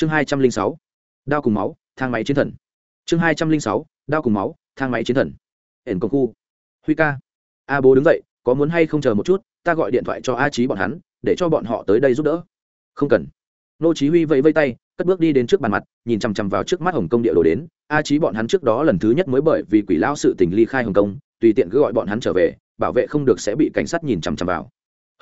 chương hai trăm linh sáu, đao cùng máu, thang máy chiến thần. Chương hai trăm linh sáu, đao cùng máu, thang máy chiến thần. Ẩn công khu. Huy ca. A bố đứng dậy, có muốn hay không chờ một chút, ta gọi điện thoại cho a trí bọn hắn, để cho bọn họ tới đây giúp đỡ. Không cần. Nô chí huy vẫy vây tay, cất bước đi đến trước bàn mặt, nhìn chằm chằm vào trước mắt hồng công địa đồ đến. A trí bọn hắn trước đó lần thứ nhất mới bởi vì quỷ lao sự tình ly khai hồng công, tùy tiện cứ gọi bọn hắn trở về, bảo vệ không được sẽ bị cảnh sát nhìn chằm chằm vào.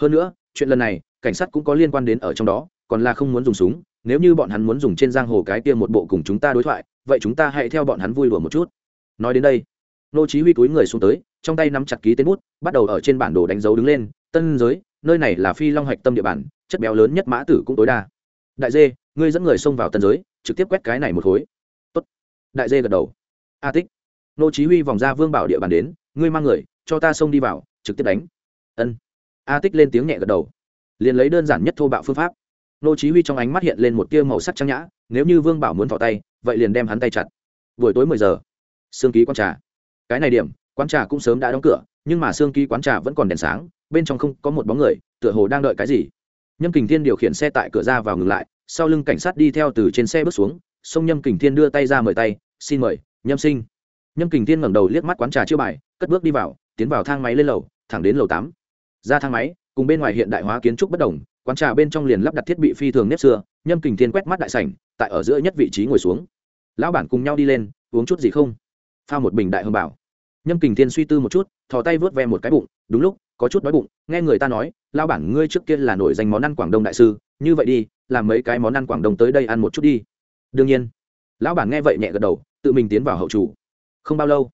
Hơn nữa, chuyện lần này, cảnh sát cũng có liên quan đến ở trong đó, còn là không muốn dùng súng nếu như bọn hắn muốn dùng trên giang hồ cái kia một bộ cùng chúng ta đối thoại, vậy chúng ta hãy theo bọn hắn vui đùa một chút. Nói đến đây, nô chí huy cúi người xuống tới, trong tay nắm chặt ký tên bút, bắt đầu ở trên bản đồ đánh dấu đứng lên, tân giới, nơi này là phi long hạch tâm địa bàn, chất béo lớn nhất mã tử cũng tối đa. Đại dê, ngươi dẫn người xông vào tân giới, trực tiếp quét cái này một khối. Tốt. Đại dê gật đầu. A tích. Nô chí huy vòng ra vương bảo địa bàn đến, ngươi mang người, cho ta xông đi vào, trực tiếp đánh. Ân. A tích lên tiếng nhẹ gật đầu. Liền lấy đơn giản nhất thô bạo phương pháp nô chí huy trong ánh mắt hiện lên một tia màu sắc trắng nhã, nếu như vương bảo muốn thò tay, vậy liền đem hắn tay chặt. Buổi tối 10 giờ, sương ký quán trà. Cái này điểm, quán trà cũng sớm đã đóng cửa, nhưng mà sương ký quán trà vẫn còn đèn sáng, bên trong không có một bóng người, tựa hồ đang đợi cái gì. Nhâm kình thiên điều khiển xe tại cửa ra vào ngừng lại, sau lưng cảnh sát đi theo từ trên xe bước xuống sông nhâm kình thiên đưa tay ra mời tay, xin mời, nhâm sinh. Nhâm kình thiên ngẩng đầu liếc mắt quán trà chưa bài, cất bước đi vào, tiến vào thang máy lên lầu, thẳng đến lầu tám. Ra thang máy, cùng bên ngoài hiện đại hóa kiến trúc bất đồng quán trà bên trong liền lắp đặt thiết bị phi thường nếp xưa, nhâm kình thiên quét mắt đại sảnh, tại ở giữa nhất vị trí ngồi xuống. Lão bản cùng nhau đi lên, uống chút gì không? Pha một bình đại hương bảo. Nhâm kình thiên suy tư một chút, thò tay vớt ve một cái bụng, đúng lúc, có chút đói bụng, nghe người ta nói, lão bản ngươi trước kia là nổi danh món ăn quảng đông đại sư, như vậy đi, làm mấy cái món ăn quảng đông tới đây ăn một chút đi. Đương nhiên. Lão bản nghe vậy nhẹ gật đầu, tự mình tiến vào hậu chủ. Không bao lâu,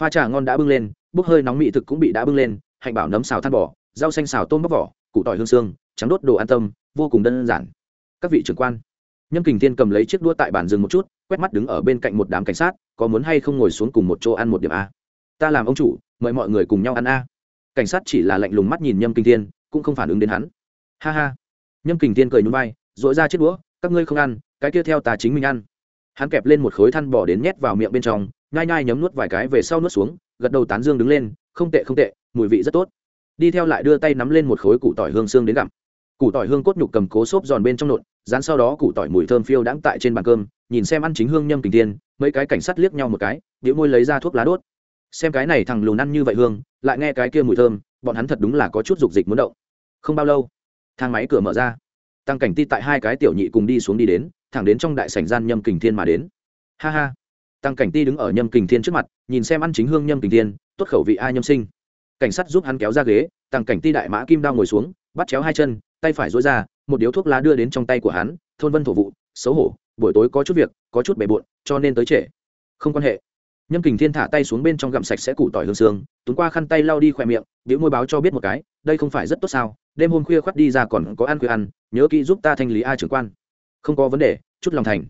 pha trà ngon đã bưng lên, bốc hơi nóng mị thực cũng bị đã bưng lên, hạnh bảo nấm xào than bỏ rau xanh xào tôm bóc vỏ, củ tỏi hương xương trắng đốt đồ an tâm, vô cùng đơn giản. Các vị trưởng quan, nhâm kình thiên cầm lấy chiếc đũa tại bàn dừng một chút, quét mắt đứng ở bên cạnh một đám cảnh sát, có muốn hay không ngồi xuống cùng một chỗ ăn một điểm a? Ta làm ông chủ, mời mọi người cùng nhau ăn a. Cảnh sát chỉ là lạnh lùng mắt nhìn nhâm kình thiên, cũng không phản ứng đến hắn. Ha ha. Nhâm kình thiên cười nhún vai dội ra chiếc đũa, các ngươi không ăn, cái kia theo ta chính mình ăn. Hắn kẹp lên một khối than bỏ đến nhét vào miệng bên trong, nhai nhai nhấm nuốt vài cái về sau nuốt xuống, gật đầu tán dương đứng lên, không tệ không tệ, mùi vị rất tốt. Đi theo lại đưa tay nắm lên một khối củ tỏi hương xương đến gặm củ tỏi hương cốt nhục cầm cố xốp giòn bên trong nộn, dán sau đó củ tỏi mùi thơm phiêu đãng tại trên bàn cơm, nhìn xem ăn chính hương nhâm kình tiên mấy cái cảnh sát liếc nhau một cái, điệu môi lấy ra thuốc lá đốt. Xem cái này thằng lùn ăn như vậy hương, lại nghe cái kia mùi thơm, bọn hắn thật đúng là có chút dục dịch muốn động. Không bao lâu, thang máy cửa mở ra. Tăng cảnh ti tại hai cái tiểu nhị cùng đi xuống đi đến, thẳng đến trong đại sảnh gian nhâm kình thiên mà đến. Ha ha. Tăng cảnh ti đứng ở nhâm kình thiên trước mặt, nhìn xem ăn chính hương nhâm kình thiên, tốt khẩu vị ai nhâm sinh. Cảnh sát giúp hắn kéo ra ghế, tăng cảnh ti đại mã kim đao ngồi xuống bắt chéo hai chân, tay phải dối ra, một điếu thuốc lá đưa đến trong tay của hắn, thôn vân thổ vụ, xấu hổ, buổi tối có chút việc, có chút bề bộn, cho nên tới trễ. Không quan hệ. Nhâm kình thiên thả tay xuống bên trong gặm sạch sẽ củ tỏi hương xương túng qua khăn tay lau đi khỏe miệng điếu môi báo cho biết một cái, đây không phải rất tốt sao, đêm hôm khuya khoắt đi ra còn có ăn khuya ăn, nhớ kỹ giúp ta thanh lý a trưởng quan. Không có vấn đề, chút lòng thành.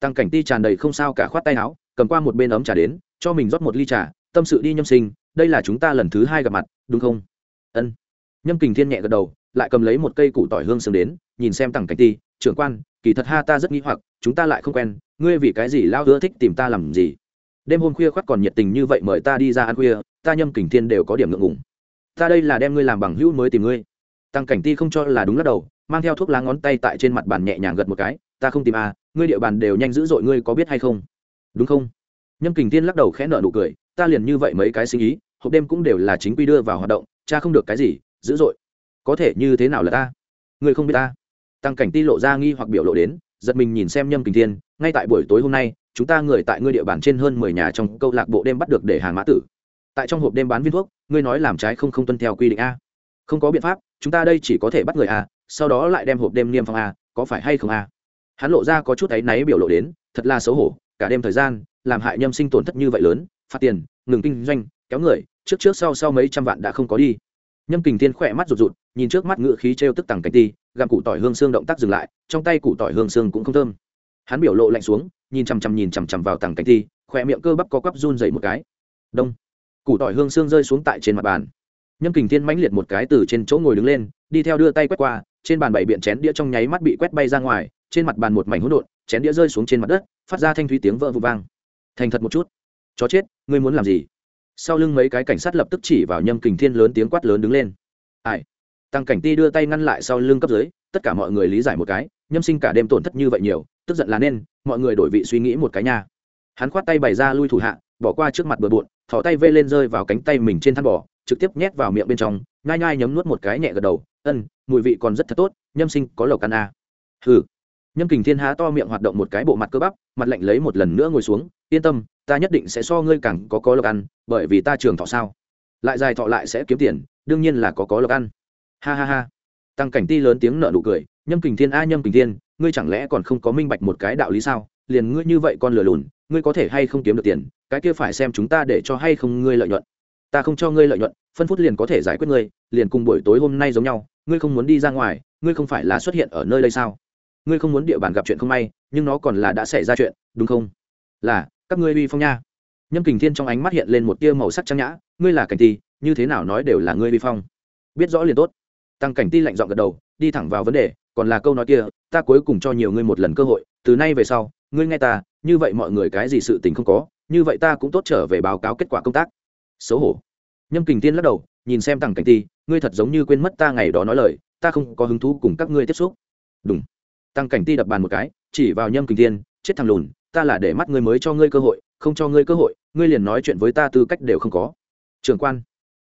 Tăng cảnh ti tràn đầy không sao cả khoát tay áo, cầm qua một bên ấm trà đến, cho mình rót một ly trà, tâm sự đi nhâm sinh, đây là chúng ta lần thứ hai gặp mặt, đúng không? Ân. Nhâm kình thiên nhẹ gật đầu lại cầm lấy một cây củ tỏi hương sương đến, nhìn xem tăng cảnh ti, trưởng quan, kỳ thật ha ta rất nghĩ hoặc, chúng ta lại không quen, ngươi vì cái gì lao ưa thích tìm ta làm gì? Đêm hôm khuya khoắt còn nhiệt tình như vậy mời ta đi ra ăn khuya, ta nhâm kình thiên đều có điểm ngượng ngùng. Ta đây là đem ngươi làm bằng hữu mới tìm ngươi. Tăng cảnh ti không cho là đúng lắc đầu, mang theo thuốc lá ngón tay tại trên mặt bàn nhẹ nhàng gật một cái, ta không tìm à ngươi địa bàn đều nhanh dữ dội, ngươi có biết hay không? Đúng không? Nhâm kình thiên lắc đầu khẽ nợ nụ cười, ta liền như vậy mấy cái suy nghĩ, hộp đêm cũng đều là chính quy đưa vào hoạt động, cha không được cái gì, dữ dội có thể như thế nào là ta? Ngươi không biết ta. Tăng cảnh ti lộ ra nghi hoặc biểu lộ đến, giật mình nhìn xem nhâm kình thiên, ngay tại buổi tối hôm nay, chúng ta người tại ngươi địa bàn trên hơn mười nhà trong câu lạc bộ đêm bắt được để hàng mã tử. Tại trong hộp đêm bán viên thuốc, ngươi nói làm trái không không tuân theo quy định a. Không có biện pháp, chúng ta đây chỉ có thể bắt người a, sau đó lại đem hộp đêm niêm phong a, có phải hay không a? Hắn lộ ra có chút áy náy biểu lộ đến, thật là xấu hổ, cả đêm thời gian, làm hại nhâm sinh tổn thất như vậy lớn, phạt tiền, ngừng kinh doanh, kéo người, trước trước sau sau mấy trăm vạn đã không có đi nhâm kình thiên khỏe mắt rụt rụt, nhìn trước mắt ngựa khí t r e o tức tằng cánh ti, gặm củ tỏi hương xương động tác dừng lại, trong tay củ tỏi hương xương cũng không thơm. Hắn biểu lộ lạnh xuống, nhìn chằm chằm nhìn chằm chằm vào tằng cánh ti, khỏe miệng cơ bắp có quắp run rẩy một cái. Đông. Củ tỏi hương xương rơi xuống tại trên mặt bàn. Nhâm kình thiên mãnh liệt một cái từ trên chỗ ngồi đứng lên, đi theo đưa tay quét qua, trên bàn bảy biện chén đĩa trong nháy mắt bị quét bay ra ngoài, trên mặt bàn một mảnh hỗn độn, chén đĩa rơi xuống trên mặt đất, phát ra thanh thúy tiếng vỡ vụ vang. Thành thật một chút. Chó chết, ngươi muốn làm gì? Sau lưng mấy cái cảnh sát lập tức chỉ vào nhâm kình thiên lớn tiếng quát lớn đứng lên. Ai? Tăng cảnh ti đưa tay ngăn lại sau lưng cấp dưới, tất cả mọi người lý giải một cái, nhâm sinh cả đêm tổn thất như vậy nhiều, tức giận là nên, mọi người đổi vị suy nghĩ một cái nha. Hắn khoát tay bày ra lui thủ hạ, bỏ qua trước mặt bừa bộn thỏ tay vê lên rơi vào cánh tay mình trên than bò, trực tiếp nhét vào miệng bên trong, nhai nhai nhấm nuốt một cái nhẹ gật đầu, ân, mùi vị còn rất thật tốt, nhâm sinh có lộc ăn à. hừ. Nhâm kình thiên há to miệng hoạt động một cái bộ mặt cơ bắp, mặt lạnh lấy một lần nữa ngồi xuống, yên tâm ta nhất định sẽ so ngươi càng có có lộc ăn, bởi vì ta trường thọ sao. Lại dài thọ lại sẽ kiếm tiền, đương nhiên là có có lộc ăn. Ha ha ha. Tăng cảnh ti lớn tiếng nợ nụ cười, nhâm kình thiên a, nhâm kình thiên, ngươi chẳng lẽ còn không có minh bạch một cái đạo lý sao? Liền ngươi như vậy con lừa lùn, ngươi có thể hay không kiếm được tiền? Cái kia phải xem chúng ta để cho hay không ngươi lợi nhuận. Ta không cho ngươi lợi nhuận, phân phút liền có thể giải quyết ngươi, liền cùng buổi tối hôm nay giống nhau, ngươi không muốn đi ra ngoài, ngươi không phải là xuất hiện ở nơi đây sao? Ngươi không muốn địa bàn gặp chuyện không may, nhưng nó còn là đã xảy ra chuyện, đúng không? Là các ngươi uy phong nha. Nhâm kình thiên trong ánh mắt hiện lên một tia màu sắc trang nhã, ngươi là cảnh ti, như thế nào nói đều là ngươi uy phong. Biết rõ liền tốt. Tăng cảnh ti lạnh dọn gật đầu, đi thẳng vào vấn đề, còn là câu nói kia, ta cuối cùng cho nhiều ngươi một lần cơ hội, từ nay về sau, ngươi nghe ta, như vậy mọi người cái gì sự tình không có, như vậy ta cũng tốt trở về báo cáo kết quả công tác. Xấu hổ. Nhâm kình tiên lắc đầu, nhìn xem tăng cảnh ti, ngươi thật giống như quên mất ta ngày đó nói lời, ta không có hứng thú cùng các ngươi tiếp xúc. Đúng tăng cảnh ti đập bàn một cái, chỉ vào nhâm kình tiên chết thằng lùn ta là để mắt ngươi mới cho ngươi cơ hội, không cho ngươi cơ hội, ngươi liền nói chuyện với ta tư cách đều không có. Trường quan,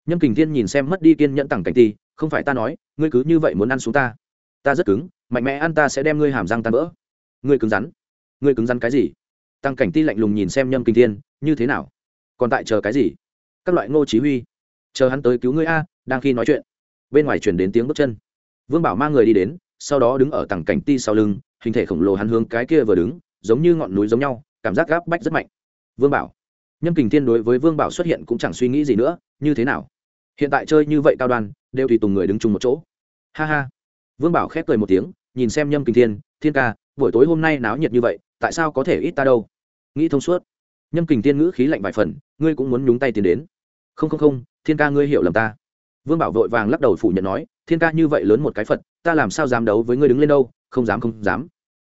nhâm kình thiên nhìn xem mất đi kiên nhẫn tặng cảnh ti, không phải ta nói, ngươi cứ như vậy muốn ăn xuống ta. Ta rất cứng, mạnh mẽ ăn ta sẽ đem ngươi hàm răng tan vỡ. Ngươi cứng rắn. Ngươi cứng rắn cái gì? Tăng cảnh ti lạnh lùng nhìn xem nhâm kình thiên, như thế nào? Còn tại chờ cái gì? Các loại ngô chí huy. Chờ hắn tới cứu ngươi a, đang khi nói chuyện. Bên ngoài truyền đến tiếng bước chân. Vương bảo mang người đi đến, sau đó đứng ở tầng cảnh ti sau lưng, hình thể khổng lồ hắn hướng cái kia vừa đứng giống như ngọn núi giống nhau cảm giác gáp bách rất mạnh. Vương bảo nhâm kình thiên đối với vương bảo xuất hiện cũng chẳng suy nghĩ gì nữa như thế nào? Hiện tại chơi như vậy cao đoàn, đều tùy tùng người đứng chung một chỗ. Ha ha. Vương bảo khép cười một tiếng nhìn xem nhâm kình thiên thiên ca buổi tối hôm nay náo nhiệt như vậy tại sao có thể ít ta đâu? Nghĩ thông suốt nhâm kình thiên ngữ khí lạnh vài phần ngươi cũng muốn nhúng tay tiến đến. Không không không thiên ca ngươi hiểu lầm ta. Vương bảo vội vàng lắc đầu phủ nhận nói thiên ca như vậy lớn một cái phật ta làm sao dám đấu với ngươi đứng lên đâu không dám không dám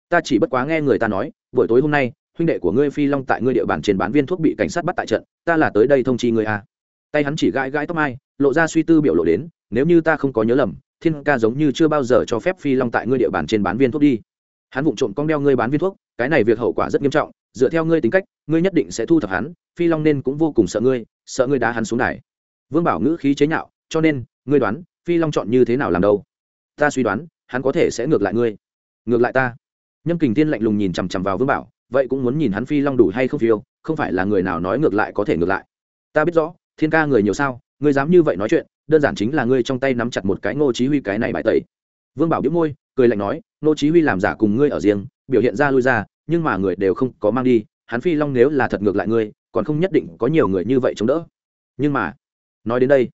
ta chỉ bất quá nghe người ta nói, buổi tối hôm nay, huynh đệ của ngươi phi long tại ngươi địa bàn trên bán viên thuốc bị cảnh sát bắt tại trận, ta là tới đây thông chi ngươi a à. tay hắn chỉ gãi gãi tóc mai, lộ ra suy tư biểu lộ đến, nếu như ta không có nhớ lầm, thiên ca giống như chưa bao giờ cho phép phi long tại ngươi địa bàn trên bán viên thuốc đi hắn vụng trộm con đeo ngươi bán viên thuốc, cái này việc hậu quả rất nghiêm trọng, dựa theo ngươi tính cách, ngươi nhất định sẽ thu thập hắn, phi long nên cũng vô cùng sợ ngươi sợ ngươi đá hắn xuống này. vương bảo ngữ khí chế nhạo, cho nên, ngươi đoán, phi long chọn như thế nào làm đâu ta suy đoán, hắn có thể sẽ ngược lại ngươi ngược lại ta nhâm kình tiên lạnh lùng nhìn chằm chằm vào vương bảo, vậy cũng muốn nhìn hắn phi long đủ hay không phiêu, không phải là người nào nói ngược lại có thể ngược lại. Ta biết rõ, thiên ca người nhiều sao, ngươi dám như vậy nói chuyện, đơn giản chính là ngươi trong tay nắm chặt một cái ngô chí huy cái này bài tẩy. Vương bảo đĩu môi, cười lạnh nói, ngô chí huy làm giả cùng ngươi ở riêng, biểu hiện ra lui ra, nhưng mà người đều không có mang đi, hắn phi long nếu là thật ngược lại ngươi, còn không nhất định có nhiều người như vậy chống đỡ. Nhưng mà, nói đến đây,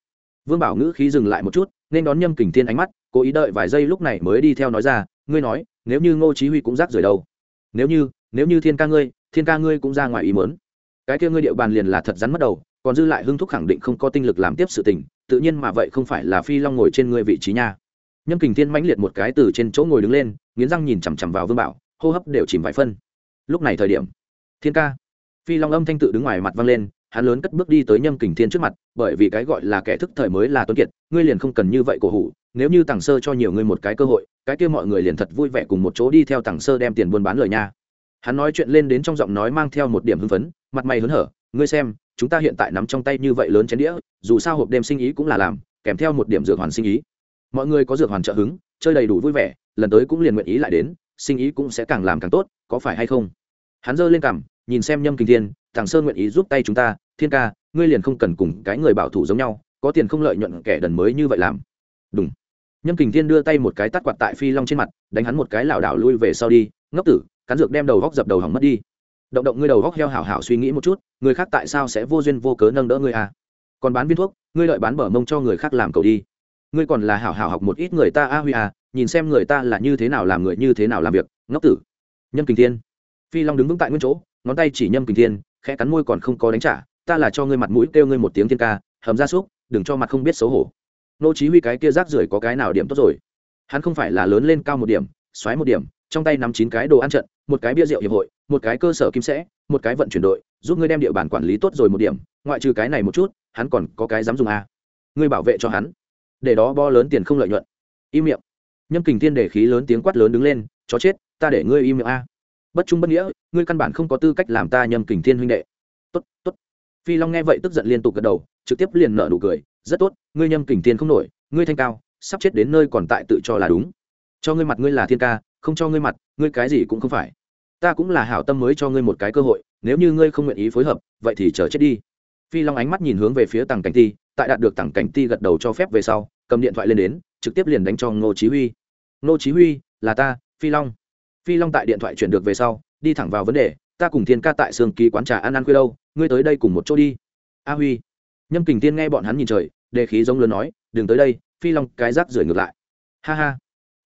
vương bảo ngữ khí dừng lại một chút, nên đón nhâm kình thiên ánh mắt, cố ý đợi vài giây lúc này mới đi theo nói ra ngươi nói, nếu như ngô chí huy cũng rác rời đâu? Nếu như nếu như thiên ca ngươi, thiên ca ngươi cũng ra ngoài ý muốn. Cái kia ngươi địa bàn liền là thật rắn mất đầu, còn dư lại hưng thúc khẳng định không có tinh lực làm tiếp sự tình, tự nhiên mà vậy không phải là phi long ngồi trên ngươi vị trí nha. Nhâm kình thiên mãnh liệt một cái từ trên chỗ ngồi đứng lên, nghiến răng nhìn chằm chằm vào vương bảo, hô hấp đều chìm vài phân. Lúc này thời điểm, thiên ca, phi long âm thanh tự đứng ngoài mặt vang lên, hắn lớn cất bước đi tới nhâm kình thiên trước mặt, bởi vì cái gọi là kẻ thức thời mới là tuấn kiệt, ngươi liền không cần như vậy cổ hủ nếu như tàng sơ cho nhiều người một cái cơ hội, cái kia mọi người liền thật vui vẻ cùng một chỗ đi theo tàng sơ đem tiền buôn bán lời nha. Hắn nói chuyện lên đến trong giọng nói mang theo một điểm hưng phấn, mặt mày hớn hở, ngươi xem, chúng ta hiện tại nắm trong tay như vậy lớn chén đĩa, dù sao hộp đêm sinh ý cũng là làm, kèm theo một điểm dược hoàn sinh ý. Mọi người có dược hoàn trợ hứng, chơi đầy đủ vui vẻ, lần tới cũng liền nguyện ý lại đến, sinh ý cũng sẽ càng làm càng tốt, có phải hay không? Hắn giơ lên cằm, nhìn xem nhâm kinh thiên thằng sơn nguyện ý giúp tay chúng ta, thiên ca, ngươi liền không cần cùng cái người bảo thủ giống nhau, có tiền không lợi nhuận kẻ đần mới như vậy làm. Đúng nhâm kình thiên đưa tay một cái tắt quạt tại phi long trên mặt, đánh hắn một cái lảo đảo lui về sau đi. Ngốc tử, cắn dược đem đầu góc dập đầu hỏng mất đi. Động động ngươi đầu góc heo hảo hảo suy nghĩ một chút, người khác tại sao sẽ vô duyên vô cớ nâng đỡ ngươi à? Còn bán viên thuốc, ngươi lợi bán bở mông cho người khác làm cầu đi. Ngươi còn là hảo hảo học một ít người ta a huy à nhìn xem người ta là như thế nào làm người như thế nào làm việc. Ngốc tử. Nhâm kình thiên. Phi long đứng vững tại nguyên chỗ, ngón tay chỉ nhâm kình thiên, khẽ cắn môi còn không có đánh trả, ta là cho ngươi mặt mũi kêu ngươi một tiếng thiên ca, hầm ra súc, đừng cho mặt không biết xấu hổ nô chí huy cái kia rác rưởi có cái nào điểm tốt rồi? Hắn không phải là lớn lên cao một điểm xoáy một điểm, trong tay nắm chín cái đồ ăn trận, một cái bia rượu hiệp hội, một cái cơ sở kim sẽ, một cái vận chuyển đội, giúp ngươi đem địa bàn quản lý tốt rồi một điểm, ngoại trừ cái này một chút, hắn còn có cái dám dùng a ngươi bảo vệ cho hắn, để đó bo lớn tiền không lợi nhuận. Im miệng. Nhâm kình thiên để khí lớn tiếng quát lớn đứng lên, chó chết, ta để ngươi im miệng a bất trung bất nghĩa, ngươi căn bản không có tư cách làm ta nhâm kình thiên huynh đệ. Tốt tốt. Phi long nghe vậy tức giận liên tục gật đầu, trực tiếp liền nở nụ cười rất tốt, ngươi nhâm kình tiên không nổi, ngươi thanh cao, sắp chết đến nơi còn tại tự cho là đúng. Cho ngươi mặt ngươi là thiên ca, không cho ngươi mặt, ngươi cái gì cũng không phải. Ta cũng là hảo tâm mới cho ngươi một cái cơ hội, nếu như ngươi không nguyện ý phối hợp, vậy thì chờ chết đi. Phi long ánh mắt nhìn hướng về phía tằng cảnh ti, tại đạt được tằng cảnh ti gật đầu cho phép về sau, cầm điện thoại lên đến, trực tiếp liền đánh cho ngô chí huy. Ngô chí huy, là ta, phi long. Phi long tại điện thoại chuyển được về sau, đi thẳng vào vấn đề, ta cùng thiên ca tại sương ký quán trà ăn ăn khuya đâu, ngươi tới đây cùng một chỗ đi. A huy nhâm kình tiên nghe bọn hắn nhìn trời, đề khí giống lớn nói, đừng tới đây, phi long, cái rác rưởi ngược lại. Ha ha.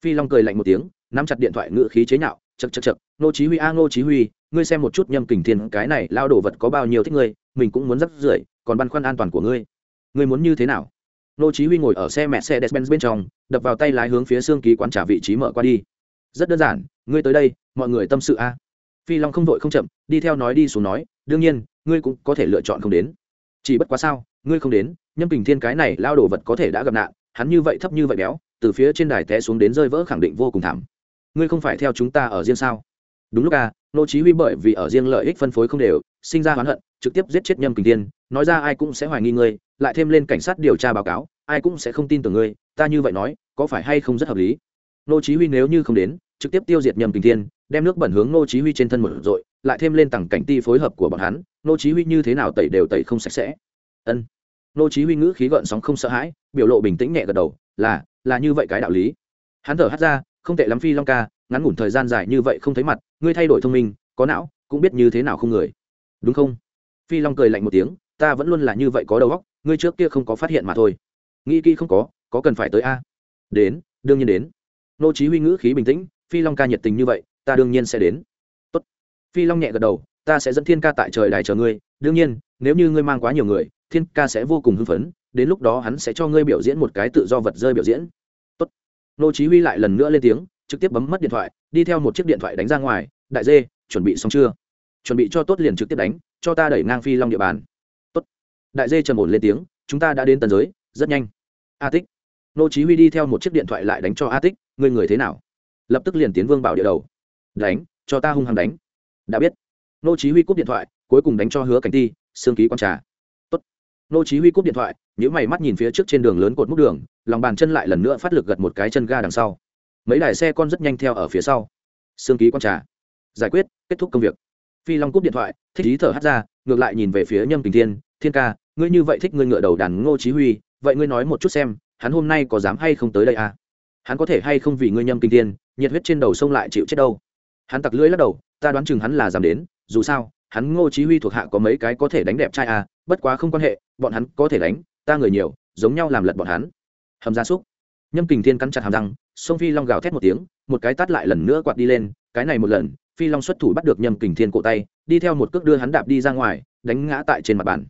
Phi long cười lạnh một tiếng, nắm chặt điện thoại ngự khí chế nhạo chật chật chật nô chí huy a, ngô chí huy, ngươi xem một chút nhâm kình thiên cái này lao đồ vật có bao nhiêu thích ngươi, mình cũng muốn rắc rưởi, còn băn khoăn an toàn của ngươi. Ngươi muốn như thế nào? Nô chí huy ngồi ở xe mẹ xe Mercedes-Benz bên trong, đập vào tay lái hướng phía xương ký quán trả vị trí mở qua đi. Rất đơn giản, ngươi tới đây, mọi người tâm sự a. Phi long không vội không chậm, đi theo nói đi xuống nói, đương nhiên, ngươi cũng có thể lựa chọn không đến. Chỉ bất quá sao ngươi không đến, nhâm kình thiên cái này lao đồ vật có thể đã gặp nạn, hắn như vậy thấp như vậy béo, từ phía trên đài té xuống đến rơi vỡ khẳng định vô cùng thảm. Ngươi không phải theo chúng ta ở riêng sao? Đúng lúc à nô chí huy bởi vì ở riêng lợi ích phân phối không đều, sinh ra oán hận, trực tiếp giết chết nhâm kình thiên, nói ra ai cũng sẽ hoài nghi ngươi, lại thêm lên cảnh sát điều tra báo cáo, ai cũng sẽ không tin tưởng ngươi, ta như vậy nói, có phải hay không rất hợp lý? Nô chí huy nếu như không đến, trực tiếp tiêu diệt nhâm kình thiên, đem nước bẩn hướng nô chí huy trên thân một rồi lại thêm lên tầng cảnh ti phối hợp của bọn hắn, nô chí huy như thế nào tẩy đều tẩy không sạch sẽ. Ân nô chí huy ngữ khí gợn sóng không sợ hãi, biểu lộ bình tĩnh nhẹ gật đầu, là là như vậy cái đạo lý. Hắn thở hắt ra, không tệ lắm phi long ca, ngắn ngủn thời gian dài như vậy không thấy mặt, ngươi thay đổi thông minh, có não, cũng biết như thế nào không người. Đúng không? Phi long cười lạnh một tiếng, ta vẫn luôn là như vậy có đầu óc, ngươi trước kia không có phát hiện mà thôi. Nghĩ kỹ không có có cần phải tới a? Đến, đương nhiên đến. Nô chí huy ngữ khí bình tĩnh, phi long ca nhiệt tình như vậy, ta đương nhiên sẽ đến. Tốt. Phi long nhẹ gật đầu, ta sẽ dẫn thiên ca tại trời đài chờ ngươi, đương nhiên, nếu như ngươi mang quá nhiều người thiên ca sẽ vô cùng hưng phấn, đến lúc đó hắn sẽ cho ngươi biểu diễn một cái tự do vật rơi biểu diễn. Tốt. Nô chí huy lại lần nữa lên tiếng, trực tiếp bấm mất điện thoại, đi theo một chiếc điện thoại đánh ra ngoài. Đại dê, chuẩn bị xong chưa? Chuẩn bị cho tốt liền trực tiếp đánh, cho ta đẩy ngang phi long địa bàn. Tốt. Đại dê trầm ổn lên tiếng, chúng ta đã đến tần giới, rất nhanh. A tích. Nô chí huy đi theo một chiếc điện thoại lại đánh cho a tích, ngươi người thế nào? Lập tức liền tiến vương bảo địa đầu. Đánh, cho ta hung hăng đánh. Đã biết. Nô chí huy cúp điện thoại, cuối cùng đánh cho hứa cảnh ti xương ký quan trà nô chí huy cúp điện thoại, nhíu mày mắt nhìn phía trước trên đường lớn cột múc đường, lòng bàn chân lại lần nữa phát lực gật một cái chân ga đằng sau. Mấy đài xe con rất nhanh theo ở phía sau. Xương ký quan trà. Giải quyết, kết thúc công việc. Phi long cúp điện thoại, thích ý thở hắt ra, ngược lại nhìn về phía nhâm kình thiên thiên ca, ngươi như vậy thích ngươi ngựa đầu đàn ngô chí huy, vậy ngươi nói một chút xem, hắn hôm nay có dám hay không tới đây à? Hắn có thể hay không vì ngươi nhâm kình thiên, nhiệt huyết trên đầu sông lại chịu chết đâu? Hắn tặc lưỡi lắc đầu, ta đoán chừng hắn là dám đến, dù sao, hắn ngô chí huy thuộc hạ có mấy cái có thể đánh đẹp trai à bất quá không quan hệ, bọn hắn có thể đánh, ta người nhiều, giống nhau làm lật bọn hắn. Hầm gia súc. Nhâm kình thiên cắn chặt hàm răng sông phi long gào thét một tiếng, một cái tát lại lần nữa quạt đi lên, cái này một lần, phi long xuất thủ bắt được nhâm kình thiên cổ tay, đi theo một cước đưa hắn đạp đi ra ngoài, đánh ngã tại trên mặt bàn.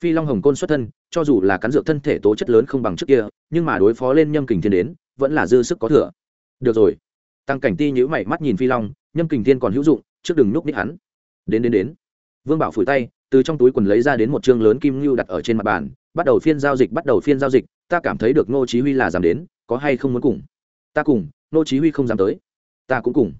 Phi long hồng côn xuất thân, cho dù là cắn dược thân thể tố chất lớn không bằng trước kia, nhưng mà đối phó lên nhâm kình thiên đến, vẫn là dư sức có thừa. Được rồi. Tăng cảnh ti nhữ mảy mắt nhìn phi long, nhâm kình thiên còn hữu dụng, trước đừng núp đích hắn. Đến đến đến. Vương bảo phủi tay từ trong túi quần lấy ra đến một chương lớn kim ngưu đặt ở trên mặt bàn, bắt đầu phiên giao dịch, bắt đầu phiên giao dịch, ta cảm thấy được ngô chí huy là dám đến, có hay không muốn cùng? Ta cùng, ngô chí huy không dám tới. Ta cũng cùng.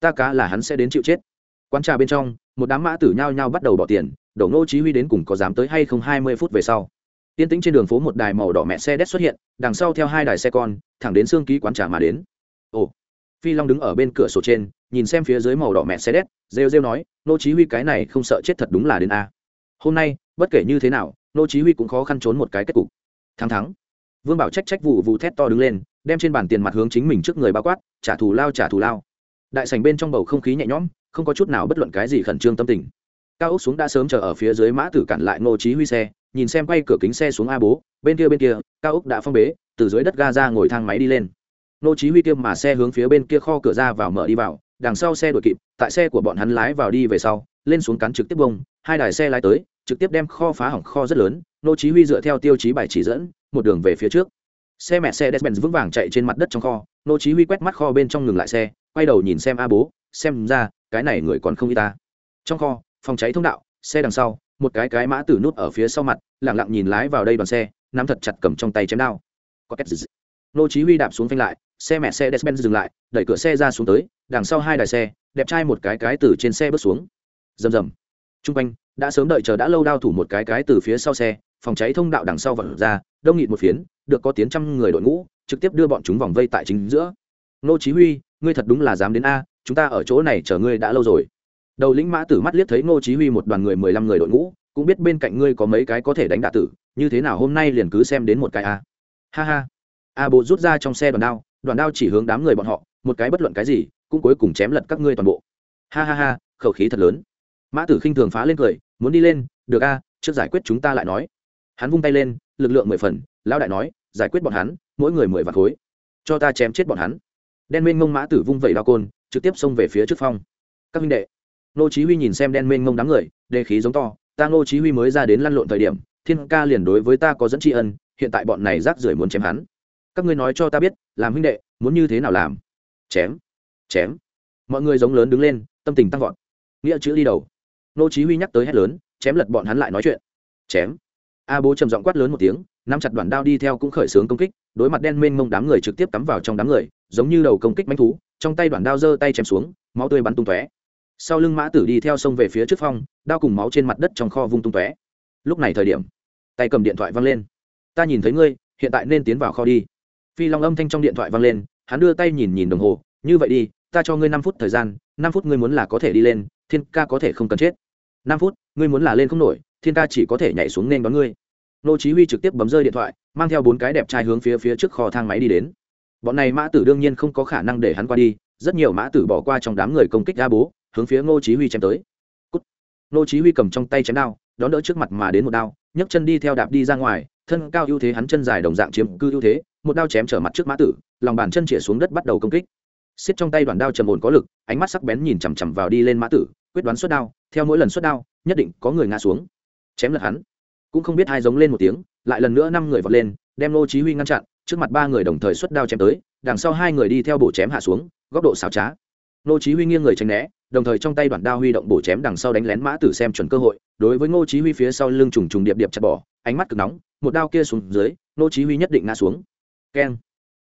Ta cá là hắn sẽ đến chịu chết. Quán trà bên trong, một đám mã tử nhao nhao bắt đầu bỏ tiền, đổ ngô chí huy đến cùng có dám tới hay không 20 phút về sau. Tiên tĩnh trên đường phố một đài màu đỏ mẹ xe đét xuất hiện, đằng sau theo hai đài xe con, thẳng đến xương ký quán trà mà đến. Ồ. Phi long đứng ở bên cửa sổ trên, nhìn xem phía dưới màu đỏ mẹ xe đét rêu rêu nói, nô chí huy cái này không sợ chết thật đúng là đến a. Hôm nay, bất kể như thế nào, nô chí huy cũng khó khăn trốn một cái kết cục. Thắng thắng. Vương bảo trách trách vụ vụ thét to đứng lên, đem trên bàn tiền mặt hướng chính mình trước người bao quát, trả thù lao, trả thù lao. Đại sảnh bên trong bầu không khí nhẹ nhõm, không có chút nào bất luận cái gì khẩn trương tâm tình. Cao ốc xuống đã sớm chờ ở phía dưới mã tử cản lại nô chí huy xe, nhìn xem quay cửa kính xe xuống a bố, bên kia bên kia, cao ốc đã phong bế, từ dưới đất ga ra ngồi thang máy đi lên. Nô chí huy kia mà xe hướng phía bên kia kho cửa ra vào mở đi vào, đằng sau xe đuổi kịp tại xe của bọn hắn lái vào đi về sau, lên xuống cắn trực tiếp bông, hai đài xe lái tới, trực tiếp đem kho phá hỏng kho rất lớn, nô chí huy dựa theo tiêu chí bài chỉ dẫn, một đường về phía trước. Xe mẹ xe despen vững vàng chạy trên mặt đất trong kho, nô chí huy quét mắt kho bên trong ngừng lại xe, quay đầu nhìn xem a bố, xem ra, cái này người còn không y ta. Trong kho, phòng cháy thông đạo, xe đằng sau, một cái cái mã tử nút ở phía sau mặt, lặng lặng nhìn lái vào đây đoàn xe, nắm thật chặt cầm trong tay chém đao. Có két nô chí huy đạp xuống phanh lại xe mẹ xe despen dừng lại, đẩy cửa xe ra xuống tới, đằng sau hai đài xe, đẹp trai một cái cái từ trên xe bước xuống. Rầm rầm. T r u n g quanh, đã sớm đợi chờ đã lâu đao thủ một cái cái từ phía sau xe, phòng cháy thông đạo đằng sau vật ra, đông nghịt một phiến, được có tiến trăm người đội ngũ, trực tiếp đưa bọn chúng vòng vây tại chính giữa. Nô chí huy, ngươi thật đúng là dám đến a, chúng ta ở chỗ này chờ ngươi đã lâu rồi. Đầu lĩnh mã tử mắt liếc thấy nô chí huy một đoàn người mười lăm người đội ngũ, cũng biết bên cạnh ngươi có mấy cái có thể đánh đạ tử, như thế nào hôm nay liền cứ xem đến một cái a. Ha ha. A bộ rút ra trong xe đoàn đao đoàn đao chỉ hướng đám người bọn họ, một cái bất luận cái gì cũng cuối cùng chém lật các ngươi toàn bộ. Ha ha ha, khẩu khí thật lớn. Mã tử khinh thường phá lên cười, muốn đi lên, được a, trước giải quyết chúng ta lại nói. Hắn vung tay lên, lực lượng mười phần, lão đại nói, giải quyết bọn hắn, mỗi người mười vạt khối. Cho ta chém chết bọn hắn. Đen mênh ngông mã tử vung vẩy đao côn, trực tiếp xông về phía trước phong. Các huynh đệ. Nô chí huy nhìn xem đen mênh ngông đám người, đề khí giống to, ta nô chí huy mới ra đến lăn lộn thời điểm, thiên ca liền đối với ta có dẫn tri ân, hiện tại bọn này rác rưởi muốn chém hắn các ngươi nói cho ta biết, làm huynh đệ, muốn như thế nào làm? Chém chém. Mọi người giống lớn đứng lên, tâm tình tăng vọt. Nghĩa chữ đi đầu. Nô chí huy nhắc tới hét lớn, chém lật bọn hắn lại nói chuyện. Chém. A bố trầm giọng quát lớn một tiếng, nắm chặt đoạn đao đi theo cũng khởi sướng công kích, đối mặt đen mênh mông đám người trực tiếp cắm vào trong đám người, giống như đầu công kích mãnh thú, trong tay đoạn đao giơ tay chém xuống, máu tươi bắn tung tóe. Sau lưng mã tử đi theo sông về phía trước phong, đao cùng máu trên mặt đất trong kho vung tung tóe. Lúc này thời điểm, tay cầm điện thoại văng lên. Ta nhìn thấy ngươi, hiện tại nên tiến vào kho đi phi long âm thanh trong điện thoại vang lên, hắn đưa tay nhìn nhìn đồng hồ, như vậy đi, ta cho ngươi năm phút thời gian, năm phút ngươi muốn là có thể đi lên, thiên ca có thể không cần chết. Năm phút, ngươi muốn là lên không nổi, thiên ca chỉ có thể nhảy xuống nên đón ngươi. Nô chí huy trực tiếp bấm rơi điện thoại, mang theo bốn cái đẹp trai hướng phía phía trước kho thang máy đi đến. Bọn này mã tử đương nhiên không có khả năng để hắn qua đi, rất nhiều mã tử bỏ qua trong đám người công kích ra bố, hướng phía ngô chí huy chém tới. Cút. ngô chí huy cầm trong tay chém đao, đón đỡ trước mặt mà đến một đao, nhấc chân đi theo đạp đi ra ngoài, thân cao ưu thế hắn chân dài đồng dạng chiếm cư ưu thế một đao chém trở mặt trước mã tử, lòng bàn chân chĩa xuống đất bắt đầu công kích. Xiết trong tay đoàn đao trầm ổn có lực, ánh mắt sắc bén nhìn chằm chằm vào đi lên mã tử, quyết đoán xuất đao, theo mỗi lần xuất đao, nhất định có người ngã xuống. Chém lật hắn. Cũng không biết hai giống lên một tiếng, lại lần nữa năm người vọt lên, đem lô chí huy ngăn chặn, trước mặt ba người đồng thời xuất đao chém tới, đằng sau hai người đi theo bổ chém hạ xuống, góc độ xảo trá. Lô chí huy nghiêng người tránh né, đồng thời trong tay đoạn đao huy động bổ chém đằng sau đánh lén mã tử xem chuẩn cơ hội, đối với ngô chí huy phía sau lưng trùng trùng điệp điệp chặt bỏ, ánh mắt cực nóng, một đao kia xuống dưới ngô chí huy nhất định ngã xuống keng.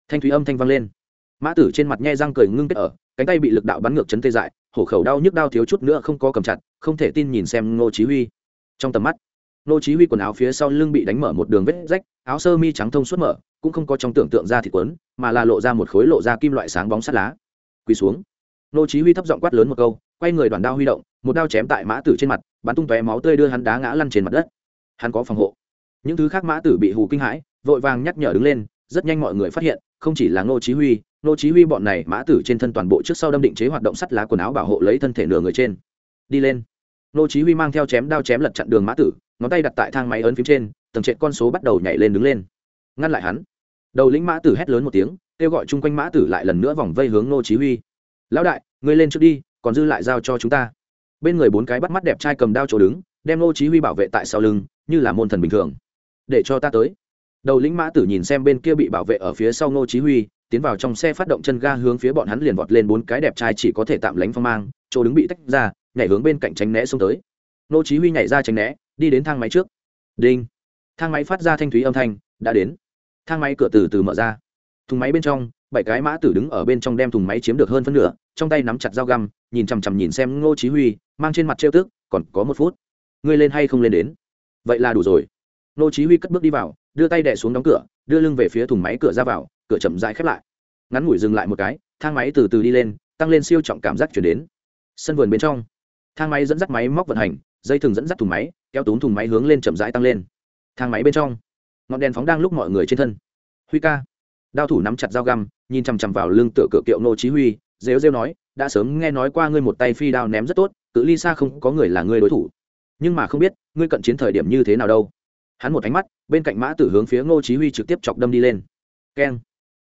Thanh thúy âm thanh vang lên. Mã tử trên mặt nhe răng cười ngưng kết ở, cánh tay bị lực đạo bắn ngược chấn tê dại, hổ khẩu đau nhức đau thiếu chút nữa không có cầm chặt, không thể tin nhìn xem ngô chí huy. Trong tầm mắt, ngô chí huy quần áo phía sau lưng bị đánh mở một đường vết rách, áo sơ mi trắng thông suốt mở, cũng không có trong tưởng tượng ra thịt quấn, mà là lộ ra một khối lộ ra kim loại sáng bóng sắt lá. Quỳ xuống. Ngô chí huy thấp giọng quát lớn một câu, quay người đoàn đao huy động, một đao chém tại mã tử trên mặt, bắn tung tóe máu tươi đưa hắn đá ngã lăn trên mặt đất. Hắn có phòng hộ. Những thứ khác mã tử bị hù kinh hãi, vội vàng nhắc nhở đứng lên rất nhanh mọi người phát hiện, không chỉ là ngô chí huy, ngô chí huy bọn này mã tử trên thân toàn bộ trước sau đâm định chế hoạt động sắt lá quần áo bảo hộ lấy thân thể nửa người trên. Đi lên. Ngô chí huy mang theo chém đao chém lật chặn đường mã tử, ngón tay đặt tại thang máy ấn phím trên tầng trệt con số bắt đầu nhảy lên đứng lên. Ngăn lại hắn. Đầu lĩnh mã tử hét lớn một tiếng, kêu gọi chung quanh mã tử lại lần nữa vòng vây hướng ngô chí huy. Lão đại, ngươi lên trước đi, còn dư lại giao cho chúng ta. Bên người bốn cái bắt mắt đẹp trai cầm đao chỗ đứng, đem ngô chí huy bảo vệ tại sau lưng, như là môn thần bình thường. Để cho ta tới đầu lĩnh mã tử nhìn xem bên kia bị bảo vệ ở phía sau ngô chí huy, tiến vào trong xe phát động chân ga hướng phía bọn hắn liền vọt lên bốn cái đẹp trai chỉ có thể tạm lánh phong mang, chỗ đứng bị tách ra, nhảy hướng bên cạnh tránh né xông tới. Ngô chí huy nhảy ra tránh né, đi đến thang máy trước. Đinh. Thang máy phát ra thanh thúy âm thanh, đã đến. Thang máy cửa từ từ mở ra. Thùng máy bên trong, bảy cái mã tử đứng ở bên trong đem thùng máy chiếm được hơn phân nửa, trong tay nắm chặt dao găm, nhìn chằm chằm nhìn xem ngô chí huy, mang trên mặt trêu tức, còn có một phút. Ngươi lên hay không lên đến? Vậy là đủ rồi. Ngô chí huy cất bước đi vào đưa tay đè xuống đóng cửa, đưa lưng về phía thùng máy cửa ra vào, cửa chậm rãi khép lại. Ngắn ngủi dừng lại một cái, thang máy từ từ đi lên, tăng lên siêu trọng cảm giác chuyển đến. Sân vườn bên trong, thang máy dẫn dắt máy móc vận hành, dây thừng dẫn dắt thùng máy, kéo túm thùng máy hướng lên chậm rãi tăng lên. Thang máy bên trong, ngọn đèn phóng đang lúc mọi người trên thân. Huy ca, đao thủ nắm chặt dao găm, nhìn chằm chằm vào lưng tựa cửa kiệu nô chí huy, rêu rêu nói, đã sớm nghe nói qua ngươi một tay phi đao ném rất tốt, cự ly xa không có người là ngươi đối thủ. Nhưng mà không biết, ngươi cận chiến thời điểm như thế nào đâu hắn một ánh mắt, bên cạnh mã tử hướng phía ngô chí huy trực tiếp chọc đâm đi lên. Keng.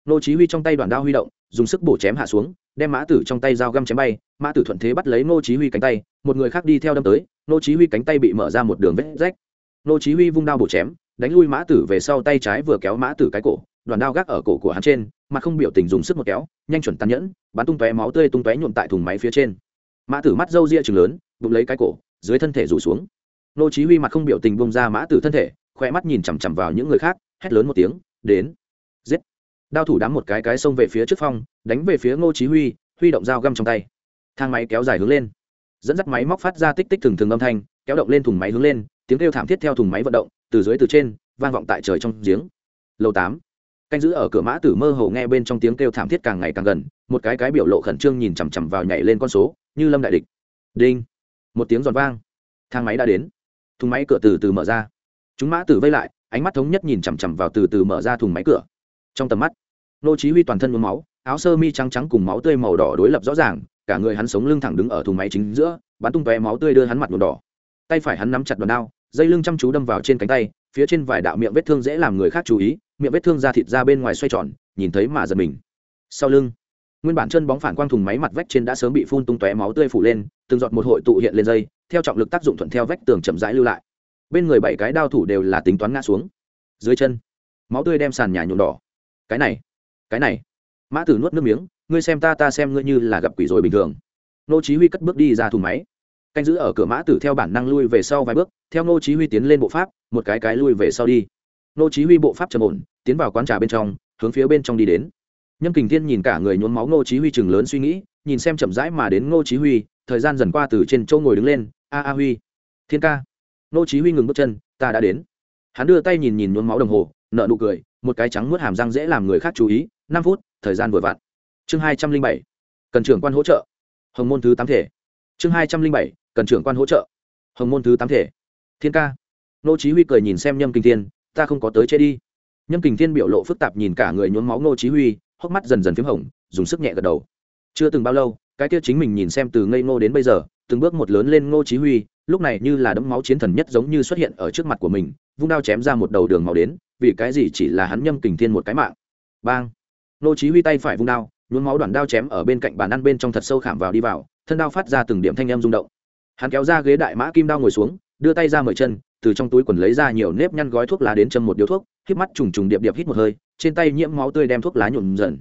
Ngô chí huy trong tay đoạn đao huy động, dùng sức bổ chém hạ xuống, đem mã tử trong tay dao găm chém bay, mã tử thuận thế bắt lấy ngô chí huy cánh tay, một người khác đi theo đâm tới, ngô chí huy cánh tay bị mở ra một đường vết rách. Ngô chí huy vung đao bổ chém, đánh lui mã tử về sau tay trái vừa kéo mã tử cái cổ đoàn đao gác ở cổ của hắn trên, mà không biểu tình dùng sức một kéo, nhanh chuẩn tàn nhẫn, bắn tung tóe máu tươi tung tóe nhuộm tại thùng máy phía trên. Mã tử mắt râu ria trừng lớn, bụng lấy cái cổ, dưới thân thể rủ xuống. Nô chí huy mặt không biểu tình bông ra mã tử thân thể khoe mắt nhìn chằm chằm vào những người khác, hét lớn một tiếng, đến, giết. Đao thủ đám một cái cái xông về phía trước phong, đánh về phía ngô chí huy huy động dao găm trong tay. Thang máy kéo dài hướng lên. Dẫn dắt máy móc phát ra tích tích thường thường âm thanh, kéo động lên thùng máy hướng lên, tiếng kêu thảm thiết theo thùng máy vận động, từ dưới từ trên, vang vọng tại trời trong giếng. Lầu tám. Canh giữ ở cửa mã tử mơ hồ nghe bên trong tiếng kêu thảm thiết càng ngày càng gần, một cái cái biểu lộ khẩn trương nhìn chằm chằm vào nhảy lên con số, như lâm đại địch. Đinh. Một tiếng giòn vang. Thang máy đã đến. Thùng máy cửa từ từ mở ra chúng mã tử vây lại, ánh mắt thống nhất nhìn chằm chằm vào từ từ mở ra thùng máy cửa. Trong tầm mắt, nô chí huy toàn thân nhuốm máu, áo sơ mi trắng trắng cùng máu tươi màu đỏ đối lập rõ ràng, cả người hắn sống lưng thẳng đứng ở thùng máy chính giữa, bắn tung tóe máu tươi đưa hắn mặt nhuộm đỏ. Tay phải hắn nắm chặt đòn đao, dây lưng chăm chú đâm vào trên cánh tay, phía trên vài đạo miệng vết thương dễ làm người khác chú ý, miệng vết thương da thịt ra bên ngoài xoay tròn, nhìn thấy mà giật mình. Sau lưng, nguyên bản chân bóng phản quang thùng máy mặt vách trên đã sớm bị phun tung tóe máu tươi phủ lên, từng giọt một hội tụ hiện lên dây, theo trọng lực tác dụng thuận theo vách tường chậm rãi lưu lại bên người bảy cái đao thủ đều là tính toán ngã xuống. Dưới chân, máu tươi đem sàn nhà nhuộm đỏ. Cái này cái này. Mã tử nuốt nước miếng, ngươi xem ta ta xem ngươi như là gặp quỷ rồi bình thường. Nô chí huy cất bước đi ra thùng máy. Canh giữ ở cửa mã tử theo bản năng lui về sau vài bước, theo nô chí huy tiến lên bộ pháp, một cái cái lui về sau đi. Nô chí huy bộ pháp trầm ổn, tiến vào quán trà bên trong, hướng phía bên trong đi đến. Nhâm kình thiên nhìn cả người nhuốm máu nô chí huy chừng lớn suy nghĩ, nhìn xem chậm rãi mà đến nô chí huy, thời gian dần qua từ trên châu ngồi đứng lên. A a huy, thiên ca nô chí huy ngừng bước chân, ta đã đến. Hắn đưa tay nhìn nhìn nhuốm máu đồng hồ, nở nụ cười, một cái trắng muốt hàm răng dễ làm người khác chú ý, năm phút, thời gian vừa vặn. Chương hai trăm linh bảy, cần trưởng quan hỗ trợ. Hồng môn thứ tám thể. Chương hai trăm linh bảy, cần trưởng quan hỗ trợ. Hồng môn thứ tám thể. Thiên ca. Nô chí huy cười nhìn xem nhâm kinh thiên, ta không có tới chết đi. Nhâm kinh thiên biểu lộ phức tạp nhìn cả người nhuốm máu nô chí huy, hốc mắt dần dần phím hồng, dùng sức nhẹ gật đầu. Chưa từng bao lâu, cái kia chính mình nhìn xem từ ngây ngô đến bây giờ từng bước một lớn lên ngô chí huy, lúc này như là đấm máu chiến thần nhất giống như xuất hiện ở trước mặt của mình, vung đao chém ra một đầu đường màu đến, vì cái gì chỉ là hắn nhâm kình thiên một cái mạng. Bang! Ngô chí huy tay phải vung đao, nhuốm máu đoạn đao chém ở bên cạnh bàn ăn bên trong thật sâu khảm vào đi vào, thân đao phát ra từng điểm thanh âm rung động. Hắn kéo ra ghế đại mã kim đao ngồi xuống, đưa tay ra mời chân, từ trong túi quần lấy ra nhiều nếp nhăn gói thuốc lá đến châm một điếu thuốc, híp mắt trùng trùng điệp điệp hít một hơi, trên tay nhiễm máu tươi đem thuốc lá nhuộm dần.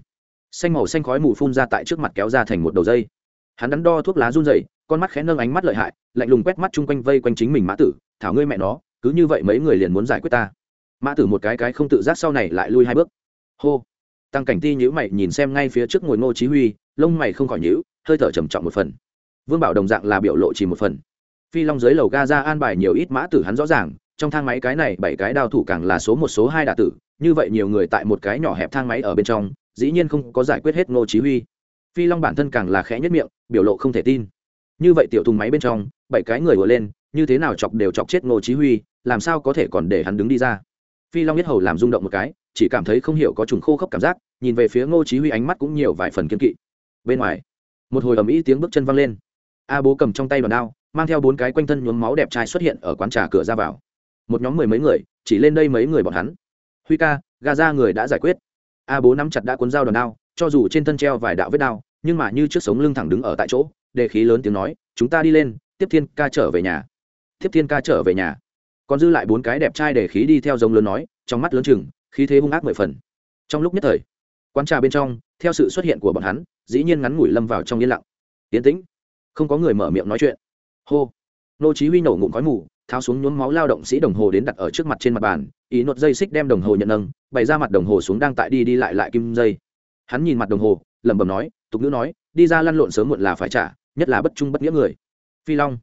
Xanh màu xanh khói mù phun ra tại trước mặt kéo ra thành một đầu dây hắn đắn đo thuốc lá run rẩy, con mắt khẽ nâng ánh mắt lợi hại, lạnh lùng quét mắt chung quanh vây quanh chính mình mã tử, thảo ngươi mẹ nó, cứ như vậy mấy người liền muốn giải quyết ta. Mã tử một cái cái không tự giác sau này lại lui hai bước. Hô. Tăng cảnh ti nhữ mày nhìn xem ngay phía trước ngồi ngô chí huy, lông mày không khỏi nhữ hơi thở trầm trọng một phần. Vương bảo đồng dạng là biểu lộ chỉ một phần. Phi long dưới lầu ga ra an bài nhiều ít mã tử hắn rõ ràng, trong thang máy cái này bảy cái đao thủ càng là số một số hai đả tử, như vậy nhiều người tại một cái nhỏ hẹp thang máy ở bên trong, dĩ nhiên không có giải quyết hết ngô chí huy phi long bản thân càng là khẽ nhất miệng, biểu lộ không thể tin. Như vậy tiểu thùng máy bên trong, bảy cái người vừa lên, như thế nào chọc đều chọc chết ngô chí huy, làm sao có thể còn để hắn đứng đi ra? Phi long nhất hầu làm rung động một cái, chỉ cảm thấy không hiểu có trùng khô khốc cảm giác, nhìn về phía ngô chí huy ánh mắt cũng nhiều vài phần kiên kỵ. Bên ngoài, một hồi ầm ĩ tiếng bước chân vang lên. A bố cầm trong tay đòn đao, mang theo bốn cái quanh thân nhuốm máu đẹp trai xuất hiện ở quán trà cửa ra vào. Một nhóm mười mấy người, chỉ lên đây mấy người bọn hắn. Huy ca, ga ra người đã giải quyết. A bố nắm chặt đã cuốn dao đòn đao cho dù trên thân treo vài đạo vết đao, nhưng mà như trước sống lưng thẳng đứng ở tại chỗ, đề khí lớn tiếng nói, chúng ta đi lên, tiếp thiên ca trở về nhà. Tiếp thiên ca trở về nhà. Còn dư lại bốn cái đẹp trai để khí đi theo giống lớn nói, trong mắt lớn chừng, khí thế hung ác mười phần. Trong lúc nhất thời, quán trà bên trong, theo sự xuất hiện của bọn hắn, dĩ nhiên ngắn ngủi lâm vào trong yên lặng. Yên tĩnh. Không có người mở miệng nói chuyện. Hô. Nô chí huy nổ ngụm khói mù, tháo xuống nhuốm máu lao động sĩ đồng hồ đến đặt ở trước mặt trên mặt bàn, ý nốt dây xích đem đồng hồ nhận nâng, bày ra mặt đồng hồ xuống đang tại đi đi lại lại kim dây hắn nhìn mặt đồng hồ, lẩm bẩm nói, tục nữ nói, đi ra lăn lộn sớm muộn là phải trả, nhất là bất trung bất nghĩa người. Phi long.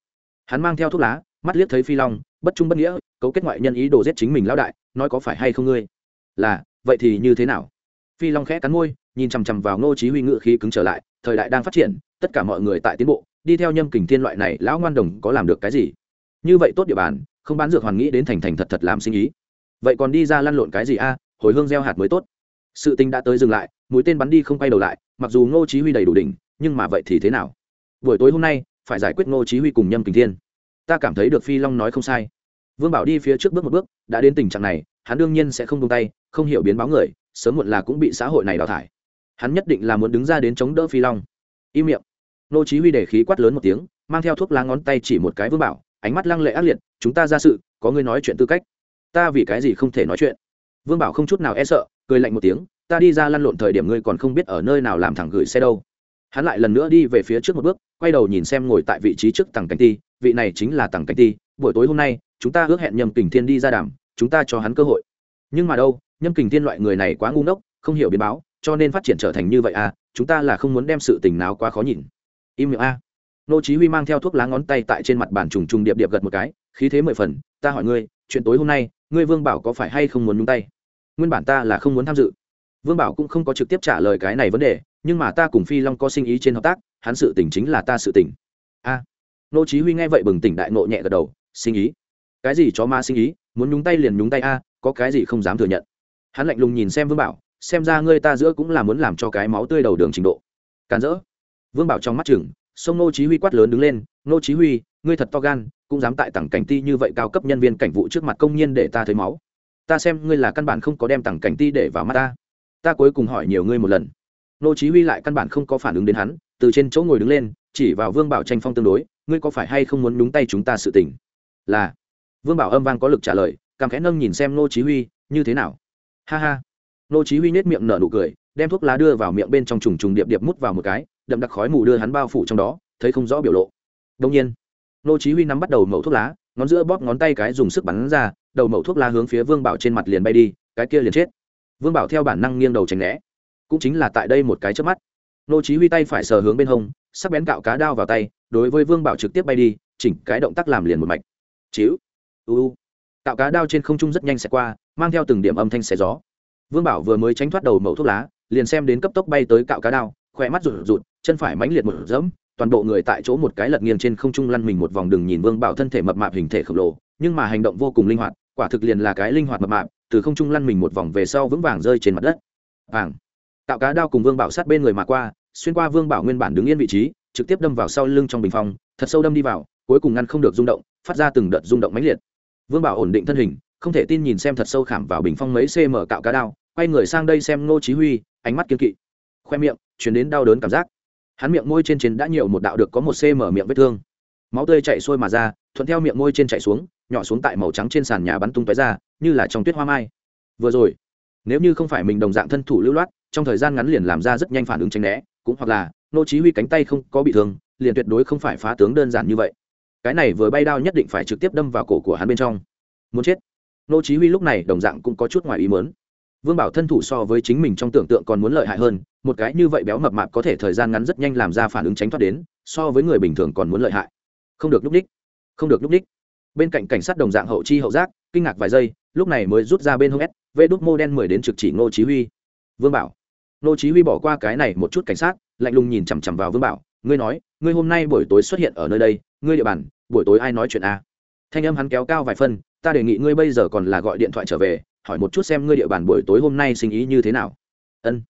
Hắn mang theo thuốc lá, mắt liếc thấy phi long, bất trung bất nghĩa, cấu kết ngoại nhân ý đồ giết chính mình lão đại, nói có phải hay không ngươi? Là, vậy thì như thế nào? Phi long khẽ cắn môi, nhìn chằm chằm vào ngô chí huy ngự khí cứng trở lại, thời đại đang phát triển, tất cả mọi người tại tiến bộ, đi theo nhâm kình thiên loại này, lão ngoan đồng có làm được cái gì? Như vậy tốt địa bàn, không bán dược hoàn nghĩ đến thành thành thật thật làm sinh ý. Vậy còn đi ra lăn lộn cái gì a? Hồi hương gieo hạt mới tốt. Sự tình đã tới dừng lại mũi tên bắn đi không quay đầu lại, mặc dù ngô chí huy đầy đủ đỉnh, nhưng mà vậy thì thế nào? Buổi tối hôm nay, phải giải quyết ngô chí huy cùng nhâm kình thiên. Ta cảm thấy được phi long nói không sai. Vương bảo đi phía trước bước một bước, đã đến tình trạng này, hắn đương nhiên sẽ không buông tay, không hiểu biến báo người, sớm muộn là cũng bị xã hội này đào thải. Hắn nhất định là muốn đứng ra đến chống đỡ phi long. Im miệng. Ngô chí huy để khí quát lớn một tiếng, mang theo thuốc lá ngón tay chỉ một cái vương bảo, ánh mắt lăng lệ ác liệt, chúng ta ra sự, có người nói chuyện tư cách. Ta vì cái gì không thể nói chuyện? Vương bảo không chút nào e sợ, cười lạnh một tiếng ta đi ra lăn lộn thời điểm ngươi còn không biết ở nơi nào làm thẳng gửi xe đâu. Hắn lại lần nữa đi về phía trước một bước, quay đầu nhìn xem ngồi tại vị trí trước tầng cảnh ti, vị này chính là tầng cảnh ti, buổi tối hôm nay, chúng ta ước hẹn nhâm kình thiên đi ra đàm, chúng ta cho hắn cơ hội. Nhưng mà đâu, nhâm kình thiên loại người này quá ngu ngốc, không hiểu biến báo, cho nên phát triển trở thành như vậy à chúng ta là không muốn đem sự tình nào quá khó nhìn. Im miệng a. Nô chí huy mang theo thuốc lá ngón tay tại trên mặt bàn trùng trùng điệp điệp gật một cái, khí thế mười phần, ta hỏi ngươi, chuyện tối hôm nay, ngươi vương bảo có phải hay không muốn nhúng tay? Nguyên bản ta là không muốn tham dự vương bảo cũng không có trực tiếp trả lời cái này vấn đề, nhưng mà ta cùng phi long có sinh ý trên hợp tác, hắn sự tình chính là ta sự tình. A. Nô chí huy nghe vậy bừng tỉnh đại ngộ nhẹ gật đầu, sinh ý? Cái gì chó ma sinh ý, muốn nhúng tay liền nhúng tay a, có cái gì không dám thừa nhận. Hắn lạnh lùng nhìn xem vương bảo, xem ra ngươi ta giữa cũng là muốn làm cho cái máu tươi đầu đường trình độ. Càn rỡ. Vương bảo trong mắt chừng, sông nô chí huy quát lớn đứng lên, nô chí huy, ngươi thật to gan, cũng dám tại tầng cảnh ti như vậy cao cấp nhân viên cảnh vụ trước mặt công nhân để ta thấy máu. Ta xem ngươi là căn bản không có đem tầng cảnh ti để vào mắt ta ta cuối cùng hỏi nhiều ngươi một lần. Nô chí huy lại căn bản không có phản ứng đến hắn, từ trên chỗ ngồi đứng lên, chỉ vào vương bảo tranh phong tương đối, ngươi có phải hay không muốn đúng tay chúng ta sự tình? Là. Vương bảo âm vang có lực trả lời cảm khẽ nâng nhìn xem nô chí huy, như thế nào? Ha ha. Nô chí huy nét miệng nở nụ cười, đem thuốc lá đưa vào miệng bên trong trùng trùng điệp điệp mút vào một cái, đậm đặc khói mù đưa hắn bao phủ trong đó, thấy không rõ biểu lộ. Đương nhiên, nô chí huy nắm bắt đầu mẩu thuốc lá, ngón giữa bóp ngón tay cái dùng sức bắn ra, đầu mẩu thuốc lá hướng phía vương bảo trên mặt liền bay đi, cái kia liền chết vương bảo theo bản năng nghiêng đầu tránh né. Cũng chính là tại đây một cái chớp mắt. Nô chí huy tay phải sờ hướng bên hông, sắc bén cạo cá đao vào tay, đối với vương bảo trực tiếp bay đi, chỉnh cái động tác làm liền một mạch. Chiếu u. Cạo cá đao trên không trung rất nhanh sẽ qua, mang theo từng điểm âm thanh xé gió. Vương bảo vừa mới tránh thoát đầu mẩu thuốc lá, liền xem đến cấp tốc bay tới cạo cá đao, khỏe mắt rụt rụt, chân phải mãnh liệt một dẫm, toàn bộ người tại chỗ một cái lật nghiêng trên không trung lăn mình một vòng đừng nhìn vương bảo thân thể mập mạp hình thể khổng lồ, nhưng mà hành động vô cùng linh hoạt, quả thực liền là cái linh hoạt mập mạp từ không trung lăn mình một vòng về sau vững vàng rơi trên mặt đất. Vàng. Tạo cá đao cùng vương bảo sát bên người mà qua, xuyên qua vương bảo nguyên bản đứng yên vị trí, trực tiếp đâm vào sau lưng trong bình phong, thật sâu đâm đi vào, cuối cùng ngăn không được rung động, phát ra từng đợt rung động mãnh liệt. Vương bảo ổn định thân hình, không thể tin nhìn xem thật sâu khảm vào bình phong mấy cm cạo cá đao, quay người sang đây xem ngô chí huy, ánh mắt kiên kỵ. Khoe miệng, truyền đến đau đớn cảm giác. Hắn miệng môi trên trên đã nhiều một đạo được có một cm miệng vết thương. Máu tươi chảy xuôi mà ra, thuận theo miệng môi trên chảy xuống, nhỏ xuống tại màu trắng trên sàn nhà bắn tung tóe ra như là trong tuyết hoa mai. Vừa rồi, nếu như không phải mình đồng dạng thân thủ lưu loát, trong thời gian ngắn liền làm ra rất nhanh phản ứng tránh né, cũng hoặc là, nô chí huy cánh tay không có bị thương, liền tuyệt đối không phải phá tướng đơn giản như vậy. Cái này vừa bay đao nhất định phải trực tiếp đâm vào cổ của hắn bên trong. Muốn chết. Nô chí huy lúc này đồng dạng cũng có chút ngoài ý muốn. Vương bảo thân thủ so với chính mình trong tưởng tượng còn muốn lợi hại hơn, một cái như vậy béo mập mạp có thể thời gian ngắn rất nhanh làm ra phản ứng tránh thoát đến, so với người bình thường còn muốn lợi hại. Không được lúc đích. Không được lúc đích. Bên cạnh cảnh sát đồng dạng hậu chi hậu giác, kinh ngạc vài giây lúc này mới rút ra bên hông s vê đúc mô đen mười đến trực chỉ ngô chí huy. Vương bảo. Ngô chí huy bỏ qua cái này một chút cảnh sát, lạnh lùng nhìn chằm chằm vào vương bảo, ngươi nói, ngươi hôm nay buổi tối xuất hiện ở nơi đây, ngươi địa bàn, buổi tối ai nói chuyện a? Thanh âm hắn kéo cao vài phân ta đề nghị ngươi bây giờ còn là gọi điện thoại trở về, hỏi một chút xem ngươi địa bàn buổi tối hôm nay sinh ý như thế nào. Ân.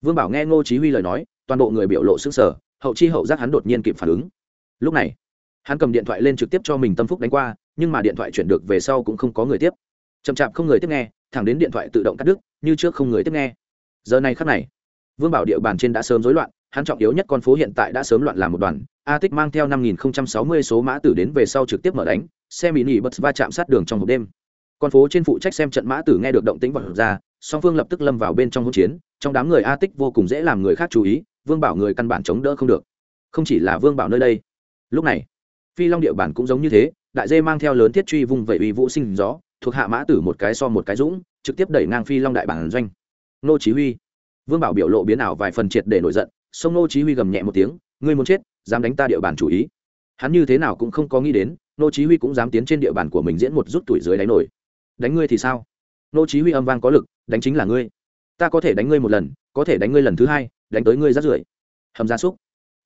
Vương bảo nghe ngô chí huy lời nói, toàn bộ người biểu lộ sững sờ, hậu chi hậu giác hắn đột nhiên kịp phản ứng. Lúc này, hắn cầm điện thoại lên trực tiếp cho mình tâm phúc đánh qua, nhưng mà điện thoại chuyển được về sau cũng không có người tiếp chậm chạp không người tiếp nghe, thẳng đến điện thoại tự động cắt đứt, như trước không người tiếp nghe. Giờ này khắc này, vương bảo địa bàn trên đã sớm rối loạn, hắn trọng yếu nhất con phố hiện tại đã sớm loạn làm một đoàn. A tích mang theo năm nghìn sáu mươi số mã tử đến về sau trực tiếp mở đánh, xe mỹ nỉ bật va chạm sát đường trong hộp đêm. Con phố trên phụ trách xem trận mã tử nghe được động tĩnh vật ra, song phương lập tức lâm vào bên trong hỗn chiến, trong đám người a tích vô cùng dễ làm người khác chú ý, vương bảo người căn bản chống đỡ không được. Không chỉ là vương bảo nơi đây. Lúc này, phi long địa bản cũng giống như thế, đại dê mang theo lớn thiết truy vùng vẩy uy vũ sinh gió thuộc hạ mã tử một cái so một cái dũng, trực tiếp đẩy ngang phi long đại bản doanh. Nô chí huy. Vương bảo biểu lộ biến ảo vài phần triệt để nổi giận, sông nô chí huy gầm nhẹ một tiếng, ngươi muốn chết, dám đánh ta địa bàn chủ ý. Hắn như thế nào cũng không có nghĩ đến, nô chí huy cũng dám tiến trên địa bàn của mình diễn một rút tuổi dưới đáy nổi. Đánh ngươi thì sao? Nô chí huy âm vang có lực, đánh chính là ngươi. Ta có thể đánh ngươi một lần, có thể đánh ngươi lần thứ hai, đánh tới ngươi rát rưởi. Hầm gia súc.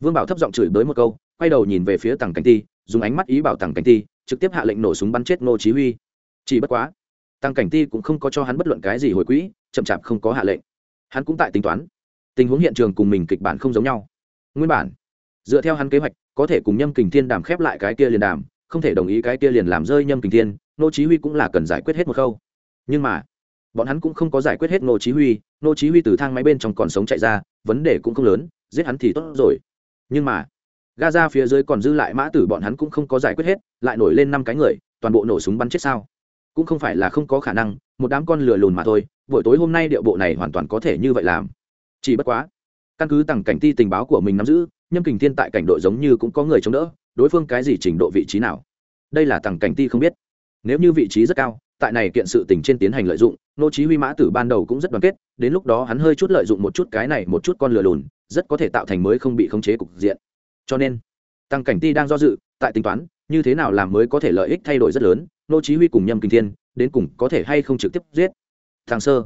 Vương bảo thấp giọng chửi bới một câu, quay đầu nhìn về phía tầng cảnh ti, dùng ánh mắt ý bảo tầng cảnh ti, trực tiếp hạ lệnh nổ súng bắn chết nô chí huy chỉ bất quá, tăng cảnh ti cũng không có cho hắn bất luận cái gì hồi quỹ, chậm chạp không có hạ lệnh. Hắn cũng tại tính toán. Tình huống hiện trường cùng mình kịch bản không giống nhau. Nguyên bản, dựa theo hắn kế hoạch, có thể cùng nhâm kình thiên đàm khép lại cái kia liền đàm, không thể đồng ý cái kia liền làm rơi nhâm kình thiên, nô chí huy cũng là cần giải quyết hết một khâu. Nhưng mà, bọn hắn cũng không có giải quyết hết nô chí huy, nô chí huy từ thang máy bên trong còn sống chạy ra, vấn đề cũng không lớn, giết hắn thì tốt rồi. Nhưng mà, gaza phía dưới còn dư lại mã tử bọn hắn cũng không có giải quyết hết, lại nổi lên năm cái người, toàn bộ nổ súng bắn chết sao? Cũng không phải là không có khả năng, một đám con lừa lùn mà thôi, buổi tối hôm nay điệu bộ này hoàn toàn có thể như vậy làm. Chỉ bất quá, căn cứ tầng cảnh ti tình báo của mình nắm giữ, nhâm kình thiên tại cảnh đội giống như cũng có người chống đỡ, đối phương cái gì trình độ vị trí nào? Đây là tầng cảnh ti không biết. Nếu như vị trí rất cao, tại này kiện sự tình trên tiến hành lợi dụng, nô chí huy mã tử ban đầu cũng rất đoàn kết, đến lúc đó hắn hơi chút lợi dụng một chút cái này một chút con lừa lùn, rất có thể tạo thành mới không bị khống chế cục diện. Cho nên tăng cảnh ti đang do dự, tại tính toán như thế nào làm mới có thể lợi ích thay đổi rất lớn, nô chí huy cùng nhâm kinh thiên, đến cùng có thể hay không trực tiếp giết? Thằng sơ,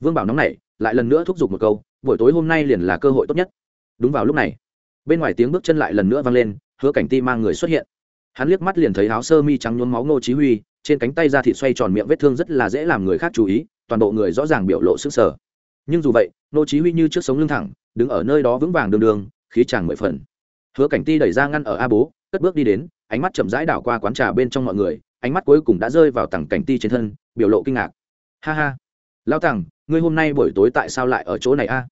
vương bảo nóng nảy, lại lần nữa thúc giục một câu, buổi tối hôm nay liền là cơ hội tốt nhất. Đúng vào lúc này, bên ngoài tiếng bước chân lại lần nữa vang lên, hứa cảnh ti mang người xuất hiện. Hắn liếc mắt liền thấy áo sơ mi trắng nhuốm máu nô chí huy, trên cánh tay da thịt xoay tròn miệng vết thương rất là dễ làm người khác chú ý, toàn bộ người rõ ràng biểu lộ sức sở nhưng dù vậy, nô chí huy như trước sống lưng thẳng, đứng ở nơi đó vững vàng đường đường, khí chàng mười phần. Hứa cảnh ti đẩy ra ngăn ở a bố, cất bước đi đến ánh mắt chậm rãi đảo qua quán trà bên trong mọi người, ánh mắt cuối cùng đã rơi vào tằng cảnh ti trên thân, biểu lộ kinh ngạc. Ha ha. Lao tằng, ngươi hôm nay buổi tối tại sao lại ở chỗ này a?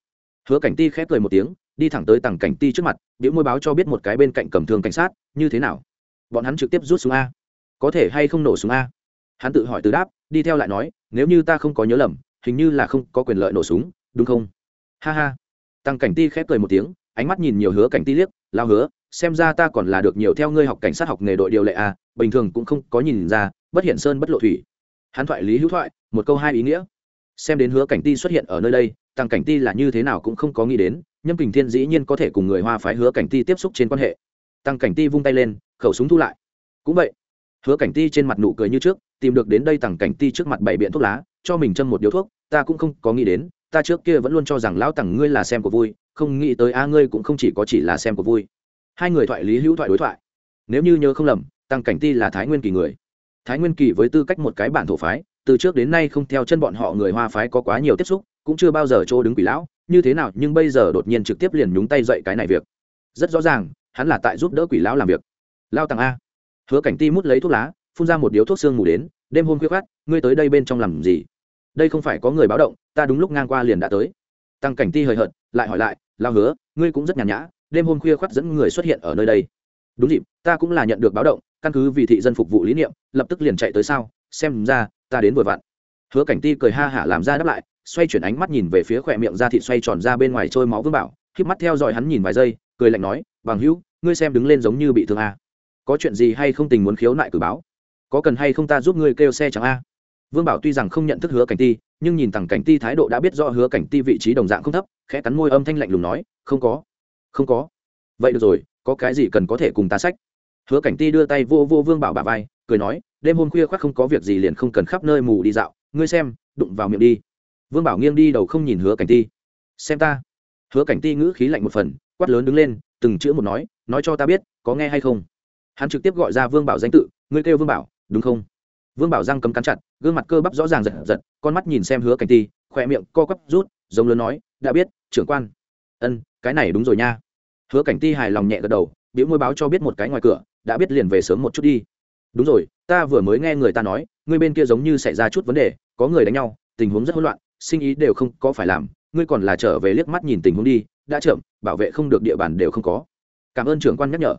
Hứa cảnh ti khép cười một tiếng, đi thẳng tới tằng cảnh ti trước mặt, biểu môi báo cho biết một cái bên cạnh cầm thương cảnh sát, như thế nào? Bọn hắn trực tiếp rút súng a? Có thể hay không nổ súng a? Hắn tự hỏi từ đáp, đi theo lại nói, nếu như ta không có nhớ lầm, hình như là không có quyền lợi nổ súng, đúng không? Ha ha. Tăng cảnh ti khép cười một tiếng, ánh mắt nhìn nhiều hứa cảnh ti liếc, lao hứa xem ra ta còn là được nhiều theo ngươi học cảnh sát học nghề đội điều lệ a bình thường cũng không có nhìn ra, bất hiện sơn bất lộ thủy. Hắn thoại lý hữu thoại, một câu hai ý nghĩa. Xem đến hứa cảnh ti xuất hiện ở nơi đây tăng cảnh ti là như thế nào cũng không có nghĩ đến, nhâm kình thiên dĩ nhiên có thể cùng người hoa phái hứa cảnh ti tiếp xúc trên quan hệ. Tăng cảnh ti vung tay lên, khẩu súng thu lại. Cũng vậy, hứa cảnh ti trên mặt nụ cười như trước, tìm được đến đây tăng cảnh ti trước mặt bảy biện thuốc lá, cho mình châm một điếu thuốc, ta cũng không có nghĩ đến, ta trước kia vẫn luôn cho rằng lão tằng ngươi là xem của vui, không nghĩ tới a ngươi cũng không chỉ có chỉ là xem của vui hai người thoại lý hữu thoại đối thoại. Nếu như nhớ không lầm, tăng cảnh ti là thái nguyên kỳ người. Thái nguyên kỳ với tư cách một cái bản thổ phái, từ trước đến nay không theo chân bọn họ người hoa phái có quá nhiều tiếp xúc, cũng chưa bao giờ chỗ đứng quỷ lão, như thế nào nhưng bây giờ đột nhiên trực tiếp liền nhúng tay dậy cái này việc. Rất rõ ràng, hắn là tại giúp đỡ quỷ lão làm việc. Lao tặng a. Hứa cảnh ti mút lấy thuốc lá, phun ra một điếu thuốc sương mù đến, đêm hôm khuya khát ngươi tới đây bên trong làm gì? Đây không phải có người báo động, ta đúng lúc ngang qua liền đã tới. Tăng cảnh ti hời hợt, lại hỏi lại, lao hứa, ngươi cũng rất nhàn nhã đêm hôm khuya khoắt dẫn người xuất hiện ở nơi đây. Đúng dịp, ta cũng là nhận được báo động, căn cứ vì thị dân phục vụ lý niệm, lập tức liền chạy tới sao? Xem ra, ta đến vội vặn. Hứa cảnh ti cười ha hả làm ra đáp lại, xoay chuyển ánh mắt nhìn về phía khỏe miệng ra thịt xoay tròn ra bên ngoài trôi máu vương bảo k mắt theo dõi hắn nhìn vài giây, cười lạnh nói, bằng hữu, ngươi xem đứng lên giống như bị thương a. Có chuyện gì hay không tình muốn khiếu nại cử báo? Có cần hay không ta giúp ngươi kêu xe chẳng a? Vương bảo tuy rằng không nhận thức hứa cảnh ti, nhưng nhìn thẳng cảnh ti thái độ đã biết rõ hứa cảnh ti vị trí đồng dạng không thấp, khẽ cắn môi âm thanh lạnh lùng nói, không có không có. Vậy được rồi, có cái gì cần có thể cùng ta sách? Hứa cảnh ti đưa tay vô vô vương bảo bà vai, cười nói, đêm hôm khuya khoác không có việc gì liền không cần khắp nơi mù đi dạo, ngươi xem, đụng vào miệng đi. Vương bảo nghiêng đi đầu không nhìn hứa cảnh ti. Xem ta. Hứa cảnh ti ngữ khí lạnh một phần, quát lớn đứng lên, từng chữ một nói nói cho ta biết, có nghe hay không? Hắn trực tiếp gọi ra vương bảo danh tự, ngươi kêu vương bảo, đúng không? Vương bảo răng cấm cắn chặt, gương mặt cơ bắp rõ ràng giật giật, con mắt nhìn xem hứa cảnh ti, khỏe miệng co quắp rút, giống lớn nói, đã biết, trưởng quan. Ân, cái này đúng rồi nha hứa cảnh ti hài lòng nhẹ gật đầu biểu môi báo cho biết một cái ngoài cửa, đã biết liền về sớm một chút đi. Đúng rồi, ta vừa mới nghe người ta nói ngươi bên kia giống như xảy ra chút vấn đề, có người đánh nhau, tình huống rất hỗn loạn, sinh ý đều không có phải làm, ngươi còn là trở về liếc mắt nhìn tình huống đi, đã chậm, bảo vệ không được địa bàn đều không có. Cảm ơn trưởng quan nhắc nhở.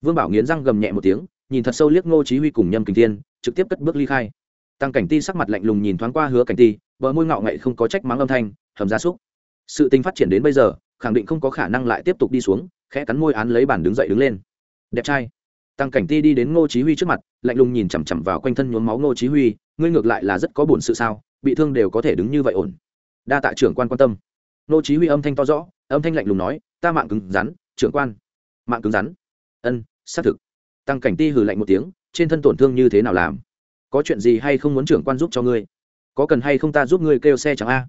Vương bảo nghiến răng gầm nhẹ một tiếng, nhìn thật sâu liếc ngô chí huy cùng nhâm kình thiên, trực tiếp cất bước ly khai. Tăng cảnh ti sắc mặt lạnh lùng nhìn thoáng qua hứa cảnh ti, bờ môi ngạo ngậy không có trách mắng âm thanh, hầm ra súc. Sự tình phát triển đến bây giờ khẳng định không có khả năng lại tiếp tục đi xuống, khẽ cắn môi án lấy bản đứng dậy đứng lên. Đẹp trai. Tăng cảnh ti đi đến ngô chí huy trước mặt, lạnh lùng nhìn chằm chằm vào quanh thân nhuốm máu ngô chí huy, ngươi ngược lại là rất có buồn sự sao, bị thương đều có thể đứng như vậy ổn. Đa tạ trưởng quan quan tâm. Ngô chí huy âm thanh to rõ, âm thanh lạnh lùng nói, ta mạng cứng rắn, trưởng quan. Mạng cứng rắn. Ân, xác thực. Tăng cảnh ti hừ lạnh một tiếng, trên thân tổn thương như thế nào làm? Có chuyện gì hay không muốn trưởng quan giúp cho ngươi? Có cần hay không ta giúp ngươi kêu xe chẳng a?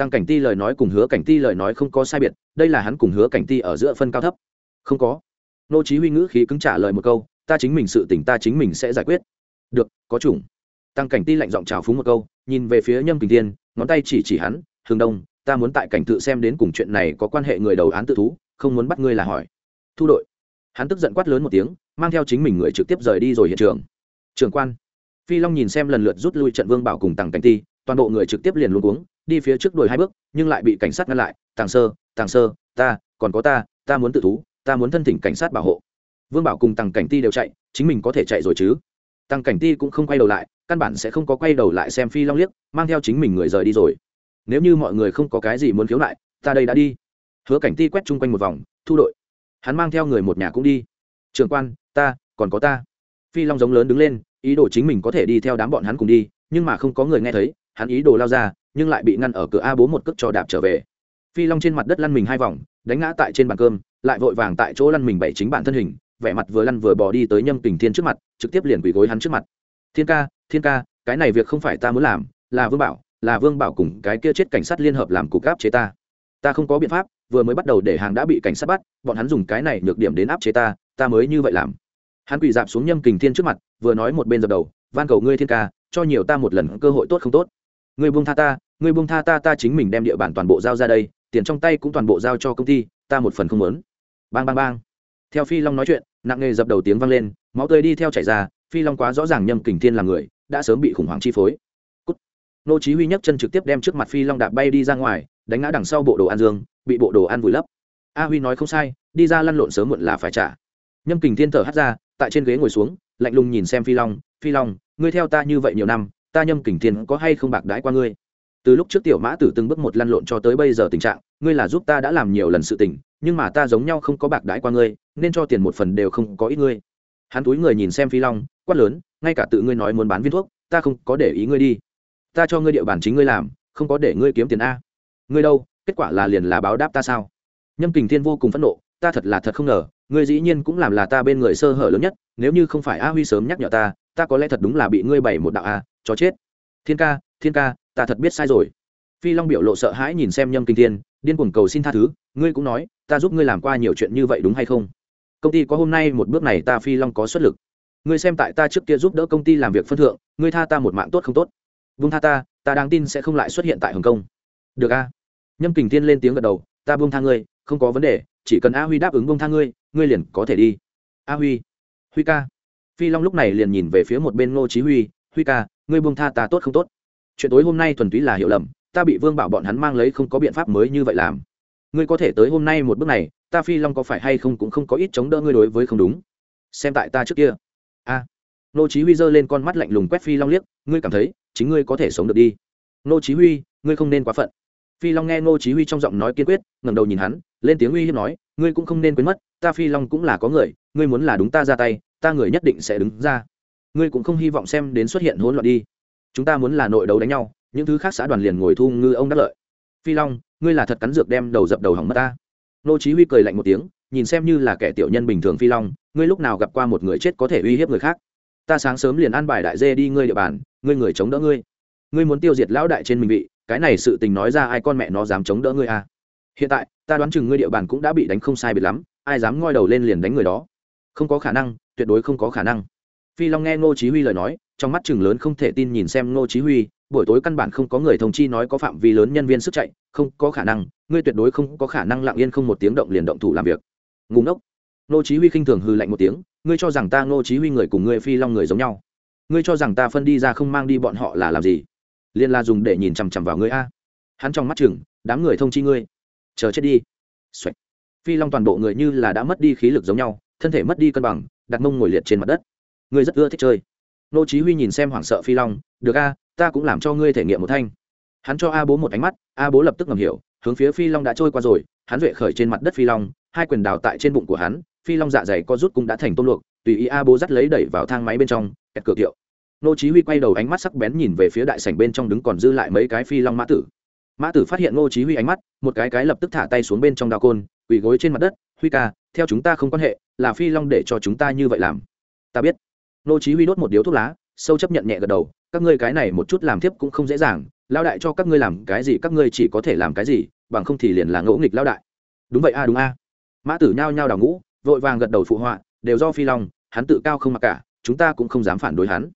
Tăng cảnh ti lời nói cùng hứa cảnh ti lời nói không có sai biệt đây là hắn cùng hứa cảnh ti ở giữa phân cao thấp. Không có. Nô chí huy ngữ khí cứng trả lời một câu ta chính mình sự tình ta chính mình sẽ giải quyết. Được có chủng. Tăng cảnh ti lạnh giọng chào phúng một câu nhìn về phía nhâm kình Thiên, ngón tay chỉ chỉ hắn hướng đông ta muốn tại cảnh tự xem đến cùng chuyện này có quan hệ người đầu án tự thú không muốn bắt ngươi là hỏi. Thu đội. Hắn tức giận quát lớn một tiếng mang theo chính mình người trực tiếp rời đi rồi hiện trường. Trường quan. Phi long nhìn xem lần lượt rút lui trận vương bảo cùng Tăng cảnh ti toàn bộ người trực tiếp liền luôn uống đi phía trước đuổi hai bước, nhưng lại bị cảnh sát ngăn lại, tàng sơ tàng sơ, ta, còn có ta ta muốn tự thú, ta muốn thân thỉnh cảnh sát bảo hộ. Vương bảo cùng tàng cảnh ti đều chạy, chính mình có thể chạy rồi chứ? Tàng cảnh ti cũng không quay đầu lại, căn bản sẽ không có quay đầu lại xem phi long liếc, mang theo chính mình người rời đi rồi. Nếu như mọi người không có cái gì muốn khiếu lại ta đây đã đi. Hứa cảnh ti quét chung quanh một vòng, thu đội. Hắn mang theo người một nhà cũng đi. Trường quan, ta, còn có ta. Phi long giống lớn đứng lên, ý đồ chính mình có thể đi theo đám bọn hắn cùng đi, nhưng mà không có người nghe thấy hắn ý đồ lao ra, nhưng lại bị ngăn ở cửa a bố một cước cho đạp trở về. Phi long trên mặt đất lăn mình hai vòng, đánh ngã tại trên bàn cơm, lại vội vàng tại chỗ lăn mình bảy chính bản thân hình, vẻ mặt vừa lăn vừa bỏ đi tới nhâm kình thiên trước mặt, trực tiếp liền quỳ gối hắn trước mặt. Thiên ca thiên ca, cái này việc không phải ta muốn làm, là vương bảo, là vương bảo cùng cái kia chết cảnh sát liên hợp làm cục áp chế ta. Ta không có biện pháp, vừa mới bắt đầu để hàng đã bị cảnh sát bắt, bọn hắn dùng cái này nhược điểm đến áp chế ta ta mới như vậy làm. Hắn quỳ dạp xuống nhâm kình thiên trước mặt, vừa nói một bên dập đầu, van cầu ngươi thiên ca, cho nhiều ta một lần cơ hội tốt không tốt ngươi buông tha ta, ngươi buông tha ta ta chính mình đem địa bàn toàn bộ giao ra đây, tiền trong tay cũng toàn bộ giao cho công ty, ta một phần không muốn. Bang bang bang. Theo phi long nói chuyện, nặng nề dập đầu tiếng vang lên, máu tươi đi theo chảy ra, phi long quá rõ ràng nhâm kình thiên là người, đã sớm bị khủng hoảng chi phối. Cút. nô chí huy nhấc chân trực tiếp đem trước mặt phi long đạp bay đi ra ngoài, đánh ngã đằng sau bộ đồ ăn dương, bị bộ đồ ăn vùi lấp. A huy nói không sai, đi ra lăn lộn sớm muộn là phải trả. Nhâm kình thiên thở hắt ra, tại trên ghế ngồi xuống, lạnh lùng nhìn xem phi long phi long, ngươi theo ta như vậy nhiều năm ta nhâm kình thiên có hay không bạc đãi qua ngươi? Từ lúc trước tiểu mã tử từng bước một lăn lộn cho tới bây giờ tình trạng, ngươi là giúp ta đã làm nhiều lần sự tình, nhưng mà ta giống nhau không có bạc đãi qua ngươi, nên cho tiền một phần đều không có ít ngươi. Hắn túi người nhìn xem phi long, quát lớn, ngay cả tự ngươi nói muốn bán viên thuốc, ta không có để ý ngươi đi. Ta cho ngươi địa bàn chính ngươi làm, không có để ngươi kiếm tiền a. Ngươi đâu, kết quả là liền là báo đáp ta sao? Nhâm kình thiên vô cùng phẫn nộ, ta thật là thật không ngờ, ngươi dĩ nhiên cũng làm là ta bên người sơ hở lớn nhất, nếu như không phải a huy sớm nhắc nhở ta ta có lẽ thật đúng là bị ngươi bày một đạo a cho chết. Thiên ca thiên ca, ta thật biết sai rồi. Phi long biểu lộ sợ hãi nhìn xem nhâm kinh thiên, điên cuồng cầu xin tha thứ, ngươi cũng nói, ta giúp ngươi làm qua nhiều chuyện như vậy đúng hay không? Công ty có hôm nay một bước này ta phi long có xuất lực. Ngươi xem tại ta trước kia giúp đỡ công ty làm việc phân thượng, ngươi tha ta một mạng tốt không tốt? Vung tha ta ta đáng tin sẽ không lại xuất hiện tại hồng kông. Được a. Nhâm kình thiên lên tiếng gật đầu, ta buông tha ngươi, không có vấn đề, chỉ cần a huy đáp ứng buông tha ngươi ngươi liền có thể đi. A huy huy ca. Phi long lúc này liền nhìn về phía một bên ngô chí huy huy ca ngươi buông tha ta tốt không tốt? Chuyện tối hôm nay thuần túy là hiểu lầm, ta bị vương bảo bọn hắn mang lấy không có biện pháp mới như vậy làm. Ngươi có thể tới hôm nay một bước này, ta phi long có phải hay không cũng không có ít chống đỡ ngươi đối với không đúng? Xem tại ta trước kia. A. Nô chí huy giơ lên con mắt lạnh lùng quét phi long liếc, ngươi cảm thấy chính ngươi có thể sống được đi. Nô chí huy, ngươi không nên quá phận. Phi long nghe nô chí huy trong giọng nói kiên quyết, ngẩng đầu nhìn hắn, lên tiếng uy hiếp nói, ngươi cũng không nên quên mất, ta phi long cũng là có người, ngươi muốn là đúng ta ra tay, ta người nhất định sẽ đứng ra ngươi cũng không hy vọng xem đến xuất hiện hỗn loạn đi. Chúng ta muốn là nội đấu đánh nhau, những thứ khác xã đoàn liền ngồi thu ngư ông đắc lợi. Phi long, ngươi là thật cắn dược đem đầu dập đầu hỏng mất ta. Nô chí huy cười lạnh một tiếng, nhìn xem như là kẻ tiểu nhân bình thường phi long, ngươi lúc nào gặp qua một người chết có thể uy hiếp người khác? Ta sáng sớm liền an bài đại dê đi ngươi địa bàn, ngươi người chống đỡ ngươi. Ngươi muốn tiêu diệt lão đại trên mình vị, cái này sự tình nói ra ai con mẹ nó dám chống đỡ ngươi à? Hiện tại, ta đoán chừng ngươi địa bàn cũng đã bị đánh không sai biệt lắm, ai dám ngoi đầu lên liền đánh người đó. Không có khả năng, tuyệt đối không có khả năng phi long nghe ngô chí huy lời nói, trong mắt chừng lớn không thể tin nhìn xem ngô chí huy, buổi tối căn bản không có người thông chi nói có phạm vi lớn nhân viên sức chạy, không có khả năng, ngươi tuyệt đối không có khả năng lặng yên không một tiếng động liền động thủ làm việc. Ngu ngốc. Ngô chí huy khinh thường hừ lạnh một tiếng, ngươi cho rằng ta ngô chí huy người cùng ngươi phi long người giống nhau. Ngươi cho rằng ta phân đi ra không mang đi bọn họ là làm gì? Liên la dùng để nhìn chằm chằm vào ngươi a. Hắn trong mắt chừng đám người thông chi ngươi. Chờ chết đi. Xoạch. phi long toàn bộ người như là đã mất đi khí lực giống nhau, thân thể mất đi cân bằng, đặt mông ngồi liệt trên mặt đất ngươi rất ưa thích chơi. Nô chí huy nhìn xem hoảng sợ phi long, được a, ta cũng làm cho ngươi thể nghiệm một thanh. Hắn cho a bố một ánh mắt, a bố lập tức ngầm hiểu, hướng phía phi long đã trôi qua rồi, hắn duệ khởi trên mặt đất phi long, hai quyền đào tại trên bụng của hắn, phi long dạ dày co rút cũng đã thành tôm luộc, tùy ý a bố dắt lấy đẩy vào thang máy bên trong, kẹt cửa kiệu. Nô chí huy quay đầu ánh mắt sắc bén nhìn về phía đại sảnh bên trong đứng còn dư lại mấy cái phi long mã tử. Mã tử phát hiện nô chí huy ánh mắt, một cái cái lập tức thả tay xuống bên trong đao côn, quỳ gối trên mặt đất, huy ca, theo chúng ta không quan hệ, là phi long để cho chúng ta như vậy làm. Ta biết nô chí huy đốt một điếu thuốc lá, sâu chấp nhận nhẹ gật đầu, các ngươi cái này một chút làm tiếp cũng không dễ dàng lao đại cho các ngươi làm cái gì các ngươi chỉ có thể làm cái gì, bằng không thì liền là ngỗ nghịch lao đại. Đúng vậy a, đúng a. Mã tử nhao nhao đào ngũ, vội vàng gật đầu phụ họa, đều do phi long, hắn tự cao không mặc cả, chúng ta cũng không dám phản đối hắn.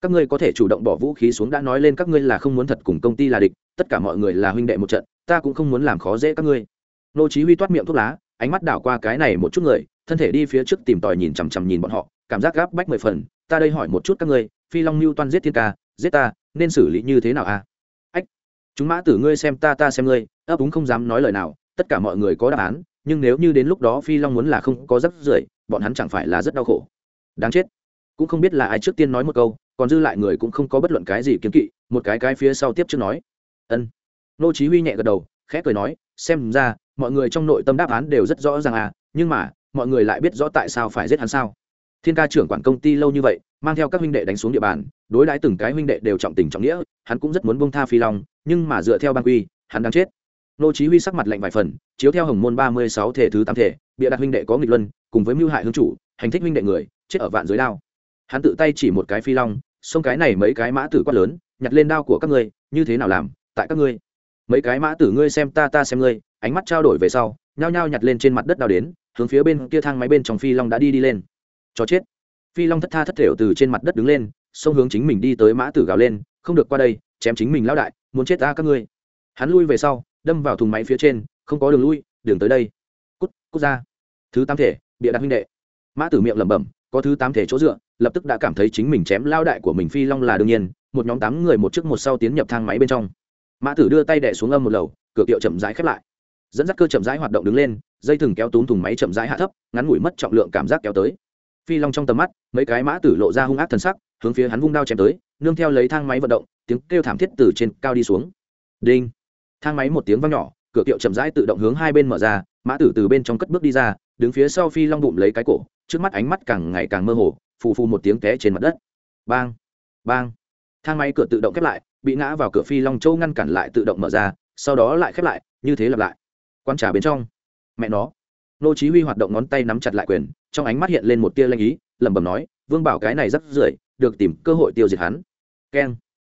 Các ngươi có thể chủ động bỏ vũ khí xuống đã nói lên các ngươi là không muốn thật cùng công ty là địch, tất cả mọi người là huynh đệ một trận, ta cũng không muốn làm khó dễ các ngươi. Nô chí huy toát miệng thuốc lá, ánh mắt đảo qua cái này một chút người, thân thể đi phía trước tìm tòi nhìn chằm chằm nhìn bọn họ cảm giác gáp bách mười phần, ta đây hỏi một chút các ngươi, phi long mưu toan giết thiên ca, giết ta, nên xử lý như thế nào a à? ách, chúng mã tử ngươi xem ta ta xem ngươi, ấp úng không dám nói lời nào, tất cả mọi người có đáp án, nhưng nếu như đến lúc đó phi long muốn là không có rắc rưởi, bọn hắn chẳng phải là rất đau khổ. Đáng chết. Cũng không biết là ai trước tiên nói một câu, còn dư lại người cũng không có bất luận cái gì kiếm kỵ, một cái cái phía sau tiếp trước nói. Ân. Nô chí huy nhẹ gật đầu, khẽ cười nói, xem ra, mọi người trong nội tâm đáp án đều rất rõ ràng à nhưng mà, mọi người lại biết rõ tại sao phải giết hắn sao thiên ca trưởng quản công ty lâu như vậy, mang theo các huynh đệ đánh xuống địa bàn, đối đãi từng cái huynh đệ đều trọng tình trọng nghĩa, hắn cũng rất muốn bông tha phi long, nhưng mà dựa theo ban quy, hắn đang chết. Nô chí huy sắc mặt lạnh vài phần, chiếu theo hồng môn ba mươi sáu thể thứ tám thể, bịa đặt huynh đệ có nghịch luân, cùng với mưu hại hương chủ, hành thích huynh đệ người, chết ở vạn dưới đao. Hắn tự tay chỉ một cái phi long, xông cái này mấy cái mã tử quát lớn, nhặt lên đao của các ngươi, như thế nào làm, tại các ngươi. Mấy cái mã tử ngươi xem ta ta xem ngươi, ánh mắt trao đổi về sau, nhao nhao nhặt lên trên mặt đất đao đến, hướng phía bên kia thang máy bên trong phi long đã đi đi lên cho chết. Phi long thất tha thất thểu từ trên mặt đất đứng lên, xông hướng chính mình đi tới mã tử gào lên, không được qua đây, chém chính mình lão đại, muốn chết ta các ngươi. Hắn lui về sau, đâm vào thùng máy phía trên, không có đường lui, đường tới đây. Cút cút ra. Thứ tám thể, bịa đặt huynh đệ. Mã tử miệng lẩm bẩm, có thứ tám thể chỗ dựa. Lập tức đã cảm thấy chính mình chém lao đại của mình phi long là đương nhiên, một nhóm tám người một trước một sau tiến nhập thang máy bên trong. Mã tử đưa tay đẻ xuống âm một lầu, cửa kiệu chậm rãi khép lại. Dẫn dắt cơ chậm rãi hoạt động đứng lên, dây thừng kéo túm thùng máy chậm rãi hạ thấp, ngắn ngủi mất trọng lượng cảm giác kéo tới phi long trong tầm mắt, mấy cái mã tử lộ ra hung ác thần sắc, hướng phía hắn vung đao chém tới, nương theo lấy thang máy vận động, tiếng kêu thảm thiết từ trên cao đi xuống. Đinh! Thang máy một tiếng vang nhỏ, cửa kiệu chậm rãi tự động hướng hai bên mở ra, mã tử từ bên trong cất bước đi ra, đứng phía sau phi long bụng lấy cái cổ, trước mắt ánh mắt càng ngày càng mơ hồ, phù phù một tiếng té trên mặt đất. Bang! Bang! Thang máy cửa tự động khép lại, bị ngã vào cửa phi long châu ngăn cản lại tự động mở ra, sau đó lại khép lại, như thế lặp lại. Quan trả bên trong. Mẹ nó! Nô chí huy hoạt động ngón tay nắm chặt lại quyền, trong ánh mắt hiện lên một tia lanh ý, lẩm bẩm nói, vương bảo cái này rất rưởi, được tìm cơ hội tiêu diệt hắn. Keng.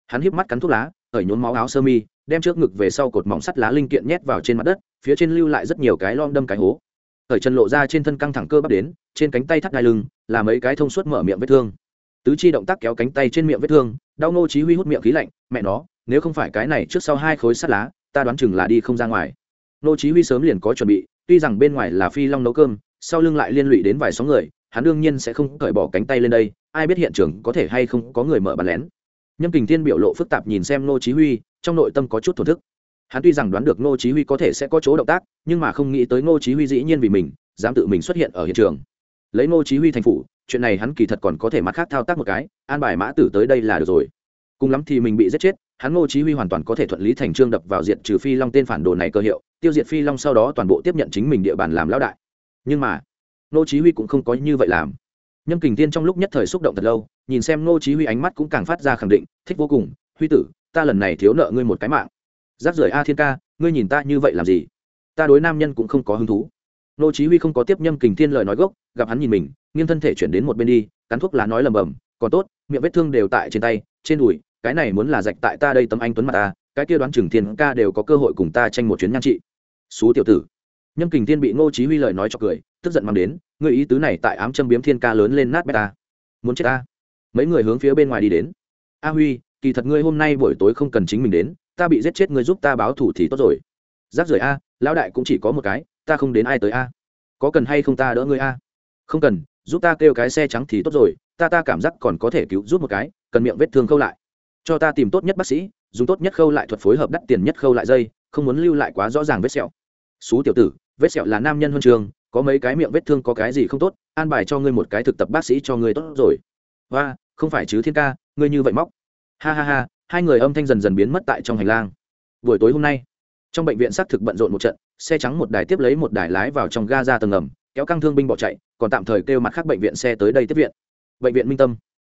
Hắn híp mắt cắn thuốc lá ở nhốn máu áo sơ mi, đem trước ngực về sau cột mỏng sắt lá linh kiện nhét vào trên mặt đất, phía trên lưu lại rất nhiều cái lom đâm cái hố. Ở chân lộ ra trên thân căng thẳng cơ bắp đến, trên cánh tay thắt đai lưng, là mấy cái thông suốt mở miệng vết thương. Tứ chi động tác kéo cánh tay trên miệng vết thương, đau ngô chí huy hút miệng khí lạnh, mẹ nó, nếu không phải cái này trước sau hai khối sắt lá, ta đoán chừng là đi không ra ngoài. Ngô chí huy sớm liền có chuẩn bị tuy rằng bên ngoài là phi long nấu cơm, sau lưng lại liên lụy đến vài sóng người, hắn đương nhiên sẽ không cởi bỏ cánh tay lên đây, ai biết hiện trường có thể hay không có người mở bàn lén. Nhâm kình thiên biểu lộ phức tạp nhìn xem ngô chí huy, trong nội tâm có chút thổn thức. Hắn tuy rằng đoán được ngô chí huy có thể sẽ có chỗ động tác, nhưng mà không nghĩ tới ngô chí huy dĩ nhiên vì mình, dám tự mình xuất hiện ở hiện trường. Lấy ngô chí huy thành phủ chuyện này hắn kỳ thật còn có thể mặt khác thao tác một cái, an bài mã tử tới đây là được rồi. Cùng lắm thì mình bị giết chết, hắn ngô chí huy hoàn toàn có thể thuận lý thành trương đập vào diện trừ phi long tên phản đồ này cơ hiệu tiêu diệt phi long sau đó toàn bộ tiếp nhận chính mình địa bàn làm lão đại. Nhưng mà nô chí huy cũng không có như vậy làm. Nhâm kình tiên trong lúc nhất thời xúc động thật lâu, nhìn xem nô chí huy ánh mắt cũng càng phát ra khẳng định, thích vô cùng, huy tử, ta lần này thiếu nợ ngươi một cái mạng. Giáp rời a thiên ca, ngươi nhìn ta như vậy làm gì? Ta đối nam nhân cũng không có hứng thú. Nô chí huy không có tiếp nhâm kình thiên lời nói gốc, gặp hắn nhìn mình, nghiêng thân thể chuyển đến một bên đi, cắn thuốc lá nói lầm bầm, còn tốt, miệng vết thương đều tại trên tay, trên đùi, cái này muốn là rạch tại ta đây tấm anh tuấn mặt ta, cái kia đoán chừng thiên ca đều có cơ hội cùng ta tranh một chuyến nhan trị xú tiểu tử. Nhâm kình thiên bị ngô chí huy lời nói cho cười, tức giận mang đến người ý tứ này tại ám châm biếm thiên ca lớn lên nát beta muốn chết ta? Mấy người hướng phía bên ngoài đi đến. A huy, kỳ thật ngươi hôm nay buổi tối không cần chính mình đến, ta bị giết chết ngươi giúp ta báo thù thì tốt rồi. Giáp rời a, lão đại cũng chỉ có một cái, ta không đến ai tới a. Có cần hay không ta đỡ ngươi a? Không cần, giúp ta kêu cái xe trắng thì tốt rồi, ta ta cảm giác còn có thể cứu giúp một cái, cần miệng vết thương khâu lại. Cho ta tìm tốt nhất bác sĩ, dùng tốt nhất khâu lại thuật phối hợp đắt tiền nhất khâu lại dây, không muốn lưu lại quá rõ ràng vết sẹo xú tiểu tử, vết sẹo là nam nhân huân trường, có mấy cái miệng vết thương có cái gì không tốt, an bài cho ngươi một cái thực tập bác sĩ cho ngươi tốt rồi. Và không phải chứ thiên ca, ngươi như vậy móc. Ha ha ha, hai người âm thanh dần dần biến mất tại trong hành lang. Buổi tối hôm nay, trong bệnh viện xác thực bận rộn một trận, xe trắng một đài tiếp lấy một đài lái vào trong ga ra tầng ngầm, kéo căng thương binh bỏ chạy, còn tạm thời kêu mặt khác bệnh viện xe tới đây tiếp viện. Bệnh viện minh tâm,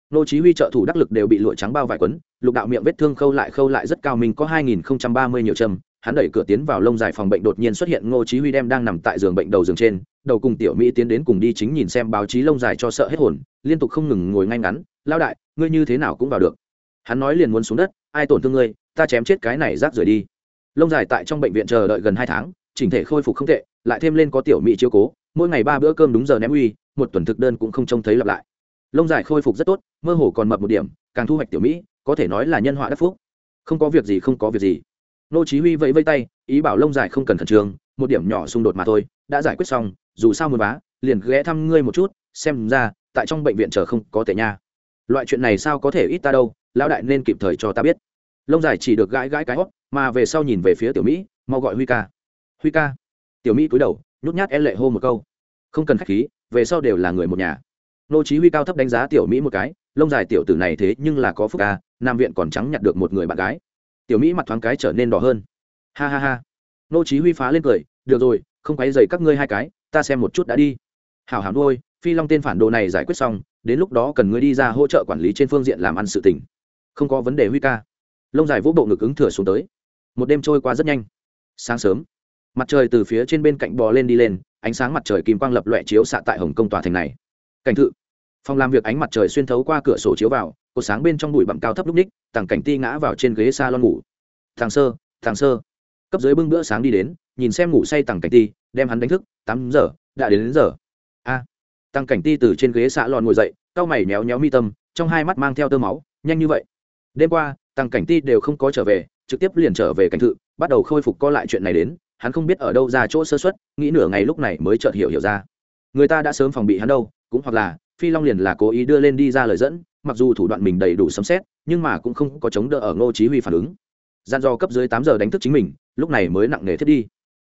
nô chí huy trợ thủ đắc lực đều bị lụa trắng bao vải quấn, lục đạo miệng vết thương khâu lại khâu lại rất cao, mình có 2030 nhiều trầm hắn đẩy cửa tiến vào lông dài phòng bệnh đột nhiên xuất hiện ngô chí huy đem đang nằm tại giường bệnh đầu giường trên, đầu cùng tiểu mỹ tiến đến cùng đi chính nhìn xem báo chí lông dài cho sợ hết hồn, liên tục không ngừng ngồi ngay ngắn lao đại, ngươi như thế nào cũng vào được. Hắn nói liền muốn xuống đất, ai tổn thương ngươi, ta chém chết cái này rác rời đi. Lông dài tại trong bệnh viện chờ đợi gần hai tháng, chỉnh thể khôi phục không tệ, lại thêm lên có tiểu mỹ chiếu cố, mỗi ngày ba bữa cơm đúng giờ ném uy, một tuần thực đơn cũng không trông thấy lặp lại. Lông dài khôi phục rất tốt, mơ hồ còn mập một điểm, càng thu hoạch tiểu mỹ, có thể nói là nhân họa đắc phúc. Không có việc gì, không có việc gì nô chí huy vẫy vẫy tay, ý bảo lông dài không cần khẩn trương, một điểm nhỏ xung đột mà thôi, đã giải quyết xong, dù sao muốn bá liền ghé thăm ngươi một chút, xem ra, tại trong bệnh viện chờ không có thể nha. Loại chuyện này sao có thể ít ta đâu, lão đại nên kịp thời cho ta biết. Lông dài chỉ được gãi gãi cái hót, mà về sau nhìn về phía tiểu mỹ, mau gọi huy ca. Huy ca. Tiểu mỹ cúi đầu, nhút nhát e lệ hô một câu. Không cần khách khí, về sau đều là người một nhà. Nô chí huy cao thấp đánh giá tiểu mỹ một cái, lông dài tiểu tử này thế nhưng là có phúc ca, nam viện còn trắng nhặt được một người bạn gái tiểu mỹ mặt thoáng cái trở nên đỏ hơn. Ha ha ha. Nô chí huy phá lên cười, được rồi, không quấy rầy các ngươi hai cái, ta xem một chút đã đi. Hảo hảo nuôi, phi long tên phản đồ này giải quyết xong, đến lúc đó cần ngươi đi ra hỗ trợ quản lý trên phương diện làm ăn sự tình. Không có vấn đề huy ca. Lông dài vũ bộ ngực ứng thừa xuống tới. Một đêm trôi qua rất nhanh. Sáng sớm, mặt trời từ phía trên bên cạnh bò lên đi lên, ánh sáng mặt trời kim quang lập loẹ chiếu xạ tại hồng công tòa thành này. Cảnh thự. Phòng làm việc ánh mặt trời xuyên thấu qua cửa sổ chiếu vào cột sáng bên trong bụi bặm cao thấp lúc ních tàng cảnh ti ngã vào trên ghế s a lon ngủ. Thằng sơ thằng sơ. Cấp dưới bưng bữa sáng đi đến nhìn xem ngủ say tàng cảnh ti đem hắn đánh thức tám giờ đã đến, đến giờ. A. À, tàng cảnh ti từ trên ghế xạ lon ngồi dậy cau mày méo méo mi tâm trong hai mắt mang theo tơ máu nhanh như vậy. Đêm qua tàng cảnh ti đều không có trở về trực tiếp liền trở về cảnh thự bắt đầu khôi phục co lại chuyện này đến hắn không biết ở đâu ra chỗ sơ xuất nghĩ nửa ngày lúc này mới chợt hiểu hiểu ra. Người ta đã sớm phòng bị hắn đâu cũng hoặc là phi long liền là cố ý đưa lên đi ra lời dẫn mặc dù thủ đoạn mình đầy đủ sấm xét nhưng mà cũng không có chống đỡ ở ngô chí huy phản ứng. Gian do cấp dưới tám giờ đánh thức chính mình lúc này mới nặng nề thiết đi.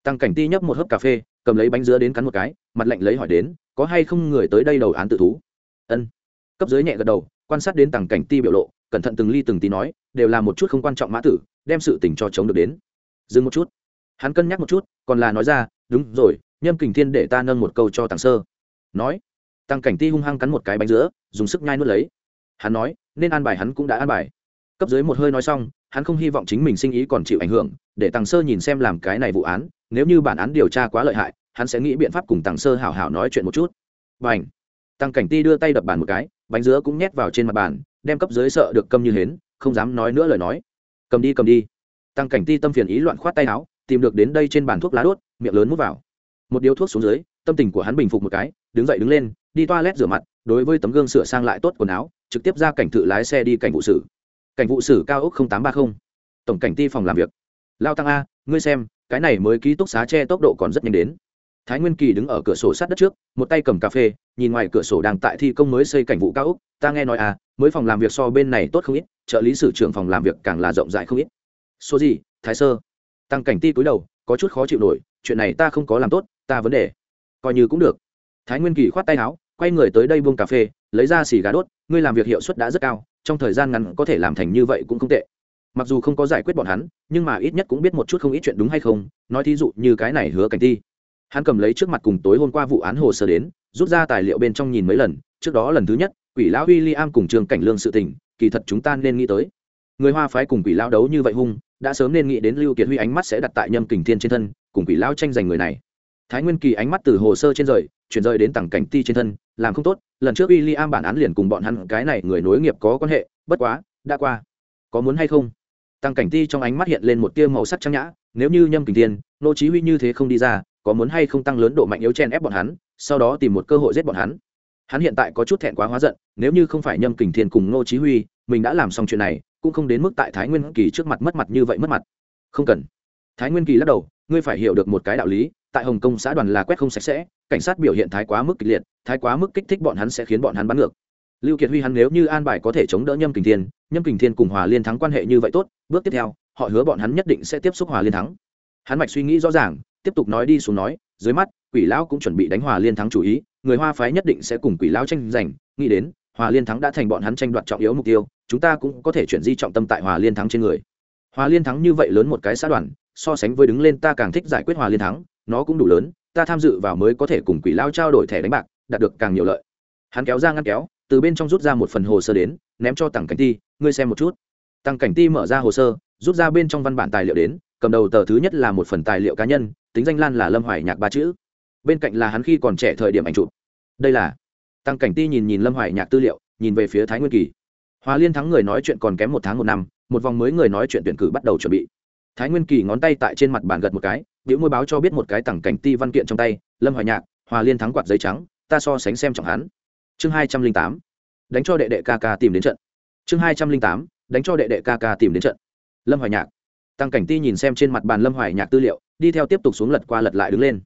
Tăng cảnh ti nhấp một hớp cà phê cầm lấy bánh dứa đến cắn một cái mặt lạnh lấy hỏi đến có hay không người tới đây đầu án tự thú? Ân. Cấp dưới nhẹ gật đầu quan sát đến tăng cảnh ti biểu lộ cẩn thận từng ly từng tí nói đều là một chút không quan trọng mã tử đem sự tình cho chống được đến. Dừng một chút. Hắn cân nhắc một chút còn là nói ra đúng rồi nhâm kình thiên để ta nâng một câu cho tàng sơ. Nói. Tăng cảnh ti hung hăng cắn một cái bánh dứa, dùng sức nhai nuốt lấy hắn nói, nên an bài hắn cũng đã an bài. Cấp dưới một hơi nói xong, hắn không hy vọng chính mình sinh ý còn chịu ảnh hưởng, để tàng sơ nhìn xem làm cái này vụ án, nếu như bản án điều tra quá lợi hại, hắn sẽ nghĩ biện pháp cùng tàng sơ hảo hảo nói chuyện một chút. B à n h tăng cảnh ti đưa tay đập bàn một cái, bánh dứa cũng nhét vào trên mặt bàn, đem cấp dưới sợ được câm như hến, không dám nói nữa lời nói. Cầm đi cầm đi. Tăng cảnh ti tâm phiền ý loạn khoát tay áo, tìm được đến đây trên bàn thuốc lá đốt, miệng lớn mút vào. Một điếu thuốc xuống dưới, tâm tình của hắn bình phục một cái, đứng dậy đứng lên, đi toilet rửa mặt, đối với tấm gương sửa sang lại tốt quần áo trực tiếp ra cảnh tự lái xe đi cảnh vụ sử. Cảnh vụ sử cao ốc tám trăm ba mươi tổng cảnh ti phòng làm việc. Lao tăng a, ngươi xem, cái này mới ký túc xá che tốc độ còn rất nhanh đến. Thái nguyên kỳ đứng ở cửa sổ sát đất trước, một tay cầm cà phê, nhìn ngoài cửa sổ đang tại thi công mới xây cảnh vụ cao ốc. Ta nghe nói à mới phòng làm việc so bên này tốt không ít, trợ lý sử trưởng phòng làm việc càng là rộng rãi không ít. Số gì, thái sơ? Tăng cảnh ti cúi đầu, có chút khó chịu nổi, chuyện này ta không có làm tốt, ta vấn đề. Coi như cũng được. Thái nguyên kỳ khoát tay áo, quay người tới đây buông cà phê, lấy ra xì gà đốt ngươi làm việc hiệu suất đã rất cao, trong thời gian ngắn có thể làm thành như vậy cũng không tệ. Mặc dù không có giải quyết bọn hắn, nhưng mà ít nhất cũng biết một chút không ít chuyện đúng hay không, nói thí dụ như cái này hứa cảnh ti hắn cầm lấy trước mặt cùng tối hôm qua vụ án hồ sơ đến, rút ra tài liệu bên trong nhìn mấy lần, trước đó lần thứ nhất, quỷ lão w i l l i am cùng trường cảnh lương sự tình, kỳ thật chúng ta nên nghĩ tới. Người hoa phái cùng quỷ lão đấu như vậy hung, đã sớm nên nghĩ đến lưu kiệt huy ánh mắt sẽ đặt tại nhâm kình thiên trên thân, cùng quỷ lão tranh giành người này. Thái nguyên kỳ ánh mắt từ hồ sơ trên rời chuyển rời đến tầng cảnh ti trên thân, làm không tốt, lần trước w i l l i am bản án liền cùng bọn hắn cái này người nối nghiệp có quan hệ, bất quá, đã qua. Có muốn hay không? Tăng cảnh ti trong ánh mắt hiện lên một tia màu sắc trang nhã, nếu như nhâm kình thiên nô chí huy như thế không đi ra, có muốn hay không tăng lớn độ mạnh yếu chen ép bọn hắn, sau đó tìm một cơ hội giết bọn hắn? Hắn hiện tại có chút thẹn quá hóa giận, nếu như không phải nhâm kình thiên cùng ngô chí huy, mình đã làm xong chuyện này, cũng không đến mức tại thái nguyên kỳ trước mặt mất mặt như vậy mất mặt. Không cần. Thái nguyên kỳ lắc đầu, ngươi phải hiểu được một cái đạo lý, tại hồng kông xã đoàn là quét không sạch sẽ cảnh sát biểu hiện thái quá mức kịch liệt, thái quá mức kích thích bọn hắn sẽ khiến bọn hắn bắn ngược. Lưu kiệt huy hắn nếu như an bài có thể chống đỡ nhâm kình thiên, nhâm kình thiên cùng hòa liên thắng quan hệ như vậy tốt, bước tiếp theo, họ hứa bọn hắn nhất định sẽ tiếp xúc hòa liên thắng. Hắn mạch suy nghĩ rõ ràng, tiếp tục nói đi xuống nói, dưới mắt, quỷ lão cũng chuẩn bị đánh hòa liên thắng chủ ý, người hoa phái nhất định sẽ cùng quỷ lão tranh giành, nghĩ đến, hòa liên thắng đã thành bọn hắn tranh đoạt trọng yếu mục tiêu, chúng ta cũng có thể chuyển di trọng tâm tại hòa liên thắng trên người. Hòa liên thắng như vậy lớn một cái xã đoàn, so sánh với đứng lên ta càng thích giải quyết hòa liên thắng, nó cũng đủ lớn ta tham dự vào mới có thể cùng quỷ lao trao đổi thẻ đánh bạc, đạt được càng nhiều lợi. Hắn kéo ra ngăn kéo, từ bên trong rút ra một phần hồ sơ đến, ném cho tặng cảnh ti, ngươi xem một chút. Tăng cảnh ti mở ra hồ sơ, rút ra bên trong văn bản tài liệu đến, cầm đầu tờ thứ nhất là một phần tài liệu cá nhân, tính danh lan là lâm hoài nhạc ba chữ. Bên cạnh là hắn khi còn trẻ thời điểm ảnh chụp. Đây là tăng cảnh ti nhìn nhìn lâm hoài nhạc tư liệu, nhìn về phía thái nguyên kỳ. Hòa liên thắng người nói chuyện còn kém một tháng một năm, một vòng mới người nói chuyện tuyển cử bắt đầu chuẩn bị. Thái nguyên kỳ ngón tay tại trên mặt bàn gật một cái biểu môi báo cho biết một cái tặng cảnh ti văn kiện trong tay, lâm hoài nhạc, hòa liên thắng quạt giấy trắng, ta so sánh xem trọng hắn. Chương hai trăm linh tám, đánh cho đệ đệ ca ca tìm đến trận. Chương hai trăm linh tám, đánh cho đệ đệ ca ca tìm đến trận. Lâm hoài nhạc. Tăng cảnh ti nhìn xem trên mặt bàn lâm hoài nhạc tư liệu, đi theo tiếp tục xuống lật qua lật lại đứng lên.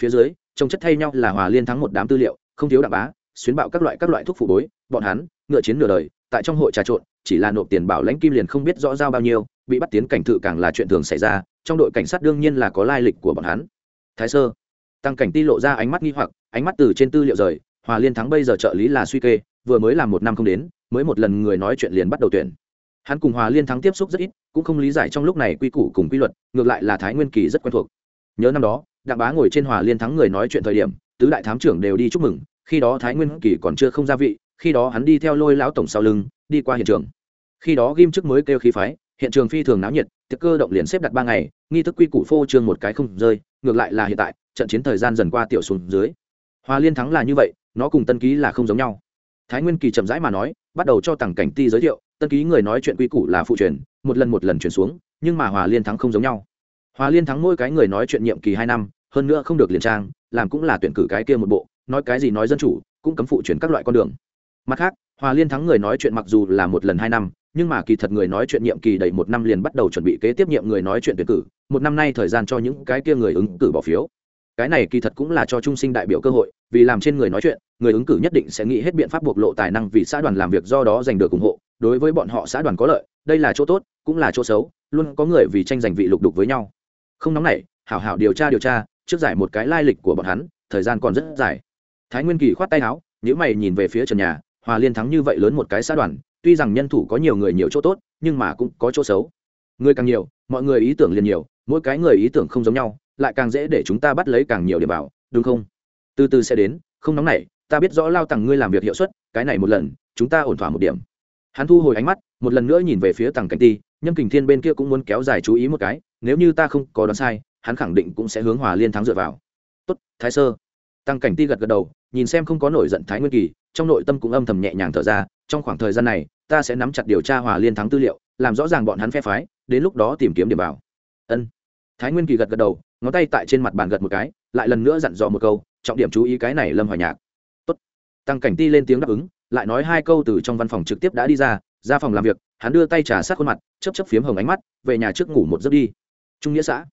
Phía dưới, trông chất thay nhau là hòa liên thắng một đám tư liệu, không thiếu đạm bá, xuyến bạo các loại các loại thuốc phụ bối, bọn hắn, ngựa chiến nửa đời, tại trong hội trà trộn, chỉ là nộp tiền bảo lãnh kim liền không biết rõ giao bao nhiêu bị bắt tiến cảnh thự càng là chuyện thường xảy ra, trong đội cảnh sát đương nhiên là có lai lịch của bọn hắn. Thái sơ, tăng cảnh ti lộ ra ánh mắt nghi hoặc, ánh mắt từ trên tư liệu rời, hòa liên thắng bây giờ trợ lý là suy kê, vừa mới làm một năm không đến, mới một lần người nói chuyện liền bắt đầu tuyển. Hắn cùng hòa liên thắng tiếp xúc rất ít, cũng không lý giải trong lúc này quy củ cùng quy luật, ngược lại là thái nguyên kỳ rất quen thuộc. Nhớ năm đó, đặng bá ngồi trên hòa liên thắng người nói chuyện thời điểm, tứ đại thám trưởng đều đi chúc mừng, khi đó thái nguyên kỳ còn chưa không gia vị, khi đó hắn đi theo lôi lão tổng sau lưng, đi qua hiện trường. Khi đó ghim chức mới kêu khí phái hiện trường phi thường náo nhiệt, tiệc cơ động liền xếp đặt ba ngày, nghi thức quy củ phô trương một cái không rơi, ngược lại là hiện tại, trận chiến thời gian dần qua tiểu xuống dưới. Hòa liên thắng là như vậy, nó cùng tân ký là không giống nhau. Thái nguyên kỳ chậm rãi mà nói, bắt đầu cho tặng cảnh ti giới thiệu, tân ký người nói chuyện quy củ là phụ truyền, một lần một lần chuyển xuống, nhưng mà hòa liên thắng không giống nhau. Hòa liên thắng mỗi cái người nói chuyện nhiệm kỳ hai năm, hơn nữa không được liền trang, làm cũng là tuyển cử cái kia một bộ, nói cái gì nói dân chủ, cũng cấm phụ chuyển các loại con đường. Mặt khác hòa liên thắng người nói chuyện mặc dù là một lần hai năm nhưng mà kỳ thật người nói chuyện nhiệm kỳ đầy một năm liền bắt đầu chuẩn bị kế tiếp nhiệm người nói chuyện tuyển cử, một năm nay thời gian cho những cái kia người ứng cử bỏ phiếu. Cái này kỳ thật cũng là cho trung sinh đại biểu cơ hội, vì làm trên người nói chuyện, người ứng cử nhất định sẽ nghĩ hết biện pháp bộc lộ tài năng vì xã đoàn làm việc do đó giành được ủng hộ. Đối với bọn họ, xã đoàn có lợi, đây là chỗ tốt, cũng là chỗ xấu, luôn có người vì tranh giành vị lục đục với nhau. Không nóng nảy, hảo hảo điều tra điều tra, trước giải một cái lai lịch của bọn hắn, thời gian còn rất dài. Thái nguyên kỳ khoát tay áo nếu mày nhìn về phía trần nhà, hòa liên thắng như vậy lớn một cái xã đoàn tuy rằng nhân thủ có nhiều người nhiều chỗ tốt, nhưng mà cũng có chỗ xấu. Người càng nhiều, mọi người ý tưởng liền nhiều, mỗi cái người ý tưởng không giống nhau, lại càng dễ để chúng ta bắt lấy càng nhiều điểm bảo, đúng không? Từ từ sẽ đến, không nóng nảy, ta biết rõ lao tặng ngươi làm việc hiệu suất, cái này một lần, chúng ta ổn thỏa một điểm. Hắn thu hồi ánh mắt, một lần nữa nhìn về phía tầng cảnh ti, nhâm kình thiên bên kia cũng muốn kéo dài chú ý một cái, nếu như ta không có đoán sai, hắn khẳng định cũng sẽ hướng hòa liên thắng dựa vào. Tốt, thái sơ. Tăng cảnh ti gật gật đầu, nhìn xem không có nổi giận thái nguyên kỳ, trong nội tâm cũng âm thầm nhẹ nhàng thở ra, trong khoảng thời gian này ta sẽ nắm chặt điều tra hòa liên thắng tư liệu, làm rõ ràng bọn hắn phe phái, đến lúc đó tìm kiếm điểm vào. Ân. Thái nguyên kỳ gật gật đầu, ngón tay tại trên mặt bàn gật một cái, lại lần nữa dặn dò một câu, trọng điểm chú ý cái này lâm hoài nhạc. Tốt. tăng cảnh ti lên tiếng đáp ứng, lại nói hai câu từ trong văn phòng trực tiếp đã đi ra ra phòng làm việc, hắn đưa tay trà sát khuôn mặt chấp chấp phiếm hồng ánh mắt, về nhà trước ngủ một giấc đi. Trung nghĩa xã.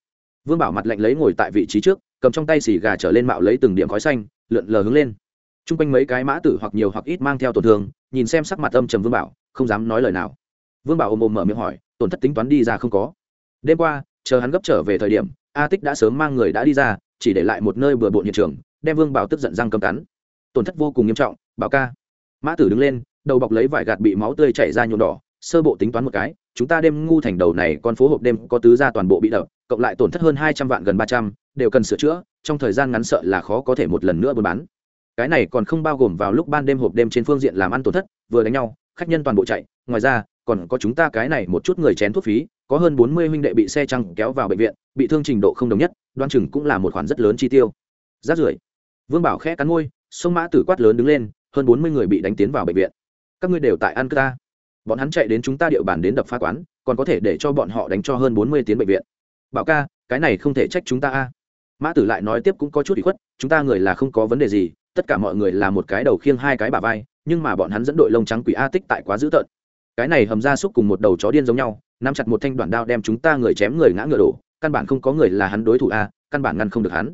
Vương bảo mặt lạnh lấy ngồi tại vị trí trước, cầm trong tay xì gà trở lên mạo lấy từng điểm khói xanh, lượn lờ hướng lên. T r u n g quanh mấy cái mã tử hoặc nhiều hoặc ít mang theo tổn thương, nhìn xem sắc mặt âm trầm vương bảo không dám nói lời nào. Vương bảo ôm ôm mở miệng hỏi, tổn thất tính toán đi ra không có. Đêm qua, chờ hắn gấp trở về thời điểm, a tích đã sớm mang người đã đi ra, chỉ để lại một nơi bừa bộn hiện trường, đem vương bảo tức giận răng cầm cắn. Tổn thất vô cùng nghiêm trọng, bảo ca. Mã tử đứng lên, đầu bọc lấy vải gạt bị máu tươi chảy ra nhuộm đỏ, sơ bộ tính toán một cái, chúng ta đêm ngu thành đầu này con phố hộp đêm có tứ ra toàn bộ bị đập, cộng lại tổn thất hơn hai trăm vạn gần ba trăm, đều cần sửa chữa, trong thời gian ngắn sợ là khó có thể một lần nữa buôn bán. Cái này còn không bao gồm vào lúc ban đêm hộp đêm trên phương diện làm ăn tổn thất, vừa đánh nhau khách nhân toàn bộ chạy, ngoài ra, còn có chúng ta cái này một chút người chén thuốc phí, có hơn bốn mươi huynh đệ bị xe trăng kéo vào bệnh viện, bị thương trình độ không đồng nhất, đoan chừng cũng là một khoản rất lớn chi tiêu. Rát rưởi, vương bảo khẽ cắn môi, sông mã tử quát lớn đứng lên, hơn bốn mươi người bị đánh tiến vào bệnh viện. Các ngươi đều tại ăn cơ ta. Bọn hắn chạy đến chúng ta địa bàn đến đập phá quán, còn có thể để cho bọn họ đánh cho hơn bốn mươi tiếng bệnh viện. Bảo ca, cái này không thể trách chúng ta a. Mã tử lại nói tiếp cũng có chút bị khuất, chúng ta người là không có vấn đề gì, tất cả mọi người là một cái đầu khiêng hai cái bà vai nhưng mà bọn hắn dẫn đội lông trắng quỷ a tích tại quá dữ tợn. Cái này hầm ra xúc cùng một đầu chó điên giống nhau, nắm chặt một thanh đoạn đao đem chúng ta người chém người ngã ngựa đổ, căn bản không có người là hắn đối thủ a, căn bản ngăn không được hắn.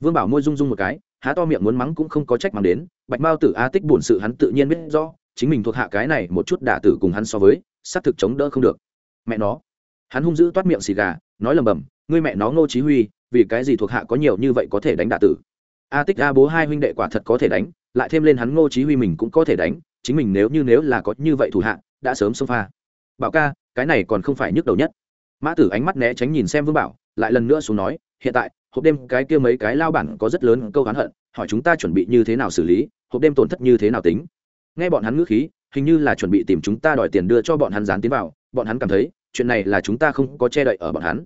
Vương bảo môi rung rung một cái, há to miệng muốn mắng cũng không có trách mắng đến, bạch mao tử a tích buồn sự hắn tự nhiên biết rõ, chính mình thuộc hạ cái này một chút đả tử cùng hắn so với, xác thực chống đỡ không được. Mẹ nó. Hắn hung dữ toát miệng xì gà, nói lầm bầm, ngươi mẹ nó ngô chí huy, vì cái gì thuộc hạ có nhiều như vậy có thể đánh đả tử? A tích a bố hai huynh đệ quả thật có thể đánh lại thêm lên hắn ngô chí huy mình cũng có thể đánh, chính mình nếu như nếu là có như vậy thủ hạ, đã sớm xông pha. Bảo ca, cái này còn không phải nhức đầu nhất. Mã tử ánh mắt né tránh nhìn xem vương bảo, lại lần nữa xuống nói, hiện tại, hộp đêm cái kia mấy cái lao bản có rất lớn câu hán hận, hỏi chúng ta chuẩn bị như thế nào xử lý, hộp đêm tổn thất như thế nào tính. Nghe bọn hắn ngữ khí, hình như là chuẩn bị tìm chúng ta đòi tiền đưa cho bọn hắn dán tiến vào, bọn hắn cảm thấy, chuyện này là chúng ta không có che đậy ở bọn hắn.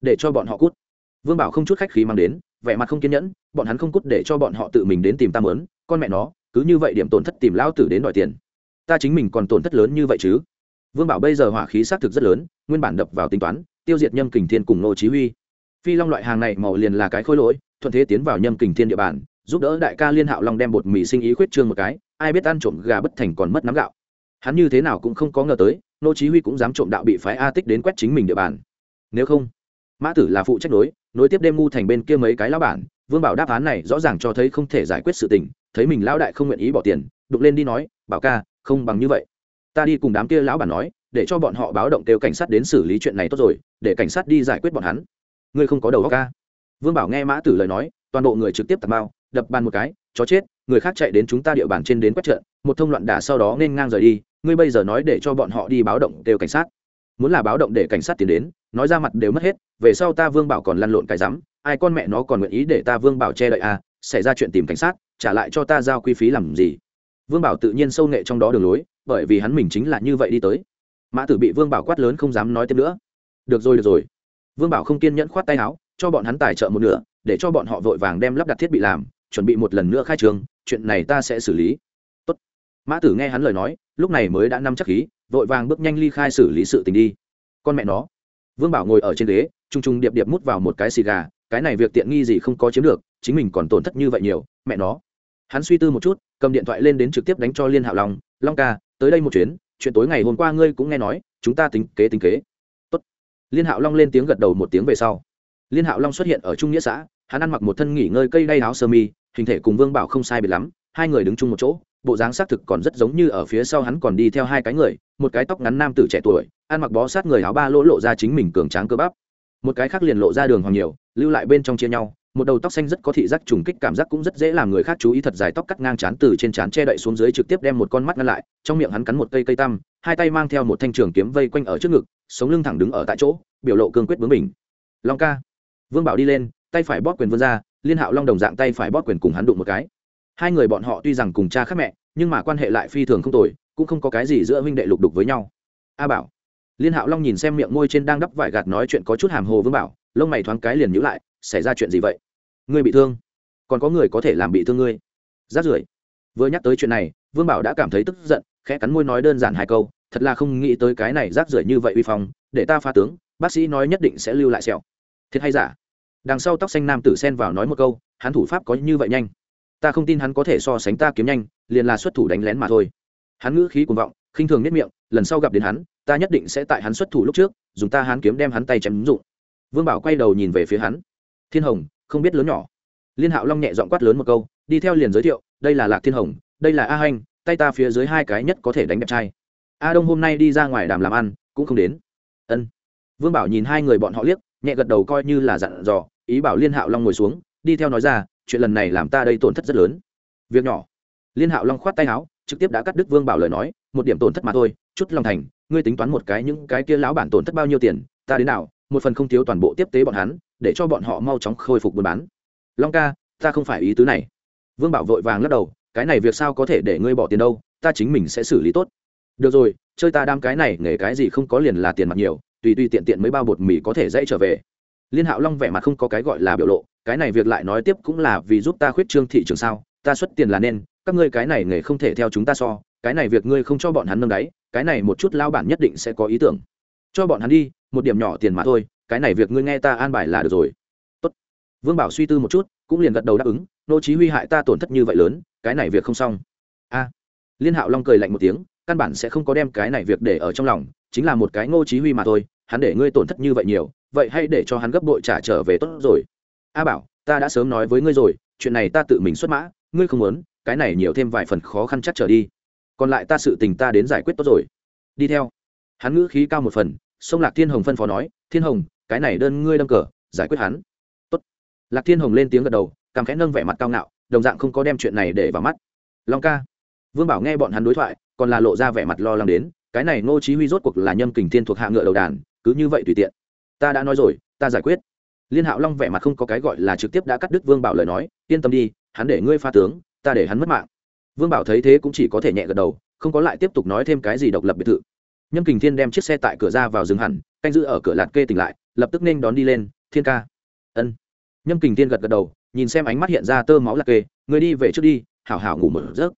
Để cho bọn họ cút. Vương bảo không chút khách khí mang đến, vẻ mặt không kiên nhẫn, bọn hắn không cút để cho bọn họ tự mình đến tìm ta mớn con mẹ nó, cứ như vậy điểm tổn thất tìm lão tử đến đòi tiền. Ta chính mình còn tổn thất lớn như vậy chứ? Vương bảo bây giờ hỏa khí xác thực rất lớn, nguyên bản đập vào tính toán, tiêu diệt nhâm kình thiên cùng nô chí huy. Phi long loại hàng này màu liền là cái khối lỗi, thuận thế tiến vào nhâm kình thiên địa bàn, giúp đỡ đại ca liên hạo long đem bột mì sinh ý khuyết trương một cái, ai biết ăn trộm gà bất thành còn mất nắm gạo. Hắn như thế nào cũng không có ngờ tới nô chí huy cũng dám trộm đạo bị phái a tích đến quét chính mình địa bàn. Nếu không, mã tử là phụ trách đối, nối tiếp đêm ngu thành bên kia mấy cái lão bản vương bảo đáp án này rõ ràng cho thấy không thể giải quyết sự tình, thấy mình lão đại không nguyện ý bỏ tiền đục lên đi nói, bảo ca, không bằng như vậy. Ta đi cùng đám kia lão bản nói, để cho bọn họ báo động kêu cảnh sát đến xử lý chuyện này tốt rồi, để cảnh sát đi giải quyết bọn hắn. Ngươi không có đầu óc ca vương bảo nghe mã tử lời nói, toàn bộ người trực tiếp tạt bao đập bàn một cái, chó chết, người khác chạy đến chúng ta địa bàn trên đến quét trận, một thông loạn đả sau đó nên ngang rời đi, ngươi bây giờ nói để cho bọn họ đi báo động kêu cảnh sát. Muốn là báo động để cảnh sát tiến đến, nói ra mặt đều mất hết, về sau ta vương bảo còn lăn lộn cái rắm ai con mẹ nó còn nguyện ý để ta vương bảo che đậy à xảy ra chuyện tìm cảnh sát, trả lại cho ta giao quy phí làm gì? Vương bảo tự nhiên sâu nghệ trong đó đường lối, bởi vì hắn mình chính là như vậy đi tới. Mã tử bị vương bảo quát lớn không dám nói tiếp nữa. Được rồi được rồi. Vương bảo không kiên nhẫn khoát tay áo, cho bọn hắn tài trợ một nửa, để cho bọn họ vội vàng đem lắp đặt thiết bị làm, chuẩn bị một lần nữa khai trường, chuyện này ta sẽ xử lý. Tốt. mã tử nghe hắn lời nói, lúc này mới đã nắm chắc khí, vội vàng bước nhanh ly khai xử lý sự tình đi. Con mẹ nó. Vương bảo ngồi ở trên ghế t r u n g t r u n g điệp điệp mút vào một cái xì gà cái này việc tiện nghi gì không có chiếm được, chính mình còn tổn thất như vậy nhiều, mẹ nó. Hắn suy tư một chút, cầm điện thoại lên đến trực tiếp đánh cho liên hạo long long ca, tới đây một chuyến, chuyện tối ngày hôm qua ngươi cũng nghe nói, chúng ta tính kế tính kế. Tốt. liên hạo long lên tiếng gật đầu một tiếng về sau. Liên hạo long xuất hiện ở trung nghĩa xã, hắn ăn mặc một thân nghỉ ngơi cây đay áo sơ mi, hình thể cùng vương bảo không sai biệt lắm, hai người đứng chung một chỗ, bộ dáng xác thực còn rất giống như ở phía sau hắn còn đi theo hai cái người, một cái tóc ngắn nam tử trẻ tuổi, ăn mặc bó sát người áo ba lỗ lộ ra chính mình cường tráng cơ bắp một cái khác liền lộ ra đường hoàng nhiều, lưu lại bên trong chia nhau, một đầu tóc xanh rất có thị giác trùng kích cảm giác cũng rất dễ làm người khác chú ý thật dài tóc cắt ngang chán từ trên chán che đậy xuống dưới trực tiếp đem một con mắt ngăn lại, trong miệng hắn cắn một cây cây tăm, hai tay mang theo một thanh trường kiếm vây quanh ở trước ngực, sống lưng thẳng đứng ở tại chỗ, biểu lộ cương quyết bướng mình long ca. Vương bảo đi lên, tay phải bóp quyền vươn ra, liên hạo long đồng dạng tay phải bóp quyền cùng hắn đụng một cái. Hai người bọn họ tuy rằng cùng cha khác mẹ, nhưng mà quan hệ lại phi thường không tồi, cũng không có cái gì giữa huynh đệ lục đục với nhau. A bảo liên hạo long nhìn xem miệng môi trên đang đắp vải gạt nói chuyện có chút hàm hồ vương bảo, lông mày thoáng cái liền nhữ lại, xảy ra chuyện gì vậy? Ngươi bị thương? Còn có người có thể làm bị thương ngươi? Rát rưởi. Vừa nhắc tới chuyện này, vương bảo đã cảm thấy tức giận, khẽ cắn môi nói đơn giản hai câu, thật là không nghĩ tới cái này rác rưởi như vậy uy phong, để ta pha tướng, bác sĩ nói nhất định sẽ lưu lại sẹo. Thiệt hay giả? Đằng sau tóc xanh nam tử xen vào nói một câu, hắn thủ pháp có như vậy nhanh. Ta không tin hắn có thể so sánh ta kiếm nhanh, liền là xuất thủ đánh lén mà thôi. Hắn ngữ khí cuồng vọng, khinh thường nhất miệng, lần sau gặp đến hắn ta nhất định sẽ tại hắn xuất thủ lúc trước, dùng ta hắn kiếm đem hắn tay chém ứng dụng. Vương bảo quay đầu nhìn về phía hắn. Thiên hồng, không biết lớn nhỏ. Liên hạo long nhẹ dọn quát lớn một câu, đi theo liền giới thiệu, đây là lạc thiên hồng, đây là a hanh, tay ta phía dưới hai cái nhất có thể đánh đẹp trai. A đông hôm nay đi ra ngoài đàm làm ăn, cũng không đến. Ân. Vương bảo nhìn hai người bọn họ liếc, nhẹ gật đầu coi như là dặn dò, ý bảo liên hạo long ngồi xuống, đi theo nói ra, chuyện lần này làm ta đây tổn thất rất lớn. Việc nhỏ. Liên hạo long khoát tay áo, trực tiếp đã cắt đứt vương bảo lời nói, một điểm tổn thất mà thôi, chút lòng thành ngươi tính toán một cái những cái kia lão bản tổn thất bao nhiêu tiền, ta đến nào, một phần không thiếu toàn bộ tiếp tế bọn hắn, để cho bọn họ mau chóng khôi phục buôn bán. Long ca, ta không phải ý tứ này. Vương bảo vội vàng lắc đầu, cái này việc sao có thể để ngươi bỏ tiền đâu, ta chính mình sẽ xử lý tốt. Được rồi, chơi ta đam cái này, nghề cái gì không có liền là tiền mặt nhiều, tùy tùy tiện tiện mấy bao bột mì có thể dãy trở về. Liên hạo long vẻ mặt không có cái gọi là biểu lộ, cái này việc lại nói tiếp cũng là vì giúp ta khuyết trương thị trường sao, ta xuất tiền là nên, các ngươi cái này nghề không thể theo chúng ta so, cái này việc ngươi không cho bọn hắn nâng đáy cái này một chút lao bản nhất định sẽ có ý tưởng. Cho bọn hắn đi, một điểm nhỏ tiền mà thôi, cái này việc ngươi nghe ta an bài là được rồi. Tốt. vương bảo suy tư một chút, cũng liền gật đầu đáp ứng, nô chí huy hại ta tổn thất như vậy lớn, cái này việc không xong. A. Liên hạo long cười lạnh một tiếng, căn bản sẽ không có đem cái này việc để ở trong lòng, chính là một cái ngô chí huy mà thôi, hắn để ngươi tổn thất như vậy nhiều, vậy hãy để cho hắn gấp bội trả trở về tốt rồi. A bảo, ta đã sớm nói với ngươi rồi, chuyện này ta tự mình xuất mã, ngươi không muốn, cái này nhiều thêm vài phần khó khăn chắc trở đi còn lại ta sự tình ta đến giải quyết tốt rồi. Đi theo. Hắn ngữ khí cao một phần, sông lạc thiên hồng phân phó nói, thiên hồng, cái này đơn ngươi đâm cờ, giải quyết hắn. Tốt. Lạc thiên hồng lên tiếng gật đầu, cảm khẽ nâng vẻ mặt cao ngạo, đồng dạng không có đem chuyện này để vào mắt. Long ca. Vương bảo nghe bọn hắn đối thoại, còn là lộ ra vẻ mặt lo lắng đến, cái này ngô chí huy rốt cuộc là nhâm kình thiên thuộc hạ ngựa đầu đàn, cứ như vậy tùy tiện. Ta đã nói rồi, ta giải quyết. Liên hạo long vẻ mặt không có cái gọi là trực tiếp đã cắt đứt vương bảo lời nói, yên tâm đi, hắn để ngươi pha tướng, ta để hắn mất mạng vương bảo thấy thế cũng chỉ có thể nhẹ gật đầu, không có lại tiếp tục nói thêm cái gì độc lập biệt thự. Nhâm kình thiên đem chiếc xe tại cửa ra vào dừng hẳn, canh giữ ở cửa lạt kê tỉnh lại, lập tức nên đón đi lên, thiên ca. Ân. Nhâm kình thiên gật gật đầu, nhìn xem ánh mắt hiện ra tơ máu lạt kê người đi về trước đi, hảo hảo ngủ một giấc.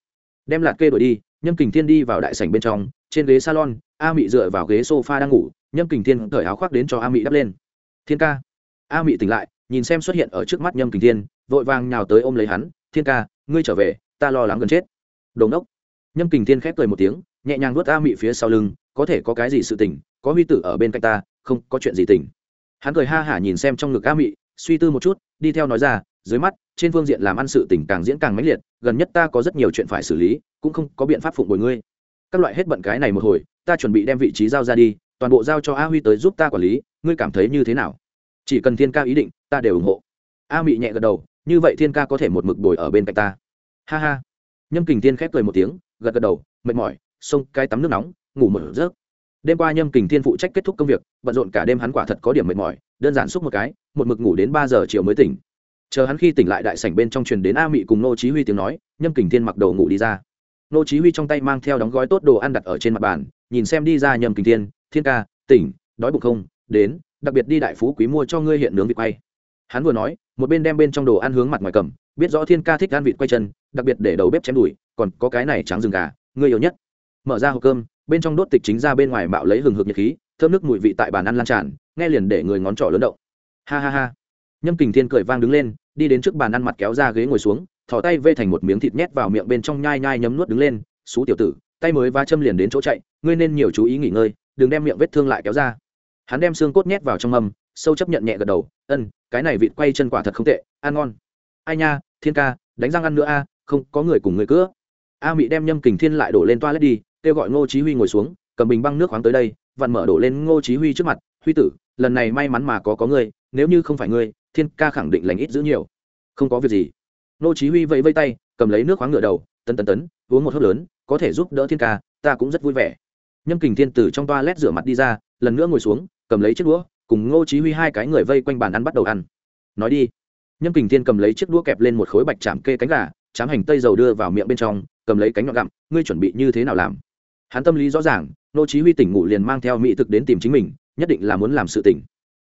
Đem lạt kê đổi đi, nhâm kình thiên đi vào đại sảnh bên trong, trên ghế salon, a mị dựa vào ghế sofa đang ngủ, nhâm kình thiên cởi áo khoác đến cho a mị đắp lên. Thiên ca. A mị tỉnh lại, nhìn xem xuất hiện ở trước mắt nhâm kình thiên, vội vàng nhào tới ôm lấy hắn, thiên ca, ngươi trở về ta lo lắng gần chết. Đồn đốc nhâm kình thiên khép cười một tiếng, nhẹ nhàng nuốt a mị phía sau lưng, có thể có cái gì sự tình, có huy tử ở bên cạnh ta, không, có chuyện gì tình. Hắn cười ha hả nhìn xem trong ngực a mị, suy tư một chút, đi theo nói ra, dưới mắt, trên phương diện làm ăn sự tình càng diễn càng mãnh liệt, gần nhất ta có rất nhiều chuyện phải xử lý, cũng không có biện pháp phụng bồi ngươi. Các loại hết bận cái này một hồi, ta chuẩn bị đem vị trí giao ra đi, toàn bộ giao cho a huy tới giúp ta quản lý, ngươi cảm thấy như thế nào? Chỉ cần thiên ca ý định, ta đều ủng hộ. A mị nhẹ gật đầu, như vậy thiên ca có thể một mực bồi ở bên cạnh ta ha ha. Nhâm kình thiên khép cười một tiếng, gật gật đầu, mệt mỏi, xông cái tắm nước nóng, ngủ một giấc đêm qua nhâm kình thiên phụ trách kết thúc công việc, bận rộn cả đêm hắn quả thật có điểm mệt mỏi, đơn giản xúc một cái, một mực ngủ đến ba giờ chiều mới tỉnh. Chờ hắn khi tỉnh lại đại sảnh bên trong truyền đến a mị cùng nô chí huy tiếng nói, nhâm kình thiên mặc đồ ngủ đi ra. Nô chí huy trong tay mang theo đóng gói tốt đồ ăn đặt ở trên mặt bàn, nhìn xem đi ra nhâm kình thiên thiên ca, tỉnh, đói bụng không? Đến, đặc biệt đi đại phú quý mua cho ngươi hiện nướng vịt quay. Hắn vừa nói, một bên đem bên trong đồ ăn hướng mặt ngoài cầm biết rõ thiên ca thích gan vịt quay chân, đặc biệt để đầu bếp chém đùi, còn có cái này trắng rừng gà người yêu nhất. Mở ra hộp cơm, bên trong đốt tịch chính ra bên ngoài bạo lấy hừng hực nhiệt khí, thơm nước mùi vị tại bàn ăn lan tràn, nghe liền để người ngón trỏ lớn động. Ha ha ha. Nhâm kình thiên cười vang đứng lên, đi đến trước bàn ăn mặt kéo ra ghế ngồi xuống, thò tay vê thành một miếng thịt nhét vào miệng bên trong nhai nhai nhấm nuốt đứng lên, xú tiểu tử, tay mới va châm liền đến chỗ chạy, ngươi nên nhiều chú ý nghỉ ngơi, đừng đem miệng vết thương lại kéo ra. Hắn đem xương cốt nhét vào trong mâm, sâu chấp nhận nhẹ gật đầu ân cái này vịt quay chân quả thật không tệ, ăn ngon. Ai nha thiên ca, đánh răng ăn nữa a, không, có người cùng người cữa a mị đem nhâm kình thiên lại đổ lên toa lết đi, kêu gọi ngô chí huy ngồi xuống, cầm bình băng nước khoáng tới đây, vặn mở đổ lên ngô chí huy trước mặt, huy tử, lần này may mắn mà có có ngươi, nếu như không phải ngươi, thiên ca khẳng định lành ít giữ nhiều. Không có việc gì. Ngô chí huy vẫy vẫy tay, cầm lấy nước khoáng ngửa đầu, tấn tấn tấn, uống một hớp lớn, có thể giúp đỡ thiên ca, ta cũng rất vui vẻ. Nhâm kình thiên từ trong toa rửa mặt đi ra, lần nữa ngồi xuống, cầm lấy chiếc đũa, cùng ngô chí huy hai cái người vây quanh bàn ăn bắt đầu ăn. Nói đi nhâm kình thiên cầm lấy chiếc đũa kẹp lên một khối bạch chạm kê cánh gà, chám hành tây dầu đưa vào miệng bên trong, cầm lấy cánh nhọn gặm, ngươi chuẩn bị như thế nào làm? Hắn tâm lý rõ ràng, nô chí huy tỉnh ngủ liền mang theo mỹ thực đến tìm chính mình, nhất định là muốn làm sự tỉnh.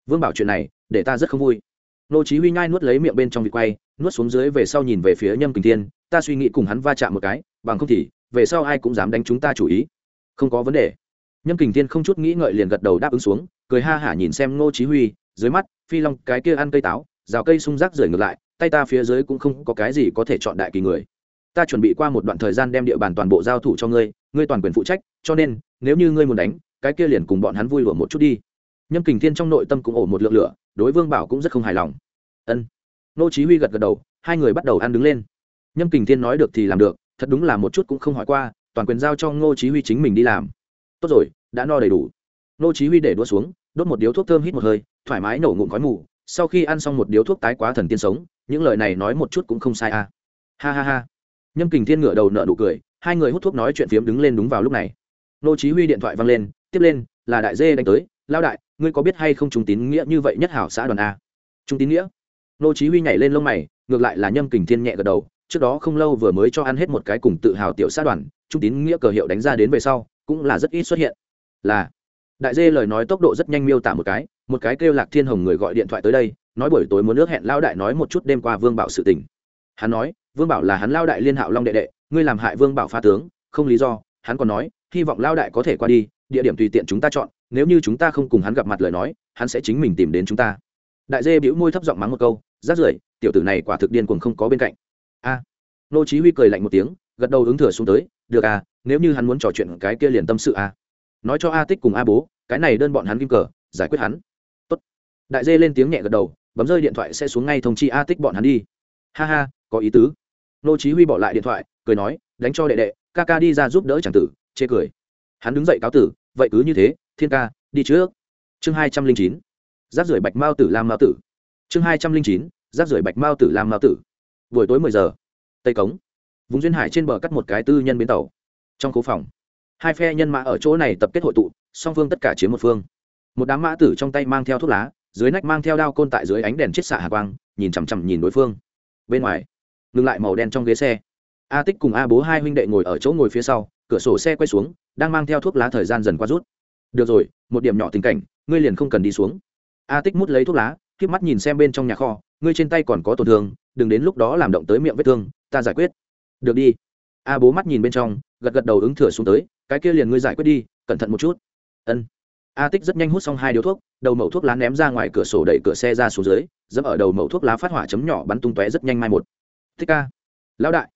Vương bảo chuyện này, để ta rất không vui. Nô chí huy nhai nuốt lấy miệng bên trong vị quay, nuốt xuống dưới về sau nhìn về phía nhâm kình thiên, ta suy nghĩ cùng hắn va chạm một cái, bằng không thì, về sau ai cũng dám đánh chúng ta chủ ý. Không có vấn đề. Nhâm kình thiên không chút nghĩ ngợi liền gật đầu đáp ứng xuống, cười ha hả nhìn xem nô chí huy, dưới mắt, phi long, cái kia ăn cây táo rào cây sung rác rời ngược lại, tay ta phía dưới cũng không có cái gì có thể chọn đại kỳ người. Ta chuẩn bị qua một đoạn thời gian đem địa bàn toàn bộ giao thủ cho ngươi ngươi toàn quyền phụ trách, cho nên, nếu như ngươi muốn đánh, cái kia liền cùng bọn hắn vui lửa một chút đi. Nhâm kình thiên trong nội tâm cũng ổ một lượng lửa, đối vương bảo cũng rất không hài lòng. Ân. Nô chí huy gật gật đầu, hai người bắt đầu ăn đứng lên. Nhâm kình thiên nói được thì làm được, thật đúng là một chút cũng không hỏi qua, toàn quyền giao cho ngô chí huy chính mình đi làm. Tốt rồi, đã no đầy đủ. Ngô chí huy để đũa xuống, đốt một điếu thuốc thơm hít một hơi, thoải mái nổ ngụm khói mù sau khi ăn xong một điếu thuốc tái quá thần tiên sống, những lời này nói một chút cũng không sai à. Ha ha ha. Nhâm kình thiên ngửa đầu nợ nụ cười, hai người hút thuốc nói chuyện phiếm đứng lên đúng vào lúc này. Nô chí huy điện thoại vang lên, tiếp lên, là đại dê đánh tới lao đại, ngươi có biết hay không trung tín nghĩa như vậy nhất hảo xã đoàn a? Trung tín nghĩa? Nô chí huy nhảy lên lông mày, ngược lại là nhâm kình thiên nhẹ gật đầu, trước đó không lâu vừa mới cho ăn hết một cái cùng tự hào tiểu xã đoàn, trung tín nghĩa cờ hiệu đánh ra đến về sau, cũng là rất ít xuất hiện. Là. Đại dê lời nói tốc độ rất nhanh miêu tả một cái một cái kêu lạc thiên hồng người gọi điện thoại tới đây, nói buổi tối muốn nước hẹn lao đại nói một chút đêm qua vương bảo sự tình. Hắn nói, vương bảo là hắn lao đại liên hạo long đệ đệ, ngươi làm hại vương bảo pha tướng, không lý do. Hắn còn nói, hy vọng lao đại có thể qua đi, địa điểm tùy tiện chúng ta chọn, nếu như chúng ta không cùng hắn gặp mặt lời nói, hắn sẽ chính mình tìm đến chúng ta. Đại dê bĩu môi thấp giọng mắng một câu, rát rưởi, tiểu tử này quả thực điên cuồng không có bên cạnh. A. Nô chí huy cười lạnh một tiếng, gật đầu ứng thừa xuống tới, được à nếu như hắn muốn trò chuyện cái kia liền tâm sự à. Nói cho a tích cùng a bố, cái này đơn bọn hắn kim cờ, giải quyết hắn đại dê lên tiếng nhẹ gật đầu, bấm rơi điện thoại sẽ xuống ngay thông chi a tích bọn hắn đi. Ha ha, có ý tứ. Nô chí huy bỏ lại điện thoại, cười nói, đánh cho đệ đệ, ca ca đi ra giúp đỡ chàng tử, chê cười. Hắn đứng dậy cáo tử, vậy cứ như thế, thiên ca, đi trước. Chương hai trăm linh chín giáp rưỡi bạch mao tử lam mao tử. Chương hai trăm linh chín giáp rưỡi bạch mao tử lam mao tử. Buổi tối mười giờ, tây cống. Vùng duyên hải trên bờ cắt một cái tư nhân bến tàu. Trong cố phòng, hai phe nhân mã ở chỗ này tập kết hội tụ, song phương tất cả chiếm một phương. Một đám mã tử trong tay mang theo thuốc lá dưới nách mang theo đao côn tại dưới ánh đèn chiết xạ hạ quang, nhìn chằm chằm nhìn đối phương. Bên ngoài, ngừng lại màu đen trong ghế xe. A tích cùng a bố hai huynh đệ ngồi ở chỗ ngồi phía sau, cửa sổ xe quay xuống, đang mang theo thuốc lá thời gian dần qua rút. Được rồi, một điểm nhỏ tình cảnh, ngươi liền không cần đi xuống. A tích mút lấy thuốc lá k mắt nhìn xem bên trong nhà kho, ngươi trên tay còn có tổn thương, đừng đến lúc đó làm động tới miệng vết thương, ta giải quyết. Được đi. A bố mắt nhìn bên trong, gật gật đầu ứng thừa xuống tới, cái kia liền ngươi giải quyết đi, cẩn thận một chút. Ân a tích rất nhanh hút xong hai điếu thuốc, đầu mẩu thuốc lá ném ra ngoài cửa sổ đẩy cửa xe ra xuống dưới, dẫm ở đầu mẩu thuốc lá phát hỏa chấm nhỏ bắn tung tóe rất nhanh mai một. Thích ca lão đại.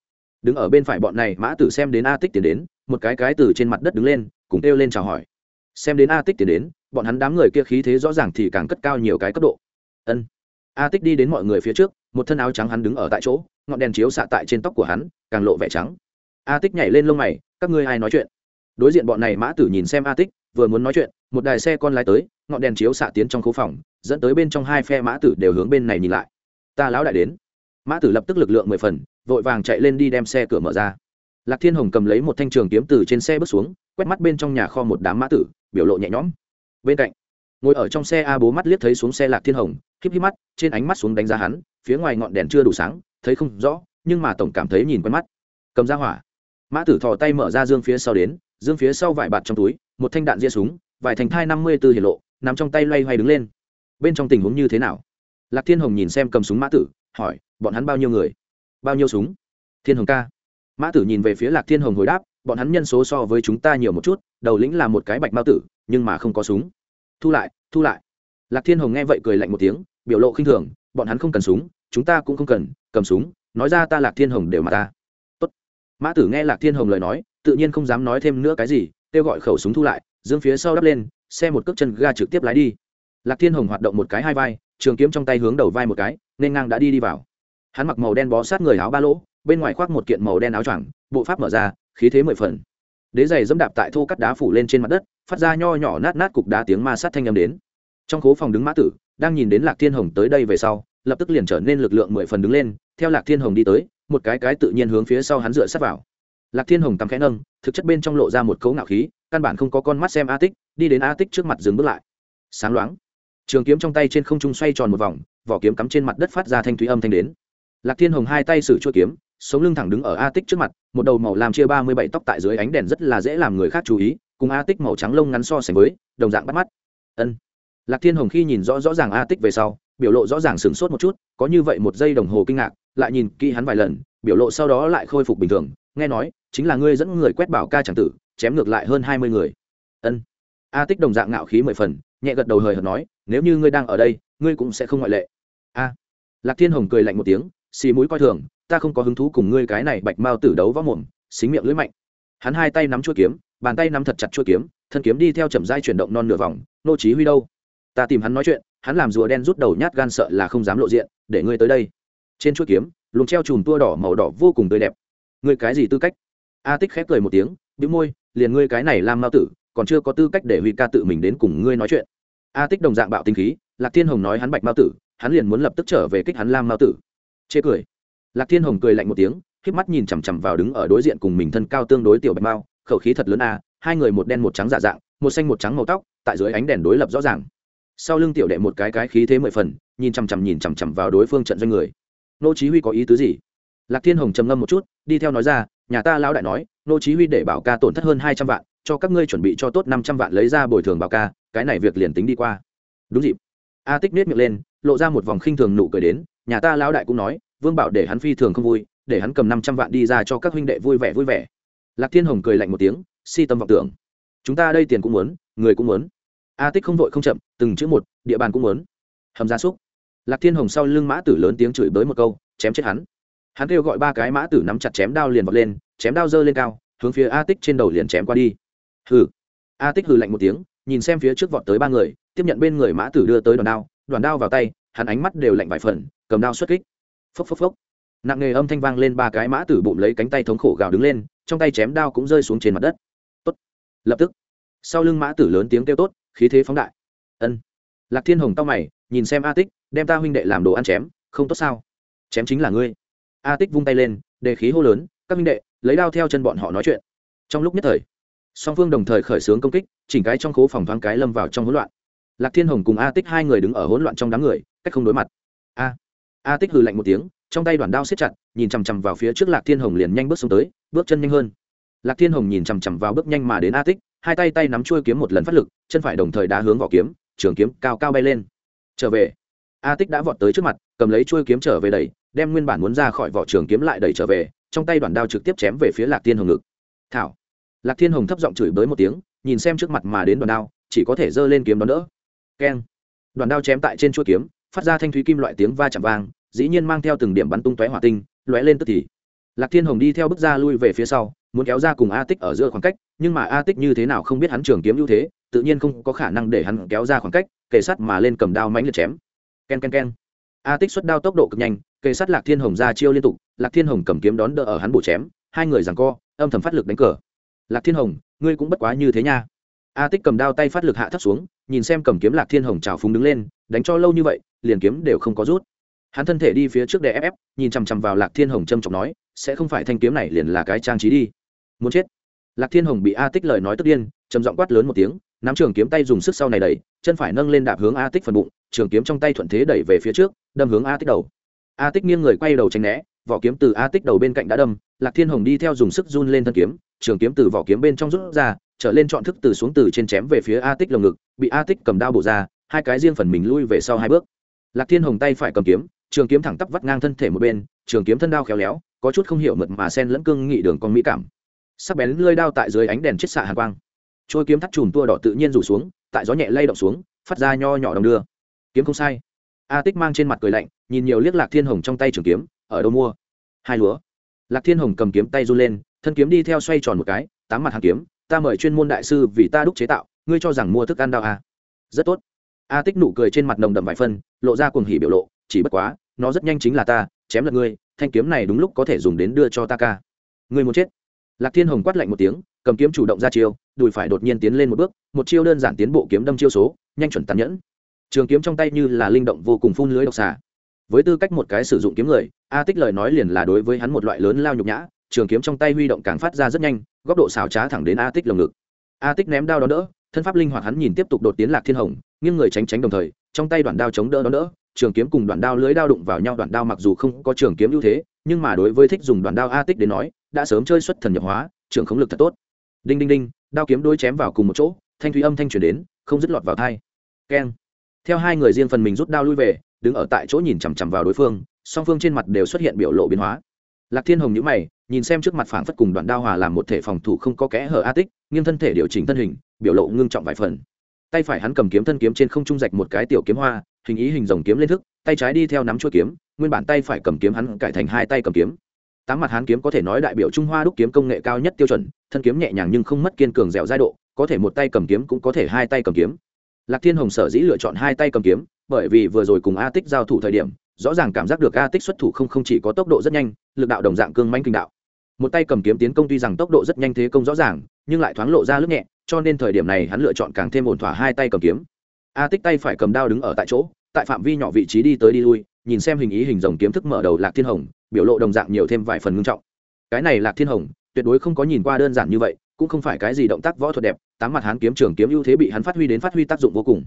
Đứng ở bên phải bọn này, mã tử xem đến a tích tiến đến, một cái cái từ trên mặt đất đứng lên, cùng kêu lên chào hỏi. Xem đến a tích tiến đến, bọn hắn đám người kia khí thế rõ ràng thì càng cất cao nhiều cái cấp độ. Ân. A tích đi đến mọi người phía trước, một thân áo trắng hắn đứng ở tại chỗ, ngọn đèn chiếu xạ tại trên tóc của hắn, càng lộ vẻ trắng. A tích nhảy lên lông mày, các ngươi ai nói chuyện? Đối diện bọn này, mã tử nhìn xem a tích vừa muốn nói chuyện, một đài xe con lái tới, ngọn đèn chiếu xạ tiến trong khu phòng, dẫn tới bên trong hai phe mã tử đều hướng bên này nhìn lại. Ta lão đại đến. Mã tử lập tức lực lượng mười phần, vội vàng chạy lên đi đem xe cửa mở ra. Lạc thiên hồng cầm lấy một thanh trường kiếm từ trên xe bước xuống, quét mắt bên trong nhà kho một đám mã tử, biểu lộ nhẹ nhõm. Bên cạnh, ngồi ở trong xe a bố mắt liếc thấy xuống xe lạc thiên hồng híp híp mắt, trên ánh mắt xuống đánh giá hắn, phía ngoài ngọn đèn chưa đủ sáng, thấy không rõ, nhưng mà tổng cảm thấy nhìn quen mắt. Cầm ra hỏa. Mã tử thò tay mở ra dương phía sau đến, dương phía sau vải bạt trong túi một thanh đạn ria súng, vài thành thai năm mươi b ố hiển lộ, nằm trong tay loay hoay đứng lên. Bên trong tình huống như thế nào? Lạc thiên hồng nhìn xem cầm súng mã tử, hỏi, bọn hắn bao nhiêu người? Bao nhiêu súng? Thiên hồng ca. Mã tử nhìn về phía lạc thiên hồng hồi đáp, bọn hắn nhân số so với chúng ta nhiều một chút, đầu lĩnh là một cái bạch mao tử, nhưng mà không có súng. Thu lại thu lại. Lạc thiên hồng nghe vậy cười lạnh một tiếng, biểu lộ khinh thường, bọn hắn không cần súng, chúng ta cũng không cần, cầm súng, nói ra ta lạc thiên hồng đều mà ta. Tốt. mã tử nghe lạc thiên hồng lời nói, tự nhiên không dám nói thêm nữa cái gì kêu gọi khẩu súng thu lại, dương phía sau đắp lên, xe một cước chân ga trực tiếp lái đi. Lạc thiên hồng hoạt động một cái hai vai, trường kiếm trong tay hướng đầu vai một cái, nên ngang đã đi đi vào. Hắn mặc màu đen bó sát người áo ba lỗ, bên ngoài khoác một kiện màu đen áo choàng, bộ pháp mở ra, khí thế mười phần. Đế giày dẫm đạp tại thô cắt đá phủ lên trên mặt đất, phát ra nho nhỏ nát nát cục đá tiếng ma sát thanh âm đến. Trong khố phòng đứng mã tử, đang nhìn đến lạc thiên hồng tới đây về sau, lập tức liền trở nên lực lượng mười phần đứng lên, theo lạc thiên hồng đi tới, một cái cái tự nhiên hướng phía sau hắn dựa sát vào lạc thiên hồng tắm khẽ nâng, thực chất bên trong lộ ra một cấu ngạo khí, căn bản không có con mắt xem a tích, đi đến a tích trước mặt dừng bước lại. Sáng loáng, trường kiếm trong tay trên không trung xoay tròn một vòng, vỏ kiếm cắm trên mặt đất phát ra thanh thúy âm thanh đến. Lạc thiên hồng hai tay xử chua kiếm, sống lưng thẳng đứng ở a tích trước mặt, một đầu màu làm chia ba mươi bảy tóc tại dưới ánh đèn rất là dễ làm người khác chú ý, cùng a tích màu trắng lông ngắn so sánh với, đồng dạng bắt mắt. Ân. Lạc thiên hồng khi nhìn rõ rõ ràng a tích về sau, biểu lộ rõ ràng sửng sốt một chút, có như vậy một giây đồng hồ kinh ngạc, lại nhìn kỹ hắn vài lần, biểu lộ sau đó lại khôi phục bình thường, nghe nói chính là ngươi dẫn người quét bảo ca chẳng tử, chém ngược lại hơn hai mươi người. Ân. A tích đồng dạng ngạo khí mười phần, nhẹ gật đầu hời hợt nói, nếu như ngươi đang ở đây, ngươi cũng sẽ không ngoại lệ. A. Lạc thiên hồng cười lạnh một tiếng, xì mũi coi thường, ta không có hứng thú cùng ngươi cái này bạch mao tử đấu võ mồm, xính miệng lưỡi mạnh. Hắn hai tay nắm chuôi kiếm, bàn tay nắm thật chặt chuôi kiếm, thân kiếm đi theo chậm rãi chuyển động non nửa vòng, nô chí huy đâu? Ta tìm hắn nói chuyện, hắn làm rùa đen rút đầu nhát gan sợ là không dám lộ diện, để ngươi tới đây. Trên chuôi kiếm, luồng treo chùm tua đỏ màu đỏ vô cùng tươi đẹp. Ngươi cái gì tư cách? A tích khép cười một tiếng, bĩu môi, liền ngươi cái này làm mao tử, còn chưa có tư cách để huy ca tự mình đến cùng ngươi nói chuyện. A tích đồng dạng bạo tinh khí, lạc thiên hồng nói hắn bạch mao tử, hắn liền muốn lập tức trở về kích hắn lam mao tử. Chê cười. Lạc thiên hồng cười lạnh một tiếng, khép mắt nhìn chằm chằm vào đứng ở đối diện cùng mình thân cao tương đối tiểu bạch mao, khẩu khí thật lớn a, hai người một đen một trắng dạ dạng, một xanh một trắng màu tóc, tại dưới ánh đèn đối lập rõ ràng. Sau lưng tiểu đệ một cái cái khí thế mười phần, nhìn chằm chằm nhìn chằm chằm vào đối phương trận doanh người. Nô chí huy có ý tứ gì? Lạc thiên hồng trầm ngâm một chút, đi theo nói ra nhà ta lão đại nói, nô chí huy để bảo ca tổn thất hơn hai trăm vạn, cho các ngươi chuẩn bị cho tốt năm trăm vạn lấy ra bồi thường bảo ca, cái này việc liền tính đi qua. Đúng dịp. A tích nết miệng lên, lộ ra một vòng khinh thường nụ cười đến, nhà ta lão đại cũng nói, vương bảo để hắn phi thường không vui, để hắn cầm năm trăm vạn đi ra cho các huynh đệ vui vẻ vui vẻ. Lạc thiên hồng cười lạnh một tiếng, si tâm vọng tưởng. Chúng ta đây tiền cũng muốn, người cũng muốn. A tích không vội không chậm, từng chữ một, địa bàn cũng muốn. Hầm gia súc. Lạc thiên hồng sau lưng mã tử lớn tiếng chửi bới một câu, chém chết hắn hắn kêu gọi ba cái mã tử nắm chặt chém đao liền vọt lên, chém đao dơ lên cao, hướng phía a tích trên đầu liền chém qua đi. Hừ. A tích hừ lạnh một tiếng, nhìn xem phía trước vọt tới ba người, tiếp nhận bên người mã tử đưa tới đoàn đao đoàn đao vào tay, hắn ánh mắt đều lạnh vài phần, cầm đao xuất kích. Phốc phốc phốc. Nặng nề âm thanh vang lên ba cái mã tử bụng lấy cánh tay thống khổ gào đứng lên, trong tay chém đao cũng rơi xuống trên mặt đất. Tốt. Lập tức, sau lưng mã tử lớn tiếng kêu tốt, khí thế phóng đại. Ân. Lạc thiên hồng tao mày, nhìn xem a tích, đem ta huynh đệ làm đồ ăn chém, không tốt sao? Chém chính là ngươi a tích vung tay lên, đề khí hô lớn, các Minh đệ, lấy đao theo chân bọn họ nói chuyện. Trong lúc nhất thời, song phương đồng thời khởi xướng công kích, chỉnh cái trong khố phòng thoáng cái lâm vào trong hỗn loạn. Lạc thiên hồng cùng a tích hai người đứng ở hỗn loạn trong đám người, cách không đối mặt. A a tích hừ lạnh một tiếng, trong tay đoàn đao siết chặt, nhìn chằm chằm vào phía trước lạc thiên hồng liền nhanh bước xuống tới, bước chân nhanh hơn. Lạc thiên hồng nhìn chằm chằm vào bước nhanh mà đến a tích, hai tay tay nắm chuôi kiếm một lần phát lực, chân phải đồng thời đá hướng vỏ kiếm, trường kiếm cao cao bay lên. Trở về. A tích đã vọt tới trước mặt, cầm lấy chuôi kiếm trở về đẩy đem nguyên bản muốn ra khỏi vỏ trường kiếm lại đẩy trở về, trong tay đoàn đao trực tiếp chém về phía lạc thiên hồng ngực. Thảo. Lạc thiên hồng thấp giọng chửi bới một tiếng, nhìn xem trước mặt mà đến đoàn đao, chỉ có thể giơ lên kiếm đón đỡ. Keng. Đoàn đao chém tại trên chuôi kiếm, phát ra thanh thúy kim loại tiếng va chạm vang, dĩ nhiên mang theo từng điểm bắn tung tóe hỏa tinh, lóe lên tức thì. Lạc thiên hồng đi theo bước ra lui về phía sau, muốn kéo ra cùng a tích ở giữa khoảng cách, nhưng mà a tích như thế nào không biết hắn trường kiếm ưu thế, tự nhiên không có khả năng để hắn kéo ra khoảng cách, kề sắt mà lên cầm đao mánh liệt chém. K e n k e n k e n a tích xuất đao tốc độ cực nhanh kề sát lạc thiên hồng ra chiêu liên tục, lạc thiên hồng cầm kiếm đón đỡ ở hắn bổ chém, hai người rằng co, âm thầm phát lực đánh cờ. Lạc thiên hồng, ngươi cũng bất quá như thế nha. A tích cầm đao tay phát lực hạ thấp xuống, nhìn xem cầm kiếm lạc thiên hồng trào phúng đứng lên, đánh cho lâu như vậy, liền kiếm đều không có rút. Hắn thân thể đi phía trước để ép ép, nhìn chằm chằm vào lạc thiên hồng trâm trọng nói, sẽ không phải thanh kiếm này liền là cái trang trí đi. Muốn chết. Lạc thiên hồng bị a tích lời nói tức điên, trầm giọng quát lớn một tiếng, nắm trường kiếm tay dùng sức sau này đẩy, chân phải nâng lên đạp hướng a tích phần bụng, trường kiếm trong tay thuận thế đẩy về phía trước, đâm hướng a tích đầu a tích nghiêng người quay đầu tránh né, vỏ kiếm từ a tích đầu bên cạnh đã đâm, lạc thiên hồng đi theo dùng sức run lên thân kiếm, trường kiếm từ vỏ kiếm bên trong rút ra, trở lên chọn thức từ xuống từ trên chém về phía a tích lồng ngực, bị a tích cầm đao bổ ra, hai cái riêng phần mình lui về sau hai bước. Lạc thiên hồng tay phải cầm kiếm, trường kiếm thẳng tắp vắt ngang thân thể một bên, trường kiếm thân đao khéo léo, có chút không hiểu mượt mà sen lẫn cương nghị đường con mỹ cảm. Sắc bén lơi đao tại dưới ánh đèn chết xạ hàn quang. Trôi kiếm thắt chùm tua đỏ tự nhiên rủ xuống, tại gió nhẹ lay động xuống, phát ra nho nhỏ đồng đưa. Kiếm không sai a tích mang trên mặt cười lạnh, nhìn nhiều liếc lạc thiên hồng trong tay trường kiếm, ở đâu mua? Hai lúa. Lạc thiên hồng cầm kiếm tay run lên, thân kiếm đi theo xoay tròn một cái, tám mặt hàng kiếm, ta mời chuyên môn đại sư vì ta đúc chế tạo, ngươi cho rằng mua thức ăn đau à. rất tốt. A tích nụ cười trên mặt nồng đậm vài phân, lộ ra cuồng hỉ biểu lộ, chỉ bất quá, nó rất nhanh chính là ta, chém lật ngươi, thanh kiếm này đúng lúc có thể dùng đến đưa cho ta ca. Ngươi muốn chết. Lạc thiên hồng quát lạnh một tiếng, cầm kiếm chủ động ra chiêu, đùi phải đột nhiên tiến lên một bước, một chiêu đơn giản tiến bộ kiếm đâm chiêu số, nhanh chuẩn tàn nhẫn trường kiếm trong tay như là linh động vô cùng phun lưới độc xà. Với tư cách một cái sử dụng kiếm người, a tích lời nói liền là đối với hắn một loại lớn lao nhục nhã, trường kiếm trong tay huy động càng phát ra rất nhanh, góc độ xào trá thẳng đến a tích lồng ngực. A tích ném đao đó đỡ, thân pháp linh hoạt hắn nhìn tiếp tục đột tiến lạc thiên hồng, nghiêng người tránh tránh đồng thời, trong tay đoạn đao chống đỡ đó đỡ, trường kiếm cùng đoạn đao lưới đao đụng vào nhau, đoạn đao mặc dù không có trường kiếm ưu thế, nhưng mà đối với thích dùng đoạn đao a tích đến nói, đã sớm chơi xuất thần nhập hóa, trường khống lực thật tốt. Đinh đinh đinh, đao kiếm đôi chém vào cùng một chỗ, thanh thúy âm thanh truyền đến, không dứt lọt vào thai keng theo hai người riêng phần mình rút đao lui về, đứng ở tại chỗ nhìn chằm chằm vào đối phương, song phương trên mặt đều xuất hiện biểu lộ biến hóa. Lạc thiên hồng nhữ mày, nhìn xem trước mặt phảng phất cùng đoạn đao hòa làm một thể phòng thủ không có kẽ hở a tích, nghiêng thân thể điều chỉnh thân hình, biểu lộ ngưng trọng vài phần. Tay phải hắn cầm kiếm thân kiếm trên không trung rạch một cái tiểu kiếm hoa, hình ý hình rồng kiếm lên thức, tay trái đi theo nắm chuôi kiếm, nguyên bản tay phải cầm kiếm hắn cải thành hai tay cầm kiếm. Tám mặt hán kiếm có thể nói đại biểu trung hoa đúc kiếm công nghệ cao nhất tiêu chuẩn, thân kiếm nhẹ nhàng nhưng không mất kiên cường dẻo giai độ, có thể một tay cầm kiếm cũng có thể hai tay cầm kiếm lạc thiên hồng sở dĩ lựa chọn hai tay cầm kiếm, bởi vì vừa rồi cùng a tích giao thủ thời điểm, rõ ràng cảm giác được a tích xuất thủ không không chỉ có tốc độ rất nhanh, lực đạo đồng dạng cương manh kinh đạo. Một tay cầm kiếm tiến công tuy rằng tốc độ rất nhanh thế công rõ ràng, nhưng lại thoáng lộ ra lướt nhẹ, cho nên thời điểm này hắn lựa chọn càng thêm ổn thỏa hai tay cầm kiếm. A tích tay phải cầm đao đứng ở tại chỗ, tại phạm vi nhỏ vị trí đi tới đi lui, nhìn xem hình ý hình rồng kiếm thức mở đầu lạc thiên hồng, biểu lộ đồng dạng nhiều thêm vài phần ngưng trọng. Cái này lạc thiên hồng, tuyệt đối không có nhìn qua đơn giản như vậy cũng không phải cái gì động tác võ thuật đẹp, tám mặt hắn kiếm trường kiếm ưu thế bị hắn phát huy đến phát huy tác dụng vô cùng.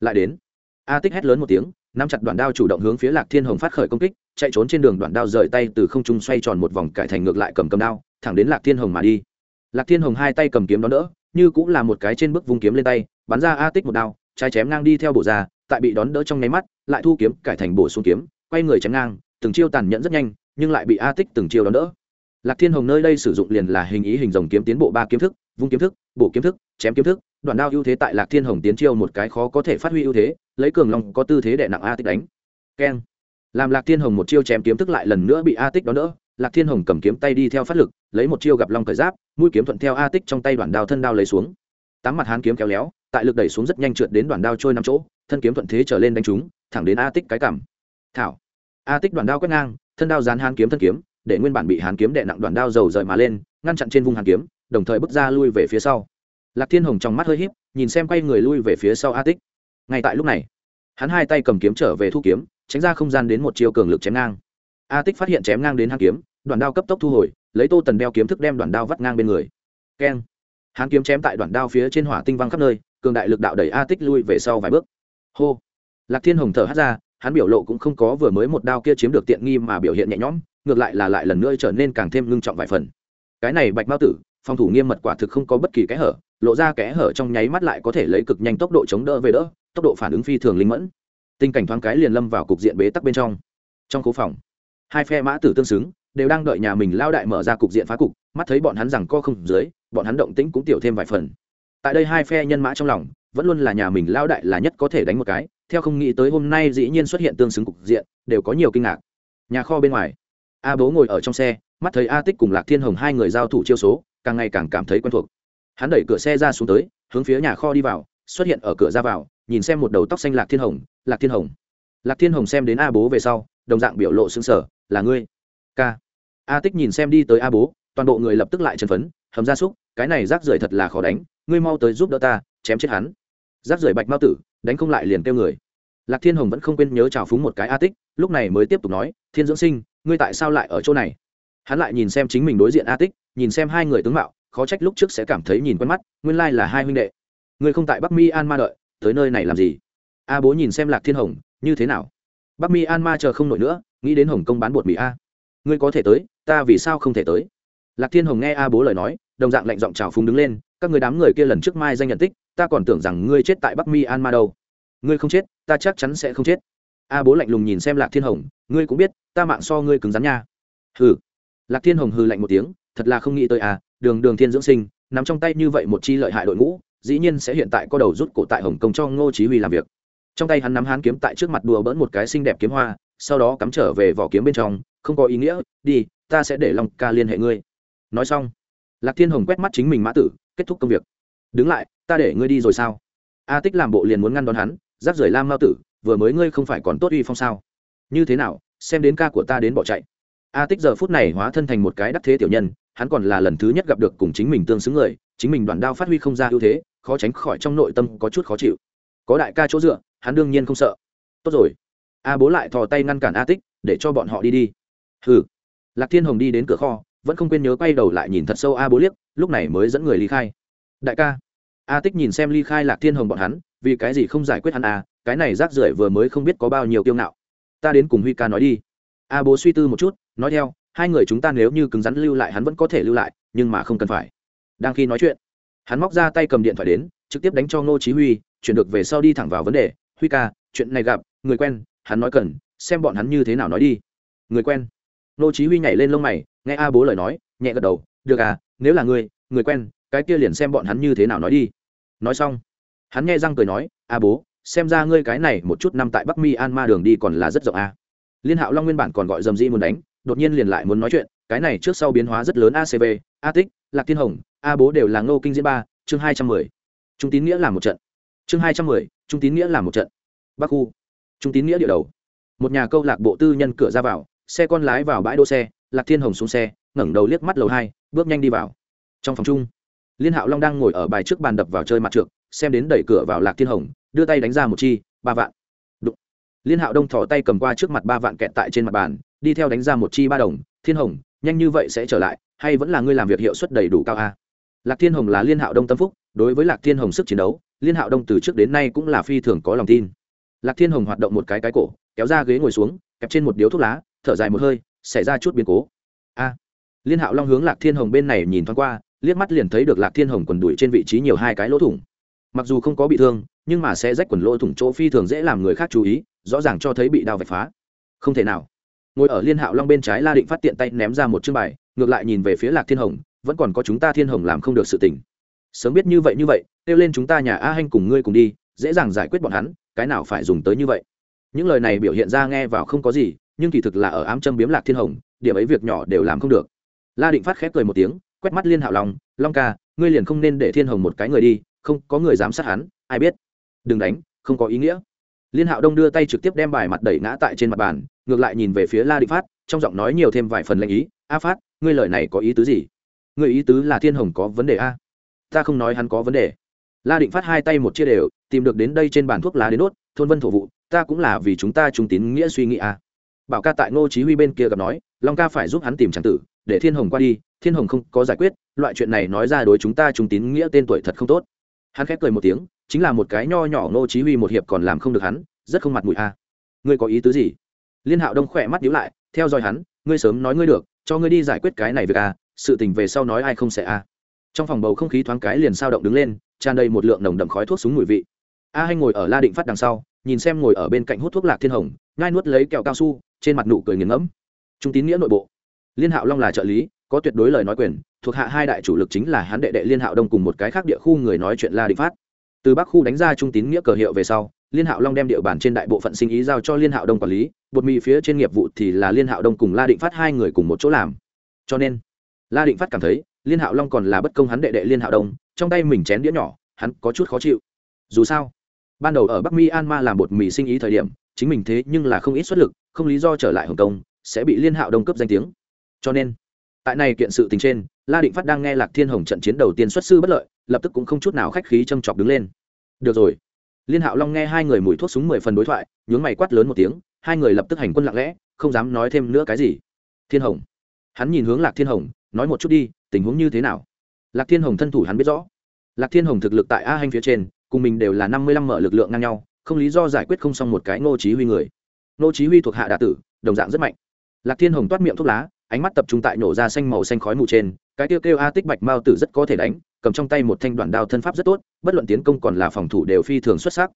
Lại đến, a tích hét lớn một tiếng, nắm chặt đoạn đao chủ động hướng phía lạc thiên hồng phát khởi công kích, chạy trốn trên đường đoạn đao rời tay từ không trung xoay tròn một vòng cải thành ngược lại cầm cầm đao, thẳng đến lạc thiên hồng mà đi. Lạc thiên hồng hai tay cầm kiếm đó đỡ, như cũng là một cái trên bước vung kiếm lên tay, bắn ra a tích một đao, trái chém ngang đi theo bộ ra, tại bị đón đỡ trong nháy mắt, lại thu kiếm, cải thành bổ xuống kiếm, quay người chém ngang, từng chiêu tàn nhẫn rất nhanh, nhưng lại bị a tích từng chiêu đón đỡ lạc thiên hồng nơi đây sử dụng liền là hình ý hình rồng kiếm tiến bộ ba kiếm thức, vung kiếm thức, bổ kiếm thức, chém kiếm thức, đoạn đao ưu thế tại lạc thiên hồng tiến chiêu một cái khó có thể phát huy ưu thế, lấy cường long có tư thế đệ nặng a tích đánh. Keng. Làm lạc thiên hồng một chiêu chém kiếm thức lại lần nữa bị a tích đón đỡ, lạc thiên hồng cầm kiếm tay đi theo phát lực, lấy một chiêu gặp long cởi giáp, mũi kiếm thuận theo a tích trong tay đoạn đao thân đao lấy xuống. Tám mặt hán kiếm kéo léo, tại lực đẩy xuống rất nhanh trượt đến đoạn đao trôi năm chỗ, thân kiếm thuận thế trở lên đánh trúng, thẳng đến a tích cái cảm thảo. A tích đoạn đao quét ngang, thân đao dán hán kiếm thân kiếm để nguyên bản bị hàn kiếm đệ nặng đoàn đao dầu rời mà lên, ngăn chặn trên vùng hàn kiếm, đồng thời bước ra lui về phía sau. Lạc thiên hồng trong mắt hơi h í p nhìn xem quay người lui về phía sau a tích. Ngay tại lúc này, hắn hai tay cầm kiếm trở về thu kiếm, tránh ra không gian đến một chiều cường lực chém ngang. A tích phát hiện chém ngang đến hàn kiếm, đoàn đao cấp tốc thu hồi, lấy tô tần đeo kiếm thức đem đoàn đao vắt ngang bên người. Keng. Hán kiếm chém tại đoàn đao phía trên hỏa tinh văng khắp nơi, cường đại lực đạo đẩy a tích lui về sau vài bước. Hô. Lạc thiên hồng thở hắt ra, hắn biểu lộ cũng không có vừa mới một đao kia chiếm được tiện nghi mà biểu hiện nhẹ nhõm ngược lại là lại lần nữa trở nên càng thêm ngưng trọng vài phần. Cái này bạch mao tử, phòng thủ nghiêm mật quả thực không có bất kỳ kẽ hở, lộ ra kẽ hở trong nháy mắt lại có thể lấy cực nhanh tốc độ chống đỡ về đỡ, tốc độ phản ứng phi thường linh mẫn. Tình cảnh thoáng cái liền lâm vào cục diện bế tắc bên trong. Trong khu phòng, hai phe mã tử tương xứng, đều đang đợi nhà mình lao đại mở ra cục diện phá cục, mắt thấy bọn hắn rằng co không dưới, bọn hắn động tĩnh cũng tiểu thêm vài phần. Tại đây hai phe nhân mã trong lòng, vẫn luôn là nhà mình lao đại là nhất có thể đánh một cái, theo không nghĩ tới hôm nay dĩ nhiên xuất hiện tương xứng cục diện, đều có nhiều kinh ngạc. Nhà kho bên ngoài a bố ngồi ở trong xe, mắt thấy a tích cùng lạc thiên hồng hai người giao thủ chiêu số, càng ngày càng cảm thấy quen thuộc. Hắn đẩy cửa xe ra xuống tới, hướng phía nhà kho đi vào, xuất hiện ở cửa ra vào, nhìn xem một đầu tóc xanh lạc thiên hồng, lạc thiên hồng. Lạc thiên hồng xem đến a bố về sau, đồng dạng biểu lộ xứng sở là ngươi, k. A tích nhìn xem đi tới a bố, toàn bộ người lập tức lại chân phấn, hầm ra súc, cái này rác rưởi thật là khó đánh, ngươi mau tới giúp đỡ ta, chém chết hắn. Rác rưởi bạch mao tử, đánh không lại liền kêu người. Lạc thiên hồng vẫn không quên nhớ trào phúng một cái a tích, lúc này mới tiếp tục nói, thiên dưỡng sinh ngươi tại sao lại ở chỗ này? Hắn lại nhìn xem chính mình đối diện a tích, nhìn xem hai người tướng mạo, khó trách lúc trước sẽ cảm thấy nhìn quen mắt, nguyên lai là hai huynh đệ. Ngươi không tại bắc mi an ma đợi, tới nơi này làm gì? A bố nhìn xem lạc thiên hồng, như thế nào? Bắc mi an ma chờ không nổi nữa, nghĩ đến hồng công bán bột mì a. Ngươi có thể tới, ta vì sao không thể tới? Lạc thiên hồng nghe a bố lời nói, đồng dạng lệnh giọng trào phúng đứng lên, các người đám người kia lần trước mai danh nhận tích, ta còn tưởng rằng ngươi chết tại bắc mi an ma đâu. Ngươi không chết, ta chắc chắn sẽ không chết a bố lạnh lùng nhìn xem lạc thiên hồng, ngươi cũng biết, ta mạng so ngươi cứng rắn nha. Hừ. Lạc thiên hồng hừ lạnh một tiếng, thật là không nghĩ tới à đường đường thiên dưỡng sinh nằm trong tay như vậy một chi lợi hại đội ngũ, dĩ nhiên sẽ hiện tại có đầu rút cổ tại hồng kông cho ngô chí huy làm việc. Trong tay hắn nắm hán kiếm tại trước mặt đùa bỡn một cái xinh đẹp kiếm hoa, sau đó cắm trở về vỏ kiếm bên trong, không có ý nghĩa, đi, ta sẽ để long ca liên hệ ngươi. Nói xong, lạc thiên hồng quét mắt chính mình mã tử, kết thúc công việc. Đứng lại, ta để ngươi đi rồi sao? A tích làm bộ liền muốn ngăn đón hắn giáp rời lam mao tử vừa mới ngươi không phải còn tốt uy phong sao? Như thế nào, xem đến ca của ta đến bỏ chạy. A tích giờ phút này hóa thân thành một cái đắc thế tiểu nhân, hắn còn là lần thứ nhất gặp được cùng chính mình tương xứng người, chính mình đoàn đao phát huy không ra ưu thế, khó tránh khỏi trong nội tâm có chút khó chịu. Có đại ca chỗ dựa, hắn đương nhiên không sợ. Tốt rồi. A bố lại thò tay ngăn cản a tích, để cho bọn họ đi đi. Hừ. Lạc thiên hồng đi đến cửa kho, vẫn không quên nhớ quay đầu lại nhìn thật sâu a bố liếc, lúc này mới dẫn người ly khai. Đại ca. A tích nhìn xem ly khai lạc thiên hồng bọn hắn, vì cái gì không giải quyết hắn a cái này rác rưởi vừa mới không biết có bao nhiêu kiêu ngạo. Ta đến cùng huy ca nói đi. A bố suy tư một chút, nói theo, hai người chúng ta nếu như cứng rắn lưu lại hắn vẫn có thể lưu lại, nhưng mà không cần phải. Đang khi nói chuyện, hắn móc ra tay cầm điện thoại đến, trực tiếp đánh cho ngô chí huy, chuyển được về sau đi thẳng vào vấn đề. Huy ca, chuyện này gặp, người quen, hắn nói cần, xem bọn hắn như thế nào nói đi. Người quen. Ngô chí huy nhảy lên lông mày, nghe a bố lời nói, nhẹ gật đầu, được à nếu là người người quen, cái kia liền xem bọn hắn như thế nào nói đi. Nói xong, hắn nghe răng cười nói, a bố xem ra ngươi cái này một chút năm tại bắc mi an ma đường đi còn là rất rộng a. Liên hạo long nguyên bản còn gọi dầm dĩ muốn đánh, đột nhiên liền lại muốn nói chuyện, cái này trước sau biến hóa rất lớn acv a tích, lạc thiên hồng, a bố đều là ngô kinh diễn ba, chương hai trăm mười. Trung tín nghĩa là một trận. Chương hai trăm mười, trung tín nghĩa là một trận. Bắc khu. Trung tín nghĩa địa đầu. Một nhà câu lạc bộ tư nhân cửa ra vào, xe con lái vào bãi đỗ xe, lạc thiên hồng xuống xe, ngẩng đầu liếc mắt lầu hai, bước nhanh đi vào. Trong phòng chung, liên hạo long đang ngồi ở bài trước bàn đập vào chơi mặt trượt xem đến đẩy cửa vào lạc thiên hồng đưa tay đánh ra một chi, ba vạn. Đụng. liên hạo đông thò tay cầm qua trước mặt ba vạn kẹt tại trên mặt bàn, đi theo đánh ra một chi ba đồng. Thiên hồng, nhanh như vậy sẽ trở lại, hay vẫn là ngươi làm việc hiệu suất đầy đủ cao a? Lạc thiên hồng là liên hạo đông tâm phúc, đối với lạc thiên hồng sức chiến đấu, liên hạo đông từ trước đến nay cũng là phi thường có lòng tin. Lạc thiên hồng hoạt động một cái cái cổ, kéo ra ghế ngồi xuống, kẹp trên một điếu thuốc lá, thở dài một hơi, xảy ra chút biến cố. A. Liên hạo long hướng lạc thiên hồng bên này nhìn thoáng qua, liếc mắt liền thấy được lạc thiên hồng quần đuổi trên vị trí nhiều hai cái lỗ thủng. Mặc dù không có bị thương nhưng mà sẽ rách quần lỗ thủng chỗ phi thường dễ làm người khác chú ý, rõ ràng cho thấy bị đao vạch phá. Không thể nào. Ngồi ở liên hạo long bên trái la định phát tiện tay ném ra một chương bài, ngược lại nhìn về phía lạc thiên hồng, vẫn còn có chúng ta thiên hồng làm không được sự tình. Sớm biết như vậy như vậy, kêu lên chúng ta nhà a hanh cùng ngươi cùng đi, dễ dàng giải quyết bọn hắn, cái nào phải dùng tới như vậy. Những lời này biểu hiện ra nghe vào không có gì, nhưng kỳ thực là ở ám châm biếm lạc thiên hồng, điểm ấy việc nhỏ đều làm không được. La định phát khép cười một tiếng, quét mắt liên hạo long long ca, ngươi liền không nên để thiên hồng một cái người đi, không có người dám sát hắn, ai biết? Đừng đánh, không có ý nghĩa. Liên hạo đông đưa tay trực tiếp đem bài mặt đẩy ngã tại trên mặt bàn, ngược lại nhìn về phía la định phát, trong giọng nói nhiều thêm vài phần lệnh ý, a phát, ngươi lời này có ý tứ gì? Ngươi ý tứ là thiên hồng có vấn đề a? Ta không nói hắn có vấn đề. La định phát hai tay một chia đều, tìm được đến đây trên bàn thuốc lá đến đốt, thôn vân thổ vụ, ta cũng là vì chúng ta trung tín nghĩa suy nghĩ a. Bảo ca tại ngô chí huy bên kia gặp nói, long ca phải giúp hắn tìm tràng tử, để thiên hồng qua đi, thiên hồng không có giải quyết, loại chuyện này nói ra đối chúng ta trung tín nghĩa tên tuổi thật không tốt. Hắn khép cười một tiếng chính là một cái nho nhỏ ngô chí huy một hiệp còn làm không được hắn, rất không mặt mũi a. Ngươi có ý tứ gì? Liên hạo đông khỏe mắt nhíu lại, theo dõi hắn, ngươi sớm nói ngươi được, cho ngươi đi giải quyết cái này việc a, sự tình về sau nói ai không sẽ a. Trong phòng bầu không khí thoáng cái liền sao động đứng lên, tràn đầy một lượng nồng đậm khói thuốc súng mùi vị. A hay ngồi ở la định phát đằng sau, nhìn xem ngồi ở bên cạnh hút thuốc lạc thiên hồng ngai nuốt lấy kẹo cao su, trên mặt nụ cười nghiền ngẫm. Trung tín nghĩa nội bộ. Liên hạo long là trợ lý, có tuyệt đối lời nói quyền, thuộc hạ hai đại chủ lực chính là hắn đệ đệ liên hạo đông cùng một cái khác địa khu người nói chuyện la định phát từ bắc khu đánh ra trung tín nghĩa cờ hiệu về sau, liên hạo long đem địa bàn trên đại bộ phận sinh ý giao cho liên hạo đông quản lý, bột mì phía trên nghiệp vụ thì là liên hạo đông cùng la định phát hai người cùng một chỗ làm. Cho nên, la định phát cảm thấy, liên hạo long còn là bất công hắn đệ đệ liên hạo đông, trong tay mình chén đĩa nhỏ, hắn có chút khó chịu. Dù sao, ban đầu ở bắc mi an ma làm bột mì sinh ý thời điểm, chính mình thế nhưng là không ít xuất lực, không lý do trở lại hồng kông, sẽ bị liên hạo đông cấp danh tiếng. Cho nên, tại này kiện sự tình trên la định phát đang nghe lạc thiên hồng trận chiến đầu tiên xuất sư bất lợi, lập tức cũng không chút nào khách khí châm chọc đứng lên. Được rồi. Liên hạo long nghe hai người mùi thuốc súng mười phần đối thoại, nhướng mày quát lớn một tiếng, hai người lập tức hành quân lặng lẽ, không dám nói thêm nữa cái gì. Thiên hồng. Hắn nhìn hướng lạc thiên hồng, nói một chút đi, tình huống như thế nào? Lạc thiên hồng thân thủ hắn biết rõ. Lạc thiên hồng thực lực tại a hanh phía trên, cùng mình đều là năm mươi lăm mở lực lượng ngang nhau, không lý do giải quyết không xong một cái ngô chí huy người. Ngô chí huy thuộc hạ đạ tử, đồng dạng rất mạnh. Lạc thiên hồng toát miệng thuốc lá ánh mắt tập trung tại nổ ra xanh màu xanh khói mù trên, cái tiêu kêu a tích bạch mao tử rất có thể đánh, cầm trong tay một thanh đoạn đao thân pháp rất tốt, bất luận tiến công còn là phòng thủ đều phi thường xuất sắc.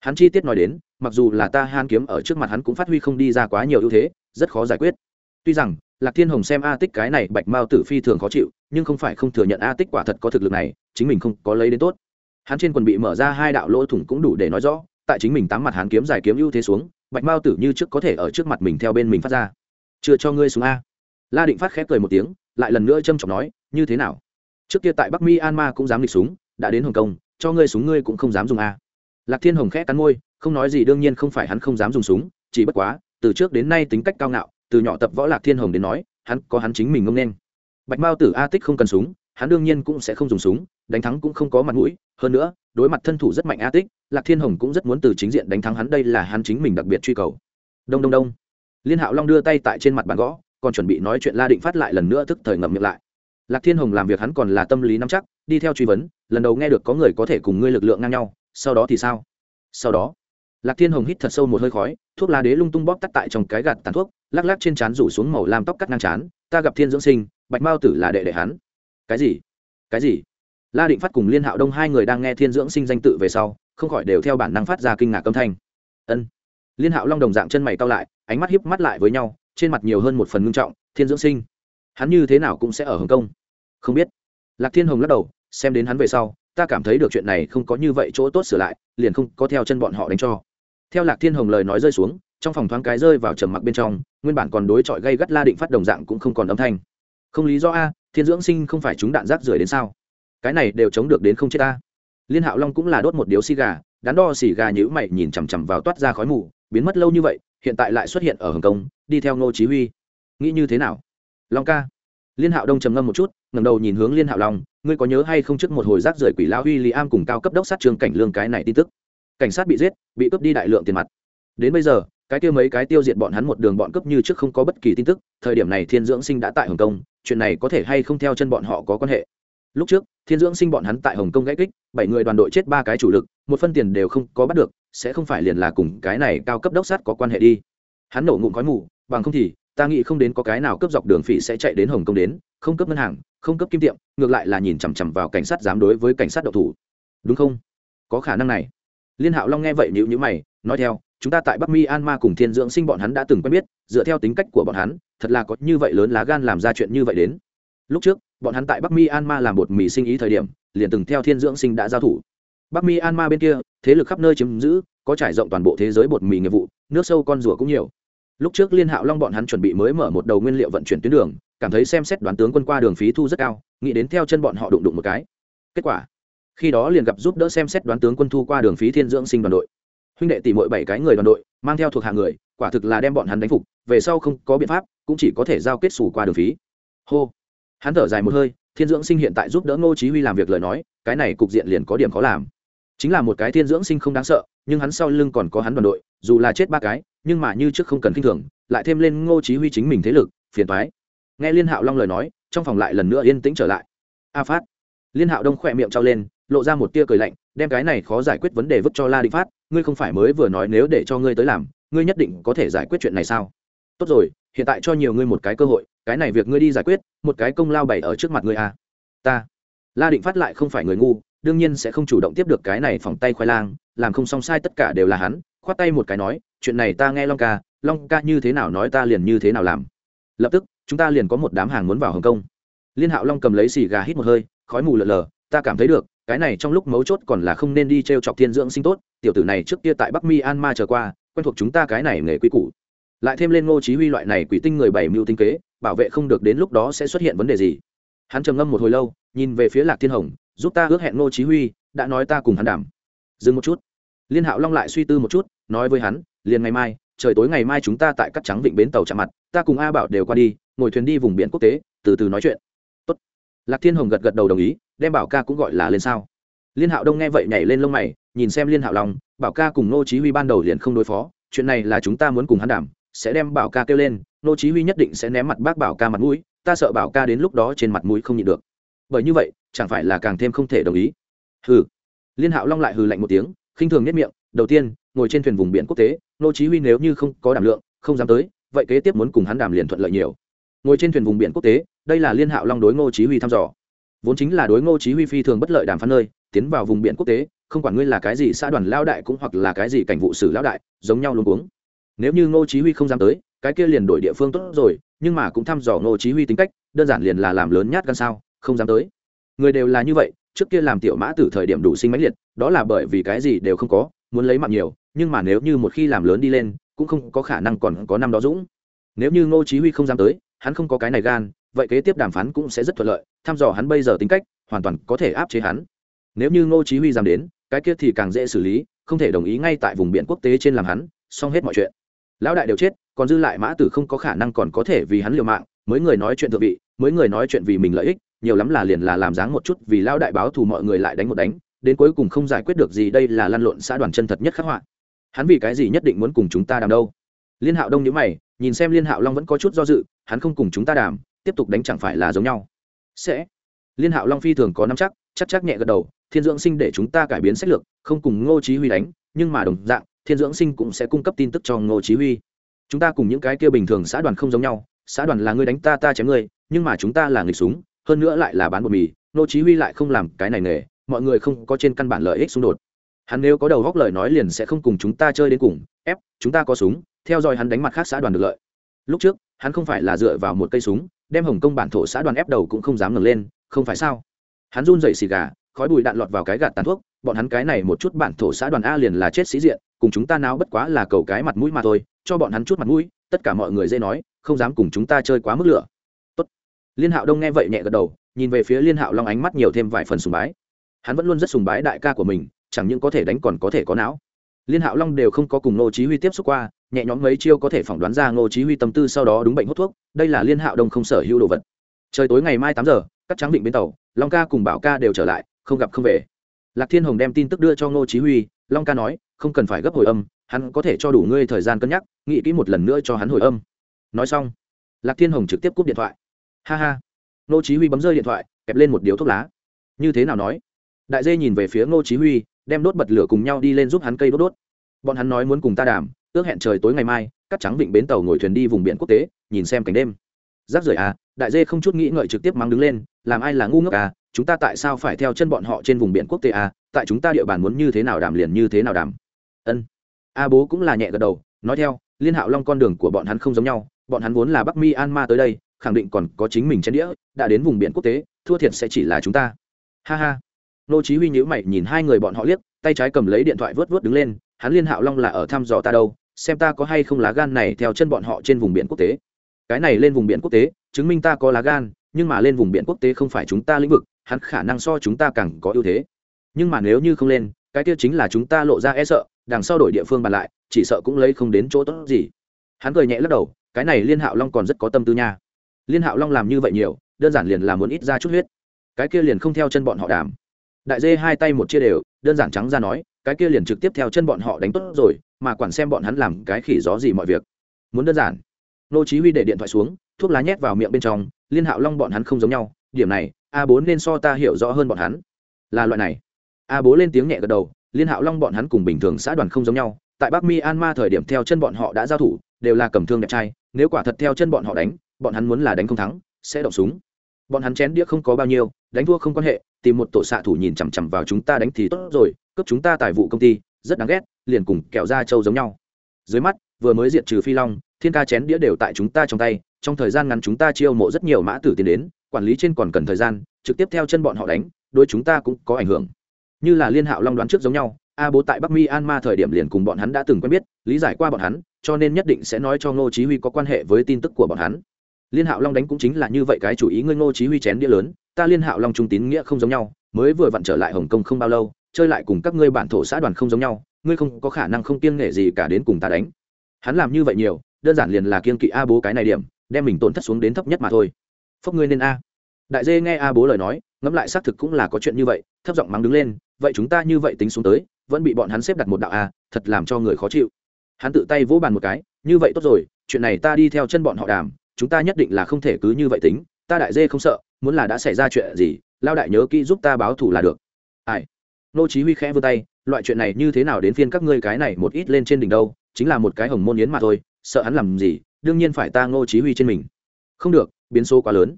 Hắn chi tiết nói đến, mặc dù là ta han kiếm ở trước mặt hắn cũng phát huy không đi ra quá nhiều ưu thế, rất khó giải quyết. Tuy rằng, lạc thiên hồng xem a tích cái này bạch mao tử phi thường khó chịu, nhưng không phải không thừa nhận a tích quả thật có thực lực này, chính mình không có lấy đến tốt. Hắn trên quần bị mở ra hai đạo lỗ thủng cũng đủ để nói rõ, tại chính mình tám mặt hắn kiếm giải kiếm ưu thế xuống, bạch mao tử như trước có thể ở trước mặt mình theo bên mình phát ra. Chưa cho ngươi xuống a la định phát khép cười một tiếng, lại lần nữa trâm trọng nói, như thế nào? Trước kia tại bắc mi an ma cũng dám lịch súng, đã đến hồng kông, cho ngươi súng ngươi cũng không dám dùng a lạc thiên hồng khẽ cắn môi, không nói gì, đương nhiên không phải hắn không dám dùng súng, chỉ bất quá, từ trước đến nay tính cách cao ngạo, từ nhỏ tập võ lạc thiên hồng đến nói, hắn có hắn chính mình ngông nên. Bạch mao tử a tích không cần súng, hắn đương nhiên cũng sẽ không dùng súng, đánh thắng cũng không có mặt mũi, hơn nữa, đối mặt thân thủ rất mạnh a tích, lạc thiên hồng cũng rất muốn từ chính diện đánh thắng hắn, đây là hắn chính mình đặc biệt truy cầu. Đông đông đông. Liên hạo long đưa tay tại trên mặt bàn gõ còn chuẩn bị nói chuyện la định phát lại lần nữa thức thời ngậm miệng lại. Lạc thiên hồng làm việc hắn còn là tâm lý nắm chắc, đi theo truy vấn, lần đầu nghe được có người có thể cùng ngươi lực lượng ngang nhau, sau đó thì sao? Sau đó, lạc thiên hồng hít thật sâu một hơi khói, thuốc lá đế lung tung bóp tắt tại trong cái gạt tàn thuốc, lắc lắc trên trán rủ xuống màu lam tóc cắt ngang trán, ta gặp thiên dưỡng sinh, bạch mao tử là đệ đệ hắn. Cái gì? Cái gì? La định phát cùng liên hạo đông hai người đang nghe thiên dưỡng sinh danh tự về sau, không khỏi đều theo bản năng phát ra kinh ngạc âm thanh. Ân. Liên hạo long đồng dạng chân mày cao lại, ánh mắt hiếp mắt lại với nhau trên mặt nhiều hơn một phần ngưng trọng, thiên dưỡng sinh. Hắn như thế nào cũng sẽ ở hồng kông. Không biết. Lạc thiên hồng lắc đầu, xem đến hắn về sau, ta cảm thấy được chuyện này không có như vậy chỗ tốt sửa lại, liền không có theo chân bọn họ đánh cho. Theo lạc thiên hồng lời nói rơi xuống, trong phòng thoáng cái rơi vào trầm mặc bên trong, nguyên bản còn đối chọi gây gắt la định phát đồng dạng cũng không còn âm thanh. Không lý do a, thiên dưỡng sinh không phải chúng đạn rác rưởi đến sao? Cái này đều chống được đến không chết ta. Liên hạo long cũng là đốt một điếu xì gà, đắn đo xì gà nhữ mày nhìn chằm chằm vào toát ra khói mù, biến mất lâu như vậy hiện tại lại xuất hiện ở hồng kông, đi theo ngô chí huy. Nghĩ như thế nào? Long ca. Liên hạo đông trầm ngâm một chút, ngẩng đầu nhìn hướng liên hạo long, ngươi có nhớ hay không trước một hồi rác rưởi quỷ lão huy lý am cùng cao cấp đốc sát trường cảnh lương cái này tin tức? Cảnh sát bị giết, bị cướp đi đại lượng tiền mặt. Đến bây giờ, cái kia mấy cái tiêu diệt bọn hắn một đường bọn cướp như trước không có bất kỳ tin tức, thời điểm này thiên dưỡng sinh đã tại hồng kông, chuyện này có thể hay không theo chân bọn họ có quan hệ? Lúc trước, thiên dưỡng sinh bọn hắn tại hồng kông gãy kích, bảy người đoàn đội chết ba cái chủ lực, một phân tiền đều không có bắt được sẽ không phải liền là cùng cái này cao cấp đốc sát có quan hệ đi. Hắn nổ ngụm khói mù, bằng không thì, ta nghĩ không đến có cái nào cướp dọc đường phỉ sẽ chạy đến hồng kông đến, không cấp ngân hàng, không cấp kim tiệm, ngược lại là nhìn chằm chằm vào cảnh sát dám đối với cảnh sát độc thủ. Đúng không? Có khả năng này. Liên hạo long nghe vậy nhữ nhữ mày, nói theo, chúng ta tại bắc mi an ma cùng thiên dưỡng sinh bọn hắn đã từng quen biết, dựa theo tính cách của bọn hắn, thật là có như vậy lớn lá gan làm ra chuyện như vậy đến. Lúc trước, bọn hắn tại bắc mi an ma làm bột mì sinh ý thời điểm, liền từng theo thiên dưỡng sinh đã giao thủ bắc mi an ma bên kia, thế lực khắp nơi chiếm giữ, có trải rộng toàn bộ thế giới bột mì nghiệp vụ, nước sâu con rùa cũng nhiều. Lúc trước liên hạo long bọn hắn chuẩn bị mới mở một đầu nguyên liệu vận chuyển tuyến đường, cảm thấy xem xét đoán tướng quân qua đường phí thu rất cao, nghĩ đến theo chân bọn họ đụng đụng một cái. Kết quả, khi đó liền gặp giúp đỡ xem xét đoán tướng quân thu qua đường phí thiên dưỡng sinh đoàn đội. Huynh đệ tỷ mỗi bảy cái người đoàn đội, mang theo thuộc hạ người, quả thực là đem bọn hắn đánh phục, về sau không có biện pháp, cũng chỉ có thể giao kết xù qua đường phí. Hô. Hắn thở dài một hơi, thiên dưỡng sinh hiện tại giúp đỡ ngô chí huy làm việc lời nói, cái này cục diện liền có điểm khó làm chính là một cái thiên dưỡng sinh không đáng sợ, nhưng hắn sau lưng còn có hắn đoàn đội, dù là chết ba cái, nhưng mà như trước không cần kinh thường, lại thêm lên ngô chí huy chính mình thế lực, phiền toái. Nghe liên hạo long lời nói, trong phòng lại lần nữa yên tĩnh trở lại. A phát. Liên hạo đông khoe miệng trao lên, lộ ra một tia cười lạnh, đem cái này khó giải quyết vấn đề vứt cho la định phát, ngươi không phải mới vừa nói nếu để cho ngươi tới làm, ngươi nhất định có thể giải quyết chuyện này sao? Tốt rồi, hiện tại cho nhiều ngươi một cái cơ hội, cái này việc ngươi đi giải quyết, một cái công lao bày ở trước mặt ngươi à. ta. La định phát lại không phải người ngu đương nhiên sẽ không chủ động tiếp được cái này phòng tay khoai lang, làm không xong sai tất cả đều là hắn, khoát tay một cái nói, chuyện này ta nghe long ca long ca như thế nào nói ta liền như thế nào làm. Lập tức, chúng ta liền có một đám hàng muốn vào hồng kông. Liên hạo long cầm lấy xì gà hít một hơi, khói mù lợn lờ ta cảm thấy được, cái này trong lúc mấu chốt còn là không nên đi t r e o chọc thiên dưỡng sinh tốt, tiểu tử này trước kia tại bắc mi an ma trở qua, quen thuộc chúng ta cái này nghề quy cũ lại thêm lên ngô chí huy loại này quỷ tinh người bảy mưu tinh kế, bảo vệ không được đến lúc đó sẽ xuất hiện vấn đề gì. Hắn trầm ngâm một hồi lâu, nhìn về phía lạc thiên hồng giúp ta ước hẹn ngô chí huy, đã nói ta cùng hắn đảm dừng một chút. Liên hạo long lại suy tư một chút, nói với hắn, liền ngày mai, trời tối ngày mai chúng ta tại cắt trắng vịnh bến tàu chạm mặt, ta cùng a bảo đều qua đi, ngồi thuyền đi vùng biển quốc tế, từ từ nói chuyện. Tốt. lạc thiên hồng gật gật đầu đồng ý, đem bảo ca cũng gọi là lên sao. Liên hạo đông nghe vậy nhảy lên lông mày, nhìn xem liên hạo long, bảo ca cùng nô chí huy ban đầu liền không đối phó, chuyện này là chúng ta muốn cùng hắn đảm sẽ đem bảo ca kêu lên nô chí huy nhất định sẽ ném mặt bác bảo ca mặt mũi, ta sợ bảo ca đến lúc đó trên mặt mũi không nhịn được. Bởi như vậy chẳng phải là càng thêm không thể đồng ý. Hừ. Liên hạo long lại hừ lạnh một tiếng, khinh thường nhất miệng, đầu tiên, ngồi trên thuyền vùng biển quốc tế, nô chí huy nếu như không có đảm lượng, không dám tới, vậy kế tiếp muốn cùng hắn đàm liền thuận lợi nhiều. Ngồi trên thuyền vùng biển quốc tế, đây là liên hạo long đối ngô chí huy thăm dò. Vốn chính là đối ngô chí huy phi thường bất lợi đàm phán nơi, tiến vào vùng biển quốc tế, không quản ngươi là cái gì xã đoàn lao đại cũng hoặc là cái gì cảnh vụ sử lao đại, giống nhau luôn uống nếu như ngô chí huy không dám tới, cái kia liền đổi địa phương tốt rồi, nhưng mà cũng thăm dò ngô chí huy tính cách, đơn giản liền là làm lớn nhát gan sao, không dám tới người đều là như vậy, trước kia làm tiểu mã từ thời điểm đủ sinh mãnh liệt, đó là bởi vì cái gì đều không có, muốn lấy mạng nhiều, nhưng mà nếu như một khi làm lớn đi lên, cũng không có khả năng còn có năm đó dũng. Nếu như ngô chí huy không dám tới, hắn không có cái này gan, vậy kế tiếp đàm phán cũng sẽ rất thuận lợi, thăm dò hắn bây giờ tính cách, hoàn toàn có thể áp chế hắn. Nếu như ngô chí huy dám đến, cái kia thì càng dễ xử lý, không thể đồng ý ngay tại vùng biển quốc tế trên làm hắn, xong hết mọi chuyện. Lão đại đều chết, còn dư lại mã tử không có khả năng còn có thể vì hắn liều mạng, mới người nói chuyện thượng vị, mới người nói chuyện vì mình lợi ích nhiều lắm là liền là làm dáng một chút vì lão đại báo thù mọi người lại đánh một đánh, đến cuối cùng không giải quyết được gì đây là lăn lộn xã đoàn chân thật nhất khắc họa. Hắn vì cái gì nhất định muốn cùng chúng ta đàm đâu? Liên hạo đông nhíu mày, nhìn xem liên hạo long vẫn có chút do dự, hắn không cùng chúng ta đàm, tiếp tục đánh chẳng phải là giống nhau? Sẽ. Liên hạo long phi thường có nắm chắc chắc chắc nhẹ gật đầu, thiên dưỡng sinh để chúng ta cải biến sách lược, không cùng ngô chí huy đánh, nhưng mà đồng dạng, thiên dưỡng sinh cũng sẽ cung cấp tin tức cho ngô chí huy. Chúng ta cùng những cái kia bình thường xã đoàn không giống nhau, xã đoàn là ngươi đánh ta ta chém ngươi, nhưng mà chúng ta là nghịch súng hơn nữa lại là bán bột mì, nô chí huy lại không làm cái này nghề, mọi người không có trên căn bản lợi ích xung đột. Hắn nếu có đầu góc lời nói liền sẽ không cùng chúng ta chơi đến cùng, ép, chúng ta có súng, theo dõi hắn đánh mặt khác xã đoàn được lợi. Lúc trước, hắn không phải là dựa vào một cây súng, đem hồng công bản thổ xã đoàn ép đầu cũng không dám ngẩng lên, không phải sao? Hắn run rẩy xì gà, khói bụi đạn lọt vào cái gạt tàn thuốc, bọn hắn cái này một chút bản thổ xã đoàn a liền là chết sĩ diện, cùng chúng ta náo bất quá là cầu cái mặt mũi mà thôi, cho bọn hắn chút mặt mũi, tất cả mọi người dễ nói, không dám cùng chúng ta chơi quá mức lửa liên hạo đông nghe vậy nhẹ gật đầu, nhìn về phía liên hạo long ánh mắt nhiều thêm vài phần sùng bái. Hắn vẫn luôn rất sùng bái đại ca của mình, chẳng những có thể đánh còn có thể có não. Liên hạo long đều không có cùng ngô chí huy tiếp xúc qua, nhẹ nhõm mấy chiêu có thể phỏng đoán ra ngô chí huy tâm tư sau đó đúng bệnh hút thuốc, đây là liên hạo đông không sở hữu đồ vật. Trời tối ngày mai tám giờ, các tráng định bên tàu, long ca cùng bảo ca đều trở lại, không gặp không về. Lạc thiên hồng đem tin tức đưa cho ngô chí huy, long ca nói, không cần phải gấp hồi âm, hắn có thể cho đủ ngươi thời gian cân nhắc, nghĩ kỹ một lần nữa cho hắn hồi âm. Nói xong, lạc thiên hồng trực tiếp cúp điện thoại ha ha. Ngô chí huy bấm rơi điện thoại, kẹp lên một điếu thuốc lá. Như thế nào nói? Đại dê nhìn về phía ngô chí huy, đem đốt bật lửa cùng nhau đi lên giúp hắn cây đốt đốt. Bọn hắn nói muốn cùng ta đàm, ước hẹn trời tối ngày mai cắt trắng vịnh bến tàu ngồi thuyền đi vùng biển quốc tế, nhìn xem cảnh đêm. Giáp rời à đại dê không chút nghĩ ngợi trực tiếp mắng đứng lên, làm ai là ngu ngốc à chúng ta tại sao phải theo chân bọn họ trên vùng biển quốc tế à tại chúng ta địa bàn muốn như thế nào đàm liền như thế nào đàm. Ân. A bố cũng là nhẹ gật đầu, nói theo, liên hạo long con đường của bọn hắn không giống nhau, bọn hắn vốn là bắc mi an ma tới đây khẳng định còn có chính mình trên đĩa, đã đến vùng biển quốc tế, thua thiệt sẽ chỉ là chúng ta. Ha ha. Nô chí huy nhíu mày nhìn hai người bọn họ liếc, tay trái cầm lấy điện thoại vớt vớt đứng lên, hắn liên hạo long là ở thăm dò ta đâu, xem ta có hay không lá gan này theo chân bọn họ trên vùng biển quốc tế. Cái này lên vùng biển quốc tế, chứng minh ta có lá gan, nhưng mà lên vùng biển quốc tế không phải chúng ta lĩnh vực, hắn khả năng so chúng ta càng có ưu thế. Nhưng mà nếu như không lên, cái kia chính là chúng ta lộ ra e sợ, đằng sau đổi địa phương bàn lại, chỉ sợ cũng lấy không đến chỗ tốt gì. Hắn cười nhẹ lắc đầu, cái này liên hạo long còn rất có tâm tư nha liên hạo long làm như vậy nhiều, đơn giản liền là muốn ít ra chút huyết. Cái kia liền không theo chân bọn họ đàm. Đại dê hai tay một chia đều, đơn giản trắng ra nói, cái kia liền trực tiếp theo chân bọn họ đánh tốt rồi, mà quản xem bọn hắn làm cái khỉ gió gì mọi việc. Muốn đơn giản. Nô chí huy để điện thoại xuống, thuốc lá nhét vào miệng bên trong, liên hạo long bọn hắn không giống nhau, điểm này, a 4 nên so ta hiểu rõ hơn bọn hắn. Là loại này. A bố lên tiếng nhẹ gật đầu, liên hạo long bọn hắn cùng bình thường xã đoàn không giống nhau, tại bắc Mi An Ma thời điểm theo chân bọn họ đã giao thủ, đều là cầm thương đẹp trai, nếu quả thật theo chân bọn họ đánh bọn hắn muốn là đánh không thắng, sẽ động súng. Bọn hắn chén đĩa không có bao nhiêu, đánh thua không quan hệ, tìm một tổ xạ thủ nhìn chằm chằm vào chúng ta đánh thì tốt rồi, cướp chúng ta tài vụ công ty, rất đáng ghét, liền cùng kẹo da trâu giống nhau. Dưới mắt, vừa mới diệt trừ phi long, thiên ca chén đĩa đều tại chúng ta trong tay, trong thời gian ngắn chúng ta chiêu mộ rất nhiều mã tử tiến đến, quản lý trên còn cần thời gian, trực tiếp theo chân bọn họ đánh đôi chúng ta cũng có ảnh hưởng. Như là liên hạo long đoán trước giống nhau, a bố tại bắc mi an ma thời điểm liền cùng bọn hắn đã từng quen biết, lý giải qua bọn hắn, cho nên nhất định sẽ nói cho ngô chí huy có quan hệ với tin tức của bọn hắn liên hạo long đánh cũng chính là như vậy cái chủ ý ngươi ngô chí huy chén đĩa lớn, ta liên hạo long trung tín nghĩa không giống nhau, mới vừa vặn trở lại hồng kông không bao lâu, chơi lại cùng các ngươi bản thổ xã đoàn không giống nhau, ngươi không có khả năng không kiêng nghệ gì cả đến cùng ta đánh. Hắn làm như vậy nhiều, đơn giản liền là kiêng kỵ a bố cái này điểm, đem mình tổn thất xuống đến thấp nhất mà thôi. Phốc ngươi nên a. Đại dê nghe a bố lời nói, ngẫm lại xác thực cũng là có chuyện như vậy, thấp giọng mắng đứng lên, vậy chúng ta như vậy tính xuống tới, vẫn bị bọn hắn xếp đặt một đạo a, thật làm cho người khó chịu. Hắn tự tay vỗ bàn một cái, như vậy tốt rồi, chuyện này ta đi theo chân bọn họ đàm chúng ta nhất định là không thể cứ như vậy tính, ta đại dê không sợ, muốn là đã xảy ra chuyện gì, lao đại nhớ kỹ giúp ta báo thủ là được. Ai? Nô chí huy khẽ vươn tay, loại chuyện này như thế nào đến phiên các ngươi cái này một ít lên trên đỉnh đâu, chính là một cái hồng môn yến mà thôi, sợ hắn làm gì, đương nhiên phải ta ngô chí huy trên mình. Không được, biến số quá lớn.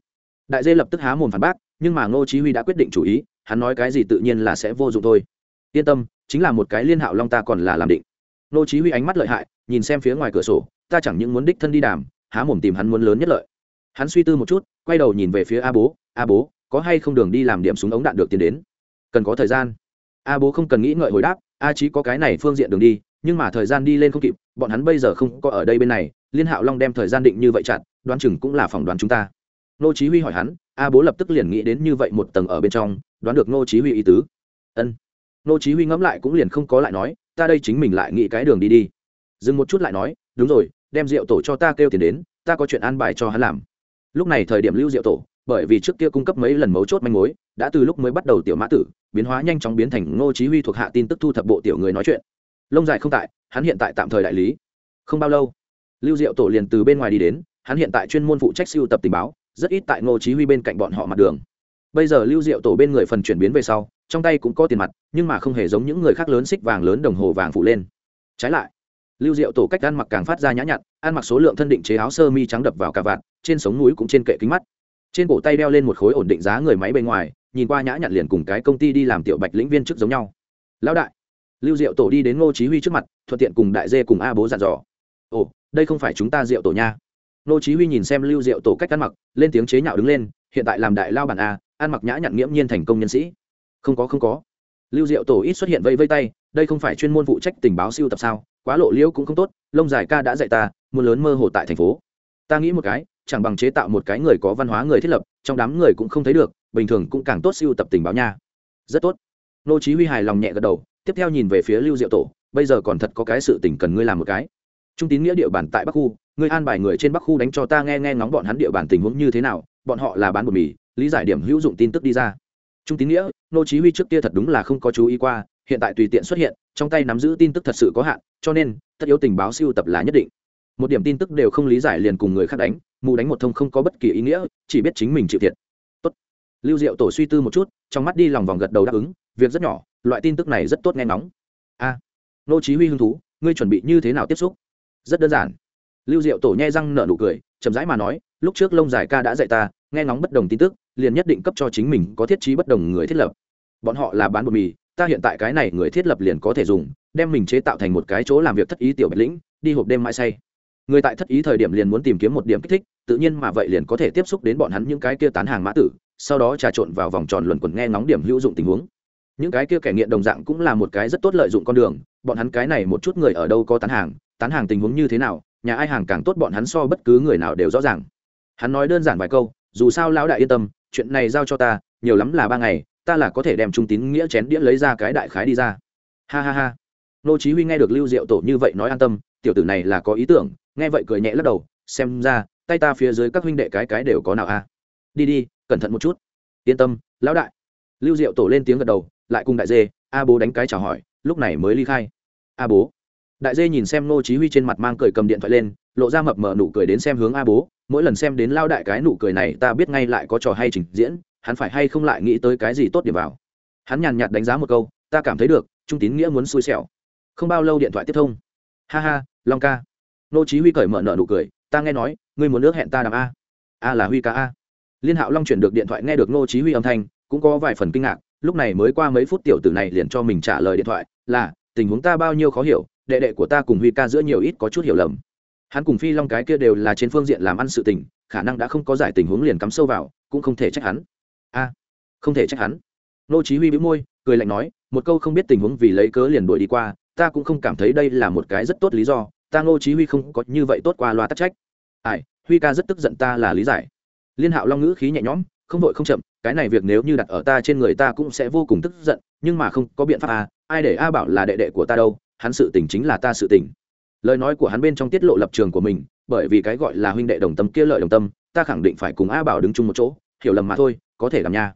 Đại dê lập tức há mồm phản bác, nhưng mà ngô chí huy đã quyết định chủ ý, hắn nói cái gì tự nhiên là sẽ vô dụng thôi. Yên tâm, chính là một cái liên hạo long ta còn là làm định. Ngô chí huy ánh mắt lợi hại, nhìn xem phía ngoài cửa sổ, ta chẳng những muốn đích thân đi đàm há mồm tìm hắn muốn lớn nhất lợi. Hắn suy tư một chút, quay đầu nhìn về phía a bố a bố, có hay không đường đi làm điểm súng ống đạn được tiến đến? Cần có thời gian. A bố không cần nghĩ ngợi hồi đáp, a chí có cái này phương diện đường đi, nhưng mà thời gian đi lên không kịp, bọn hắn bây giờ không có ở đây bên này, liên hạo long đem thời gian định như vậy chặn, đoán chừng cũng là phỏng đoán chúng ta. Nô chí huy hỏi hắn, a bố lập tức liền nghĩ đến như vậy một tầng ở bên trong, đoán được nô chí huy ý tứ. Ân. Nô chí huy ngẫm lại cũng liền không có lại nói, ta đây chính mình lại nghĩ cái đường đi đi. Dừng một chút lại nói, đúng rồi đem rượu tổ cho ta kêu tiền đến, ta có chuyện an bài cho hắn làm. Lúc này thời điểm lưu rượu tổ, bởi vì trước kia cung cấp mấy lần mấu chốt manh mối, đã từ lúc mới bắt đầu tiểu mã tử, biến hóa nhanh chóng biến thành ngô chí huy thuộc hạ tin tức thu thập bộ tiểu người nói chuyện. Lông dài không tại, hắn hiện tại tạm thời đại lý. Không bao lâu, lưu diệu tổ liền từ bên ngoài đi đến, hắn hiện tại chuyên môn phụ trách siêu tập tình báo, rất ít tại ngô chí huy bên cạnh bọn họ mặt đường. Bây giờ lưu diệu tổ bên người phần chuyển biến về sau, trong tay cũng có tiền mặt, nhưng mà không hề giống những người khác lớn xích vàng lớn đồng hồ vàng phụ lên. Trái lại lưu diệu tổ cách ăn mặc càng phát ra nhã nhặn, ăn mặc số lượng thân định chế áo sơ mi trắng đập vào cả vạt, trên sống núi cũng trên kệ kính mắt. Trên cổ tay đeo lên một khối ổn định giá người máy bên ngoài, nhìn qua nhã nhặn liền cùng cái công ty đi làm tiểu bạch lĩnh viên chức giống nhau. Lão đại, lưu diệu tổ đi đến ngô chí huy trước mặt, thuận tiện cùng đại dê cùng a bố dặn dò. Ồ, đây không phải chúng ta diệu tổ nha. Ngô chí huy nhìn xem lưu diệu tổ cách ăn mặc, lên tiếng chế nhạo đứng lên, hiện tại làm đại lao bản a, ăn mặc nhã nhặn nghiễm nhiên thành công nhân sĩ. Không có không có. Lưu diệu tổ ít xuất hiện vây vây tay, đây không phải chuyên môn phụ trách tình báo siêu tập sao? Quá lộ liễu cũng không tốt, lông dài ca đã dạy ta, muốn lớn mơ hồ tại thành phố. Ta nghĩ một cái, chẳng bằng chế tạo một cái người có văn hóa người thiết lập, trong đám người cũng không thấy được, bình thường cũng càng tốt siêu tập tình báo nha. Rất tốt. Nô chí huy hài lòng nhẹ gật đầu, tiếp theo nhìn về phía lưu diệu tổ, bây giờ còn thật có cái sự tình cần ngươi làm một cái. Trung tín nghĩa địa bàn tại bắc khu, ngươi an bài người trên bắc khu đánh cho ta nghe nghe ngóng bọn hắn địa bàn tình huống như thế nào, bọn họ là bán bột mì, lý giải điểm hữu dụng tin tức đi ra. Trung tín nghĩa, nô chí huy trước kia thật đúng là không có chú ý qua hiện tại tùy tiện xuất hiện, trong tay nắm giữ tin tức thật sự có hạn, cho nên, tất yếu tình báo siêu tập là nhất định. Một điểm tin tức đều không lý giải liền cùng người khác đánh, mù đánh một thông không có bất kỳ ý nghĩa, chỉ biết chính mình chịu thiệt. Tốt. Lưu diệu tổ suy tư một chút, trong mắt đi lòng vòng gật đầu đáp ứng, việc rất nhỏ, loại tin tức này rất tốt nghe nóng a. Nô chí huy hứng thú, ngươi chuẩn bị như thế nào tiếp xúc? Rất đơn giản. Lưu diệu tổ nhai răng nở nụ cười, chậm rãi mà nói, lúc trước lông dài ca đã dạy ta, nghe ngóng bất đồng tin tức, liền nhất định cấp cho chính mình có thiết trí bất đồng người thiết lập. Bọn họ là bán bột mì ta hiện tại cái này người thiết lập liền có thể dùng, đem mình chế tạo thành một cái chỗ làm việc thất ý tiểu bạch lĩnh, đi hộp đêm mãi say. Người tại thất ý thời điểm liền muốn tìm kiếm một điểm kích thích, tự nhiên mà vậy liền có thể tiếp xúc đến bọn hắn những cái kia tán hàng mã tử, sau đó trà trộn vào vòng tròn luẩn quẩn nghe ngóng điểm hữu dụng tình huống. Những cái kia kẻ nghiện đồng dạng cũng là một cái rất tốt lợi dụng con đường, bọn hắn cái này một chút người ở đâu có tán hàng tán hàng tình huống như thế nào, nhà ai hàng càng tốt bọn hắn so bất cứ người nào đều rõ ràng. Hắn nói đơn giản vài câu, dù sao lão đại yên tâm, chuyện này giao cho ta, nhiều lắm là ba ngày ta là có thể đem trung tín nghĩa chén đĩa lấy ra cái đại khái đi ra. Ha ha ha. Nô chí huy nghe được lưu diệu tổ như vậy nói an tâm, tiểu tử này là có ý tưởng, nghe vậy cười nhẹ lắc đầu, xem ra, tay ta phía dưới các huynh đệ cái cái đều có nào a. Đi đi, cẩn thận một chút. Yên tâm, lão đại. Lưu diệu tổ lên tiếng gật đầu, lại cùng đại dê, a bố đánh cái chào hỏi, lúc này mới ly khai. A bố. Đại dê nhìn xem nô chí huy trên mặt mang cười cầm điện thoại lên, lộ ra mập mờ nụ cười đến xem hướng a bố, mỗi lần xem đến lao đại cái nụ cười này, ta biết ngay lại có trò hay trình diễn hắn phải hay không lại nghĩ tới cái gì tốt điểm vào? Hắn nhàn nhạt đánh giá một câu, ta cảm thấy được, trung tín nghĩa muốn xui xẻo. Không bao lâu điện thoại tiếp thông. Ha ha, long ca. Nô chí huy cởi mở nợ nụ cười, ta nghe nói, ngươi muốn nước hẹn ta đàm a. A là huy ca a. Liên hạo long chuyển được điện thoại nghe được nô chí huy âm thanh, cũng có vài phần kinh ngạc, lúc này mới qua mấy phút tiểu tử này liền cho mình trả lời điện thoại, là, tình huống ta bao nhiêu khó hiểu, đệ đệ của ta cùng huy ca giữa nhiều ít có chút hiểu lầm. Hắn cùng phi long cái kia đều là trên phương diện làm ăn sự tình, khả năng đã không có giải tình huống liền cắm sâu vào, cũng không thể trách hắn a, không thể trách hắn. Nô chí huy bĩu môi, cười lạnh nói, một câu không biết tình huống vì lấy cớ liền đuổi đi qua, ta cũng không cảm thấy đây là một cái rất tốt lý do, ta nô chí huy không có như vậy tốt qua loa tắc trách. Ai, huy ca rất tức giận ta là lý giải. Liên hạo long ngữ khí nhẹ nhõm, không vội không chậm, cái này việc nếu như đặt ở ta trên người ta cũng sẽ vô cùng tức giận, nhưng mà không có biện pháp à ai để a bảo là đệ đệ của ta đâu, hắn sự tình chính là ta sự tình. Lời nói của hắn bên trong tiết lộ lập trường của mình, bởi vì cái gọi là huynh đệ đồng tâm kia lợi đồng tâm, ta khẳng định phải cùng a bảo đứng chung một chỗ, hiểu lầm mà thôi có thể làm nha.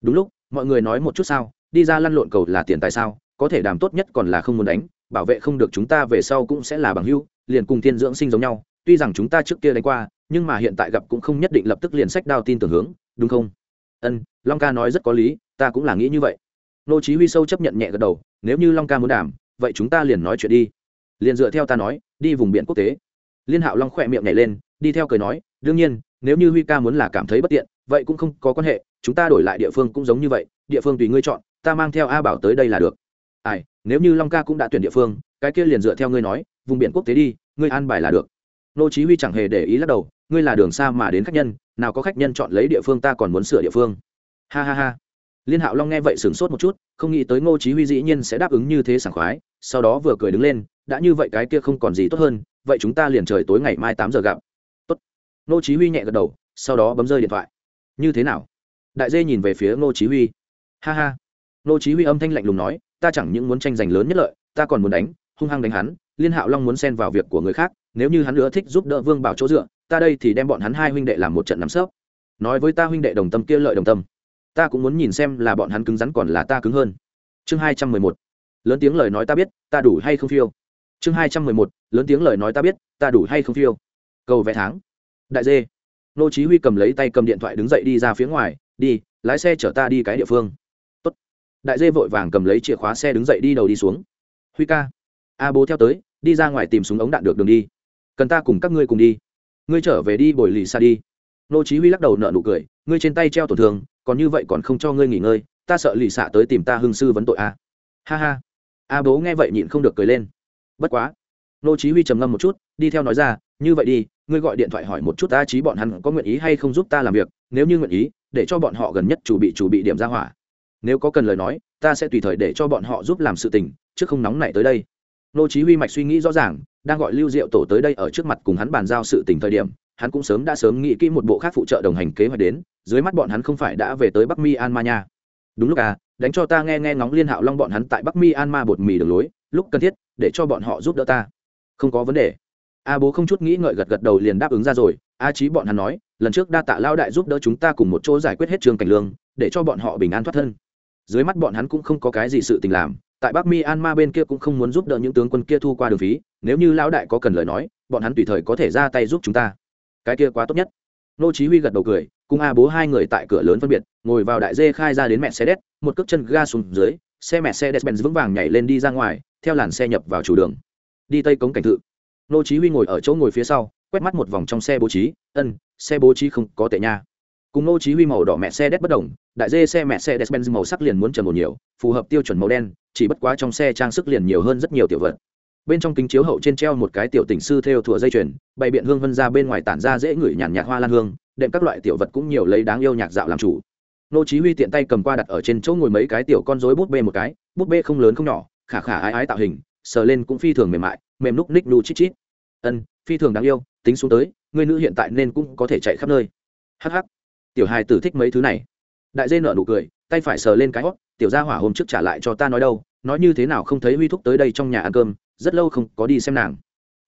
Đúng lúc, mọi người nói một chút sao, đi ra lăn lộn cầu là tiền tài sao, có thể đàm tốt nhất còn là không muốn đánh, bảo vệ không được chúng ta về sau cũng sẽ là bằng hữu, liền cùng thiên dưỡng sinh giống nhau, tuy rằng chúng ta trước kia đánh qua, nhưng mà hiện tại gặp cũng không nhất định lập tức liền sách đao tin tưởng hướng, đúng không? Ân, long ca nói rất có lý, ta cũng là nghĩ như vậy. Nô chí huy sâu chấp nhận nhẹ gật đầu, nếu như long ca muốn đàm, vậy chúng ta liền nói chuyện đi. Liền dựa theo ta nói, đi vùng biển quốc tế. Liên hạo long khoe miệng nhảy lên, đi theo cười nói, đương nhiên, nếu như huy ca muốn là cảm thấy bất tiện vậy cũng không có quan hệ, chúng ta đổi lại địa phương cũng giống như vậy, địa phương tùy ngươi chọn, ta mang theo a bảo tới đây là được. Ai, nếu như long ca cũng đã tuyển địa phương, cái kia liền dựa theo ngươi nói, vùng biển quốc tế đi, ngươi an bài là được. Nô chí huy chẳng hề để ý lắc đầu, ngươi là đường xa mà đến khách nhân, nào có khách nhân chọn lấy địa phương ta còn muốn sửa địa phương. Ha ha ha. Liên hạo long nghe vậy sửng sốt một chút, không nghĩ tới ngô chí huy dĩ nhiên sẽ đáp ứng như thế sảng khoái, sau đó vừa cười đứng lên, đã như vậy cái kia không còn gì tốt hơn, vậy chúng ta liền trời tối ngày mai tám giờ gặp. Tốt. Ngô chí huy nhẹ gật đầu, sau đó bấm rơi điện thoại như thế nào? Đại dê nhìn về phía ngô chí huy. Ha ha. Ngô chí huy âm thanh lạnh lùng nói, ta chẳng những muốn tranh giành lớn nhất lợi, ta còn muốn đánh, hung hăng đánh hắn, liên hạo long muốn xen vào việc của người khác, nếu như hắn nữa thích giúp đỡ vương bảo chỗ dựa, ta đây thì đem bọn hắn hai huynh đệ làm một trận nắm sấp. Nói với ta huynh đệ đồng tâm kia lợi đồng tâm. Ta cũng muốn nhìn xem là bọn hắn cứng rắn còn là ta cứng hơn. Chương hai trăm mười một. Lớn tiếng lời nói ta biết, ta đủ hay không phiêu? Chương hai trăm mười một. Lớn tiếng lời nói ta biết, ta đủ hay không phiêu? Cầu vẽ tháng. Đại dê nô chí huy cầm lấy tay cầm điện thoại đứng dậy đi ra phía ngoài, đi, lái xe chở ta đi cái địa phương. Tốt. đại dê vội vàng cầm lấy chìa khóa xe đứng dậy đi đầu đi xuống. Huy ca. A bố theo tới, đi ra ngoài tìm súng ống đạn được đường đi. Cần ta cùng các ngươi cùng đi. Ngươi trở về đi bồi lì xa đi. Nô chí huy lắc đầu nở nụ cười, ngươi trên tay treo tổn thương, còn như vậy còn không cho ngươi nghỉ ngơi, ta sợ lì xạ tới tìm ta hưng sư vấn tội a ha ha. A bố nghe vậy nhịn không được cười lên. Bất quá. Nô chí huy trầm ngâm một chút, đi theo nói ra như vậy đi, ngươi gọi điện thoại hỏi một chút ta trí bọn hắn có nguyện ý hay không giúp ta làm việc, nếu như nguyện ý, để cho bọn họ gần nhất chủ bị chủ bị điểm ra hỏa. Nếu có cần lời nói, ta sẽ tùy thời để cho bọn họ giúp làm sự tình, chứ không nóng nảy tới đây. Nô chí huy mạch suy nghĩ rõ ràng, đang gọi lưu diệu tổ tới đây ở trước mặt cùng hắn bàn giao sự tình thời điểm, hắn cũng sớm đã sớm nghĩ kỹ một bộ khác phụ trợ đồng hành kế hoạch đến, dưới mắt bọn hắn không phải đã về tới bắc mi an ma nha. Đúng lúc à đánh cho ta nghe nghe ngóng liên hạo long bọn hắn tại bắc mi an ma bột mì đường lối, lúc cần thiết, để cho bọn họ giúp đỡ ta. Không có vấn đề a bố không chút nghĩ ngợi gật gật đầu liền đáp ứng ra rồi. A trí bọn hắn nói, lần trước đa tạ lao đại giúp đỡ chúng ta cùng một chỗ giải quyết hết trường cảnh lương, để cho bọn họ bình an thoát thân. Dưới mắt bọn hắn cũng không có cái gì sự tình làm. Tại bắc mi an ma bên kia cũng không muốn giúp đỡ những tướng quân kia thu qua đường phí. Nếu như lão đại có cần lời nói, bọn hắn tùy thời có thể ra tay giúp chúng ta. Cái kia quá tốt nhất. Nô chí huy gật đầu cười, cùng a bố hai người tại cửa lớn phân biệt, ngồi vào đại dê khai ra đến mẹ xe đét, một cước chân ga xuống dưới, xe mẹ xe đét benz vững vàng nhảy lên đi ra ngoài, theo làn xe nhập vào chủ đường. Đi tây cống cảnh thự nô chí huy ngồi ở chỗ ngồi phía sau, quét mắt một vòng trong xe bố trí, ân, xe bố trí không có tệ nha. Cùng nô chí huy màu đỏ mẹ xe đét bất động đại dê xe mẹ xe đét benz màu sắc liền muốn trầm một nhiều, phù hợp tiêu chuẩn màu đen, chỉ bất quá trong xe trang sức liền nhiều hơn rất nhiều tiểu vật. Bên trong kính chiếu hậu trên treo một cái tiểu tình sư theo thủa dây chuyền, bày biện hương vân ra bên ngoài tản ra dễ ngửi nhàn nhạt hoa lan hương, đệm các loại tiểu vật cũng nhiều lấy đáng yêu nhạc dạo làm chủ. Nô chí huy tiện tay cầm qua đặt ở trên chỗ ngồi mấy cái tiểu con rối bút bê một cái bút bê không lớn không nhỏ, khả khả ái ái tạo hình, sờ lên cũng phi thường mềm mại, mềm núc ních nu chít chít ân, phi thường đáng yêu, tính xuống tới người nữ hiện tại nên cũng có thể chạy khắp nơi. Hắc hắc. Tiểu hài tử thích mấy thứ này. Đại dê nở nụ cười, tay phải sờ lên cái hót tiểu gia hỏa hôm trước trả lại cho ta nói đâu, nói như thế nào không thấy huy thúc tới đây trong nhà ăn cơm, rất lâu không có đi xem nàng.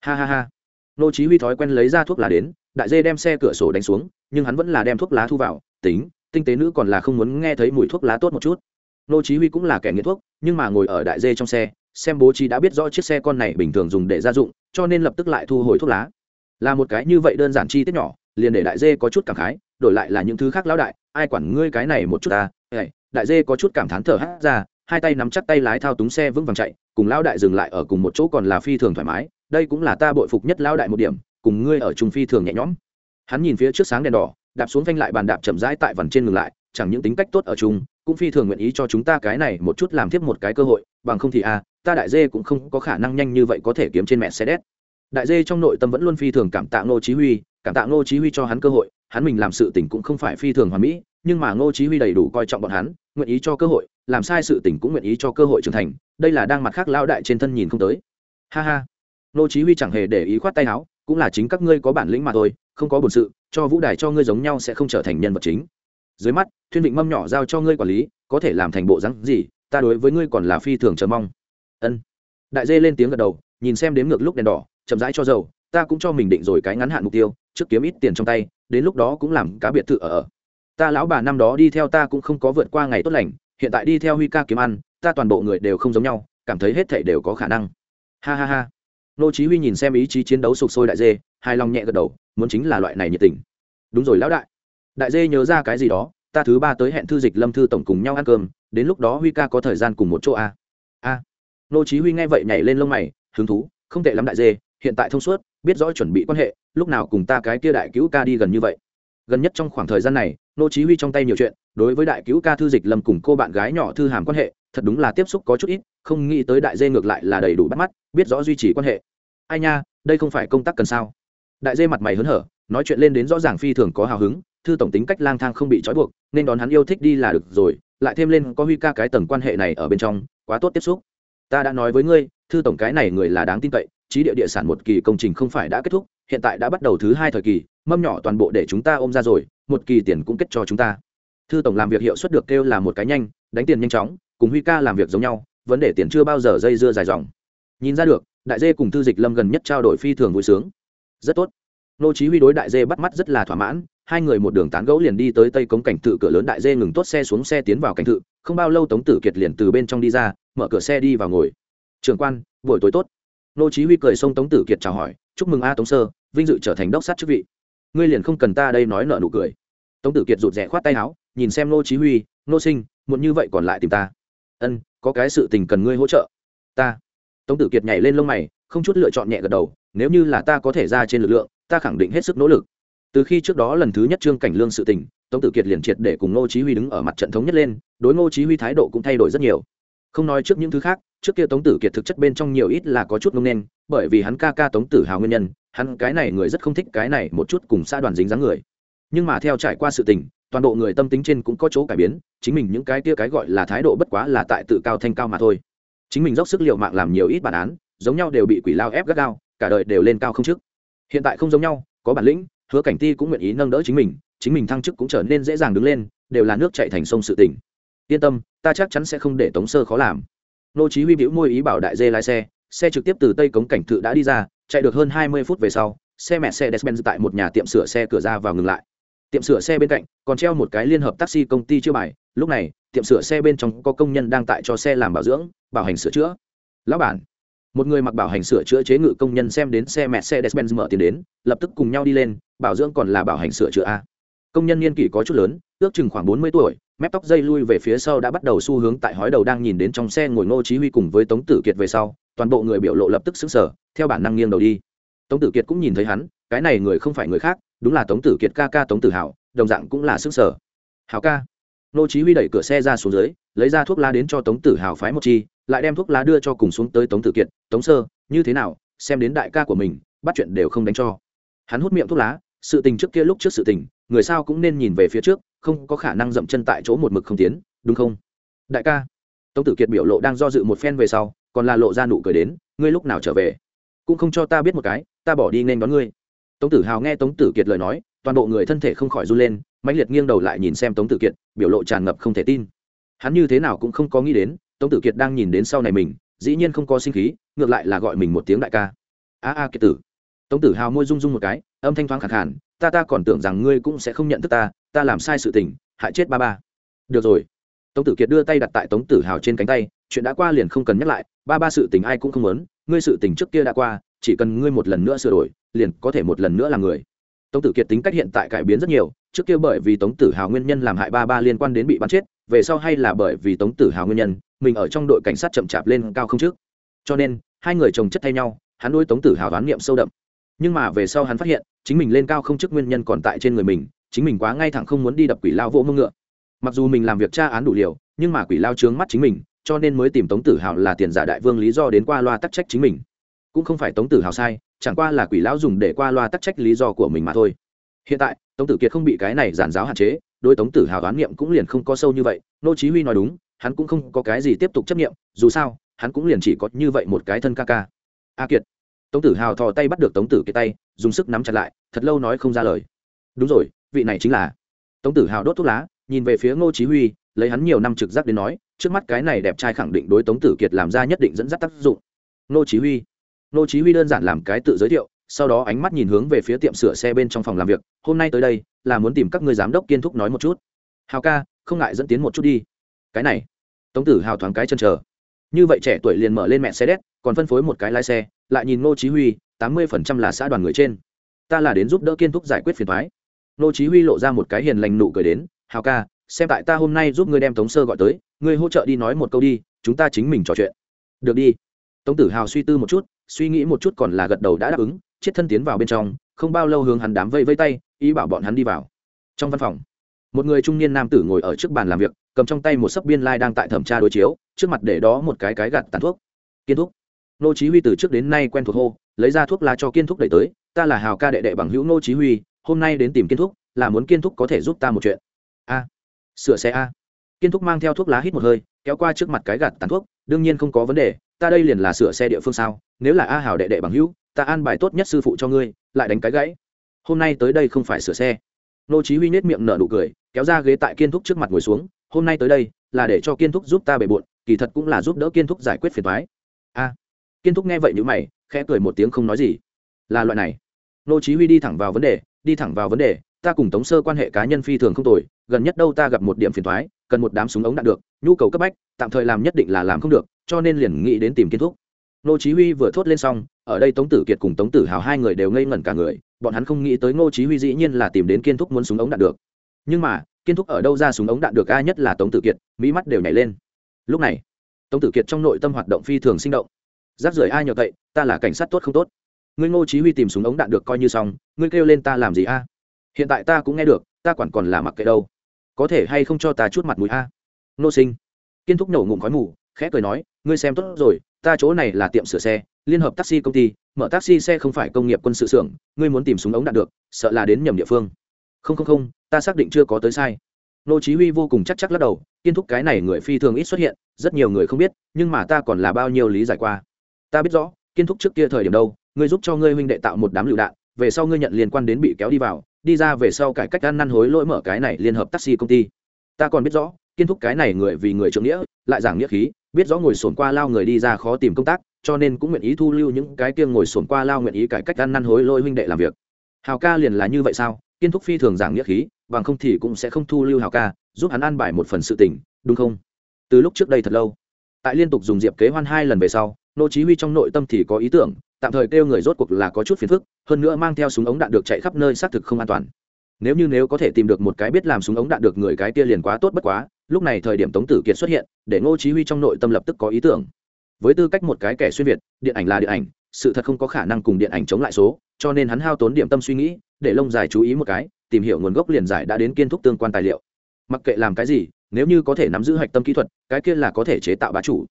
Ha ha ha. Nô chí huy thói quen lấy ra thuốc lá đến, đại dê đem xe cửa sổ đánh xuống, nhưng hắn vẫn là đem thuốc lá thu vào, tính, tinh tế nữ còn là không muốn nghe thấy mùi thuốc lá tốt một chút. Nô chí huy cũng là kẻ nghiện thuốc, nhưng mà ngồi ở đại dê trong xe xem bố trí đã biết rõ chiếc xe con này bình thường dùng để gia dụng, cho nên lập tức lại thu hồi thuốc lá. Là một cái như vậy đơn giản chi tiết nhỏ, liền để đại dê có chút cảm khái, đổi lại là những thứ khác lão đại, ai quản ngươi cái này một chút ta đại dê có chút cảm thán thở hát ra, hai tay nắm chắc tay lái thao túng xe vững vàng chạy, cùng lão đại dừng lại ở cùng một chỗ còn là phi thường thoải mái, đây cũng là ta bội phục nhất lão đại một điểm, cùng ngươi ở trung phi thường nhẹ nhõm. Hắn nhìn phía trước sáng đèn đỏ, đạp xuống phanh lại bàn đạp chậm rãi tại vằn trên ngừng lại chẳng những tính cách tốt ở chung cũng phi thường nguyện ý cho chúng ta cái này một chút làm tiếp một cái cơ hội bằng không thì a à, ta đại dê cũng không có khả năng nhanh như vậy có thể kiếm trên mẹ xe đét. Đại dê trong nội tâm vẫn luôn phi thường cảm tạ ngô chí huy cảm tạ ngô chí huy cho hắn cơ hội hắn mình làm sự tình cũng không phải phi thường hoàn mỹ nhưng mà ngô chí huy đầy đủ coi trọng bọn hắn nguyện ý cho cơ hội làm sai sự tình cũng nguyện ý cho cơ hội trưởng thành đây là đang mặt khác lao đại trên thân nhìn không tới. Ha ha. Ngô chí huy chẳng hề để ý khoát tay áo cũng là chính các ngươi có bản lĩnh mà thôi không có bổn sự cho vũ đài cho ngươi giống nhau sẽ không trở thành nhân vật chính dưới mắt, thuyên vịnh mâm nhỏ giao cho ngươi quản lý, có thể làm thành bộ dáng gì, ta đối với ngươi còn là phi thường chờ mong. Ân. Đại dê lên tiếng gật đầu, nhìn xem đếm ngược lúc đèn đỏ, chậm rãi cho dầu, ta cũng cho mình định rồi cái ngắn hạn mục tiêu, trước kiếm ít tiền trong tay, đến lúc đó cũng làm cá biệt thự ở ở. Ta lão bà năm đó đi theo ta cũng không có vượt qua ngày tốt lành, hiện tại đi theo huy ca kiếm ăn, ta toàn bộ người đều không giống nhau, cảm thấy hết thảy đều có khả năng. Ha ha ha. Nô chí huy nhìn xem ý chí chiến đấu sục sôi đại dê, hài lòng nhẹ gật đầu, muốn chính là loại này nhiệt tình. Đúng rồi lão đại đại dê nhớ ra cái gì đó, ta thứ ba tới hẹn thư dịch, lâm thư tổng cùng nhau ăn cơm, đến lúc đó huy ca có thời gian cùng một chỗ a a nô chí huy nghe vậy nhảy lên lông mày, hứng thú, không tệ lắm đại dê, hiện tại thông suốt, biết rõ chuẩn bị quan hệ, lúc nào cùng ta cái kia đại cứu ca đi gần như vậy. Gần nhất trong khoảng thời gian này, nô chí huy trong tay nhiều chuyện, đối với đại cứu ca thư dịch, lâm cùng cô bạn gái nhỏ thư hàm quan hệ, thật đúng là tiếp xúc có chút ít, không nghĩ tới đại dê ngược lại là đầy đủ bắt mắt, biết rõ duy trì quan hệ. Ai nha, đây không phải công tác cần sao? Đại dê mặt mày hớn hở, nói chuyện lên đến rõ ràng phi thường có hào hứng thư tổng tính cách lang thang không bị trói buộc, nên đón hắn yêu thích đi là được rồi, lại thêm lên có huy ca cái tầng quan hệ này ở bên trong, quá tốt tiếp xúc. Ta đã nói với ngươi, thư tổng cái này người là đáng tin cậy, trí địa địa sản một kỳ công trình không phải đã kết thúc, hiện tại đã bắt đầu thứ hai thời kỳ, mâm nhỏ toàn bộ để chúng ta ôm ra rồi, một kỳ tiền cũng kết cho chúng ta. Thư tổng làm việc hiệu suất được kêu là một cái nhanh, đánh tiền nhanh chóng, cùng huy ca làm việc giống nhau, vấn đề tiền chưa bao giờ dây dưa dài dòng. Nhìn ra được, đại dê cùng thư dịch lâm gần nhất trao đổi phi thường vui sướng. Rất tốt. Nô chí huy đối đại dê bắt mắt rất là thỏa mãn hai người một đường tán gẫu liền đi tới tây cống cảnh tự cửa lớn đại dê ngừng tốt xe xuống xe tiến vào cảnh tự không bao lâu tống tử kiệt liền từ bên trong đi ra, mở cửa xe đi vào ngồi. Trưởng quan, buổi tối tốt. Nô chí huy cười xông tống tử kiệt chào hỏi, chúc mừng a tống sơ, vinh dự trở thành đốc sát chức vị. Ngươi liền không cần ta đây nói nợ nụ cười. Tống tử kiệt rụt rè khoát tay áo, nhìn xem nô chí huy, nô sinh, muộn như vậy còn lại tìm ta. Ân, có cái sự tình cần ngươi hỗ trợ. Ta. Tống tử kiệt nhảy lên lông mày, không chút lựa chọn nhẹ gật đầu, nếu như là ta có thể ra trên lực lượng, ta khẳng định hết sức nỗ lực từ khi trước đó lần thứ nhất trương cảnh lương sự tình, tống tử kiệt liền triệt để cùng ngô chí huy đứng ở mặt trận thống nhất lên, đối ngô chí huy thái độ cũng thay đổi rất nhiều. Không nói trước những thứ khác, trước kia tống tử kiệt thực chất bên trong nhiều ít là có chút ngông nên, bởi vì hắn ca ca tống tử hào nguyên nhân, hắn cái này người rất không thích cái này một chút cùng xã đoàn dính dáng người. Nhưng mà theo trải qua sự tình, toàn bộ người tâm tính trên cũng có chỗ cải biến, chính mình những cái kia cái gọi là thái độ bất quá là tại tự cao thanh cao mà thôi. Chính mình dốc sức liệu mạng làm nhiều ít bản án, giống nhau đều bị quỷ lao ép gắt gao, cả đời đều lên cao không trước. hiện tại không giống nhau, có bản lĩnh hứa cảnh ti cũng nguyện ý nâng đỡ chính mình chính mình thăng chức cũng trở nên dễ dàng đứng lên, đều là nước chạy thành sông sự tỉnh yên tâm, ta chắc chắn sẽ không để tống sơ khó làm. Nô chí huy biểu môi ý bảo đại dê lái xe xe trực tiếp từ tây cống cảnh thự đã đi ra, chạy được hơn 20 phút về sau, xe mẹ xe despen tại một nhà tiệm sửa xe cửa ra vào ngừng lại. Tiệm sửa xe bên cạnh còn treo một cái liên hợp taxi công ty chưa bài, lúc này, tiệm sửa xe bên trong có công nhân đang tại cho xe làm bảo dưỡng, bảo hành sửa chữa. Lão bản, một người mặc bảo hành sửa chữa chế ngự công nhân xem đến xe mẹ xe despen mở tiền đến, lập tức cùng nhau đi lên bảo dưỡng còn là bảo hành sửa chữa a. Công nhân niên kỷ có chút lớn, ước chừng khoảng bốn mươi tuổi, mép tóc dây lui về phía sau đã bắt đầu xu hướng tại hói đầu đang nhìn đến trong xe ngồi ngô chí huy cùng với tống tử kiệt về sau, toàn bộ người biểu lộ lập tức sững sờ, theo bản năng nghiêng đầu đi. Tống tử kiệt cũng nhìn thấy hắn, cái này người không phải người khác, đúng là tống tử kiệt ca ca tống tử hảo, đồng dạng cũng là sững sờ. Hảo ca. Ngô chí huy đẩy cửa xe ra xuống dưới, lấy ra thuốc lá đến cho tống tử hảo phái một chi, lại đem thuốc lá đưa cho cùng xuống tới tống tử kiệt, tống sơ, như thế nào? Xem đến đại ca của mình, bắt chuyện đều không đánh cho. Hắn hút miệng thuốc lá sự tình trước kia lúc trước sự tình, người sao cũng nên nhìn về phía trước, không có khả năng dậm chân tại chỗ một mực không tiến, đúng không? Đại ca, tống tử kiệt biểu lộ đang do dự một phen về sau, còn là lộ ra nụ cười đến, ngươi lúc nào trở về? Cũng không cho ta biết một cái, ta bỏ đi nên đón ngươi. Tống tử hào nghe tống tử kiệt lời nói, toàn bộ người thân thể không khỏi run lên, mãnh liệt nghiêng đầu lại nhìn xem tống tử kiệt, biểu lộ tràn ngập không thể tin. Hắn như thế nào cũng không có nghĩ đến, tống tử kiệt đang nhìn đến sau này mình, dĩ nhiên không có sinh khí, ngược lại là gọi mình một tiếng đại ca. A a kiệt tử. Tống tử hào môi rung rung một cái âm thanh thoáng khẳng hẳn, ta ta còn tưởng rằng ngươi cũng sẽ không nhận thức ta ta làm sai sự tình hại chết ba ba. Được rồi. Tống tử kiệt đưa tay đặt tại tống tử hào trên cánh tay chuyện đã qua liền không cần nhắc lại ba ba sự tình ai cũng không muốn ngươi sự tình trước kia đã qua chỉ cần ngươi một lần nữa sửa đổi liền có thể một lần nữa là người. Tống tử kiệt tính cách hiện tại cải biến rất nhiều trước kia bởi vì tống tử hào nguyên nhân làm hại ba ba liên quan đến bị bắn chết về sau hay là bởi vì tống tử hào nguyên nhân mình ở trong đội cảnh sát chậm chạp lên cao không trước. Cho nên hai người chồng chất thay nhau hắn nuôi tống tử hào đoán niệm sâu đậm. Nhưng mà về sau hắn phát hiện chính mình lên cao không chức nguyên nhân còn tại trên người mình, chính mình quá ngay thẳng không muốn đi đập quỷ lao vỗ mông ngựa. Mặc dù mình làm việc tra án đủ liều, nhưng mà quỷ lao trướng mắt chính mình, cho nên mới tìm tống tử hào là tiền giả đại vương lý do đến qua loa tắc trách chính mình. Cũng không phải tống tử hào sai, chẳng qua là quỷ lão dùng để qua loa tắc trách lý do của mình mà thôi. Hiện tại, tống tử kiệt không bị cái này giản giáo hạn chế đôi tống tử hào đoán niệm cũng liền không có sâu như vậy, nô chí huy nói đúng, hắn cũng không có cái gì tiếp tục chấp niệm, dù sao, hắn cũng liền chỉ có như vậy một cái thân ca ca. A kiệt. Tống tử hào thò tay bắt được tống tử kiệt tay dùng sức nắm chặt lại, thật lâu nói không ra lời. Đúng rồi, vị này chính là. Tống tử hào đốt thuốc lá, nhìn về phía ngô chí huy, lấy hắn nhiều năm trực giác đến nói, trước mắt cái này đẹp trai khẳng định đối tống tử kiệt làm ra nhất định dẫn dắt tác dụng. Ngô chí huy. Ngô chí huy đơn giản làm cái tự giới thiệu, sau đó ánh mắt nhìn hướng về phía tiệm sửa xe bên trong phòng làm việc, hôm nay tới đây, là muốn tìm các người giám đốc kiên thúc nói một chút. Hào ca, không ngại dẫn tiến một chút đi. Cái này. Tống tử hào thoáng cái chân chờ. Như vậy trẻ tuổi liền mở lên mẹ xe đét, còn phân phối một cái lái xe, lại nhìn ngô chí huy tám mươi phần trăm là xã đoàn người trên. Ta là đến giúp đỡ kiên thúc giải quyết phiền toái lô chí huy lộ ra một cái hiền lành nụ cười đến, hào ca, xem tại ta hôm nay giúp ngươi đem tống sơ gọi tới, ngươi hỗ trợ đi nói một câu đi, chúng ta chính mình trò chuyện. Được đi. Tống tử hào suy tư một chút, suy nghĩ một chút còn là gật đầu đã đáp ứng, chiết thân tiến vào bên trong, không bao lâu hướng hắn đám vây vây tay, ý bảo bọn hắn đi vào. Trong văn phòng, một người trung niên nam tử ngồi ở trước bàn làm việc, cầm trong tay một sấp biên lai đang tại thẩm tra đối chiếu, trước mặt để đó một cái cái gạt tàn thuốc. Kiên thuốc nô chí huy từ trước đến nay quen thuộc hô lấy ra thuốc lá cho kiên thúc đẩy tới, ta là hào ca đệ đệ bằng hữu nô chí huy, hôm nay đến tìm kiên thúc, là muốn kiên thúc có thể giúp ta một chuyện. A, sửa xe a. Kiên thúc mang theo thuốc lá hít một hơi, kéo qua trước mặt cái gạt tàn thuốc, đương nhiên không có vấn đề, ta đây liền là sửa xe địa phương sao, nếu là a hào đệ đệ bằng hữu, ta an bài tốt nhất sư phụ cho ngươi, lại đánh cái gãy. Hôm nay tới đây không phải sửa xe. Nô chí huy nét miệng nở nụ cười, kéo ra ghế tại kiên thúc trước mặt ngồi xuống, hôm nay tới đây, là để cho kiên thúc giúp ta bề bộn, kỳ thật cũng là giúp đỡ kiên thúc giải quyết phiền toái. A kiên thúc nghe vậy như mày, khẽ cười một tiếng không nói gì. Là loại này. Nô chí huy đi thẳng vào vấn đề, đi thẳng vào vấn đề, ta cùng tống sơ quan hệ cá nhân phi thường không tồi, gần nhất đâu ta gặp một điểm phiền toái, cần một đám súng ống đạn được, nhu cầu cấp bách, tạm thời làm nhất định là làm không được, cho nên liền nghĩ đến tìm kiên thúc. Nô chí huy vừa thốt lên xong, ở đây tống tử kiệt cùng tống tử hào hai người đều ngây ngẩn cả người, bọn hắn không nghĩ tới ngô chí huy dĩ nhiên là tìm đến kiên thúc muốn súng ống đạn được. Nhưng mà, kiên thúc ở đâu ra súng ống đạn được ai nhất là tống tử kiệt mỹ mắt đều nhảy lên. Lúc này, tống tử kiệt trong nội tâm hoạt động phi thường sinh động rác rưởi ai nhờ cậy, ta là cảnh sát tốt không tốt? Ngươi ngô chí huy tìm súng ống đạn được coi như xong, ngươi kêu lên ta làm gì a? Hiện tại ta cũng nghe được, ta quản còn là mặc kệ đâu. Có thể hay không cho ta chút mặt mũi a? Nô sinh. Kiên thúc nổ ngụm khói mù, khẽ cười nói, ngươi xem tốt rồi, ta chỗ này là tiệm sửa xe, liên hợp taxi công ty, mở taxi xe không phải công nghiệp quân sự xưởng, ngươi muốn tìm súng ống đạn được, sợ là đến nhầm địa phương. Không không không, ta xác định chưa có tới sai. Nô chí huy vô cùng chắc chắc lắc đầu, kiên thúc cái này người phi thường ít xuất hiện, rất nhiều người không biết, nhưng mà ta còn là bao nhiêu lý giải qua ta biết rõ kiên thúc trước kia thời điểm đâu, ngươi giúp cho ngươi huynh đệ tạo một đám lựu đạn, về sau ngươi nhận liên quan đến bị kéo đi vào, đi ra về sau cải cách ăn năn hối lỗi mở cái này liên hợp taxi công ty. Ta còn biết rõ kiên thúc cái này người vì người trưởng nghĩa, lại giảng nghĩa khí, biết rõ ngồi sồn qua lao người đi ra khó tìm công tác, cho nên cũng nguyện ý thu lưu những cái kia ngồi sồn qua lao nguyện ý cải cách ăn năn hối lỗi huynh đệ làm việc. Hào ca liền là như vậy sao? Kiên thúc phi thường giảng nghĩa khí, bằng không thì cũng sẽ không thu lưu hào ca, giúp hắn an bài một phần sự tình, đúng không? Từ lúc trước đây thật lâu tại liên tục dùng diệp kế hoan hai lần về sau, nô chí huy trong nội tâm thì có ý tưởng, tạm thời kêu người rốt cuộc là có chút phiền phức, hơn nữa mang theo súng ống đạn được chạy khắp nơi xác thực không an toàn. Nếu như nếu có thể tìm được một cái biết làm súng ống đạn được người cái kia liền quá tốt bất quá, lúc này thời điểm tống tử kiệt xuất hiện, để ngô chí huy trong nội tâm lập tức có ý tưởng. Với tư cách một cái kẻ xuyên việt, điện ảnh là điện ảnh, sự thật không có khả năng cùng điện ảnh chống lại số, cho nên hắn hao tốn điểm tâm suy nghĩ, để lông dài chú ý một cái, tìm hiểu nguồn gốc liền giải đã đến kiên thúc tương quan tài liệu. Mặc kệ làm cái gì nếu như có thể nắm giữ hạch tâm kỹ thuật, cái kia là có thể chế tạo bá chủ.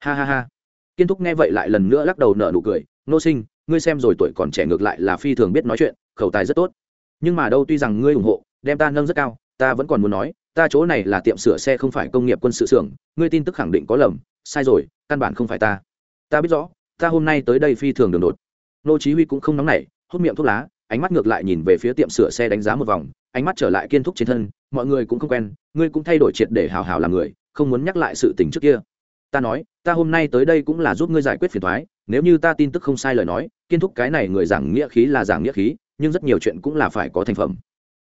Ha ha ha. Kiên thúc nghe vậy lại lần nữa lắc đầu nở nụ cười, nô sinh, ngươi xem rồi tuổi còn trẻ ngược lại là phi thường biết nói chuyện, khẩu tài rất tốt. Nhưng mà đâu tuy rằng ngươi ủng hộ, đem ta nâng rất cao, ta vẫn còn muốn nói, ta chỗ này là tiệm sửa xe không phải công nghiệp quân sự xưởng, ngươi tin tức khẳng định có lầm, sai rồi, căn bản không phải ta. Ta biết rõ, ta hôm nay tới đây phi thường đường đột. Nô chí huy cũng không nóng nảy, hút miệng thuốc lá, ánh mắt ngược lại nhìn về phía tiệm sửa xe đánh giá một vòng, ánh mắt trở lại kiên thúc trên thân mọi người cũng không quen, ngươi cũng thay đổi triệt để hào hào làm người, không muốn nhắc lại sự tình trước kia. Ta nói, ta hôm nay tới đây cũng là giúp ngươi giải quyết phiền toái, nếu như ta tin tức không sai lời nói kiên thúc cái này người giảng nghĩa khí là giảng nghĩa khí, nhưng rất nhiều chuyện cũng là phải có thành phẩm.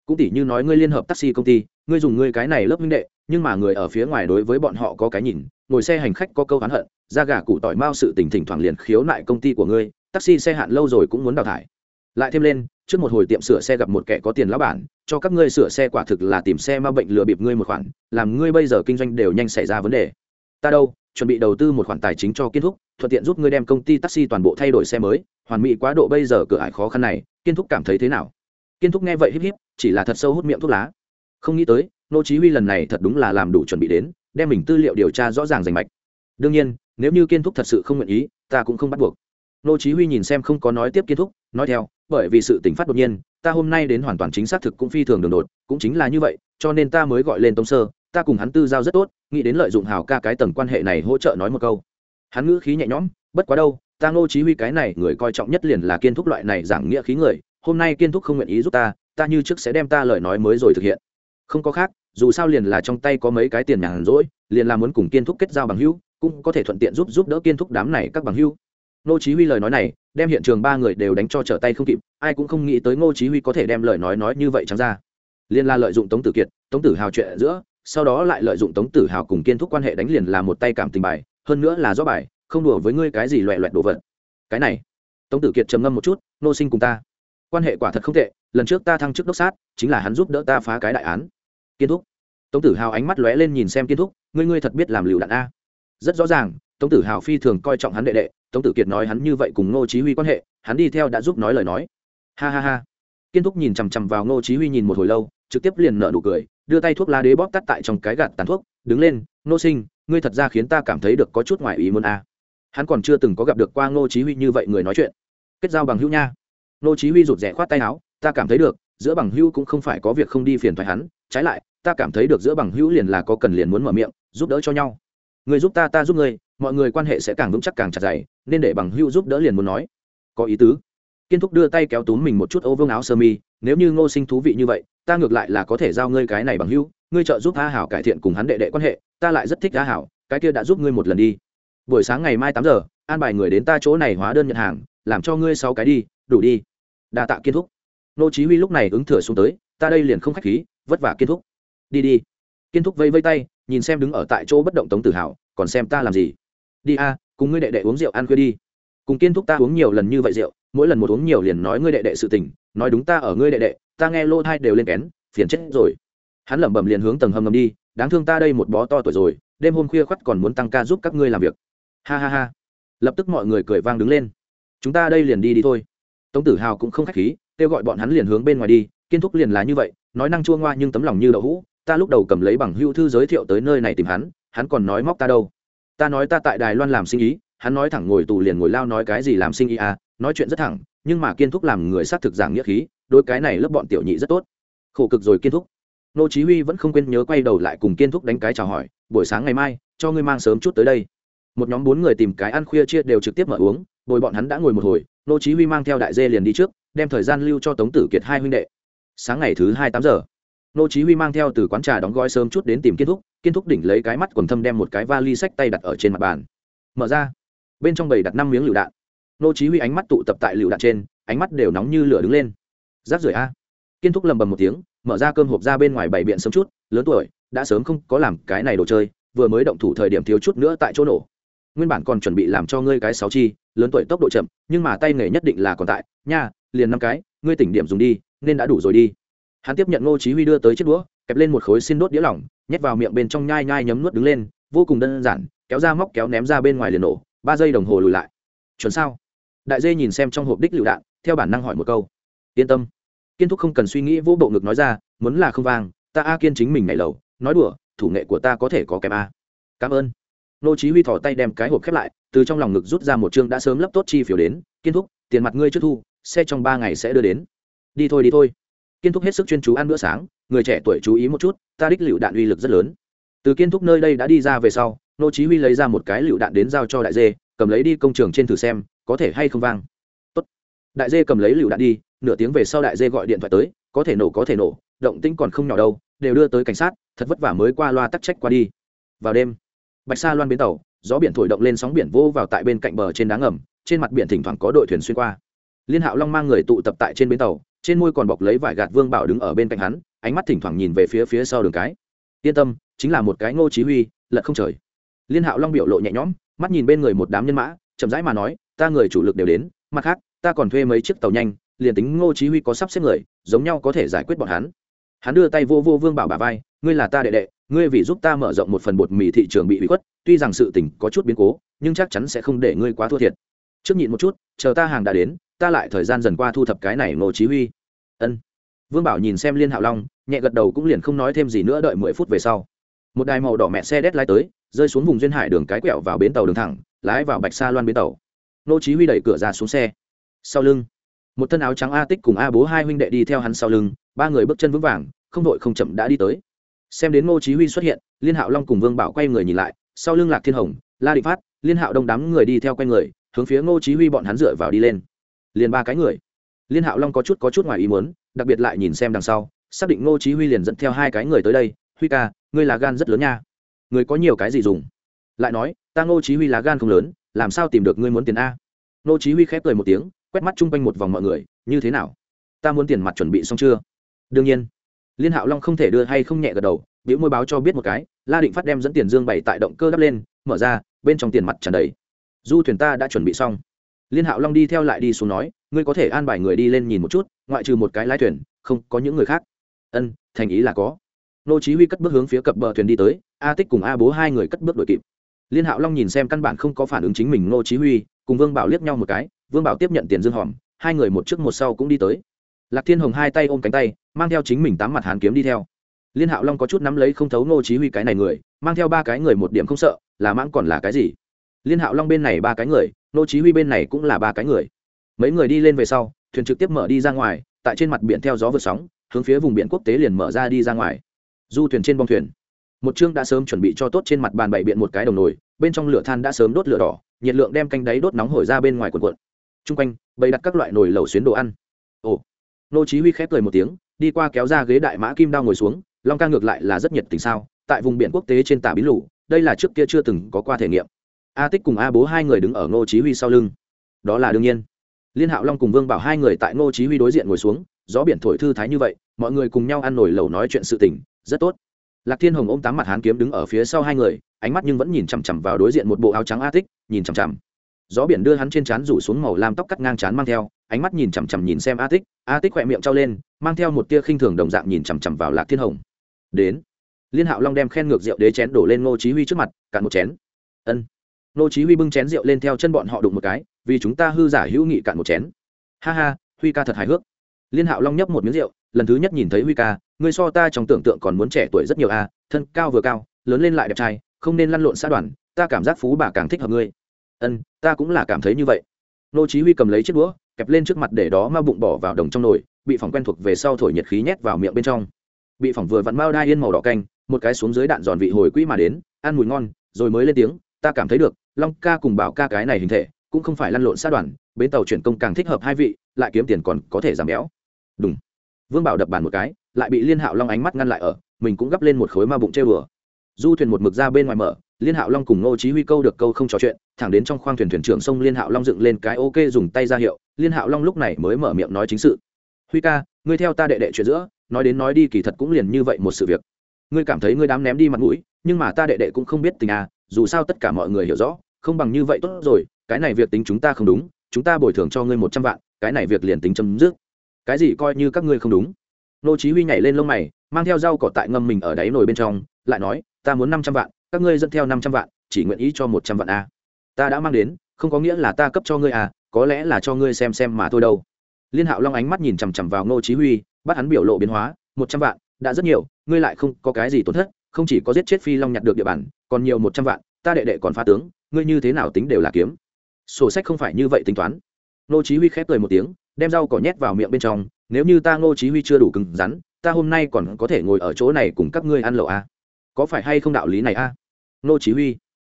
Cũng tỉ như nói ngươi liên hợp taxi công ty, ngươi dùng ngươi cái này lớp minh đệ, nhưng mà người ở phía ngoài đối với bọn họ có cái nhìn, ngồi xe hành khách có câu oán hận ra gà củ tỏi mao sự tình thỉnh thoảng liền khiếu nại công ty của ngươi, taxi xe hạn lâu rồi cũng muốn đào thải. Lại thêm lên trước một hồi tiệm sửa xe gặp một kẻ có tiền lão bản, cho các ngươi sửa xe quả thực là tìm xe ma bệnh lừa bịp ngươi một khoản, làm ngươi bây giờ kinh doanh đều nhanh xảy ra vấn đề. Ta đâu, chuẩn bị đầu tư một khoản tài chính cho kiên thúc, thuận tiện giúp ngươi đem công ty taxi toàn bộ thay đổi xe mới, hoàn mỹ quá độ bây giờ cửa ải khó khăn này, kiên thúc cảm thấy thế nào? Kiên thúc nghe vậy híp híp, chỉ là thật sâu hút miệng thuốc lá. Không nghĩ tới, nô chí huy lần này thật đúng là làm đủ chuẩn bị đến, đem mình tư liệu điều tra rõ ràng rành mạch. Đương nhiên, nếu như kiên thúc thật sự không nguyện ý, ta cũng không bắt buộc nô chí huy nhìn xem không có nói tiếp kiến thúc, nói theo, bởi vì sự tình phát đột nhiên, ta hôm nay đến hoàn toàn chính xác thực cũng phi thường đường đột, cũng chính là như vậy, cho nên ta mới gọi lên tông sơ, ta cùng hắn tư giao rất tốt, nghĩ đến lợi dụng hào ca cái tầng quan hệ này hỗ trợ nói một câu. Hắn ngữ khí nhẹ nhõm, bất quá đâu, ta ngô chí huy cái này người coi trọng nhất liền là kiên thúc loại này giảng nghĩa khí người, hôm nay kiên thúc không nguyện ý giúp ta ta như trước sẽ đem ta lời nói mới rồi thực hiện. Không có khác, dù sao liền là trong tay có mấy cái tiền nhàn rỗi, liền là muốn cùng kiên thúc kết giao bằng hữu, cũng có thể thuận tiện giúp giúp đỡ kiên thúc đám này các bằng hữu ngô chí huy lời nói này, đem hiện trường ba người đều đánh cho trở tay không kịp, ai cũng không nghĩ tới ngô chí huy có thể đem lời nói nói như vậy trắng ra. Liên la lợi dụng tống tử kiệt, tống tử hào chuyện giữa, sau đó lại lợi dụng tống tử hào cùng kiên thúc quan hệ đánh liền là một tay cảm tình bài, hơn nữa là do bài, không đùa với ngươi cái gì loẹt loẹt đồ vật. Cái này, tống tử kiệt trầm ngâm một chút, nô sinh cùng ta, quan hệ quả thật không tệ, lần trước ta thăng chức đốc sát, chính là hắn giúp đỡ ta phá cái đại án. Kiên thúc. Tống tử hào ánh mắt lóe lên nhìn xem kiên thúc, ngươi ngươi thật biết làm liều đạn a. Rất rõ ràng tống tử hào phi thường coi trọng hắn đệ đệ, tống tử kiệt nói hắn như vậy cùng ngô chí huy quan hệ, hắn đi theo đã giúp nói lời nói ha ha ha kiên thúc nhìn chằm chằm vào ngô chí huy nhìn một hồi lâu, trực tiếp liền nở nụ cười, đưa tay thuốc lá đế bóp tắt tại trong cái gạt tàn thuốc, đứng lên, ngô sinh, ngươi thật ra khiến ta cảm thấy được có chút ngoài ý muốn a à. hắn còn chưa từng có gặp được qua ngô chí huy như vậy người nói chuyện kết giao bằng hữu nha ngô chí huy rụt rè khoát tay áo, ta cảm thấy được, giữa bằng hữu cũng không phải có việc không đi phiền phải hắn, trái lại, ta cảm thấy được giữa bằng hữu liền là có cần liền muốn mở miệng, giúp đỡ cho nhau người giúp ta ta giúp ngươi mọi người quan hệ sẽ càng vững chắc càng chặt dày, nên để bằng hữu giúp đỡ liền muốn nói. Có ý tứ. Kiên thúc đưa tay kéo túm mình một chút ô vương áo sơ mi, nếu như ngô sinh thú vị như vậy, ta ngược lại là có thể giao ngươi cái này bằng hữu, ngươi trợ giúp a hảo cải thiện cùng hắn đệ đệ quan hệ, ta lại rất thích a hảo, cái kia đã giúp ngươi một lần đi. Buổi sáng ngày mai tám giờ, an bài người đến ta chỗ này hóa đơn nhận hàng, làm cho ngươi sáu cái đi, đủ đi. Đa tạ kiên thúc. Nô chí huy lúc này ứng thừa xuống tới, ta đây liền không khách khí, vất vả kiên thúc. Đi đi. Kiên thúc vây vây tay, nhìn xem đứng ở tại chỗ bất động tống tử hảo, còn xem ta làm gì? Đi a, cùng ngươi đệ đệ uống rượu ăn khuya đi. Cùng kiên thúc ta uống nhiều lần như vậy rượu, mỗi lần một uống nhiều liền nói ngươi đệ đệ sự tình, nói đúng ta ở ngươi đệ đệ, ta nghe lô thai đều lên kén, phiền chết rồi. Hắn lẩm bẩm liền hướng tầng hầm ngầm đi, đáng thương ta đây một bó to tuổi rồi, đêm hôm khuya khoắt còn muốn tăng ca giúp các ngươi làm việc. Ha ha ha. Lập tức mọi người cười vang đứng lên. Chúng ta đây liền đi đi thôi. Tống tử hào cũng không khách khí, kêu gọi bọn hắn liền hướng bên ngoài đi, kiên thúc liền là như vậy, nói năng chua ngoa nhưng tấm lòng như đậu hũ, ta lúc đầu cầm lấy bằng hưu thư giới thiệu tới nơi này tìm hắn hắn còn nói móc ta đâu ta nói ta tại đài loan làm sinh ý, hắn nói thẳng ngồi tù liền ngồi lao nói cái gì làm sinh ý à nói chuyện rất thẳng, nhưng mà kiên thúc làm người xác thực giảng nghĩa khí đôi cái này lớp bọn tiểu nhị rất tốt. Khổ cực rồi kiên thúc. Nô chí huy vẫn không quên nhớ quay đầu lại cùng kiên thúc đánh cái chào hỏi, buổi sáng ngày mai, cho ngươi mang sớm chút tới đây. Một nhóm bốn người tìm cái ăn khuya chia đều trực tiếp mở uống, bồi bọn hắn đã ngồi một hồi, nô chí huy mang theo đại dê liền đi trước, đem thời gian lưu cho tống tử kiệt hai huynh đệ. Sáng ngày thứ hai tám giờ, nô chí huy mang theo từ quán trà đóng gói sớm chút đến tìm kiên thúc kiên thúc đỉnh lấy cái mắt quần thâm đem một cái vali sách tay đặt ở trên mặt bàn. Mở ra. Bên trong bầy đặt năm miếng lựu đạn. Nô chí huy ánh mắt tụ tập tại lựu đạn trên, ánh mắt đều nóng như lửa đứng lên. Rác rưởi a. Kiên thúc lầm bầm một tiếng, mở ra cơm hộp ra bên ngoài bảy biện sớm chút, lớn tuổi, đã sớm không có làm cái này đồ chơi, vừa mới động thủ thời điểm thiếu chút nữa tại chỗ nổ. Nguyên bản còn chuẩn bị làm cho ngươi cái sáu chi, lớn tuổi tốc độ chậm, nhưng mà tay nghề nhất định là còn tại. Nha, liền năm cái, ngươi tỉnh điểm dùng đi, nên đã đủ rồi đi. Hắn tiếp nhận ngô chí huy đưa tới chiếc đũa kẹp lên một khối xin đốt đĩa lỏng, nhét vào miệng bên trong nhai nhai nhấm nuốt đứng lên, vô cùng đơn giản, kéo ra móc kéo ném ra bên ngoài liền nổ, ba giây đồng hồ lùi lại. Chuẩn sao? Đại dê nhìn xem trong hộp đích lựu đạn, theo bản năng hỏi một câu. Yên tâm. Kiên thúc không cần suy nghĩ vỗ bộ ngực nói ra, muốn là không vang, ta a kiên chính mình nhảy lầu, nói đùa, thủ nghệ của ta có thể có kém a. Cảm ơn. Nô chí huy thò tay đem cái hộp khép lại, từ trong lòng ngực rút ra một trương đã sớm lấp tốt chi phiếu đến, kiên thúc, tiền mặt ngươi chưa thu, xe trong ba ngày sẽ đưa đến. Đi thôi đi thôi. Kiên thúc hết sức chuyên chú ăn bữa sáng người trẻ tuổi chú ý một chút, ta đích lựu đạn uy lực rất lớn. Từ kiên thúc nơi đây đã đi ra về sau, nô chí huy lấy ra một cái lựu đạn đến giao cho đại dê, cầm lấy đi công trường trên thử xem, có thể hay không vang. Tốt. Đại dê cầm lấy lựu đạn đi, nửa tiếng về sau đại dê gọi điện thoại tới, có thể nổ, có thể nổ, động tĩnh còn không nhỏ đâu, đều đưa tới cảnh sát, thật vất vả mới qua loa tắc trách qua đi. Vào đêm, bạch sa loan bến tàu, gió biển thổi động lên sóng biển vô vào tại bên cạnh bờ trên đá ngầm, trên mặt biển thỉnh thoảng có đội thuyền xuyên qua. Liên hạo long mang người tụ tập tại trên bến tàu, trên môi còn bọc lấy vải gạt vương bảo đứng ở bên cạnh hắn ánh mắt thỉnh thoảng nhìn về phía phía sau đường cái. Yên tâm, chính là một cái ngô chí huy, lật không trời. Liên hạo long biểu lộ nhẹ nhõm, mắt nhìn bên người một đám nhân mã, chậm rãi mà nói, ta người chủ lực đều đến, mặt khác, ta còn thuê mấy chiếc tàu nhanh, liền tính ngô chí huy có sắp xếp người, giống nhau có thể giải quyết bọn hắn. Hắn đưa tay vô vô vương bảo bà vai, ngươi là ta đệ đệ, ngươi vì giúp ta mở rộng một phần bột mì thị trường bị hủy khuất, tuy rằng sự tình có chút biến cố, nhưng chắc chắn sẽ không để ngươi quá thua thiệt. Trước nhịn một chút, chờ ta hàng đã đến, ta lại thời gian dần qua thu thập cái này ngô chí huy. Ân. Vương bảo nhìn xem liên hạo long nhẹ gật đầu cũng liền không nói thêm gì nữa đợi mười phút về sau. Một đài màu đỏ mẹ xe đét lái tới, rơi xuống vùng duyên hải đường cái quẹo vào bến tàu đường thẳng, lái vào bạch sa loan bến tàu. Ngô chí huy đẩy cửa ra xuống xe. Sau lưng, một thân áo trắng a tích cùng a bố hai huynh đệ đi theo hắn sau lưng, ba người bước chân vững vàng, không đội không chậm đã đi tới. Xem đến ngô chí huy xuất hiện, liên hạo long cùng vương bảo quay người nhìn lại, sau lưng lạc thiên hồng, la định phát, liên hạo đông đám người đi theo quay người, hướng phía ngô chí huy bọn hắn dựa vào đi lên. Liền ba cái người. Liên hạo long có chút có chút ngoài ý muốn, đặc biệt lại nhìn xem đằng sau xác định ngô chí huy liền dẫn theo hai cái người tới đây, huy ca, ngươi là gan rất lớn nha. Người có nhiều cái gì dùng? Lại nói, ta ngô chí huy là gan không lớn, làm sao tìm được ngươi muốn tiền a? Ngô chí huy khép cười một tiếng, quét mắt chung quanh một vòng mọi người, như thế nào? Ta muốn tiền mặt chuẩn bị xong chưa? Đương nhiên. Liên hạo long không thể đưa hay không nhẹ gật đầu, biểu môi báo cho biết một cái, la định phát đem dẫn tiền dương bày tại động cơ đắp lên, mở ra, bên trong tiền mặt tràn đầy. Du thuyền ta đã chuẩn bị xong. Liên hạo long đi theo lại đi xuống nói, ngươi có thể an bài người đi lên nhìn một chút, ngoại trừ một cái lái thuyền, không có những người khác ân, thành ý là có. Nô chí huy cất bước hướng phía cập bờ thuyền đi tới, a tích cùng a bố hai người cất bước đuổi kịp. Liên hạo long nhìn xem căn bản không có phản ứng chính mình nô chí huy, cùng vương bảo liếc nhau một cái, vương bảo tiếp nhận tiền dương hòm, hai người một trước một sau cũng đi tới. Lạc thiên hồng hai tay ôm cánh tay, mang theo chính mình tám mặt hàn kiếm đi theo. Liên hạo long có chút nắm lấy không thấu nô chí huy cái này người, mang theo ba cái người một điểm không sợ, là mãng còn là cái gì? Liên hạo long bên này ba cái người, nô chí huy bên này cũng là ba cái người. Mấy người đi lên về sau, thuyền trực tiếp mở đi ra ngoài, tại trên mặt biển theo gió vượt sóng hướng phía vùng biển quốc tế liền mở ra đi ra ngoài. Du thuyền trên bong thuyền. Một chương đã sớm chuẩn bị cho tốt trên mặt bàn bày biện một cái đồng nồi, bên trong lửa than đã sớm đốt lửa đỏ, nhiệt lượng đem canh đáy đốt nóng hổi ra bên ngoài cuộn cuộn. G quanh, bày đặt các loại nồi lẩu xuyến đồ ăn. Ồ. Nô chí huy khép cười một tiếng, đi qua kéo ra ghế đại mã kim đao ngồi xuống, long ca ngược lại là rất nhiệt tình sao, tại vùng biển quốc tế trên tả bí lũ đây là trước kia chưa từng có qua thể nghiệm. A tích cùng a bố hai người đứng ở ngô chí huy sau lưng. Đó là đương nhiên. Liên hạo long cùng vương bảo hai người tại ngô chí huy đối diện ngồi xuống gió biển thổi thư thái như vậy, mọi người cùng nhau ăn nổi lẩu nói chuyện sự tình, rất tốt. Lạc thiên hồng ôm tám mặt hán kiếm đứng ở phía sau hai người, ánh mắt nhưng vẫn nhìn chằm chằm vào đối diện một bộ áo trắng a tích, nhìn chằm chằm. Gió biển đưa hắn trên trán rủ xuống màu lam tóc cắt ngang trán mang theo, ánh mắt nhìn chằm chằm nhìn xem a tích a tích khỏe miệng trao lên, mang theo một tia khinh thường đồng dạng nhìn chằm chằm vào lạc thiên hồng. Đến. Liên hạo long đem khen ngược rượu đế chén đổ lên ngô chí huy trước mặt, cạn một chén. Ân. Ngô chí huy bưng chén rượu lên theo chân bọn họ đụng một cái, vì chúng ta hư giả hữu nghị cạn một chén. Ha ha, huy ca thật hài hước liên hạo long nhấp một miếng rượu, lần thứ nhất nhìn thấy huy ca người so ta trong tưởng tượng còn muốn trẻ tuổi rất nhiều a thân cao vừa cao, lớn lên lại đẹp trai, không nên lăn lộn xã đoàn, ta cảm giác phú bà càng thích hợp ngươi. Ân, ta cũng là cảm thấy như vậy. Nô chí huy cầm lấy chiếc đũa, kẹp lên trước mặt để đó ma bụng bỏ vào đồng trong nồi, bị phỏng quen thuộc về sau thổi nhiệt khí nhét vào miệng bên trong. Bị phỏng vừa vặn mao đai yên màu đỏ canh, một cái xuống dưới đạn giòn vị hồi quỹ mà đến, ăn mùi ngon, rồi mới lên tiếng, ta cảm thấy được, long ca cùng bảo ca cái này hình thể cũng không phải lăn lộn sát đoàn, bến tàu chuyển công càng thích hợp hai vị, lại kiếm tiền còn có thể giảm béo. Đúng vương bảo đập bàn một cái, lại bị liên hạo long ánh mắt ngăn lại ở, mình cũng gấp lên một khối ma bụng treo bừa du thuyền một mực ra bên ngoài mở, liên hạo long cùng ngô chí huy câu được câu không trò chuyện, thẳng đến trong khoang thuyền thuyền trưởng sông liên hạo long dựng lên cái ok dùng tay ra hiệu, liên hạo long lúc này mới mở miệng nói chính sự. Huy ca, ngươi theo ta đệ đệ chuyện giữa, nói đến nói đi kỳ thật cũng liền như vậy một sự việc. Ngươi cảm thấy ngươi đám ném đi mặt mũi, nhưng mà ta đệ đệ cũng không biết tình à dù sao tất cả mọi người hiểu rõ, không bằng như vậy tốt rồi cái này việc tính chúng ta không đúng, chúng ta bồi thường cho ngươi một trăm vạn, cái này việc liền tính chấm dứt. Cái gì coi như các ngươi không đúng. Nô chí huy nhảy lên lông mày, mang theo rau cỏ tại ngâm mình ở đáy nồi bên trong, lại nói, ta muốn năm trăm vạn, các ngươi dẫn theo năm trăm vạn, chỉ nguyện ý cho một trăm vạn a. Ta đã mang đến, không có nghĩa là ta cấp cho ngươi à có lẽ là cho ngươi xem xem mà thôi đâu. Liên hạo long ánh mắt nhìn chằm chằm vào nô chí huy, bắt hắn biểu lộ biến hóa, một trăm vạn, đã rất nhiều, ngươi lại không có cái gì tổn thất, không chỉ có giết chết phi long nhặt được địa bàn, còn nhiều một trăm vạn, ta đệ đệ còn phá tướng, ngươi như thế nào tính đều là kiếm sổ sách không phải như vậy tính toán ngô chí huy khép cười một tiếng, đem rau cỏ nhét vào miệng bên trong, nếu như ta ngô chí huy chưa đủ cứng rắn, ta hôm nay còn có thể ngồi ở chỗ này cùng các ngươi ăn lẩu à? có phải hay không đạo lý này à? ngô chí huy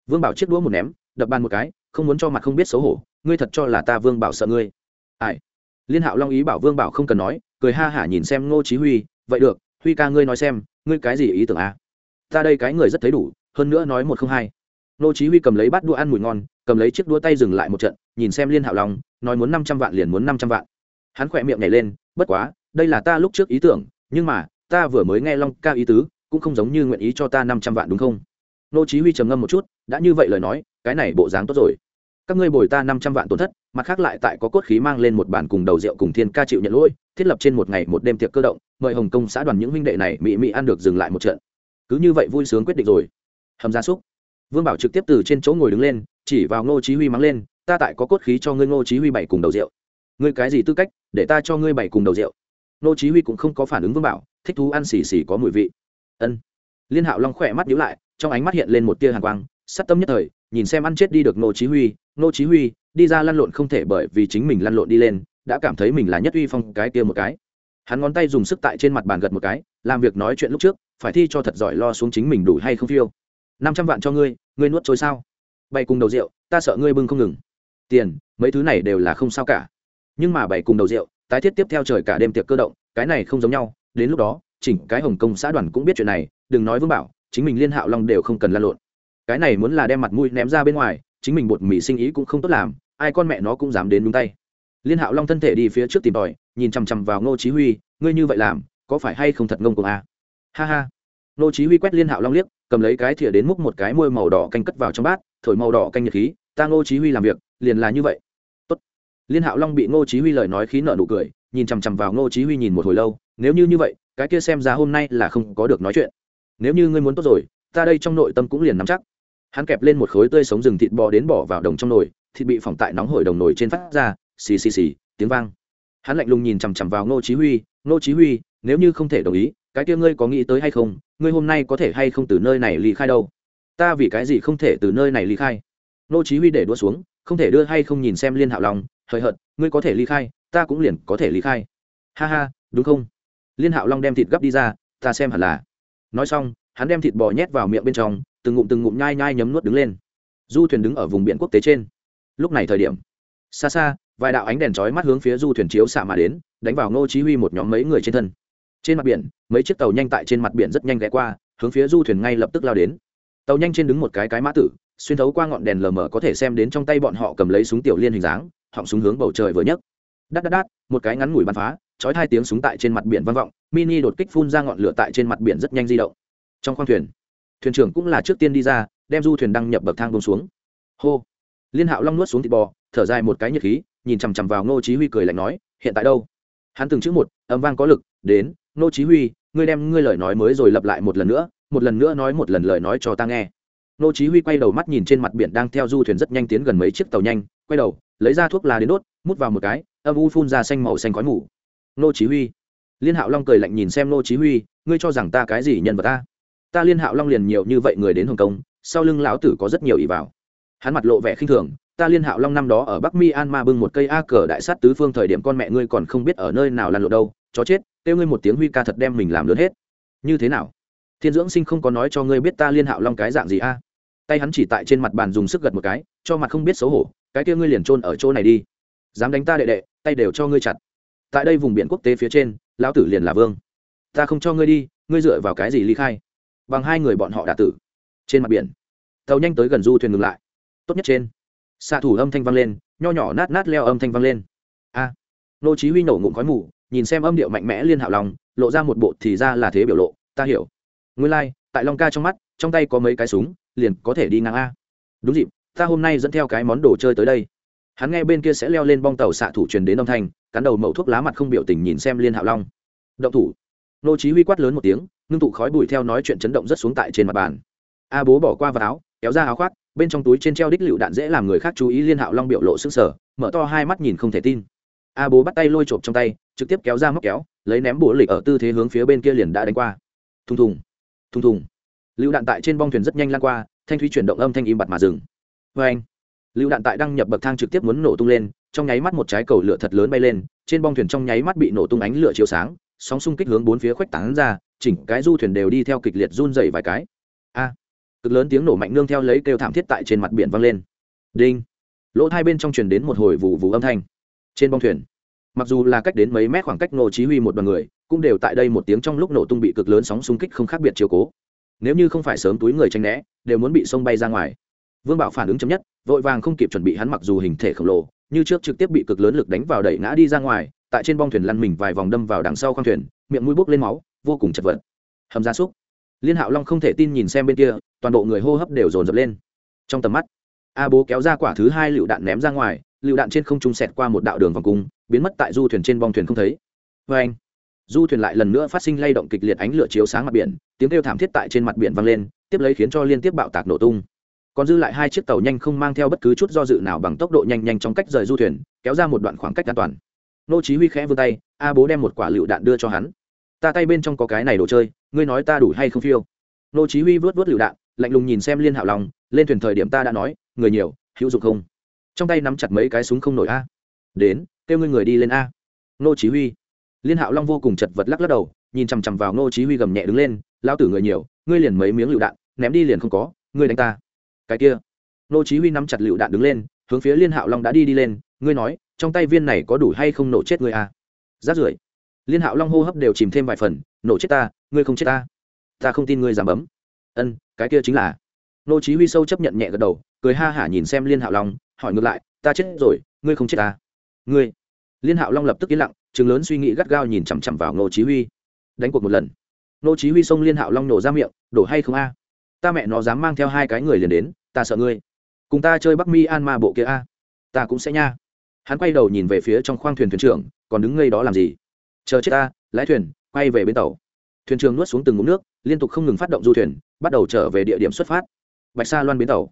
vương bảo chiếc đũa một ném, đập bàn một cái, không muốn cho mặt không biết xấu hổ, ngươi thật cho là ta vương bảo sợ ngươi ai liên hạo long ý bảo vương bảo không cần nói, cười ha hả nhìn xem ngô chí huy, vậy được, huy ca ngươi nói xem, ngươi cái gì ý tưởng à? ta đây cái người rất thấy đủ, hơn nữa nói một không hai ngô chí huy cầm lấy bát đũa ăn mùi ngon cầm lấy chiếc đũa tay dừng lại một trận, nhìn xem liên hạo long, nói muốn năm trăm vạn liền muốn năm trăm vạn. Hắn khỏe miệng nhảy lên, bất quá, đây là ta lúc trước ý tưởng, nhưng mà, ta vừa mới nghe long ca ý tứ, cũng không giống như nguyện ý cho ta năm trăm vạn đúng không? Nô chí huy trầm ngâm một chút, đã như vậy lời nói, cái này bộ dáng tốt rồi. Các ngươi bồi ta năm trăm vạn tổn thất, mặt khác lại tại có cốt khí mang lên một bản cùng đầu rượu cùng thiên ca chịu nhận lỗi, thiết lập trên một ngày một đêm tiệc cơ động, mời hồng công xã đoàn những huynh đệ này mỹ mỹ ăn được dừng lại một trận. Cứ như vậy vui sướng quyết định rồi. Hầm gia súc vương bảo trực tiếp từ trên chỗ ngồi đứng lên, chỉ vào ngô chí huy mắng lên, ta tại có cốt khí cho ngươi ngô chí huy bảy cùng đầu rượu. Ngươi cái gì tư cách, để ta cho ngươi bảy cùng đầu rượu? Ngô chí huy cũng không có phản ứng vương bảo, thích thú ăn xì xì có mùi vị. Ân. Liên hạo long khỏe mắt nhíu lại, trong ánh mắt hiện lên một tia hàn quang, sát tâm nhất thời, nhìn xem ăn chết đi được Ngô chí huy, Ngô chí huy, đi ra lăn lộn không thể bởi vì chính mình lăn lộn đi lên, đã cảm thấy mình là nhất uy phong cái kia một cái. Hắn ngón tay dùng sức tại trên mặt bàn gật một cái, làm việc nói chuyện lúc trước, phải thi cho thật giỏi lo xuống chính mình đủ hay không phiêu? Năm trăm vạn cho ngươi ngươi nuốt trôi sao? Bày cùng đầu rượu, ta sợ ngươi bưng không ngừng. Tiền, mấy thứ này đều là không sao cả. Nhưng mà bày cùng đầu rượu, tái thiết tiếp theo trời cả đêm tiệc cơ động, cái này không giống nhau. Đến lúc đó, chỉnh cái hồng công xã đoàn cũng biết chuyện này, đừng nói vương bảo, chính mình liên hạo long đều không cần lan lộn. Cái này muốn là đem mặt mũi ném ra bên ngoài, chính mình bột mì sinh ý cũng không tốt làm, ai con mẹ nó cũng dám đến đúng tay. Liên hạo long thân thể đi phía trước tìm tòi, nhìn chằm chằm vào ngô chí huy, ngươi như vậy làm, có phải hay không thật ngông cuồng à? ha ha. Ngô chí huy quét liên hạo long liếc cầm lấy cái thìa đến múc một cái môi màu đỏ canh cất vào trong bát, thổi màu đỏ canh nhiệt khí, ta ngô chí huy làm việc, liền là như vậy. Tốt. Liên hạo long bị ngô chí huy lời nói khí nở nụ cười, nhìn chằm chằm vào ngô chí huy nhìn một hồi lâu, nếu như như vậy, cái kia xem ra hôm nay là không có được nói chuyện. Nếu như ngươi muốn tốt rồi, ta đây trong nội tâm cũng liền nắm chắc. Hắn kẹp lên một khối tươi sống rừng thịt bò đến bỏ vào đồng trong nồi, thịt bị phỏng tại nóng hổi đồng nồi trên phát ra, xì xì xì, tiếng vang. Hắn lạnh lùng nhìn chằm chằm vào ngô chí huy, ngô chí huy, nếu như không thể đồng ý, cái kia ngươi có nghĩ tới hay không? Ngươi hôm nay có thể hay không từ nơi này ly khai đâu? Ta vì cái gì không thể từ nơi này ly khai? Nô chí huy để đũa xuống, không thể đưa hay không nhìn xem liên hạo long, hời hợt, ngươi có thể ly khai, ta cũng liền có thể ly khai. Ha ha, đúng không? Liên hạo long đem thịt gấp đi ra, ta xem hẳn là. Nói xong, hắn đem thịt bò nhét vào miệng bên trong, từng ngụm từng ngụm nhai nhai nhấm nuốt đứng lên. Du thuyền đứng ở vùng biển quốc tế trên. Lúc này thời điểm. Xa xa, vài đạo ánh đèn chói mắt hướng phía du thuyền chiếu xạ mà đến, đánh vào ngô chí huy một nhóm mấy người trên thân trên mặt biển, mấy chiếc tàu nhanh tại trên mặt biển rất nhanh ghé qua, hướng phía du thuyền ngay lập tức lao đến. Tàu nhanh trên đứng một cái cái mã tử, xuyên thấu qua ngọn đèn lờ mờ có thể xem đến trong tay bọn họ cầm lấy súng tiểu liên hình dáng, họng súng hướng bầu trời vừa nhấc. Đắt đắt đắt một cái ngắn ngủi bắn phá, chói hai tiếng súng tại trên mặt biển vang vọng, mini đột kích phun ra ngọn lửa tại trên mặt biển rất nhanh di động. Trong khoang thuyền thuyền trưởng cũng là trước tiên đi ra, đem du thuyền đăng nhập bậc thang bông xuống. Hô! Liên hạo long nuốt xuống thịt bò, thở dài một cái nhiệt khí, nhìn chằm chằm vào ngô chí huy cười lạnh nói, hiện tại đâu? Hắn từng chữ một, âm vang có lực, đến Nô chí huy, ngươi đem ngươi lời nói mới rồi lặp lại một lần nữa, một lần nữa nói một lần lời nói cho ta nghe. Nô chí huy quay đầu mắt nhìn trên mặt biển đang theo du thuyền rất nhanh tiến gần mấy chiếc tàu nhanh, quay đầu, lấy ra thuốc lá đến đốt, mút vào một cái, âm u phun ra xanh màu xanh khói mù. Nô chí huy. Liên hạo long cười lạnh nhìn xem nô chí huy, ngươi cho rằng ta cái gì nhân vật ta? Ta liên hạo long liền nhiều như vậy người đến hồng kông, sau lưng lão tử có rất nhiều ý vào. Hắn mặt lộ vẻ khinh thường, ta liên hạo long năm đó ở bắc mi an ma bưng một cây a cờ đại sát tứ phương thời điểm con mẹ ngươi còn không biết ở nơi nào lăn lộ đâu, chó chết kêu ngươi một tiếng huy ca thật đem mình làm lớn hết. Như thế nào? Thiên dưỡng sinh không có nói cho ngươi biết ta liên hạo long cái dạng gì a? Tay hắn chỉ tại trên mặt bàn dùng sức gật một cái, cho mặt không biết xấu hổ, cái kia ngươi liền trôn ở chỗ này đi. Dám đánh ta đệ đệ, tay đều cho ngươi chặt. Tại đây vùng biển quốc tế phía trên, lão tử liền là vương. Ta không cho ngươi đi, ngươi dựa vào cái gì ly khai? Bằng hai người bọn họ đã tử. Trên mặt biển, tàu nhanh tới gần du thuyền ngừng lại. Tốt nhất trên, xạ thủ âm thanh vang lên, nho nhỏ nát nát leo âm thanh vang lên. A, nô chí huy nổ ngụm khói mù nhìn xem âm điệu mạnh mẽ liên hạo lòng lộ ra một bộ thì ra là thế biểu lộ ta hiểu. Nguyên lai like, tại long ca trong mắt trong tay có mấy cái súng liền có thể đi ngang a. Đúng dịp ta hôm nay dẫn theo cái món đồ chơi tới đây. Hắn nghe bên kia sẽ leo lên bong tàu xạ thủ truyền đến âm thanh cắn đầu mẩu thuốc lá mặt không biểu tình nhìn xem liên hạo long. Động thủ. Nô chí huy quát lớn một tiếng ngưng tụ khói bụi theo nói chuyện chấn động rất xuống tại trên mặt bàn. A bố bỏ qua vào áo kéo ra áo khoác bên trong túi trên treo đích lựu đạn dễ làm người khác chú ý liên hạo long biểu lộ sức sở mở to hai mắt nhìn không thể tin a bố bắt tay lôi chộp trong tay, trực tiếp kéo ra móc kéo, lấy ném bố lịch ở tư thế hướng phía bên kia liền đã đánh qua. Thùng thùng thùng thùng. Lựu đạn tại trên bong thuyền rất nhanh lan qua, thanh thúy chuyển động âm thanh im bặt mà dừng. Vê anh, lựu đạn tại đăng nhập bậc thang trực tiếp muốn nổ tung lên, trong nháy mắt một trái cầu lửa thật lớn bay lên, trên bong thuyền trong nháy mắt bị nổ tung ánh lửa chiếu sáng, sóng xung kích hướng bốn phía khuếch tán ra, chỉnh cái du thuyền đều đi theo kịch liệt run dày vài cái. A, cực lớn tiếng nổ mạnh nương theo lấy kêu thảm thiết tại trên mặt biển vang lên. Đinh. Lỗ hai bên trong truyền đến một hồi vụ vụ âm thanh trên bong thuyền, mặc dù là cách đến mấy mét khoảng cách nổ chí huy một đoàn người, cũng đều tại đây một tiếng trong lúc nổ tung bị cực lớn sóng xung kích không khác biệt chiều cố. Nếu như không phải sớm túi người tranh né, đều muốn bị sông bay ra ngoài. Vương bảo phản ứng chấm nhất, vội vàng không kịp chuẩn bị hắn mặc dù hình thể khổng lồ, như trước trực tiếp bị cực lớn lực đánh vào đẩy ngã đi ra ngoài, tại trên bong thuyền lăn mình vài vòng đâm vào đằng sau khoang thuyền, miệng mũi bốc lên máu, vô cùng chật vật. Hầm gia súc. Liên hạo long không thể tin nhìn xem bên kia, toàn bộ người hô hấp đều dồn dập lên. Trong tầm mắt, a bố kéo ra quả thứ hai lựu đạn ném ra ngoài lựu đạn trên không trung xẹt qua một đạo đường vòng cung, biến mất tại du thuyền trên bong thuyền không thấy. Vê anh, du thuyền lại lần nữa phát sinh lay động kịch liệt ánh lửa chiếu sáng mặt biển, tiếng kêu thảm thiết tại trên mặt biển vang lên, tiếp lấy khiến cho liên tiếp bạo tạc nổ tung. Còn dư lại hai chiếc tàu nhanh không mang theo bất cứ chút do dự nào bằng tốc độ nhanh nhanh trong cách rời du thuyền, kéo ra một đoạn khoảng cách an toàn. Nô chí huy khẽ vươn tay, a bố đem một quả lựu đạn đưa cho hắn. Ta tay bên trong có cái này đồ chơi, ngươi nói ta đủ hay không phiêu? Nô chí huy vớt vớt lựu đạn, lạnh lùng nhìn xem liên hạo long, lên thuyền thời điểm ta đã nói, người nhiều, hữu dụng không? Trong tay nắm chặt mấy cái súng không nổi a. Đến, kêu ngươi người đi lên a. Nô chí huy. Liên hạo long vô cùng chật vật lắc lắc đầu, nhìn chăm chăm vào nô chí huy gầm nhẹ đứng lên lao tử người nhiều, ngươi liền mấy miếng lựu đạn, ném đi liền không có, ngươi đánh ta. Cái kia. Nô chí huy nắm chặt lựu đạn đứng lên, hướng phía liên hạo long đã đi đi lên, ngươi nói, trong tay viên này có đủ hay không nổ chết ngươi a? Rát rưởi. Liên hạo long hô hấp đều chìm thêm vài phần, nổ chết ta, ngươi không chết ta. Ta không tin ngươi dám bấm. Ân, cái kia chính là. Nô chí huy sâu chấp nhận nhẹ gật đầu, cười ha hả nhìn xem liên hạo long hỏi ngược lại, ta chết rồi, ngươi không chết ta ngươi? Liên hạo long lập tức yên lặng, trừng lớn suy nghĩ gắt gao nhìn chằm chằm vào Ngô chí huy. Đánh cuộc một lần. Ngô chí huy xông liên hạo long nổ ra miệng, đổ hay không a? Ta mẹ nó dám mang theo hai cái người liền đến, ta sợ ngươi. Cùng ta chơi bắc mi an ma bộ kia a, ta cũng sẽ nha. Hắn quay đầu nhìn về phía trong khoang thuyền thuyền trưởng, còn đứng ngây đó làm gì? Chờ chết ta, lái thuyền, quay về bến tàu. Thuyền trưởng nuốt xuống từng ngụm nước, liên tục không ngừng phát động du thuyền, bắt đầu trở về địa điểm xuất phát. Bạch sa loan bến tàu.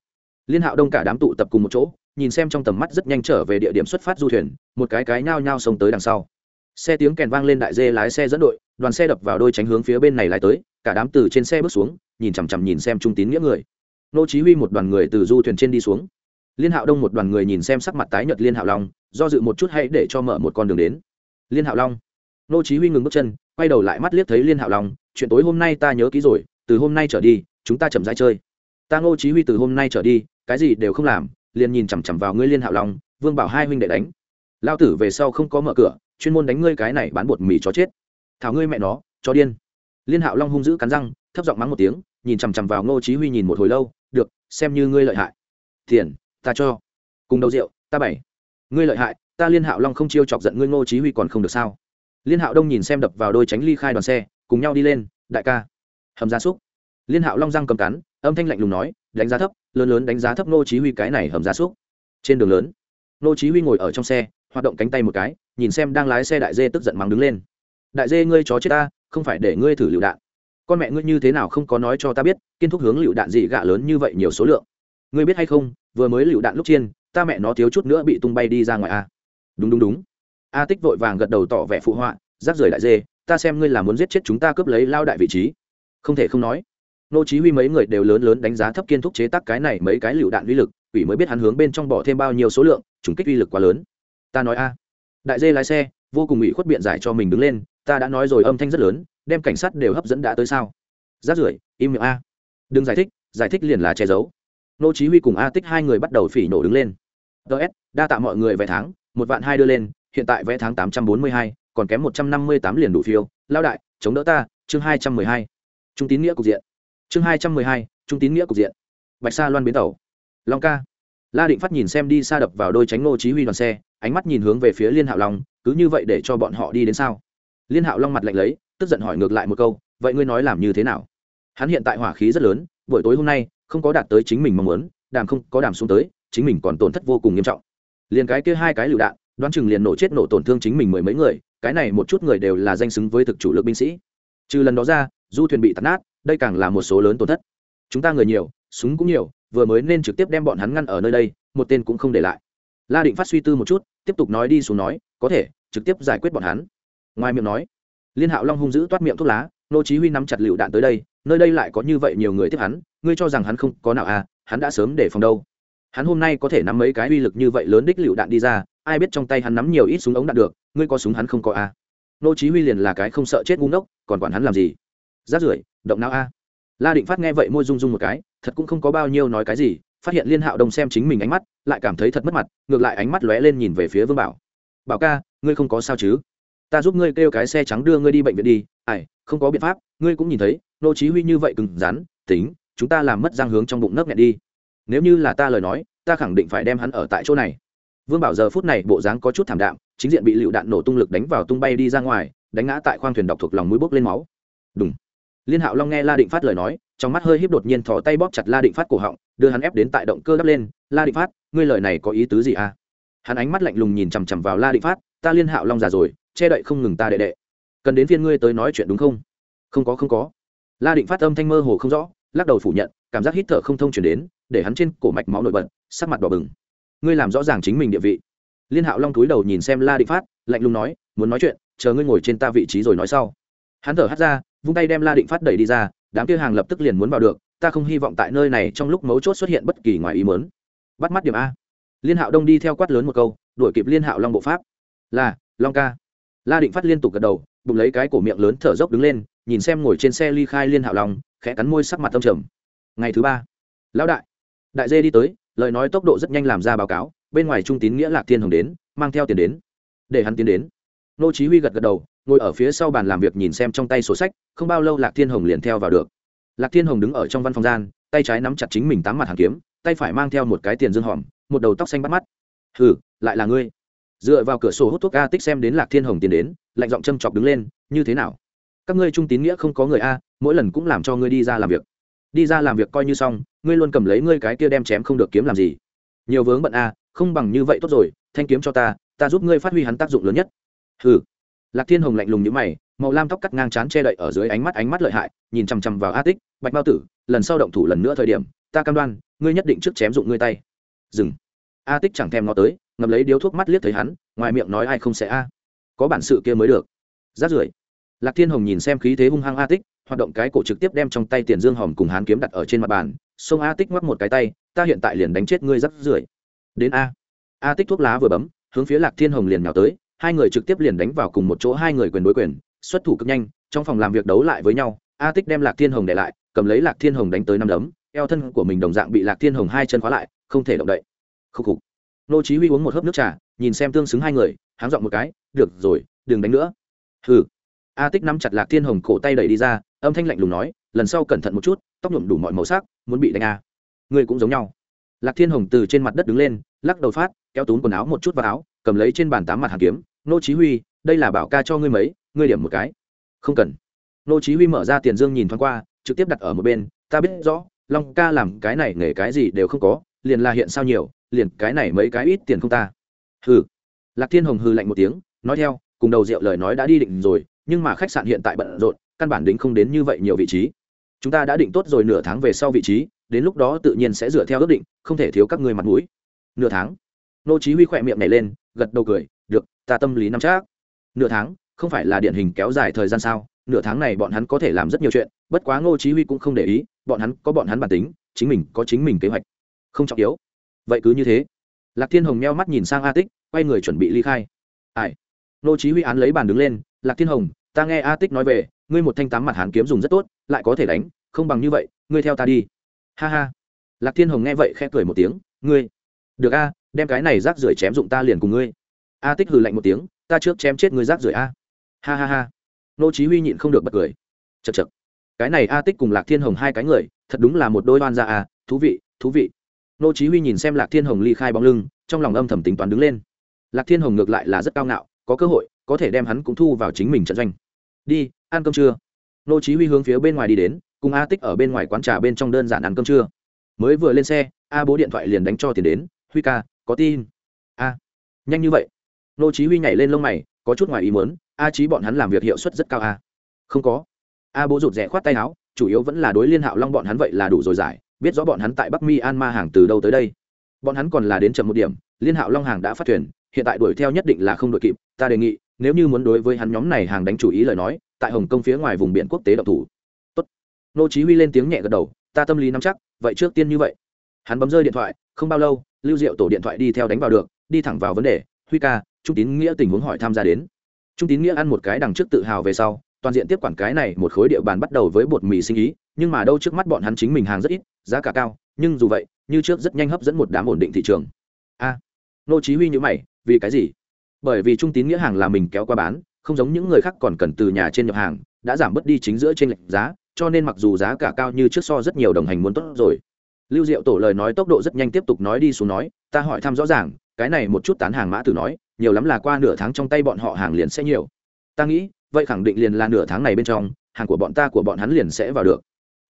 Liên hạo đông cả đám tụ tập cùng một chỗ nhìn xem trong tầm mắt rất nhanh trở về địa điểm xuất phát du thuyền, một cái cái nhao nhao xông tới đằng sau. Xe tiếng kèn vang lên đại dê lái xe dẫn đội, đoàn xe đập vào đôi tránh hướng phía bên này lái tới, cả đám từ trên xe bước xuống, nhìn chằm chằm nhìn xem trung tín nghĩa người. Nô chí huy một đoàn người từ du thuyền trên đi xuống. Liên hạo đông một đoàn người nhìn xem sắc mặt tái nhợt liên hạo long, do dự một chút hãy để cho mở một con đường đến. Liên hạo long. Nô chí huy ngừng bước chân, quay đầu lại mắt liếc thấy liên hạo long, chuyện tối hôm nay ta nhớ kỹ rồi, từ hôm nay trở đi, chúng ta chậm rãi chơi. Ta nô chí huy từ hôm nay trở đi, cái gì đều không làm liền nhìn chằm chằm vào ngươi liên hạo long, vương bảo hai huynh đệ đánh. Lao tử về sau không có mở cửa, chuyên môn đánh ngươi cái này bán bột mì chó chết. Thảo ngươi mẹ nó cho điên. Liên hạo long hung dữ cắn răng, thấp giọng mắng một tiếng, nhìn chằm chằm vào ngô chí huy nhìn một hồi lâu, được, xem như ngươi lợi hại. Tiền, ta cho. Cùng đầu rượu, ta bảy ngươi lợi hại, ta liên hạo long không chiêu chọc giận ngươi ngô chí huy còn không được sao? Liên hạo đông nhìn xem đập vào đôi tránh ly khai đoàn xe, cùng nhau đi lên, đại ca. Hầm gia súc. Liên hạo long răng cầm cắn, âm thanh lạnh lùng nói đánh giá thấp, lớn lớn đánh giá thấp nô chí huy cái này hầm gia súc. Trên đường lớn nô chí huy ngồi ở trong xe, hoạt động cánh tay một cái, nhìn xem đang lái xe đại dê tức giận mắng đứng lên. Đại dê ngươi chó chết ta, không phải để ngươi thử lựu đạn. Con mẹ ngươi như thế nào không có nói cho ta biết, kiên thúc hướng lựu đạn gì gạ lớn như vậy nhiều số lượng. Ngươi biết hay không, vừa mới lựu đạn lúc chiên, ta mẹ nó thiếu chút nữa bị tung bay đi ra ngoài a. Đúng đúng đúng. A tích vội vàng gật đầu tỏ vẻ phụ họa rác rời đại dê, ta xem ngươi là muốn giết chết chúng ta cướp lấy lao đại vị trí. Không thể không nói nô chí huy mấy người đều lớn lớn đánh giá thấp kiên thúc chế tác cái này mấy cái lựu đạn uy lực quỷ mới biết hắn hướng bên trong bỏ thêm bao nhiêu số lượng trùng kích uy lực quá lớn. Ta nói a. Đại dê lái xe vô cùng ủy khuất biện giải cho mình đứng lên ta đã nói rồi âm thanh rất lớn đem cảnh sát đều hấp dẫn đã tới sao? Giác rưởi im miệng a. Đừng giải thích giải thích liền là che giấu. Nô chí huy cùng a tích hai người bắt đầu phỉ nổ đứng lên. Ts đa tạ mọi người vé tháng một vạn hai đưa lên hiện tại vé tháng 842, còn kém 158 liền đủ phiếu lao đại chống đỡ ta chương 212. trung tín nghĩa cục diện chương 212, trung tín nghĩa cục diện. Bạch sa loan biến tàu. Long ca. La định phát nhìn xem đi xa đập vào đôi tránh nô chí huy đoàn xe ánh mắt nhìn hướng về phía liên hạo long cứ như vậy để cho bọn họ đi đến sao? Liên hạo long mặt lạnh lấy tức giận hỏi ngược lại một câu vậy ngươi nói làm như thế nào? Hắn hiện tại hỏa khí rất lớn buổi tối hôm nay không có đạt tới chính mình mong muốn đàm không có đàm xuống tới chính mình còn tổn thất vô cùng nghiêm trọng. Liền cái kia hai cái lựu đạn đoán chừng liền nổ chết nổ tổn thương chính mình mười mấy người cái này một chút người đều là danh xứng với thực chủ lực binh sĩ. Trừ lần đó ra du thuyền bị tắt nát đây càng là một số lớn tổn thất. Chúng ta người nhiều, súng cũng nhiều, vừa mới nên trực tiếp đem bọn hắn ngăn ở nơi đây, một tên cũng không để lại. La định phát suy tư một chút, tiếp tục nói đi xuống nói, có thể, trực tiếp giải quyết bọn hắn. Ngoài miệng nói, liên hạo long hung dữ toát miệng thuốc lá, nô chí huy nắm chặt lựu đạn tới đây, nơi đây lại có như vậy nhiều người tiếp hắn, ngươi cho rằng hắn không có nào à hắn đã sớm để phòng đâu. Hắn hôm nay có thể nắm mấy cái uy lực như vậy lớn đích lựu đạn đi ra, ai biết trong tay hắn nắm nhiều ít súng ống đạn được, ngươi có súng hắn không có à? Nô chí huy liền là cái không sợ chết ngu ngốc, còn quản hắn làm gì? Rát rưởi, động não a. À. la định phát nghe vậy môi rung rung một cái, thật cũng không có bao nhiêu nói cái gì, phát hiện liên hạo đông xem chính mình ánh mắt, lại cảm thấy thật mất mặt, ngược lại ánh mắt lóe lên nhìn về phía vương bảo. Bảo ca, ngươi không có sao chứ? Ta giúp ngươi kêu cái xe trắng đưa ngươi đi bệnh viện đi, ai, không có biện pháp, ngươi cũng nhìn thấy, nô chí huy như vậy cứng rắn, tính, chúng ta làm mất giang hướng trong bụng nấc nhẹ đi. Nếu như là ta lời nói, ta khẳng định phải đem hắn ở tại chỗ này. Vương bảo giờ phút này bộ dáng có chút thảm đạm, chính diện bị lựu đạn nổ tung lực đánh vào tung bay đi ra ngoài, đánh ngã tại khoang thuyền độc thuộc lòng mũi bốc lên máu. Đúng liên hạo long nghe la định phát lời nói, trong mắt hơi híp đột nhiên thò tay bóp chặt la định phát cổ họng, đưa hắn ép đến tại động cơ đắp lên. La định phát, ngươi lời này có ý tứ gì à? Hắn ánh mắt lạnh lùng nhìn chằm chằm vào la định phát, ta liên hạo long già rồi, che đậy không ngừng ta đệ đệ. Cần đến phiên ngươi tới nói chuyện đúng không? Không có không có. La định phát âm thanh mơ hồ không rõ, lắc đầu phủ nhận, cảm giác hít thở không thông chuyển đến, để hắn trên cổ mạch máu nổi bật, sắc mặt đỏ bừng. Ngươi làm rõ ràng chính mình địa vị. Liên hạo long túi đầu nhìn xem la định phát, lạnh lùng nói, muốn nói chuyện, chờ ngươi ngồi trên ta vị trí rồi nói sau. Hắn thở hắt ra vung tay đem la định phát đẩy đi ra, đám kia hàng lập tức liền muốn vào được, ta không hy vọng tại nơi này trong lúc mấu chốt xuất hiện bất kỳ ngoài ý mớn bắt mắt điểm a. Liên hạo đông đi theo quát lớn một câu, đuổi kịp liên hạo long bộ pháp. Là, long ca. La định phát liên tục gật đầu, bụng lấy cái cổ miệng lớn thở dốc đứng lên, nhìn xem ngồi trên xe ly khai liên hạo long, khẽ cắn môi sắc mặt tâm trầm. Ngày thứ ba. Lão đại. Đại dê đi tới, lời nói tốc độ rất nhanh làm ra báo cáo, bên ngoài trung tín nghĩa lạc thiên hồng đến, mang theo tiền đến. Để hắn tiến đến nô chí huy gật gật đầu, ngồi ở phía sau bàn làm việc nhìn xem trong tay sổ sách, không bao lâu lạc thiên hồng liền theo vào được. Lạc thiên hồng đứng ở trong văn phòng gian, tay trái nắm chặt chính mình tám mặt hàng kiếm, tay phải mang theo một cái tiền dương hòm, một đầu tóc xanh bắt mắt. Hừ, lại là ngươi. Dựa vào cửa sổ hút thuốc a tích xem đến lạc thiên hồng tiến đến, lạnh giọng châm chọc đứng lên, như thế nào? Các ngươi trung tín nghĩa không có người a, mỗi lần cũng làm cho ngươi đi ra làm việc. Đi ra làm việc coi như xong, ngươi luôn cầm lấy ngươi cái kia đem chém không được kiếm làm gì? Nhiều vướng bận a, không bằng như vậy tốt rồi, thanh kiếm cho ta ta giúp ngươi phát huy hắn tác dụng lớn nhất hừ. Lạc thiên hồng lạnh lùng như mày, màu lam tóc cắt ngang chán che đậy ở dưới ánh mắt ánh mắt lợi hại, nhìn chằm chằm vào a tích, bạch bao tử, lần sau động thủ lần nữa thời điểm, ta cam đoan, ngươi nhất định trước chém dụng ngươi tay. Dừng. A tích chẳng thèm ngó tới, ngậm lấy điếu thuốc mắt liếc thấy hắn, ngoài miệng nói ai không sẽ a. Có bản sự kia mới được. Rát rưởi. Lạc thiên hồng nhìn xem khí thế hung hăng a tích, hoạt động cái cổ trực tiếp đem trong tay tiền dương hòm cùng hán kiếm đặt ở trên mặt bàn, xông a tích ngoắc một cái tay, ta hiện tại liền đánh chết ngươi rắc rưởi. Đến a. A tích thuốc lá vừa bấm, hướng phía lạc thiên hồng liền nhào tới hai người trực tiếp liền đánh vào cùng một chỗ hai người quyền đối quyền, xuất thủ cực nhanh, trong phòng làm việc đấu lại với nhau, a tích đem lạc thiên hồng để lại, cầm lấy lạc thiên hồng đánh tới năm đấm, eo thân của mình đồng dạng bị lạc thiên hồng hai chân khóa lại, không thể động đậy. Khúc khục. Nô chí huy uống một hớp nước trà, nhìn xem tương xứng hai người, háng dọn một cái, được rồi, đừng đánh nữa. Hừ. A tích nắm chặt lạc thiên hồng cổ tay đẩy đi ra, âm thanh lạnh lùng nói, lần sau cẩn thận một chút, tóc nhuộm đủ mọi màu sắc, muốn bị đánh a à. ngươi cũng giống nhau. Lạc thiên hồng từ trên mặt đất đứng lên, lắc đầu phát, kéo túm quần áo một chút vào áo, cầm lấy trên bàn tám mặt hàn kiếm nô chí huy, đây là bảo ca cho ngươi mấy, ngươi điểm một cái. Không cần. Nô chí huy mở ra tiền dương nhìn thoáng qua, trực tiếp đặt ở một bên, ta biết rõ, long ca làm cái này nghề cái gì đều không có, liền là hiện sao nhiều, liền cái này mấy cái ít tiền không ta. Hừ. Lạc thiên hồng hừ lạnh một tiếng, nói theo, cùng đầu rượu lời nói đã đi định rồi, nhưng mà khách sạn hiện tại bận rộn, căn bản đính không đến như vậy nhiều vị trí. Chúng ta đã định tốt rồi nửa tháng về sau vị trí, đến lúc đó tự nhiên sẽ dựa theo ước định, không thể thiếu các người mặt mũi. Nửa tháng. Nô chí huy khoẹt miệng nhảy lên, gật đầu cười ta tâm lý nắm chắc. Nửa tháng, không phải là điển hình kéo dài thời gian sao? Nửa tháng này bọn hắn có thể làm rất nhiều chuyện, bất quá ngô chí huy cũng không để ý, bọn hắn có bọn hắn bản tính, chính mình có chính mình kế hoạch. Không trọng yếu. Vậy cứ như thế. Lạc thiên hồng meo mắt nhìn sang a tích quay người chuẩn bị ly khai. Ai? Ngô chí huy án lấy bàn đứng lên, lạc thiên hồng, ta nghe a tích nói về, ngươi một thanh tám mặt hàn kiếm dùng rất tốt, lại có thể đánh, không bằng như vậy, ngươi theo ta đi. Ha ha. Lạc thiên hồng nghe vậy khẽ cười một tiếng, ngươi, được a, đem cái này rác rưởi chém dụng ta liền cùng ngươi a tích hừ lạnh một tiếng, ta trước chém chết ngươi rác rưởi a. Ha ha ha. Nô chí huy nhịn không được bật cười. Chật chật cái này a tích cùng lạc thiên hồng hai cái người, thật đúng là một đôi oan gia a, thú vị thú vị. Nô chí huy nhìn xem lạc thiên hồng ly khai bóng lưng, trong lòng âm thầm tính toán đứng lên. Lạc thiên hồng ngược lại là rất cao ngạo, có cơ hội, có thể đem hắn cũng thu vào chính mình trận doanh. Đi, ăn cơm trưa. Nô chí huy hướng phía bên ngoài đi đến, cùng a tích ở bên ngoài quán trà bên trong đơn giản ăn cơm trưa. Mới vừa lên xe, a bố điện thoại liền đánh cho tiền đến, huy ca, có tin. A, nhanh như vậy nô chí huy nhảy lên lông mày, có chút ngoài ý muốn, a chí bọn hắn làm việc hiệu suất rất cao a. Không có. A bố rụt rè khoát tay áo, chủ yếu vẫn là đối liên hạo long bọn hắn vậy là đủ rồi giải, biết rõ bọn hắn tại bắc mi an ma hàng từ đâu tới đây. Bọn hắn còn là đến chậm một điểm, liên hạo long hàng đã phát thuyền, hiện tại đuổi theo nhất định là không đội kịp, ta đề nghị, nếu như muốn đối với hắn nhóm này hàng đánh chủ ý lời nói, tại hồng kông phía ngoài vùng biển quốc tế độc thủ. Tốt. nô chí huy lên tiếng nhẹ gật đầu, ta tâm lý nắm chắc, vậy trước tiên như vậy. Hắn bấm rơi điện thoại, không bao lâu, lưu diệu tổ điện thoại đi theo đánh vào được, đi thẳng vào vấn đề, huy ca trung tín nghĩa tình huống hỏi tham gia đến. Trung tín nghĩa ăn một cái đằng trước tự hào về sau, toàn diện tiếp quản cái này một khối địa bàn bắt đầu với bột mì sinh ý, nhưng mà đâu trước mắt bọn hắn chính mình hàng rất ít, giá cả cao, nhưng dù vậy, như trước rất nhanh hấp dẫn một đám ổn định thị trường. A, nô chí huy như mày, vì cái gì? Bởi vì trung tín nghĩa hàng là mình kéo qua bán, không giống những người khác còn cần từ nhà trên nhập hàng, đã giảm bớt đi chính giữa trên lệnh giá, cho nên mặc dù giá cả cao như trước so rất nhiều đồng hành muốn tốt rồi. Lưu diệu tổ lời nói tốc độ rất nhanh tiếp tục nói đi xuống nói, ta hỏi thăm rõ ràng, cái này một chút tán hàng mã tử nói nhiều lắm là qua nửa tháng trong tay bọn họ hàng liền sẽ nhiều. Ta nghĩ, vậy khẳng định liền là nửa tháng này bên trong, hàng của bọn ta của bọn hắn liền sẽ vào được.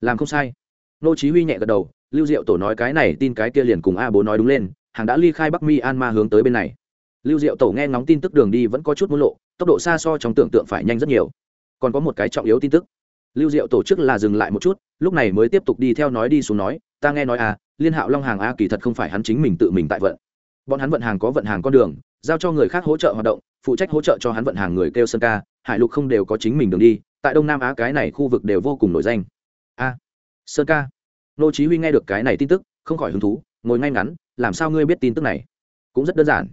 Làm không sai. Nô chí huy nhẹ gật đầu, lưu diệu tổ nói cái này, tin cái kia liền cùng a bố nói đúng lên, hàng đã ly khai bắc mi an ma hướng tới bên này. Lưu diệu tổ nghe ngóng tin tức đường đi vẫn có chút muốn lộ, tốc độ xa so trong tưởng tượng phải nhanh rất nhiều. Còn có một cái trọng yếu tin tức. Lưu diệu tổ chức là dừng lại một chút, lúc này mới tiếp tục đi theo nói đi xuống nói, ta nghe nói à liên hạo long hàng a kỳ thật không phải hắn chính mình tự mình tại vận. Bọn hắn vận hàng có vận hàng con đường giao cho người khác hỗ trợ hoạt động, phụ trách hỗ trợ cho hắn vận hàng người kêu sơn ca, hải lục không đều có chính mình đường đi, tại đông nam á cái này khu vực đều vô cùng nổi danh. A, sơn ca. Nô chí huy nghe được cái này tin tức, không khỏi hứng thú, ngồi ngay ngắn, làm sao ngươi biết tin tức này? Cũng rất đơn giản.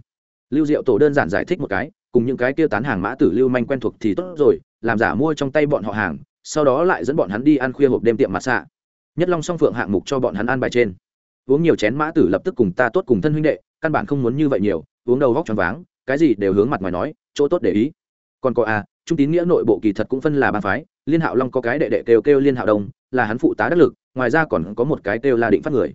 Lưu diệu tổ đơn giản giải thích một cái, cùng những cái kia tán hàng mã tử lưu manh quen thuộc thì tốt rồi, làm giả mua trong tay bọn họ hàng, sau đó lại dẫn bọn hắn đi ăn khuya hộp đêm tiệm mặt xạ. Nhất long song phượng hạng mục cho bọn hắn ăn bài trên. Uống nhiều chén mã tử lập tức cùng ta tốt cùng thân huynh đệ căn bản không muốn như vậy nhiều uống đầu vóc tròn váng cái gì đều hướng mặt ngoài nói chỗ tốt để ý. Còn có a à, trung tín nghĩa nội bộ kỳ thật cũng phân là ba phái liên hạo long có cái đệ đệ kêu kêu liên hạo đông là hắn phụ tá đắc lực ngoài ra còn có một cái kêu la định phát người.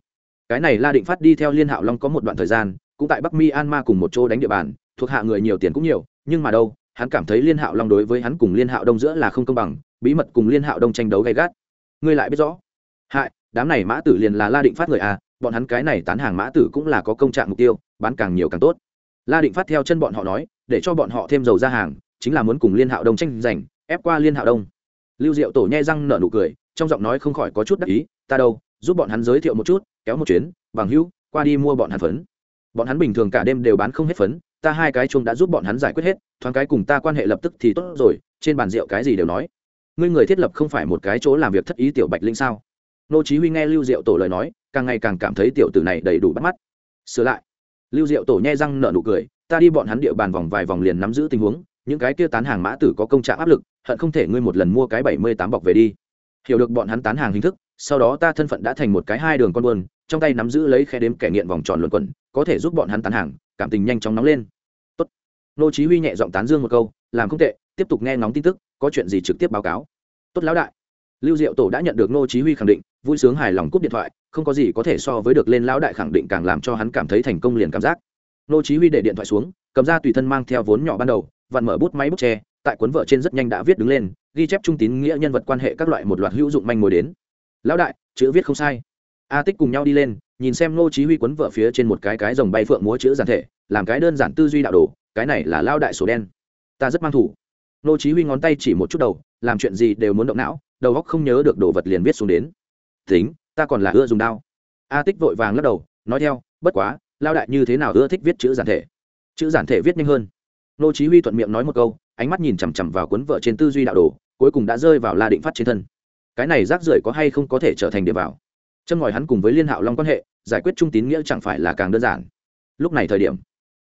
Cái này la định phát đi theo liên hạo long có một đoạn thời gian cũng tại bắc mi an ma cùng một chỗ đánh địa bàn thuộc hạ người nhiều tiền cũng nhiều nhưng mà đâu hắn cảm thấy liên hạo long đối với hắn cùng liên hạo đông giữa là không công bằng bí mật cùng liên hạo đông tranh đấu gay gắt. Ngươi lại biết rõ. Hại đám này mã tử liền là la định phát người à bọn hắn cái này tán hàng mã tử cũng là có công trạng mục tiêu, bán càng nhiều càng tốt. La định phát theo chân bọn họ nói, để cho bọn họ thêm dầu ra hàng, chính là muốn cùng liên hạo đông tranh giành, ép qua liên hạo đông. Lưu diệu tổ nhai răng nở nụ cười, trong giọng nói không khỏi có chút đắc ý, ta đâu, giúp bọn hắn giới thiệu một chút, kéo một chuyến, bằng hữu, qua đi mua bọn hắn phấn. Bọn hắn bình thường cả đêm đều bán không hết phấn, ta hai cái chuông đã giúp bọn hắn giải quyết hết, thoáng cái cùng ta quan hệ lập tức thì tốt rồi, trên bàn rượu cái gì đều nói. Ngươi người thiết lập không phải một cái chỗ làm việc thất ý tiểu bạch linh sao? Nô chí huy nghe lưu diệu tổ lời nói càng ngày càng cảm thấy tiểu tử này đầy đủ bắt mắt. Sửa lại. Lưu diệu tổ nhe răng nở nụ cười, ta đi bọn hắn địa bàn vòng vài vòng liền nắm giữ tình huống, những cái kia tán hàng mã tử có công trạng áp lực, hận không thể ngươi một lần mua cái bảy mươi tám bọc về đi. Hiểu được bọn hắn tán hàng hình thức, sau đó ta thân phận đã thành một cái hai đường con buôn, trong tay nắm giữ lấy khe đếm kẻ nghiện vòng tròn luẩn quẩn, có thể giúp bọn hắn tán hàng, cảm tình nhanh chóng nóng lên. Tốt. nô chí huy nhẹ giọng tán dương một câu, làm không tệ, tiếp tục nghe ngóng tin tức, có chuyện gì trực tiếp báo cáo. Tốt lão đại. Lưu diệu tổ đã nhận được nô chí huy khẳng định, vui sướng hài lòng cúp điện thoại không có gì có thể so với được lên lão đại khẳng định càng làm cho hắn cảm thấy thành công liền cảm giác. Nô chí huy để điện thoại xuống, cầm ra tùy thân mang theo vốn nhỏ ban đầu, vặn mở bút máy bút che, tại cuốn vợ trên rất nhanh đã viết đứng lên, ghi chép trung tín nghĩa nhân vật quan hệ các loại một loạt hữu dụng manh mối đến. Lão đại, chữ viết không sai. A tích cùng nhau đi lên, nhìn xem nô chí huy cuốn vợ phía trên một cái cái rồng bay phượng múa chữ giản thể, làm cái đơn giản tư duy đạo đồ, cái này là lão đại sổ đen. Ta rất mang thủ. Nô chí huy ngón tay chỉ một chút đầu, làm chuyện gì đều muốn động não, đầu óc không nhớ được đồ vật liền viết xuống đến. Tính ta còn là ưa dùng đao. A tích vội vàng lắc đầu, nói theo, bất quá lao đại như thế nào ưa thích viết chữ giản thể? Chữ giản thể viết nhanh hơn. Nô chí huy thuận miệng nói một câu, ánh mắt nhìn chằm chằm vào cuốn vợ trên tư duy đạo đồ, cuối cùng đã rơi vào la định phát trên thân. Cái này rác rưởi có hay không có thể trở thành địa vào? Châm ngòi hắn cùng với liên hạo long quan hệ, giải quyết trung tín nghĩa chẳng phải là càng đơn giản. Lúc này thời điểm,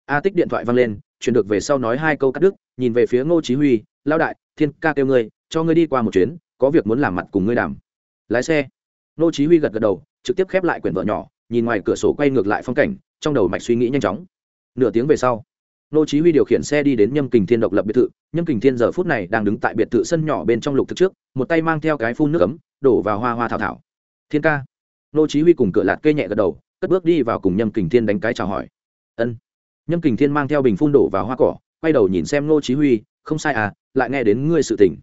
a tích điện thoại vang lên chuyển được về sau nói hai câu cắt đứt, nhìn về phía ngô chí huy lao đại, thiên ca kêu ngươi, cho ngươi đi qua một chuyến, có việc muốn làm mặt cùng ngươi đàm. Lái xe. Nô chí huy gật gật đầu, trực tiếp khép lại quyển vợ nhỏ, nhìn ngoài cửa sổ quay ngược lại phong cảnh, trong đầu mạch suy nghĩ nhanh chóng. Nửa tiếng về sau, nô chí huy điều khiển xe đi đến nhâm kình thiên độc lập biệt thự. Nhâm kình thiên giờ phút này đang đứng tại biệt thự sân nhỏ bên trong lục thực trước, một tay mang theo cái phun nước ấm, đổ vào hoa hoa thảo thảo. Thiên ca. Nô chí huy cùng cửa lạt kê nhẹ gật đầu, cất bước đi vào cùng nhâm kình thiên đánh cái chào hỏi. Ân. Nhâm kình thiên mang theo bình phun đổ vào hoa cỏ, quay đầu nhìn xem nô chí huy, không sai à lại nghe đến ngươi sự tình.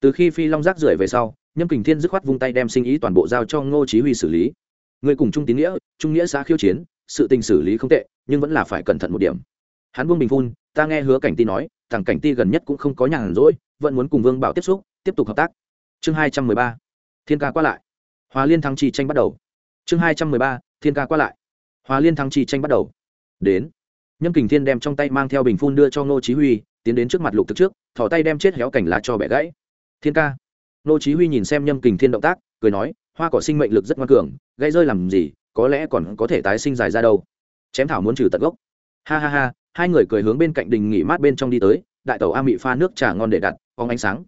Từ khi phi long rác rưởi về sau nhâm kình thiên dứt khoát vung tay đem sinh ý toàn bộ giao cho ngô chí huy xử lý. Người cùng trung tín nghĩa, trung nghĩa xã khiêu chiến, sự tình xử lý không tệ, nhưng vẫn là phải cẩn thận một điểm. Hắn buông bình phun, ta nghe hứa cảnh ti nói, thằng cảnh ti gần nhất cũng không có nhàn rỗi, vẫn muốn cùng vương bảo tiếp xúc, tiếp tục hợp tác. Chương hai trăm mười ba, thiên ca qua lại. Hòa liên thắng chi tranh bắt đầu. Chương hai trăm mười ba, thiên ca qua lại. Hòa liên thắng chi tranh bắt đầu. Đến. Nhâm kình thiên đem trong tay mang theo bình phun đưa cho ngô chí huy, tiến đến trước mặt lục thực trước, thò tay đem chết héo cảnh lá cho bẻ gãy. Thiên ca nô chí huy nhìn xem nhâm kình thiên động tác, cười nói, hoa cỏ sinh mệnh lực rất ngoan cường gây rơi làm gì, có lẽ còn có thể tái sinh dài ra đâu. Chém thảo muốn trừ tận gốc. Ha ha ha, hai người cười hướng bên cạnh đình nghỉ mát bên trong đi tới, đại tẩu a mị pha nước trà ngon để đặt phóng ánh sáng.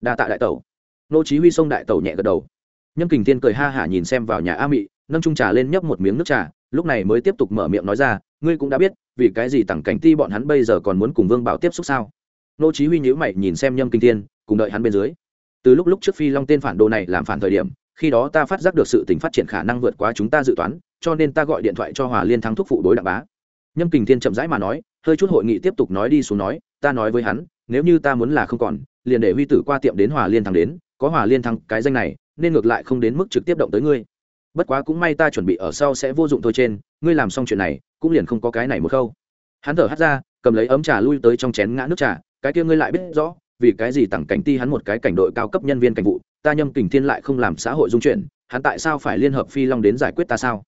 Đa tạ đại tẩu. Nô chí huy xông đại tẩu nhẹ gật đầu. Nhâm kình thiên cười ha hả nhìn xem vào nhà a mị, nâng chung trà lên nhấp một miếng nước trà, lúc này mới tiếp tục mở miệng nói ra, ngươi cũng đã biết, vì cái gì tặng cảnh ti bọn hắn bây giờ còn muốn cùng vương bảo tiếp xúc sao? Nô chí huy nhíu mày nhìn xem nhâm kình thiên, cùng đợi hắn bên dưới từ lúc lúc trước phi long tên phản đồ này làm phản thời điểm, khi đó ta phát giác được sự tình phát triển khả năng vượt quá chúng ta dự toán, cho nên ta gọi điện thoại cho hòa liên thắng thúc phụ đối đặng bá. Nhâm kình thiên chậm rãi mà nói, hơi chút hội nghị tiếp tục nói đi xuống nói, ta nói với hắn, nếu như ta muốn là không còn, liền để huy tử qua tiệm đến hòa liên thắng đến, có hòa liên thắng cái danh này, nên ngược lại không đến mức trực tiếp động tới ngươi. Bất quá cũng may ta chuẩn bị ở sau sẽ vô dụng thôi trên, ngươi làm xong chuyện này, cũng liền không có cái này một khâu. Hắn thở hắt ra, cầm lấy ấm trà lui tới trong chén ngã nước trà, cái kia ngươi lại biết rõ vì cái gì tặng cảnh ti hắn một cái cảnh đội cao cấp nhân viên cảnh vụ, ta nhâm kình thiên lại không làm xã hội dung chuyển hắn tại sao phải liên hợp phi long đến giải quyết ta sao?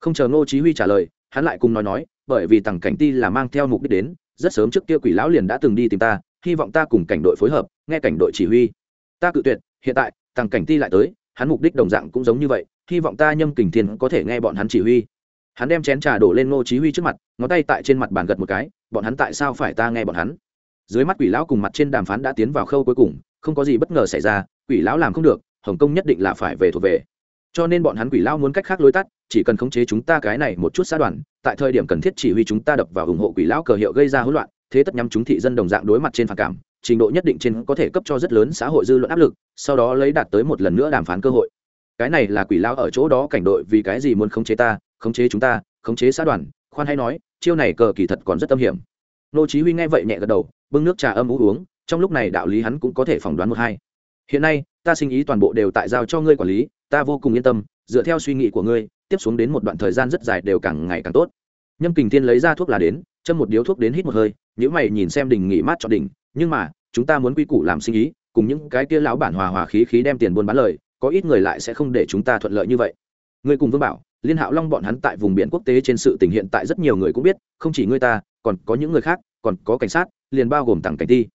Không chờ ngô chí huy trả lời, hắn lại cùng nói nói, bởi vì tặng cảnh ti là mang theo mục đích đến, rất sớm trước kia quỷ lão liền đã từng đi tìm ta, hy vọng ta cùng cảnh đội phối hợp, nghe cảnh đội chỉ huy. Ta cự tuyệt, hiện tại, tặng cảnh ti lại tới, hắn mục đích đồng dạng cũng giống như vậy, hy vọng ta nhâm kình thiên có thể nghe bọn hắn chỉ huy. Hắn đem chén trà đổ lên ngô chí huy trước mặt, ngón tay tại trên mặt bàn gật một cái, bọn hắn tại sao phải ta nghe bọn hắn? Dưới mắt quỷ lão cùng mặt trên đàm phán đã tiến vào khâu cuối cùng, không có gì bất ngờ xảy ra, quỷ lão làm không được, hồng kông nhất định là phải về thuộc về. Cho nên bọn hắn quỷ lão muốn cách khác lối tắt, chỉ cần khống chế chúng ta cái này một chút xã đoàn, tại thời điểm cần thiết chỉ huy chúng ta đập vào ủng hộ quỷ lão cờ hiệu gây ra hỗn loạn, thế tất nhắm chúng thị dân đồng dạng đối mặt trên phản cảm, trình độ nhất định trên có thể cấp cho rất lớn xã hội dư luận áp lực, sau đó lấy đạt tới một lần nữa đàm phán cơ hội. Cái này là quỷ lão ở chỗ đó cảnh đội vì cái gì muốn khống chế ta, khống chế chúng ta, khống chế xã đoàn, khoan hay nói, chiêu này cờ kỳ thật còn rất âm hiểm nô chí huy nghe vậy nhẹ gật đầu, bưng nước trà âm uống, trong lúc này đạo lý hắn cũng có thể phỏng đoán một hai. Hiện nay, ta sinh ý toàn bộ đều tại giao cho ngươi quản lý, ta vô cùng yên tâm, dựa theo suy nghĩ của ngươi, tiếp xuống đến một đoạn thời gian rất dài đều càng ngày càng tốt. Nhâm kình thiên lấy ra thuốc là đến, châm một điếu thuốc đến hít một hơi nếu mày nhìn xem đỉnh nghỉ mát cho đỉnh, nhưng mà, chúng ta muốn quy củ làm sinh ý, cùng những cái kia lão bản hòa hòa khí khí đem tiền buôn bán lời, có ít người lại sẽ không để chúng ta thuận lợi như vậy. Ngươi cùng vương bảo, liên hạo long bọn hắn tại vùng biển quốc tế trên sự tình hiện tại rất nhiều người cũng biết, không chỉ ngươi ta còn có những người khác, còn có cảnh sát, liền bao gồm tặng cảnh ti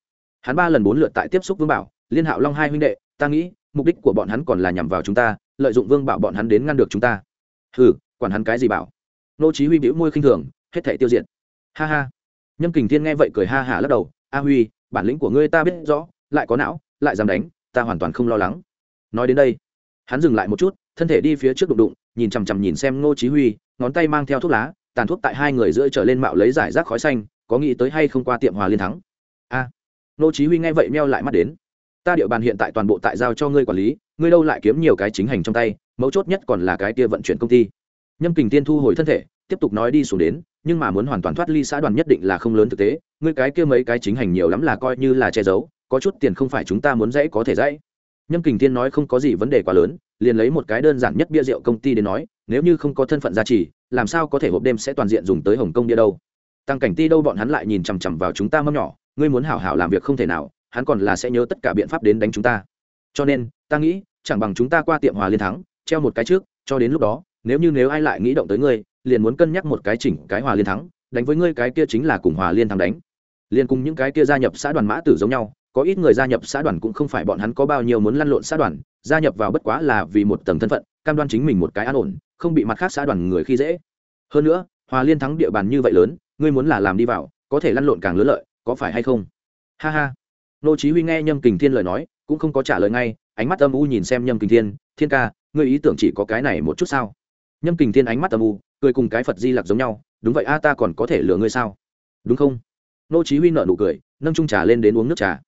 hắn ba lần bốn lượt tại tiếp xúc vương bảo, liên hạo long hai huynh đệ, ta nghĩ, mục đích của bọn hắn còn là nhằm vào chúng ta, lợi dụng vương bảo bọn hắn đến ngăn được chúng ta. Hừ, quản hắn cái gì bảo? Nô chí huy bĩu môi khinh thường, hết thảy tiêu diệt. Ha ha. Nhâm kình thiên nghe vậy cười ha ha lắc đầu, a huy, bản lĩnh của ngươi ta biết rõ, lại có não, lại dám đánh, ta hoàn toàn không lo lắng. Nói đến đây, hắn dừng lại một chút, thân thể đi phía trước đụng đụng, nhìn chằm chằm nhìn xem nô chí huy, ngón tay mang theo thuốc lá tàn thuốc tại hai người giữa trở lên mạo lấy giải rác khói xanh có nghĩ tới hay không qua tiệm hòa liên thắng? A. À, ngô chí huy nghe vậy meo lại mắt đến. Ta địa bàn hiện tại toàn bộ tại giao cho ngươi quản lý ngươi đâu lại kiếm nhiều cái chính hành trong tay mấu chốt nhất còn là cái kia vận chuyển công ty. Nhâm kình tiên thu hồi thân thể tiếp tục nói đi xuống đến nhưng mà muốn hoàn toàn thoát ly xã đoàn nhất định là không lớn thực tế ngươi cái kia mấy cái chính hành nhiều lắm là coi như là che giấu có chút tiền không phải chúng ta muốn dãy có thể dãy. Nhâm kình tiên nói không có gì vấn đề quá lớn liền lấy một cái đơn giản nhất bia rượu công ty đến nói nếu như không có thân phận gia trì, làm sao có thể hộp đêm sẽ toàn diện dùng tới hồng kông đi đâu? Tăng cảnh ti đâu bọn hắn lại nhìn chằm chằm vào chúng ta mâm nhỏ, ngươi muốn hảo hảo làm việc không thể nào, hắn còn là sẽ nhớ tất cả biện pháp đến đánh chúng ta. Cho nên, ta nghĩ, chẳng bằng chúng ta qua tiệm hòa liên thắng, treo một cái trước, cho đến lúc đó, nếu như nếu ai lại nghĩ động tới ngươi, liền muốn cân nhắc một cái chỉnh cái hòa liên thắng, đánh với ngươi cái kia chính là cùng hòa liên thắng đánh. Liền cùng những cái kia gia nhập xã đoàn mã tử giống nhau, có ít người gia nhập xã đoàn cũng không phải bọn hắn có bao nhiêu muốn lăn lộn xã đoàn, gia nhập vào bất quá là vì một tầng thân phận, cam đoan chính mình một cái an ổn không bị mặt khác xã đoàn người khi dễ. Hơn nữa, hòa liên thắng địa bàn như vậy lớn, ngươi muốn là làm đi vào, có thể lăn lộn càng lớn lợi, có phải hay không? Ha ha. Nô chí huy nghe nhâm kình thiên lời nói, cũng không có trả lời ngay, ánh mắt âm u nhìn xem nhâm kình thiên thiên ca, ngươi ý tưởng chỉ có cái này một chút sao? Nhâm kình thiên ánh mắt âm u, cười cùng cái phật di lặc giống nhau, đúng vậy a, ta còn có thể lừa ngươi sao? Đúng không? Nô chí huy nở nụ cười, nâng chung trà lên đến uống nước trà.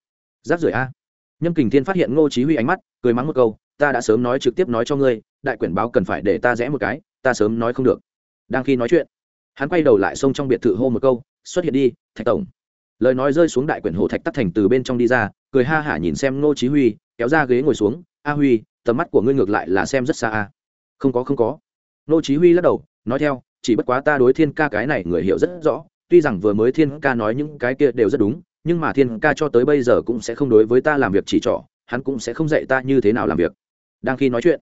Giáp rưởi a. Nhâm kình thiên phát hiện ngô chí huy ánh mắt, cười mắng một câu ta đã sớm nói trực tiếp nói cho ngươi, đại quyển báo cần phải để ta rẽ một cái, ta sớm nói không được. Đang khi nói chuyện, hắn quay đầu lại xông trong biệt thự hô một câu, xuất hiện đi, thạch tổng. Lời nói rơi xuống đại quyển hồ thạch tắt thành từ bên trong đi ra, cười ha hả nhìn xem ngô chí huy, kéo ra ghế ngồi xuống, a huy, tầm mắt của ngươi ngược lại là xem rất xa a. Không có không có. Ngô chí huy lắc đầu, nói theo, chỉ bất quá ta đối thiên ca cái này người hiểu rất rõ, tuy rằng vừa mới thiên ca nói những cái kia đều rất đúng, nhưng mà thiên ca cho tới bây giờ cũng sẽ không đối với ta làm việc chỉ trỏ, hắn cũng sẽ không dạy ta như thế nào làm việc đang khi nói chuyện.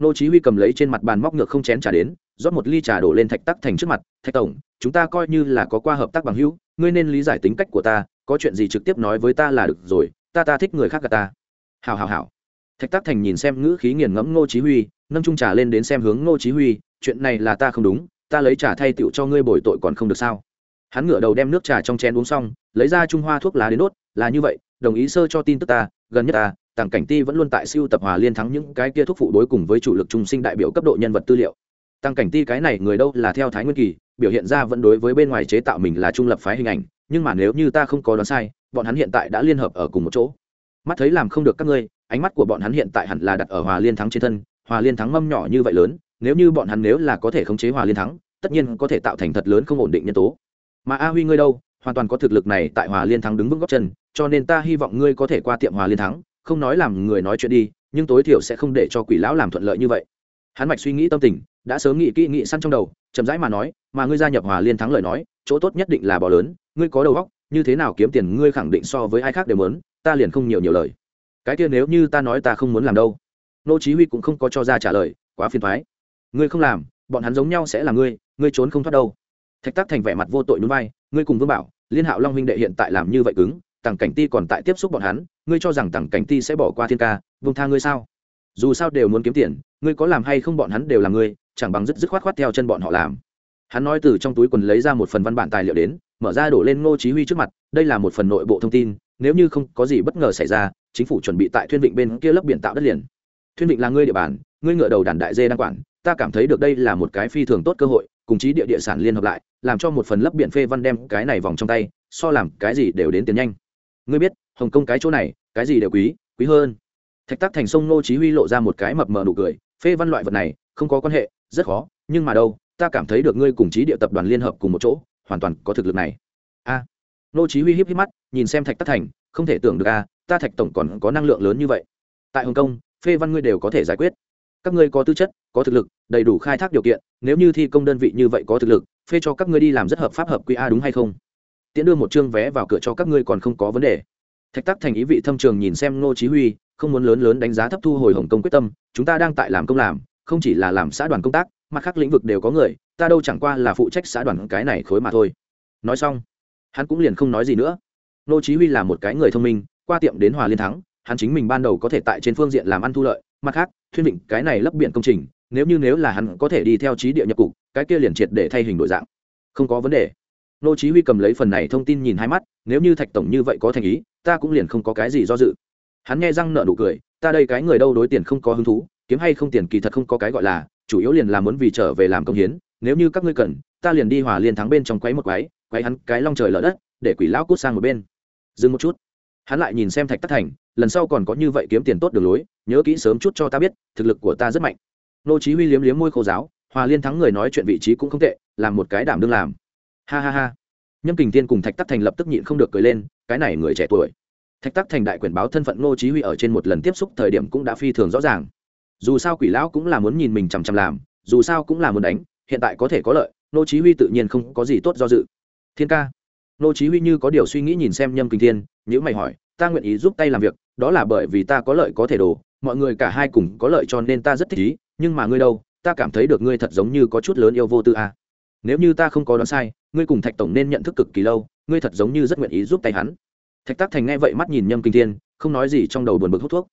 Nô chí huy cầm lấy trên mặt bàn móc ngược không chén trà đến, rót một ly trà đổ lên thạch tắc thành trước mặt, thạch tổng, chúng ta coi như là có qua hợp tác bằng hữu, ngươi nên lý giải tính cách của ta, có chuyện gì trực tiếp nói với ta là được rồi, ta ta thích người khác cả ta. Hảo hảo hảo. Thạch tắc thành nhìn xem ngữ khí nghiền ngẫm nô chí huy, nâng chung trà lên đến xem hướng nô chí huy, chuyện này là ta không đúng, ta lấy trà thay tiệu cho ngươi bồi tội còn không được sao? Hắn ngửa đầu đem nước trà trong chén uống xong, lấy ra trung hoa thuốc lá đến đốt, là như vậy, đồng ý sơ cho tin tức ta, gần nhất ta tàng cảnh ti vẫn luôn tại siêu tập hòa liên thắng những cái kia thuốc phụ đối cùng với chủ lực trung sinh đại biểu cấp độ nhân vật tư liệu. Tăng cảnh ti cái này người đâu là theo thái nguyên kỳ, biểu hiện ra vẫn đối với bên ngoài chế tạo mình là trung lập phái hình ảnh, nhưng mà nếu như ta không có đoán sai, bọn hắn hiện tại đã liên hợp ở cùng một chỗ. Mắt thấy làm không được các ngươi, ánh mắt của bọn hắn hiện tại hẳn là đặt ở hòa liên thắng trên thân, hòa liên thắng mâm nhỏ như vậy lớn, nếu như bọn hắn nếu là có thể khống chế hòa liên thắng, tất nhiên có thể tạo thành thật lớn không ổn định nhân tố. Mà a huy ngươi đâu, hoàn toàn có thực lực này tại hòa liên thắng đứng vững góc chân, cho nên ta hy vọng ngươi có thể qua tiệm hòa liên thắng không nói làm người nói chuyện đi, nhưng tối thiểu sẽ không để cho quỷ lão làm thuận lợi như vậy. Hắn mạch suy nghĩ tâm tình, đã sớm nghĩ kỹ, nghĩ săn trong đầu, chậm rãi mà nói, mà ngươi gia nhập hòa liên thắng lời nói, chỗ tốt nhất định là bò lớn, ngươi có đầu óc, như thế nào kiếm tiền ngươi khẳng định so với ai khác đều muốn, ta liền không nhiều nhiều lời. Cái kia nếu như ta nói ta không muốn làm đâu. Nô chí huy cũng không có cho ra trả lời, quá phiền toái. Ngươi không làm, bọn hắn giống nhau sẽ là ngươi ngươi trốn không thoát đâu. Thạch tác thành vẻ mặt vô tội núi vai, ngươi cùng vương bảo, liên hạo long huynh đệ hiện tại làm như vậy cứng tàng cảnh ti còn tại tiếp xúc bọn hắn ngươi cho rằng tằng cảnh ti sẽ bỏ qua thiên ca vung tha ngươi sao? Dù sao đều muốn kiếm tiền, ngươi có làm hay không bọn hắn đều là ngươi, chẳng bằng dứt dứt khoát khoát theo chân bọn họ làm. Hắn nói từ trong túi quần lấy ra một phần văn bản tài liệu đến, mở ra đổ lên ngô chí huy trước mặt, đây là một phần nội bộ thông tin, nếu như không có gì bất ngờ xảy ra, chính phủ chuẩn bị tại thuyên vịnh bên kia lấp biển tạo đất liền. Thuyên vịnh là ngươi địa bàn, ngươi ngựa đầu đàn đại dê đang quản, ta cảm thấy được đây là một cái phi thường tốt cơ hội, cùng chí địa địa sản liên hợp lại, làm cho một phần lấp biển phê văn đem cái này vòng trong tay, so làm cái gì đều đến tiền nhanh. Ngươi biết hồng kông cái chỗ này cái gì đều quý quý hơn. Thạch tắc thành sông nô chí huy lộ ra một cái mập mờ nụ cười phê văn loại vật này không có quan hệ rất khó nhưng mà đâu ta cảm thấy được ngươi cùng chí địa tập đoàn liên hợp cùng một chỗ hoàn toàn có thực lực này. A. À, nô chí huy híp híp mắt nhìn xem thạch tắc thành không thể tưởng được a ta thạch tổng còn có năng lượng lớn như vậy. Tại hồng kông phê văn ngươi đều có thể giải quyết. Các ngươi có tư chất có thực lực đầy đủ khai thác điều kiện nếu như thi công đơn vị như vậy có thực lực phê cho các ngươi đi làm rất hợp pháp hợp quy a đúng hay không? Tiễn đưa một chương vé vào cửa cho các ngươi còn không có vấn đề thạch tắc thành ý vị thâm trường nhìn xem ngô chí huy, không muốn lớn lớn đánh giá thấp thu hồi hồng công quyết tâm, chúng ta đang tại làm công làm, không chỉ là làm xã đoàn công tác mặt khác lĩnh vực đều có người, ta đâu chẳng qua là phụ trách xã đoàn cái này khối mà thôi. Nói xong, hắn cũng liền không nói gì nữa. Nô chí huy là một cái người thông minh, qua tiệm đến hòa liên thắng, hắn chính mình ban đầu có thể tại trên phương diện làm ăn thu lợi, mặt khác, thuyên định cái này lấp biển công trình, nếu như nếu là hắn có thể đi theo trí địa nhập cục, cái kia liền triệt để thay hình đổi dạng. Không có vấn đề. Nô chí huy cầm lấy phần này thông tin nhìn hai mắt, nếu như thạch tổng như vậy có thành ý ta cũng liền không có cái gì do dự. Hắn nghe răng nợ nụ cười, ta đây cái người đâu đối tiền không có hứng thú, kiếm hay không tiền kỳ thật không có cái gọi là, chủ yếu liền là muốn vì trở về làm công hiến, nếu như các ngươi cần, ta liền đi hòa liên thắng bên trong quấy một quấy quấy hắn cái long trời lở đất, để quỷ lão cút sang một bên. Dừng một chút. Hắn lại nhìn xem thạch tắc thành, lần sau còn có như vậy kiếm tiền tốt đường lối, nhớ kỹ sớm chút cho ta biết, thực lực của ta rất mạnh. Nô chí huy liếm liếm môi khô giáo, hòa liên thắng người nói chuyện vị trí cũng không tệ, làm một cái đảm đương làm. Ha ha ha nhâm kình thiên cùng thạch tắc thành lập tức nhịn không được cười lên, cái này người trẻ tuổi. Thạch tắc thành đại quyền báo thân phận Ngô chí huy ở trên một lần tiếp xúc thời điểm cũng đã phi thường rõ ràng. Dù sao quỷ lão cũng là muốn nhìn mình chằm chằm làm, dù sao cũng là muốn đánh, hiện tại có thể có lợi, Ngô chí huy tự nhiên không có gì tốt do dự. Thiên ca. Ngô chí huy như có điều suy nghĩ nhìn xem nhâm kình thiên nếu mày hỏi, ta nguyện ý giúp tay làm việc, đó là bởi vì ta có lợi có thể đồ mọi người cả hai cùng có lợi cho nên ta rất thích ý, nhưng mà ngươi đâu, ta cảm thấy được ngươi thật giống như có chút lớn yêu vô tư à nếu như ta không có đoán sai, ngươi cùng thạch tổng nên nhận thức cực kỳ lâu, ngươi thật giống như rất nguyện ý giúp tay hắn. Thạch tác thành nghe vậy mắt nhìn nhâm kinh thiên, không nói gì trong đầu buồn bực hút thuốc.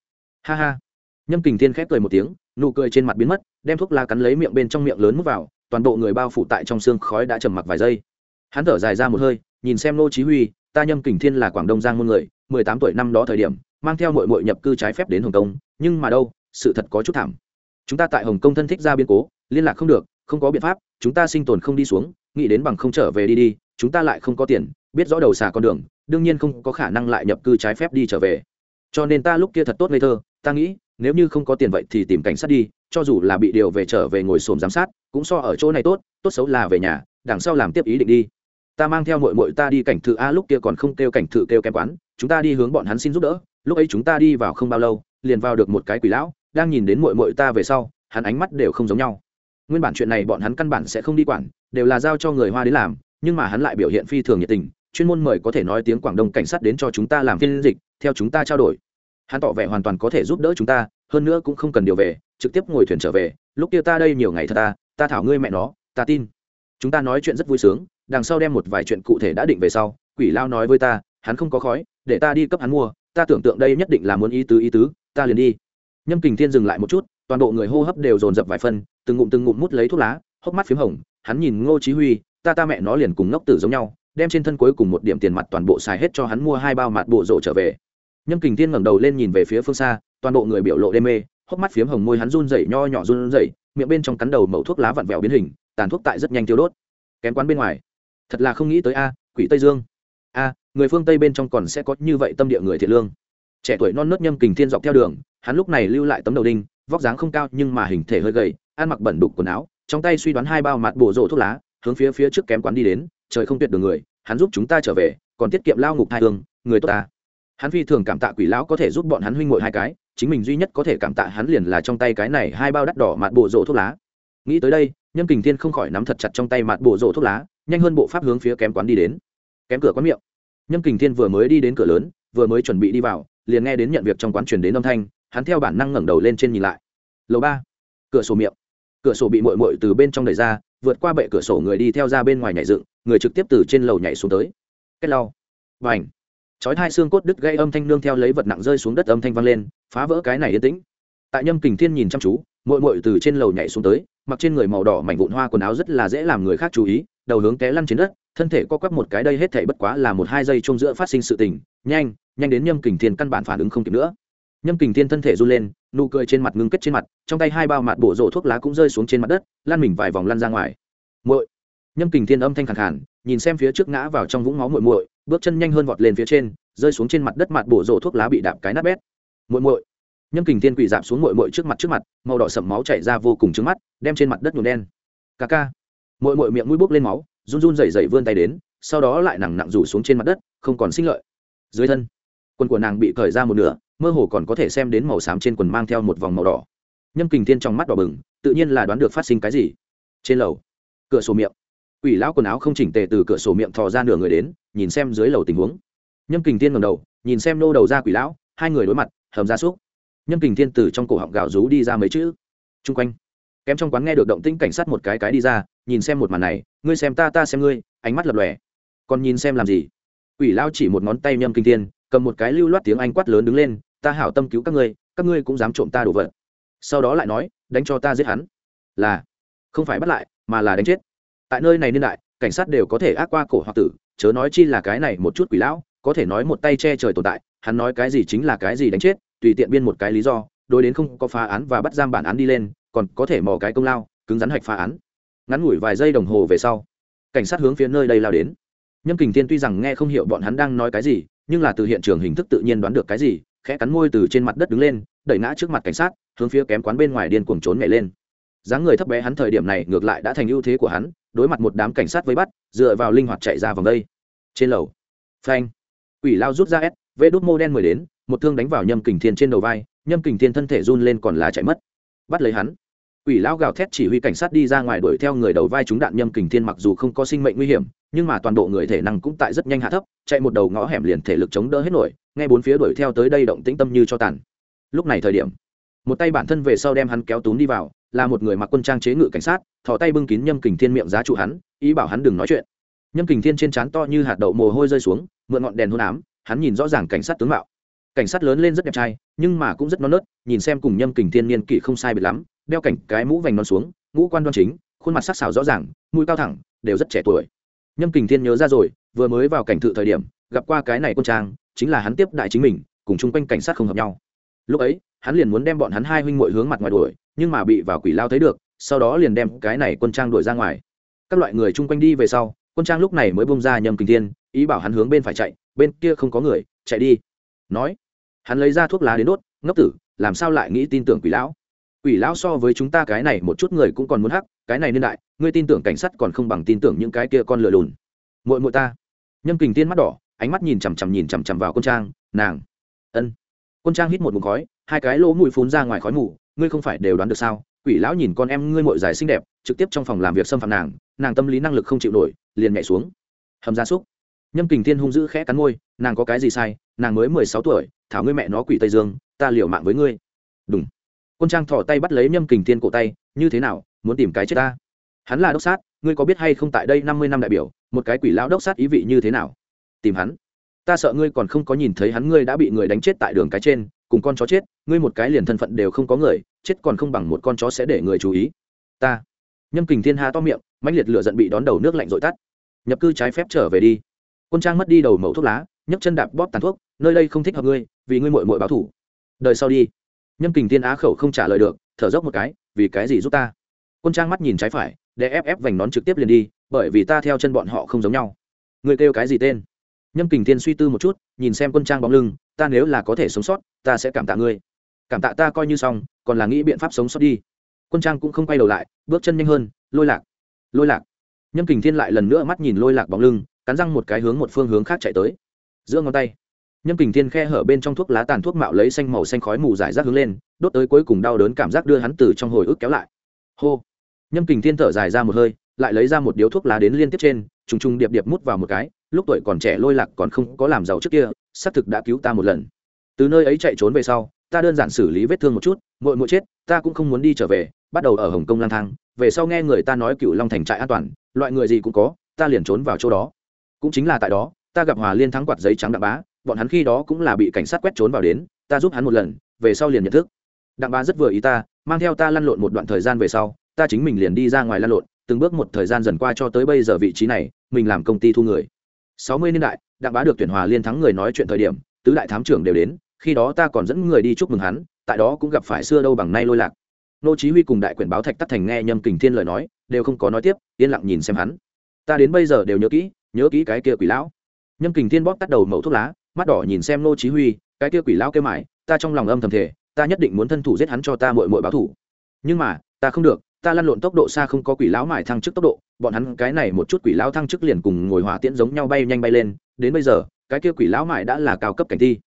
Ha ha. Nhâm Kinh thiên khép cười một tiếng, nụ cười trên mặt biến mất, đem thuốc la cắn lấy miệng bên trong miệng lớn mút vào, toàn bộ người bao phủ tại trong xương khói đã trầm mặc vài giây. Hắn thở dài ra một hơi, nhìn xem nô chí huy, ta nhâm Kinh thiên là quảng đông giang môn người, mười tám tuổi năm đó thời điểm, mang theo muội muội nhập cư trái phép đến hồng kông, nhưng mà đâu, sự thật có chút thảm. Chúng ta tại hồng kông thân thích ra biến cố, liên lạc không được không có biện pháp, chúng ta sinh tồn không đi xuống, nghĩ đến bằng không trở về đi đi, chúng ta lại không có tiền, biết rõ đầu xà con đường, đương nhiên không có khả năng lại nhập cư trái phép đi trở về. Cho nên ta lúc kia thật tốt ngây thơ, ta nghĩ, nếu như không có tiền vậy thì tìm cảnh sát đi, cho dù là bị điều về trở về ngồi xổm giám sát, cũng so ở chỗ này tốt tốt xấu là về nhà, đằng sau làm tiếp ý định đi. Ta mang theo mội mội ta đi cảnh thự a, lúc kia còn không kêu cảnh thự kêu kém quán, chúng ta đi hướng bọn hắn xin giúp đỡ, lúc ấy chúng ta đi vào không bao lâu, liền vào được một cái quỷ lão, đang nhìn đến mội mội ta về sau, hắn ánh mắt đều không giống nhau nguyên bản chuyện này bọn hắn căn bản sẽ không đi quản, đều là giao cho người hoa đến làm, nhưng mà hắn lại biểu hiện phi thường nhiệt tình, chuyên môn mời có thể nói tiếng quảng đông cảnh sát đến cho chúng ta làm phiên dịch, theo chúng ta trao đổi. Hắn tỏ vẻ hoàn toàn có thể giúp đỡ chúng ta, hơn nữa cũng không cần điều về, trực tiếp ngồi thuyền trở về, lúc kia ta đây nhiều ngày thật ta ta thảo ngươi mẹ nó, ta tin. Chúng ta nói chuyện rất vui sướng, đằng sau đem một vài chuyện cụ thể đã định về sau, quỷ lao nói với ta, hắn không có khói, để ta đi cấp hắn mua, ta tưởng tượng đây nhất định là muốn ý tứ ý tứ, ta liền đi. Nhâm kình thiên dừng lại một chút toàn bộ người hô hấp đều dồn dập vài phân, từng ngụm từng ngụm mút lấy thuốc lá, hốc mắt p h í m hồng, hắn nhìn ngô chí huy, ta ta mẹ nó liền cùng ngốc tử giống nhau, đem trên thân cuối cùng một điểm tiền mặt toàn bộ xài hết cho hắn mua hai bao mặt bộ rộ trở về. Nhâm kình thiên ngẩng đầu lên nhìn về phía phương xa, toàn bộ người biểu lộ đê mê, hốc mắt phiếm hồng môi hắn run rẩy, nho nhỏ run rẩy, miệng bên trong cắn đầu mẩu thuốc lá vặn vẹo biến hình, tàn thuốc tại rất nhanh tiêu đốt. Kém quán bên ngoài. Thật là không nghĩ tới a, quỷ tây dương. A, người phương tây bên trong còn sẽ có như vậy tâm địa người thiện lương. Trẻ tuổi non nớt nhâm kình thiên dọc theo đường, hắn lúc này lưu lại tấm đầu đinh vóc dáng không cao nhưng mà hình thể hơi gầy, ăn mặc bẩn đục quần áo, trong tay suy đoán hai bao mặt bổ rộ thuốc lá, hướng phía phía trước kém quán đi đến, trời không tuyệt đường người, hắn giúp chúng ta trở về, còn tiết kiệm lao ngục hai hương, người tốt ta. Hắn phi thường cảm tạ quỷ lão có thể giúp bọn hắn huynh ngội hai cái, chính mình duy nhất có thể cảm tạ hắn liền là trong tay cái này hai bao đắt đỏ mặt bổ rộ thuốc lá. Nghĩ tới đây, nhâm kình thiên không khỏi nắm thật chặt trong tay mặt bổ rộ thuốc lá, nhanh hơn bộ pháp hướng phía kém quán đi đến. Kém cửa quán miệng. Nhâm kình thiên vừa mới đi đến cửa lớn, vừa mới chuẩn bị đi vào, liền nghe đến nhận việc trong quán truyền đến âm thanh hắn theo bản năng ngẩng đầu lên trên nhìn lại. Lầu ba. Cửa sổ miệng. Cửa sổ bị mội mội từ bên trong đẩy ra, vượt qua bệ cửa sổ người đi theo ra bên ngoài nhảy dựng, người trực tiếp từ trên lầu nhảy xuống tới. Cách lau. Và chói hai xương cốt đứt gây âm thanh nương theo lấy vật nặng rơi xuống đất âm thanh vang lên, phá vỡ cái này yên tĩnh. Tại nhâm kình thiên nhìn chăm chú mội mội từ trên lầu nhảy xuống tới, mặc trên người màu đỏ mảnh vụn hoa quần áo rất là dễ làm người khác chú ý, đầu hướng té lăn trên đất, thân thể co quắp một cái đây hết thể bất quá là một hai giây chung giữa phát sinh sự tình, nhanh nhanh đến nhâm kình thiên căn bản phản ứng không kịp nữa nhâm kình thiên thân thể run lên, nụ cười trên mặt ngưng kết trên mặt, trong tay hai bao mạt bổ rộ thuốc lá cũng rơi xuống trên mặt đất, lan mình vài vòng lăn ra ngoài. Muội! Nhâm kình thiên âm thanh khẳng khản nhìn xem phía trước ngã vào trong vũng máu muội muội, bước chân nhanh hơn vọt lên phía trên, rơi xuống trên mặt đất mạt bổ rộ thuốc lá bị đạp cái nát bét. Muội muội! Nhâm kình thiên quỳ dạp xuống muội muội trước mặt trước mặt, màu đỏ sậm máu chảy ra vô cùng trước mắt, đem trên mặt đất nhuộm đen. Ca ca! Muội muội miệng mũi bốc lên máu, run run rẩy rẩy vươn tay đến, sau đó lại nặng nặng rủ xuống trên mặt đất, không còn sinh lợi. Dưới thân, quần của nàng bị cởi ra một nửa mơ hồ còn có thể xem đến màu xám trên quần mang theo một vòng màu đỏ. Nhâm kình thiên trong mắt đỏ bừng, tự nhiên là đoán được phát sinh cái gì. Trên lầu, cửa sổ miệng. Quỷ lão quần áo không chỉnh tề từ cửa sổ miệng thò ra nửa người đến, nhìn xem dưới lầu tình huống. Nhâm kình thiên ngầm đầu, nhìn xem nô đầu ra quỷ lão, hai người đối mặt, hầm ra súc. Nhâm kình thiên từ trong cổ họng gạo rú đi ra mấy chữ. Chung quanh, kém trong quán nghe được động tĩnh cảnh sát một cái cái đi ra, nhìn xem một màn này, ngươi xem ta ta xem ngươi, ánh mắt lập lòe. Còn nhìn xem làm gì? Quỷ lao chỉ một ngón tay nhâm kinh thiên, cầm một cái lưu loát tiếng anh quát lớn đứng lên ta hảo tâm cứu các ngươi các ngươi cũng dám trộm ta đồ vật. Sau đó lại nói, đánh cho ta giết hắn. Là, không phải bắt lại, mà là đánh chết. Tại nơi này niên đại, cảnh sát đều có thể ác qua cổ hoặc tử, chớ nói chi là cái này một chút quỷ lão, có thể nói một tay che trời tồn tại, hắn nói cái gì chính là cái gì đánh chết, tùy tiện biên một cái lý do, đối đến không có phá án và bắt giam bản án đi lên, còn có thể mò cái công lao, cứng rắn hạch phá án. Ngắn ngủi vài giây đồng hồ về sau, cảnh sát hướng phía nơi đây lao đến. Nhâm kình tiên tuy rằng nghe không hiểu bọn hắn đang nói cái gì, nhưng là từ hiện trường hình thức tự nhiên đoán được cái gì khẽ cắn môi từ trên mặt đất đứng lên, đẩy ngã trước mặt cảnh sát, hướng phía kém quán bên ngoài điên cuồng trốn nhảy lên. Dáng người thấp bé hắn thời điểm này ngược lại đã thành ưu thế của hắn, đối mặt một đám cảnh sát vây bắt, dựa vào linh hoạt chạy ra vòng đây. Trên lầu, phanh, quỷ lao rút ra s, vê đốt mô đen mười đến, một thương đánh vào nhâm kình thiên trên đầu vai, nhâm kình thiên thân thể run lên còn là chạy mất. Bắt lấy hắn, quỷ lao gào thét chỉ huy cảnh sát đi ra ngoài đuổi theo người đầu vai trúng đạn nhâm kình thiên mặc dù không có sinh mệnh nguy hiểm nhưng mà toàn bộ người thể năng cũng tại rất nhanh hạ thấp, chạy một đầu ngõ hẻm liền thể lực chống đỡ hết nổi ngay bốn phía đuổi theo tới đây động tĩnh tâm như cho tàn. Lúc này thời điểm, một tay bản thân về sau đem hắn kéo túm đi vào, là một người mặc quân trang chế ngự cảnh sát, thò tay bưng kín nhâm kình thiên miệng giá trụ hắn, ý bảo hắn đừng nói chuyện. Nhâm kình thiên trên trán to như hạt đậu mồ hôi rơi xuống, mượn ngọn đèn hôn ám, hắn nhìn rõ ràng cảnh sát tướng mạo. Cảnh sát lớn lên rất đẹp trai, nhưng mà cũng rất non nớt, nhìn xem cùng nhâm kình thiên niên kỷ không sai biệt lắm, đeo cảnh cái mũ vành non xuống, ngũ quan đoan chính, khuôn mặt sắc sảo rõ ràng, mũi cao thẳng, đều rất trẻ tuổi nhâm kình thiên nhớ ra rồi, vừa mới vào cảnh thự thời điểm, gặp qua cái này quân trang, chính là hắn tiếp đại chính mình, cùng chung quanh cảnh sát không hợp nhau. Lúc ấy, hắn liền muốn đem bọn hắn hai huynh muội hướng mặt ngoài đuổi, nhưng mà bị vào quỷ lao thấy được, sau đó liền đem cái này quân trang đuổi ra ngoài. Các loại người chung quanh đi về sau, quân trang lúc này mới bông ra nhầm kình thiên, ý bảo hắn hướng bên phải chạy, bên kia không có người, chạy đi. Nói, hắn lấy ra thuốc lá đến đốt, ngốc tử, làm sao lại nghĩ tin tưởng quỷ lão? Quỷ lão so với chúng ta cái này một chút người cũng còn muốn hắc cái này niên đại, ngươi tin tưởng cảnh sát còn không bằng tin tưởng những cái kia con lừa lùn. Muội muội ta. Nhâm kình tiên mắt đỏ, ánh mắt nhìn chằm chằm nhìn chằm chằm vào quân trang, nàng. Ân. Quân trang hít một mụn khói, hai cái lỗ mũi phun ra ngoài khói mù, ngươi không phải đều đoán được sao? Quỷ lão nhìn con em ngươi mội dài xinh đẹp, trực tiếp trong phòng làm việc xâm phạm nàng nàng tâm lý năng lực không chịu nổi, liền nhảy xuống. Hầm gia súc. Nhâm kình thiên hung dữ khẽ cắn môi, nàng có cái gì sai? Nàng mới mười sáu tuổi, thảo ngươi mẹ nó quỷ tây dương, ta liều mạng với ngươi. Đúng quân trang thỏ tay bắt lấy nhâm kình thiên cổ tay, như thế nào? Muốn tìm cái chết ta. Hắn là đốc sát, ngươi có biết hay không tại đây năm mươi năm đại biểu, một cái quỷ lão đốc sát ý vị như thế nào? Tìm hắn. Ta sợ ngươi còn không có nhìn thấy hắn, ngươi đã bị người đánh chết tại đường cái trên, cùng con chó chết, ngươi một cái liền thân phận đều không có người, chết còn không bằng một con chó sẽ để người chú ý. Ta. Nhâm kình thiên hà to miệng, mãnh liệt lửa giận bị đón đầu nước lạnh dội tắt. Nhập cư trái phép trở về đi. Quân trang mất đi đầu mẫu thuốc lá, nhấc chân đạp bóp tàn thuốc, nơi đây không thích hợp ngươi, vì ngươi mội mội báo thủ. Đời sau đi. Nhâm kình thiên á khẩu không trả lời được, thở dốc một cái, vì cái gì giúp ta? Quân trang mắt nhìn trái phải, để ép ép vành nón trực tiếp liền đi, bởi vì ta theo chân bọn họ không giống nhau. Người kêu cái gì tên? Nhâm kình thiên suy tư một chút, nhìn xem quân trang bóng lưng, ta nếu là có thể sống sót, ta sẽ cảm tạ ngươi. Cảm tạ ta coi như xong, còn là nghĩ biện pháp sống sót đi. Quân trang cũng không quay đầu lại, bước chân nhanh hơn, lôi lạc lôi lạc. Nhâm kình thiên lại lần nữa mắt nhìn lôi lạc bóng lưng, cắn răng một cái hướng một phương hướng khác chạy tới. Giữa ngón tay, nhâm kình thiên khe hở bên trong thuốc lá tàn thuốc mạo lấy xanh màu xanh khói mù giải rác hướng lên, đốt tới cuối cùng đau đớn cảm giác đưa hắn từ trong hồi ức kéo lại. Hô! Nhâm kình thiên thở dài ra một hơi, lại lấy ra một điếu thuốc lá đến liên tiếp trên, trùng trùng điệp điệp mút vào một cái, lúc tuổi còn trẻ lôi lạc còn không có làm giàu trước kia, xác thực đã cứu ta một lần. Từ nơi ấy chạy trốn về sau, ta đơn giản xử lý vết thương một chút, muội muội chết, ta cũng không muốn đi trở về, bắt đầu ở hồng kông lang thang, về sau nghe người ta nói cựu long thành trại an toàn, loại người gì cũng có, ta liền trốn vào chỗ đó. Cũng chính là tại đó, ta gặp hòa liên thắng quạt giấy trắng đặng bá, bọn hắn khi đó cũng là bị cảnh sát quét trốn vào đến, ta giúp hắn một lần, về sau liền nhận thức. Đặng bá rất vừa ý ta, mang theo ta lăn lộn một đoạn thời gian về sau ta chính mình liền đi ra ngoài lan lộn, từng bước một thời gian dần qua cho tới bây giờ vị trí này, mình làm công ty thu người. Sáu mươi niên đại, đặng bá được tuyển hòa liên thắng người nói chuyện thời điểm, tứ đại thám trưởng đều đến, khi đó ta còn dẫn người đi chúc mừng hắn, tại đó cũng gặp phải xưa đâu bằng nay lôi lạc. Nô chí huy cùng đại quyền báo thạch tắt thành nghe nhâm kình thiên lời nói, đều không có nói tiếp, yên lặng nhìn xem hắn. Ta đến bây giờ đều nhớ kỹ nhớ kỹ cái kia quỷ lão. Nhâm kình thiên bóp tắt đầu mẩu thuốc lá, mắt đỏ nhìn xem nô chí huy, cái kia quỷ lão kêu mãi ta trong lòng âm thầm thể ta nhất định muốn thân thủ giết hắn cho ta muội muội báo thù. nhưng mà, ta không được ta lăn lộn tốc độ xa không có quỷ lão mải thăng chức tốc độ, bọn hắn cái này một chút quỷ lão thăng chức liền cùng ngồi hỏa tiễn giống nhau bay nhanh bay lên, đến bây giờ, cái kia quỷ lão mải đã là cao cấp cảnh thi.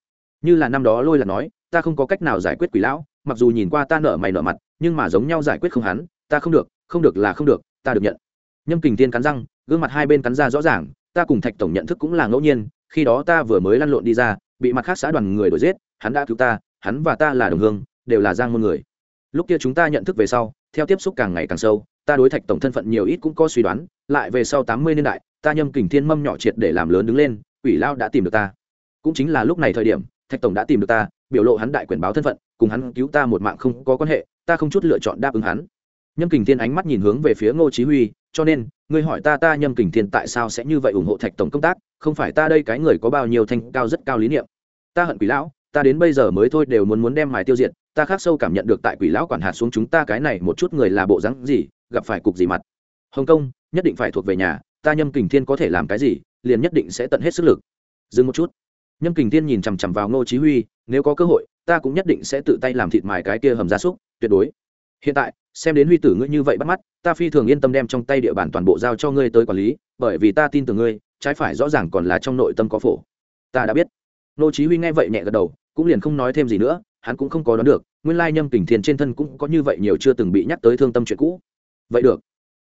Như là năm đó lôi là nói, ta không có cách nào giải quyết quỷ lão, mặc dù nhìn qua ta nợ mày nợ mặt, nhưng mà giống nhau giải quyết không hắn, ta không được không được là không được, ta được nhận. Nhâm kình tiên cắn răng, gương mặt hai bên cắn ra rõ ràng, ta cùng thạch tổng nhận thức cũng là ngẫu nhiên, khi đó ta vừa mới lăn lộn đi ra, bị mặt khác xã đoàn người đuổi giết, hắn đã cứu ta, hắn và ta là đồng hương, đều là giang môn người. Lúc kia chúng ta nhận thức về sau theo tiếp xúc càng ngày càng sâu, ta đối thạch tổng thân phận nhiều ít cũng có suy đoán, lại về sau tám mươi niên đại, ta nhâm kình thiên mâm nhỏ triệt để làm lớn đứng lên ủy lao đã tìm được ta. Cũng chính là lúc này thời điểm, thạch tổng đã tìm được ta, biểu lộ hắn đại quyền báo thân phận, cùng hắn cứu ta một mạng không có quan hệ, ta không chút lựa chọn đáp ứng hắn. Nhâm kình thiên ánh mắt nhìn hướng về phía ngô chí huy, cho nên, ngươi hỏi ta ta nhâm kình thiên tại sao sẽ như vậy ủng hộ thạch tổng công tác, không phải ta đây cái người có bao nhiêu thanh cao rất cao lý niệm. Ta hận quỷ lão, ta đến bây giờ mới thôi đều muốn muốn đem mài tiêu diệt ta khác sâu cảm nhận được tại quỷ lão quản hạt xuống chúng ta cái này một chút người là bộ dáng gì, gặp phải cục gì mặt. Hồng kông, nhất định phải thuộc về nhà, ta nhâm kình thiên có thể làm cái gì, liền nhất định sẽ tận hết sức lực. Dừng một chút. Nhâm kình thiên nhìn chằm chằm vào ngô chí huy, nếu có cơ hội, ta cũng nhất định sẽ tự tay làm thịt mài cái kia hầm gia súc, tuyệt đối. Hiện tại, xem đến huy tử ngươi như vậy bắt mắt, ta phi thường yên tâm đem trong tay địa bàn toàn bộ giao cho ngươi tới quản lý, bởi vì ta tin tưởng ngươi, trái phải rõ ràng còn là trong nội tâm có phổ. Ta đã biết. Ngô chí huy nghe vậy nhẹ gật đầu cũng liền không nói thêm gì nữa, hắn cũng không có đoán được, nguyên lai nhâm kình thiên trên thân cũng có như vậy nhiều chưa từng bị nhắc tới thương tâm chuyện cũ. Vậy được.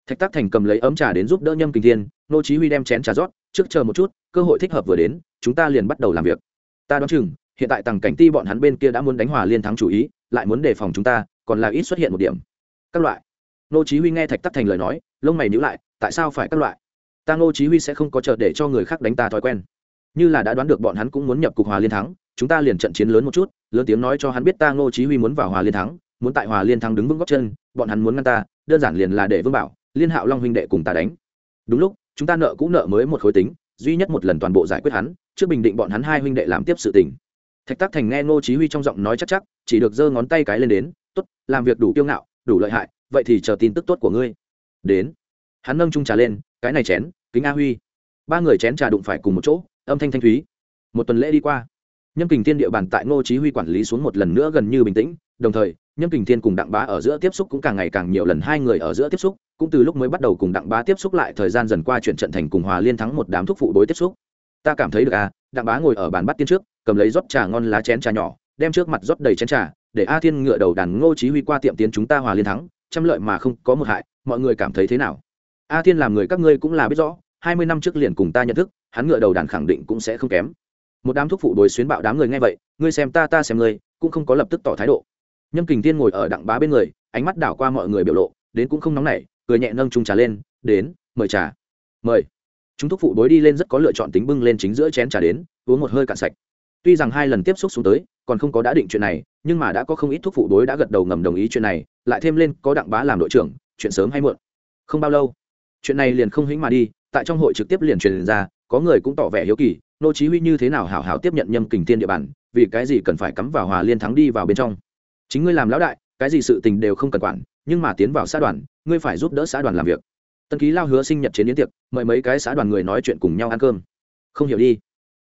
Thạch tác thành cầm lấy ấm trà đến giúp đỡ nhâm kình thiên, nô chí huy đem chén trà rót, trước chờ một chút, cơ hội thích hợp vừa đến, chúng ta liền bắt đầu làm việc. Ta đoán chừng, hiện tại tầng cảnh ti bọn hắn bên kia đã muốn đánh hòa liên thắng chủ ý, lại muốn đề phòng chúng ta, còn là ít xuất hiện một điểm. Các loại. Nô chí huy nghe thạch tác thành lời nói, lông mày nhíu lại, tại sao phải các loại? Ta nô chí huy sẽ không có chờ để cho người khác đánh ta thói quen. Như là đã đoán được bọn hắn cũng muốn nhập cục hòa liên thắng chúng ta liền trận chiến lớn một chút, lớn tiếng nói cho hắn biết ta ngô chí huy muốn vào hòa liên thắng, muốn tại hòa liên thắng đứng vững góc chân, bọn hắn muốn ngăn ta, đơn giản liền là để vương bảo, liên hạo long huynh đệ cùng ta đánh. Đúng lúc, chúng ta nợ cũ nợ mới một khối tính, duy nhất một lần toàn bộ giải quyết hắn, trước bình định bọn hắn hai huynh đệ làm tiếp sự tình. Thạch tác thành nghe ngô chí huy trong giọng nói chắc chắc, chỉ được giơ ngón tay cái lên đến, tốt, làm việc đủ kiêu ngạo, đủ lợi hại, vậy thì chờ tin tức tốt của ngươi. Đến, hắn nâng chung trà lên, cái này chén, kính a huy. Ba người chén trà đụng phải cùng một chỗ, âm thanh thanh thúy. Một tuần lễ đi qua nhâm kình thiên địa bàn tại ngô chí huy quản lý xuống một lần nữa gần như bình tĩnh, đồng thời, nhâm kình thiên cùng đặng bá ở giữa tiếp xúc cũng càng ngày càng nhiều lần hai người ở giữa tiếp xúc, cũng từ lúc mới bắt đầu cùng đặng bá tiếp xúc lại thời gian dần qua chuyển trận thành cùng hòa liên thắng một đám thúc phụ đối tiếp xúc. Ta cảm thấy được à đặng bá ngồi ở bàn bắt tiên trước, cầm lấy rót trà ngon lá chén trà nhỏ, đem trước mặt rót đầy chén trà, để a thiên ngựa đầu đàn ngô chí huy qua tiệm tiến chúng ta hòa liên thắng, trăm lợi mà không có một hại, mọi người cảm thấy thế nào? A thiên làm người các ngươi cũng là biết rõ, hai mươi năm trước liền cùng ta nhận thức, hắn ngựa đầu đàn khẳng định cũng sẽ không kém một đám thuốc phụ đối xuyến bạo đám người nghe vậy, ngươi xem ta ta xem ngươi, cũng không có lập tức tỏ thái độ. Nhâm kình thiên ngồi ở đặng bá bên người, ánh mắt đảo qua mọi người biểu lộ, đến cũng không nóng nảy, cười nhẹ nâng chung trà lên, đến, mời trà. Mời. Chúng thuốc phụ đối đi lên rất có lựa chọn tính bưng lên chính giữa chén trà đến, uống một hơi cạn sạch. Tuy rằng hai lần tiếp xúc xuống tới, còn không có đã định chuyện này, nhưng mà đã có không ít thuốc phụ đối đã gật đầu ngầm đồng ý chuyện này, lại thêm lên có đặng bá làm đội trưởng, chuyện sớm hay muộn. Không bao lâu, chuyện này liền không hĩnh mà đi, tại trong hội trực tiếp liền truyền ra, có người cũng tỏ vẻ hiếu kỳ nô chí huy như thế nào hảo hảo tiếp nhận nhâm kình thiên địa bàn, vì cái gì cần phải cắm vào hòa liên thắng đi vào bên trong? Chính ngươi làm lão đại, cái gì sự tình đều không cần quản, nhưng mà tiến vào xã đoàn, ngươi phải giúp đỡ xã đoàn làm việc. Tân ký lao hứa sinh nhật chiến yến tiệc, mời mấy cái xã đoàn người nói chuyện cùng nhau ăn cơm. Không hiểu đi.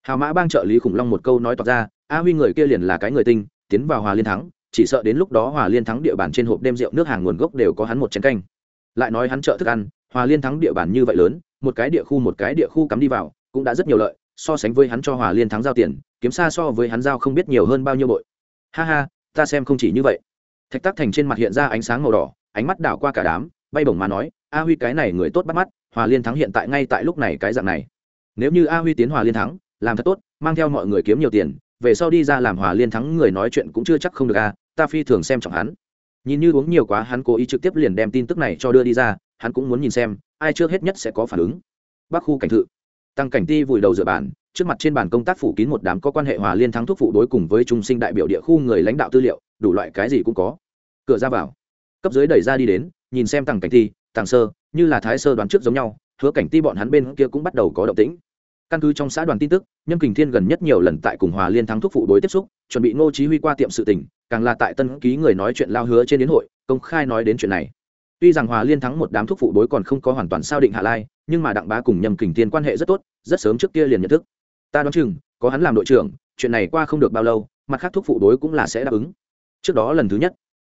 Hào mã bang trợ lý khủng long một câu nói toạc ra, a huy người kia liền là cái người tinh, tiến vào hòa liên thắng, chỉ sợ đến lúc đó hòa liên thắng địa bàn trên hộp đêm rượu nước hàng nguồn gốc đều có hắn một chén canh. Lại nói hắn trợ thức ăn, hòa liên thắng địa bàn như vậy lớn, một cái địa khu một cái địa khu cắm đi vào, cũng đã rất nhiều lợi so sánh với hắn cho hòa liên thắng giao tiền, kiếm xa so với hắn giao không biết nhiều hơn bao nhiêu bội. Ha ha, ta xem không chỉ như vậy. Thạch tắc thành trên mặt hiện ra ánh sáng màu đỏ, ánh mắt đảo qua cả đám, bay bổng mà nói, a huy, cái này người tốt bắt mắt, hòa liên thắng hiện tại ngay tại lúc này cái dạng này. Nếu như a huy tiến hòa liên thắng, làm thật tốt, mang theo mọi người kiếm nhiều tiền, về sau đi ra làm hòa liên thắng người nói chuyện cũng chưa chắc không được a, ta phi thường xem trọng hắn. Nhìn như uống nhiều quá, hắn cố ý trực tiếp liền đem tin tức này cho đưa đi ra, hắn cũng muốn nhìn xem, ai trước hết nhất sẽ có phản ứng. Bắc khu cảnh thự tăng cảnh ti vùi đầu dựa bàn, trước mặt trên bàn công tác phủ kín một đám có quan hệ hòa liên thắng thuốc phụ đối cùng với trung sinh đại biểu địa khu người lãnh đạo tư liệu, đủ loại cái gì cũng có. Cửa ra vào, cấp dưới đẩy ra đi đến, nhìn xem tăng cảnh ti tàng sơ, như là thái sơ đoán trước giống nhau, hứa cảnh ti bọn hắn bên kia cũng bắt đầu có động tĩnh. Căn cứ trong xã đoàn tin tức, nhâm kình thiên gần nhất nhiều lần tại cùng hòa liên thắng thuốc phụ đối tiếp xúc, chuẩn bị ngô chí huy qua tiệm sự tình, càng là tại tân ký người nói chuyện lao hứa trên đến hội, công khai nói đến chuyện này. Tuy rằng hòa liên thắng một đám thuốc phụ đối còn không có hoàn toàn sao định hạ lai nhưng mà đặng bá cùng nhầm kình thiên quan hệ rất tốt, rất sớm trước kia liền nhận thức. Ta đoán chừng, có hắn làm đội trưởng, chuyện này qua không được bao lâu, mặt khác thuốc phụ đối cũng là sẽ đáp ứng. Trước đó lần thứ nhất,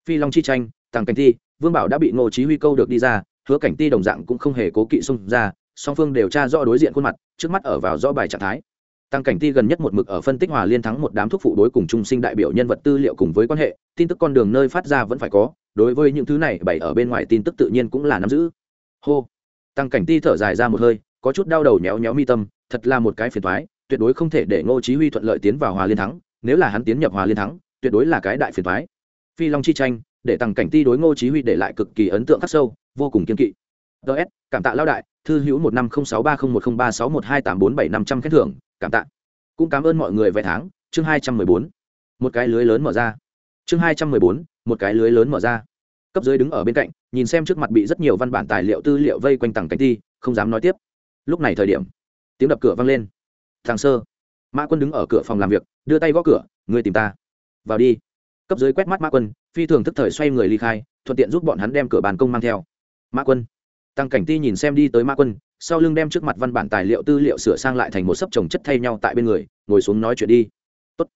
phi long chi tranh, tàng cảnh ti, vương bảo đã bị ngô chí huy câu được đi ra, hứa cảnh ti đồng dạng cũng không hề cố kỵ xung ra, song phương đều tra rõ đối diện khuôn mặt, trước mắt ở vào rõ bài trạng thái. Tăng cảnh ti gần nhất một mực ở phân tích hòa liên thắng một đám thuốc phụ đối cùng trung sinh đại biểu nhân vật tư liệu cùng với quan hệ, tin tức con đường nơi phát ra vẫn phải có, đối với những thứ này bày ở bên ngoài tin tức tự nhiên cũng là nắm giữ. Hô tăng cảnh ti thở dài ra một hơi, có chút đau đầu nhéo nhéo mi tâm, thật là một cái phiền thoái tuyệt đối không thể để ngô chí huy thuận lợi tiến vào hòa liên thắng, nếu là hắn tiến nhập hòa liên thắng, tuyệt đối là cái đại phiền thoái phi long chi tranh, để tăng cảnh ti đối ngô chí huy để lại cực kỳ ấn tượng khắc sâu, vô cùng kiên kỵ. Ts cảm tạ Lão đại, thư hữu một năm không sáu ba không một không ba sáu một hai tám bốn bảy năm trăm khen thưởng, cảm tạ. Cũng cảm ơn mọi người vài tháng, chương hai trăm mười bốn. Một cái lưới lớn mở ra. Chương hai trăm mười bốn, một cái lưới lớn mở ra. Cấp dưới đứng ở bên cạnh nhìn xem trước mặt bị rất nhiều văn bản tài liệu tư liệu vây quanh tầng cánh ti không dám nói tiếp. Lúc này thời điểm, tiếng đập cửa vang lên. Thằng sơ mã quân đứng ở cửa phòng làm việc, đưa tay gõ cửa người tìm ta. Vào đi. Cấp dưới quét mắt mã quân, phi thường thức thời xoay người ly khai, thuận tiện giúp bọn hắn đem cửa bàn công mang theo. Mã quân. Tăng cảnh ti nhìn xem đi tới mã quân, sau lưng đem trước mặt văn bản tài liệu tư liệu sửa sang lại thành một sấp trồng chất thay nhau tại bên người, ngồi xuống nói chuyện đi. Tốt.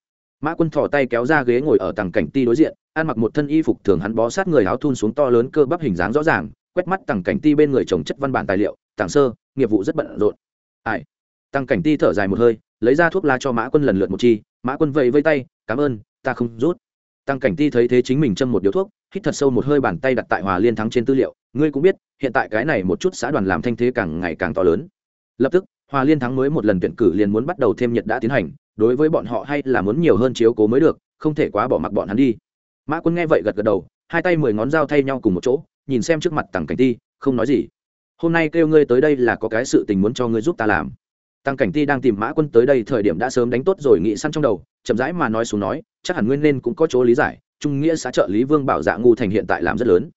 mã quân thỏ tay kéo ra ghế ngồi ở tầng cảnh ti đối diện ăn mặc một thân y phục thường hắn bó sát người áo thun xuống to lớn cơ bắp hình dáng rõ ràng, quét mắt tằng cảnh ti bên người trồng chất văn bản tài liệu tàng sơ, nghiệp vụ rất bận rộn. Ai? Tăng cảnh ti thở dài một hơi, lấy ra thuốc lá cho mã quân lần lượt một chi, mã quân vẫy vây tay, cảm ơn, ta không rút. Tăng cảnh ti thấy thế chính mình châm một điếu thuốc, hít thật sâu một hơi bàn tay đặt tại hòa liên thắng trên tư liệu. Ngươi cũng biết, hiện tại cái này một chút xã đoàn làm thanh thế càng ngày càng to lớn. Lập tức, hòa liên thắng mới một lần tuyển cử liền muốn bắt đầu thêm nhật đã tiến hành, đối với bọn họ hay là muốn nhiều hơn chiếu cố mới được, không thể quá bỏ mặc bọn hắn đi mã quân nghe vậy gật gật đầu, hai tay mười ngón dao thay nhau cùng một chỗ, nhìn xem trước mặt tằng cảnh ti, không nói gì. Hôm nay kêu ngươi tới đây là có cái sự tình muốn cho ngươi giúp ta làm. Tăng cảnh ti đang tìm mã quân tới đây thời điểm đã sớm đánh tốt rồi nghĩ săn trong đầu, chậm rãi mà nói xuống nói, chắc hẳn nguyên nên cũng có chỗ lý giải, trung nghĩa xã trợ lý vương bảo dạ ngu thành hiện tại làm rất lớn.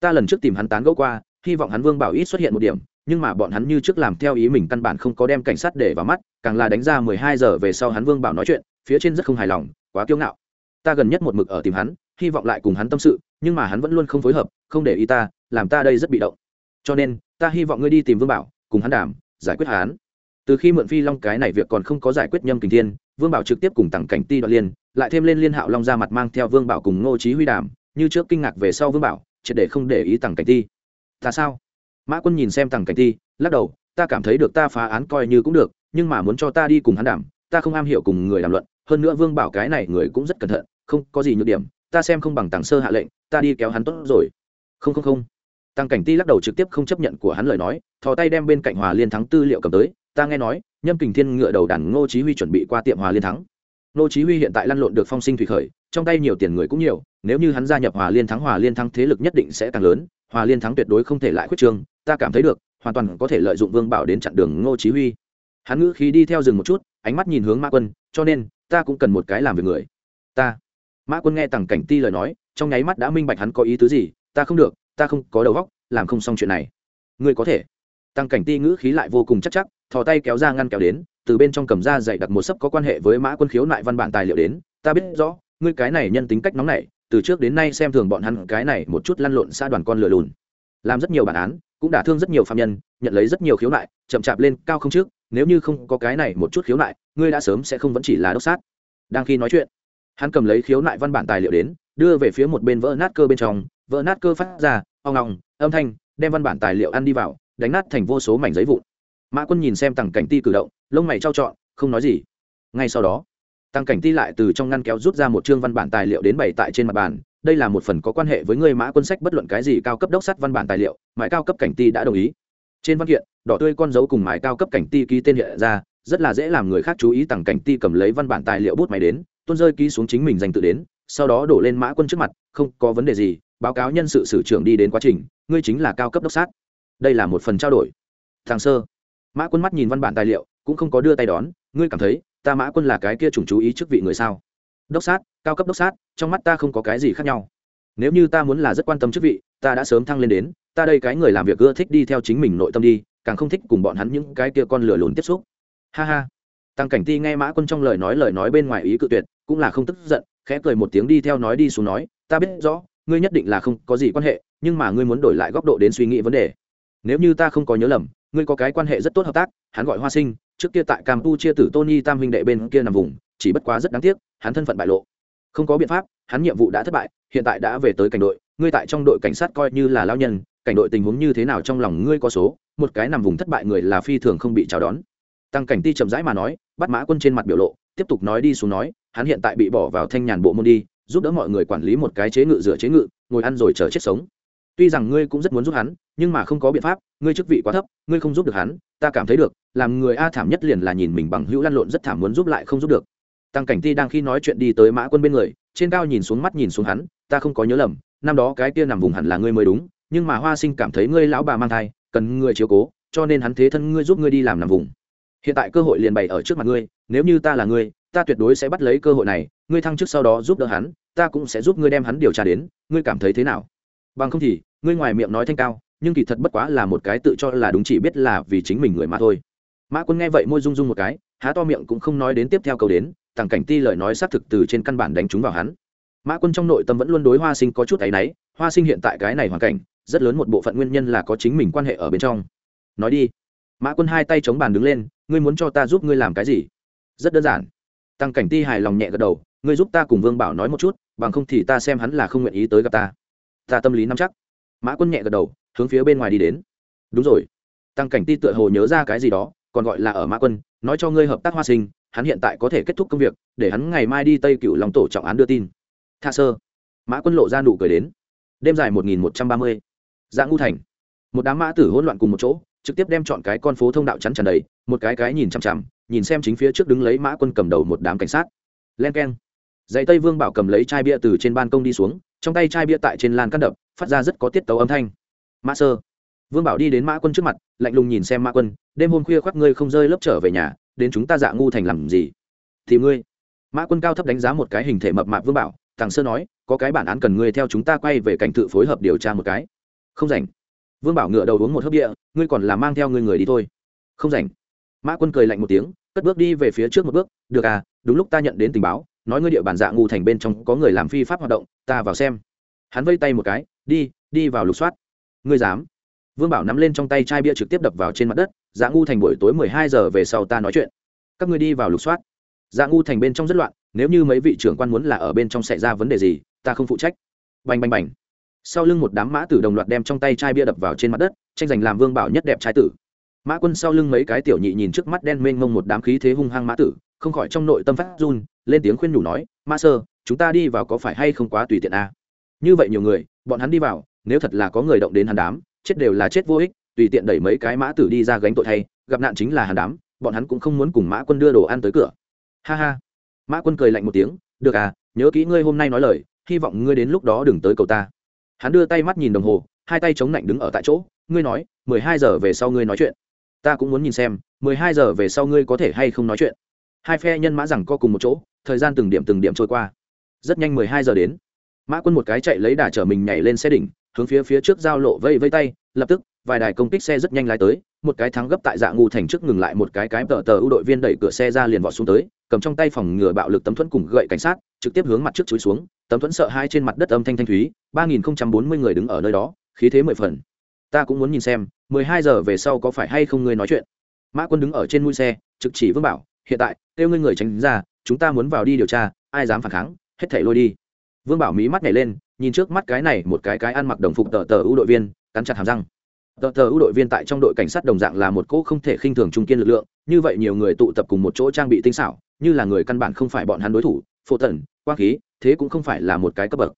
Ta lần trước tìm hắn tán gẫu qua, hy vọng hắn vương bảo ít xuất hiện một điểm, nhưng mà bọn hắn như trước làm theo ý mình căn bản không có đem cảnh sát để vào mắt, càng là đánh ra mười hai giờ về sau hắn vương bảo nói chuyện, phía trên rất không hài lòng, quá kiêu ngạo. Ta gần nhất một mực ở tìm hắn hy vọng lại cùng hắn tâm sự, nhưng mà hắn vẫn luôn không phối hợp, không để ý ta, làm ta đây rất bị động. Cho nên, ta hy vọng ngươi đi tìm vương bảo, cùng hắn đàm, giải quyết hắn. Từ khi mượn phi long cái này việc còn không có giải quyết nhâm kình thiên, vương bảo trực tiếp cùng tặng cảnh ti đoạn liên, lại thêm lên liên hạo long ra mặt mang theo vương bảo cùng ngô trí huy đàm, như trước kinh ngạc về sau vương bảo, triệt để không để ý tặng cảnh ti. Ta sao? Mã quân nhìn xem tặng cảnh ti, lắc đầu, ta cảm thấy được ta phá án coi như cũng được, nhưng mà muốn cho ta đi cùng hắn đàm, ta không am hiểu cùng người đàm luận, hơn nữa vương bảo cái này người cũng rất cẩn thận, không có gì nhược điểm ta xem không bằng tàng sơ hạ lệnh, ta đi kéo hắn tốt rồi. Không không không. Tăng cảnh ti lắc đầu trực tiếp không chấp nhận của hắn lời nói, thò tay đem bên cạnh hòa liên thắng tư liệu cầm tới, ta nghe nói, nhâm kình thiên ngựa đầu đàn ngô chí huy chuẩn bị qua tiệm hòa liên thắng. Ngô chí huy hiện tại lăn lộn được phong sinh thủy khởi, trong tay nhiều tiền người cũng nhiều, nếu như hắn gia nhập hòa liên thắng, hòa liên thắng thế lực nhất định sẽ càng lớn, hòa liên thắng tuyệt đối không thể lại khuyết trương, ta cảm thấy được, hoàn toàn có thể lợi dụng vương bảo đến chặn đường ngô chí huy. Hắn ngữ khí đi theo rừng một chút, ánh mắt nhìn hướng mã quân, cho nên, ta cũng cần một cái làm việc người. Ta mã quân nghe tằng cảnh ti lời nói, trong nháy mắt đã minh bạch hắn có ý tứ gì, ta không được, ta không có đầu óc, làm không xong chuyện này. Ngươi có thể. Tăng cảnh ti ngữ khí lại vô cùng chắc chắc, thò tay kéo ra ngăn kéo đến, từ bên trong cầm ra dạy đặt một sấp có quan hệ với mã quân khiếu nại văn bản tài liệu đến, ta biết rõ, ngươi cái này nhân tính cách nóng này từ trước đến nay xem thường bọn hắn cái này một chút lăn lộn xa đoàn con lừa lùn. Làm rất nhiều bản án, cũng đả thương rất nhiều phạm nhân, nhận lấy rất nhiều khiếu nại, chậm chạp lên, cao không trước, nếu như không có cái này một chút khiếu nại, ngươi đã sớm sẽ không vẫn chỉ là đốc sát. Đang khi nói chuyện hắn cầm lấy khiếu nại văn bản tài liệu đến, đưa về phía một bên vỡ nát cơ bên trong, vỡ nát cơ phát ra oong ngọng âm thanh, đem văn bản tài liệu ăn đi vào, đánh nát thành vô số mảnh giấy vụn. Mã quân nhìn xem tằng cảnh ti cử động, lông mày trao trọn, không nói gì. Ngay sau đó tăng cảnh ti lại từ trong ngăn kéo rút ra một chương văn bản tài liệu đến bày tại trên mặt bàn. Đây là một phần có quan hệ với người mã quân sách bất luận cái gì cao cấp đốc sắt văn bản tài liệu, mãi cao cấp cảnh ti đã đồng ý. Trên văn kiện, đỏ tươi con dấu cùng mãi cao cấp cảnh ti ký tên hiện ra rất là dễ làm người khác chú ý tằng cảnh ti cầm lấy văn bản tài liệu bút máy đến tôn rơi ký xuống chính mình danh tự đến, sau đó đổ lên mã quân trước mặt, không có vấn đề gì, báo cáo nhân sự sử trưởng đi đến quá trình, ngươi chính là cao cấp đốc sát. Đây là một phần trao đổi. Thằng sơ. Mã quân mắt nhìn văn bản tài liệu, cũng không có đưa tay đón, ngươi cảm thấy, ta mã quân là cái kia trùng chú ý chức vị người sao? Đốc sát, cao cấp đốc sát, trong mắt ta không có cái gì khác nhau. Nếu như ta muốn là rất quan tâm chức vị, ta đã sớm thăng lên đến, ta đây cái người làm việc ưa thích đi theo chính mình nội tâm đi, càng không thích cùng bọn hắn những cái kia con lửa lùn tiếp xúc ha ha. Tăng cảnh ti nghe mã quân trong lời nói lời nói bên ngoài ý cự tuyệt, cũng là không tức giận, khẽ cười một tiếng đi theo nói đi xuống nói, ta biết rõ, ngươi nhất định là không có gì quan hệ, nhưng mà ngươi muốn đổi lại góc độ đến suy nghĩ vấn đề. Nếu như ta không có nhớ lầm, ngươi có cái quan hệ rất tốt hợp tác, hắn gọi hoa sinh, trước kia tại campuchia tử tony tam huynh đệ bên kia nằm vùng, chỉ bất quá rất đáng tiếc, hắn thân phận bại lộ. Không có biện pháp, hắn nhiệm vụ đã thất bại, hiện tại đã về tới cảnh đội, ngươi tại trong đội cảnh sát coi như là lao nhân, cảnh đội tình huống như thế nào trong lòng ngươi có số, một cái nằm vùng thất bại người là phi thường không bị chào đón tăng cảnh ti chậm rãi mà nói, bắt mã quân trên mặt biểu lộ, tiếp tục nói đi xuống nói, hắn hiện tại bị bỏ vào thanh nhàn bộ môn đi, giúp đỡ mọi người quản lý một cái chế ngự rửa chế ngự, ngồi ăn rồi chờ chết sống. Tuy rằng ngươi cũng rất muốn giúp hắn, nhưng mà không có biện pháp, ngươi chức vị quá thấp, ngươi không giúp được hắn, ta cảm thấy được, làm người a thảm nhất liền là nhìn mình bằng hữu lăn lộn rất thảm muốn giúp lại không giúp được. Tăng cảnh ti đang khi nói chuyện đi tới mã quân bên người, trên cao nhìn xuống mắt nhìn xuống hắn, ta không có nhớ lầm, năm đó cái kia nằm vùng hẳn là ngươi mới đúng, nhưng mà hoa sinh cảm thấy ngươi lão bà mang thai, cần ngươi chiếu cố, cho nên hắn thế thân ngươi giúp ngươi đi làm nằm vùng hiện tại cơ hội liền bày ở trước mặt ngươi, nếu như ta là ngươi, ta tuyệt đối sẽ bắt lấy cơ hội này, ngươi thăng chức sau đó giúp đỡ hắn, ta cũng sẽ giúp ngươi đem hắn điều tra đến, ngươi cảm thấy thế nào? Bằng không thì, ngươi ngoài miệng nói thanh cao, nhưng kỳ thật bất quá là một cái tự cho là đúng chỉ biết là vì chính mình người mà thôi. Mã quân nghe vậy môi rung rung một cái, há to miệng cũng không nói đến tiếp theo câu đến, tàng cảnh ti lời nói xác thực từ trên căn bản đánh trúng vào hắn. Mã quân trong nội tâm vẫn luôn đối hoa sinh có chút áy náy, hoa sinh hiện tại cái này hoàn cảnh, rất lớn một bộ phận nguyên nhân là có chính mình quan hệ ở bên trong. Nói đi. Mã quân hai tay chống bàn đứng lên ngươi muốn cho ta giúp ngươi làm cái gì? Rất đơn giản. Tăng cảnh ti hài lòng nhẹ gật đầu, ngươi giúp ta cùng vương bảo nói một chút, bằng không thì ta xem hắn là không nguyện ý tới gặp ta. Ta tâm lý nắm chắc. Mã quân nhẹ gật đầu, hướng phía bên ngoài đi đến. Đúng rồi. Tăng cảnh ti tựa hồ nhớ ra cái gì đó, còn gọi là ở mã quân, nói cho ngươi hợp tác hoa sinh, hắn hiện tại có thể kết thúc công việc, để hắn ngày mai đi tây cựu lòng tổ trọng án đưa tin. Tha sơ. Mã quân lộ ra nụ cười đến. Đêm dài một nghìn một trăm ba mươi. Dạng ngu thành. Một đám mã tử hỗn loạn cùng một chỗ trực tiếp đem chọn cái con phố thông đạo chắn tràn đầy, một cái cái nhìn chằm chằm, nhìn xem chính phía trước đứng lấy mã quân cầm đầu một đám cảnh sát. Len k e n dạy tây vương bảo cầm lấy chai bia từ trên ban công đi xuống, trong tay chai bia tại trên lan cắt đập, phát ra rất có tiết tấu âm thanh. Mã sơ. Vương bảo đi đến mã quân trước mặt, lạnh lùng nhìn xem mã quân, đêm hôm khuya khoác ngươi không rơi lớp trở về nhà, đến chúng ta dạ ngu thành làm gì? Thì ngươi. Mã quân cao thấp đánh giá một cái hình thể mập mạp vương bảo thằng sơ nói, có cái bản án cần ngươi theo chúng ta quay về cảnh tự phối hợp điều tra một cái. Không rảnh vương bảo ngựa đầu uống một hớp địa, ngươi còn là mang theo ngươi người đi thôi. Không rảnh. Mã quân cười lạnh một tiếng, cất bước đi về phía trước một bước, được à đúng lúc ta nhận đến tình báo, nói ngươi địa bàn dạ ngu thành bên trong có người làm phi pháp hoạt động, ta vào xem. Hắn vây tay một cái, đi đi vào lục soát. Ngươi dám? Vương bảo nắm lên trong tay chai bia trực tiếp đập vào trên mặt đất dạ ngu thành buổi tối mười hai giờ về sau ta nói chuyện. Các ngươi đi vào lục soát. Dạ ngu thành bên trong rất loạn, nếu như mấy vị trưởng quan muốn là ở bên trong xảy ra vấn đề gì, ta không phụ trách. Bành bành bành sau lưng một đám mã tử đồng loạt đem trong tay chai bia đập vào trên mặt đất, tranh giành làm vương bảo nhất đẹp trai tử. Mã quân sau lưng mấy cái tiểu nhị nhìn trước mắt đen mênh mông một đám khí thế hung hăng mã tử, không khỏi trong nội tâm phát run, lên tiếng khuyên nhủ nói mã sơ, chúng ta đi vào có phải hay không quá tùy tiện a? À? như vậy nhiều người, bọn hắn đi vào, nếu thật là có người động đến hàn đám, chết đều là chết vô ích, tùy tiện đẩy mấy cái mã tử đi ra gánh tội thay, gặp nạn chính là hàn đám, bọn hắn cũng không muốn cùng mã quân đưa đồ ăn tới cửa. Ha ha. Mã quân cười lạnh một tiếng, được à nhớ kỹ ngươi hôm nay nói lời, hy vọng ngươi đến lúc đó đừng tới cầu ta hắn đưa tay mắt nhìn đồng hồ, hai tay chống lạnh đứng ở tại chỗ, ngươi nói, mười hai giờ về sau ngươi nói chuyện. Ta cũng muốn nhìn xem, mười hai giờ về sau ngươi có thể hay không nói chuyện. Hai phe nhân mã rằng co cùng một chỗ, thời gian từng điểm từng điểm trôi qua. Rất nhanh mười hai giờ đến. Mã quân một cái chạy lấy đà chở mình nhảy lên xe đỉnh, hướng phía phía trước giao lộ vây vây tay, lập tức, vài đài công kích xe rất nhanh lái tới, một cái thắng gấp tại dạ ngu thành trước ngừng lại một cái cái tờ tờ ưu đội viên đẩy cửa xe ra liền vọt xuống tới, cầm trong tay phòng ngừa bạo lực tấm thuẫn cùng gậy cảnh sát trực tiếp hướng mặt trước chúi xuống, tấm thuẫn sợ hai trên mặt đất âm thanh thanh thúy, ba nghìn không trăm bốn mươi người đứng ở nơi đó, khí thế mười phần. Ta cũng muốn nhìn xem, mười hai giờ về sau có phải hay không ngươi nói chuyện. Mã quân đứng ở trên mũi xe, trực chỉ vương bảo, hiện tại, kêu ngươi người tránh ra, chúng ta muốn vào đi điều tra, ai dám phản kháng, hết thảy lôi đi. Vương bảo mí mắt nhảy lên, nhìn trước mắt cái này một cái cái ăn mặc đồng phục tờ tờ ưu đội viên, cắn chặt hàm răng. Tờ tờ ưu đội viên tại trong đội cảnh sát đồng dạng là một cỗ không thể khinh thường trung kiên lực lượng, như vậy nhiều người tụ tập cùng một chỗ trang bị tinh xảo, như là người căn bản không phải bọn hắn đối thủ, phổ tần quang khí, thế cũng không phải là một cái cấp bậc.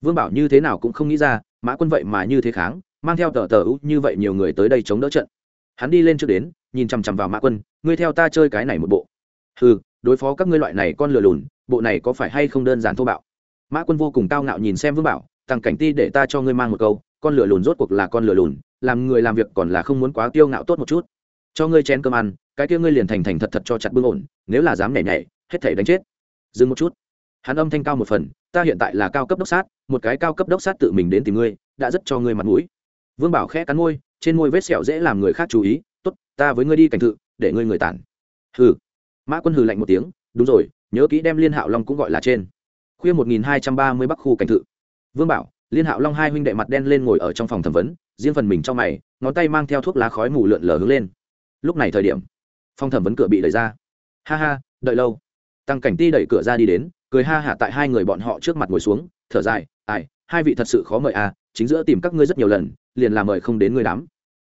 Vương bảo như thế nào cũng không nghĩ ra, mã quân vậy mà như thế kháng, mang theo tờ tờ ú như vậy nhiều người tới đây chống đỡ trận. Hắn đi lên trước đến, nhìn chằm chằm vào mã quân, ngươi theo ta chơi cái này một bộ. Ừ đối phó các ngươi loại này con lừa lùn, bộ này có phải hay không đơn giản thô bạo? Mã quân vô cùng cao ngạo nhìn xem vương bảo tăng cảnh ti để ta cho ngươi mang một câu, con lừa lùn rốt cuộc là con lừa lùn, làm người làm việc còn là không muốn quá tiêu ngạo tốt một chút. Cho ngươi chén cơm ăn, cái kia ngươi liền thành thành thật thật cho chặt bưng ổn, nếu là dám nhảy nhảy, hết thể đánh chết. Dừng một chút hắn âm thanh cao một phần, ta hiện tại là cao cấp đốc sát, một cái cao cấp đốc sát tự mình đến tìm ngươi, đã rất cho ngươi mặt mũi. Vương bảo khẽ cắn môi, trên môi vết sẹo dễ làm người khác chú ý, tốt, ta với ngươi đi cảnh thự, để ngươi người tản. Hừ. Mã quân hừ lạnh một tiếng, đúng rồi, nhớ kỹ đem liên hạo long cũng gọi là trên. Khuya một nghìn hai trăm ba mươi bắc khu cảnh thự. Vương bảo, liên hạo long hai huynh đệ mặt đen lên ngồi ở trong phòng thẩm vấn, riêng phần mình trong mày, ngón tay mang theo thuốc lá khói mù lượn lờ hướng lên. Lúc này thời điểm, phòng thẩm vấn cửa bị đẩy ra. Ha ha, đợi lâu. Tăng cảnh ti đẩy cửa ra đi đến cười ha hả tại hai người bọn họ trước mặt ngồi xuống, thở dài, ai, hai vị thật sự khó mời à chính giữa tìm các ngươi rất nhiều lần, liền làm mời không đến ngươi đám.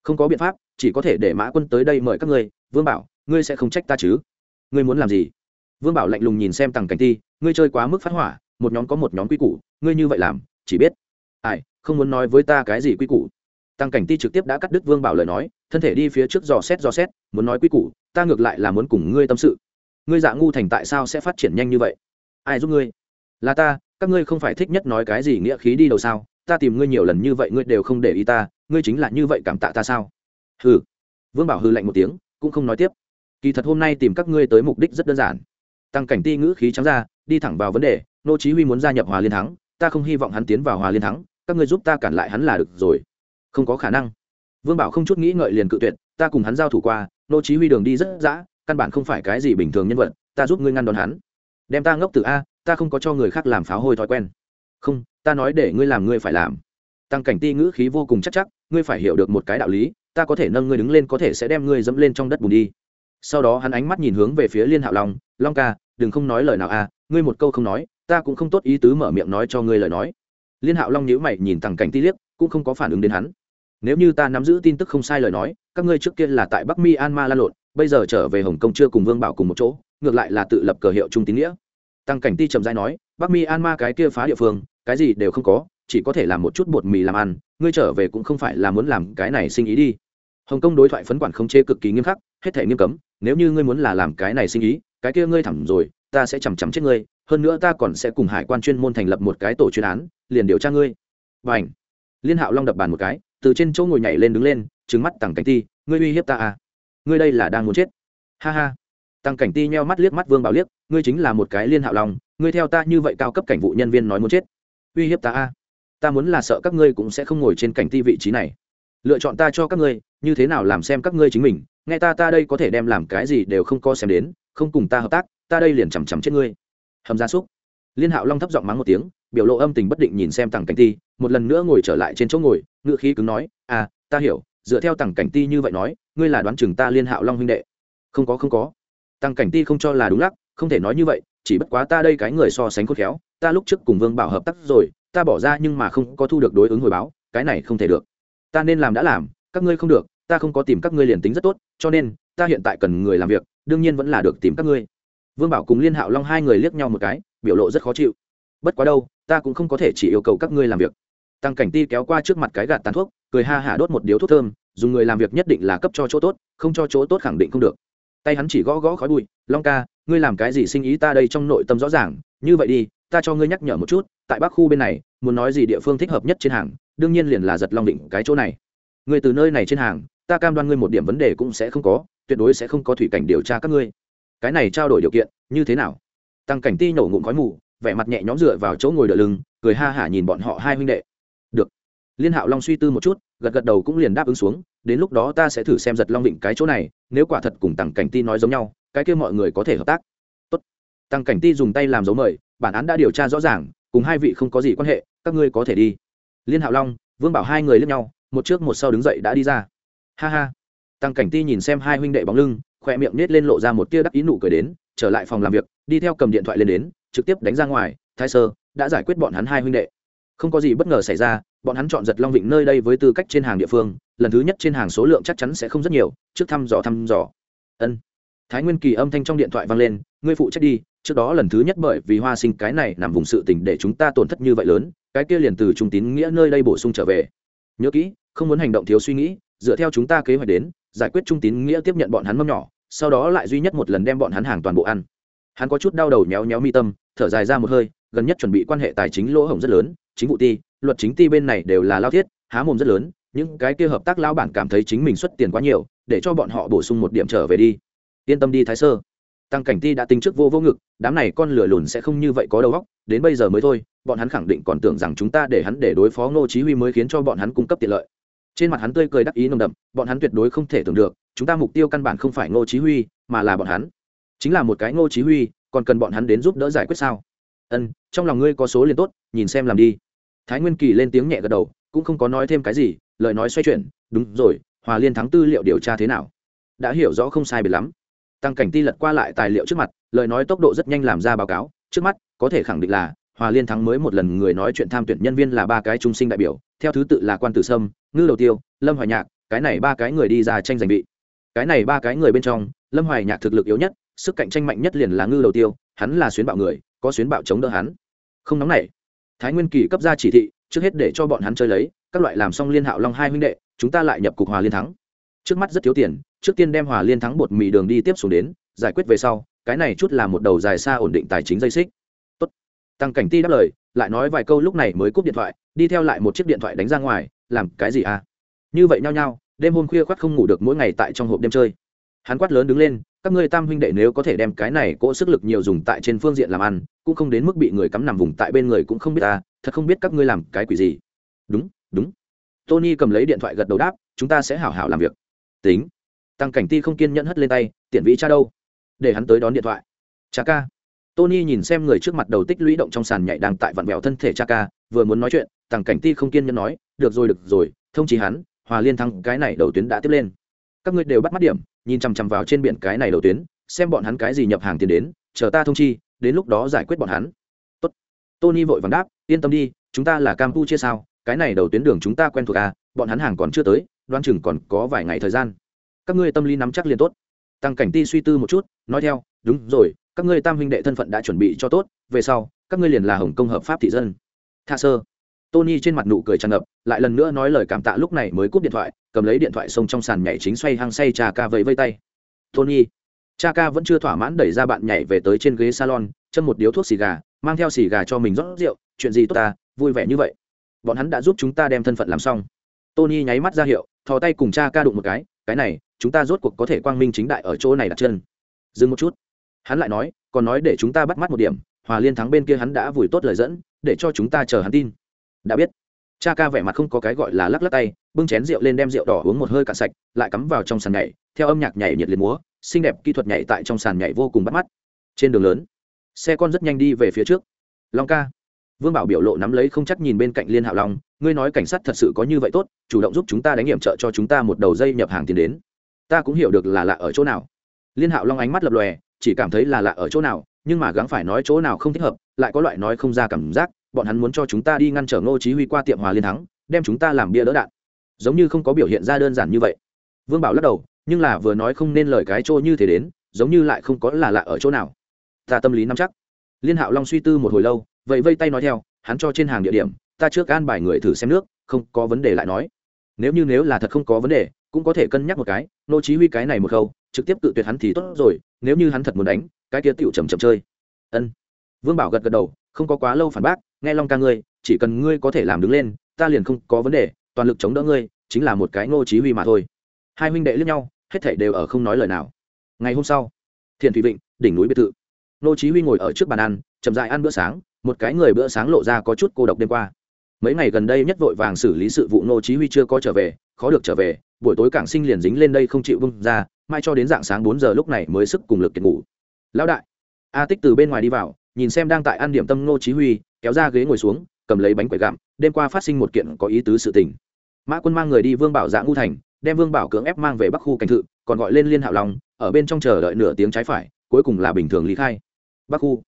Không có biện pháp, chỉ có thể để mã quân tới đây mời các ngươi, vương bảo, ngươi sẽ không trách ta chứ? Ngươi muốn làm gì? Vương bảo lạnh lùng nhìn xem tằng cảnh ti, ngươi chơi quá mức phát hỏa, một nhóm có một nhóm quy củ, ngươi như vậy làm, chỉ biết, ai, không muốn nói với ta cái gì quy củ. Tăng cảnh ti trực tiếp đã cắt đứt vương bảo lời nói, thân thể đi phía trước dò xét dò xét, muốn nói quy củ, ta ngược lại là muốn cùng ngươi tâm sự. Ngươi dạ ngu thành tại sao sẽ phát triển nhanh như vậy? Ai giúp ngươi? Là ta, các ngươi không phải thích nhất nói cái gì nghĩa khí đi đầu sao? Ta tìm ngươi nhiều lần như vậy ngươi đều không để ý ta, ngươi chính là như vậy cảm tạ ta sao? Hừ. Vương bảo hư lạnh một tiếng, cũng không nói tiếp. Kỳ thật hôm nay tìm các ngươi tới mục đích rất đơn giản. Tăng cảnh ti ngữ khí trắng ra, đi thẳng vào vấn đề, nô chí huy muốn gia nhập hòa liên thắng, ta không hy vọng hắn tiến vào hòa liên thắng, các ngươi giúp ta cản lại hắn là được rồi. Không có khả năng. Vương bảo không chút nghĩ ngợi liền cự tuyệt, ta cùng hắn giao thủ qua, nô chí huy đường đi rất dã, căn bản không phải cái gì bình thường nhân vật, ta giúp ngươi ngăn đón hắn đem ta ngốc từ a, ta không có cho người khác làm pháo hôi thói quen. Không, ta nói để ngươi làm ngươi phải làm. Tăng cảnh ti ngữ khí vô cùng chắc chắc, ngươi phải hiểu được một cái đạo lý, ta có thể nâng ngươi đứng lên có thể sẽ đem ngươi dẫm lên trong đất bùn đi. Sau đó hắn ánh mắt nhìn hướng về phía liên hạo long long ca, đừng không nói lời nào a, ngươi một câu không nói, ta cũng không tốt ý tứ mở miệng nói cho ngươi lời nói. Liên hạo long nhíu mày nhìn tăng cảnh ti liếc, cũng không có phản ứng đến hắn. Nếu như ta nắm giữ tin tức không sai lời nói, các ngươi trước kia là tại bắc mi an ma lan lộn, bây giờ trở về hồng kông chưa cùng vương bảo cùng một chỗ ngược lại là tự lập cờ hiệu trung tín nghĩa. Tăng cảnh ti trầm dai nói, bắc mi an ma cái kia phá địa phương, cái gì đều không có, chỉ có thể làm một chút bột mì làm ăn, ngươi trở về cũng không phải là muốn làm cái này sinh ý đi. Hồng kông đối thoại phấn quản không chê cực kỳ nghiêm khắc, hết thể nghiêm cấm, nếu như ngươi muốn là làm cái này sinh ý, cái kia ngươi thẳng rồi, ta sẽ chằm chằm chết ngươi, hơn nữa ta còn sẽ cùng hải quan chuyên môn thành lập một cái tổ chuyên án, liền điều tra ngươi. Và ảnh liên hạo long đập bàn một cái, từ trên chỗ ngồi nhảy lên đứng lên trứng mắt tằng cảnh ti, ngươi uy hiếp ta à? Ngươi đây là đang muốn chết. Ha ha tăng cảnh ti nheo mắt liếc mắt vương bảo liếc, ngươi chính là một cái liên hạo long ngươi theo ta như vậy cao cấp cảnh vụ nhân viên nói muốn chết. Uy hiếp ta à ta muốn là sợ các ngươi cũng sẽ không ngồi trên cảnh ti vị trí này. Lựa chọn ta cho các ngươi, như thế nào làm xem các ngươi chính mình? Nghe ta ta đây có thể đem làm cái gì đều không co xem đến, không cùng ta hợp tác, ta đây liền chằm chằm chết ngươi. Hầm gia súc. Liên hạo long thấp giọng mắng một tiếng, biểu lộ âm tình bất định nhìn xem tằng cảnh ti, một lần nữa ngồi trở lại trên chỗ ngồi ngự khí cứng nói à ta hiểu, dựa theo tằng cảnh ti như vậy nói, ngươi là đoán chừng ta liên hạo long huynh đệ. Không có không có tăng cảnh ti không cho là đúng lắc, không thể nói như vậy, chỉ bất quá ta đây cái người so sánh khôn khéo, ta lúc trước cùng vương bảo hợp tác rồi, ta bỏ ra nhưng mà không có thu được đối ứng hồi báo, cái này không thể được. Ta nên làm đã làm, các ngươi không được, ta không có tìm các ngươi liền tính rất tốt, cho nên, ta hiện tại cần người làm việc, đương nhiên vẫn là được tìm các ngươi. Vương bảo cùng liên hạo long hai người liếc nhau một cái, biểu lộ rất khó chịu. Bất quá đâu, ta cũng không có thể chỉ yêu cầu các ngươi làm việc. Tăng cảnh ti kéo qua trước mặt cái gạt tàn thuốc, cười ha hả đốt một điếu thuốc thơm, dùng người làm việc nhất định là cấp cho chỗ tốt, không cho chỗ tốt khẳng định không được tay hắn chỉ gõ gõ khói bụi, long ca, ngươi làm cái gì sinh ý ta đây trong nội tâm rõ ràng, như vậy đi, ta cho ngươi nhắc nhở một chút, tại bắc khu bên này, muốn nói gì địa phương thích hợp nhất trên hàng, đương nhiên liền là giật long định cái chỗ này. Ngươi từ nơi này trên hàng, ta cam đoan ngươi một điểm vấn đề cũng sẽ không có, tuyệt đối sẽ không có thủy cảnh điều tra các ngươi. Cái này trao đổi điều kiện, như thế nào? Tăng cảnh ti nổ ngụm khói mù, vẻ mặt nhẹ nhõm dựa vào chỗ ngồi đỡ lưng, cười ha hả nhìn bọn họ hai huynh đệ. Được. Liên hạo long suy tư một chút, gật gật đầu cũng liền đáp ứng xuống đến lúc đó ta sẽ thử xem giật long định cái chỗ này, nếu quả thật cùng tăng cảnh ti nói giống nhau, cái kia mọi người có thể hợp tác. Tốt. Tăng cảnh ti dùng tay làm dấu mời, bản án đã điều tra rõ ràng, cùng hai vị không có gì quan hệ, các ngươi có thể đi. Liên hạo long, vương bảo hai người lướt nhau, một trước một sau đứng dậy đã đi ra. Ha ha. Tăng cảnh ti nhìn xem hai huynh đệ bóng lưng khoe miệng nết lên lộ ra một tia đắc ý nụ cười đến, trở lại phòng làm việc, đi theo cầm điện thoại lên đến, trực tiếp đánh ra ngoài, thái sơ, đã giải quyết bọn hắn hai huynh đệ không có gì bất ngờ xảy ra, bọn hắn chọn giật long vịnh nơi đây với tư cách trên hàng địa phương, lần thứ nhất trên hàng số lượng chắc chắn sẽ không rất nhiều, trước thăm dò thăm dò. Ân. Thái nguyên kỳ âm thanh trong điện thoại vang lên, ngươi phụ trách đi, trước đó lần thứ nhất bởi vì hoa sinh cái này nằm vùng sự tình để chúng ta tổn thất như vậy lớn, cái kia liền từ trung tín nghĩa nơi đây bổ sung trở về. Nhớ kỹ, không muốn hành động thiếu suy nghĩ, dựa theo chúng ta kế hoạch đến, giải quyết trung tín nghĩa tiếp nhận bọn hắn mâm nhỏ, sau đó lại duy nhất một lần đem bọn hắn hàng toàn bộ ăn. Hắn có chút đau đầu nhéo nhéo mi tâm, thở dài ra một hơi, gần nhất chuẩn bị quan hệ tài chính lỗ hổng rất lớn chính vụ ti, luật chính ti bên này đều là lao thiết, há mồm rất lớn, những cái kia hợp tác lao bản cảm thấy chính mình xuất tiền quá nhiều, để cho bọn họ bổ sung một điểm trở về đi. Yên tâm đi thái sơ. Tăng cảnh ti đã tính trước vô vô ngực, đám này con lửa lùn sẽ không như vậy có đầu óc, đến bây giờ mới thôi, bọn hắn khẳng định còn tưởng rằng chúng ta để hắn để đối phó ngô chí huy mới khiến cho bọn hắn cung cấp tiện lợi. Trên mặt hắn tươi cười đắc ý nồng đậm, bọn hắn tuyệt đối không thể tưởng được, chúng ta mục tiêu căn bản không phải ngô chí huy, mà là bọn hắn. Chính là một cái ngô chí huy, còn cần bọn hắn đến giúp đỡ giải quyết sao? Ân, trong lòng ngươi có số liền tốt, nhìn xem làm đi thái nguyên kỳ lên tiếng nhẹ gật đầu, cũng không có nói thêm cái gì, lời nói xoay chuyển, đúng rồi, hòa liên thắng tư liệu điều tra thế nào? Đã hiểu rõ không sai biệt lắm. Tăng cảnh ti lật qua lại tài liệu trước mặt, lời nói tốc độ rất nhanh làm ra báo cáo, trước mắt, có thể khẳng định là hòa liên thắng mới một lần người nói chuyện tham tuyển nhân viên là ba cái trung sinh đại biểu, theo thứ tự là quan tử sâm, ngư đầu tiêu, lâm hoài nhạc, cái này ba cái người đi ra tranh giành vị. Cái này ba cái người bên trong, lâm hoài nhạc thực lực yếu nhất, sức cạnh tranh mạnh nhất liền là ngư đầu tiêu, hắn là xuyến bạo người, có xuyến bạo chống đỡ hắn. Không nóng này thái nguyên kỳ cấp ra chỉ thị, trước hết để cho bọn hắn chơi lấy, các loại làm xong liên hạo long hai huynh đệ, chúng ta lại nhập cục hòa liên thắng. Trước mắt rất thiếu tiền, trước tiên đem hòa liên thắng bột mì đường đi tiếp xuống đến, giải quyết về sau, cái này chút là một đầu dài xa ổn định tài chính dây xích. Tốt. tăng cảnh ti đáp lời, lại nói vài câu lúc này mới cúp điện thoại, đi theo lại một chiếc điện thoại đánh ra ngoài, làm cái gì à? Như vậy nhau nhau đêm hôm khuya khoắt không ngủ được mỗi ngày tại trong hộp đêm chơi. Hắn quát lớn đứng lên các ngươi tam huynh đệ nếu có thể đem cái này cỗ sức lực nhiều dùng tại trên phương diện làm ăn, cũng không đến mức bị người cắm nằm vùng tại bên người cũng không biết ta, thật không biết các ngươi làm cái quỷ gì. Đúng đúng. Tony cầm lấy điện thoại gật đầu đáp, chúng ta sẽ hảo hảo làm việc. Tính. Tăng cảnh ti không kiên nhẫn hất lên tay, tiện vĩ cha đâu? Để hắn tới đón điện thoại. Cha ca. Tony nhìn xem người trước mặt đầu tích lũy động trong sàn nhảy đang tại vặn vẹo thân thể cha ca, vừa muốn nói chuyện, tăng cảnh ti không kiên nhẫn nói, được rồi được rồi, thông chí hắn, hòa liên thăng cái này đầu tuyến đã tiếp lên các ngươi đều bắt mắt điểm, nhìn chằm chằm vào trên biển cái này đầu tuyến, xem bọn hắn cái gì nhập hàng tiền đến, chờ ta thông chi, đến lúc đó giải quyết bọn hắn. Tốt. tony vội vàng đáp, yên tâm đi, chúng ta là campuchia sao, cái này đầu tuyến đường chúng ta quen thuộc à bọn hắn hàng còn chưa tới đoan chừng còn có vài ngày thời gian. Các ngươi tâm lý nắm chắc liền tốt. Tăng cảnh ti suy tư một chút, nói theo, đúng rồi, các ngươi tam huynh đệ thân phận đã chuẩn bị cho tốt, về sau, các ngươi liền là hồng công hợp pháp thị dân. Tha sơ tony trên mặt nụ cười tràn ngập, lại lần nữa nói lời cảm tạ lúc này mới cúp điện thoại, cầm lấy điện thoại xông trong sàn nhảy chính xoay hăng say Cha ca vẫy vây tay. Tony cha ca vẫn chưa thỏa mãn đẩy ra bạn nhảy về tới trên ghế salon, châm một điếu thuốc xì gà, mang theo xì gà cho mình rót rượu, chuyện gì tốt ta, vui vẻ như vậy. Bọn hắn đã giúp chúng ta đem thân phận làm xong. Tony nháy mắt ra hiệu, thò tay cùng cha ca đụng một cái cái này, chúng ta rốt cuộc có thể quang minh chính đại ở chỗ này đặt chân. Dừng một chút. Hắn lại nói, còn nói để chúng ta bắt mắt một điểm, hòa liên thắng bên kia hắn đã vùi tốt lời dẫn, để cho chúng ta chờ hắn tin đã biết. Cha ca vẻ mặt không có cái gọi là lắc lắc tay, bưng chén rượu lên đem rượu đỏ uống một hơi cạn sạch, lại cắm vào trong sàn nhảy, theo âm nhạc nhảy nhiệt liệt múa, xinh đẹp kỹ thuật nhảy tại trong sàn nhảy vô cùng bắt mắt. Trên đường lớn, xe con rất nhanh đi về phía trước. Long ca. Vương bảo biểu lộ nắm lấy không chắc nhìn bên cạnh liên hạo long, ngươi nói cảnh sát thật sự có như vậy tốt, chủ động giúp chúng ta đánh nghiệm trợ cho chúng ta một đầu dây nhập hàng tiền đến. Ta cũng hiểu được là lạ ở chỗ nào. Liên hạo long ánh mắt lập lòe, chỉ cảm thấy là lạ ở chỗ nào, nhưng mà gắng phải nói chỗ nào không thích hợp, lại có loại nói không ra cảm giác bọn hắn muốn cho chúng ta đi ngăn trở ngô chí huy qua tiệm hòa liên thắng, đem chúng ta làm bia đỡ đạn. Giống như không có biểu hiện ra đơn giản như vậy. Vương bảo lắc đầu, nhưng là vừa nói không nên lời cái trô như thế đến, giống như lại không có là lạ ở chỗ nào. Ta tâm lý nắm chắc. Liên hạo long suy tư một hồi lâu, vậy vây tay nói theo, hắn cho trên hàng địa điểm, ta trước an bài người thử xem nước, không có vấn đề lại nói. Nếu như nếu là thật không có vấn đề, cũng có thể cân nhắc một cái nô chí huy cái này một khâu, trực tiếp tự tuyệt hắn thì tốt rồi, nếu như hắn thật muốn đánh, cái kia tiểu chậm chậm chơi. Ân. Vương bảo gật gật đầu, không có quá lâu phản bác nghe long ca ngươi, chỉ cần ngươi có thể làm đứng lên, ta liền không có vấn đề, toàn lực chống đỡ ngươi, chính là một cái Ngô chí huy mà thôi. Hai huynh đệ liếc nhau, hết thảy đều ở không nói lời nào. Ngày hôm sau thiền thủy vịnh, đỉnh núi biệt thự. Ngô chí huy ngồi ở trước bàn ăn, chậm rãi ăn bữa sáng, một cái người bữa sáng lộ ra có chút cô độc đêm qua. Mấy ngày gần đây nhất vội vàng xử lý sự vụ, Ngô chí huy chưa có trở về, khó được trở về, buổi tối cảng sinh liền dính lên đây không chịu vung ra, mai cho đến dạng sáng bốn giờ lúc này mới sức cùng lực kiệt ngủ. Lão đại, a tích từ bên ngoài đi vào nhìn xem đang tại ăn điểm tâm Ngô chí huy, kéo ra ghế ngồi xuống, cầm lấy bánh quẩy gặm, đêm qua phát sinh một kiện có ý tứ sự tình. Mã quân mang người đi vương bảo dạ ngu thành, đem vương bảo cưỡng ép mang về bắc khu cảnh thự, còn gọi lên liên hạo long, ở bên trong chờ đợi nửa tiếng trái phải, cuối cùng là bình thường lý khai. Bắc khu.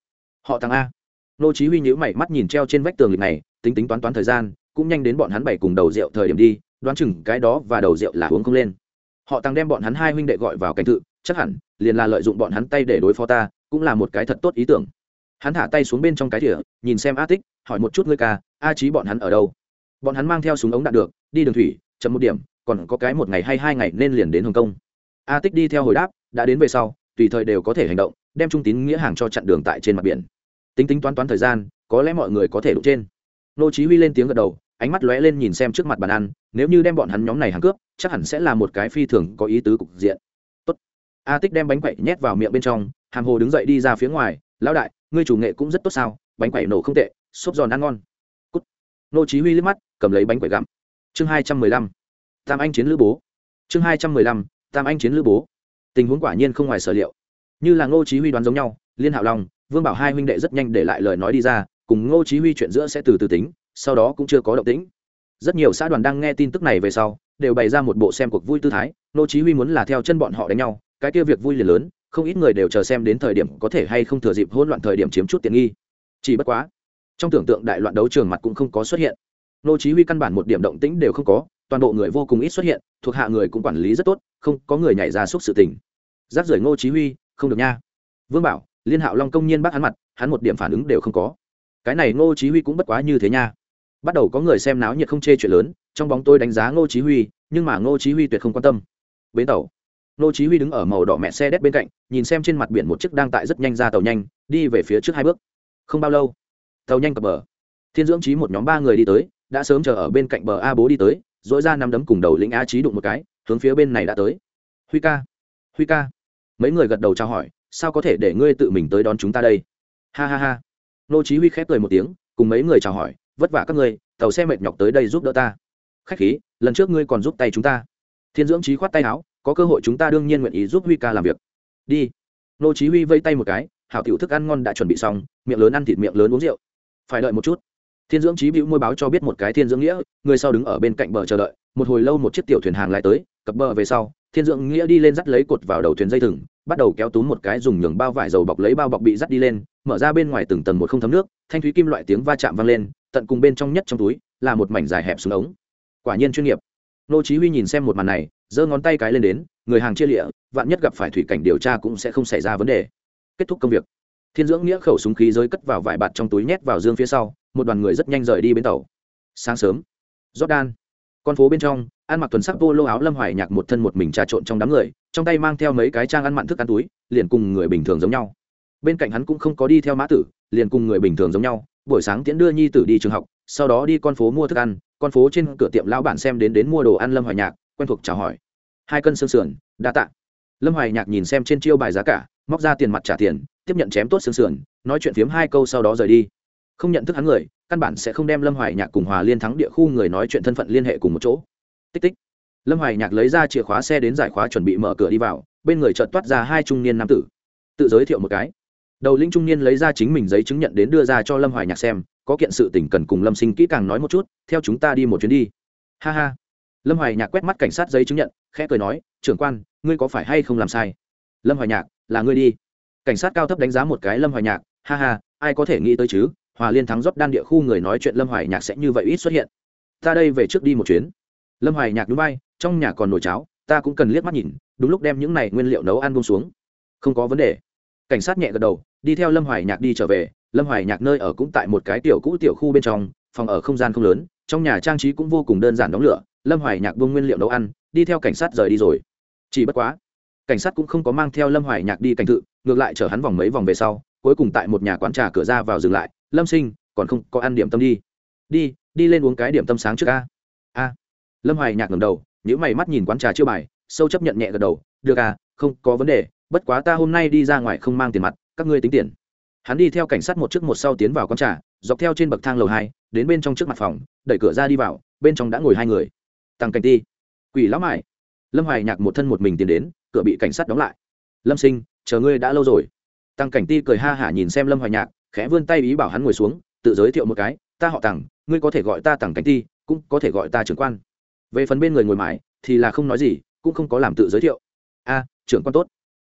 Họ tăng a. Nô chí huy nhíu mày mắt nhìn treo trên vách tường lịch này, tính tính toán toán thời gian, cũng nhanh đến bọn hắn bảy cùng đầu rượu thời điểm đi, đoán chừng cái đó và đầu rượu là uống không lên. Họ tăng đem bọn hắn hai huynh đệ gọi vào cảnh thự, chắc hẳn, liền là lợi dụng bọn hắn tay để đối phó ta, cũng là một cái thật tốt ý tưởng hắn thả tay xuống bên trong cái thỉa nhìn xem a tích, hỏi một chút ngươi ca, a trí bọn hắn ở đâu? Bọn hắn mang theo súng ống đạn được, đi đường thủy, chậm một điểm, còn có cái một ngày hay hai ngày nên liền đến hồng kông. A tích đi theo hồi đáp, đã đến về sau, tùy thời đều có thể hành động, đem trung tín nghĩa hàng cho chặn đường tại trên mặt biển. Tính tính toán toán thời gian, có lẽ mọi người có thể đụng trên. Nô chí huy lên tiếng gật đầu, ánh mắt lóe lên nhìn xem trước mặt bàn ăn, nếu như đem bọn hắn nhóm này hàng cướp, chắc hẳn sẽ là một cái phi thường có ý tứ cục diện. Tốt. A tích đem bánh quậy nhét vào miệng bên trong, hàm hồ đứng dậy đi ra phía ngoài, lão đại ngươi chủ nghệ cũng rất tốt sao, bánh quẩy nổ không tệ, xốp giòn ăn ngon. Cút. Nô chí huy liếc mắt, cầm lấy bánh quẩy gặm. Chương 215 tam anh chiến lữ bố. Chương 215 tam anh chiến lữ bố. Tình huống quả nhiên không ngoài sở liệu. Như là ngô chí huy đoán giống nhau, liên hạo long, vương bảo hai huynh đệ rất nhanh để lại lời nói đi ra, cùng ngô chí huy chuyện giữa sẽ từ từ tính, sau đó cũng chưa có động tĩnh. Rất nhiều xã đoàn đang nghe tin tức này về sau, đều bày ra một bộ xem cuộc vui tư thái, ngô chí huy muốn là theo chân bọn họ đánh nhau, cái kia việc vui liền lớn không ít người đều chờ xem đến thời điểm có thể hay không thừa dịp hỗn loạn thời điểm chiếm chút tiện nghi. Chỉ bất quá, trong tưởng tượng đại loạn đấu trường mặt cũng không có xuất hiện. Ngô chí huy căn bản một điểm động tĩnh đều không có, toàn bộ người vô cùng ít xuất hiện, thuộc hạ người cũng quản lý rất tốt, không có người nhảy ra xúc sự tình. Giáp rời ngô chí huy, không được nha. Vương bảo, liên hạo long công nhiên bắt hắn mặt, hắn một điểm phản ứng đều không có. Cái này ngô chí huy cũng bất quá như thế nha. Bắt đầu có người xem náo nhiệt không chê chuyện lớn, trong bóng tôi đánh giá ngô chí huy, nhưng mà ngô chí huy tuyệt không quan tâm. Bến tàu. Nô chí huy đứng ở màu đỏ mẹ xe đét bên cạnh, nhìn xem trên mặt biển một chiếc đang tại rất nhanh ra tàu nhanh, đi về phía trước hai bước. Không bao lâu, tàu nhanh cập bờ. Thiên dưỡng Chí một nhóm ba người đi tới, đã sớm chờ ở bên cạnh bờ a bố đi tới dỗi ra nắm đấm cùng đầu lĩnh a chí đụng một cái, hướng phía bên này đã tới. Huy ca huy ca. Mấy người gật đầu trao hỏi, sao có thể để ngươi tự mình tới đón chúng ta đây? Ha ha ha. Nô chí huy khép cười một tiếng, cùng mấy người chào hỏi, vất vả các ngươi, tàu xe mệt nhọc tới đây giúp đỡ ta. Khách khí, lần trước ngươi còn giúp tay chúng ta. Thiên dưỡng Chí khoát tay áo có cơ hội chúng ta đương nhiên nguyện ý giúp huy ca làm việc. Đi. Nô chí huy vây tay một cái, hảo tiểu thức ăn ngon đã chuẩn bị xong, miệng lớn ăn thịt miệng lớn uống rượu. Phải đợi một chút. Thiên dưỡng chí bĩu môi báo cho biết một cái thiên dưỡng nghĩa, người sau đứng ở bên cạnh bờ chờ đợi, một hồi lâu một chiếc tiểu thuyền hàng lại tới, cập bờ về sau, thiên dưỡng nghĩa đi lên dắt lấy cột vào đầu thuyền dây thừng, bắt đầu kéo túm một cái dùng nhường bao vải dầu bọc lấy bao bọc bị dắt đi lên, mở ra bên ngoài từng tầng một không thấm nước, thanh thúy kim loại tiếng va chạm vang lên, tận cùng bên trong nhất trong túi, là một mảnh dài hẹp xuống ống. Quả nhiên chuyên nghiệp. Nô chí huy nhìn xem một màn này giơ ngón tay cái lên đến, người hàng chia lịa, vạn nhất gặp phải thủy cảnh điều tra cũng sẽ không xảy ra vấn đề. Kết thúc công việc. Thiên dưỡng nghĩa khẩu súng khí giới cất vào vải bạt trong túi nhét vào dương phía sau, một đoàn người rất nhanh rời đi bến tàu. Sáng sớm, jordan, con phố bên trong, ăn mặc tuần sắc vô lô áo lâm hoài nhạc một thân một mình trà trộn trong đám người, trong tay mang theo mấy cái trang ăn mặn thức ăn túi, liền cùng người bình thường giống nhau. Bên cạnh hắn cũng không có đi theo mã tử, liền cùng người bình thường giống nhau. Buổi sáng tiễn đưa nhi tử đi trường học, sau đó đi con phố mua thức ăn, con phố trên cửa tiệm lão bản xem đến đến mua đồ ăn lâm hoài nhạc quen thuộc chào hỏi. Hai cân xương sườn, đa tạ. Lâm hoài nhạc nhìn xem trên chiêu bài giá cả, móc ra tiền mặt trả tiền, tiếp nhận chém tốt xương sườn, nói chuyện phiếm hai câu sau đó rời đi. Không nhận thức hắn người, căn bản sẽ không đem lâm hoài nhạc cùng hòa liên thắng địa khu người nói chuyện thân phận liên hệ cùng một chỗ. Tích tích. Lâm hoài nhạc lấy ra chìa khóa xe đến giải khóa chuẩn bị mở cửa đi vào, bên người chợt toát ra hai trung niên nam tử. Tự giới thiệu một cái. Đầu linh trung niên lấy ra chính mình giấy chứng nhận đến đưa ra cho lâm hoài nhạc xem, có kiện sự tình cần cùng lâm sinh kỹ càng nói một chút, theo chúng ta đi một chuyến đi. Ha ha lâm hoài nhạc quét mắt cảnh sát giấy chứng nhận, khẽ cười nói, trưởng quan, ngươi có phải hay không làm sai? Lâm hoài nhạc, là ngươi đi. Cảnh sát cao thấp đánh giá một cái lâm hoài nhạc, ha ha, ai có thể nghĩ tới chứ, hòa liên thắng dốc đan địa khu người nói chuyện lâm hoài nhạc sẽ như vậy ít xuất hiện. Ta đây về trước đi một chuyến. Lâm hoài nhạc núi bay trong nhà còn nồi cháo, ta cũng cần liếc mắt nhìn, đúng lúc đem những này nguyên liệu nấu ăn bông xuống. Không có vấn đề. Cảnh sát nhẹ gật đầu, đi theo lâm hoài nhạc đi trở về. Lâm hoài nhạc nơi ở cũng tại một cái tiểu cũ tiểu khu bên trong, phòng ở không gian không lớn, trong nhà trang trí cũng vô cùng đơn giản đóng lửa lâm hoài nhạc buông nguyên liệu nấu ăn đi theo cảnh sát rời đi rồi. Chỉ bất quá cảnh sát cũng không có mang theo lâm hoài nhạc đi cảnh tự, ngược lại chở hắn vòng mấy vòng về sau cuối cùng tại một nhà quán trà cửa ra vào dừng lại. Lâm sinh còn không có ăn điểm tâm đi. Đi đi lên uống cái điểm tâm sáng trước a. A. Lâm hoài nhạc ngầm đầu nhữ mày mắt nhìn quán trà chưa bài sâu chấp nhận nhẹ gật đầu. Được à không có vấn đề bất quá ta hôm nay đi ra ngoài không mang tiền mặt các ngươi tính tiền. Hắn đi theo cảnh sát một trước một sau tiến vào quán trà dọc theo trên bậc thang lầu hai đến bên trong trước mặt phòng đẩy cửa ra đi vào bên trong đã ngồi hai người tăng cảnh ti. Quỷ lão mải lâm hoài nhạc một thân một mình tiến đến, cửa bị cảnh sát đóng lại. Lâm sinh, chờ ngươi đã lâu rồi. Tăng cảnh ti cười ha hả nhìn xem lâm hoài nhạc, khẽ vươn tay ý bảo hắn ngồi xuống, tự giới thiệu một cái, ta họ tằng ngươi có thể gọi ta tằng cảnh ti, cũng có thể gọi ta trưởng quan. Về phần bên người ngồi mãi thì là không nói gì, cũng không có làm tự giới thiệu. A, trưởng quan tốt.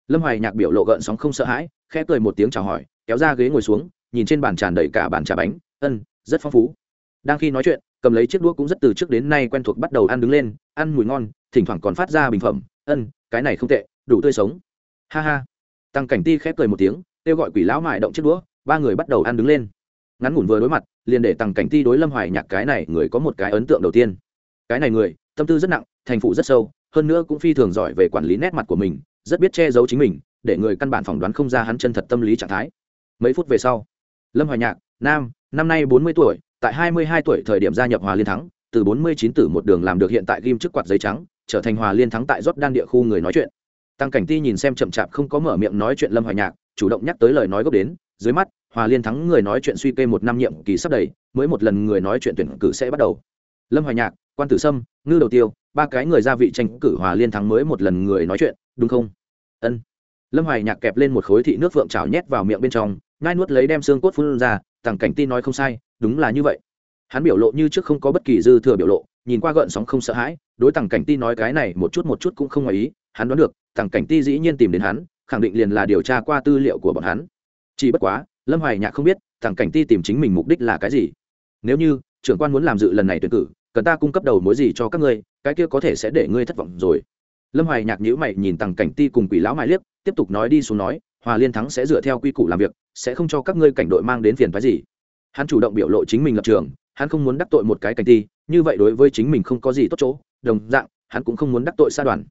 Lâm hoài nhạc biểu lộ gợn sóng không sợ hãi, khẽ cười một tiếng chào hỏi, kéo ra ghế ngồi xuống, nhìn trên bàn tràn đầy cả bàn trà bánh, ân, rất phong phú. Đang khi nói chuyện cầm lấy chiếc đũa cũng rất từ trước đến nay quen thuộc bắt đầu ăn đứng lên, ăn mùi ngon, thỉnh thoảng còn phát ra bình phẩm. Ân, cái này không tệ, đủ tươi sống. Ha ha. Tăng cảnh ti khép cười một tiếng, kêu gọi quỷ lão mại động chiếc đũa, ba người bắt đầu ăn đứng lên. Ngắn ngủn vừa đối mặt, liền để tăng cảnh ti đối lâm hoài nhạc cái này người có một cái ấn tượng đầu tiên. Cái này người, tâm tư rất nặng, thành phụ rất sâu, hơn nữa cũng phi thường giỏi về quản lý nét mặt của mình, rất biết che giấu chính mình, để người căn bản phỏng đoán không ra hắn chân thật tâm lý trạng thái. Mấy phút về sau, lâm hoài nhạc, nam, năm nay bốn mươi tuổi tại hai mươi hai tuổi thời điểm gia nhập hòa liên thắng, từ bốn mươi chín tử một đường làm được hiện tại ghim chức quạt giấy trắng, trở thành hòa liên thắng tại rót đan địa khu người nói chuyện. Tăng cảnh ti nhìn xem chậm chạp không có mở miệng nói chuyện lâm hoài nhạc, chủ động nhắc tới lời nói gốc đến, dưới mắt, hòa liên thắng người nói chuyện suy kê một năm nhiệm kỳ sắp đầy, mới một lần người nói chuyện tuyển cử sẽ bắt đầu. Lâm hoài nhạc, quan tử sâm, ngư đầu tiêu, ba cái người ra vị tranh cử hòa liên thắng mới một lần người nói chuyện, đúng không? Ân. Lâm hoài nhạc kẹp lên một khối thị nước vượng chảo nhét vào miệng bên trong ngai nuốt lấy đem xương cốt phun ra tàng cảnh ti nói không sai, đúng là như vậy. Hắn biểu lộ như trước không có bất kỳ dư thừa biểu lộ, nhìn qua gợn sóng không sợ hãi, đối tàng cảnh ti nói cái này một chút một chút cũng không ngoài ý, hắn đoán được, tàng cảnh ti dĩ nhiên tìm đến hắn, khẳng định liền là điều tra qua tư liệu của bọn hắn. Chỉ bất quá, lâm hoài nhạc không biết, tàng cảnh ti tìm chính mình mục đích là cái gì. Nếu như, trưởng quan muốn làm dự lần này tuyển cử, cần ta cung cấp đầu mối gì cho các ngươi, cái kia có thể sẽ để ngươi thất vọng rồi. Lâm hoài nhạc nhữ mày nhìn tàng cảnh ti cùng quỷ lão mại liếc, tiếp tục nói đi xuống nói, hòa liên thắng sẽ dựa theo quy củ làm việc sẽ không cho các ngươi cảnh đội mang đến phiền phái gì. Hắn chủ động biểu lộ chính mình lập trường, hắn không muốn đắc tội một cái cảnh ti, như vậy đối với chính mình không có gì tốt chỗ, đồng dạng, hắn cũng không muốn đắc tội xa đoàn.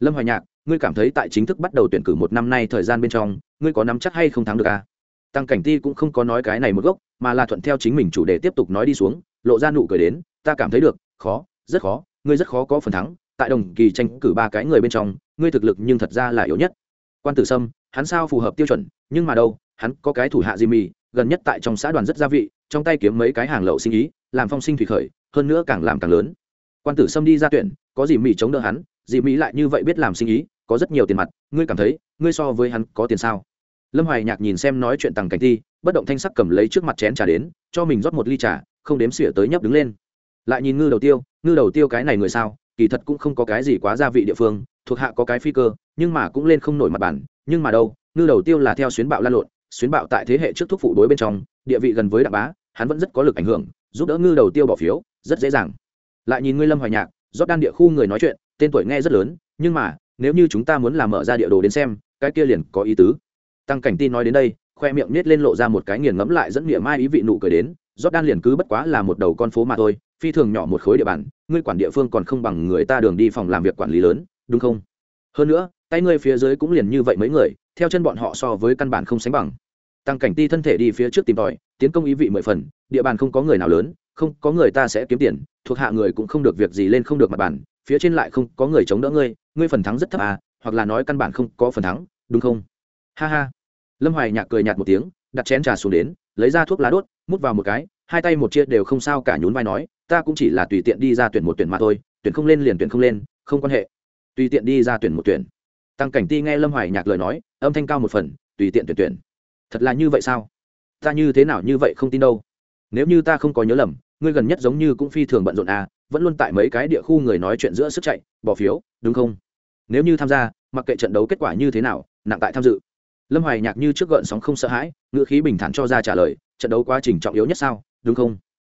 Lâm hoài nhạc, ngươi cảm thấy tại chính thức bắt đầu tuyển cử một năm nay thời gian bên trong, ngươi có nắm chắc hay không thắng được à? tăng cảnh ti cũng không có nói cái này một gốc, mà là thuận theo chính mình chủ đề tiếp tục nói đi xuống, lộ ra nụ cười đến, ta cảm thấy được, khó, rất khó, ngươi rất khó có phần thắng, tại đồng kỳ tranh cử ba cái người bên trong, ngươi thực lực nhưng thật ra là yếu nhất. Quan tử sâm, hắn sao phù hợp tiêu chuẩn, nhưng mà đâu hắn có cái thủ hạ Jimmy, gần nhất tại trong xã đoàn rất gia vị trong tay kiếm mấy cái hàng lậu sinh ý làm phong sinh thủy khởi hơn nữa càng làm càng lớn. Quan tử sâm đi ra tuyển có gì mỹ chống đỡ hắn Jimmy mỹ lại như vậy biết làm sinh ý có rất nhiều tiền mặt ngươi cảm thấy ngươi so với hắn có tiền sao? Lâm hoài nhạc nhìn xem nói chuyện tằng cảnh ti bất động thanh sắc cầm lấy trước mặt chén trà đến cho mình rót một ly trà không đếm xỉa tới nhấp đứng lên. Lại nhìn ngư đầu tiêu ngư đầu tiêu cái này người sao kỳ thật cũng không có cái gì quá gia vị địa phương thuộc hạ có cái phi cơ nhưng mà cũng lên không nổi mặt bản nhưng mà đâu ngư đầu tiêu là theo xuyến bạo lan lộn xuyến bạo tại thế hệ trước thúc phụ đối bên trong, địa vị gần với đặng bá, hắn vẫn rất có lực ảnh hưởng, giúp đỡ ngư đầu tiêu bỏ phiếu, rất dễ dàng. Lại nhìn ngươi lâm hoài nhạc rót đan địa khu người nói chuyện, tên tuổi nghe rất lớn, nhưng mà, nếu như chúng ta muốn làm mở ra địa đồ đến xem, cái kia liền có ý tứ. Tăng cảnh tin nói đến đây, khoe miệng nết lên lộ ra một cái nghiền ngẫm lại dẫn niệm mai ý vị nụ cười đến rót đan liền cứ bất quá là một đầu con phố mà thôi, phi thường nhỏ một khối địa bàn, ngươi quản địa phương còn không bằng người ta đường đi phòng làm việc quản lý lớn, đúng không? Hơn nữa, tay ngươi phía dưới cũng liền như vậy mấy người, theo chân bọn họ so với căn bản không sánh bằng tăng cảnh ti thân thể đi phía trước tìm tòi, tiến công ý vị mười phần, địa bàn không có người nào lớn, không có người ta sẽ kiếm tiền, thuộc hạ người cũng không được việc gì lên không được mặt bàn, phía trên lại không có người chống đỡ ngươi ngươi phần thắng rất thấp à hoặc là nói căn bản không có phần thắng, đúng không? Ha ha. Lâm hoài nhạc cười nhạt một tiếng, đặt chén trà xuống đến, lấy ra thuốc lá đốt, mút vào một cái, hai tay một chia đều không sao cả nhún vai nói, ta cũng chỉ là tùy tiện đi ra tuyển một tuyển mà thôi, tuyển không lên liền tuyển không lên, không quan hệ. Tùy tiện đi ra tuyển một tuyển. Tăng cảnh ti nghe lâm hoài nhạc lời nói, âm thanh cao một phần, tùy tiện tuyển tuyển thật là như vậy sao? Ta như thế nào như vậy không tin đâu. Nếu như ta không có nhớ lầm, ngươi gần nhất giống như cũng phi thường bận rộn à vẫn luôn tại mấy cái địa khu người nói chuyện giữa sức chạy, bỏ phiếu, đúng không? Nếu như tham gia, mặc kệ trận đấu kết quả như thế nào, nặng tại tham dự. Lâm hoài nhạc như trước gợn sóng không sợ hãi, ngữ khí bình thản cho ra trả lời, trận đấu quá trình trọng yếu nhất sao, đúng không?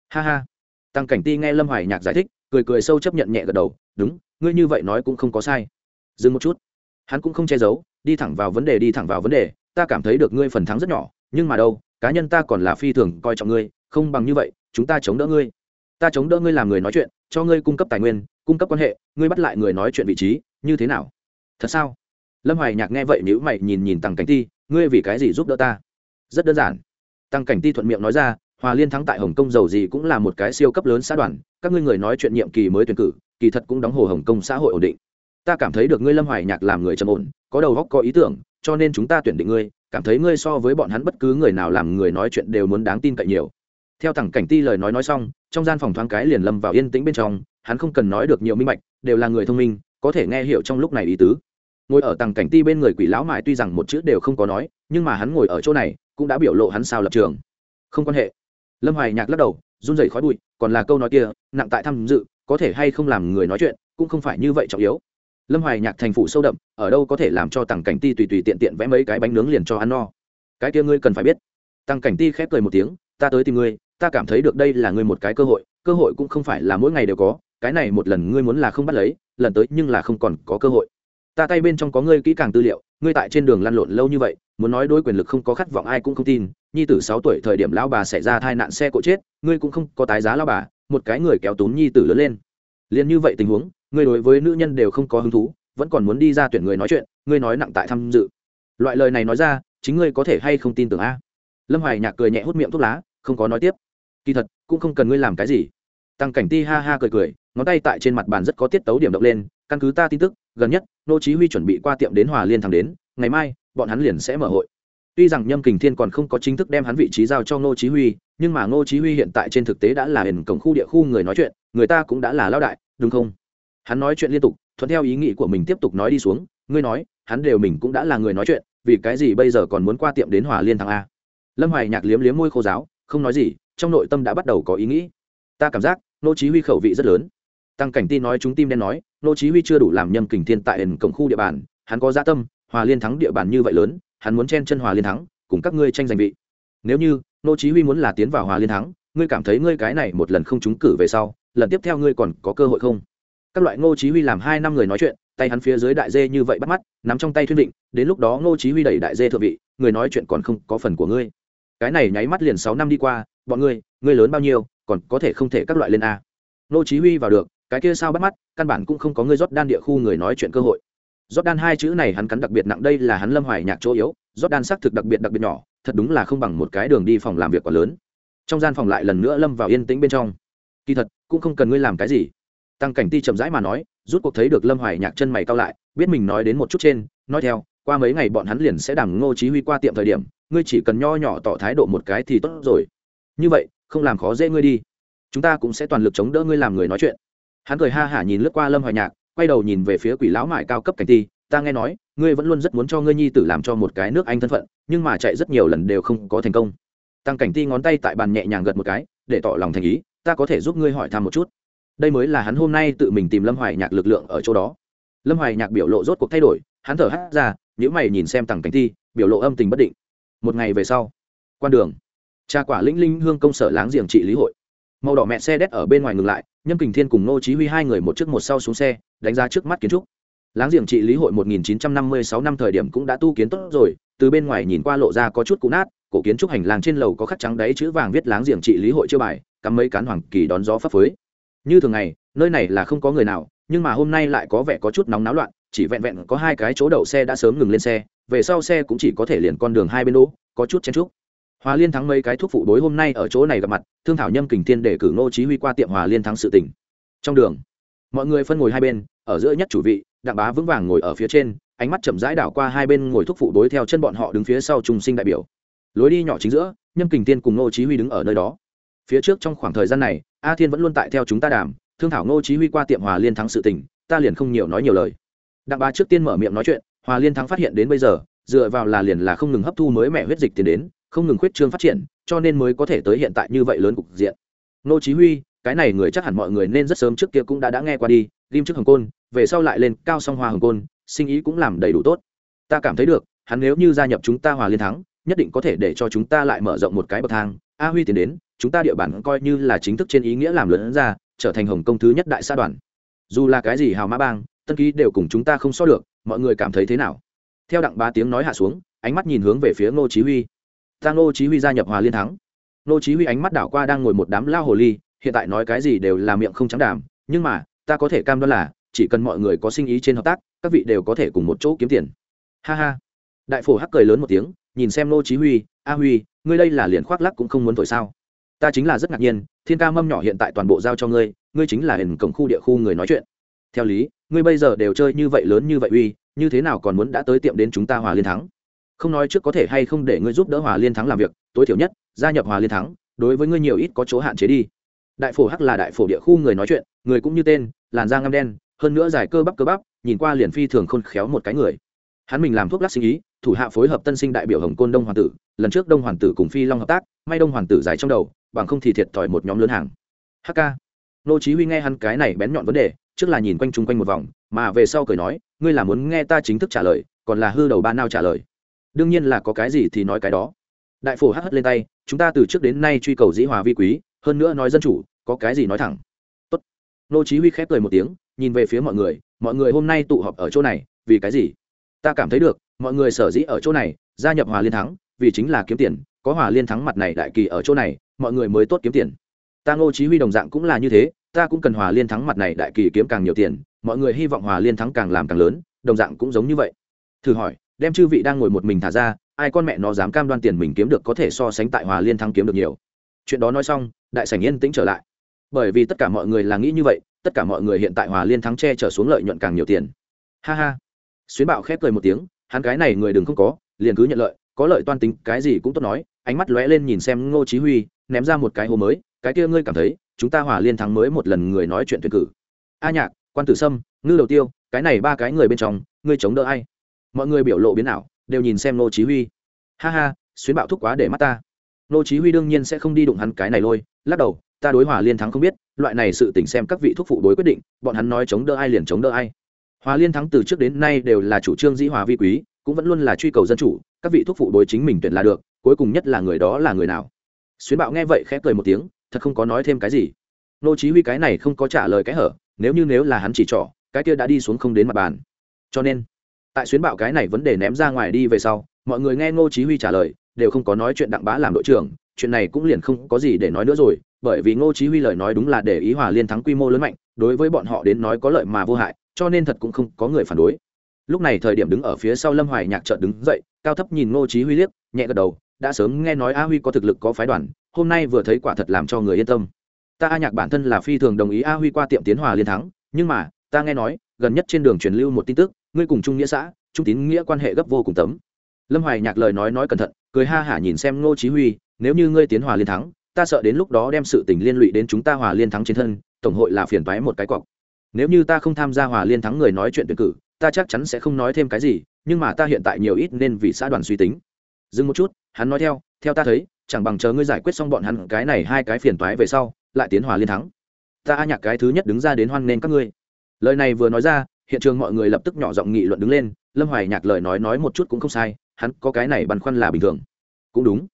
Ha ha. Tăng cảnh ti nghe lâm hoài nhạc giải thích, cười cười sâu chấp nhận nhẹ gật đầu, đúng, ngươi như vậy nói cũng không có sai. Dừng một chút. Hắn cũng không che giấu, đi thẳng vào vấn đề, đi thẳng vào vấn đề ta cảm thấy được ngươi phần thắng rất nhỏ, nhưng mà đâu, cá nhân ta còn là phi thường coi trọng ngươi, không bằng như vậy, chúng ta chống đỡ ngươi. Ta chống đỡ ngươi làm người nói chuyện, cho ngươi cung cấp tài nguyên, cung cấp quan hệ, ngươi bắt lại người nói chuyện vị trí, như thế nào? Thật sao? Lâm hoài nhạc nghe vậy nếu mày nhìn nhìn tăng cảnh ti, ngươi vì cái gì giúp đỡ ta? Rất đơn giản. Tăng cảnh ti thuận miệng nói ra, hòa liên thắng tại hồng kông giàu gì cũng là một cái siêu cấp lớn xã đoàn, các ngươi người nói chuyện nhiệm kỳ mới tuyển cử, kỳ thật cũng đóng hồ hồng kông xã hội ổn định. Ta cảm thấy được ngươi lâm hoài nhạc làm người trầm ổn, có đầu góc có ý tưởng cho nên chúng ta tuyển định ngươi, cảm thấy ngươi so với bọn hắn bất cứ người nào làm người nói chuyện đều muốn đáng tin cậy nhiều. Theo thẳng cảnh ti lời nói nói xong, trong gian phòng thoáng cái liền lâm vào yên tĩnh bên trong, hắn không cần nói được nhiều minh bạch, đều là người thông minh, có thể nghe hiểu trong lúc này ý tứ. Ngồi ở tầng cảnh ti bên người quỷ lão mại tuy rằng một chữ đều không có nói, nhưng mà hắn ngồi ở chỗ này, cũng đã biểu lộ hắn sao lập trường. Không quan hệ. Lâm hoài nhạc lắc đầu, run rẩy khói bụi, còn là câu nói kia, nặng tại tham dự, có thể hay không làm người nói chuyện, cũng không phải như vậy trọng yếu lâm hoài nhạc thành phủ sâu đậm, ở đâu có thể làm cho tằng cảnh ti tùy tùy tiện tiện vẽ mấy cái bánh nướng liền cho ăn no. Cái kia ngươi cần phải biết. Tăng cảnh ti khép cười một tiếng, ta tới tìm ngươi, ta cảm thấy được đây là ngươi một cái cơ hội cơ hội cũng không phải là mỗi ngày đều có, cái này một lần ngươi muốn là không bắt lấy, lần tới nhưng là không còn có cơ hội. Ta tay bên trong có ngươi kỹ càng tư liệu, ngươi tại trên đường lăn lộn lâu như vậy, muốn nói đối quyền lực không có khát vọng ai cũng không tin, nhi tử sáu tuổi thời điểm lão bà xảy ra tai nạn xe cộ chết, ngươi cũng không có tái giá lão bà, một cái người kéo tún nhi tử lớn lên. Liền như vậy tình huống ngươi đối với nữ nhân đều không có hứng thú, vẫn còn muốn đi ra tuyển người nói chuyện, ngươi nói nặng tại tham dự. Loại lời này nói ra, chính ngươi có thể hay không tin tưởng a? Lâm hoài nhạc cười nhẹ hút miệng thuốc lá, không có nói tiếp. Kỳ thật, cũng không cần ngươi làm cái gì. Tăng cảnh ti ha ha cười cười, ngón tay tại trên mặt bàn rất có tiết tấu điểm động lên, căn cứ ta tin tức, gần nhất, nô chí huy chuẩn bị qua tiệm đến hòa liên thằng đến, ngày mai, bọn hắn liền sẽ mở hội. Tuy rằng nhâm kình thiên còn không có chính thức đem hắn vị trí giao cho nô chí huy, nhưng mà nô chí huy hiện tại trên thực tế đã là hiền cổng khu địa khu người nói chuyện, người ta cũng đã là lao đại, đúng không? Hắn nói chuyện liên tục, thuận theo ý nghĩ của mình tiếp tục nói đi xuống. Ngươi nói, hắn đều mình cũng đã là người nói chuyện, vì cái gì bây giờ còn muốn qua tiệm đến hòa liên thắng a? Lâm hoài nhạc liếm liếm môi khô giáo, không nói gì, trong nội tâm đã bắt đầu có ý nghĩ. Ta cảm giác, nô chí huy khẩu vị rất lớn. Tăng cảnh tin nói chúng tim đen nói, nô chí huy chưa đủ làm nhâm kình thiên tại ẩn cổng khu địa bàn, hắn có dạ tâm, hòa liên thắng địa bàn như vậy lớn, hắn muốn chen chân hòa liên thắng, cùng các ngươi tranh giành vị. Nếu như, nô chí huy muốn là tiến vào hòa liên thắng, ngươi cảm thấy ngươi cái này một lần không trúng cử về sau, lần tiếp theo ngươi còn có cơ hội không? Các loại ngô chí huy làm hai năm người nói chuyện, tay hắn phía dưới đại dê như vậy bắt mắt, nắm trong tay thuyên định đến lúc đó ngô chí huy đẩy đại dê thượng vị, người nói chuyện còn không có phần của ngươi. Cái này nháy mắt liền sáu năm đi qua, bọn ngươi ngươi lớn bao nhiêu, còn có thể không thể các loại lên a. Ngô chí huy vào được, cái kia sao bắt mắt, căn bản cũng không có ngươi rót đan địa khu người nói chuyện cơ hội. Rót đan hai chữ này hắn cắn đặc biệt nặng, đây là hắn lâm hoài nhạc chỗ yếu, rót đan xác thực đặc biệt đặc biệt nhỏ, thật đúng là không bằng một cái đường đi phòng làm việc quá lớn. Trong gian phòng lại lần nữa lâm vào yên tĩnh bên trong. Kỳ thật, cũng không cần ngươi làm cái gì tăng cảnh ti chậm rãi mà nói, rút cuộc thấy được lâm hoài nhạc chân mày cao lại, biết mình nói đến một chút trên, nói theo, qua mấy ngày bọn hắn liền sẽ đằng ngô chí huy qua tiệm thời điểm, ngươi chỉ cần nho nhỏ tỏ thái độ một cái thì tốt rồi. Như vậy, không làm khó dễ ngươi đi. Chúng ta cũng sẽ toàn lực chống đỡ ngươi làm người nói chuyện. Hắn cười ha hả nhìn lướt qua lâm hoài nhạc, quay đầu nhìn về phía quỷ lão mại cao cấp cảnh ti, ta nghe nói, ngươi vẫn luôn rất muốn cho ngươi nhi tử làm cho một cái nước anh thân phận, nhưng mà chạy rất nhiều lần đều không có thành công. Tăng cảnh ti ngón tay tại bàn nhẹ nhàng gật một cái, để tỏ lòng thành ý, ta có thể giúp ngươi hỏi thăm một chút đây mới là hắn hôm nay tự mình tìm lâm hoài nhạc lực lượng ở chỗ đó. Lâm hoài nhạc biểu lộ rốt cuộc thay đổi, hắn thở hắt ra nhữ mày nhìn xem tằng cánh thi, biểu lộ âm tình bất định. Một ngày về sau, quan đường trà quả lĩnh linh hương công sở láng giềng trị lý hội. Màu đỏ mẹ xe đét ở bên ngoài ngừng lại, nhâm kình thiên cùng nô chí huy hai người một trước một sau xuống xe, đánh ra trước mắt kiến trúc. Láng giềng trị lý hội 1956 năm thời điểm cũng đã tu kiến tốt rồi, từ bên ngoài nhìn qua lộ ra có chút cũ nát, cổ kiến trúc hành lang trên lầu có khắc trắng đáy chữ vàng viết láng giềng trị lý hội chưa bài, cắm mấy cán hoàng kỳ đón gió phấp phới như thường ngày, nơi này là không có người nào, nhưng mà hôm nay lại có vẻ có chút nóng náo loạn, chỉ vẹn vẹn có hai cái chỗ đậu xe đã sớm ngừng lên xe, về sau xe cũng chỉ có thể liền con đường hai bên đỗ, có chút chen trúc hòa liên thắng mấy cái thuốc phụ đối hôm nay ở chỗ này gặp mặt, thương thảo nhâm, kình thiên để cử ngô chí huy qua tiệm hòa liên thắng sự tỉnh trong đường, mọi người phân ngồi hai bên, ở giữa nhất chủ vị, đặng bá vững vàng ngồi ở phía trên, ánh mắt chậm rãi đảo qua hai bên ngồi thuốc phụ đối theo chân bọn họ đứng phía sau trung sinh đại biểu. Lối đi nhỏ chính giữa, nhâm, kình thiên cùng ngô chí huy đứng ở nơi đó. Phía trước trong khoảng thời gian này a thiên vẫn luôn tại theo chúng ta đàm, thương thảo ngô chí huy qua tiệm hòa liên thắng sự tình, ta liền không nhiều nói nhiều lời. Đặng bá trước tiên mở miệng nói chuyện, hòa liên thắng phát hiện đến bây giờ, dựa vào là liền là không ngừng hấp thu mới mẹ huyết dịch tiền đến, không ngừng khuyết trương phát triển, cho nên mới có thể tới hiện tại như vậy lớn cục diện. Ngô chí huy, cái này người chắc hẳn mọi người nên rất sớm trước kia cũng đã đã nghe qua đi lim trước hồng côn, về sau lại lên cao song hoa hồng côn, sinh ý cũng làm đầy đủ tốt. Ta cảm thấy được, hắn nếu như gia nhập chúng ta hòa liên thắng, nhất định có thể để cho chúng ta lại mở rộng một cái bậc thang, a huy tiến đến chúng ta địa bàn coi như là chính thức trên ý nghĩa làm lớn ra, trở thành hồng công thứ nhất đại xã đoàn. Dù là cái gì hào mã bang, tân ký đều cùng chúng ta không so được, mọi người cảm thấy thế nào? Theo đặng ba tiếng nói hạ xuống, ánh mắt nhìn hướng về phía ngô chí huy. Ta ngô chí huy gia nhập hòa liên thắng. Ngô chí huy ánh mắt đảo qua đang ngồi một đám lao hồ ly, hiện tại nói cái gì đều là miệng không trắng đàm, nhưng mà, ta có thể cam đoan là, chỉ cần mọi người có sinh ý trên hợp tác, các vị đều có thể cùng một chỗ kiếm tiền. Ha ha. Đại phổ hắc cười lớn một tiếng, nhìn xem ngô chí huy, a huy, ngươi đây là liền khoác lắc cũng không muốn thổi sao? Ta chính là rất ngạc nhiên, thiên ca mâm nhỏ hiện tại toàn bộ giao cho ngươi ngươi chính là hình cổng khu địa khu người nói chuyện. Theo lý, ngươi bây giờ đều chơi như vậy lớn như vậy uy, như thế nào còn muốn đã tới tiệm đến chúng ta hòa liên thắng? Không nói trước có thể hay không để ngươi giúp đỡ hòa liên thắng làm việc, tối thiểu nhất, gia nhập hòa liên thắng, đối với ngươi nhiều ít có chỗ hạn chế đi. Đại phổ hắc là đại phổ địa khu người nói chuyện, người cũng như tên, làn da ngăm đen, hơn nữa giải cơ bắp cơ bắp, nhìn qua liền phi thường khôn khéo một cái người. Hắn mình làm thuốc lắc sinh ý, thủ hạ phối hợp tân sinh đại biểu hồng côn đông hoàng tử, lần trước đông hoàng tử cùng phi long hợp tác, may đông hoàng tử giải trong đầu bằng không thì thiệt thòi một nhóm lớn hàng. Hk nô chí huy nghe hắn cái này bén nhọn vấn đề, trước là nhìn quanh chung quanh một vòng, mà về sau cười nói, ngươi là muốn nghe ta chính thức trả lời, còn là hư đầu ba nao trả lời? Đương nhiên là có cái gì thì nói cái đó. Đại phổ hất hất lên tay, chúng ta từ trước đến nay truy cầu dĩ hòa vi quý, hơn nữa nói dân chủ, có cái gì nói thẳng? Tốt. Nô chí huy khép cười một tiếng, nhìn về phía mọi người mọi người hôm nay tụ họp ở chỗ này, vì cái gì? Ta cảm thấy được, mọi người sở dĩ ở chỗ này, gia nhập hòa liên thắng, vì chính là kiếm tiền, có hòa liên thắng mặt này đại kỳ ở chỗ này mọi người mới tốt kiếm tiền. Ta ngô chí huy đồng dạng cũng là như thế, ta cũng cần hòa liên thắng mặt này đại kỳ kiếm càng nhiều tiền, mọi người hy vọng hòa liên thắng càng làm càng lớn, đồng dạng cũng giống như vậy. Thử hỏi, đem chư vị đang ngồi một mình thả ra, ai con mẹ nó dám cam đoan tiền mình kiếm được có thể so sánh tại hòa liên thắng kiếm được nhiều? Chuyện đó nói xong, đại sảnh yên tĩnh trở lại. Bởi vì tất cả mọi người là nghĩ như vậy, tất cả mọi người hiện tại hòa liên thắng che trở xuống lợi nhuận càng nhiều tiền. Ha ha. Xuyến bạo khép cười một tiếng, hắn cái này người đừng không có, liền cứ nhận lợi, có lợi toan tính, cái gì cũng tốt nói, ánh mắt lóe lên nhìn xem ngô chí huy ném ra một cái hồ mới, cái kia ngươi cảm thấy, chúng ta hòa liên thắng mới một lần người nói chuyện tuyển cử. A nhạc, quan tử sâm, ngư đầu tiêu, cái này ba cái người bên trong, ngươi chống đỡ ai? Mọi người biểu lộ biến ảo, đều nhìn xem nô chí huy. Ha ha, xuyến bạo thúc quá để mắt ta. Nô chí huy đương nhiên sẽ không đi đụng hắn cái này lôi, lắc đầu, ta đối hòa liên thắng không biết, loại này sự tình xem các vị thúc phụ đối quyết định, bọn hắn nói chống đỡ ai liền chống đỡ ai. Hòa liên thắng từ trước đến nay đều là chủ trương dĩ hòa vi quý, cũng vẫn luôn là truy cầu dân chủ, các vị thúc phụ đối chính mình tuyển là được, cuối cùng nhất là người đó là người nào? Xuyến bạo nghe vậy khẽ cười một tiếng, thật không có nói thêm cái gì. Nô chí huy cái này không có trả lời cái hở, nếu như nếu là hắn chỉ trỏ, cái kia đã đi xuống không đến mặt bàn. Cho nên, tại xuyến bạo cái này vấn đề ném ra ngoài đi về sau, mọi người nghe ngô chí huy trả lời, đều không có nói chuyện đặng bá làm đội trưởng, chuyện này cũng liền không có gì để nói nữa rồi, bởi vì ngô chí huy lời nói đúng là để ý hòa liên thắng quy mô lớn mạnh, đối với bọn họ đến nói có lợi mà vô hại, cho nên thật cũng không có người phản đối. Lúc này thời điểm đứng ở phía sau lâm hoài nhạc chợt đứng dậy, cao thấp nhìn ngô chí huy liếc, nhẹ gật đầu đã sớm nghe nói a huy có thực lực có phái đoàn, hôm nay vừa thấy quả thật làm cho người yên tâm. Ta a nhạc bản thân là phi thường đồng ý a huy qua tiệm tiến hòa liên thắng, nhưng mà, ta nghe nói, gần nhất trên đường truyền lưu một tin tức, ngươi cùng trung nghĩa xã, trung tín nghĩa quan hệ gấp vô cùng tấm. Lâm hoài nhạc lời nói nói cẩn thận, cười ha hả nhìn xem ngô chí huy, nếu như ngươi tiến hòa liên thắng, ta sợ đến lúc đó đem sự tình liên lụy đến chúng ta hòa liên thắng trên thân, tổng hội là phiền toái một cái cọc. Nếu như ta không tham gia hòa liên thắng người nói chuyện tuyển cử, ta chắc chắn sẽ không nói thêm cái gì, nhưng mà ta hiện tại nhiều ít nên vì xã đoàn suy tính. Dừng một chút hắn nói theo theo ta thấy, chẳng bằng chờ ngươi giải quyết xong bọn hắn cái này hai cái phiền toái về sau, lại tiến hòa liên thắng. Ta a nhạc cái thứ nhất đứng ra đến hoan nên các ngươi. Lời này vừa nói ra, hiện trường mọi người lập tức nhỏ giọng nghị luận đứng lên, lâm hoài nhạc lời nói nói một chút cũng không sai, hắn có cái này băn khoăn là bình thường. Cũng đúng.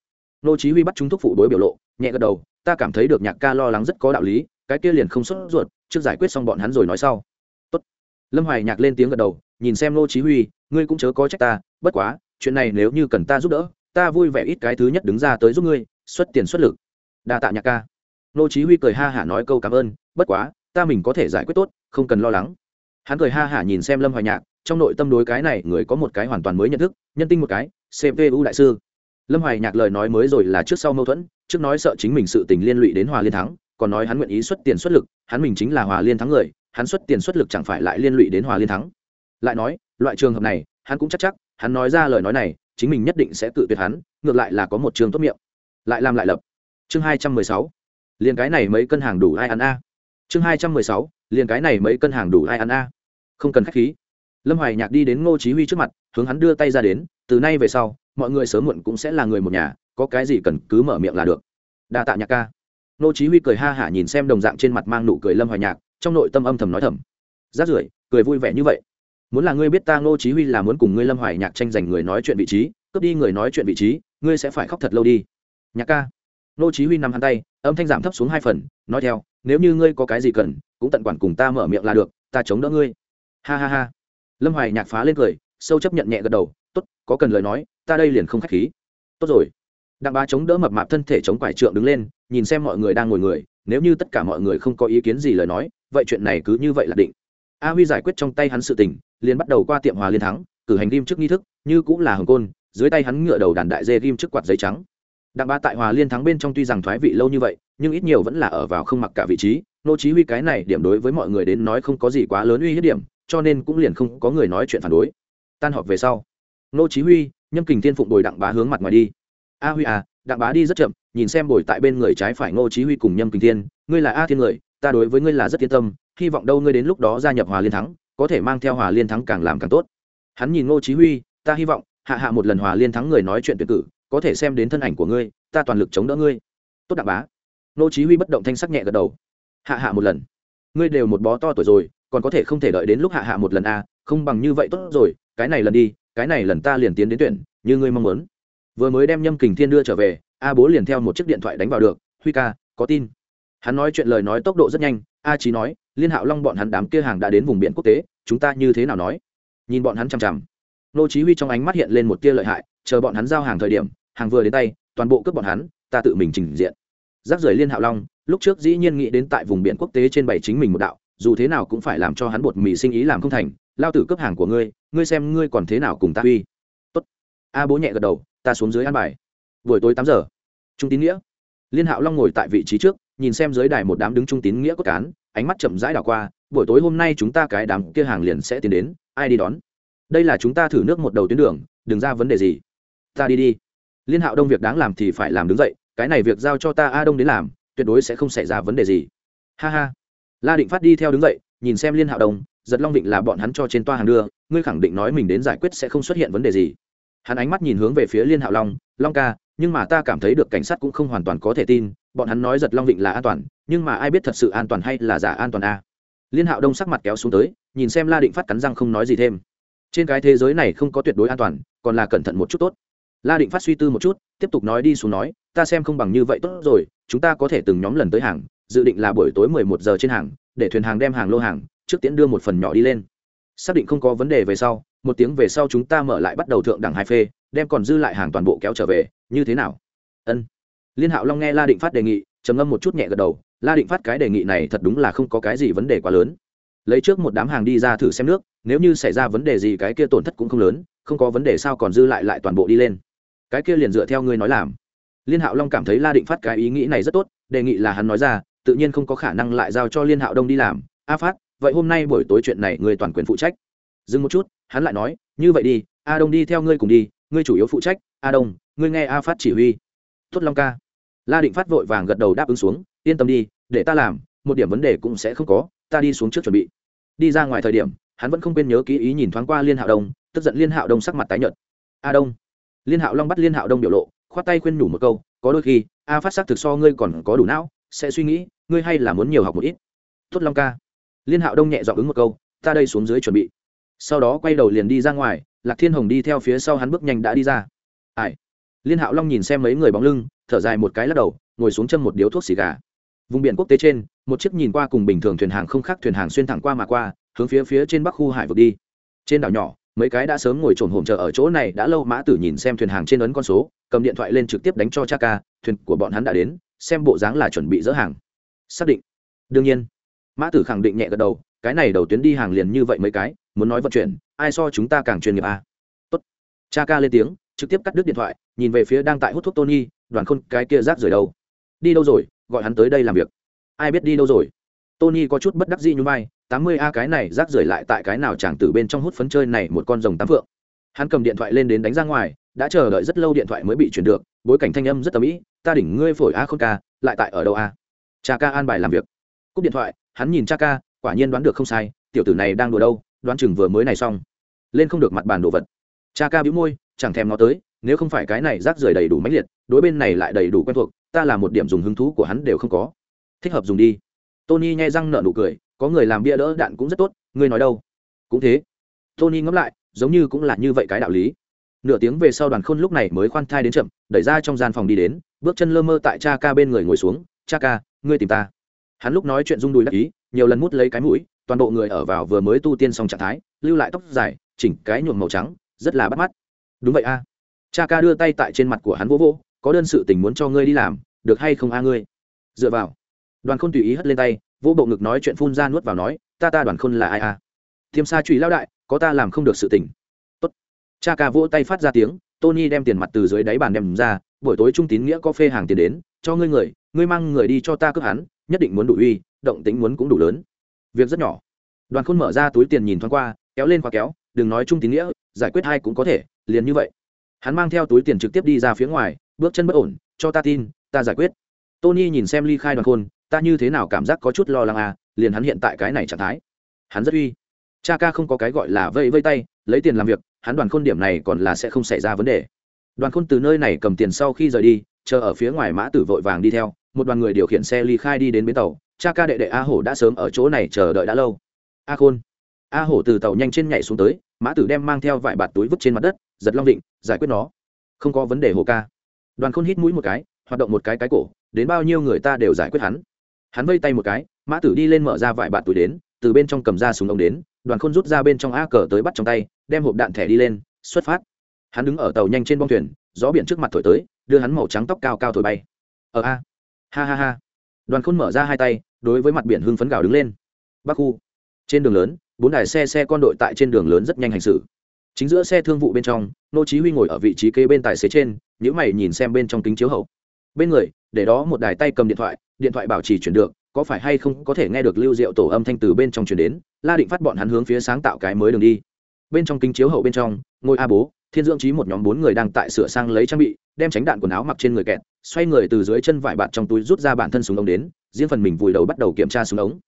Nô chí huy bắt chúng thúc phụ đối biểu lộ, nhẹ gật đầu, ta cảm thấy được nhạc ca lo lắng rất có đạo lý, cái kia liền không xuất ruột, trước giải quyết xong bọn hắn rồi nói sau. Tốt. Lâm hoài nhạc lên tiếng gật đầu, nhìn xem nô chí huy, ngươi cũng chớ có trách ta, bất quá, chuyện này nếu như cần ta giúp đỡ ta vui vẻ ít cái thứ nhất đứng ra tới giúp ngươi, xuất tiền xuất lực. Đa tạ nhạc ca. Nô chí huy cười ha hả nói câu cảm ơn, bất quá, ta mình có thể giải quyết tốt, không cần lo lắng. Hắn cười ha hả nhìn xem lâm hoài nhạc, trong nội tâm đối cái này người có một cái hoàn toàn mới nhận thức, nhân tinh một cái cpu đại sư. Lâm hoài nhạc lời nói mới rồi là trước sau mâu thuẫn, trước nói sợ chính mình sự tình liên lụy đến hòa liên thắng, còn nói hắn nguyện ý xuất tiền xuất lực, hắn mình chính là hòa liên thắng người, hắn xuất tiền xuất lực chẳng phải lại liên lụy đến hòa liên thắng. Lại nói, loại trường hợp này, hắn cũng chắc chắc, hắn nói ra lời nói này chính mình nhất định sẽ tự tuyệt hắn, ngược lại là có một trường tốt miệng. Lại làm lại lập. Chương hai trăm mười sáu. Liền cái này mấy cân hàng đủ ai ăn a? Chương hai trăm mười sáu. Liền cái này mấy cân hàng đủ ai ăn a? Không cần khách khí. Lâm hoài nhạc đi đến ngô chí huy trước mặt, hướng hắn đưa tay ra đến, từ nay về sau, mọi người sớm muộn cũng sẽ là người một nhà, có cái gì cần cứ mở miệng là được. Đa tạ nhạc ca. Ngô chí huy cười ha hả nhìn xem đồng dạng trên mặt mang nụ cười lâm hoài nhạc, trong nội tâm âm thầm nói thầm. Rát rưởi, cười vui vẻ như vậy muốn là ngươi biết ta ngô chí huy là muốn cùng ngươi lâm hoài nhạc tranh giành người nói chuyện vị trí, cướp đi người nói chuyện vị trí, ngươi sẽ phải khóc thật lâu đi. Nhạc ca. Ngô chí huy nắm hắn tay, âm thanh giảm thấp xuống hai phần, nói theo, nếu như ngươi có cái gì cần, cũng tận quản cùng ta mở miệng là được, ta chống đỡ ngươi. Ha ha ha. Lâm hoài nhạc phá lên cười, sâu chấp nhận nhẹ gật đầu, tốt, có cần lời nói, ta đây liền không khách khí. Tốt rồi. Đặng bá chống đỡ mập mạp thân thể chống quải trượng đứng lên, nhìn xem mọi người đang ngồi người, nếu như tất cả mọi người không có ý kiến gì lời nói, vậy chuyện này cứ như vậy là định a huy giải quyết trong tay hắn sự tình, liền bắt đầu qua tiệm hòa liên thắng, cử hành ghim trước nghi thức, như cũng là hồng côn, dưới tay hắn ngựa đầu đàn đại dê ghim trước quạt giấy trắng. Đặng bá tại hòa liên thắng bên trong tuy rằng thoái vị lâu như vậy, nhưng ít nhiều vẫn là ở vào không mặc cả vị trí. Nô chí huy cái này điểm đối với mọi người đến nói không có gì quá lớn uy hiếp điểm, cho nên cũng liền không có người nói chuyện phản đối. Tan họp về sau, nô chí huy, nhâm kình thiên phụng bồi đặng bá hướng mặt ngoài đi. A huy à đặng bá đi rất chậm, nhìn xem bồi tại bên người trái phải nô chí huy cùng nhâm kình thiên, ngươi là a thiên người, ta đối với ngươi là rất yên tâm hy vọng đâu ngươi đến lúc đó gia nhập hòa liên thắng có thể mang theo hòa liên thắng càng làm càng tốt. Hắn nhìn ngô chí huy ta hy vọng hạ hạ một lần hòa liên thắng người nói chuyện tuyệt cử có thể xem đến thân ảnh của ngươi ta toàn lực chống đỡ ngươi. Tốt đặng bá. Ngô chí huy bất động thanh sắc nhẹ gật đầu. Hạ hạ một lần. Ngươi đều một bó to tuổi rồi còn có thể không thể đợi đến lúc hạ hạ một lần a à, không bằng như vậy tốt rồi cái này lần đi cái này lần ta liền tiến đến tuyển như ngươi mong muốn. Vừa mới đem nhâm kình thiên đưa trở về a bố liền theo một chiếc điện thoại đánh vào được. Huy ca có tin. Hắn nói chuyện lời nói tốc độ rất nhanh a chí nói liên hạo long bọn hắn đám kia hàng đã đến vùng biển quốc tế, chúng ta như thế nào nói? Nhìn bọn hắn chằm chằm. Nô chí huy trong ánh mắt hiện lên một tia lợi hại, chờ bọn hắn giao hàng thời điểm, hàng vừa đến tay, toàn bộ cướp bọn hắn, ta tự mình trình diện. Rác rưởi liên hạo long, lúc trước dĩ nhiên nghĩ đến tại vùng biển quốc tế trên bảy chính mình một đạo, dù thế nào cũng phải làm cho hắn bột mì sinh ý làm không thành, lao tử cướp hàng của ngươi ngươi xem ngươi còn thế nào cùng ta huy? tốt. A bố nhẹ gật đầu, ta xuống dưới ăn bài. Buổi tối tám giờ. Trung tín nghĩa. Liên hạo long ngồi tại vị trí trước, nhìn xem dưới đài một đám đứng trung tín nghĩa cốt cán ánh mắt chậm rãi đảo qua, buổi tối hôm nay chúng ta cái đám kia hàng liền sẽ tiến đến, ai đi đón? Đây là chúng ta thử nước một đầu tuyến đường, đừng ra vấn đề gì. Ta đi đi. Liên hạo đông việc đáng làm thì phải làm đứng dậy, cái này việc giao cho ta a đông đến làm, tuyệt đối sẽ không xảy ra vấn đề gì. Ha ha. La định phát đi theo đứng dậy, nhìn xem liên hạo đông, giật long định là bọn hắn cho trên toa hàng đưa, ngươi khẳng định nói mình đến giải quyết sẽ không xuất hiện vấn đề gì. Hắn ánh mắt nhìn hướng về phía liên hạo long long ca, nhưng mà ta cảm thấy được cảnh sát cũng không hoàn toàn có thể tin bọn hắn nói giật long vịnh là an toàn, nhưng mà ai biết thật sự an toàn hay là giả an toàn a? Liên hạo đông sắc mặt kéo xuống tới, nhìn xem la định phát cắn răng không nói gì thêm. Trên cái thế giới này không có tuyệt đối an toàn, còn là cẩn thận một chút tốt. La định phát suy tư một chút, tiếp tục nói đi xuống nói, ta xem không bằng như vậy tốt rồi, chúng ta có thể từng nhóm lần tới hàng, dự định là buổi tối mười một giờ trên hàng, để thuyền hàng đem hàng lô hàng, trước tiễn đưa một phần nhỏ đi lên. Xác định không có vấn đề về sau, một tiếng về sau chúng ta mở lại bắt đầu thượng đẳng hai phê, đem còn dư lại hàng toàn bộ kéo trở về, như thế nào? Ân liên hạo long nghe la định phát đề nghị, trầm ngâm một chút nhẹ gật đầu, la định phát cái đề nghị này thật đúng là không có cái gì vấn đề quá lớn. Lấy trước một đám hàng đi ra thử xem nước, nếu như xảy ra vấn đề gì cái kia tổn thất cũng không lớn, không có vấn đề sao còn dư lại lại toàn bộ đi lên. Cái kia liền dựa theo ngươi nói làm. Liên hạo long cảm thấy la định phát cái ý nghĩ này rất tốt, đề nghị là hắn nói ra, tự nhiên không có khả năng lại giao cho liên hạo đông đi làm. A phát, vậy hôm nay buổi tối chuyện này ngươi toàn quyền phụ trách. Dừng một chút, hắn lại nói, như vậy đi, a đông đi theo ngươi cùng đi, ngươi chủ yếu phụ trách. A đông, ngươi nghe a phát chỉ huy. Tốt long ca la định phát vội vàng gật đầu đáp ứng xuống, yên tâm đi, để ta làm, một điểm vấn đề cũng sẽ không có, ta đi xuống trước chuẩn bị. Đi ra ngoài thời điểm, hắn vẫn không quên nhớ kỹ ý nhìn thoáng qua liên hạo đông, tức giận liên hạo đông sắc mặt tái nhợt. A đông. Liên hạo long bắt liên hạo đông biểu lộ, khoát tay khuyên nhủ một câu, có đôi khi, a phát sắc thực so ngươi còn có đủ não, sẽ suy nghĩ, ngươi hay là muốn nhiều học một ít. Tốt long ca. Liên hạo đông nhẹ dọn ứng một câu, ta đây xuống dưới chuẩn bị. Sau đó quay đầu liền đi ra ngoài, lạc thiên hồng đi theo phía sau hắn bước nhanh đã đi ra. Ai? Liên hạo long nhìn xem mấy người bóng lưng, thở dài một cái lắc đầu, ngồi xuống châm một điếu thuốc xì gà. Vùng biển quốc tế trên, một chiếc nhìn qua cùng bình thường thuyền hàng không khác thuyền hàng xuyên thẳng qua mà qua, hướng phía phía trên bắc khu hải vực đi. Trên đảo nhỏ, mấy cái đã sớm ngồi trồn hổm chờ ở chỗ này đã lâu, mã tử nhìn xem thuyền hàng trên ấn con số, cầm điện thoại lên trực tiếp đánh cho cha ca thuyền của bọn hắn đã đến, xem bộ dáng là chuẩn bị dỡ hàng. Xác định. Đương nhiên. Mã tử khẳng định nhẹ gật đầu, cái này đầu tuyến đi hàng liền như vậy mấy cái, muốn nói vận chuyển, ai so chúng ta càng chuyên nghiệp à? tốt. Cha ca lên tiếng trực tiếp cắt đứt điện thoại, nhìn về phía đang tại hút thuốc tony, đoàn khôn cái kia rác rời đâu? Đi đâu rồi? Gọi hắn tới đây làm việc. Ai biết đi đâu rồi? Tony có chút bất đắc dĩ như vai, tám mươi a cái này rác rời lại tại cái nào chàng từ bên trong hút phấn chơi này một con rồng tám phượng. Hắn cầm điện thoại lên đến đánh ra ngoài, đã chờ đợi rất lâu điện thoại mới bị chuyển được, bối cảnh thanh âm rất tầm ĩ ta đỉnh ngươi phổi a khôn ca, lại tại ở đâu a? Cha ca an bài làm việc. Cúp điện thoại, hắn nhìn cha ca, quả nhiên đoán được không sai, tiểu tử này đang đùa đâu, đoán chừng vừa mới này xong. Lên không được mặt bàn đồ vật. Cha ca bĩu môi chẳng thèm nó tới, nếu không phải cái này rác rời đầy đủ mãnh liệt, đối bên này lại đầy đủ quen thuộc, ta là một điểm dùng hứng thú của hắn đều không có. Thích hợp dùng đi. Tony nhai răng nợ nụ cười, có người làm bia đỡ đạn cũng rất tốt, ngươi nói đâu? Cũng thế. Tony ngẫm lại, giống như cũng là như vậy cái đạo lý. Nửa tiếng về sau đoàn khôn lúc này mới khoan thai đến chậm, đẩy ra trong gian phòng đi đến, bước chân lơ mơ tại cha ca bên người ngồi xuống, cha ca, ngươi tìm ta. Hắn lúc nói chuyện rung đùi đắc ý, nhiều lần mút lấy cái mũi, toàn bộ người ở vào vừa mới tu tiên xong trạng thái, lưu lại tóc dài, chỉnh cái nhuộm màu trắng, rất là bắt mắt đúng vậy a. Cha ca đưa tay tại trên mặt của hắn vô vô có đơn sự tình muốn cho ngươi đi làm, được hay không a ngươi? Dựa vào. Đoàn khôn tùy ý hất lên tay, vỗ bộ ngực nói chuyện phun ra nuốt vào nói, ta ta đoàn khôn là ai a? Thiêm sa trụy lao đại, có ta làm không được sự tình. Tốt. Cha ca vỗ tay phát ra tiếng, tony đem tiền mặt từ dưới đáy bàn đem ra, buổi tối trung tín nghĩa có phê hàng tiền đến, cho ngươi người, ngươi mang người đi cho ta cướp hắn, nhất định muốn đủ uy, động tính muốn cũng đủ lớn. Việc rất nhỏ. Đoàn khôn mở ra túi tiền nhìn thoáng qua, kéo lên khóa kéo, đừng nói trung tín nghĩa, giải quyết hai cũng có thể liền như vậy. Hắn mang theo túi tiền trực tiếp đi ra phía ngoài, bước chân bất ổn, cho ta tin, ta giải quyết. Tony nhìn xem ly khai đoàn khôn, ta như thế nào cảm giác có chút lo lắng à liền hắn hiện tại cái này trạng thái. Hắn rất uy. Cha ca không có cái gọi là vây vây tay, lấy tiền làm việc, hắn đoàn khôn điểm này còn là sẽ không xảy ra vấn đề. Đoàn khôn từ nơi này cầm tiền sau khi rời đi, chờ ở phía ngoài mã tử vội vàng đi theo, một đoàn người điều khiển xe ly khai đi đến bến tàu. Cha ca đệ đệ a hổ đã sớm ở chỗ này chờ đợi đã lâu. A khôn. A hổ từ tàu nhanh trên nhảy xuống tới, mã tử đem mang theo vài bạt túi vứt trên mặt đất giật long định, giải quyết nó. Không có vấn đề hồ ca. Đoàn khôn hít mũi một cái, hoạt động một cái cái cổ, đến bao nhiêu người ta đều giải quyết hắn. Hắn vây tay một cái, mã tử đi lên mở ra vài bạt túi đến, từ bên trong cầm ra súng ống đến, đoàn khôn rút ra bên trong a cờ tới bắt trong tay, đem hộp đạn thẻ đi lên, xuất phát. Hắn đứng ở tàu nhanh trên bông thuyền, gió biển trước mặt thổi tới, đưa hắn màu trắng tóc cao cao thổi bay. Ở a. Ha ha ha. Đoàn khôn mở ra hai tay, đối với mặt biển hưng phấn gào đứng lên. Bắc khu. Trên đường lớn, bốn đài xe xe con đội tại trên đường lớn rất nhanh hành xử chính giữa xe thương vụ bên trong, nô chí huy ngồi ở vị trí kế bên tài xế trên những mày nhìn xem bên trong kính chiếu hậu. Bên người, để đó một đài tay cầm điện thoại điện thoại bảo trì chuyển được, có phải hay không có thể nghe được lưu diệu tổ âm thanh từ bên trong truyền đến, la định phát bọn hắn hướng phía sáng tạo cái mới đường đi. Bên trong kính chiếu hậu bên trong ngôi a bố, thiên dưỡng trí một nhóm bốn người đang tại sửa sang lấy trang bị, đem tránh đạn quần áo mặc trên người kẹt, xoay người từ dưới chân vải bạt trong túi rút ra bản thân súng ống đến, riêng phần mình vùi đầu bắt đầu kiểm tra súng ống.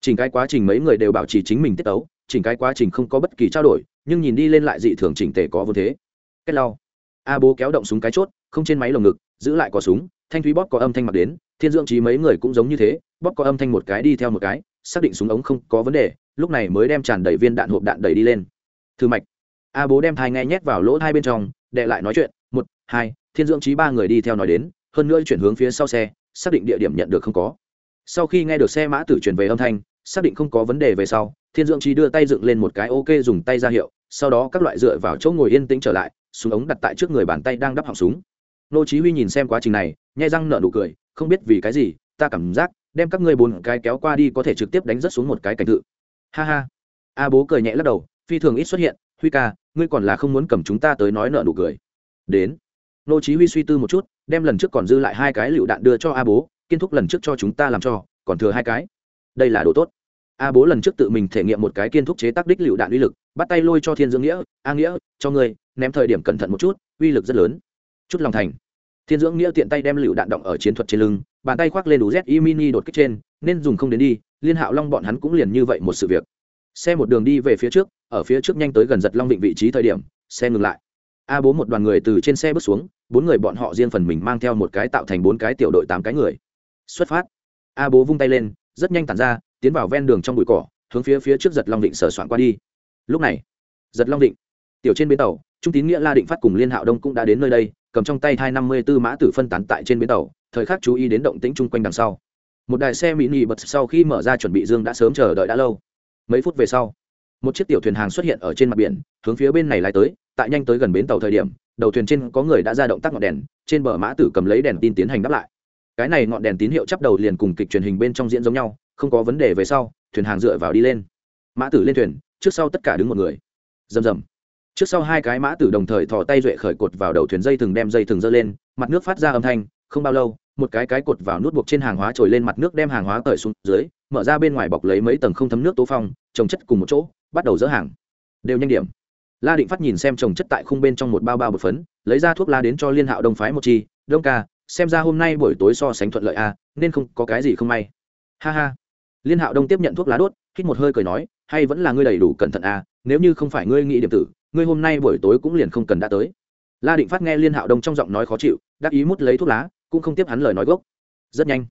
Chỉnh cái quá trình mấy người đều bảo trì chính mình tiết tấu, chỉnh cái quá trình không có bất kỳ trao đổi nhưng nhìn đi lên lại dị thường chỉnh tề có vô thế. Cách lau. A bố kéo động súng cái chốt, không trên máy lồng ngực, giữ lại có súng, thanh thúy bóp có âm thanh mặc đến, thiên dưỡng trí mấy người cũng giống như thế, bóp có âm thanh một cái đi theo một cái, xác định súng ống không có vấn đề, lúc này mới đem tràn đầy viên đạn hộp đạn đẩy đi lên. Thư mạch. A bố đem thai nghe nhét vào lỗ hai bên trong đệ lại nói chuyện, một, hai, thiên dưỡng trí ba người đi theo nói đến, hơn nữa chuyển hướng phía sau xe, xác định địa điểm nhận được không có. Sau khi nghe được xe mã tử chuyển về âm thanh xác định không có vấn đề về sau, thiên dưỡng trí đưa tay dựng lên một cái ok dùng tay ra hiệu, sau đó các loại dựa vào chỗ ngồi yên tĩnh trở lại, súng ống đặt tại trước người bàn tay đang đắp họng súng. Nô chí huy nhìn xem quá trình này, nhai răng nở nụ cười, không biết vì cái gì, ta cảm giác đem các ngươi bốn cái kéo qua đi có thể trực tiếp đánh rất xuống một cái cảnh tự ha ha. A bố cười nhẹ lắc đầu, phi thường ít xuất hiện, huy ca, ngươi còn là không muốn cầm chúng ta tới nói nợ nụ cười. Đến. Nô chí huy suy tư một chút, đem lần trước còn dư lại hai cái lựu đạn đưa cho a bố, kiên thúc lần trước cho chúng ta làm cho, còn thừa hai cái đây là đồ tốt. A bố lần trước tự mình thể nghiệm một cái kiên thúc chế tác đích lựu đạn uy lực, bắt tay lôi cho thiên dưỡng nghĩa, a nghĩa, cho ngươi, ném thời điểm cẩn thận một chút, uy lực rất lớn. Chút lòng thành. Thiên dưỡng nghĩa tiện tay đem lựu đạn động ở chiến thuật trên lưng, bàn tay khoác lên đủ z i mini đột kích trên, nên dùng không đến đi, liên hạo long bọn hắn cũng liền như vậy một sự việc. Xe một đường đi về phía trước, ở phía trước nhanh tới gần giật long định vị trí thời điểm, xe ngừng lại. A bố một đoàn người từ trên xe bước xuống, bốn người bọn họ riêng phần mình mang theo một cái tạo thành bốn cái tiểu đội tám cái người. Xuất phát. A bố vung tay lên rất nhanh tản ra, tiến vào ven đường trong bụi cỏ, hướng phía phía trước giật long định sở soạn qua đi. Lúc này, giật long định, tiểu trên bến tàu, trung tín nghĩa la định phát cùng liên hạo đông cũng đã đến nơi đây, cầm trong tay hai năm mươi b ố mã tử phân tán tại trên bến tàu, thời khắc chú ý đến động tĩnh chung quanh đằng sau. Một đài xe mỹ nị bật sau khi mở ra chuẩn bị dương đã sớm chờ đợi đã lâu. Mấy phút về sau, một chiếc tiểu thuyền hàng xuất hiện ở trên mặt biển, hướng phía bên này lái tới, tại nhanh tới gần bến tàu thời điểm, đầu thuyền trên có người đã ra động tác ngọn đèn, trên bờ mã tử cầm lấy đèn tin tiến hành đáp lại cái này ngọn đèn tín hiệu chắp đầu liền cùng kịch truyền hình bên trong diễn giống nhau, không có vấn đề về sau, thuyền hàng dựa vào đi lên. Mã tử lên thuyền, trước sau tất cả đứng một người. Rầm rầm. Trước sau hai cái mã tử đồng thời thò tay duệ khởi cột vào đầu thuyền dây thừng đem dây thừng dơ lên, mặt nước phát ra âm thanh, không bao lâu, một cái cái cột vào nút buộc trên hàng hóa trồi lên mặt nước đem hàng hóa cởi xuống dưới, mở ra bên ngoài bọc lấy mấy tầng không thấm nước tố phong, trồng chất cùng một chỗ, bắt đầu dỡ hàng. Đều nhanh điểm. La định phát nhìn xem trồng chất tại khung bên trong một bao bao bột phấn, lấy ra thuốc la đến cho liên hạo đông phái một chi, đông ca xem ra hôm nay buổi tối so sánh thuận lợi a à, nên không có cái gì không may. Ha ha. Liên hạo đông tiếp nhận thuốc lá đốt hít một hơi cười nói hay vẫn là ngươi đầy đủ cẩn thận a à, nếu như không phải ngươi nghĩ điểm tử ngươi hôm nay buổi tối cũng liền không cần đã tới. La định phát nghe liên hạo đông trong giọng nói khó chịu đắc ý mút lấy thuốc lá cũng không tiếp hắn lời nói gốc. Rất nhanh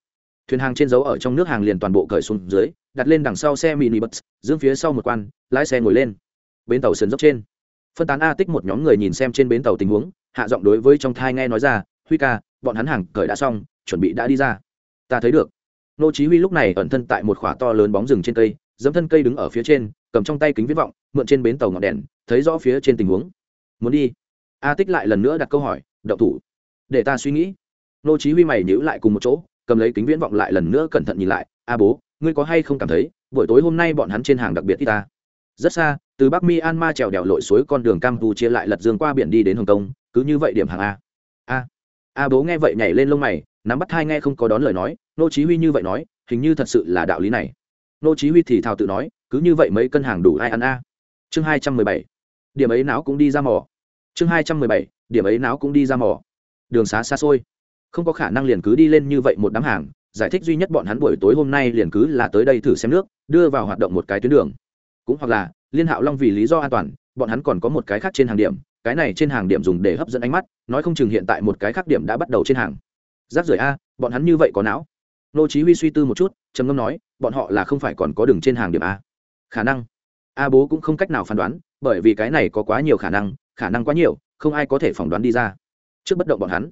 thuyền hàng trên dấu ở trong nước hàng liền toàn bộ cởi xuống dưới đặt lên đằng sau xe mini bus dưỡng phía sau một quan lái xe ngồi lên. Bến tàu sườn dốc trên. Phân tán a tích một nhóm người nhìn xem trên bến tàu tình huống hạ giọng đối với trong thai nghe nói ra huy ca bọn hắn hàng cởi đã xong, chuẩn bị đã đi ra. Ta thấy được. Nô chí huy lúc này ẩn thân tại một khỏa to lớn bóng rừng trên cây, dẫm thân cây đứng ở phía trên, cầm trong tay kính viễn vọng, mượn trên bến tàu ngọn đèn, thấy rõ phía trên tình huống. Muốn đi? A tích lại lần nữa đặt câu hỏi, động thủ. Để ta suy nghĩ. Nô chí huy mày nhíu lại cùng một chỗ, cầm lấy kính viễn vọng lại lần nữa cẩn thận nhìn lại, a bố, ngươi có hay không cảm thấy, buổi tối hôm nay bọn hắn trên hàng đặc biệt ít ta? Rất xa, từ bắc myanmar trèo đèo lội suối con đường campuchia lại lật dương qua biển đi đến hồng kông, cứ như vậy điểm hàng a a bố nghe vậy nhảy lên lông mày, nắm bắt hai nghe không có đón lời nói, nô chí huy như vậy nói, hình như thật sự là đạo lý này. Nô chí huy thì thào tự nói, cứ như vậy mấy cân hàng đủ ai ăn a. Chương 217 điểm ấy não cũng đi ra mỏ chương 217 điểm ấy não cũng đi ra mỏ đường xá xa xôi. Không có khả năng liền cứ đi lên như vậy một đám hàng, giải thích duy nhất bọn hắn buổi tối hôm nay liền cứ là tới đây thử xem nước, đưa vào hoạt động một cái tuyến đường. Cũng hoặc là, liên hạo long vì lý do an toàn, bọn hắn còn có một cái khác trên hàng điểm cái này trên hàng điểm dùng để hấp dẫn ánh mắt, nói không chừng hiện tại một cái khác điểm đã bắt đầu trên hàng. Giáp rời a, bọn hắn như vậy có não. Nô chí huy suy tư một chút, trầm ngâm nói, bọn họ là không phải còn có đường trên hàng điểm a. Khả năng. A bố cũng không cách nào phán đoán, bởi vì cái này có quá nhiều khả năng khả năng quá nhiều, không ai có thể phỏng đoán đi ra. Trước bất động bọn hắn.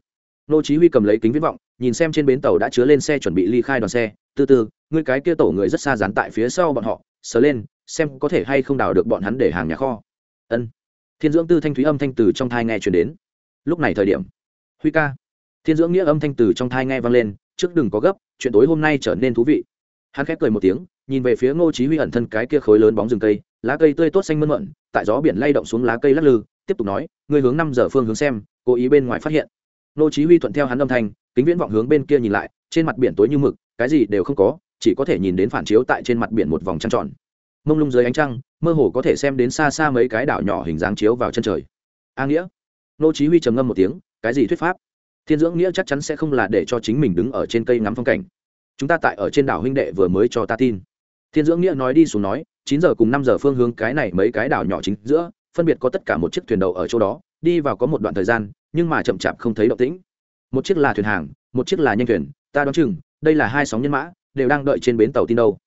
Nô chí huy cầm lấy kính viễn vọng, nhìn xem trên bến tàu đã chứa lên xe chuẩn bị ly khai đoàn xe. Từ từ người cái kia tổ người rất xa dán tại phía sau bọn họ, sờ lên, xem có thể hay không đào được bọn hắn để hàng nhà kho. Ân thiên dưỡng tư thanh thúy âm thanh từ trong thai nghe truyền đến. Lúc này thời điểm, huy ca, thiên dưỡng nghĩa âm thanh từ trong thai nghe vang lên, trước đừng có gấp, chuyện tối hôm nay trở nên thú vị. Hắn khép cười một tiếng, nhìn về phía ngô chí huy ẩn thân cái kia khối lớn bóng rừng cây, lá cây tươi tốt xanh mơn mận, tại gió biển lay động xuống lá cây lắc lư, tiếp tục nói, ngươi hướng năm giờ phương hướng xem, cố ý bên ngoài phát hiện. Ngô chí huy thuận theo hắn âm thanh, kính viễn vọng hướng bên kia nhìn lại, trên mặt biển tối như mực, cái gì đều không có, chỉ có thể nhìn đến phản chiếu tại trên mặt biển một vòng trăng tròn mông lung dưới ánh trăng, mơ hồ có thể xem đến xa xa mấy cái đảo nhỏ hình dáng chiếu vào chân trời. A nghĩa. Nô chí huy trầm ngâm một tiếng, cái gì thuyết pháp? Thiên dưỡng nghĩa chắc chắn sẽ không là để cho chính mình đứng ở trên cây ngắm phong cảnh. Chúng ta tại ở trên đảo huynh đệ vừa mới cho ta tin. Thiên dưỡng nghĩa nói đi xuống nói, chín giờ cùng năm giờ phương hướng cái này mấy cái đảo nhỏ chính giữa, phân biệt có tất cả một chiếc thuyền đầu ở chỗ đó, đi vào có một đoạn thời gian, nhưng mà chậm chạp không thấy động tĩnh. Một chiếc là thuyền hàng, một chiếc là nhanh thuyền, ta đoán chừng, đây là hai sóng nhân mã, đều đang đợi trên bến tàu tin đâu.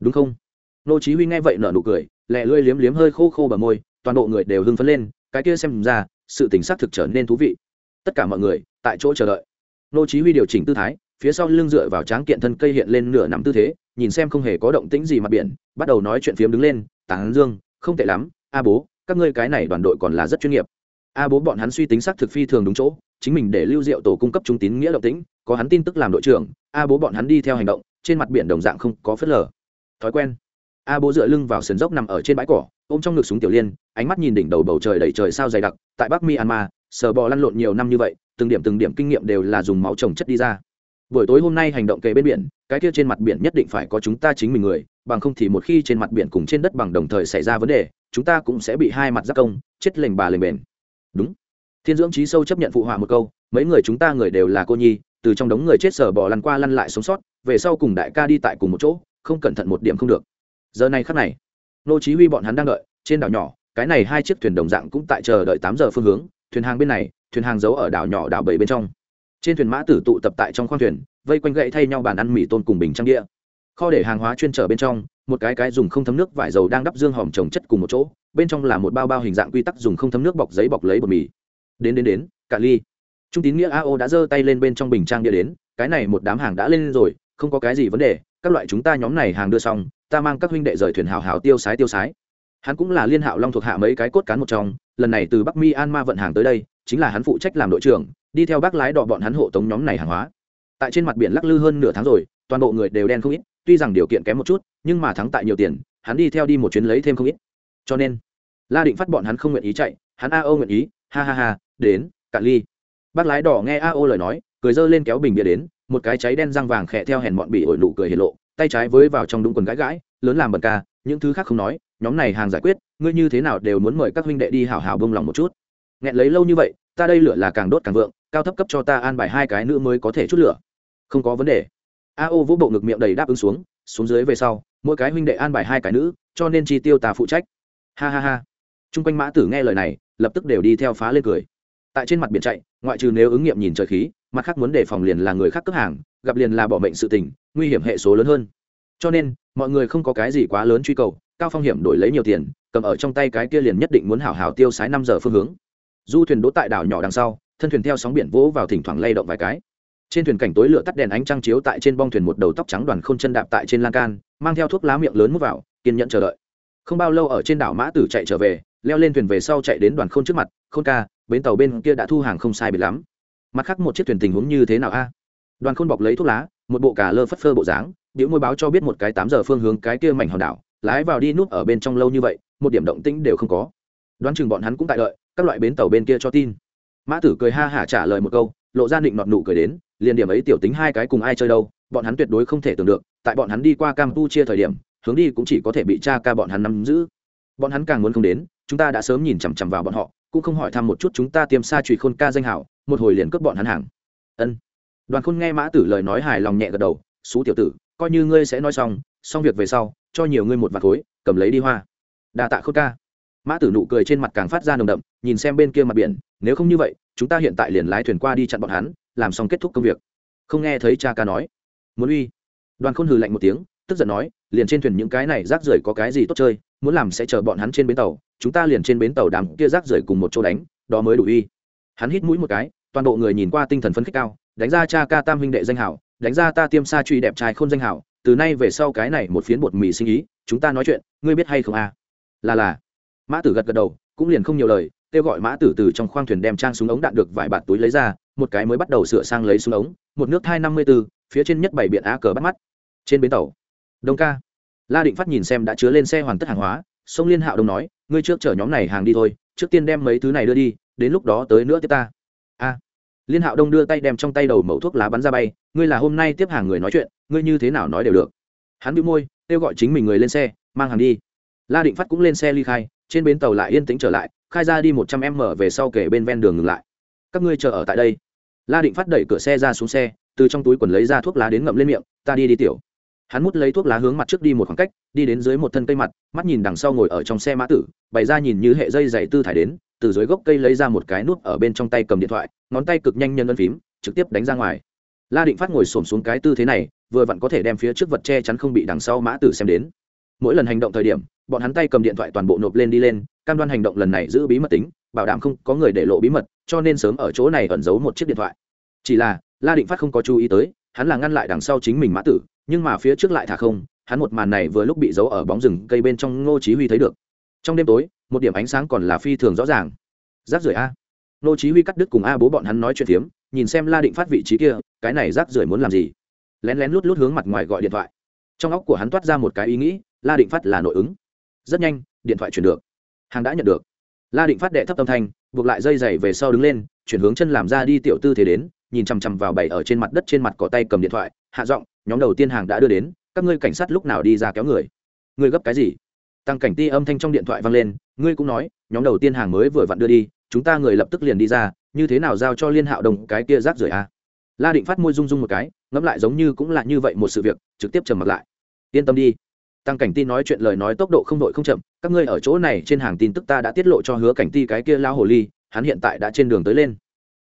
Đúng không? Nô chí huy nghe vậy nở nụ cười lẹ lưỡi liếm liếm hơi khô khô bờ môi, toàn bộ người đều hưng phấn lên, cái kia xem ra, sự tình xác thực trở nên thú vị. Tất cả mọi người, tại chỗ chờ đợi. Nô chí huy điều chỉnh tư thái, phía sau lưng dựa vào tráng kiện thân cây hiện lên nửa nằm tư thế, nhìn xem không hề có động tĩnh gì mặt biển, bắt đầu nói chuyện phiếm đứng lên táng dương, không tệ lắm, a bố, các ngươi cái này đoàn đội còn là rất chuyên nghiệp. A bố bọn hắn suy tính xác thực phi thường đúng chỗ, chính mình để lưu diệu tổ cung cấp trung tín nghĩa động tĩnh, có hắn tin tức làm đội trưởng, a bố bọn hắn đi theo hành động, trên mặt biển đồng dạng không có phớt lờ. Thói quen a bố dựa lưng vào sườn dốc nằm ở trên bãi cỏ, ôm trong ngực súng tiểu liên, ánh mắt nhìn đỉnh đầu bầu trời đầy trời sao dày đặc, tại bắc myanmar, sờ bò lăn lộn nhiều năm như vậy, từng điểm từng điểm kinh nghiệm đều là dùng máu trồng chất đi ra. Buổi tối hôm nay hành động kề bên biển, cái kia trên mặt biển nhất định phải có chúng ta chính mình người, bằng không thì một khi trên mặt biển cùng trên đất bằng đồng thời xảy ra vấn đề, chúng ta cũng sẽ bị hai mặt giác công, chết lềnh bà lềnh bền. Đúng. Thiên dưỡng trí sâu chấp nhận phụ họa một câu, mấy người chúng ta người đều là cô nhi, từ trong đống người chết sờ bò lăn qua lăn lại sống sót, về sau cùng đại ca đi tại cùng một chỗ, không cẩn thận một điểm không được giờ này khắc này, nô chí huy bọn hắn đang đợi, trên đảo nhỏ, cái này hai chiếc thuyền đồng dạng cũng tại chờ đợi 8 giờ phương hướng, thuyền hàng bên này, thuyền hàng giấu ở đảo nhỏ đảo bảy bên trong. Trên thuyền mã tử tụ tập tại trong khoang thuyền, vây quanh gậy thay nhau bàn ăn mì tôn cùng bình trang địa. Kho để hàng hóa chuyên trở bên trong, một cái cái dùng không thấm nước vải dầu đang đắp dương hòm trồng chất cùng một chỗ, bên trong là một bao bao hình dạng quy tắc dùng không thấm nước bọc giấy bọc lấy bột mì. Đến đến đến, cả ly. Trung tín nghĩa ao đã giơ tay lên bên trong bình trang địa đến, cái này một đám hàng đã lên rồi, không có cái gì vấn đề, các loại chúng ta nhóm này hàng đưa xong ta mang các huynh đệ rời thuyền hào hào tiêu sái tiêu sái. Hắn cũng là liên hạo long thuộc hạ mấy cái cốt cán một trong, lần này từ bắc mi an ma vận hàng tới đây, chính là hắn phụ trách làm đội trưởng, đi theo bác lái đỏ bọn hắn hộ tống nhóm này hàng hóa. Tại trên mặt biển lắc lư hơn nửa tháng rồi, toàn bộ người đều đen không ít, tuy rằng điều kiện kém một chút, nhưng mà thắng tại nhiều tiền, hắn đi theo đi một chuyến lấy thêm không ít. Cho nên, la định phát bọn hắn không nguyện ý chạy, hắn a ô nguyện ý, ha ha ha, đến, cạn ly. Bác lái đỏ nghe a ô lời nói, cười dơ lên kéo bình bia đến, một cái cháy đen răng vàng khẽ theo hèn bọn bị ổi nụ cười hiện lộ tay trái với vào trong đúng quần gãi gãi, lớn làm bật ca, những thứ khác không nói, nhóm này hàng giải quyết, ngươi như thế nào đều muốn mời các huynh đệ đi hào hào bông lòng một chút. Nghẹn lấy lâu như vậy, ta đây lửa là càng đốt càng vượng, cao thấp cấp cho ta an bài hai cái nữa mới có thể chút lửa. Không có vấn đề. A ô vũ bộ ngực miệng đầy đáp ứng xuống xuống dưới về sau, mỗi cái huynh đệ an bài hai cái nữ, cho nên chi tiêu ta phụ trách. Ha ha ha. T r u n g quanh mã tử nghe lời này, lập tức đều đi theo phá lên cười. Tại trên mặt biển chạy, ngoại trừ nếu ứng nghiệm nhìn trời khí, mặt khác muốn đề phòng liền là người khác cướp hàng, gặp liền là bỏ mệnh sự tình nguy hiểm hệ số lớn hơn. Cho nên, mọi người không có cái gì quá lớn truy cầu, cao phong hiểm đổi lấy nhiều tiền, cầm ở trong tay cái kia liền nhất định muốn hảo hảo tiêu sái năm giờ phương hướng. Du thuyền đỗ tại đảo nhỏ đằng sau, thân thuyền theo sóng biển vỗ vào thỉnh thoảng lay động vài cái. Trên thuyền cảnh tối lửa tắt đèn ánh trăng chiếu tại trên bong thuyền một đầu tóc trắng đoàn không chân đạp tại trên lan can, mang theo thuốc lá miệng lớn mút vào, kiên nhẫn chờ đợi. Không bao lâu ở trên đảo mã tử chạy trở về, leo lên thuyền về sau chạy đến đoàn khôn trước mặt, khôn ca, bến tàu bên kia đã thu hàng không sai biệt lắm. Mặt khác một chiếc thuyền tình huống như thế nào a? Đoàn khôn bọc lấy thuốc lá, một bộ cà lơ phất phơ bộ dáng điệu môi báo cho biết một cái tám giờ phương hướng cái kia mảnh hòn đảo, lái vào đi núp ở bên trong lâu như vậy, một điểm động tĩnh đều không có. Đoán chừng bọn hắn cũng tại đợi, các loại bến tàu bên kia cho tin. Mã tử cười ha hả trả lời một câu, lộ ra định nọt nụ cười đến, liền điểm ấy tiểu tính hai cái cùng ai chơi đâu, bọn hắn tuyệt đối không thể tưởng được, tại bọn hắn đi qua campuchia thời điểm, hướng đi cũng chỉ có thể bị cha ca bọn hắn nắm giữ. Bọn hắn càng muốn không đến, chúng ta đã sớm nhìn chằm chằm vào bọn họ, cũng không hỏi thăm một chút chúng ta tiêm xa trụy khôn ca danh hảo, một hồi liền cướp bọn hắn hàng. Ân đoàn khôn nghe mã tử lời nói hài lòng nhẹ gật đầu, xú tiểu tử, coi như ngươi sẽ nói xong xong việc về sau, cho nhiều ngươi một vạt khối cầm lấy đi hoa. Đà tạ khôn ca. Mã tử nụ cười trên mặt càng phát ra nồng đậm, nhìn xem bên kia mặt biển, nếu không như vậy, chúng ta hiện tại liền lái thuyền qua đi chặn bọn hắn, làm xong kết thúc công việc. Không nghe thấy cha ca nói. Muốn uy. Đoàn khôn hừ lạnh một tiếng, tức giận nói, liền trên thuyền những cái này rác rưởi có cái gì tốt chơi, muốn làm sẽ chờ bọn hắn trên bến tàu, chúng ta liền trên bến tàu đám kia rác rưởi cùng một chỗ đánh, đó mới đủ uy. Hắn hít mũi một cái, toàn bộ người nhìn qua tinh thần phấn khích cao đánh ra cha ca tam huynh đệ danh hảo, đánh ra ta tiêm sa truy đẹp trai khôn danh hảo, từ nay về sau cái này một phiến bột mì sinh ý, chúng ta nói chuyện, ngươi biết hay không a à? là là. Mã tử gật gật đầu, cũng liền không nhiều lời, kêu gọi mã tử từ trong khoang thuyền đem trang súng ống đạn được vài bạt túi lấy ra, một cái mới bắt đầu sửa sang lấy súng ống, một nước hai năm mươi b ố phía trên nhất bảy biển á cờ bắt mắt. Trên bến tàu. Đông ca. La định phát nhìn xem đã chứa lên xe hoàn tất hàng hóa, sông liên hạo đông nói, ngươi trước chở nhóm này hàng đi thôi, trước tiên đem mấy thứ này đưa đi, đến lúc đó tới nữa tiếp ta. A liên hạo đông đưa tay đem trong tay đầu mẫu thuốc lá bắn ra bay, ngươi là hôm nay tiếp hàng người nói chuyện, ngươi như thế nào nói đều được. Hắn bị môi, kêu gọi chính mình người lên xe, mang hàng đi. La định phát cũng lên xe ly khai, trên bến tàu lại yên tĩnh trở lại, khai ra đi một trăm em mở về sau kể bên ven đường ngừng lại. Các ngươi chờ ở tại đây. La định phát đẩy cửa xe ra xuống xe, từ trong túi quần lấy ra thuốc lá đến ngậm lên miệng, ta đi đi tiểu. Hắn mút lấy thuốc lá hướng mặt trước đi một khoảng cách, đi đến dưới một thân cây mặt, mắt nhìn đằng sau ngồi ở trong xe mã tử, bày ra nhìn như hệ dây dày tư thải đến từ dưới gốc cây lấy ra một cái nút ở bên trong tay cầm điện thoại, ngón tay cực nhanh nhân ân phím, trực tiếp đánh ra ngoài. La định phát ngồi xổm xuống cái tư thế này, vừa vặn có thể đem phía trước vật che chắn không bị đằng sau mã tử xem đến. Mỗi lần hành động thời điểm, bọn hắn tay cầm điện thoại toàn bộ nộp lên đi lên, cam đoan hành động lần này giữ bí mật tính, bảo đảm không có người để lộ bí mật, cho nên sớm ở chỗ này ẩn giấu một chiếc điện thoại. Chỉ là, la định phát không có chú ý tới, hắn là ngăn lại đằng sau chính mình mã tử, nhưng mà phía trước lại thả không, hắn một màn này vừa lúc bị giấu ở bóng rừng cây bên trong ngô chí huy thấy được. Trong đêm tối một điểm ánh sáng còn là phi thường rõ ràng. Rác rưởi a. Nô chí huy cắt đứt cùng a bố bọn hắn nói chuyện phiếm, nhìn xem la định phát vị trí kia, cái này rác rưởi muốn làm gì? Lén lén lút lút hướng mặt ngoài gọi điện thoại. Trong óc của hắn toát ra một cái ý nghĩ, la định phát là nội ứng. Rất nhanh, điện thoại chuyển được. Hàng đã nhận được. La định phát đệ thấp tâm thanh, buộc lại dây dày về sau đứng lên, chuyển hướng chân làm ra đi tiểu tư thế đến, nhìn chằm chằm vào bảy ở trên mặt đất trên mặt cỏ tay cầm điện thoại, hạ giọng, nhóm đầu tiên hàng đã đưa đến, các ngươi cảnh sát lúc nào đi ra kéo người? Ngươi gấp cái gì? Tăng cảnh ti âm thanh trong điện thoại vang lên, ngươi cũng nói, nhóm đầu tiên hàng mới vừa vặn đưa đi, chúng ta người lập tức liền đi ra, như thế nào giao cho liên hạo đồng cái kia rác rưởi a? La định phát môi rung rung một cái, ngẫm lại giống như cũng là như vậy một sự việc, trực tiếp trầm mặt lại. Yên tâm đi. Tăng cảnh ti nói chuyện lời nói tốc độ không đội không chậm, các ngươi ở chỗ này trên hàng tin tức ta đã tiết lộ cho hứa cảnh ti cái kia lao hồ ly, hắn hiện tại đã trên đường tới lên.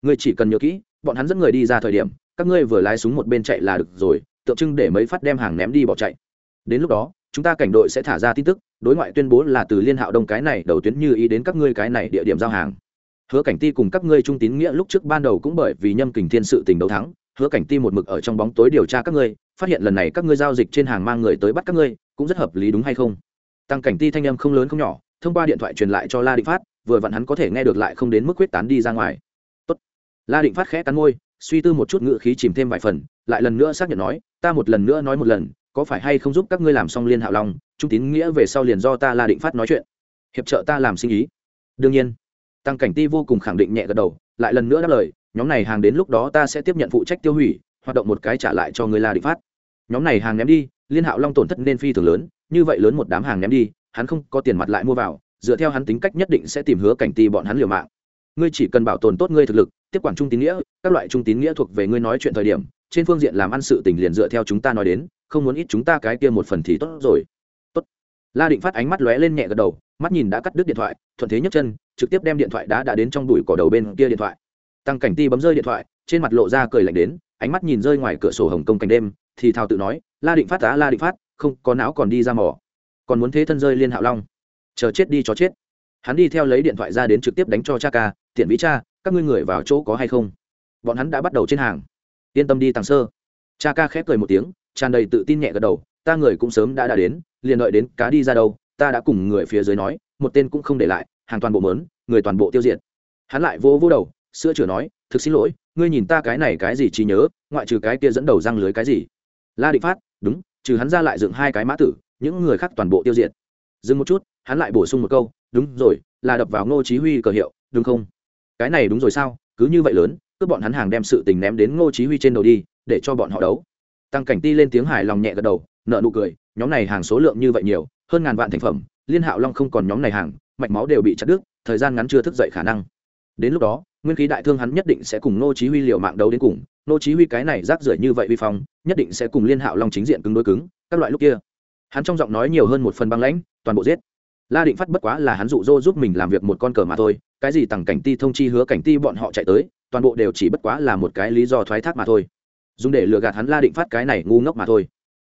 Ngươi chỉ cần nhớ kỹ, bọn hắn dẫn người đi ra thời điểm, các ngươi vừa lái súng một bên chạy là được rồi, tượng trưng để mấy phát đem hàng ném đi bỏ chạy. Đến lúc đó chúng ta cảnh đội sẽ thả ra tin tức, đối ngoại tuyên bố là từ liên hạo đông cái này đầu tuyến như ý đến các ngươi cái này địa điểm giao hàng. Hứa cảnh ti cùng các ngươi trung tín nghĩa lúc trước ban đầu cũng bởi vì nhâm kình thiên sự tình đấu thắng, hứa cảnh ti một mực ở trong bóng tối điều tra các ngươi, phát hiện lần này các ngươi giao dịch trên hàng mang người tới bắt các ngươi, cũng rất hợp lý đúng hay không? Tăng cảnh ti thanh âm không lớn không nhỏ, thông qua điện thoại truyền lại cho la định phát, vừa vặn hắn có thể nghe được lại không đến mức quyết tán đi ra ngoài. Tốt. la định phát khẽ cắn môi, suy tư một chút ngự khí chìm thêm vài phần, lại lần nữa xác nhận nói, ta một lần nữa nói một lần có phải hay không giúp các ngươi làm xong liên hạo long, trung tín nghĩa về sau liền do ta la định phát nói chuyện. Hiệp trợ ta làm sinh ý. Đương nhiên. Tăng cảnh ti vô cùng khẳng định nhẹ gật đầu, lại lần nữa đáp lời, nhóm này hàng đến lúc đó ta sẽ tiếp nhận phụ trách tiêu hủy, hoạt động một cái trả lại cho người la định phát. Nhóm này hàng ném đi, liên hạo long tổn thất nên phi thường lớn, như vậy lớn một đám hàng ném đi, hắn không có tiền mặt lại mua vào, dựa theo hắn tính cách nhất định sẽ tìm hứa cảnh ti bọn hắn liều mạng. Ngươi chỉ cần bảo tồn tốt ngươi thực lực, tiếp quản trung tín nghĩa, các loại trung tín nghĩa thuộc về ngươi nói chuyện thời điểm, trên phương diện làm ăn sự tình liền dựa theo chúng ta nói đến không muốn ít chúng ta cái kia một phần thì tốt rồi. Tốt. La định phát ánh mắt lóe lên nhẹ gật đầu, mắt nhìn đã cắt đứt điện thoại, thuận thế nhấc chân, trực tiếp đem điện thoại đã đã đến trong đùi cỏ đầu bên kia điện thoại. Tăng cảnh ti bấm rơi điện thoại, trên mặt lộ ra cười lạnh đến, ánh mắt nhìn rơi ngoài cửa sổ hồng công cảnh đêm, thì thào tự nói, la định phát tá la định phát, không, có não còn đi ra mỏ còn muốn thế thân rơi liên hạo long. Chờ chết đi cho chết. Hắn đi theo lấy điện thoại ra đến trực tiếp đánh cho cha ca, tiện vĩ cha, các ngươi người vào chỗ có hay không? Bọn hắn đã bắt đầu trên hàng. Yên tâm đi tàng sơ. Cha ca khép cười một tiếng tràn đầy tự tin nhẹ gật đầu, ta người cũng sớm đã đã đến, liền đợi đến cá đi ra đâu, ta đã cùng người phía dưới nói, một tên cũng không để lại, hàng toàn bộ mớn, người toàn bộ tiêu diệt. Hắn lại vô vô đầu, sữa chửa nói, thực xin lỗi, ngươi nhìn ta cái này cái gì chỉ nhớ, ngoại trừ cái kia dẫn đầu răng lưới cái gì? La định phát, đúng, trừ hắn ra lại dựng hai cái mã tử, những người khác toàn bộ tiêu diệt. Dừng một chút, hắn lại bổ sung một câu, đúng rồi, là đập vào ngô chí huy cờ hiệu, đúng không? Cái này đúng rồi sao, cứ như vậy lớn cứ bọn hắn hàng đem sự tình ném đến ngô chí huy trên đầu đi, để cho bọn họ đấu tăng cảnh ti lên tiếng hài lòng nhẹ gật đầu nợ nụ cười, nhóm này hàng số lượng như vậy nhiều, hơn ngàn vạn thành phẩm, liên hạo long không còn nhóm này hàng, mạch máu đều bị chặt đứt, thời gian ngắn chưa thức dậy khả năng. Đến lúc đó, nguyên khí đại thương hắn nhất định sẽ cùng nô chí huy liều mạng đấu đến cùng nô chí huy cái này rác rưởi như vậy vi phong, nhất định sẽ cùng liên hạo long chính diện cứng đối cứng, các loại lúc kia. Hắn trong giọng nói nhiều hơn một phần băng lãnh, toàn bộ giết. La định phát bất quá là hắn dụ dỗ giúp mình làm việc một con cờ mà thôi, cái gì Tăng cảnh ti thông chi hứa cảnh ti bọn họ chạy tới, toàn bộ đều chỉ bất quá là một cái lý do thoái thác mà thôi dùng để lừa gạt hắn la định phát cái này ngu ngốc mà thôi.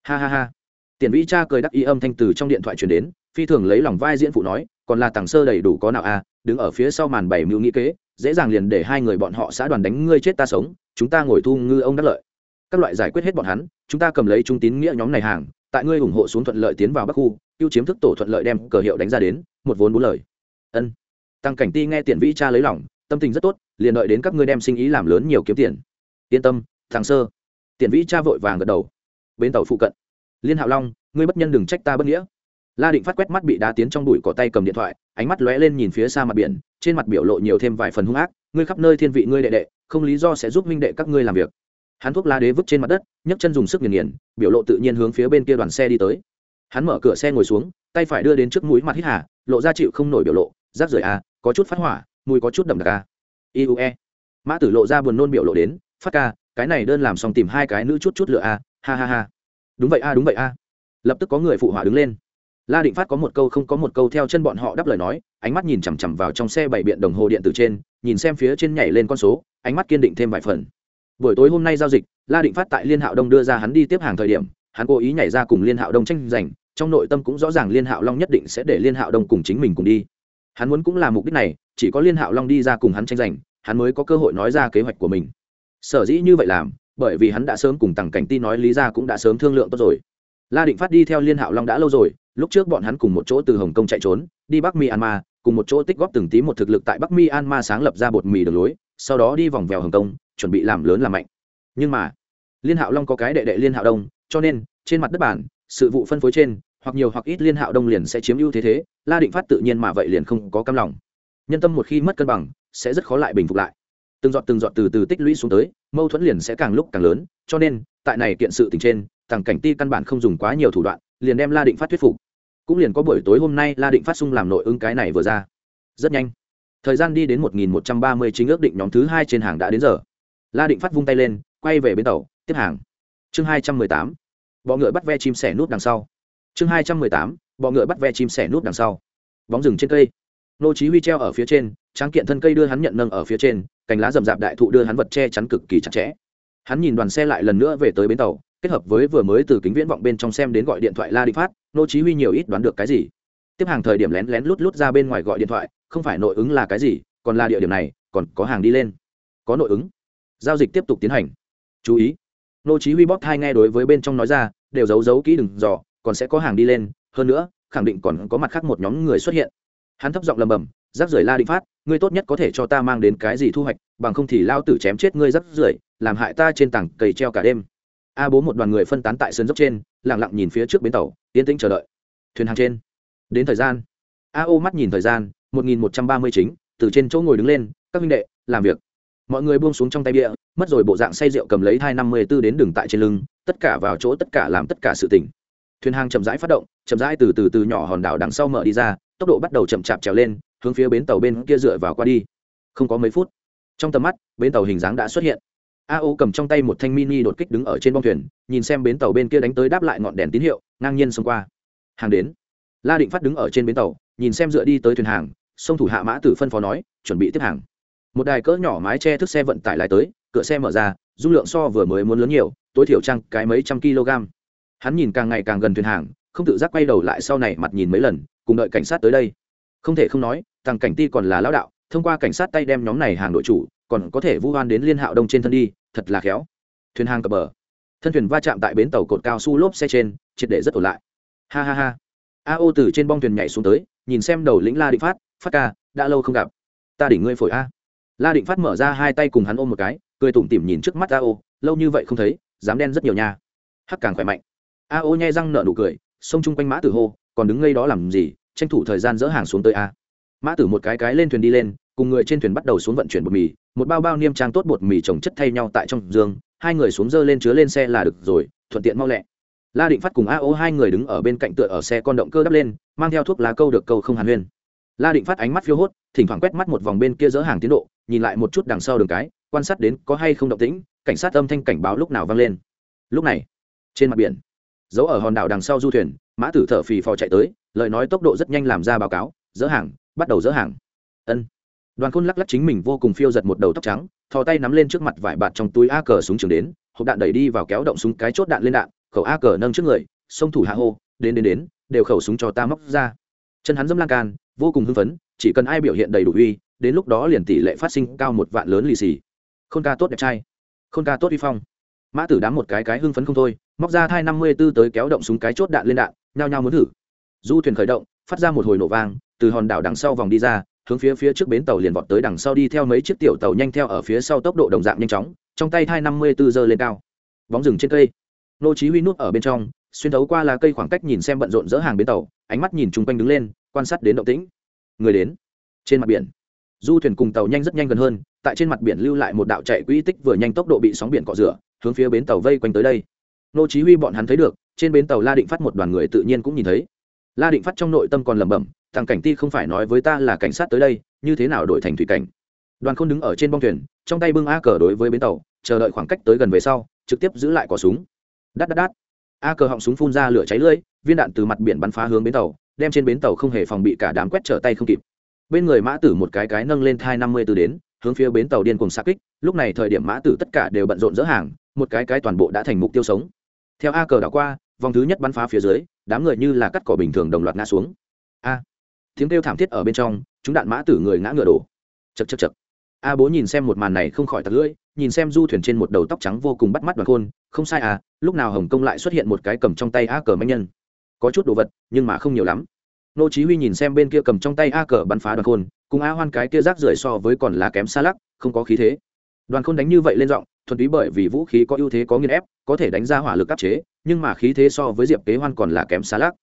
Ha ha ha. Tiền vĩ cha cười đắc ý âm thanh từ trong điện thoại truyền đến, phi thường lấy lòng vai diễn phụ nói, còn là tàng sơ đầy đủ có nào à đứng ở phía sau màn bảy mưu nghĩ kế, dễ dàng liền để hai người bọn họ xã đoàn đánh ngươi chết ta sống, chúng ta ngồi thu ngư ông đắc lợi. Các loại giải quyết hết bọn hắn, chúng ta cầm lấy trung tín nghĩa nhóm này hàng, tại ngươi ủng hộ xuống thuận lợi tiến vào bắc khu, ưu chiếm thức tổ thuận lợi đem cờ hiệu đánh ra đến, một vốn bốn lời. Ân. Tăng cảnh ti nghe tiền vĩ cha lấy lòng, tâm tình rất tốt, liền đợi đến các ngươi đem sinh ý làm lớn nhiều kiếm tiền. Yên tâm thằng sơ. Tiền vĩ cha vội vàng gật đầu. Bên tàu phụ cận. Liên hạo long, ngươi bất nhân đừng trách ta bất nghĩa. La định phát quét mắt bị đá tiến trong đùi cỏ tay cầm điện thoại, ánh mắt lóe lên nhìn phía xa mặt biển, trên mặt biểu lộ nhiều thêm vài phần hung ác, ngươi khắp nơi thiên vị ngươi đệ đệ, không lý do sẽ giúp minh đệ các ngươi làm việc. Hắn thuốc la đế vứt trên mặt đất, nhấc chân dùng sức nghiền nghiền, biểu lộ tự nhiên hướng phía bên kia đoàn xe đi tới. Hắn mở cửa xe ngồi xuống, tay phải đưa đến trước mũi mặt hít hà, lộ ra chịu không nổi biểu lộ, rác rưởi a có chút phát hỏa, mùi có chút đậm đặc à. a iue mã tử lộ ra buồn nôn biểu lộ đến, phát ca cái này đơn làm xong tìm hai cái nữ chút chút lựa a à. ha ha ha. Đúng vậy a, đúng vậy a. Lập tức có người phụ họa đứng lên. La định phát có một câu không có một câu theo chân bọn họ đáp lời nói, ánh mắt nhìn chằm chằm vào trong xe bảy biện đồng hồ điện tử trên, nhìn xem phía trên nhảy lên con số, ánh mắt kiên định thêm vài phần. Buổi tối hôm nay giao dịch, la định phát tại liên hạo đông đưa ra hắn đi tiếp hàng thời điểm, hắn cố ý nhảy ra cùng liên hạo đông tranh giành, trong nội tâm cũng rõ ràng liên hạo long nhất định sẽ để liên hạo đông cùng chính mình cùng đi. Hắn muốn cũng là mục đích này, chỉ có liên hạo long đi ra cùng hắn tranh giành, hắn mới có cơ hội nói ra kế hoạch của mình sở dĩ như vậy làm, bởi vì hắn đã sớm cùng tằng cảnh ti nói lý ra cũng đã sớm thương lượng tốt rồi. La định phát đi theo liên hạo long đã lâu rồi, lúc trước bọn hắn cùng một chỗ từ hồng kông chạy trốn, đi bắc myanmar, cùng một chỗ tích góp từng tí một thực lực tại bắc myanmar sáng lập ra bột mì đường lối, sau đó đi vòng vèo hồng kông, chuẩn bị làm lớn làm mạnh. Nhưng mà, liên hạo long có cái đệ đệ liên hạo đông, cho nên, trên mặt đất bản, sự vụ phân phối trên, hoặc nhiều hoặc ít liên hạo đông liền sẽ chiếm ưu thế thế, la định phát tự nhiên mà vậy liền không có cam lòng. Nhân tâm một khi mất cân bằng, sẽ rất khó lại bình phục lại từng giọt từng giọt từ từ tích lũy xuống tới, mâu thuẫn liền sẽ càng lúc càng lớn, cho nên, tại này kiện sự tình trên, tàng cảnh ti căn bản không dùng quá nhiều thủ đoạn, liền đem la định phát thuyết phục. Cũng liền có buổi tối hôm nay la định phát sung làm nội ứng cái này vừa ra. Rất nhanh. Thời gian đi đến một nghìn một trăm ba mươi chính ước định nhóm thứ hai trên hàng đã đến giờ. La định phát vung tay lên, quay về bến tàu, tiếp hàng. Chương hai trăm mười tám. Bọ ngựa bắt ve chim sẻ nút đằng sau. Chương hai trăm mười tám. Bọ ngựa bắt ve chim sẻ nút đằng sau. Bóng rừng trên cây. Nô chí huy treo ở phía trên, tráng kiện thân cây đưa hắn nhận nâng ở phía trên cành lá rậm rạp đại thụ đưa hắn vật che chắn cực kỳ chặt chẽ. Hắn nhìn đoàn xe lại lần nữa về tới bến tàu, kết hợp với vừa mới từ kính viễn vọng bên trong xem đến gọi điện thoại la định phát, nô chí huy nhiều ít đoán được cái gì. Tiếp hàng thời điểm lén lén lút lút ra bên ngoài gọi điện thoại, không phải nội ứng là cái gì, còn là địa điểm này, còn có hàng đi lên. Có nội ứng. Giao dịch tiếp tục tiến hành. Chú ý. Nô chí huy bóp thai nghe đối với bên trong nói ra, đều giấu giấu kỹ đừng dò, còn sẽ có hàng đi lên. Hơn nữa, khẳng định còn có mặt khác một nhóm người xuất hiện. Hắn thấp giọng lầm bầm giáp rưởi la định phát ngươi tốt nhất có thể cho ta mang đến cái gì thu hoạch, bằng không thì lao tử chém chết ngươi rác rưởi, làm hại ta trên tảng cầy treo cả đêm. A bố một đoàn người phân tán tại sân dốc trên, lặng lặng nhìn phía trước bến tàu, yên tĩnh chờ đợi. Thuyền hàng trên. Đến thời gian. A ô mắt nhìn thời gian, một nghìn một trăm ba mươi chính, từ trên chỗ ngồi đứng lên, các huynh đệ, làm việc. Mọi người buông xuống trong tay bia, mất rồi bộ dạng say rượu cầm lấy hai năm mươi b ố đến đường tại trên lưng, tất cả vào chỗ tất cả làm tất cả sự tỉnh thuyền hàng chậm rãi phát động, chậm rãi từ từ từ nhỏ hòn đảo đằng sau mở đi ra, tốc độ bắt đầu chậm chạp trèo lên hướng phía bến tàu bên kia dựa vào qua đi. Không có mấy phút, trong tầm mắt, bến tàu hình dáng đã xuất hiện. A ô cầm trong tay một thanh mini đột kích đứng ở trên bông thuyền, nhìn xem bến tàu bên kia đánh tới đáp lại ngọn đèn tín hiệu, ngang nhiên xông qua. Hàng đến. La định phát đứng ở trên bến tàu, nhìn xem dựa đi tới thuyền hàng, sông thủ hạ mã tử phân phó nói, chuẩn bị tiếp hàng. Một đài cỡ nhỏ mái che thức xe vận tải lái tới, cửa xe mở ra, dung lượng so vừa mới muốn lớn nhiều, tối thiểu trăng cái mấy trăm kg. Hắn nhìn càng ngày càng gần thuyền hàng, không tự giác quay đầu lại sau này mặt nhìn mấy lần, cùng đợi cảnh sát tới đây. Không thể không nói Tăng cảnh ti còn là lão đạo, thông qua cảnh sát tay đem nhóm này hàng đội chủ, còn có thể vu oan đến liên hạo đông trên thân đi, thật là khéo. Thuyền hàng cập bờ. Thân thuyền va chạm tại bến tàu cột cao su lốp xe trên, triệt để rất ổn lại. Ha ha ha. A ô từ trên bong thuyền nhảy xuống tới, nhìn xem đầu lĩnh la định phát phát ca, đã lâu không gặp. Ta đỉnh ngươi phổi a. La định phát mở ra hai tay cùng hắn ôm một cái, cười tủm tỉm nhìn trước mắt a ô, lâu như vậy không thấy, dám đen rất nhiều nha. Hắc càng khỏe mạnh. A ô nhai răng nở nụ cười xông chung quanh mã tử hô, còn đứng ngây đó làm gì, tranh thủ thời gian dỡ hàng xuống tới a mã tử một cái cái lên thuyền đi lên, cùng người trên thuyền bắt đầu xuống vận chuyển bột mì, một bao bao niêm trang tốt bột mì trồng chất thay nhau tại trong giường hai người xuống dơ lên chứa lên xe là được rồi, thuận tiện mau lẹ. La định phát cùng a ô hai người đứng ở bên cạnh tựa ở xe con động cơ đắp lên, mang theo thuốc lá câu được câu không hàn huyên. La định phát ánh mắt phiêu hốt, thỉnh thoảng quét mắt một vòng bên kia dỡ hàng tiến độ, nhìn lại một chút đằng sau đường cái, quan sát đến có hay không động tĩnh, cảnh sát âm thanh cảnh báo lúc nào vang lên. Lúc này, trên mặt biển giấu ở hòn đảo đằng sau du thuyền, mã tử thở phì phò chạy tới, lời nói tốc độ rất nhanh làm ra báo cáo, dỡ hàng bắt đầu dỡ hàng. Ân. Đoàn khôn lắc lắc chính mình vô cùng phiêu giật một đầu tóc trắng, thò tay nắm lên trước mặt vải bạt trong túi a cờ súng trường đến, hộp đạn đẩy đi vào kéo động súng cái chốt đạn lên đạn, khẩu a cờ nâng trước người, sông thủ hạ hô, đến đến đến, đều khẩu súng cho ta móc ra. Chân hắn dâm lan can, vô cùng hưng phấn, chỉ cần ai biểu hiện đầy đủ uy, đến lúc đó liền tỷ lệ phát sinh cao một vạn lớn lì xì. Khôn ca tốt đẹp trai. Khôn ca tốt uy phong. Mã tử đám một cái cái hưng phấn không thôi, móc ra thai năm mươi b ố tới kéo động súng cái chốt đạn lên đạn, nhao nhao muốn thử. Du thuyền khởi động, phát ra một hồi nổ vang từ hòn đảo đằng sau vòng đi ra, hướng phía phía trước bến tàu liền vọt tới đằng sau đi theo mấy chiếc tiểu tàu nhanh theo ở phía sau tốc độ đồng dạng nhanh chóng, trong tay thai năm mươi bốn giờ lên cao. Bóng rừng trên cây. Nô chí huy núp ở bên trong, xuyên thấu qua là cây khoảng cách nhìn xem bận rộn dỡ hàng bến tàu, ánh mắt nhìn chung quanh đứng lên, quan sát đến động tĩnh. Người đến. Trên mặt biển. Du thuyền cùng tàu nhanh rất nhanh gần hơn, tại trên mặt biển lưu lại một đạo chạy quỹ tích vừa nhanh tốc độ bị sóng biển cọ rửa, hướng phía bến tàu vây quanh tới đây. Nô chí huy bọn hắn thấy được, trên bến tàu la định phát một đoàn người tự nhiên cũng nhìn thấy. La định phát trong nội tâm còn lẩm bẩm thằng cảnh ti không phải nói với ta là cảnh sát tới đây, như thế nào đổi thành thủy cảnh? Đoàn khôn đứng ở trên bong thuyền, trong tay bưng a cờ đối với bến tàu, chờ đợi khoảng cách tới gần về sau, trực tiếp giữ lại có súng. Đắt đắt đắt a cờ họng súng phun ra lửa cháy lưỡi viên đạn từ mặt biển bắn phá hướng bến tàu, đem trên bến tàu không hề phòng bị cả đám quét trở tay không kịp. Bên người mã tử một cái cái nâng lên thai năm mươi từ đến, hướng phía bến tàu điên cùng xa kích, lúc này thời điểm mã tử tất cả đều bận rộn dỡ hàng, một cái cái toàn bộ đã thành mục tiêu sống. Theo a cờ đảo qua, vòng thứ nhất bắn phá phía dưới, đám người như là cắt cỏ bình thường đồng loạt ngã xuống. A tiếng kêu thảm thiết ở bên trong, chúng đạn mã tử người ngã ngựa đổ. Chật chật chật a bố nhìn xem một màn này không khỏi tặc lưỡi, nhìn xem du thuyền trên một đầu tóc trắng vô cùng bắt mắt đoàn khôn, không sai à lúc nào hồng kông lại xuất hiện một cái cầm trong tay a cờ manh nhân. Có chút đồ vật, nhưng mà không nhiều lắm. Nô chí huy nhìn xem bên kia cầm trong tay a cờ bắn phá đoàn khôn, cùng a hoan cái kia rác rưởi so với còn là kém xa lắc, không có khí thế. Đoàn khôn đánh như vậy lên giọng, thuần túy bởi vì vũ khí có ưu thế có nghiền ép, có thể đánh ra hỏa lực áp chế, nhưng mà khí thế so với diệp kế hoan còn là kém xa lắc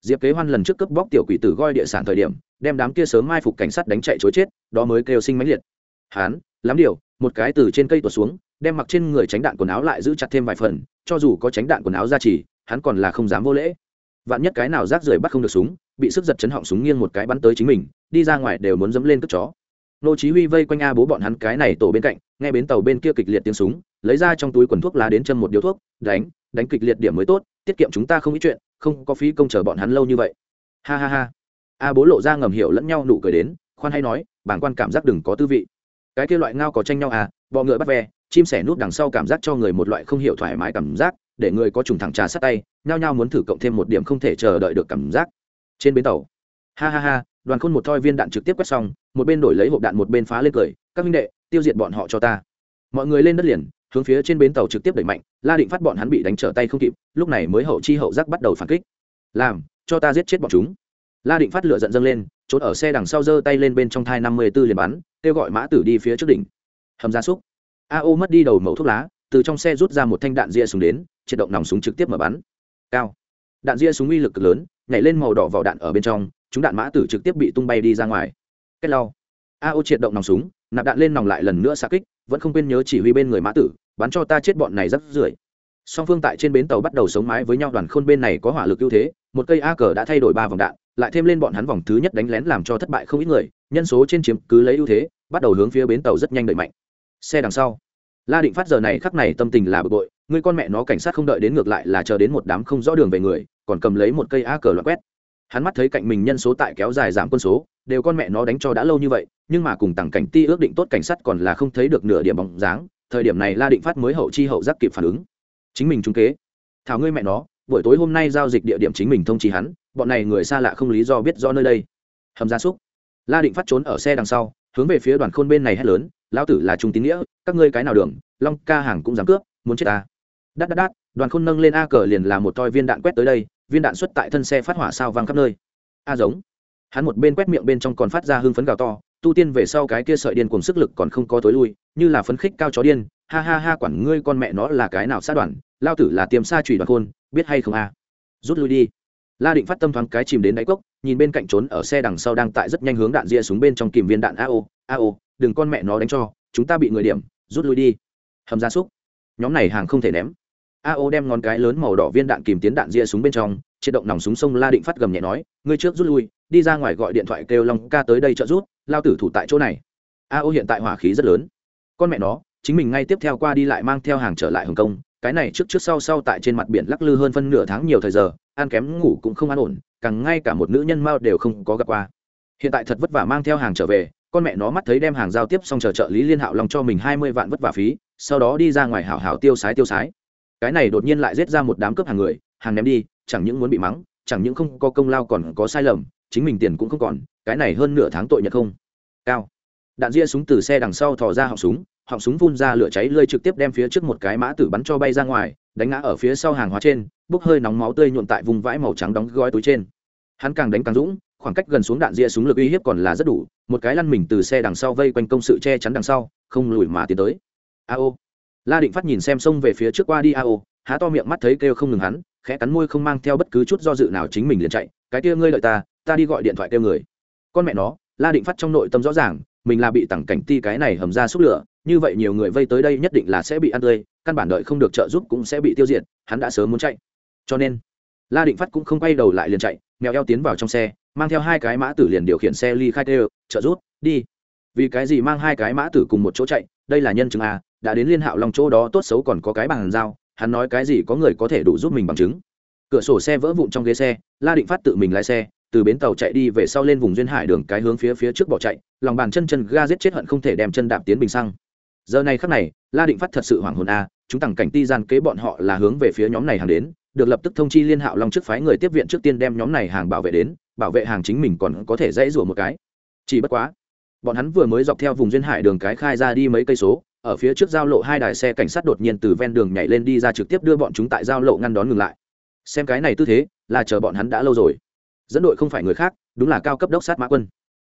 diệp kế hoan lần trước cướp bóc tiểu quỷ tử goi địa sản thời điểm, đem đám kia sớm mai phục cảnh sát đánh chạy chối chết, đó mới kêu sinh mãnh liệt. Hán, lắm điều, một cái từ trên cây tuột xuống, đem mặc trên người tránh đạn quần áo lại giữ chặt thêm vài phần, cho dù có tránh đạn quần áo ra chỉ, hắn còn là không dám vô lễ. Vạn nhất cái nào rác rưởi bắt không được súng, bị sức giật chấn họng súng nghiêng một cái bắn tới chính mình, đi ra ngoài đều muốn dẫm lên cất chó. Nô chí huy vây quanh a bố bọn hắn cái này tổ bên cạnh, nghe bến tàu bên kia kịch liệt tiếng súng, lấy ra trong túi quần thuốc lá đến chân một điếu thuốc, đánh đánh kịch liệt điểm mới tốt, tiết kiệm chúng ta không ít chuyện, không có phí công chờ bọn hắn lâu như vậy. Ha ha ha. A bố lộ ra ngầm hiểu lẫn nhau nụ cười đến, khoan hay nói bảng quan cảm giác đừng có tư vị. Cái kia loại ngao có tranh nhau à bọ ngựa bắt ve, chim sẻ nút đằng sau cảm giác cho người một loại không hiểu thoải mái cảm giác, để người có trùng thẳng trà sát tay, nhao nhao muốn thử cộng thêm một điểm không thể chờ đợi được cảm giác. Trên bến tàu, ha ha ha, đoàn khôn một thoi viên đạn trực tiếp quét xong, một bên đổi lấy hộp đạn một bên phá lên cười, các minh đệ, tiêu diệt bọn họ cho ta. Mọi người lên đất liền hướng phía trên bến tàu trực tiếp đẩy mạnh, la định phát bọn hắn bị đánh trở tay không kịp, lúc này mới hậu chi hậu giác bắt đầu phản kích. Làm, cho ta giết chết bọn chúng. La định phát lửa giận dâng lên, trốn ở xe đằng sau giơ tay lên bên trong thai năm mươi b ố liền bắn, kêu gọi mã tử đi phía trước đỉnh. Hầm gia súc a ô mất đi đầu mẫu thuốc lá, từ trong xe rút ra một thanh đạn ria súng đến, triệt động nòng súng trực tiếp mở bắn. Cao. Đạn ria súng uy lực cực lớn, nhảy lên màu đỏ vào đạn ở bên trong, chúng đạn mã tử trực tiếp bị tung bay đi ra ngoài. Cách lau. A ô triệt động nòng súng, nạp đạn lên nòng lại lần nữa xa kích vẫn không quên nhớ chỉ huy bên người mã tử, bắn cho ta chết bọn này rất rưởi. Song phương tại trên bến tàu bắt đầu sống mái với nhau, đoàn khôn bên này có hỏa lực ưu thế, một cây a cờ đã thay đổi ba vòng đạn, lại thêm lên bọn hắn vòng thứ nhất đánh lén làm cho thất bại không ít người, nhân số trên chiếm cứ lấy ưu thế, bắt đầu hướng phía bến tàu rất nhanh đẩy mạnh. Xe đằng sau, la định phát giờ này khắc này tâm tình là bực bội, người con mẹ nó cảnh sát không đợi đến ngược lại là chờ đến một đám không rõ đường về người, còn cầm lấy một cây a cờ loại quét hắn mắt thấy cạnh mình nhân số tại kéo dài giảm quân số, đều con mẹ nó đánh cho đã lâu như vậy, nhưng mà cùng tặng cảnh ti ước định tốt cảnh sát còn là không thấy được nửa điểm bóng dáng, thời điểm này la định phát mới hậu chi hậu giác kịp phản ứng. Chính mình trung kế. Thảo ngươi mẹ nó, buổi tối hôm nay giao dịch địa điểm chính mình thông trì hắn, bọn này người xa lạ không lý do biết do nơi đây. Hầm gia súc. La định phát trốn ở xe đằng sau, hướng về phía đoàn khôn bên này hét lớn, lão tử là trung tín nghĩa, các ngươi cái nào đường? Long ca hàng cũng dám cướp, muốn chết ta. Đắt đắt đắt đoàn khôn nâng lên a cờ liền là một toi viên đạn quét tới đây, viên đạn xuất tại thân xe phát hỏa sao vang khắp nơi. A giống. Hắn một bên quét miệng bên trong còn phát ra hưng phấn gào to, tu tiên về sau cái kia sợi điên cùng sức lực còn không có tối lui, như là phấn khích cao chó điên, ha ha ha quản ngươi con mẹ nó là cái nào sát đoàn, lao tử là tiềm xa trùy đoàn khôn, biết hay không a? Rút lui đi. La định phát tâm thoáng cái chìm đến đáy cốc, nhìn bên cạnh trốn ở xe đằng sau đang tại rất nhanh hướng đạn ria xuống bên trong kìm viên đạn. Ao ao đừng con mẹ nó đánh cho, chúng ta bị người điểm, rút lui đi. Hầm gia súc. Nhóm này hàng không thể ném ao đem ngón cái lớn màu đỏ viên đạn kìm tiến đạn ria súng bên trong chế động nòng súng sông la định phát gầm nhẹ nói, ngươi trước rút lui, đi ra ngoài gọi điện thoại kêu long ca tới đây trợ rút lao tử thủ tại chỗ này. Ao hiện tại hỏa khí rất lớn. Con mẹ nó, chính mình ngay tiếp theo qua đi lại mang theo hàng trở lại hồng kông, cái này trước trước sau sau tại trên mặt biển lắc lư hơn phân nửa tháng nhiều thời giờ, ăn kém ngủ cũng không an ổn, càng ngay cả một nữ nhân mao đều không có gặp qua. Hiện tại thật vất vả mang theo hàng trở về, con mẹ nó mắt thấy đem hàng giao tiếp xong chờ trợ lý liên hạo long cho mình hai mươi vạn vất vả phí, sau đó đi ra ngoài hảo hảo tiêu sái tiêu sái cái này đột nhiên lại giết ra một đám cướp hàng người, hàng ném đi, chẳng những muốn bị mắng, chẳng những không có công lao còn có sai lầm, chính mình tiền cũng không còn, cái này hơn nửa tháng tội nhận không. Cao. Đạn ria súng từ xe đằng sau thò ra họng súng họng súng phun ra lửa cháy lơi trực tiếp đem phía trước một cái mã tử bắn cho bay ra ngoài, đánh ngã ở phía sau hàng hóa trên, bốc hơi nóng máu tươi nhuộn tại vùng vãi màu trắng đóng gói túi trên. Hắn càng đánh càng dũng, khoảng cách gần xuống đạn ria súng lực uy hiếp còn là rất đủ, một cái lăn mình từ xe đằng sau vây quanh công sự che chắn đằng sau, không lùi mà tiến tới. A ô la định phát nhìn xem sông về phía trước qua đi a ô há to miệng mắt thấy kêu không ngừng hắn, khẽ cắn môi không mang theo bất cứ chút do dự nào chính mình liền chạy, cái kia ngươi lợi ta ta đi gọi điện thoại kêu người. Con mẹ nó, la định phát trong nội tâm rõ ràng, mình là bị tặng cảnh ti cái này hầm ra xúc lửa, như vậy nhiều người vây tới đây nhất định là sẽ bị ăn tươi, căn bản đợi không được trợ giúp cũng sẽ bị tiêu diệt, hắn đã sớm muốn chạy. Cho nên, la định phát cũng không quay đầu lại liền chạy, mèo eo tiến vào trong xe, mang theo hai cái mã tử liền điều khiển xe ly khai tê trợ rút đi. Vì cái gì mang hai cái mã tử cùng một chỗ chạy, đây là nhân chứng à đã đến liên hạo long chỗ đó tốt xấu còn có cái bằng giao, hắn nói cái gì có người có thể đủ giúp mình bằng chứng. Cửa sổ xe vỡ vụn trong ghế xe, la định phát tự mình lái xe, từ bến tàu chạy đi về sau lên vùng duyên hải đường cái hướng phía phía trước bỏ chạy, lòng bàn chân chân ga giết chết hận không thể đem chân đạp tiến bình xăng. Giờ này khắc này, la định phát thật sự hoảng hồn a, chúng tặng cảnh ti gian kế bọn họ là hướng về phía nhóm này hàng đến, được lập tức thông chi liên hạo long trước phái người tiếp viện trước tiên đem nhóm này hàng bảo vệ đến, bảo vệ hàng chính mình còn có thể dãy rủa một cái. Chỉ bất quá, bọn hắn vừa mới dọc theo vùng duyên hải đường cái khai ra đi mấy cây số ở phía trước giao lộ hai đài xe cảnh sát đột nhiên từ ven đường nhảy lên đi ra trực tiếp đưa bọn chúng tại giao lộ ngăn đón ngừng lại. Xem cái này tư thế, là chờ bọn hắn đã lâu rồi. Dẫn đội không phải người khác, đúng là cao cấp đốc sát mã quân.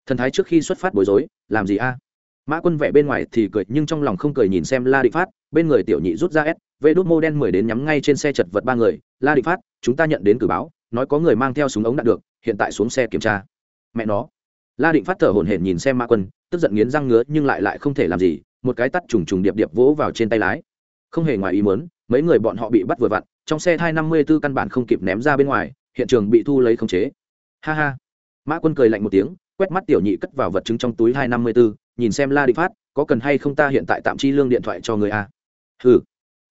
Thần thái trước khi xuất phát bối rối, làm gì a? Mã quân vẻ bên ngoài thì cười, nhưng trong lòng không cười nhìn xem la định phát, bên người tiểu nhị rút ra s vê đốt mô đen mười đến nhắm ngay trên xe chật vật ba người. La định phát, chúng ta nhận đến cử báo, nói có người mang theo súng ống đạn được, hiện tại xuống xe kiểm tra. Mẹ nó. La định phát thở hổn hển nhìn xem mã quân, tức giận nghiến răng ngứa, nhưng lại lại không thể làm gì một cái tắt trùng trùng điệp điệp vỗ vào trên tay lái. Không hề ngoài ý muốn, mấy người bọn họ bị bắt vừa vặn, trong xe thai năm mươi b ố căn bản không kịp ném ra bên ngoài, hiện trường bị thu lấy khống chế. Ha ha. Mã quân cười lạnh một tiếng, quét mắt tiểu nhị cất vào vật chứng trong túi hai năm mươi b ố nhìn xem la định phát, có cần hay không ta hiện tại tạm chi lương điện thoại cho người a. Ừ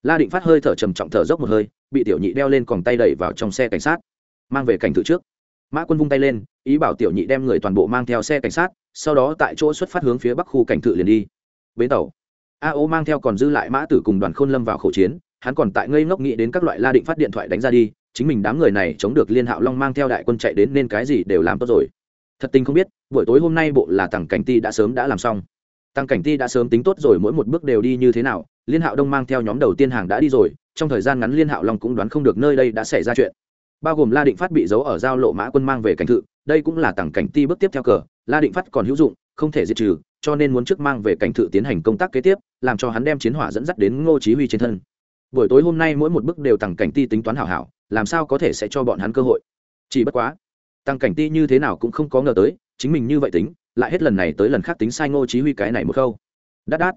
la định phát hơi thở trầm trọng thở dốc một hơi, bị tiểu nhị đeo lên còn tay đẩy vào trong xe cảnh sát. Mang về cảnh thự trước. Mã quân vung tay lên, ý bảo tiểu nhị đem người toàn bộ mang theo xe cảnh sát, sau đó tại chỗ xuất phát hướng phía bắc khu cảnh thự liền đi bến tàu. A ô mang theo còn dư lại mã tử cùng đoàn khôn lâm vào khẩu chiến, hắn còn tại ngây ngốc nghĩ đến các loại la định phát điện thoại đánh ra đi, chính mình đám người này chống được liên hạo long mang theo đại quân chạy đến nên cái gì đều làm tốt rồi. Thật tình không biết, buổi tối hôm nay bộ là tặng cảnh ti đã sớm đã làm xong. Tăng cảnh ti đã sớm tính tốt rồi, mỗi một bước đều đi như thế nào, liên hạo đông mang theo nhóm đầu tiên hàng đã đi rồi, trong thời gian ngắn liên hạo long cũng đoán không được nơi đây đã xảy ra chuyện. Bao gồm la định phát bị giấu ở giao lộ mã quân mang về cảnh thự, đây cũng là tặng cảnh ti bước tiếp theo cờ, la định phát còn hữu dụng, không thể diệt trừ cho nên muốn trước mang về cảnh thự tiến hành công tác kế tiếp, làm cho hắn đem chiến hỏa dẫn dắt đến ngô chí huy trên thân. Buổi tối hôm nay mỗi một bước đều tặng cảnh ti tính toán hảo hảo, làm sao có thể sẽ cho bọn hắn cơ hội. Chỉ bất quá, tăng cảnh ti như thế nào cũng không có ngờ tới, chính mình như vậy tính, lại hết lần này tới lần khác tính sai ngô chí huy cái này một câu. Đát đát.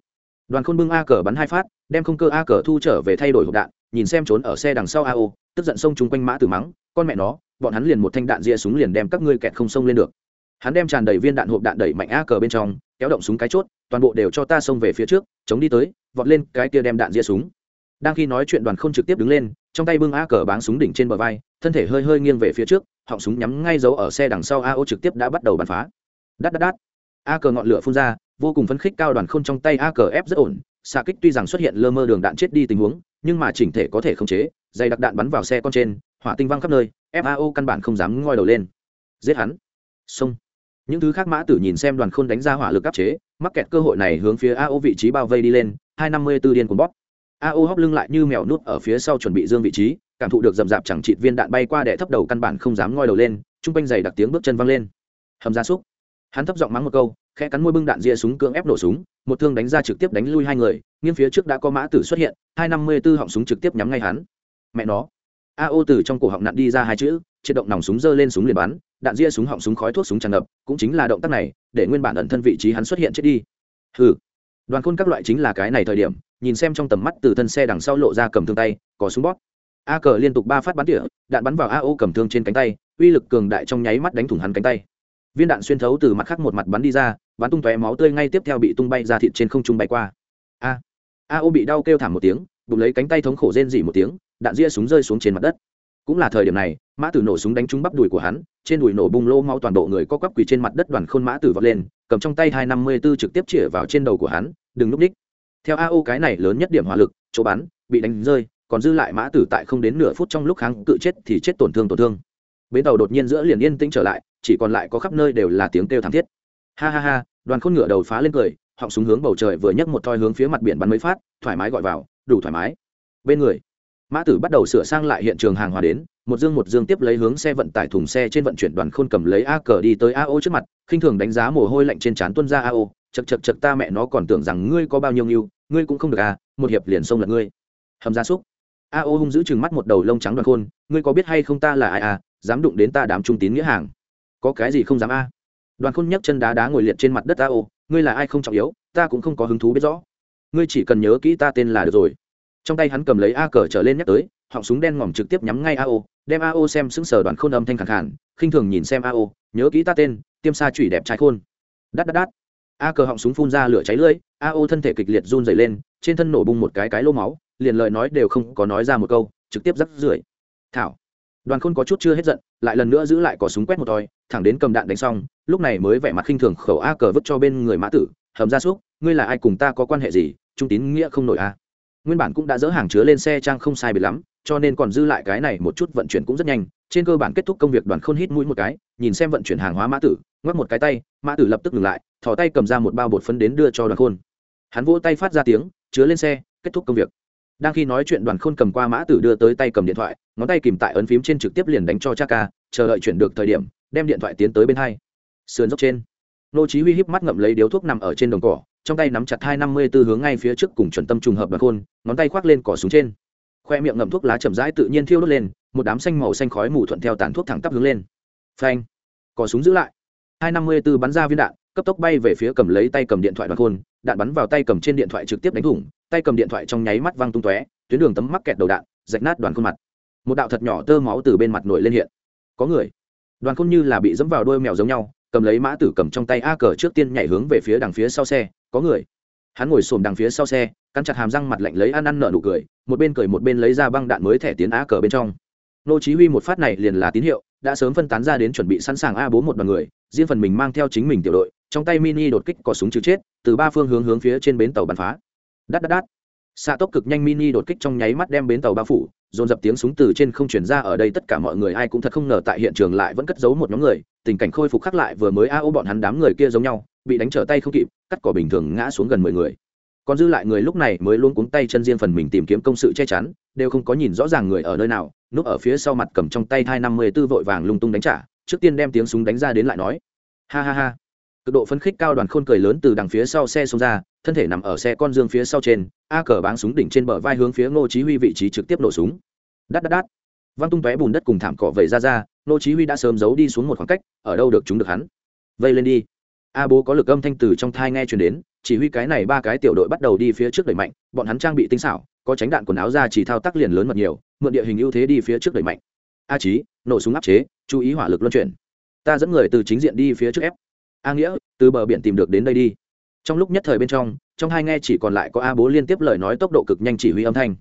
Đoàn khôn bưng a cờ bắn hai phát, đem không cơ a cờ thu trở về thay đổi hộp đạn, nhìn xem trốn ở xe đằng sau ao tức giận xông chúng quanh mã từ mắng, con mẹ nó, bọn hắn liền một thanh đạn ria súng liền đem các ngươi kẹt không xông lên được hắn đem tràn đầy viên đạn hộp đạn đẩy mạnh a cờ bên trong, kéo động súng cái chốt, toàn bộ đều cho ta xông về phía trước, chống đi tới, vọt lên, cái kia đem đạn ria súng. Đang khi nói chuyện đoàn không trực tiếp đứng lên, trong tay bưng a cờ báng súng đỉnh trên bờ vai, thân thể hơi hơi nghiêng về phía trước, họng súng nhắm ngay dấu ở xe đằng sau a ô trực tiếp đã bắt đầu bắn phá. Đắt đắt đắt a cờ ngọn lửa phun ra, vô cùng phấn khích cao đoàn khôn trong tay a cờ ép rất ổn, xạ kích tuy rằng xuất hiện lơ mơ đường đạn chết đi tình huống, nhưng mà chỉnh thể có thể khống chế, dày đặc đạn bắn vào xe con trên, hỏa tinh văng khắp nơi fao căn bản không dám ngoi đầu lên. Giết hắn. Xông những thứ khác mã tử nhìn xem đoàn khôn đánh ra hỏa lực áp chế, mắc kẹt cơ hội này hướng phía ao vị trí bao vây đi lên, hai năm mươi b ố điên cuốn bóp. Ao hóc lưng lại như mèo nút ở phía sau chuẩn bị dương vị trí, cảm thụ được dầm dạp chẳng chịt viên đạn bay qua đẻ thấp đầu căn bản không dám ngoi đầu lên chung quanh giày đặc tiếng bước chân văng lên. Hầm ra súc. Hắn thấp giọng mắng một câu, khẽ cắn môi bưng đạn ria súng cưỡng ép nổ súng, một thương đánh ra trực tiếp đánh lui hai người, nghiêng phía trước đã có mã tử xuất hiện, hai năm mươi b ố họng súng trực tiếp nhắm ngay hắn. Mẹ nó. A từ trong cổ họng nặn đi ra hai chữ, triệt động nòng súng giơ lên súng liền bắn đạn ria súng họng súng khói thuốc súng tràn ngập, cũng chính là động tác này, để nguyên bản ẩn thân vị trí hắn xuất hiện chết đi. Ừ đoàn khôn các loại chính là cái này thời điểm, nhìn xem trong tầm mắt từ thân xe đằng sau lộ ra cầm thương tay, có súng bót a cờ liên tục ba phát bắn tỉa, đạn bắn vào a ô cầm thương trên cánh tay, uy lực cường đại trong nháy mắt đánh thủng hắn cánh tay. Viên đạn xuyên thấu từ mặt khác một mặt bắn đi ra, bắn tung tóe máu tươi ngay tiếp theo bị tung bay ra thịt trên không trung bay qua. A. A ô bị đau kêu thảm một tiếng, bụng lấy cánh tay thống khổ rên dỉ một tiếng, đạn ria súng rơi xuống trên mặt đất cũng là thời điểm này, mã tử nổ súng đánh trúng bắp đùi của hắn, trên đùi nổ bung lô mau toàn bộ người có quắp quỳ trên mặt đất đoàn khôn mã tử vọt lên, cầm trong tay hai năm mươi b ố trực tiếp chĩa vào trên đầu của hắn, đừng núp đích. Theo a cái này lớn nhất điểm hỏa lực, chỗ bắn, bị đánh rơi, còn dư lại mã tử tại không đến nửa phút trong lúc kháng cự chết thì chết tổn thương tổn thương. Bến tàu đột nhiên giữa liền yên tĩnh trở lại, chỉ còn lại có khắp nơi đều là tiếng kêu thảm thiết. Ha ha ha, đoàn khôn ngựa đầu phá lên cười, họng súng hướng bầu trời vừa nhấc một thoi hướng phía mặt biển bắn mấy phát, thoải mái gọi vào, đủ thoải mái. Bên người mã tử bắt đầu sửa sang lại hiện trường hàng hóa đến, một dương một dương tiếp lấy hướng xe vận tải thùng xe trên vận chuyển đoàn khôn cầm lấy a cờ đi tới a ô trước mặt, khinh thường đánh giá mồ hôi lạnh trên trán tuân ra a ô chật chật chật ta mẹ nó còn tưởng rằng ngươi có bao nhiêu nghiêu ngươi cũng không được à một hiệp liền xông lật ngươi. Hầm gia súc. A ô hung giữ chừng mắt một đầu lông trắng đoàn khôn, ngươi có biết hay không ta là ai à dám đụng đến ta đám trung tín nghĩa hàng. Có cái gì không dám a? Đoàn khôn nhấc chân đá đá ngồi liệt trên mặt đất a ô ngươi là ai không trọng yếu, ta cũng không có hứng thú biết rõ. Ngươi chỉ cần nhớ kỹ ta tên là được rồi trong tay hắn cầm lấy a cờ trở lên nhắc tới, họng súng đen ngòm trực tiếp nhắm ngay a đem a xem sững sờ đoàn khôn âm thanh khẳng khản khinh thường nhìn xem a nhớ kỹ ta tên, tiêm sa chủy đẹp trái khôn. Đắt đắt đắt a cờ họng súng phun ra lửa cháy lưỡi, a thân thể kịch liệt run dày lên, trên thân nổ bung một cái cái lô máu, liền lời nói đều không có nói ra một câu, trực tiếp rắc rưởi. Thảo. Đoàn khôn có chút chưa hết giận, lại lần nữa giữ lại cỏ súng quét một toi thẳng đến cầm đạn đánh xong, lúc này mới vẻ mặt khinh thường khẩu a cờ vứt cho bên người mã tử, hầm ra súc, ngươi là ai cùng ta có quan hệ gì? Trung tín nghĩa không nổi a nguyên bản cũng đã dỡ hàng chứa lên xe trang không sai biệt lắm, cho nên còn dư lại cái này một chút vận chuyển cũng rất nhanh. Trên cơ bản kết thúc công việc, đoàn khôn hít mũi một cái, nhìn xem vận chuyển hàng hóa mã tử, ngoắc một cái tay, mã tử lập tức ngừng lại, thò tay cầm ra một bao bột phấn đến đưa cho đoàn khôn. Hắn vỗ tay phát ra tiếng, chứa lên xe, kết thúc công việc. Đang khi nói chuyện, đoàn khôn cầm qua mã tử đưa tới tay cầm điện thoại, ngón tay kìm tại ấn phím trên trực tiếp liền đánh cho cha ca chờ đợi chuyển được thời điểm, đem điện thoại tiến tới bên hai. Sườn dốc trên, nô chí huy híp mắt ngậm lấy điếu thuốc nằm ở trên đồng cỏ trong tay nắm chặt hai năm mươi tư hướng ngay phía trước cùng chuẩn tâm trùng hợp đoàn khôn, ngón tay khoác lên cỏ xuống trên. Khoe miệng ngậm thuốc lá chậm rãi tự nhiên thiêu đốt lên, một đám xanh màu xanh khói mù thuận theo tàn thuốc thẳng tắp hướng lên. Phanh! Cỏ súng giữ lại. Hai năm mươi tư bắn ra viên đạn, cấp tốc bay về phía cầm lấy tay cầm điện thoại đoàn khôn, đạn bắn vào tay cầm trên điện thoại trực tiếp đánh thủng, tay cầm điện thoại trong nháy mắt văng tung tóe, tuyến đường tấm mắc kẹt đầu đạn, rạch nát đoàn khuôn mặt. Một đạo thật nhỏ tơ máu từ bên mặt nổi lên hiện. Có người. Đoàn khôn như là bị dẫm vào đôi mèo giống nhau, cầm lấy mã tử cầm trong tay a cờ trước tiên nhảy hướng về phía đằng phía sau xe có người. Hắn ngồi xổm đằng phía sau xe, cắn chặt hàm răng mặt lạnh lấy ăn ăn nợ nụ cười, một bên cười một bên lấy ra băng đạn mới thẻ tiến á cờ bên trong. Nô chí huy một phát này liền là tín hiệu, đã sớm phân tán ra đến chuẩn bị sẵn sàng a bố một đoàn người, riêng phần mình mang theo chính mình tiểu đội, trong tay mini đột kích có súng trừ chết, từ ba phương hướng hướng phía trên bến tàu bắn phá. Đắt đắt đắt xạ tốc cực nhanh mini đột kích trong nháy mắt đem bến tàu bao phủ, dồn dập tiếng súng từ trên không chuyển ra ở đây tất cả mọi người ai cũng thật không ngờ tại hiện trường lại vẫn cất giấu một nhóm người, tình cảnh khôi phục khắc lại vừa mới a ô bọn hắn đám người kia giống nhau bị đánh trở tay không kịp, cắt cỏ bình thường ngã xuống gần mười người. Còn dư lại người lúc này mới luôn cuống tay chân riêng phần mình tìm kiếm công sự che chắn, đều không có nhìn rõ ràng người ở nơi nào, núp ở phía sau mặt cầm trong tay hai năm mươi tư vội vàng lung tung đánh trả, trước tiên đem tiếng súng đánh ra đến lại nói. Ha ha ha. Cực độ phấn khích cao đoàn khôn cười lớn từ đằng phía sau xe xông ra, thân thể nằm ở xe con dương phía sau trên, a cờ báng súng đỉnh trên bờ vai hướng phía ngô chí huy vị trí trực tiếp nổ súng. Đắt đắt đắt văng tung tóe bùn đất cùng thảm cỏ vẩy ra ra, ngô chí huy đã sớm giấu đi xuống một khoảng cách, ở đâu được chúng được hắn? Vây lên đi a bố có lực âm thanh từ trong thai nghe truyền đến, chỉ huy cái này ba cái tiểu đội bắt đầu đi phía trước đẩy mạnh, bọn hắn trang bị tinh xảo, có tránh đạn quần áo ra chỉ thao tác liền lớn mật nhiều, mượn địa hình ưu thế đi phía trước đẩy mạnh. A trí nổ súng áp chế, chú ý hỏa lực luân chuyển. Ta dẫn người từ chính diện đi phía trước ép. A nghĩa, từ bờ biển tìm được đến đây đi. Trong lúc nhất thời bên trong trong hai nghe chỉ còn lại có a bố liên tiếp lời nói tốc độ cực nhanh chỉ huy âm thanh.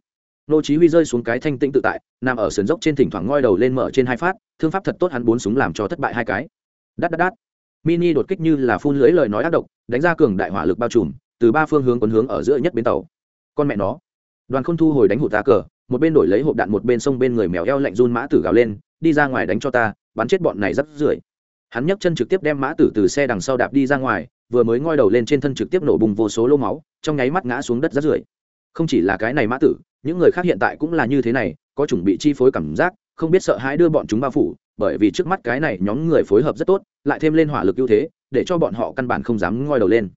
Nô chí huy rơi xuống cái thanh tĩnh tự tại, nằm ở sườn dốc trên thỉnh thoảng ngoi đầu lên mở trên hai phát, thương pháp thật tốt hắn bốn súng làm cho thất bại hai cái. Đát đát đát mini đột kích như là phun lưới lời nói ác độc, đánh ra cường đại hỏa lực bao trùm, từ ba phương hướng quấn hướng ở giữa nhất bến tàu. Con mẹ nó. Đoàn không thu hồi đánh hụt ta cờ, một bên đổi lấy hộp đạn một bên sông bên người mèo eo lạnh run mã tử gào lên, đi ra ngoài đánh cho ta, bắn chết bọn này rắp rưởi. Hắn nhấc chân trực tiếp đem mã tử từ xe đằng sau đạp đi ra ngoài, vừa mới ngoi đầu lên trên thân trực tiếp nổ bùng vô số lô máu, trong nháy mắt ngã xuống đất rắp rưởi. Không chỉ là cái này mã tử, những người khác hiện tại cũng là như thế này, có chuẩn bị chi phối cảm giác không biết sợ hãi đưa bọn chúng bao phủ, bởi vì trước mắt cái này nhóm người phối hợp rất tốt, lại thêm lên hỏa lực ưu thế, để cho bọn họ căn bản không dám ngoi đầu lên.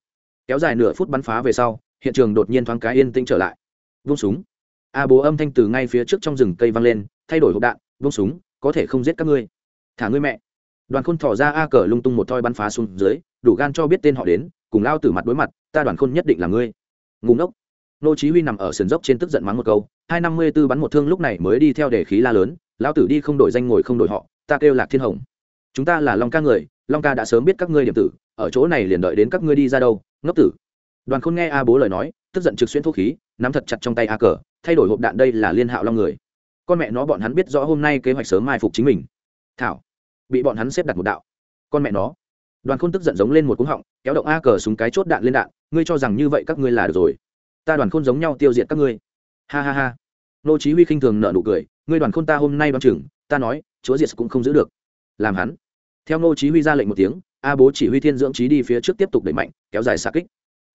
Kéo dài nửa phút bắn phá về sau, hiện trường đột nhiên thoáng cái yên tĩnh trở lại. Vung súng. A bố âm thanh từ ngay phía trước trong rừng cây văng lên, thay đổi hộp đạn, vung súng, có thể không giết các ngươi. Thả ngươi mẹ. Đoàn khôn thỏ ra a cờ lung tung một thoi bắn phá xuống dưới, đủ gan cho biết tên họ đến, cùng lao từ mặt đối mặt, ta đoàn khôn nhất định là ngươi. Ngùng ốc nô chí huy nằm ở sườn dốc trên tức giận mắng một câu, hai năm mươi tư bắn một thương lúc này mới đi theo để khí la lớn lão tử đi không đổi danh ngồi không đổi họ, ta kêu lạc thiên hồng. Chúng ta là long ca người, long ca đã sớm biết các ngươi điểm tử, ở chỗ này liền đợi đến các ngươi đi ra đâu, ngốc tử. Đoàn khôn nghe a bố lời nói, tức giận trực xuyên thuốc khí, nắm thật chặt trong tay a cờ, thay đổi hộp đạn đây là liên hạo long người. Con mẹ nó bọn hắn biết rõ hôm nay kế hoạch sớm mai phục chính mình. Thảo, bị bọn hắn xếp đặt một đạo. Con mẹ nó. Đoàn khôn tức giận giống lên một cúng họng, kéo động a cờ súng cái chốt đạn lên đạn, ngươi cho rằng như vậy các ngươi là được rồi. Ta đoàn khôn giống nhau tiêu diệt các ngươi. Ha ha ha. Nô chí huy khinh thường nở nụ cười ngươi đoàn khôn ta hôm nay đoán chừng, ta nói, chúa diệt cũng không giữ được. Làm hắn. Theo nô chí huy ra lệnh một tiếng, a bố chỉ huy thiên dưỡng trí đi phía trước tiếp tục đẩy mạnh, kéo dài xa kích.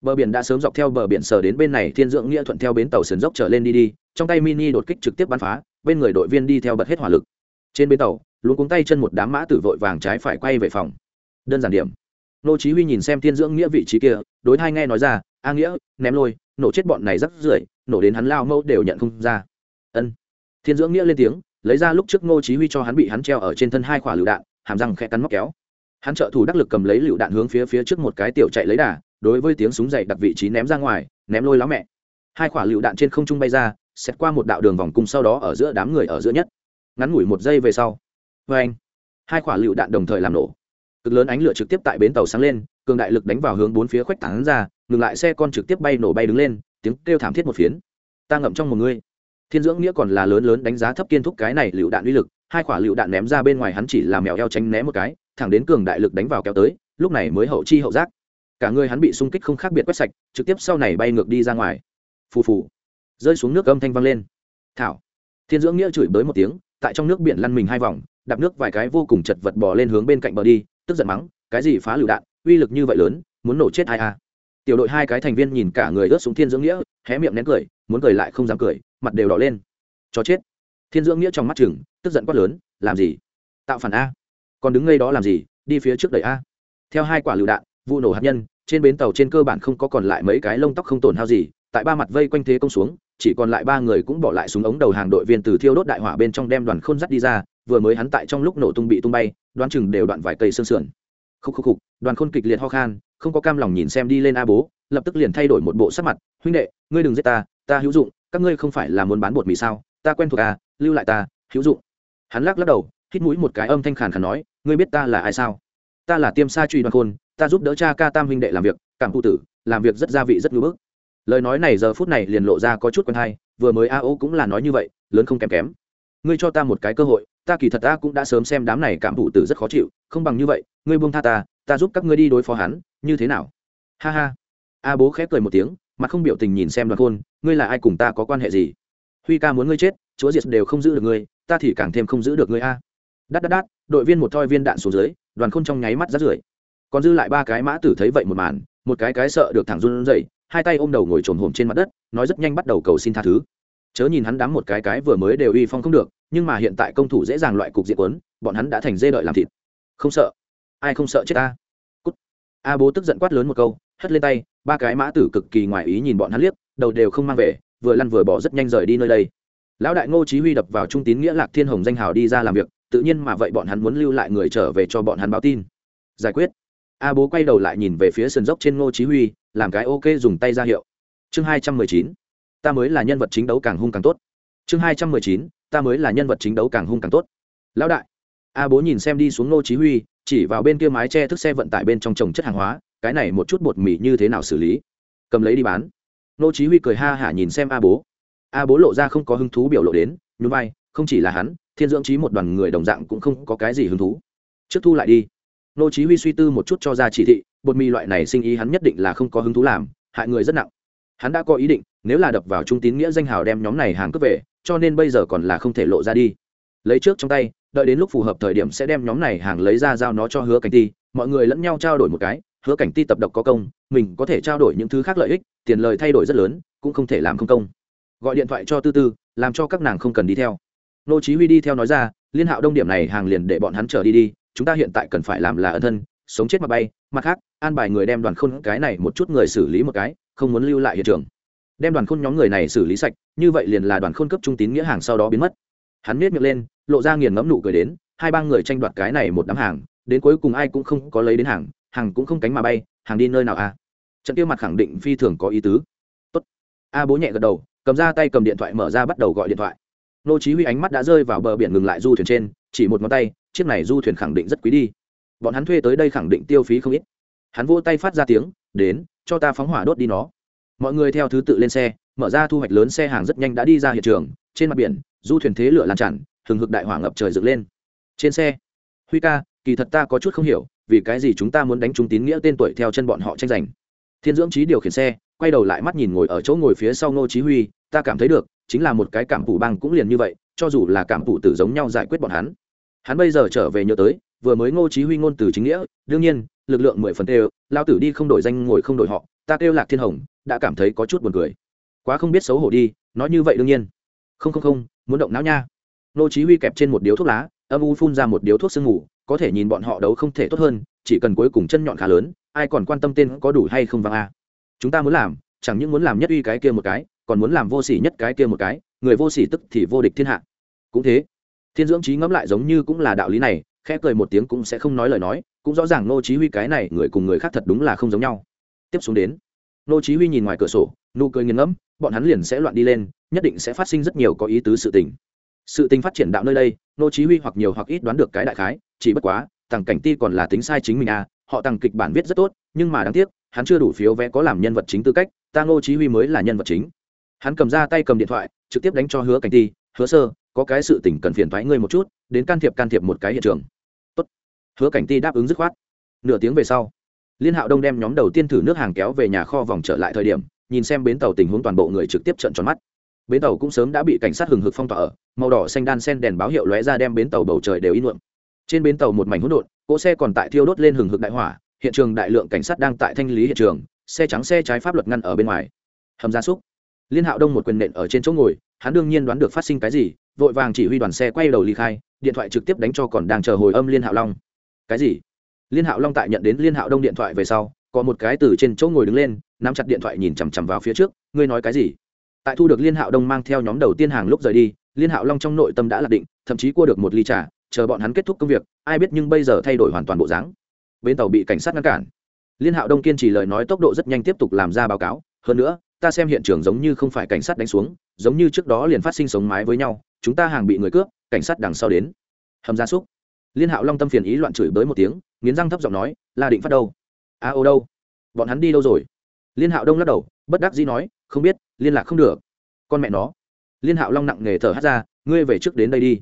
Bờ biển đã sớm dọc theo bờ biển sờ đến bên này, thiên dưỡng nghĩa thuận theo bến tàu sườn dốc trở lên đi đi, trong tay mini đột kích trực tiếp bắn phá, bên người đội viên đi theo bật hết hỏa lực. Trên bến tàu luôn cuống tay chân một đám mã tử vội vàng trái phải quay về phòng. Đơn giản điểm. Nô chí huy nhìn xem thiên dưỡng nghĩa vị trí kia, đối thai nghe nói ra, a nghĩa, ném lôi, nổ chết bọn này rất rưởi nổ đến hắn lao mâu đều nhận không ra. Ân thiên dưỡng nghĩa lên tiếng, lấy ra lúc trước Ngô chí huy cho hắn bị hắn treo ở trên thân hai quả lựu đạn, hàm răng khẽ cắn móc kéo. Hắn trợ thủ đắc lực cầm lấy lựu đạn hướng phía phía trước một cái tiểu chạy lấy đà, đối với tiếng súng dậy đặt vị trí ném ra ngoài, ném lôi láo mẹ. Hai quả lựu đạn trên không trung bay ra xét qua một đạo đường vòng cung sau đó ở giữa đám người ở giữa nhất. Ngắn ngủi một giây về sau với anh. Hai quả lựu đạn đồng thời làm nổ. Cực lớn ánh lửa trực tiếp tại bến tàu sáng lên, cường đại lực đánh vào hướng bốn phía khuếch tán ra, ngừng lại xe con trực tiếp bay nổ bay đứng lên, tiếng kêu thảm thiết một phiến. Ta ngậm trong một ngươi thiên dưỡng nghĩa còn là lớn lớn đánh giá thấp kiên thúc cái này lựu đạn uy lực, hai quả lựu đạn ném ra bên ngoài hắn chỉ làm mèo eo tránh né một cái, thẳng đến cường đại lực đánh vào kéo tới, lúc này mới hậu chi hậu giác. Cả người hắn bị xung kích không khác biệt quét sạch, trực tiếp sau này bay ngược đi ra ngoài. Phù phù. Rơi xuống nước âm thanh vang lên. Thảo. Thiên dưỡng nghĩa chửi bới một tiếng, tại trong nước biển lăn mình hai vòng, đạp nước vài cái vô cùng chật vật bò lên hướng bên cạnh bờ đi, tức giận mắng, cái gì phá lựu đạn, uy lực như vậy lớn, muốn nổ chết ai à? Tiểu đội hai cái thành viên nhìn cả người ướt xuống thiên dưỡng nghĩa, hé miệng nén cười muốn cười lại không dám cười, mặt đều đỏ lên. Cho chết. Thiên dưỡng nghĩa trong mắt chừng, tức giận quát lớn, làm gì? Tạo phản a. Còn đứng ngay đó làm gì? Đi phía trước đẩy a. Theo hai quả lựu đạn, vụ nổ hạt nhân, trên bến tàu trên cơ bản không có còn lại mấy cái lông tóc không tổn hao gì, tại ba mặt vây quanh thế công xuống, chỉ còn lại ba người cũng bỏ lại súng ống đầu hàng đội viên từ thiêu đốt đại hỏa bên trong đem đoàn khôn dắt đi ra, vừa mới hắn tại trong lúc nổ tung bị tung bay, đoán chừng đều đoạn vài cây xương sườn. Khúc khúc khúc, đoàn khôn kịch liệt ho khan, không có cam lòng nhìn xem đi lên a bố, lập tức liền thay đổi một bộ sắc mặt, huynh đệ, ngươi đừng giết ta ta hữu dụng, các ngươi không phải là muốn bán bột mì sao? Ta quen thuộc à lưu lại ta, hữu dụng. Hắn lắc lắc đầu, hít mũi một cái âm thanh khàn khàn nói, ngươi biết ta là ai sao? Ta là tiêm sa truy đoàn khôn, ta giúp đỡ cha ca tam huynh đệ làm việc, cảm cụ tử, làm việc rất gia vị rất ngưỡng bức. Lời nói này giờ phút này liền lộ ra có chút quen hay, vừa mới a ô cũng là nói như vậy, lớn không kém kém. Ngươi cho ta một cái cơ hội, ta kỳ thật ta cũng đã sớm xem đám này cảm thụ tử rất khó chịu, không bằng như vậy, ngươi buông tha ta ta giúp các ngươi đi đối phó hắn, như thế nào? Ha ha. A bố khép cười một tiếng, mặt không biểu tình nhìn xem đoàn khôn ngươi là ai cùng ta có quan hệ gì? Huy ca muốn ngươi chết, chúa diệt đều không giữ được ngươi, ta thì càng thêm không giữ được ngươi a. Đắt đắt đắt đội viên một thoi viên đạn xuống dưới, đoàn khôn trong nháy mắt rát rưởi. Còn dư lại ba cái mã tử thấy vậy một màn, một cái cái sợ được thẳng run rẩy, hai tay ôm đầu ngồi trồn hổm trên mặt đất, nói rất nhanh bắt đầu cầu xin tha thứ. Chớ nhìn hắn đám một cái cái vừa mới đều uy phong không được, nhưng mà hiện tại công thủ dễ dàng loại cục diện quấn bọn hắn đã thành dê đợi làm thịt. Không sợ. Ai không sợ chết ta? Cút. A bố tức giận quát lớn một câu, hất lên tay, ba cái mã tử cực kỳ ngoài ý nhìn bọn hắn liếc đầu đều không mang về, vừa lăn vừa bỏ rất nhanh rời đi nơi đây. Lão đại ngô chí huy đập vào trung tín nghĩa lạc thiên hồng danh hào đi ra làm việc, tự nhiên mà vậy bọn hắn muốn lưu lại người trở về cho bọn hắn báo tin. Giải quyết. A bố quay đầu lại nhìn về phía sườn dốc trên ngô chí huy, làm cái ok dùng tay ra hiệu. Chương 219 ta mới là nhân vật chính đấu càng hung càng tốt. Chương 219 ta mới là nhân vật chính đấu càng hung càng tốt. Lão đại. A bố nhìn xem đi xuống ngô chí huy, chỉ vào bên kia mái che thức xe vận tải bên trong trồng chất hàng hóa, cái này một chút bột mì như thế nào xử lý? Cầm lấy đi bán. Nô chí huy cười ha hả nhìn xem a bố. A bố lộ ra không có hứng thú biểu lộ đến, nhún vai, không chỉ là hắn, thiên dưỡng trí một đoàn người đồng dạng cũng không có cái gì hứng thú. Trước thu lại đi. Nô chí huy suy tư một chút cho ra chỉ thị, bột mì loại này sinh ý hắn nhất định là không có hứng thú làm, hại người rất nặng. Hắn đã có ý định, nếu là đập vào trung tín nghĩa danh hào đem nhóm này hàng cướp về, cho nên bây giờ còn là không thể lộ ra đi. Lấy trước trong tay, đợi đến lúc phù hợp thời điểm sẽ đem nhóm này hàng lấy ra giao nó cho hứa cảnh ti, mọi người lẫn nhau trao đổi một cái hứa cảnh ti tập độc có công, mình có thể trao đổi những thứ khác lợi ích, tiền lời thay đổi rất lớn, cũng không thể làm không công. Gọi điện thoại cho tư tư, làm cho các nàng không cần đi theo. Nô chí huy đi theo nói ra, liên hạo đông điểm này hàng liền để bọn hắn trở đi đi, chúng ta hiện tại cần phải làm là ân thân, sống chết mà bay, mặt khác, an bài người đem đoàn khôn cái này một chút người xử lý một cái, không muốn lưu lại hiện trường. Đem đoàn khôn nhóm người này xử lý sạch, như vậy liền là đoàn khôn cấp trung tín nghĩa hàng sau đó biến mất. Hắn miết miệng lên, lộ ra nghiền ngẫm nụ cười đến, hai ba người tranh đoạt cái này một đám hàng, đến cuối cùng ai cũng không có lấy đến hàng hàng cũng không cánh mà bay, hàng đi nơi nào a à? trận kia mặt khẳng định phi thường có ý tứ. Tốt. A bố nhẹ gật đầu, cầm ra tay cầm điện thoại mở ra bắt đầu gọi điện thoại. Nô chí huy ánh mắt đã rơi vào bờ biển ngừng lại du thuyền trên, chỉ một ngón tay, chiếc này du thuyền khẳng định rất quý đi. Bọn hắn thuê tới đây khẳng định tiêu phí không ít. Hắn vỗ tay phát ra tiếng, đến, cho ta phóng hỏa đốt đi nó. Mọi người theo thứ tự lên xe, mở ra thu hoạch lớn xe hàng rất nhanh đã đi ra hiện trường, trên mặt biển, du thuyền thế lửa lan tràn, hừng hực đại hỏa ngập trời dựng lên. Trên xe, huy ca, kỳ thật ta có chút không hiểu vì cái gì chúng ta muốn đánh trúng tín nghĩa tên tuổi theo chân bọn họ tranh giành? Thiên dưỡng trí điều khiển xe, quay đầu lại mắt nhìn ngồi ở chỗ ngồi phía sau ngô chí huy, ta cảm thấy được, chính là một cái cảm phủ băng cũng liền như vậy, cho dù là cảm phủ tử giống nhau giải quyết bọn hắn. Hắn bây giờ trở về nhớ tới, vừa mới ngô chí huy ngôn từ chính nghĩa, đương nhiên, lực lượng mười phần đều lao tử đi không đổi danh ngồi không đổi họ, ta kêu lạc thiên hồng, đã cảm thấy có chút buồn cười. Quá không biết xấu hổ đi, nói như vậy đương nhiên. Không không không, muốn động não nha. Ngô chí huy kẹp trên một điếu thuốc lá, âm u phun ra một điếu thuốc sương ngủ có thể nhìn bọn họ đấu không thể tốt hơn, chỉ cần cuối cùng chân nhọn khá lớn, ai còn quan tâm tên có đủ hay không vang a? Chúng ta muốn làm, chẳng những muốn làm nhất uy cái kia một cái, còn muốn làm vô sỉ nhất cái kia một cái, người vô sỉ tức thì vô địch thiên hạ. Cũng thế, thiên dưỡng trí ngẫm lại giống như cũng là đạo lý này, khẽ cười một tiếng cũng sẽ không nói lời nói, cũng rõ ràng nô chí huy cái này người cùng người khác thật đúng là không giống nhau. Tiếp xuống đến nô chí huy nhìn ngoài cửa sổ, nụ cười nghiền ngẫm, bọn hắn liền sẽ loạn đi lên, nhất định sẽ phát sinh rất nhiều có ý tứ sự tình. Sự tình phát triển đạo nơi đây nô chí huy hoặc nhiều hoặc ít đoán được cái đại khái chỉ bất quá tằng cảnh ti còn là tính sai chính mình à họ tằng kịch bản viết rất tốt, nhưng mà đáng tiếc, hắn chưa đủ phiếu vé có làm nhân vật chính tư cách, ta ngô chí huy mới là nhân vật chính. Hắn cầm ra tay cầm điện thoại, trực tiếp đánh cho hứa cảnh ti, hứa sơ, có cái sự tình cần phiền thoái ngươi một chút, đến can thiệp can thiệp một cái hiện trường. Tốt. hứa cảnh ti đáp ứng dứt khoát. Nửa tiếng về sau, liên hạo đông đem nhóm đầu tiên thử nước hàng kéo về nhà kho vòng trở lại thời điểm, nhìn xem bến tàu tình huống toàn bộ người trực tiếp trợn tròn mắt. Bến tàu cũng sớm đã bị cảnh sát hừng hực phong tỏa ở, màu đỏ xanh đan sen đèn báo hiệu lóe ra đem bến tàu bầu trời đều in luộm trên bến tàu một mảnh hỗn độn, cỗ xe còn tại thiêu đốt lên hừng hực đại hỏa, hiện trường đại lượng cảnh sát đang tại thanh lý hiện trường, xe trắng xe trái pháp luật ngăn ở bên ngoài. Hầm gia súc. Liên hạo đông một quyền nện ở trên chỗ ngồi, hắn đương nhiên đoán được phát sinh cái gì, vội vàng chỉ huy đoàn xe quay đầu ly khai, điện thoại trực tiếp đánh cho còn đang chờ hồi âm liên hạo long. Cái gì? Liên hạo long tại nhận đến liên hạo đông điện thoại về sau, có một cái từ trên chỗ ngồi đứng lên, nắm chặt điện thoại nhìn chằm chằm vào phía trước, ngươi nói cái gì? Tại thu được liên hạo đông mang theo nhóm đầu tiên hàng lúc rời đi, liên hạo long trong nội tâm đã lạc định, thậm chí cua được một ly trà chờ bọn hắn kết thúc công việc, ai biết nhưng bây giờ thay đổi hoàn toàn bộ dáng. Bến tàu bị cảnh sát ngăn cản. Liên hạo đông kiên chỉ lời nói tốc độ rất nhanh tiếp tục làm ra báo cáo. Hơn nữa, ta xem hiện trường giống như không phải cảnh sát đánh xuống, giống như trước đó liền phát sinh sống mái với nhau, chúng ta hàng bị người cướp, cảnh sát đằng sau đến. Hầm gia súc. Liên hạo long tâm phiền ý loạn chửi bới một tiếng, nghiến răng thấp giọng nói, la định phát đâu? A ô đâu? Bọn hắn đi đâu rồi? Liên hạo đông lắc đầu, bất đắc dĩ nói, không biết, liên lạc không được. Con mẹ nó. Liên hạo long nặng nghề thở hát ra, ngươi về trước đến đây đi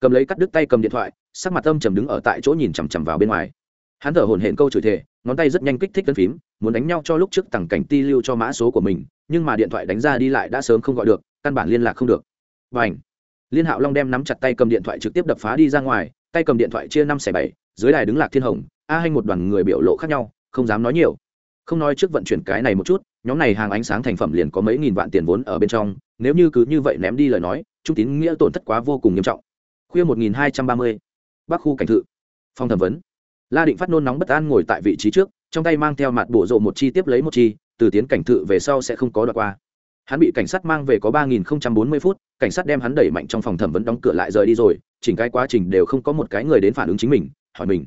cầm lấy cắt đứt tay cầm điện thoại, sắc mặt âm trầm đứng ở tại chỗ nhìn chằm chằm vào bên ngoài. Hắn thở hổn hển câu chửi thề, ngón tay rất nhanh kích thích tân phím, muốn đánh nhau cho lúc trước tằng cảnh ti lưu cho mã số của mình, nhưng mà điện thoại đánh ra đi lại đã sớm không gọi được, căn bản liên lạc không được. Và ảnh liên hạo long đem nắm chặt tay cầm điện thoại trực tiếp đập phá đi ra ngoài, tay cầm điện thoại chia năm xẻ bảy, dưới đài đứng lạc thiên hồng, a hay một đoàn người biểu lộ khác nhau, không dám nói nhiều. Không nói trước vận chuyển cái này một chút, nhóm này hàng ánh sáng thành phẩm liền có mấy nghìn vạn tiền vốn ở bên trong, nếu như cứ như vậy ném đi lời nói, trung tín nghĩa tổn thất quá vô cùng nghiêm trọng khuya một nghìn hai trăm ba mươi. Bắc khu cảnh thự. Phòng thẩm vấn. La định phát nôn nóng bất an ngồi tại vị trí trước, trong tay mang theo mặt bộ rộ một chi tiếp lấy một chi, từ tiến cảnh thự về sau sẽ không có đoạn qua. Hắn bị cảnh sát mang về có ba nghìn bốn mươi phút, cảnh sát đem hắn đẩy mạnh trong phòng thẩm vấn đóng cửa lại rời đi rồi, chỉnh cái quá trình đều không có một cái người đến phản ứng chính mình, hỏi mình.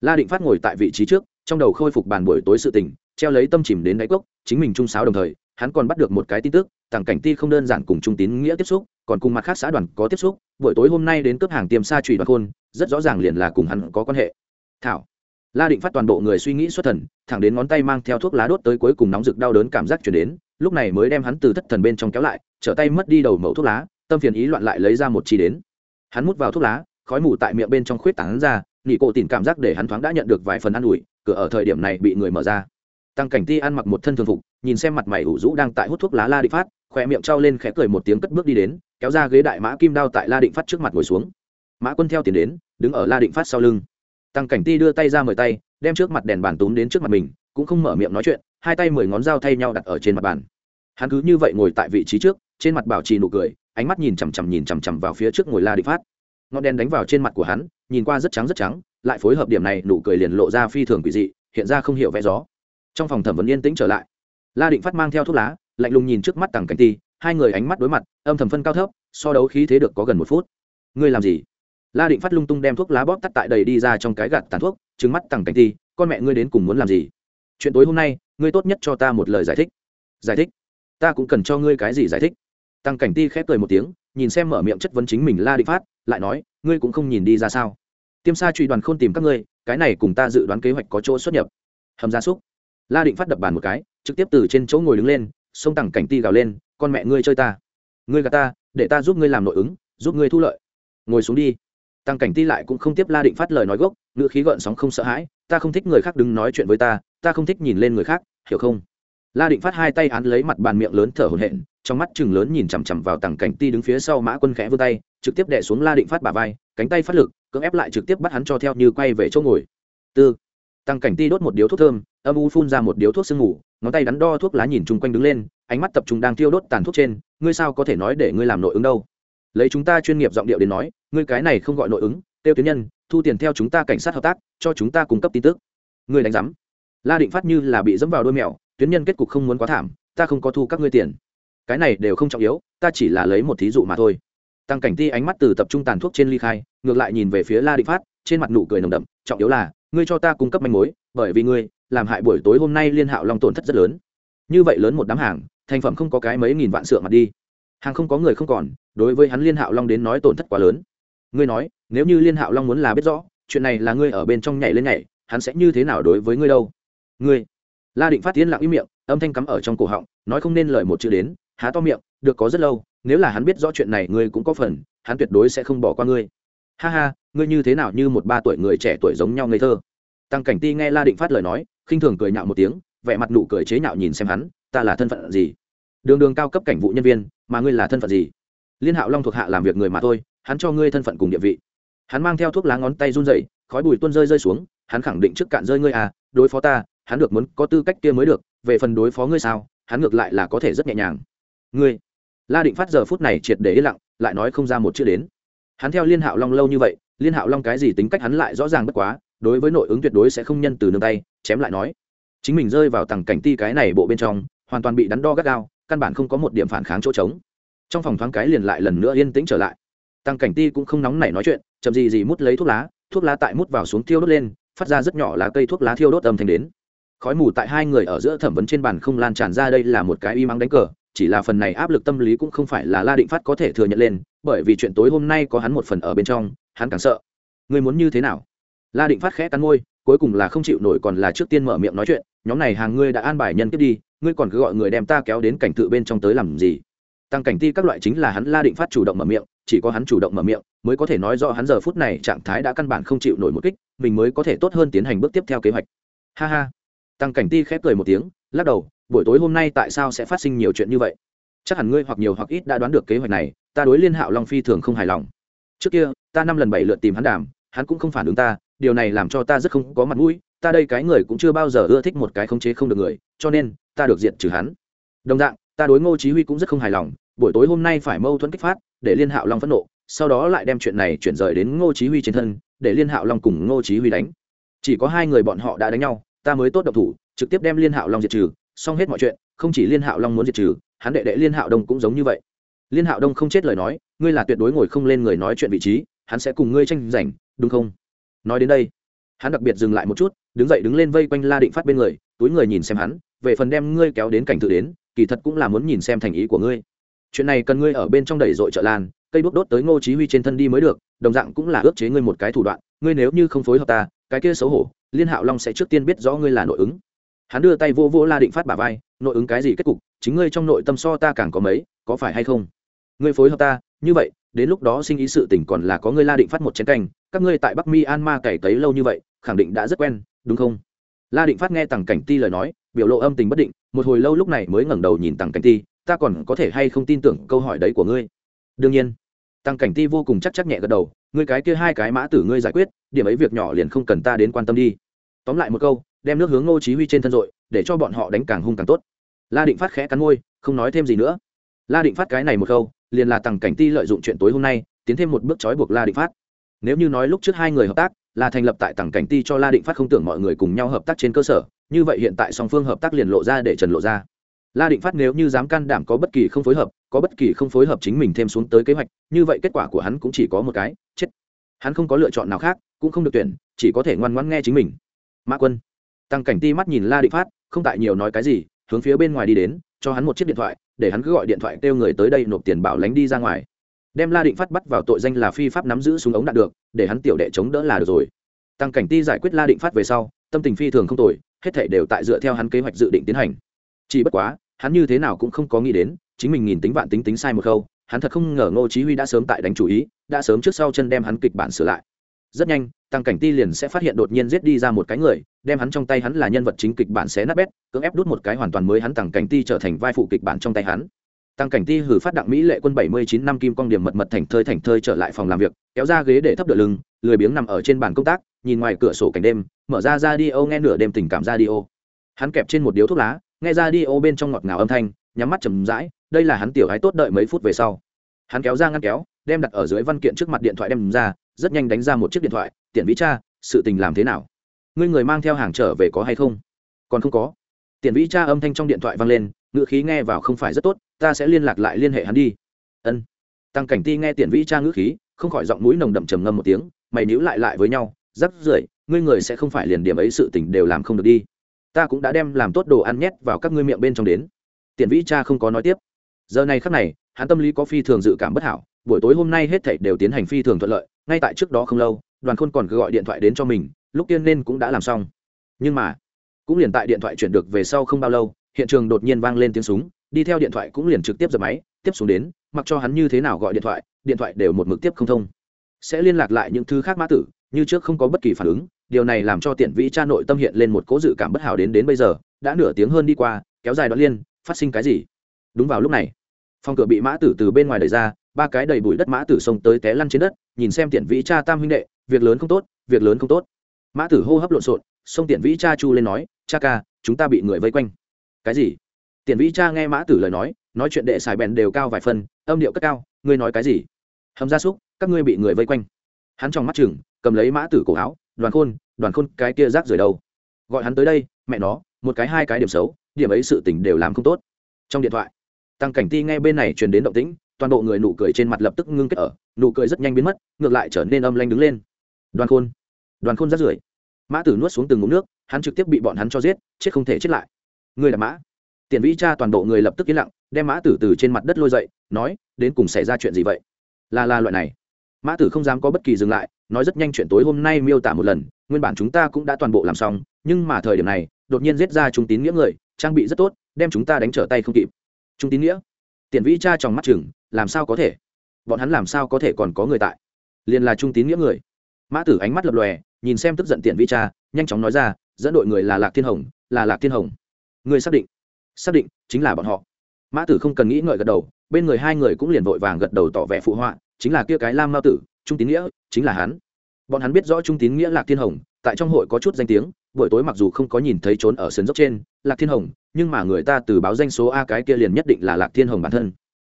La định phát ngồi tại vị trí trước, trong đầu khôi phục bàn buổi tối sự tình, treo lấy tâm chìm đến đáy cốc, chính mình trung sáo đồng thời, hắn còn bắt được một cái tin tức tàng cảnh ti không đơn giản cùng trung tín nghĩa tiếp xúc còn cùng mặt khác xã đoàn có tiếp xúc, buổi tối hôm nay đến cướp hàng tiêm xa trùy đoạt khôn, rất rõ ràng liền là cùng hắn có quan hệ. Thảo, la định phát toàn bộ người suy nghĩ xuất thần, thẳng đến ngón tay mang theo thuốc lá đốt tới cuối cùng nóng rực đau đớn cảm giác chuyển đến, lúc này mới đem hắn từ thất thần bên trong kéo lại, trở tay mất đi đầu mẫu thuốc lá, tâm phiền ý loạn lại lấy ra một chi đến. Hắn mút vào thuốc lá, khói mù tại miệng bên trong khuyết tảng ra nghỉ cổ tìm cảm giác để hắn thoáng đã nhận được vài phần ă n ủi, cửa ở thời điểm này bị người mở ra. Tăng cảnh ti ăn mặc một thân thường phục, nhìn xem mặt mày ủ rũ đang tại hút thuốc lá la định phát khỏe miệng trao lên khẽ cười một tiếng cất bước đi đến, kéo ra ghế đại mã kim đao tại la định phát trước mặt ngồi xuống. Mã quân theo tiền đến, đứng ở la định phát sau lưng. Tăng cảnh ti đưa tay ra mời tay, đem trước mặt đèn bàn túm đến trước mặt mình, cũng không mở miệng nói chuyện, hai tay mười ngón dao thay nhau đặt ở trên mặt bàn. Hắn cứ như vậy ngồi tại vị trí trước, trên mặt bảo trì nụ cười, ánh mắt nhìn chằm chằm nhìn chằm chằm vào phía trước ngồi la định phát. Ngọn đèn đánh vào trên mặt của hắn, nhìn qua rất trắng rất trắng, lại phối hợp điểm này, nụ cười liền lộ ra phi thường quỷ dị, hiện ra không hiểu vẽ gió. Trong phòng thẩm vấn yên tĩnh trở lại. La định phát mang theo thuốc lá lạnh lùng nhìn trước mắt tằng cảnh ti, hai người ánh mắt đối mặt, âm thầm phân cao thấp, so đấu khí thế được có gần một phút. Ngươi làm gì? La định phát lung tung đem thuốc lá bóp tắt tại đầy đi ra trong cái gạt tàn thuốc trứng mắt tằng cảnh ti, con mẹ ngươi đến cùng muốn làm gì? Chuyện tối hôm nay, ngươi tốt nhất cho ta một lời giải thích. Giải thích? Ta cũng cần cho ngươi cái gì giải thích? Tăng cảnh ti khép cười một tiếng, nhìn xem mở miệng chất vấn chính mình la định phát, lại nói, ngươi cũng không nhìn đi ra sao? Tiêm sa truy đoàn không tìm các ngươi, cái này cùng ta dự đoán kế hoạch có chỗ xuất nhập. Hầm gia súc. La định phát đập bàn một cái, trực tiếp từ trên chỗ ngồi đứng lên xông tằng cảnh ti gào lên, con mẹ ngươi chơi ta. Ngươi gà ta, để ta giúp ngươi làm nội ứng, giúp ngươi thu lợi. Ngồi xuống đi. Tăng cảnh ti lại cũng không tiếp la định phát lời nói gốc, ngữ khí gợn sóng không sợ hãi, ta không thích người khác đứng nói chuyện với ta ta không thích nhìn lên người khác, hiểu không? La định phát hai tay án lấy mặt bàn miệng lớn thở hổn hển, trong mắt chừng lớn nhìn chằm chằm vào tăng cảnh ti đứng phía sau mã quân khẽ vươn tay, trực tiếp đè xuống la định phát bả vai, cánh tay phát lực, cưỡng ép lại trực tiếp bắt hắn cho theo như quay về chỗ ngồi. Tư tăng cảnh ti đốt một điếu thuốc thơm, âm u phun ra một điếu thuốc sương ngủ ngón tay đắn đo thuốc lá nhìn chung quanh đứng lên, ánh mắt tập trung đang tiêu đốt tàn thuốc trên, ngươi sao có thể nói để ngươi làm nội ứng đâu? Lấy chúng ta chuyên nghiệp giọng điệu đến nói, ngươi cái này không gọi nội ứng, tiêu tuyến nhân, thu tiền theo chúng ta cảnh sát hợp tác, cho chúng ta cung cấp tin tức. Ngươi đánh giám. La định phát như là bị dẫm vào đôi mèo tuyến nhân kết cục không muốn quá thảm, ta không có thu các ngươi tiền. Cái này đều không trọng yếu, ta chỉ là lấy một thí dụ mà thôi. Tăng cảnh ti ánh mắt từ tập trung tàn thuốc trên ly khai, ngược lại nhìn về phía la định phát, trên mặt nụ cười nồng đậm, trọng yếu là ngươi cho ta cung cấp manh mối, bởi vì ngươi làm hại buổi tối hôm nay liên hạo long tổn thất rất lớn. Như vậy lớn một đám hàng, thành phẩm không có cái mấy nghìn vạn sượng mặt đi. Hàng không có người không còn, đối với hắn liên hạo long đến nói tổn thất quá lớn. Ngươi nói, nếu như liên hạo long muốn là biết rõ, chuyện này là ngươi ở bên trong nhảy lên nhảy, hắn sẽ như thế nào đối với ngươi đâu? Ngươi. La định phát tiến lặng im miệng, âm thanh cắm ở trong cổ họng, nói không nên lời một chữ đến, há to miệng, được có rất lâu, nếu là hắn biết rõ chuyện này ngươi cũng có phần, hắn tuyệt đối sẽ không bỏ qua ngươi ha ha, ngươi như thế nào như một ba tuổi người trẻ tuổi giống nhau ngây thơ. Tăng cảnh ti nghe la định phát lời nói, khinh thường cười nhạo một tiếng, vẻ mặt nụ cười chế nhạo nhìn xem hắn, ta là thân phận gì? Đường đường cao cấp cảnh vụ nhân viên, mà ngươi là thân phận gì? Liên hạo long thuộc hạ làm việc người mà thôi, hắn cho ngươi thân phận cùng địa vị. Hắn mang theo thuốc lá ngón tay run dậy khói bùi tuôn rơi rơi xuống, hắn khẳng định trước cạn rơi ngươi à đối phó ta, hắn được muốn có tư cách kia mới được, về phần đối phó ngươi sao, hắn ngược lại là có thể rất nhẹ nhàng. Ngươi. La định phát giờ phút này triệt để yên lặng, lại nói không ra một chữ đến hắn theo liên hạo long lâu như vậy, liên hạo long cái gì tính cách hắn lại rõ ràng bất quá, đối với nội ứng tuyệt đối sẽ không nhân từ nương tay, chém lại nói. Chính mình rơi vào tầng cảnh ti cái này bộ bên trong, hoàn toàn bị đắn đo gắt gao, căn bản không có một điểm phản kháng chỗ trống. Trong phòng thoáng cái liền lại lần nữa yên tĩnh trở lại. Tăng cảnh ti cũng không nóng nảy nói chuyện, chậm gì gì mút lấy thuốc lá thuốc lá tại mút vào xuống thiêu đốt lên, phát ra rất nhỏ lá cây thuốc lá thiêu đốt âm thanh đến. Khói mù tại hai người ở giữa thẩm vấn trên bàn không lan tràn ra đây là một cái y mắng đánh cờ chỉ là phần này áp lực tâm lý cũng không phải là la định phát có thể thừa nhận lên, bởi vì chuyện tối hôm nay có hắn một phần ở bên trong, hắn càng sợ. Ngươi muốn như thế nào? La định phát khẽ cắn môi, cuối cùng là không chịu nổi còn là trước tiên mở miệng nói chuyện, nhóm này hàng ngươi đã an bài nhân tiếp đi, ngươi còn cứ gọi người đem ta kéo đến cảnh tự bên trong tới làm gì? Tăng cảnh ti các loại chính là hắn la định phát chủ động mở miệng, chỉ có hắn chủ động mở miệng, mới có thể nói rõ hắn giờ phút này trạng thái đã căn bản không chịu nổi một kích, mình mới có thể tốt hơn tiến hành bước tiếp theo kế hoạch. Ha ha. Tăng cảnh ti khép cười một tiếng, lắc đầu buổi tối hôm nay tại sao sẽ phát sinh nhiều chuyện như vậy? Chắc hẳn ngươi hoặc nhiều hoặc ít đã đoán được kế hoạch này, ta đối liên hạo long phi thường không hài lòng. Trước kia, ta năm lần bảy lượt tìm hắn đàm, hắn cũng không phản ứng ta, điều này làm cho ta rất không có mặt mũi, ta đây cái người cũng chưa bao giờ ưa thích một cái khống chế không được người, cho nên, ta được diện trừ hắn. Đồng dạng, ta đối ngô chí huy cũng rất không hài lòng, buổi tối hôm nay phải mâu thuẫn kích phát, để liên hạo long phẫn nộ, sau đó lại đem chuyện này chuyển rời đến ngô chí huy trên thân, để liên hạo long cùng ngô chí huy đánh. Chỉ có hai người bọn họ đã đánh nhau, ta mới tốt động thủ, trực tiếp đem liên hạo long diệt trừ xong hết mọi chuyện, không chỉ liên hạo long muốn diệt trừ, hắn đệ đệ liên hạo đông cũng giống như vậy. Liên hạo đông không chết lời nói, ngươi là tuyệt đối ngồi không lên người nói chuyện vị trí, hắn sẽ cùng ngươi tranh giành, đúng không? Nói đến đây, hắn đặc biệt dừng lại một chút, đứng dậy đứng lên vây quanh la định phát bên người, túi người nhìn xem hắn, về phần đem ngươi kéo đến cảnh tự đến, kỳ thật cũng là muốn nhìn xem thành ý của ngươi. Chuyện này cần ngươi ở bên trong đẩy dội trợ lan, cây đuốc đốt tới ngô chí huy trên thân đi mới được, đồng dạng cũng là ước chế ngươi một cái thủ đoạn, ngươi nếu như không phối hợp ta, cái kia xấu hổ, liên hạo long sẽ trước tiên biết rõ ngươi là nội ứng hắn đưa tay vô vô la định phát bả vai, nội ứng cái gì kết cục? Chính ngươi trong nội tâm so ta càng có mấy, có phải hay không? Ngươi phối hợp ta, như vậy, đến lúc đó sinh ý sự tình còn là có ngươi la định phát một chén canh, các ngươi tại bắc mi an ma cày cấy lâu như vậy, khẳng định đã rất quen, đúng không? La định phát nghe tằng cảnh ti lời nói, biểu lộ âm tình bất định, một hồi lâu lúc này mới ngẩng đầu nhìn tằng cảnh ti, ta còn có thể hay không tin tưởng câu hỏi đấy của ngươi? Đương nhiên. Tăng cảnh ti vô cùng chắc chắc nhẹ gật đầu, ngươi cái kia hai cái mã tử ngươi giải quyết, điểm ấy việc nhỏ liền không cần ta đến quan tâm đi. Tóm lại một câu đem nước hướng ngô chí huy trên thân rồi để cho bọn họ đánh càng hung càng tốt. La định phát khẽ cắn môi, không nói thêm gì nữa. La định phát cái này một câu, liền là tăng cảnh ti lợi dụng chuyện tối hôm nay, tiến thêm một bước trói buộc la định phát. Nếu như nói lúc trước hai người hợp tác, là thành lập tại tăng cảnh ti cho la định phát không tưởng mọi người cùng nhau hợp tác trên cơ sở, như vậy hiện tại song phương hợp tác liền lộ ra để trần lộ ra. La định phát nếu như dám can đảm có bất kỳ không phối hợp, có bất kỳ không phối hợp chính mình thêm xuống tới kế hoạch, như vậy kết quả của hắn cũng chỉ có một cái, chết. Hắn không có lựa chọn nào khác, cũng không được tuyển, chỉ có thể ngoan ngoãn nghe chính mình. Mã quân tăng cảnh ti mắt nhìn la định phát, không tại nhiều nói cái gì, hướng phía bên ngoài đi đến, cho hắn một chiếc điện thoại, để hắn cứ gọi điện thoại kêu người tới đây nộp tiền bảo lánh đi ra ngoài. Đem la định phát bắt vào tội danh là phi pháp nắm giữ súng ống đạt được, để hắn tiểu đệ chống đỡ là được rồi. Tăng cảnh ti giải quyết la định phát về sau, tâm tình phi thường không tồi, hết thể đều tại dựa theo hắn kế hoạch dự định tiến hành. Chỉ bất quá, hắn như thế nào cũng không có nghĩ đến, chính mình nghìn tính vạn tính tính sai một câu hắn thật không ngờ ngô chí huy đã sớm tại đánh chủ ý, đã sớm trước sau chân đem hắn kịch bản sửa lại. Rất nhanh, tăng cảnh ti liền sẽ phát hiện đột nhiên giết đi ra một cái người đem hắn trong tay hắn là nhân vật chính kịch bản xé nát bét, cưỡng ép đút một cái hoàn toàn mới hắn tặng cảnh ti trở thành vai phụ kịch bản trong tay hắn. Tăng cảnh ti hử phát đặng mỹ lệ quân bảy mươi chín năm kim quang điểm mật mật thành thơi thành thơi trở lại phòng làm việc, kéo ra ghế để thấp đỡ lưng, lười biếng nằm ở trên bàn công tác, nhìn ngoài cửa sổ cảnh đêm, mở ra radio nghe nửa đêm tình cảm radio. Hắn kẹp trên một điếu thuốc lá, nghe radio bên trong ngọt ngào âm thanh, nhắm mắt chầm rãi, đây là hắn tiểu hái tốt đợi mấy phút về sau. Hắn kéo ra ngăn kéo, đem đặt ở dưới văn kiện trước mặt điện thoại đem ra, rất nhanh đánh ra một chiếc điện thoại tiện vĩ cha, sự tình làm thế nào? Ngươi người mang theo hàng trở về có hay không? Còn không có. Tiền vĩ cha âm thanh trong điện thoại vang lên ngựa khí nghe vào không phải rất tốt, ta sẽ liên lạc lại liên hệ hắn đi. Ân. Tăng cảnh ti nghe tiền vĩ cha ngữ khí, không khỏi giọng mũi nồng đậm trầm ngâm một tiếng, mày níu lại lại với nhau, rắc rưởi, ngươi người sẽ không phải liền điểm ấy sự tình đều làm không được đi. Ta cũng đã đem làm tốt đồ ăn nhét vào các ngươi miệng bên trong đến. Tiền vĩ cha không có nói tiếp. Giờ này khắc này, hắn tâm lý có phi thường dự cảm bất hảo, buổi tối hôm nay hết thảy đều tiến hành phi thường thuận lợi, ngay tại trước đó không lâu, đoàn khôn còn gọi điện thoại đến cho mình lúc tiên nên cũng đã làm xong. Nhưng mà, cũng liền tại điện thoại chuyển được về sau không bao lâu, hiện trường đột nhiên vang lên tiếng súng, đi theo điện thoại cũng liền trực tiếp dập máy, tiếp xuống đến, mặc cho hắn như thế nào gọi điện thoại điện thoại đều một mực tiếp không thông. Sẽ liên lạc lại những thứ khác mã tử, như trước không có bất kỳ phản ứng, điều này làm cho tiện vĩ cha nội tâm hiện lên một cố dự cảm bất hảo đến đến bây giờ, đã nửa tiếng hơn đi qua, kéo dài đoạn liên, phát sinh cái gì? Đúng vào lúc này, phòng cửa bị mã tử từ bên ngoài đẩy ra, ba cái đầy bụi đất mã tử xông tới té lăn trên đất, nhìn xem tiện vĩ cha tam huynh đệ, việc lớn không tốt, việc lớn không tốt mã tử hô hấp lộn xộn xông tiện vĩ cha chu lên nói, cha ca, chúng ta bị người vây quanh. Cái gì? Tiện vĩ cha nghe mã tử lời nói nói chuyện đệ xài bèn đều cao vài phân âm điệu cất cao, ngươi nói cái gì? Hầm gia súc, các ngươi bị người vây quanh. Hắn trong mắt chừng, cầm lấy mã tử cổ áo, đoàn khôn đoàn khôn, cái kia rác rời đâu? Gọi hắn tới đây, mẹ nó, một cái hai cái điểm xấu, điểm ấy sự tình đều làm không tốt. Trong điện thoại, tăng cảnh ti nghe bên này truyền đến động tĩnh, toàn bộ người nụ cười trên mặt lập tức ngưng kết ở, nụ cười rất nhanh biến mất, ngược lại trở nên âm lanh đứng lên. Đoàn khôn đoàn khôn rát rưởi. Mã tử nuốt xuống từng ngụm nước, hắn trực tiếp bị bọn hắn cho giết, chết không thể chết lại. Người là mã. Tiền vĩ cha toàn bộ người lập tức yên lặng, đem mã tử từ trên mặt đất lôi dậy, nói, đến cùng xảy ra chuyện gì vậy? Là là loại này. Mã tử không dám có bất kỳ dừng lại, nói rất nhanh chuyện tối hôm nay miêu tả một lần, nguyên bản chúng ta cũng đã toàn bộ làm xong, nhưng mà thời điểm này, đột nhiên giết ra trung tín nghĩa người, trang bị rất tốt, đem chúng ta đánh trở tay không kịp. Trung tín nghĩa? Tiền vĩ cha trong mắt chừng, làm sao có thể? Bọn hắn làm sao có thể còn có người tại? Liền là trung tín nghĩa người. Mã tử ánh mắt lập lòe nhìn xem tức giận tiện vi cha, nhanh chóng nói ra, dẫn đội người là lạc thiên hồng, là lạc thiên hồng. Người xác định. Xác định, chính là bọn họ. Mã tử không cần nghĩ ngợi gật đầu, bên người hai người cũng liền vội vàng gật đầu tỏ vẻ phụ họa, chính là kia cái lam mao tử, trung tín nghĩa, chính là hắn. Bọn hắn biết rõ trung tín nghĩa lạc thiên hồng, tại trong hội có chút danh tiếng, buổi tối mặc dù không có nhìn thấy trốn ở sườn dốc trên, lạc thiên hồng, nhưng mà người ta từ báo danh số a cái kia liền nhất định là lạc thiên hồng bản thân.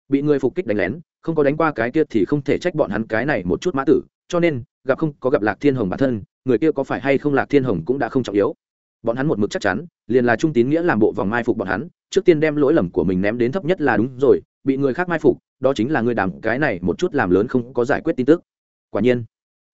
Bị người phục kích đánh lén, không có đánh qua cái kia thì không thể trách bọn hắn cái này một chút mã tử, cho nên, gặp không có gặp lạc thiên hồng bản thân người kia có phải hay không lạc thiên hồng cũng đã không trọng yếu. Bọn hắn một mực chắc chắn, liền là trung tín nghĩa làm bộ vòng mai phục bọn hắn, trước tiên đem lỗi lầm của mình ném đến thấp nhất là đúng rồi, bị người khác mai phục, đó chính là người đàm cái này một chút làm lớn không có giải quyết tin tức. Quả nhiên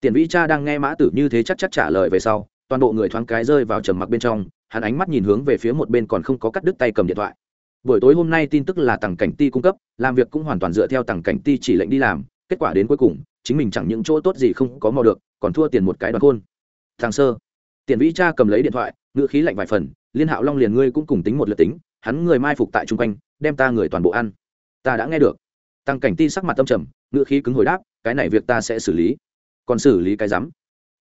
tiền vĩ cha đang nghe mã tử như thế chắc chắc trả lời về sau, toàn bộ người thoáng cái rơi vào trầm mặc bên trong, hắn ánh mắt nhìn hướng về phía một bên còn không có cắt đứt tay cầm điện thoại. Buổi tối hôm nay tin tức là tầng cảnh ti cung cấp, làm việc cũng hoàn toàn dựa theo tầng cảnh ti chỉ lệnh đi làm, kết quả đến cuối cùng, chính mình chẳng những chỗ tốt gì không có mò được, còn thua tiền một cái đoàn khôn thằng sơ. Tiền vĩ cha cầm lấy điện thoại, ngữ khí lạnh vài phần, liên hạo long liền ngươi cũng cùng tính một lượt tính, hắn người mai phục tại chung quanh, đem ta người toàn bộ ăn. Ta đã nghe được. Tăng cảnh ti sắc mặt tâm trầm, ngữ khí cứng hồi đáp, cái này việc ta sẽ xử lý. Còn xử lý cái rắm?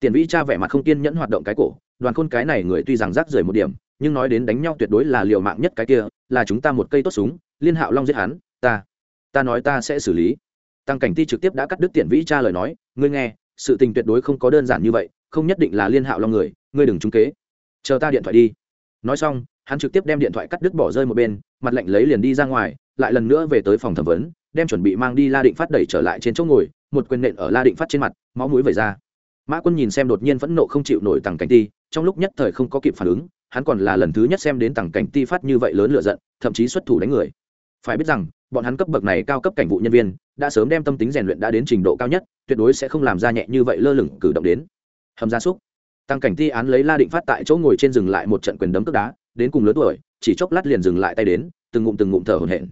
Tiền vĩ cha vẻ mặt không kiên nhẫn hoạt động cái cổ, đoàn khôn cái này người tuy rằng rác rưởi một điểm, nhưng nói đến đánh nhau tuyệt đối là liều mạng nhất cái kia, là chúng ta một cây tốt súng, liên hạo long giết hắn, ta ta nói ta sẽ xử lý. Tăng cảnh ti trực tiếp đã cắt đứt tiền vĩ cha lời nói, ngươi nghe, sự tình tuyệt đối không có đơn giản như vậy không nhất định là liên hạo long người, ngươi đừng trúng kế. Chờ ta điện thoại đi. Nói xong, hắn trực tiếp đem điện thoại cắt đứt bỏ rơi một bên, mặt lạnh lấy liền đi ra ngoài, lại lần nữa về tới phòng thẩm vấn, đem chuẩn bị mang đi la định phát đẩy trở lại trên chỗ ngồi, một quyền nện ở la định phát trên mặt, máu mũi vẩy ra. Mã quân nhìn xem đột nhiên phẫn nộ không chịu nổi tằng cảnh ti, trong lúc nhất thời không có kịp phản ứng, hắn còn là lần thứ nhất xem đến tằng cảnh ti phát như vậy lớn lựa giận, thậm chí xuất thủ đánh người. Phải biết rằng, bọn hắn cấp bậc này cao cấp cảnh vụ nhân viên, đã sớm đem tâm tính rèn luyện đã đến trình độ cao nhất, tuyệt đối sẽ không làm ra nhẹ như vậy lơ lửng cử động đến hầm gia súc. Tăng cảnh ti án lấy la định phát tại chỗ ngồi trên dừng lại một trận quyền đấm tức đá, đến cùng lớn tuổi, chỉ chốc lát liền dừng lại tay đến, từng ngụm từng ngụm thở hổn hển.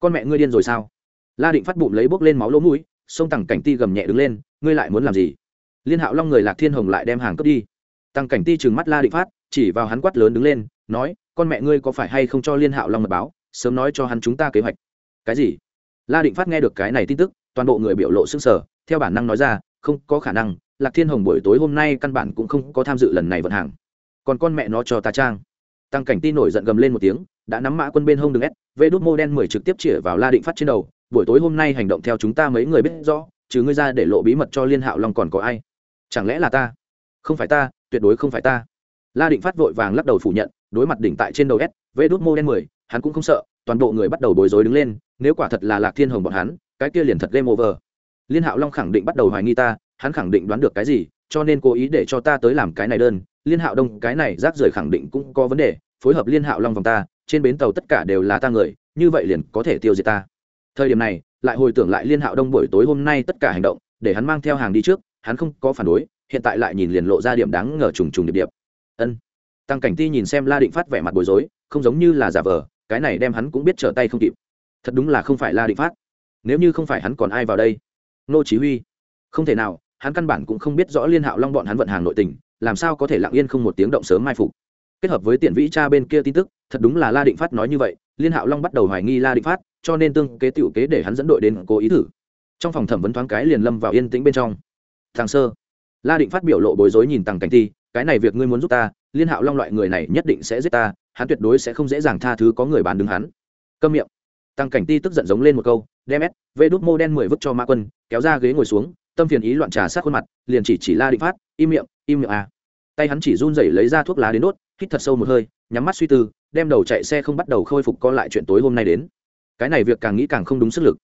Con mẹ ngươi điên rồi sao? La định phát bụng lấy bốc lên máu lỗ mũi, xông tăng cảnh ti gầm nhẹ đứng lên, ngươi lại muốn làm gì? Liên hạo long người lạc thiên hồng lại đem hàng cướp đi. Tăng cảnh ti trừng mắt la định phát, chỉ vào hắn quát lớn đứng lên, nói, con mẹ ngươi có phải hay không cho liên hạo long mật báo, sớm nói cho hắn chúng ta kế hoạch. Cái gì? La định phát nghe được cái này tin tức, toàn bộ người biểu lộ xương sở theo bản năng nói ra, không có khả năng lạc thiên hồng buổi tối hôm nay căn bản cũng không có tham dự lần này vận hàng. Còn con mẹ nó cho ta trang. Tăng cảnh ti nổi giận gầm lên một tiếng, đã nắm mã quân bên hông đường s vê đốt mô đen mười trực tiếp chĩa vào la định phát trên đầu. Buổi tối hôm nay hành động theo chúng ta mấy người biết rõ trừ ngươi ra để lộ bí mật cho liên hạo long còn có ai? Chẳng lẽ là ta? Không phải ta, tuyệt đối không phải ta. La định phát vội vàng lắc đầu phủ nhận, đối mặt đỉnh tại trên đầu s vê đốt mô đen mười, hắn cũng không sợ, toàn bộ người bắt đầu bối rối đứng lên, nếu quả thật là lạc thiên hồng bọn hắn, cái kia liền thật game over. Liên hạo long khẳng định bắt đầu hoài nghi ta hắn khẳng định đoán được cái gì, cho nên cố ý để cho ta tới làm cái này đơn, liên hạo đông, cái này rác rưởi khẳng định cũng có vấn đề, phối hợp liên hạo long vòng ta, trên bến tàu tất cả đều là ta người, như vậy liền có thể tiêu diệt ta. Thời điểm này, lại hồi tưởng lại liên hạo đông buổi tối hôm nay tất cả hành động, để hắn mang theo hàng đi trước, hắn không có phản đối, hiện tại lại nhìn liền lộ ra điểm đáng ngờ trùng trùng điệp điệp. Ân. Tăng cảnh ti nhìn xem la định phát vẻ mặt bối rối, không giống như là giả vờ, cái này đem hắn cũng biết trở tay không kịp. Thật đúng là không phải la định phát. Nếu như không phải hắn còn ai vào đây? Nô chí huy. Không thể nào hắn căn bản cũng không biết rõ liên hạo long bọn hắn vận hàng nội tình, làm sao có thể lặng yên không một tiếng động sớm mai phục. Kết hợp với tiện vĩ cha bên kia tin tức, thật đúng là la định phát nói như vậy, liên hạo long bắt đầu hoài nghi la định phát, cho nên tương kế tiểu kế để hắn dẫn đội đến cố ý thử. Trong phòng thẩm vấn thoáng cái liền lâm vào yên tĩnh bên trong. Thằng sơ, la định phát biểu lộ bối rối nhìn tằng cảnh ti, cái này việc ngươi muốn giúp ta, liên hạo long loại người này nhất định sẽ giết ta, hắn tuyệt đối sẽ không dễ dàng tha thứ có người bán đứng hắn. Câm miệng. Tăng cảnh ti tức giận giống lên một câu, đem s vê đút mô đen mười vứt cho mã quân, kéo ra ghế ngồi xuống tâm phiền ý loạn trà sát khuôn mặt, liền chỉ chỉ la định phát, im miệng im miệng à. Tay hắn chỉ run rẩy lấy ra thuốc lá đến đốt, hít thật sâu một hơi, nhắm mắt suy tư, đem đầu chạy xe không bắt đầu khôi phục co lại chuyện tối hôm nay đến. Cái này việc càng nghĩ càng không đúng sức lực.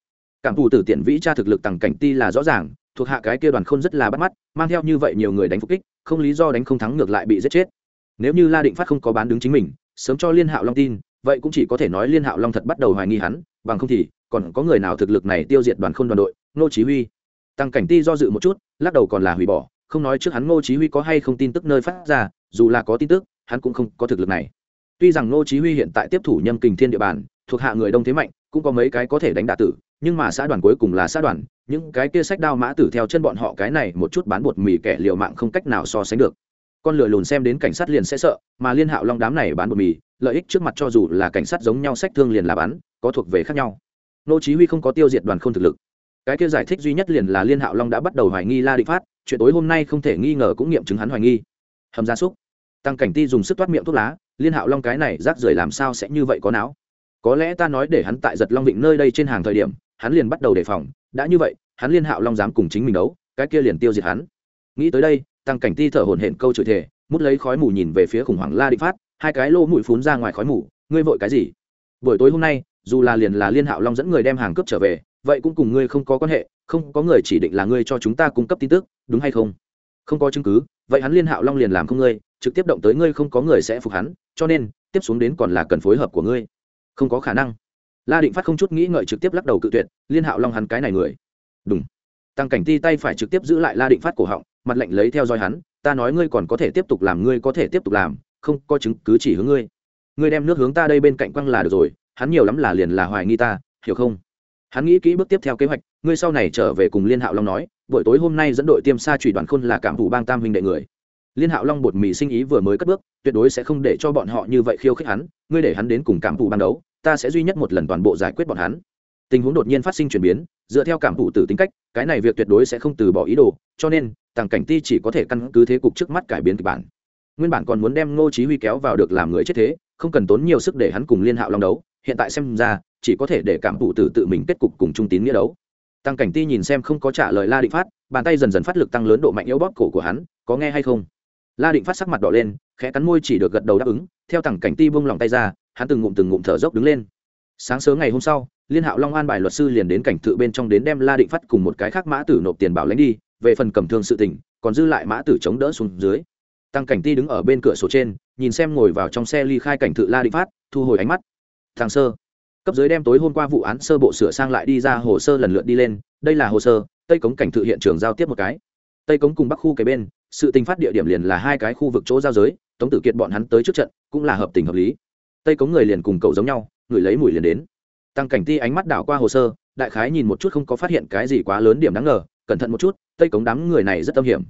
Cảm thủ tử tiện vĩ cha thực lực tằng cảnh ti là rõ ràng, thuộc hạ cái kia đoàn khôn rất là bắt mắt, mang theo như vậy nhiều người đánh phục kích, không lý do đánh không thắng ngược lại bị giết chết. Nếu như la định phát không có bán đứng chính mình, sớm cho liên hạo long tin, vậy cũng chỉ có thể nói liên hạo long thật bắt đầu hoài nghi hắn, bằng không thì còn có người nào thực lực này tiêu diệt đoàn khôn đoàn đội, nô chí huy tăng cảnh ti do dự một chút, lắc đầu còn là hủy bỏ, không nói trước hắn ngô chí huy có hay không tin tức nơi phát ra, dù là có tin tức, hắn cũng không có thực lực này. Tuy rằng ngô chí huy hiện tại tiếp thủ nhâm kình thiên địa bàn, thuộc hạ người đông thế mạnh, cũng có mấy cái có thể đánh đả tử, nhưng mà xã đoàn cuối cùng là xã đoàn, những cái kia sách đao mã tử theo chân bọn họ cái này một chút bán bột mì kẻ liều mạng không cách nào so sánh được. Con lửa lùn xem đến cảnh sát liền sẽ sợ, mà liên hạo long đám này bán bột mì, lợi ích trước mặt cho dù là cảnh sát giống nhau sách thương liền là bán, có thuộc về khác nhau. Nô chí huy không có tiêu diệt đoàn không thực lực cái kia giải thích duy nhất liền là liên hạo long đã bắt đầu hoài nghi la định phát, chuyện tối hôm nay không thể nghi ngờ cũng nghiệm chứng hắn hoài nghi. Hầm gia súc. Tăng cảnh ti dùng sức toát miệng thuốc lá, liên hạo long cái này rác rưởi làm sao sẽ như vậy có não? Có lẽ ta nói để hắn tại giật long vịnh nơi đây trên hàng thời điểm, hắn liền bắt đầu đề phòng, đã như vậy, hắn liên hạo long dám cùng chính mình đấu, cái kia liền tiêu diệt hắn. Nghĩ tới đây, tăng cảnh ti thở hổn hển câu chửi thề, mút lấy khói mù nhìn về phía khủng hoảng la định phát, hai cái lô mũi phún ra ngoài khói mù, ngươi vội cái gì? Buổi tối hôm nay, dù là liền là liên hạo long dẫn người đem hàng cướp trở về vậy cũng cùng ngươi không có quan hệ, không có người chỉ định là ngươi cho chúng ta cung cấp tin tức, đúng hay không? Không có chứng cứ, vậy hắn liên hạo long liền làm không ngươi, trực tiếp động tới ngươi không có người sẽ phục hắn, cho nên, tiếp xuống đến còn là cần phối hợp của ngươi. Không có khả năng. La định phát không chút nghĩ ngợi trực tiếp lắc đầu cự tuyệt, liên hạo long hắn cái này người. Đúng. Tăng cảnh ti tay phải trực tiếp giữ lại la định phát cổ họng, mặt lệnh lấy theo dõi hắn, ta nói ngươi còn có thể tiếp tục làm, ngươi có thể tiếp tục làm, không có chứng cứ chỉ hướng ngươi. Ngươi đem nước hướng ta đây bên cạnh quăng là được rồi, hắn nhiều lắm là liền là hoài nghi ta, hiểu không? Hắn nghĩ kỹ bước tiếp theo kế hoạch, ngươi sau này trở về cùng liên hạo long nói, buổi tối hôm nay dẫn đội tiêm xa trùy đoàn khôn là cảm thủ bang tam huynh đệ người. Liên hạo long bột mì sinh ý vừa mới cất bước, tuyệt đối sẽ không để cho bọn họ như vậy khiêu khích hắn, ngươi để hắn đến cùng cảm thủ ban đấu, ta sẽ duy nhất một lần toàn bộ giải quyết bọn hắn. Tình huống đột nhiên phát sinh chuyển biến, dựa theo cảm thủ tử tính cách, cái này việc tuyệt đối sẽ không từ bỏ ý đồ, cho nên, tàng cảnh ti chỉ có thể căn cứ thế cục trước mắt cải biến kịch bản. Nguyên bản còn muốn đem ngô chí huy kéo vào được làm người chết thế, không cần tốn nhiều sức để hắn cùng liên hạo long đấu, hiện tại xem ra chỉ có thể để cảm thủ tử tự mình kết cục cùng trung tín nghĩa đấu. Tăng cảnh ti nhìn xem không có trả lời la định phát, bàn tay dần dần phát lực tăng lớn độ mạnh yếu bóp cổ của hắn, có nghe hay không? La định phát sắc mặt đỏ lên, khẽ cắn môi chỉ được gật đầu đáp ứng, theo tăng cảnh ti buông lòng tay ra, hắn từng ngụm từng ngụm thở dốc đứng lên. Sáng sớm ngày hôm sau, liên hạo long an bài luật sư liền đến cảnh tự bên trong đến đem la định phát cùng một cái khác mã tử nộp tiền bảo lãnh đi, về phần cầm thương sự tỉnh còn dư lại mã tử chống đỡ xuống dưới. Tăng cảnh ti đứng ở bên cửa sổ trên, nhìn xem ngồi vào trong xe ly khai cảnh tự la định phát, thu hồi ánh mắt. Thằng sơ cấp dưới đem tối hôm qua vụ án sơ bộ sửa sang lại đi ra hồ sơ lần lượt đi lên, đây là hồ sơ, tây cống cảnh thự hiện trường giao tiếp một cái. Tây cống cùng bắc khu kế bên, sự tình phát địa điểm liền là hai cái khu vực chỗ giao giới, tống tử kiệt bọn hắn tới trước trận, cũng là hợp tình hợp lý. Tây cống người liền cùng cậu giống nhau, người lấy mùi liền đến. Tăng cảnh ti ánh mắt đảo qua hồ sơ, đại khái nhìn một chút không có phát hiện cái gì quá lớn điểm đáng ngờ, cẩn thận một chút, tây cống đám người này rất tâm hiểm.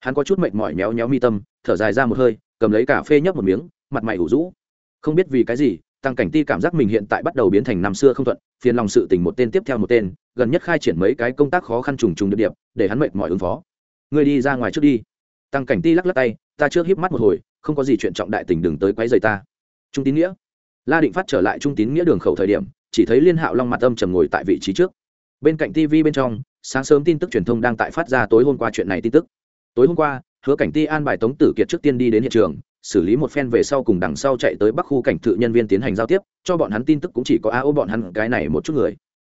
Hắn có chút mệt mỏi méo méo mi tâm, thở dài ra một hơi, cầm lấy cà phê nhấp một miếng, mặt mày ủ rũ. Không biết vì cái gì tăng cảnh ti cảm giác mình hiện tại bắt đầu biến thành năm xưa không thuận, phiền lòng sự tình một tên tiếp theo một tên, gần nhất khai triển mấy cái công tác khó khăn trùng trùng địa điệp, để hắn mệt mỏi ứng phó. Ngươi đi ra ngoài trước đi. Tăng cảnh ti lắc lắc tay, ta trước híp mắt một hồi, không có gì chuyện trọng đại tình đừng tới quấy rầy ta. Trung tín nghĩa. La định phát trở lại trung tín nghĩa đường khẩu thời điểm, chỉ thấy liên hạo long mặt âm trầm ngồi tại vị trí trước. Bên cạnh tv bên trong, sáng sớm tin tức truyền thông đang tại phát ra tối hôm qua chuyện này tin tức. Tối hôm qua, hứa cảnh ti an bài tống tử kiệt trước tiên đi đến hiện trường xử lý một phen về sau cùng đằng sau chạy tới bắc khu cảnh tự nhân viên tiến hành giao tiếp, cho bọn hắn tin tức cũng chỉ có a ô bọn hắn cái này một chút người.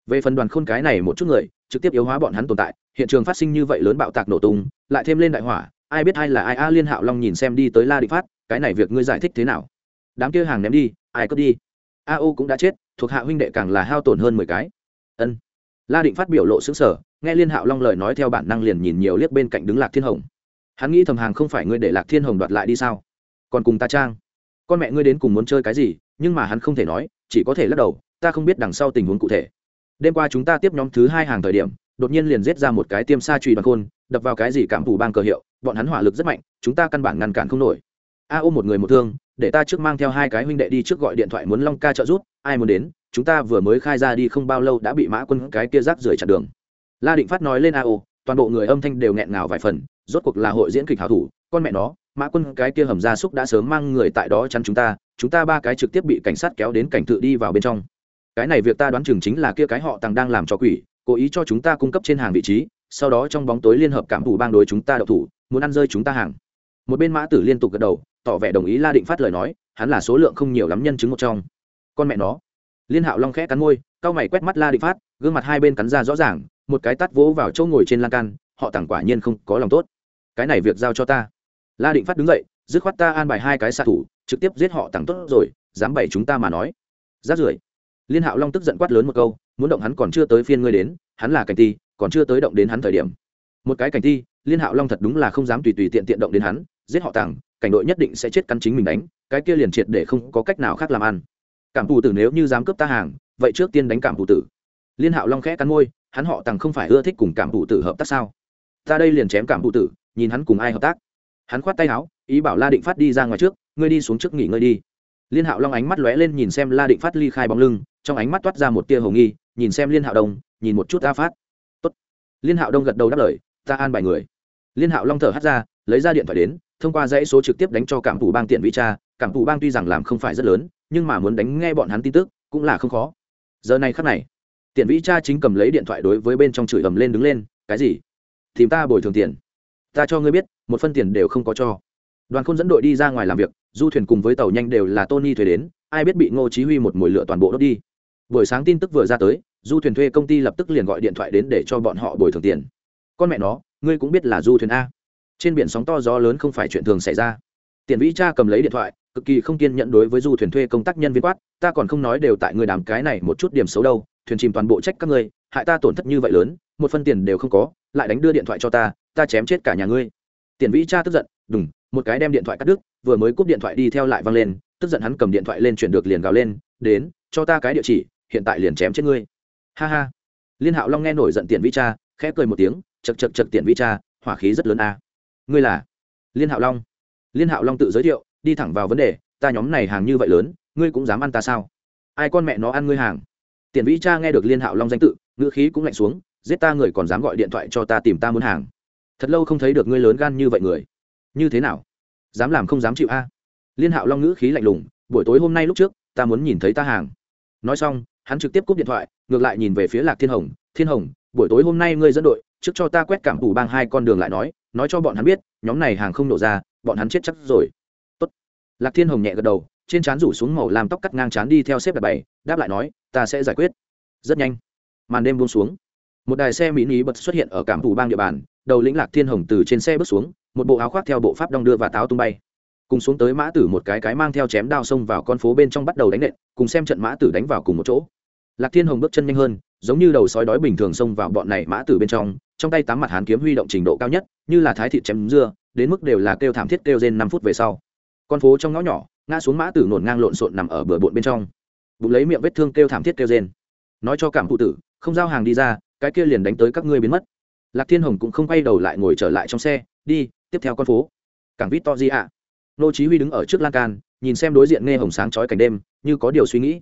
Về phần đoàn khôn cái này một chút người, trực tiếp yếu hóa bọn hắn tồn tại, hiện trường phát sinh như vậy lớn bạo tạc nổ tung, lại thêm lên đại hỏa, ai biết ai là ai? A liên hạo long nhìn xem đi tới la định phát, cái này việc ngươi giải thích thế nào? Đám kia hàng ném đi, ai cướp đi? A ô cũng đã chết, thuộc hạ huynh đệ càng là hao tổn hơn mười cái. Ân. La định phát biểu lộ xứng sở nghe liên hạo long lời nói theo bản năng liền nhìn nhiều liếc bên cạnh đứng lạc thiên hồng. Hắn nghĩ thầm hàng không phải ngươi để lạc thiên hồng đoạt lại đi sao? Còn cùng ta trang. Con mẹ ngươi đến cùng muốn chơi cái gì, nhưng mà hắn không thể nói, chỉ có thể lắc đầu, ta không biết đằng sau tình huống cụ thể. Đêm qua chúng ta tiếp nhóm thứ hai hàng thời điểm, đột nhiên liền giết ra một cái tiêm sa trùy bằng khôn, đập vào cái gì cảm thủ bang cờ hiệu, bọn hắn hỏa lực rất mạnh, chúng ta căn bản ngăn cản không nổi. A ôm một người một thương, để ta trước mang theo hai cái huynh đệ đi trước gọi điện thoại muốn long ca trợ giúp, ai muốn đến, chúng ta vừa mới khai ra đi không bao lâu đã bị mã quân cái kia rác rưởi chặn đường. La định phát nói lên a ô, toàn bộ người âm thanh đều nghẹn ngào vài phần, rốt cuộc là hội diễn kịch hảo thủ con mẹ nó, mã quân cái kia hầm gia súc đã sớm mang người tại đó chắn chúng ta chúng ta ba cái trực tiếp bị cảnh sát kéo đến cảnh tự đi vào bên trong. Cái này việc ta đoán chừng chính là kia cái họ tàng đang làm cho quỷ, cố ý cho chúng ta cung cấp trên hàng vị trí, sau đó trong bóng tối liên hợp cảm thủ bang đối chúng ta đậu thủ, muốn ăn rơi chúng ta hàng. Một bên mã tử liên tục gật đầu, tỏ vẻ đồng ý la định phát lời nói, hắn là số lượng không nhiều lắm nhân chứng một trong. Con mẹ nó. Liên hạo long khẽ cắn môi cao mày quét mắt la định phát, gương mặt hai bên cắn ra rõ ràng, một cái tắt vỗ vào chỗ ngồi trên lan can, họ tặng quả nhiên không có lòng tốt. Cái này việc giao cho ta la định phát đứng dậy, dứt khoát ta an bài hai cái xạ thủ, trực tiếp giết họ tặng tốt rồi, dám bày chúng ta mà nói. Rát rưởi. Liên hạo long tức giận quát lớn một câu, muốn động hắn còn chưa tới phiên ngươi đến, hắn là cảnh ti, còn chưa tới động đến hắn thời điểm. Một cái cảnh ti, liên hạo long thật đúng là không dám tùy tùy tiện tiện động đến hắn, giết họ tàng, cảnh đội nhất định sẽ chết cắn chính mình đánh, cái kia liền triệt để không có cách nào khác làm ăn. Cảm thù tử nếu như dám cướp ta hàng, vậy trước tiên đánh cảm thù tử. Liên hạo long khẽ cắn môi, hắn họ tàng không phải ưa thích cùng cảm thù tử hợp tác sao? Ta đây liền chém cảm thù tử, nhìn hắn cùng ai hợp tác hắn khoát tay áo, ý bảo la định phát đi ra ngoài trước, ngươi đi xuống trước nghỉ ngơi đi. Liên hạo long ánh mắt lóe lên nhìn xem la định phát ly khai bóng lưng, trong ánh mắt toát ra một tia hồng nghi, nhìn xem liên hạo đông, nhìn một chút ta phát. Tốt. liên hạo đông gật đầu đáp lời, ta an bài người. Liên hạo long thở hắt ra, lấy ra điện thoại đến, thông qua dãy số trực tiếp đánh cho cảm thủ bang tiện vị cha, cảm thủ bang tuy rằng làm không phải rất lớn, nhưng mà muốn đánh nghe bọn hắn tin tức, cũng là không khó. Giờ này khắc này, tiện vĩ cha chính cầm lấy điện thoại đối với bên trong chửi ầm lên đứng lên, cái gì? Tìm ta bồi thường tiền. Ta cho ngươi biết một phân tiền đều không có cho. Đoàn khôn dẫn đội đi ra ngoài làm việc, du thuyền cùng với tàu nhanh đều là tony thuê đến, ai biết bị ngô chí huy một mồi lửa toàn bộ đốt đi. Buổi sáng tin tức vừa ra tới, du thuyền thuê công ty lập tức liền gọi điện thoại đến để cho bọn họ bồi thường tiền. Con mẹ nó, ngươi cũng biết là du thuyền a. Trên biển sóng to gió lớn không phải chuyện thường xảy ra. Tiền vĩ cha cầm lấy điện thoại, cực kỳ không kiên nhẫn đối với du thuyền thuê công tác nhân viên quát, ta còn không nói đều tại người đàm cái này một chút điểm xấu đâu, thuyền chìm toàn bộ trách các ngươi, hại ta tổn thất như vậy lớn, một phân tiền đều không có, lại đánh đưa điện thoại cho ta ta chém chết cả nhà ngươi tiền vĩ cha tức giận, đùng, một cái đem điện thoại cắt đứt, vừa mới cúp điện thoại đi theo lại văng lên, tức giận hắn cầm điện thoại lên chuyển được liền gào lên, đến, cho ta cái địa chỉ, hiện tại liền chém chết ngươi. Ha ha. Liên hạo long nghe nổi giận tiền vĩ cha, khẽ cười một tiếng chật chật chật tiền vĩ cha, hỏa khí rất lớn a. Ngươi là? Liên hạo long. Liên hạo long tự giới thiệu, đi thẳng vào vấn đề, ta nhóm này hàng như vậy lớn, ngươi cũng dám ăn ta sao? Ai con mẹ nó ăn ngươi hàng? Tiền vĩ cha nghe được liên hạo long danh tự, ngữ khí cũng lạnh xuống, giết ta người còn dám gọi điện thoại cho ta tìm ta muốn hàng thật lâu không thấy được ngươi lớn gan như vậy người. Như thế nào? Dám làm không dám chịu a? Liên hạo long ngữ khí lạnh lùng, buổi tối hôm nay lúc trước, ta muốn nhìn thấy ta hàng. Nói xong, hắn trực tiếp cúp điện thoại, ngược lại nhìn về phía lạc thiên hồng. Thiên hồng, buổi tối hôm nay ngươi dẫn đội, trước cho ta quét cảm tủ bang hai con đường lại nói nói cho bọn hắn biết, nhóm này hàng không nổ ra, bọn hắn chết chắc rồi. Tốt. lạc thiên hồng nhẹ gật đầu, trên trán rủ xuống màu làm tóc cắt ngang trán đi theo xếp đặt bảy đáp lại nói, ta sẽ giải quyết. Rất nhanh. Màn đêm buông xuống. Một đài xe mỹ ní bật xuất hiện ở cảm tủ bang địa bàn đầu lĩnh lạc thiên hồng từ trên xe bước xuống, một bộ áo khoác theo bộ pháp đong đưa và táo tung bay. Cùng xuống tới mã tử một cái cái mang theo chém đao xông vào con phố bên trong bắt đầu đánh nện, cùng xem trận mã tử đánh vào cùng một chỗ. Lạc thiên hồng bước chân nhanh hơn, giống như đầu sói đói bình thường xông vào bọn này mã tử bên trong trong tay tám mặt hán kiếm huy động trình độ cao nhất, như là thái thịt chém dưa, đến mức đều là kêu thảm thiết kêu trên năm phút về sau. Con phố trong ngõ nhỏ, ngã xuống mã tử nổn ngang lộn xộn nằm ở bờ bộn bên trong. Bụng lấy miệng vết thương kêu thảm thiết kêu rên. Nói cho cảm phụ tử, không giao hàng đi ra, cái kia liền đánh tới các ngươi biến mất lạc thiên hồng cũng không quay đầu lại ngồi trở lại trong xe, đi, tiếp theo con phố. Cảng vít to di ạ nô chí huy đứng ở trước lan can, nhìn xem đối diện nghe hồng sáng chói cảnh đêm, như có điều suy nghĩ.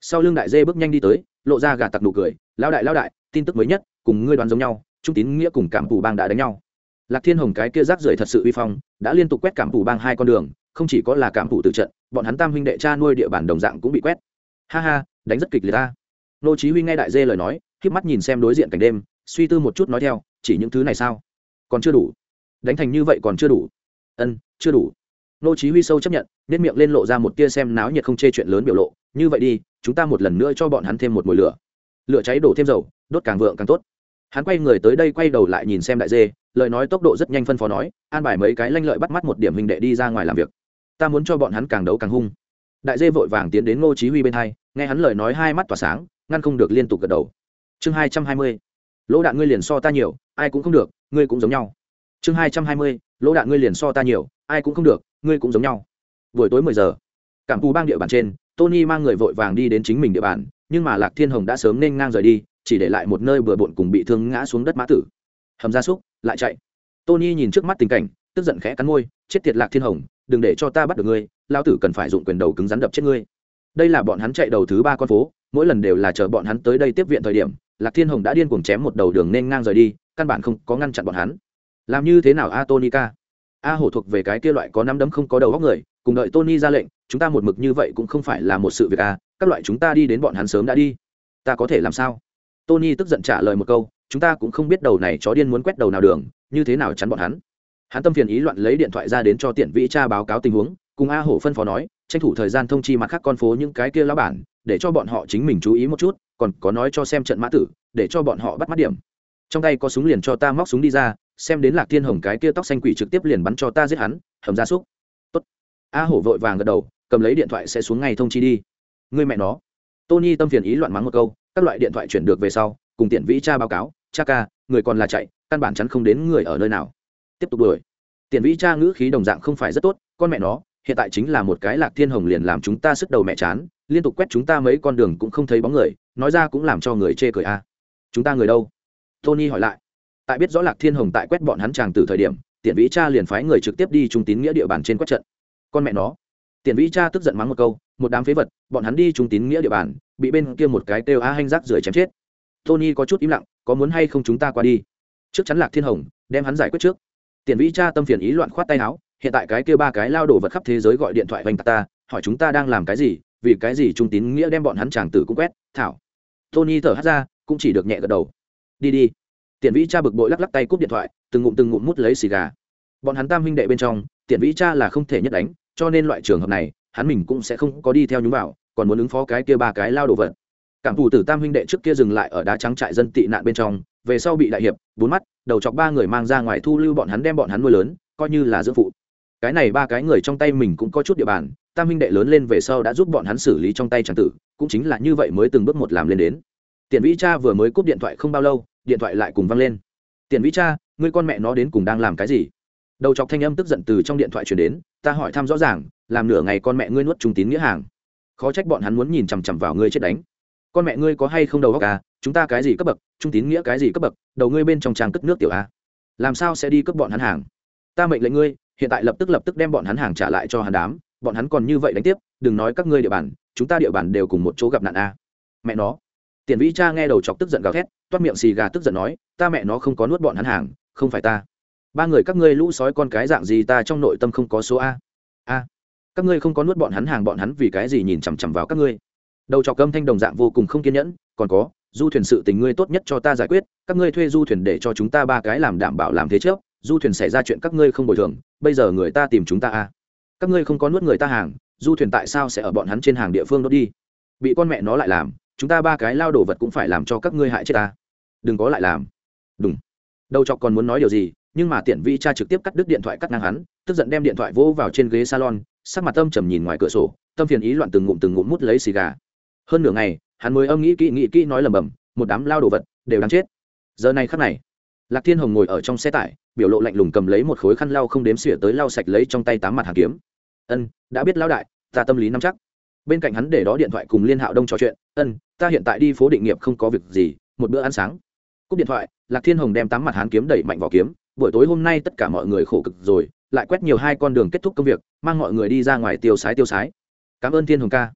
Sau lưng đại dê bước nhanh đi tới, lộ ra gà tặc nụ cười, lão đại lão đại, tin tức mới nhất, cùng ngươi đoán giống nhau, trung tín nghĩa cùng cảm phủ bang đã đánh nhau. Lạc thiên hồng cái kia rác rưởi thật sự uy phong, đã liên tục quét cảm phủ bang hai con đường, không chỉ có là cảm phủ tự trận, bọn hắn tam huynh đệ cha nuôi địa bàn đồng dạng cũng bị quét. Ha ha, đánh rất kịch liệt ta. Nô chí huy nghe đại dê lời nói, khép mắt nhìn xem đối diện cảnh đêm, suy tư một chút nói theo chỉ những thứ này sao? Còn chưa đủ. Đánh thành như vậy còn chưa đủ. Ân, chưa đủ. Nô chí huy sâu chấp nhận nên miệng lên lộ ra một tia xem náo nhiệt không chê chuyện lớn biểu lộ. Như vậy đi, chúng ta một lần nữa cho bọn hắn thêm một mùi lửa. Lửa cháy đổ thêm dầu, đốt càng vượng càng tốt. Hắn quay người tới đây quay đầu lại nhìn xem đại dê, lời nói tốc độ rất nhanh phân phó nói, an bài mấy cái lanh lợi bắt mắt một điểm hình đệ đi ra ngoài làm việc. Ta muốn cho bọn hắn càng đấu càng hung. Đại dê vội vàng tiến đến ngô chí huy bên hai, nghe hắn lời nói hai mắt tỏa sáng, ngăn không được liên tục gật đầu. Chương hai trăm hai mươi lỗ đạn ngươi liền so ta nhiều, ai cũng không được, ngươi cũng giống nhau. Chương hai trăm hai mươi, lỗ đạn ngươi liền so ta nhiều, ai cũng không được, ngươi cũng giống nhau. Buổi tối mười giờ, cảm cù bang địa bàn trên, tony mang người vội vàng đi đến chính mình địa bàn, nhưng mà lạc thiên hồng đã sớm nên ngang rời đi, chỉ để lại một nơi bừa bộn cùng bị thương ngã xuống đất mã tử. Hầm gia súc, lại chạy. Tony nhìn trước mắt tình cảnh, tức giận khẽ cắn môi, chết tiệt lạc thiên hồng, đừng để cho ta bắt được ngươi lao tử cần phải dụng quyền đầu cứng rắn đập chết ngươi. Đây là bọn hắn chạy đầu thứ ba con phố, mỗi lần đều là chờ bọn hắn tới đây tiếp viện thời điểm lạc thiên hồng đã điên cuồng chém một đầu đường nên ngang rời đi, căn bản không có ngăn chặn bọn hắn. Làm như thế nào a tonica? A hổ thuộc về cái kia loại có năm đấm không có đầu góc người, cùng đợi tony ra lệnh, chúng ta một mực như vậy cũng không phải là một sự việc a các loại chúng ta đi đến bọn hắn sớm đã đi. Ta có thể làm sao? Tony tức giận trả lời một câu, chúng ta cũng không biết đầu này chó điên muốn quét đầu nào đường, như thế nào chắn bọn hắn. Hắn tâm phiền ý loạn lấy điện thoại ra đến cho tiện vĩ cha báo cáo tình huống, cùng a hổ phân phó nói, tranh thủ thời gian thông chi mặt khác con phố những cái kia lão bản, để cho bọn họ chính mình chú ý một chút còn có nói cho xem trận mã tử, để cho bọn họ bắt mắt điểm. Trong tay có súng liền cho ta móc súng đi ra, xem đến lạc thiên hồng cái kia tóc xanh quỷ trực tiếp liền bắn cho ta giết hắn, hầm ra súc. Tốt. A hổ vội vàng gật đầu, cầm lấy điện thoại sẽ xuống ngay thông chi đi. Người mẹ nó. Tony tâm phiền ý loạn mắng một câu, các loại điện thoại chuyển được về sau, cùng tiện vĩ cha báo cáo, cha ca, người còn là chạy, căn bản chắn không đến người ở nơi nào. Tiếp tục đuổi. Tiền vĩ cha ngữ khí đồng dạng không phải rất tốt, con mẹ nó hiện tại chính là một cái lạc thiên hồng liền làm chúng ta sức đầu mẹ chán, liên tục quét chúng ta mấy con đường cũng không thấy bóng người, nói ra cũng làm cho người chê cười a. Chúng ta người đâu? Tony hỏi lại. Tại biết rõ lạc thiên hồng tại quét bọn hắn chàng từ thời điểm tiền vĩ cha liền phái người trực tiếp đi trung tín nghĩa địa bàn trên quét trận. Con mẹ nó. Tiền vĩ cha tức giận mắng một câu, một đám phế vật, bọn hắn đi trung tín nghĩa địa bàn, bị bên kia một cái kêu a hanh rác rưởi chém chết. Tony có chút im lặng, có muốn hay không chúng ta qua đi? Trước chắn lạc thiên hồng, đem hắn giải quyết trước tiền vĩ cha tâm phiền ý loạn khoát tay áo, hiện tại cái kia ba cái lao đổ vật khắp thế giới gọi điện thoại vành ta, hỏi chúng ta đang làm cái gì, vì cái gì trung tín nghĩa đem bọn hắn chàng tử cũng quét, thảo. Tony thở hắt ra, cũng chỉ được nhẹ gật đầu. Đi đi. Tiền vĩ cha bực bội lắc lắc tay cúp điện thoại, từng ngụm từng ngụm mút lấy xì gà. Bọn hắn tam huynh đệ bên trong, tiền vĩ cha là không thể nhất đánh, cho nên loại trường hợp này, hắn mình cũng sẽ không có đi theo nhúng vào, còn muốn ứng phó cái kia ba cái lao đồ vật. Cảm thủ tử tam huynh đệ trước kia dừng lại ở đá trắng trại dân tị nạn bên trong, về sau bị đại hiệp, bốn mắt đầu chọc ba người mang ra ngoài thu lưu bọn hắn đem bọn hắn nuôi lớn, coi như là dưỡng phụ. Cái này ba cái người trong tay mình cũng có chút địa bàn, tam Minh đệ lớn lên về sau đã giúp bọn hắn xử lý trong tay tràng tử, cũng chính là như vậy mới từng bước một làm lên đến. Tiền vĩ cha vừa mới cúp điện thoại không bao lâu, điện thoại lại cùng văng lên. Tiền vĩ cha, ngươi con mẹ nó đến cùng đang làm cái gì? Đầu chọc thanh âm tức giận từ trong điện thoại chuyển đến, ta hỏi thăm rõ ràng, làm nửa ngày con mẹ ngươi nuốt trung tín nghĩa hàng. Khó trách bọn hắn muốn nhìn chằm chằm vào ngươi chết đánh. Con mẹ ngươi có hay không đầu óc à chúng ta cái gì cấp bậc, trung tín nghĩa cái gì cấp bậc, đầu ngươi bên trong trang cất nước tiểu a. Làm sao sẽ đi cướp bọn hắn hàng? Ta mệnh lệnh ngươi, hiện tại lập tức lập tức đem bọn hắn hàng trả lại cho hắn đám, bọn hắn còn như vậy đánh tiếp, đừng nói các ngươi địa bàn, chúng ta địa bàn đều cùng một chỗ gặp nạn a. Mẹ nó. Tiền vĩ cha nghe đầu chọc tức giận gào thét, toát miệng xì gà tức giận nói, ta mẹ nó không có nuốt bọn hắn hàng, không phải ta. Ba người các ngươi lũ sói con cái dạng gì ta trong nội tâm không có số a. A. Các ngươi không có nuốt bọn hắn hàng, bọn hắn vì cái gì nhìn chằm chằm vào các ngươi? Đầu trọc câm thanh đồng dạng vô cùng không kiên nhẫn, còn có du thuyền sự tình ngươi tốt nhất cho ta giải quyết, các ngươi thuê du thuyền để cho chúng ta ba cái làm đảm bảo làm thế trước, du thuyền xảy ra chuyện các ngươi không bồi thường, bây giờ người ta tìm chúng ta à? các ngươi không có nuốt người ta hàng, du thuyền tại sao sẽ ở bọn hắn trên hàng địa phương đốt đi? Bị con mẹ nó lại làm, chúng ta ba cái lao đồ vật cũng phải làm cho các ngươi hại chết ta. Đừng có lại làm. Đúng đầu chọc còn muốn nói điều gì, nhưng mà tiện vi cha trực tiếp cắt đứt điện thoại cắt ngang hắn, tức giận đem điện thoại vỗ vào trên ghế salon, sắc mặt tâm trầm nhìn ngoài cửa sổ, tâm phiền ý loạn từng ngụm từng ngụm mút lấy xì gà hơn nửa ngày, hắn mới âm nghĩ kỹ nghĩ kỹ nói lầm bầm một đám lao đồ vật đều đáng chết. Giờ này khắc này, lạc thiên hồng ngồi ở trong xe tải, biểu lộ lạnh lùng cầm lấy một khối khăn lau không đếm xỉa tới lau sạch lấy trong tay tám mặt hàng kiếm. Ân, đã biết lao đại, ta tâm lý nắm chắc. Bên cạnh hắn để đó điện thoại cùng liên hạo đông trò chuyện, ân, ta hiện tại đi phố định nghiệp không có việc gì, một bữa ăn sáng. Cúp điện thoại, lạc thiên hồng đem tám mặt hán kiếm đẩy mạnh vào kiếm, buổi tối hôm nay tất cả mọi người khổ cực rồi, lại quét nhiều hai con đường kết thúc công việc, mang mọi người đi ra ngoài tiêu sái tiêu sái. Cảm ơn thiên hồng ca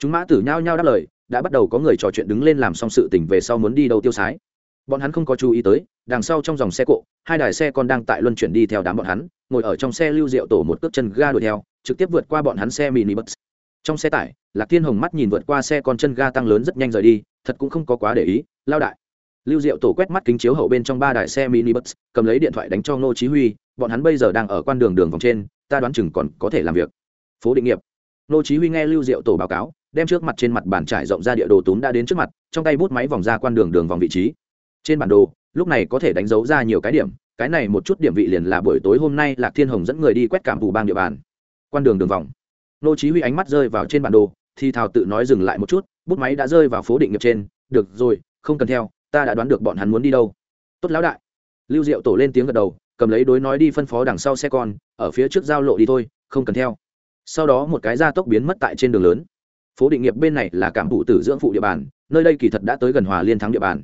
chúng mã tử nhao nhao đáp lời, đã bắt đầu có người trò chuyện đứng lên làm xong sự tình về sau muốn đi đâu tiêu sái. Bọn hắn không có chú ý tới, đằng sau trong dòng xe cộ, hai đài xe còn đang tại luân chuyển đi theo đám bọn hắn, ngồi ở trong xe lưu diệu tổ một cước chân ga đuổi theo, trực tiếp vượt qua bọn hắn xe mini bus trong xe tải, lạc thiên hồng mắt nhìn vượt qua xe con chân ga tăng lớn rất nhanh rời đi, thật cũng không có quá để ý, lao đại. Lưu diệu tổ quét mắt kính chiếu hậu bên trong ba đài xe mini bus cầm lấy điện thoại đánh cho ngô chí huy, bọn hắn bây giờ đang ở quan đường đường vòng trên, ta đoán chừng còn có thể làm việc. Phố định nghiệp. Ngô chí huy nghe lưu diệu tổ báo cáo đem trước mặt trên mặt bàn trải rộng ra địa đồ túm đã đến trước mặt, trong tay bút máy vòng ra quan đường đường vòng vị trí. Trên bản đồ, lúc này có thể đánh dấu ra nhiều cái điểm, cái này một chút điểm vị liền là buổi tối hôm nay lạc thiên hồng dẫn người đi quét cảm phủ bang địa bàn. Quan đường đường vòng. Nô chí huy ánh mắt rơi vào trên bản đồ, thì thào tự nói dừng lại một chút, bút máy đã rơi vào phố định nghiệp trên, được rồi, không cần theo, ta đã đoán được bọn hắn muốn đi đâu. Tốt lão đại. Lưu diệu tổ lên tiếng gật đầu, cầm lấy đối nói đi phân phó đằng sau xe con, ở phía trước giao lộ đi thôi, không cần theo. Sau đó một cái gia tốc biến mất tại trên đường lớn phố định nghiệp bên này là cảm thụ tử dưỡng phụ địa bàn, nơi đây kỳ thật đã tới gần hòa liên thắng địa bàn.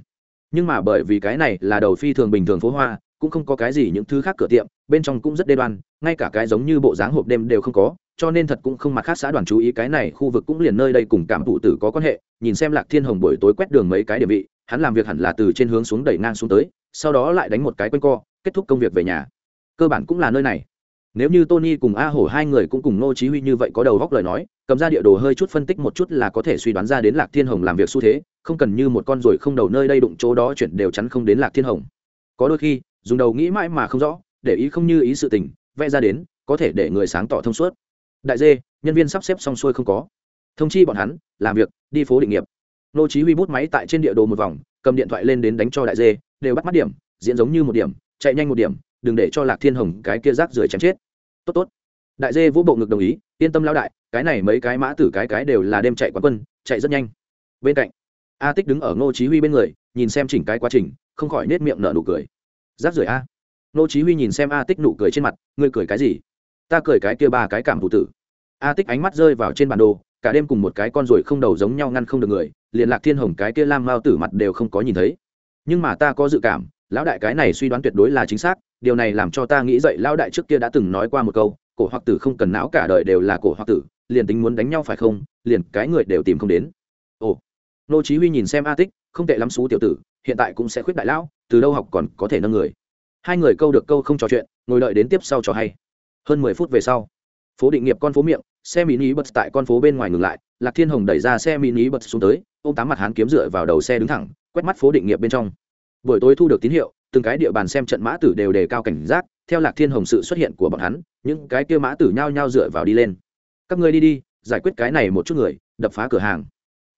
Nhưng mà bởi vì cái này là đầu phi thường bình thường phố hoa, cũng không có cái gì những thứ khác cửa tiệm, bên trong cũng rất đê đoan, ngay cả cái giống như bộ dáng hộp đêm đều không có, cho nên thật cũng không mặt khác xã đoàn chú ý cái này khu vực cũng liền nơi đây cùng cảm thụ tử có quan hệ, nhìn xem lạc thiên hồng buổi tối quét đường mấy cái địa vị, hắn làm việc hẳn là từ trên hướng xuống đẩy ngang xuống tới, sau đó lại đánh một cái quanh co, kết thúc công việc về nhà. Cơ bản cũng là nơi này nếu như tony cùng a hổ hai người cũng cùng nô chí huy như vậy có đầu góc lời nói, cầm ra địa đồ hơi chút phân tích một chút là có thể suy đoán ra đến lạc thiên hồng làm việc xu thế, không cần như một con ruồi không đầu nơi đây đụng chỗ đó chuyển đều chắn không đến lạc thiên hồng. Có đôi khi, dùng đầu nghĩ mãi mà không rõ, để ý không như ý sự tình, vẽ ra đến, có thể để người sáng tỏ thông suốt. Đại dê, nhân viên sắp xếp xong xuôi không có. Thông chi bọn hắn, làm việc, đi phố định nghiệp. Nô chí huy bút máy tại trên địa đồ một vòng, cầm điện thoại lên đến đánh cho đại dê, đều bắt mắt điểm, diễn giống như một điểm, chạy nhanh một điểm, đừng để cho lạc thiên hồng cái kia rác rưởi chém chết tốt tốt. Đại dê vũ bộ ngực đồng ý, yên tâm lão đại, cái này mấy cái mã tử cái cái đều là đêm chạy quán quân, chạy rất nhanh. Bên cạnh, a tích đứng ở ngô chí huy bên người, nhìn xem chỉnh cái quá trình, không khỏi nết miệng nở nụ cười. Giáp rưỡi a. Nô chí huy nhìn xem a tích nụ cười trên mặt, ngươi cười cái gì? Ta cười cái kia ba cái cảm thủ tử. A tích ánh mắt rơi vào trên bản đồ, cả đêm cùng một cái con ruồi không đầu giống nhau ngăn không được người, liền lạc thiên hồng cái kia lam mao tử mặt đều không có nhìn thấy. Nhưng mà ta có dự cảm, lão đại cái này suy đoán tuyệt đối là chính xác điều này làm cho ta nghĩ dậy lão đại trước kia đã từng nói qua một câu, cổ hoặc tử không cần não cả đời đều là cổ hoặc tử, liền tính muốn đánh nhau phải không, liền cái người đều tìm không đến. Ồ, nô chí huy nhìn xem a tích, không tệ lắm xú tiểu tử, hiện tại cũng sẽ khuyết đại lão, từ đâu học còn có thể nâng người. Hai người câu được câu không trò chuyện, ngồi đợi đến tiếp sau trò hay. Hơn mười phút về sau, phố định nghiệp con phố miệng, xe mini bật tại con phố bên ngoài ngừng lại, lạc thiên hồng đẩy ra xe mini bật xuống tới, ôm tám mặt hắn kiếm dựa vào đầu xe đứng thẳng, quét mắt phố định nghiệp bên trong. Buổi tối thu được tín hiệu từng cái địa bàn xem trận mã tử đều đề cao cảnh giác, theo lạc thiên hồng sự xuất hiện của bọn hắn, những cái kia mã tử nhao nhao dựa vào đi lên. Các ngươi đi đi, giải quyết cái này một chút người, đập phá cửa hàng.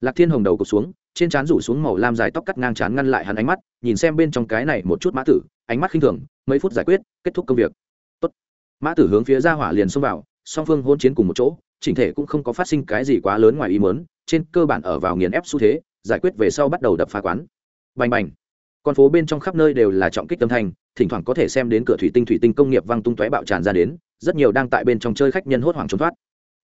Lạc thiên hồng đầu cụt xuống, trên trán rủ xuống màu lam dài tóc cắt ngang trán ngăn lại hắn ánh mắt, nhìn xem bên trong cái này một chút mã tử, ánh mắt khinh thường, mấy phút giải quyết, kết thúc công việc. Tốt. mã tử hướng phía ra hỏa liền xông vào, song phương hôn chiến cùng một chỗ, chỉnh thể cũng không có phát sinh cái gì quá lớn ngoài ý mớn trên cơ bản ở vào nghiền ép xu thế, giải quyết về sau bắt đầu đập phá quán. Bành bành con phố bên trong khắp nơi đều là trọng kích tâm thanh, thỉnh thoảng có thể xem đến cửa thủy tinh thủy tinh công nghiệp văng tung tóe bạo tràn ra đến, rất nhiều đang tại bên trong chơi khách nhân hốt hoảng trốn thoát.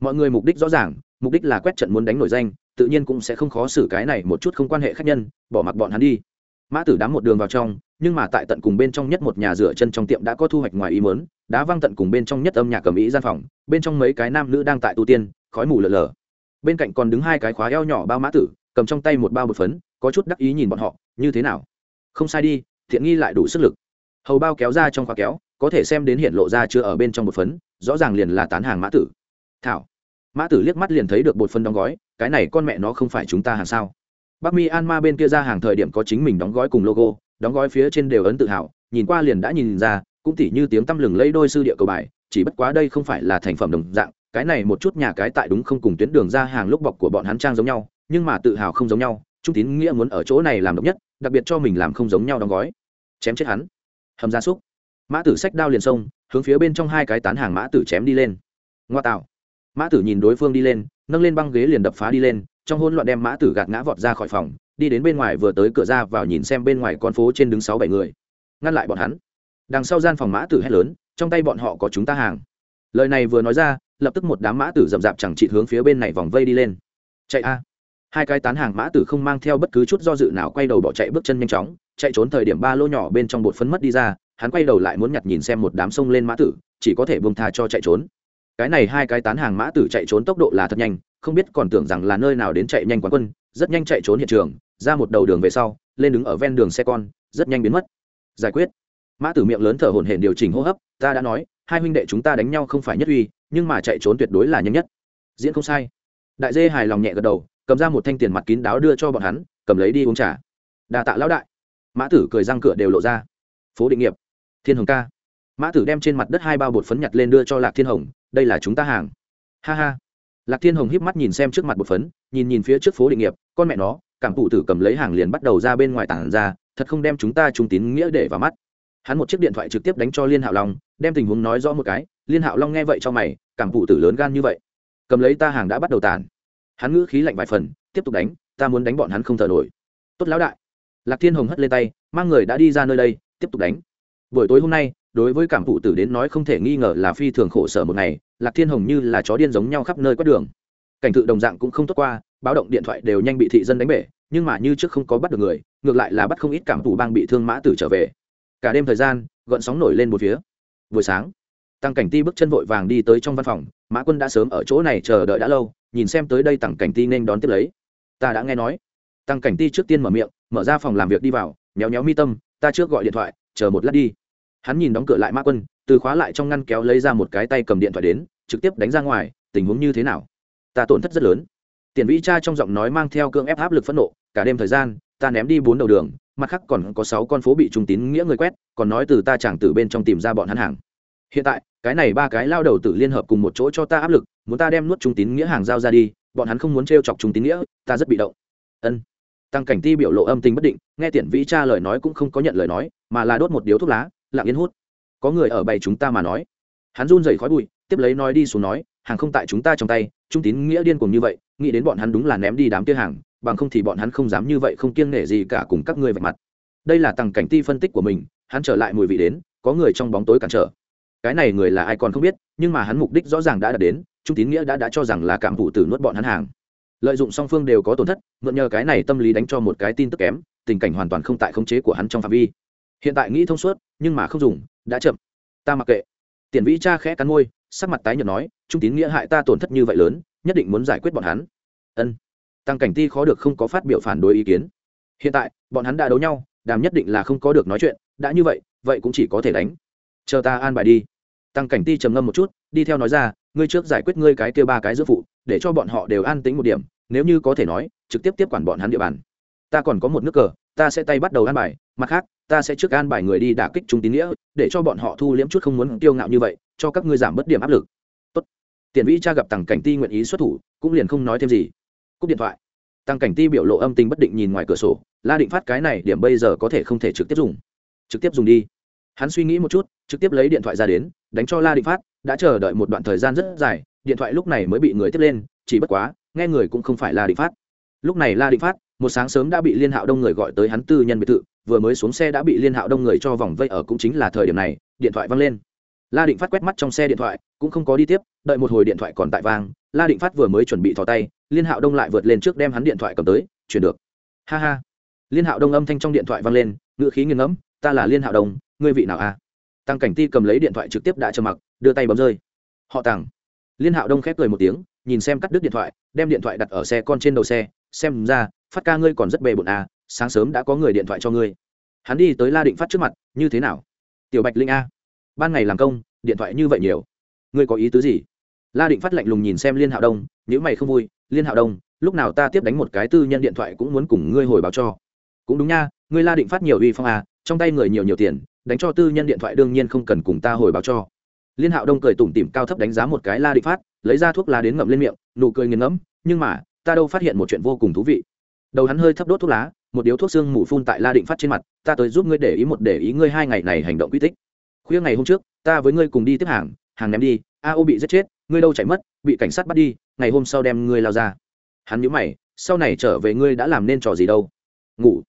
Mọi người mục đích rõ ràng, mục đích là quét trận muốn đánh nổi danh, tự nhiên cũng sẽ không khó xử cái này một chút không quan hệ khách nhân, bỏ mặc bọn hắn đi. Mã tử đám một đường vào trong, nhưng mà tại tận cùng bên trong nhất một nhà rửa chân trong tiệm đã có thu hoạch ngoài ý mớn đá văng tận cùng bên trong nhất âm nhạc cầm ý gian phòng, bên trong mấy cái nam nữ đang tại tu tiên, khói mù lờ lờ bên cạnh còn đứng hai cái khóa eo nhỏ bao mã tử, cầm trong tay một bao bột phấn, có chút đắc ý nhìn bọn họ, như thế nào? Không sai đi, thiện nghi lại đủ sức lực. Hầu bao kéo ra trong khóa kéo, có thể xem đến hiện lộ ra chưa ở bên trong một phấn, rõ ràng liền là tán hàng mã tử. Thảo. Mã tử liếc mắt liền thấy được bột phấn đóng gói, cái này con mẹ nó không phải chúng ta hàng sao? Bắc mi an ma bên kia ra hàng thời điểm có chính mình đóng gói cùng logo, đóng gói phía trên đều ấn tự hào, nhìn qua liền đã nhìn ra, cũng tỉ như tiếng tăm lừng lấy đôi sư địa cầu bài, chỉ bất quá đây không phải là thành phẩm đồng dạng, cái này một chút nhà cái tại đúng không cùng tuyến đường ra hàng lúc bọc của bọn hắn trang giống nhau, nhưng mà tự hào không giống nhau trung tín nghĩa muốn ở chỗ này làm độc nhất, đặc biệt cho mình làm không giống nhau đóng gói. Chém chết hắn. Hầm gia súc. Mã tử sách đao liền sông hướng phía bên trong hai cái tán hàng mã tử chém đi lên. Ngoa tạo. Mã tử nhìn đối phương đi lên, nâng lên băng ghế liền đập phá đi lên, trong hôn loạn đem mã tử gạt ngã vọt ra khỏi phòng, đi đến bên ngoài vừa tới cửa ra vào nhìn xem bên ngoài con phố trên đứng sáu bảy người. Ngăn lại bọn hắn. Đằng sau gian phòng mã tử hét lớn, trong tay bọn họ có chúng ta hàng. Lời này vừa nói ra, lập tức một đám mã tử rậm rạp chẳng trị hướng phía bên này vòng vây đi lên. Chạy a hai cái tán hàng mã tử không mang theo bất cứ chút do dự nào quay đầu bỏ chạy bước chân nhanh chóng, chạy trốn thời điểm ba lô nhỏ bên trong bột phấn mất đi ra, hắn quay đầu lại muốn nhặt nhìn xem một đám sông lên mã tử, chỉ có thể bông tha cho chạy trốn. Cái này hai cái tán hàng mã tử chạy trốn tốc độ là thật nhanh, không biết còn tưởng rằng là nơi nào đến chạy nhanh quán quân, rất nhanh chạy trốn hiện trường, ra một đầu đường về sau, lên đứng ở ven đường xe con, rất nhanh biến mất. Giải quyết. Mã tử miệng lớn thở hổn hển điều chỉnh hô hấp, ta đã nói, hai huynh đệ chúng ta đánh nhau không phải nhất uy, nhưng mà chạy trốn tuyệt đối là nhanh nhất. Diễn không sai. Đại dê hài lòng nhẹ gật đầu cầm ra một thanh tiền mặt kín đáo đưa cho bọn hắn, cầm lấy đi uống trà. Đà tạ lão đại. Mã tử cười răng cửa đều lộ ra. Phố định nghiệp. Thiên hồng ca. Mã tử đem trên mặt đất hai bao bột phấn nhặt lên đưa cho lạc thiên hồng, đây là chúng ta hàng. Ha ha. Lạc thiên hồng híp mắt nhìn xem trước mặt bột phấn, nhìn nhìn phía trước phố định nghiệp, con mẹ nó, cảm phụ tử cầm lấy hàng liền bắt đầu ra bên ngoài tảng ra, thật không đem chúng ta trung tín nghĩa để vào mắt. Hắn một chiếc điện thoại trực tiếp đánh cho liên hạo long, đem tình huống nói rõ một cái, liên hạo long nghe vậy cho mày, cảm phụ tử lớn gan như vậy. Cầm lấy ta hàng đã bắt đầu tàn hắn ngữ khí lạnh vài phần, tiếp tục đánh, ta muốn đánh bọn hắn không thở nổi. Tốt lão đại. Lạc thiên hồng hất lên tay, mang người đã đi ra nơi đây, tiếp tục đánh. Buổi tối hôm nay, đối với cảm phụ tử đến nói không thể nghi ngờ là phi thường khổ sở một ngày, lạc thiên hồng như là chó điên giống nhau khắp nơi quét đường. Cảnh tự đồng dạng cũng không tốt qua, báo động điện thoại đều nhanh bị thị dân đánh bể, nhưng mà như trước không có bắt được người, ngược lại là bắt không ít cảm thủ bang bị thương mã tử trở về. Cả đêm thời gian, gợn sóng nổi lên một phía. Buổi sáng tăng cảnh ti bước chân vội vàng đi tới trong văn phòng, mã quân đã sớm ở chỗ này chờ đợi đã lâu, nhìn xem tới đây tăng cảnh ti nên đón tiếp lấy. Ta đã nghe nói. Tăng cảnh ti trước tiên mở miệng, mở ra phòng làm việc đi vào, méo méo mi tâm, ta trước gọi điện thoại, chờ một lát đi. Hắn nhìn đóng cửa lại mã quân, từ khóa lại trong ngăn kéo lấy ra một cái tay cầm điện thoại đến, trực tiếp đánh ra ngoài, tình huống như thế nào? Ta tổn thất rất lớn. Tiền vĩ cha trong giọng nói mang theo cương ép áp lực phẫn nộ, cả đêm thời gian, ta ném đi bốn đầu đường, mặt khác còn có sáu con phố bị trung tín nghĩa người quét, còn nói từ ta chẳng từ bên trong tìm ra bọn hắn hàng. Hiện tại cái này ba cái lao đầu tử liên hợp cùng một chỗ cho ta áp lực, muốn ta đem nuốt trung tín nghĩa hàng giao ra đi, bọn hắn không muốn t chọc trung tín nghĩa, ta rất bị động. Ân. Tăng cảnh ti biểu lộ âm tình bất định, nghe tiện vĩ cha lời nói cũng không có nhận lời nói, mà là đốt một điếu thuốc lá, lặng yên hút. Có người ở bày chúng ta mà nói. Hắn run rẩy khói bụi, tiếp lấy nói đi xuống nói, hàng không tại chúng ta trong tay, trung tín nghĩa điên cùng như vậy, nghĩ đến bọn hắn đúng là ném đi đám kia hàng, bằng không thì bọn hắn không dám như vậy không kiêng nể gì cả cùng các ngươi vạch mặt. Đây là tăng cảnh ti phân tích của mình, hắn trở lại mùi vị đến, có người trong bóng tối cản trở cái này người là ai còn không biết, nhưng mà hắn mục đích rõ ràng đã đạt đến, trung tín nghĩa đã đã cho rằng là cảm vụ tử nuốt bọn hắn hàng. Lợi dụng song phương đều có tổn thất, mượn nhờ cái này tâm lý đánh cho một cái tin tức kém, tình cảnh hoàn toàn không tại khống chế của hắn trong phạm vi. Hiện tại nghĩ thông suốt, nhưng mà không dùng, đã chậm. Ta mặc kệ. Tiền vĩ cha khẽ cắn môi, sắc mặt tái nhợt nói, trung tín nghĩa hại ta tổn thất như vậy lớn, nhất định muốn giải quyết bọn hắn. Ân. Tăng cảnh ti khó được không có phát biểu phản đối ý kiến. Hiện tại, bọn hắn đã đấu nhau, đàm nhất định là không có được nói chuyện, đã như vậy vậy cũng chỉ có thể đánh. Chờ ta an bài đi tăng cảnh ti trầm ngâm một chút, đi theo nói ra, ngươi trước giải quyết ngươi cái kia ba cái giữa phụ, để cho bọn họ đều an tính một điểm, nếu như có thể nói, trực tiếp tiếp quản bọn hắn địa bàn. Ta còn có một nước cờ, ta sẽ tay bắt đầu an bài, mặt khác, ta sẽ trước an bài người đi đả kích trung tín nghĩa, để cho bọn họ thu liễm chút không muốn tiêu ngạo như vậy, cho các ngươi giảm bớt điểm áp lực. Tốt. tiền vĩ cha gặp tăng cảnh ti nguyện ý xuất thủ, cũng liền không nói thêm gì. Cúp điện thoại. Tăng cảnh ti biểu lộ âm tình bất định nhìn ngoài cửa sổ, la định phát cái này điểm bây giờ có thể không thể trực tiếp dùng. Trực tiếp dùng đi hắn suy nghĩ một chút, trực tiếp lấy điện thoại ra đến, đánh cho la định phát, đã chờ đợi một đoạn thời gian rất dài, điện thoại lúc này mới bị người tiếp lên, chỉ bất quá, nghe người cũng không phải la định phát. Lúc này la định phát, một sáng sớm đã bị liên hạo đông người gọi tới hắn tư nhân biệt thự, vừa mới xuống xe đã bị liên hạo đông người cho vòng vây ở cũng chính là thời điểm này, điện thoại văng lên. La định phát quét mắt trong xe điện thoại, cũng không có đi tiếp, đợi một hồi điện thoại còn tại vang, la định phát vừa mới chuẩn bị thò tay, liên hạo đông lại vượt lên trước đem hắn điện thoại cầm tới, chuyển được. Ha ha. Liên hạo đông âm thanh trong điện thoại vang lên ngựa khí nghiêng ngẫm, ta là liên hạo đông ngươi vị nào a à? tăng cảnh ti cầm lấy điện thoại trực tiếp đã trầm mặc, đưa tay bấm rơi. Họ tàng liên hạo đông khép cười một tiếng, nhìn xem cắt đứt điện thoại, đem điện thoại đặt ở xe con trên đầu xe, xem ra, phát ca ngươi còn rất bề bộn à sáng sớm đã có người điện thoại cho ngươi. Hắn đi tới la định phát trước mặt, như thế nào? Tiểu bạch linh a. Ban ngày làm công, điện thoại như vậy nhiều. Ngươi có ý tứ gì? La định phát lạnh lùng nhìn xem liên hạo đông nếu mày không vui, liên hạo đông, lúc nào ta tiếp đánh một cái tư nhân điện thoại cũng muốn cùng ngươi hồi báo cho. Cũng đúng nha, ngươi la định phát nhiều uy phong à trong tay người nhiều nhiều tiền đánh cho tư nhân điện thoại đương nhiên không cần cùng ta hồi báo cho. Liên hạo đông cười tủm tỉm cao thấp đánh giá một cái la định phát, lấy ra thuốc lá đến ngậm lên miệng, nụ cười nghiền ngẫm, nhưng mà, ta đâu phát hiện một chuyện vô cùng thú vị. Đầu hắn hơi thấp đốt thuốc lá, một điếu thuốc xương mù phun tại la định phát trên mặt, ta tới giúp ngươi để ý một để ý ngươi hai ngày này hành động quy tích. Khuya ngày hôm trước, ta với ngươi cùng đi tiếp hàng hàng ném đi, a ô bị giết chết, ngươi đâu chạy mất, bị cảnh sát bắt đi, ngày hôm sau đem ngươi lao ra. Hắn nhớ mày, sau này trở về ngươi đã làm nên trò gì đâu? Ngủ.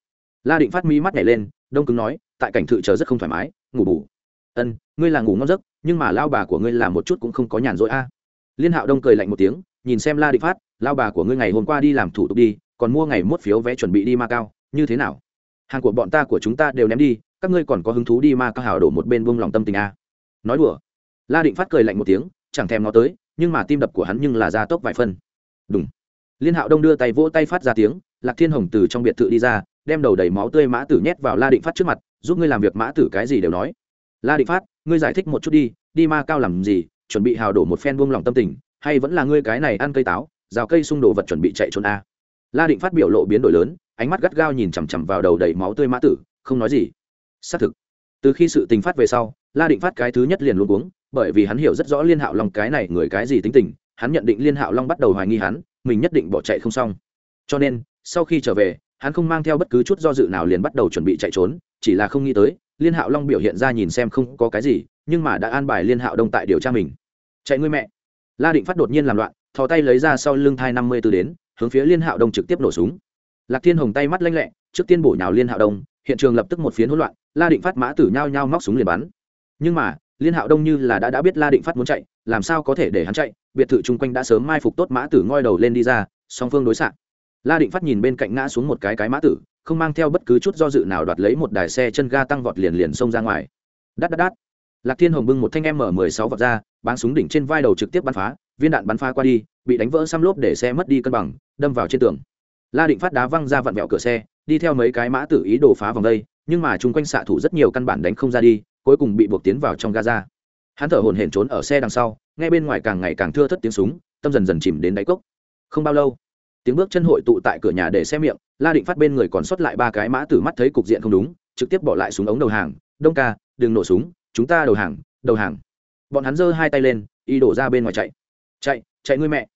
La định phát mi mắt nhảy lên, đông cứng nói tại cảnh thự chờ rất không thoải mái, ngủ bù. Ân, ngươi là ngủ ngon giấc, nhưng mà lao bà của ngươi làm một chút cũng không có nhàn rỗi a. Liên hạo đông cười lạnh một tiếng, nhìn xem la định phát, lao bà của ngươi ngày hôm qua đi làm thủ tục đi, còn mua ngày mốt phiếu vé chuẩn bị đi ma cao, như thế nào? Hàng của bọn ta của chúng ta đều ném đi, các ngươi còn có hứng thú đi ma cao hào đổ một bên buông lòng tâm tình a. Nói đùa. La định phát cười lạnh một tiếng, chẳng thèm nó tới, nhưng mà tim đập của hắn nhưng là ra tốc vài phân. Đúng liên hạo đông đưa tay vỗ tay phát ra tiếng, lạc thiên hồng từ trong biệt thự đi ra đem đầu đầy máu tươi mã tử nhét vào la định phát trước mặt, giúp ngươi làm việc mã tử cái gì đều nói. La định phát, ngươi giải thích một chút đi đi ma cao làm gì, chuẩn bị hào đổ một phen buông lòng tâm tình, hay vẫn là ngươi cái này ăn cây táo, rào cây xung đồ vật chuẩn bị chạy trốn a? La định phát biểu lộ biến đổi lớn, ánh mắt gắt gao nhìn chằm chằm vào đầu đầy máu tươi mã tử, không nói gì. Xác thực, từ khi sự tình phát về sau, la định phát cái thứ nhất liền luôn uống bởi vì hắn hiểu rất rõ liên hạo long cái này người cái gì tính tình, hắn nhận định liên hạo long bắt đầu hoài nghi hắn, mình nhất định bỏ chạy không xong. Cho nên, sau khi trở về hắn không mang theo bất cứ chút do dự nào liền bắt đầu chuẩn bị chạy trốn, chỉ là không nghĩ tới, liên hạo long biểu hiện ra nhìn xem không có cái gì, nhưng mà đã an bài liên hạo đông tại điều tra mình. Chạy ngươi mẹ. La định phát đột nhiên làm loạn, thò tay lấy ra sau lưng thai năm mươi tư đến, hướng phía liên hạo đông trực tiếp nổ súng. Lạc thiên hồng tay mắt lanh lẹ, trước tiên bổ nhào liên hạo đông, hiện trường lập tức một phiến hỗn loạn, la định phát mã tử nhao nhao móc súng liền bắn. Nhưng mà, liên hạo đông như là đã đã biết la định phát muốn chạy, làm sao có thể để hắn chạy, biệt thự chung quanh đã sớm mai phục tốt mã tử ngoi đầu lên đi ra, song phương đối xạ la định phát nhìn bên cạnh ngã xuống một cái cái mã tử, không mang theo bất cứ chút do dự nào đoạt lấy một đài xe chân ga tăng vọt liền liền xông ra ngoài. Đắt đắt đắt lạc thiên hồng bưng một thanh m mười sáu vọt ra, báng súng đỉnh trên vai đầu trực tiếp bắn phá, viên đạn bắn phá qua đi, bị đánh vỡ xăm lốp để xe mất đi cân bằng, đâm vào trên tường. La định phát đá văng ra vặn vẹo cửa xe, đi theo mấy cái mã tử ý đồ phá vòng đây, nhưng mà chung quanh xạ thủ rất nhiều căn bản đánh không ra đi, cuối cùng bị buộc tiến vào trong gaza. Hắn thở hổn hển trốn ở xe đằng sau, nghe bên ngoài càng ngày càng thưa thất tiếng súng, tâm dần dần chìm đến đáy cốc. Không bao lâu tiếng bước chân hội tụ tại cửa nhà để xe miệng, la định phát bên người còn sót lại ba cái mã tử mắt thấy cục diện không đúng, trực tiếp bỏ lại súng ống đầu hàng, đông ca, đừng nổ súng, chúng ta đầu hàng đầu hàng. Bọn hắn giơ hai tay lên, y đổ ra bên ngoài chạy. Chạy chạy ngươi mẹ.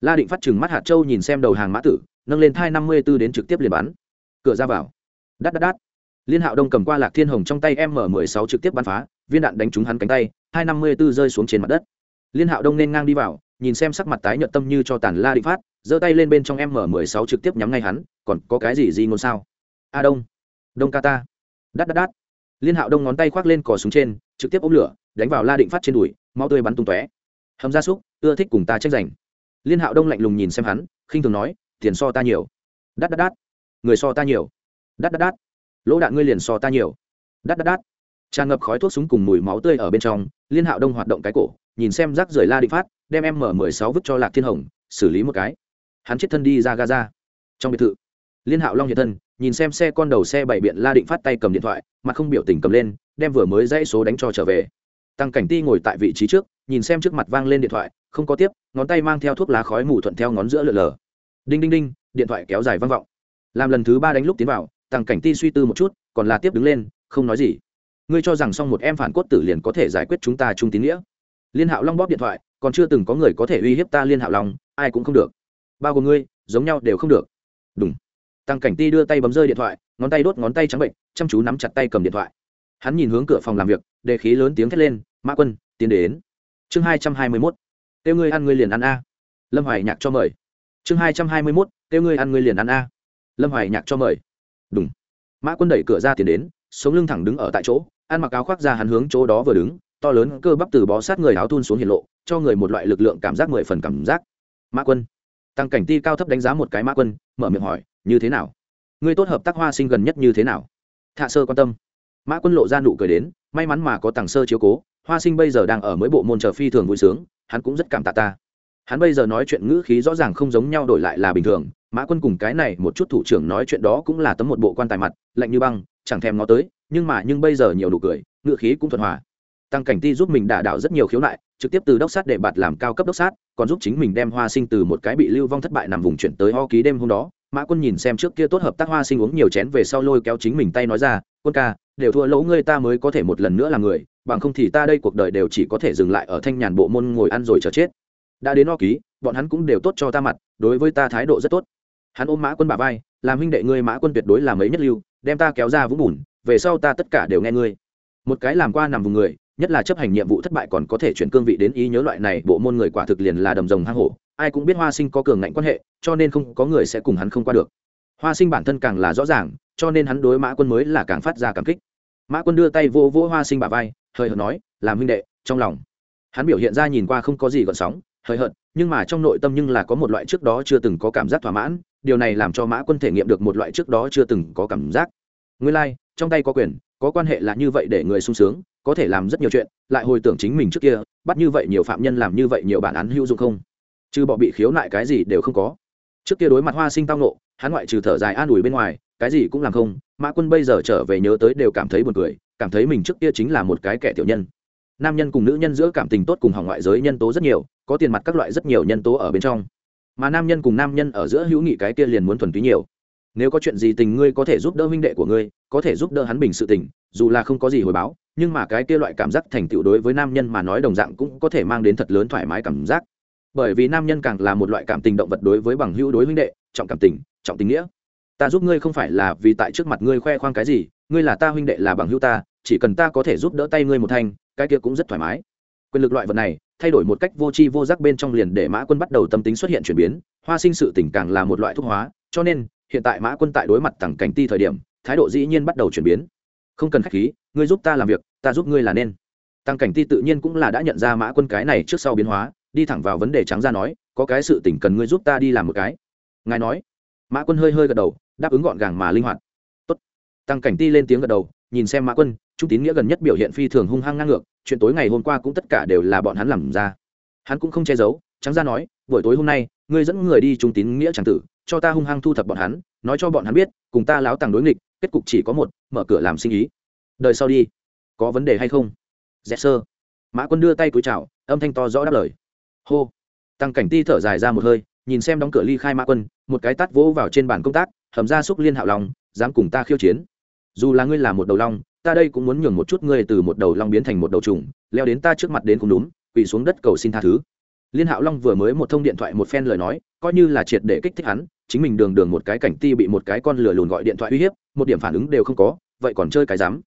La định phát chừng mắt hạt châu nhìn xem đầu hàng mã tử, nâng lên thai năm mươi b ố đến trực tiếp liền bắn. Cửa ra vào. Đắt đắt đắt liên hạo đông cầm qua lạc thiên hồng trong tay m mười sáu trực tiếp bắn phá, viên đạn đánh trúng hắn cánh tay, hai năm mươi b ố rơi xuống trên mặt đất. Liên hạo đông nên ngang đi vào nhìn xem sắc mặt tái nhợt tâm như cho tàn la định phát, giơ tay lên bên trong m mười sáu trực tiếp nhắm ngay hắn, còn có cái gì gì ngôn sao? A đông. Đông ca ta. Đắt đắt đắt liên hạo đông ngón tay khoác lên cò súng trên, trực tiếp ôm lửa, đánh vào la định phát trên đùi mau tươi bắn tung tóe. Hầm gia súc, ưa thích cùng ta tranh giành. Liên hạo đông lạnh lùng nhìn xem hắn, khinh thường nói, tiền so ta nhiều. Đắt đắt đắt người so ta nhiều. Đắt đắt đắt lỗ đạn ngươi liền so ta nhiều. Đắt đắt đắt tràn ngập khói thuốc súng cùng mùi máu tươi ở bên trong, liên hạo đông hoạt động cái cổ nhìn xem rác rưởi la định phát, đem em mở mười sáu vứt cho lạc thiên hồng, xử lý một cái. Hắn chết thân đi ra gaza. Trong biệt thự, liên hạo long hiện thân, nhìn xem xe con đầu xe bảy biện la định phát tay cầm điện thoại, mặt không biểu tình cầm lên, đem vừa mới dãy số đánh cho trở về. Tăng cảnh ti ngồi tại vị trí trước, nhìn xem trước mặt vang lên điện thoại, không có tiếp, ngón tay mang theo thuốc lá khói mù thuận theo ngón giữa lượn lờ. Đinh đinh đinh, điện thoại kéo dài vang vọng. Làm lần thứ ba đánh lúc tiến vào, tăng cảnh ti suy tư một chút, còn là tiếp đứng lên, không nói gì. Ngươi cho rằng xong một em phản cốt tử liền có thể giải quyết chúng ta chung tín nghĩa liên hạo long bóp điện thoại, còn chưa từng có người có thể uy hiếp ta liên hạo long, ai cũng không được. Bao gồm ngươi, giống nhau đều không được. Đúng tăng cảnh ti đưa tay bấm rơi điện thoại, ngón tay đốt ngón tay trắng bệnh, chăm chú nắm chặt tay cầm điện thoại. Hắn nhìn hướng cửa phòng làm việc đề khí lớn tiếng thét lên, mã quân, tiến đến. Chương hai trăm hai mươi mốt. Kêu ngươi ăn ngươi liền ăn a. Lâm hoài nhạc cho mời. Chương hai trăm hai mươi mốt. Kêu ngươi ăn ngươi liền ăn a. Lâm hoài nhạc cho mời. Đúng mã quân đẩy cửa ra tiến đến, sống lưng thẳng đứng ở tại chỗ, ăn mặc áo khoác ra hắn hướng chỗ đó vừa đứng to lớn cơ bắp từ bó sát người áo thun xuống hiện lộ, cho người một loại lực lượng cảm giác mười phần cảm giác. Mã quân. Tăng cảnh ti cao thấp đánh giá một cái mã quân, mở miệng hỏi, như thế nào? Người tốt hợp tác hoa sinh gần nhất như thế nào? Thạ sơ quan tâm. Mã quân lộ ra nụ cười đến, may mắn mà có tàng sơ chiếu cố, hoa sinh bây giờ đang ở mới bộ môn chờ phi thường vui sướng, hắn cũng rất cảm tạ ta. Hắn bây giờ nói chuyện ngữ khí rõ ràng không giống nhau đổi lại là bình thường, mã quân cùng cái này một chút thủ trưởng nói chuyện đó cũng là tấm một bộ quan tài mặt, lạnh như băng, chẳng thèm nó tới, nhưng mà nhưng bây giờ nhiều nụ cười, ngữ khí cũng thuận hòa tăng cảnh ti giúp mình đả đạo rất nhiều khiếu nại, trực tiếp từ đốc sát để bạt làm cao cấp đốc sát, còn giúp chính mình đem hoa sinh từ một cái bị lưu vong thất bại nằm vùng chuyển tới ho ký đêm hôm đó. Mã quân nhìn xem trước kia tốt hợp tác hoa sinh uống nhiều chén về sau lôi kéo chính mình tay nói ra, quân ca, đều thua lỗ ngươi ta mới có thể một lần nữa là người, bằng không thì ta đây cuộc đời đều chỉ có thể dừng lại ở thanh nhàn bộ môn ngồi ăn rồi chờ chết. Đã đến ho ký, bọn hắn cũng đều tốt cho ta mặt, đối với ta thái độ rất tốt. Hắn ôm mã quân bà vai, làm huynh đệ ngươi mã quân tuyệt đối là mấy nhất lưu, đem ta kéo ra vũng bùn, về sau ta tất cả đều nghe ngươi. Một cái làm qua nằm vùng người nhất là chấp hành nhiệm vụ thất bại còn có thể chuyển cương vị đến ý nhớ loại này bộ môn người quả thực liền là đầm rồng hang hổ ai cũng biết hoa sinh có cường ngạnh quan hệ cho nên không có người sẽ cùng hắn không qua được. Hoa sinh bản thân càng là rõ ràng cho nên hắn đối mã quân mới là càng phát ra cảm kích. Mã quân đưa tay vô vỗ hoa sinh bà vai hơi hợt nói làm huynh đệ trong lòng. Hắn biểu hiện ra nhìn qua không có gì gợn sóng hơi hợt nhưng mà trong nội tâm nhưng là có một loại trước đó chưa từng có cảm giác thỏa mãn điều này làm cho mã quân thể nghiệm được một loại trước đó chưa từng có cảm giác. Nguyên lai、like, trong tay có quyền có quan hệ là như vậy để người sung sướng có thể làm rất nhiều chuyện, lại hồi tưởng chính mình trước kia, bắt như vậy nhiều phạm nhân làm như vậy nhiều bản án hữu dụng không? Trừ bỏ bị khiếu nại cái gì đều không có. Trước kia đối mặt hoa sinh tao nộ hắn ngoại trừ thở dài an ủi bên ngoài, cái gì cũng làm không, mã quân bây giờ trở về nhớ tới đều cảm thấy buồn cười, cảm thấy mình trước kia chính là một cái kẻ tiểu nhân. Nam nhân cùng nữ nhân giữa cảm tình tốt cùng hỏng ngoại giới nhân tố rất nhiều, có tiền mặt các loại rất nhiều nhân tố ở bên trong. Mà nam nhân cùng nam nhân ở giữa hữu nghị cái kia liền muốn thuần túy nhiều nếu có chuyện gì tình ngươi có thể giúp đỡ huynh đệ của ngươi, có thể giúp đỡ hắn bình sự tình, dù là không có gì hồi báo, nhưng mà cái kia loại cảm giác thành tựu đối với nam nhân mà nói đồng dạng cũng có thể mang đến thật lớn thoải mái cảm giác. Bởi vì nam nhân càng là một loại cảm tình động vật đối với bằng hữu đối huynh đệ, trọng cảm tình, trọng tình nghĩa. Ta giúp ngươi không phải là vì tại trước mặt ngươi khoe khoang cái gì, ngươi là ta huynh đệ là bằng hữu ta, chỉ cần ta có thể giúp đỡ tay ngươi một thanh, cái kia cũng rất thoải mái. Quyền lực loại vật này, thay đổi một cách vô tri vô giác bên trong liền để mã quân bắt đầu tâm tính xuất hiện chuyển biến, hoa sinh sự tình càng là một loại thuốc hóa, cho nên hiện tại mã quân tại đối mặt tằng cảnh ti thời điểm, thái độ dĩ nhiên bắt đầu chuyển biến. Không cần khách khí, ngươi giúp ta làm việc, ta giúp ngươi là nên. Tăng cảnh ti tự nhiên cũng là đã nhận ra mã quân cái này trước sau biến hóa, đi thẳng vào vấn đề trắng ra nói, có cái sự tình cần ngươi giúp ta đi làm một cái. Ngài nói. Mã quân hơi hơi gật đầu, đáp ứng gọn gàng mà linh hoạt. Tốt. tăng cảnh ti lên tiếng gật đầu, nhìn xem mã quân, trung tín nghĩa gần nhất biểu hiện phi thường hung hăng ngang ngược, chuyện tối ngày hôm qua cũng tất cả đều là bọn hắn làm ra. Hắn cũng không che giấu, trắng ra nói, buổi tối hôm nay, ngươi dẫn người đi trung tín nghĩa tràng tử cho ta hung hăng thu thập bọn hắn, nói cho bọn hắn biết, cùng ta láo tàng đối nghịch, kết cục chỉ có một, mở cửa làm sinh ý. Đời sau đi. Có vấn đề hay không? Dẹp sơ. Mã quân đưa tay cúi chào, âm thanh to rõ đáp lời. Hô. Tăng cảnh ti thở dài ra một hơi, nhìn xem đóng cửa ly khai mã quân, một cái tát vỗ vào trên bàn công tác, hầm ra xúc liên hạo lòng dám cùng ta khiêu chiến. Dù là ngươi là một đầu long, ta đây cũng muốn nhường một chút ngươi từ một đầu long biến thành một đầu trùng, leo đến ta trước mặt đến cũng đúng, quỳ xuống đất cầu xin tha thứ liên hạo long vừa mới một thông điện thoại một phen lời nói, coi như là triệt để kích thích hắn, chính mình đường đường một cái cảnh ti bị một cái con lửa lùn gọi điện thoại uy hiếp, một điểm phản ứng đều không có, vậy còn chơi cái dám?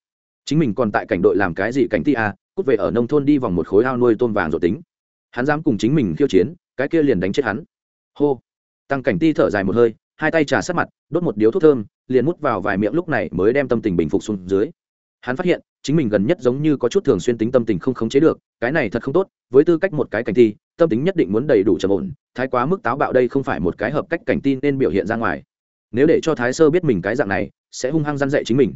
Chính mình còn tại cảnh đội làm cái gì cảnh ti à cút về ở nông thôn đi vòng một khối ao nuôi tôm vàng rồi tính. Hắn dám cùng chính mình khiêu chiến, cái kia liền đánh chết hắn. Hô. Tăng cảnh ti thở dài một hơi, hai tay trà sát mặt, đốt một điếu thuốc thơm, liền mút vào vài miệng lúc này mới đem tâm tình bình phục xuống dưới. Hắn phát hiện chính mình gần nhất giống như có chút thường xuyên tính tâm tình không khống chế được, cái này thật không tốt, với tư cách một cái cảnh thi, tâm tính nhất định muốn đầy đủ trầm ổn, thái quá mức táo bạo đây không phải một cái hợp cách cảnh tin nên biểu hiện ra ngoài. Nếu để cho thái sơ biết mình cái dạng này, sẽ hung hăng răn dạy chính mình.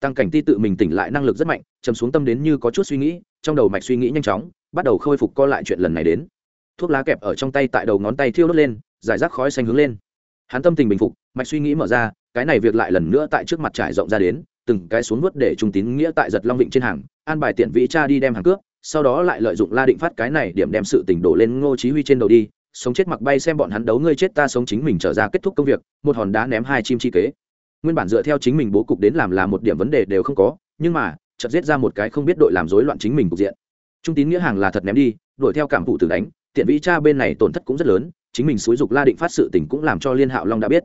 Tăng cảnh ti tự mình tỉnh lại năng lực rất mạnh chấm xuống tâm đến như có chút suy nghĩ, trong đầu mạch suy nghĩ nhanh chóng, bắt đầu khôi phục co lại chuyện lần này đến. Thuốc lá kẹp ở trong tay tại đầu ngón tay thiêu đốt lên, giải rác khói xanh hướng lên. Hắn tâm tình bình phục, mạch suy nghĩ mở ra, cái này việc lại lần nữa tại trước mặt trải rộng ra đến từng cái xuống nuốt để trung tín nghĩa tại giật long vịnh trên hàng, an bài tiện vị cha đi đem hàng cướp sau đó lại lợi dụng la định phát cái này điểm đem sự tỉnh đổ lên ngô chí huy trên đầu đi, sống chết mặc bay xem bọn hắn đấu ngươi chết ta sống chính mình trở ra kết thúc công việc, một hòn đá ném hai chim chi kế. Nguyên bản dựa theo chính mình bố cục đến làm là một điểm vấn đề đều không có, nhưng mà, chợt giết ra một cái không biết đội làm rối loạn chính mình cục diện. Trung tín nghĩa hàng là thật ném đi, đuổi theo cảm phụ tử đánh, tiện vĩ cha bên này tổn thất cũng rất lớn, chính mình xúi dục la định phát sự tình cũng làm cho liên hạo long đã biết.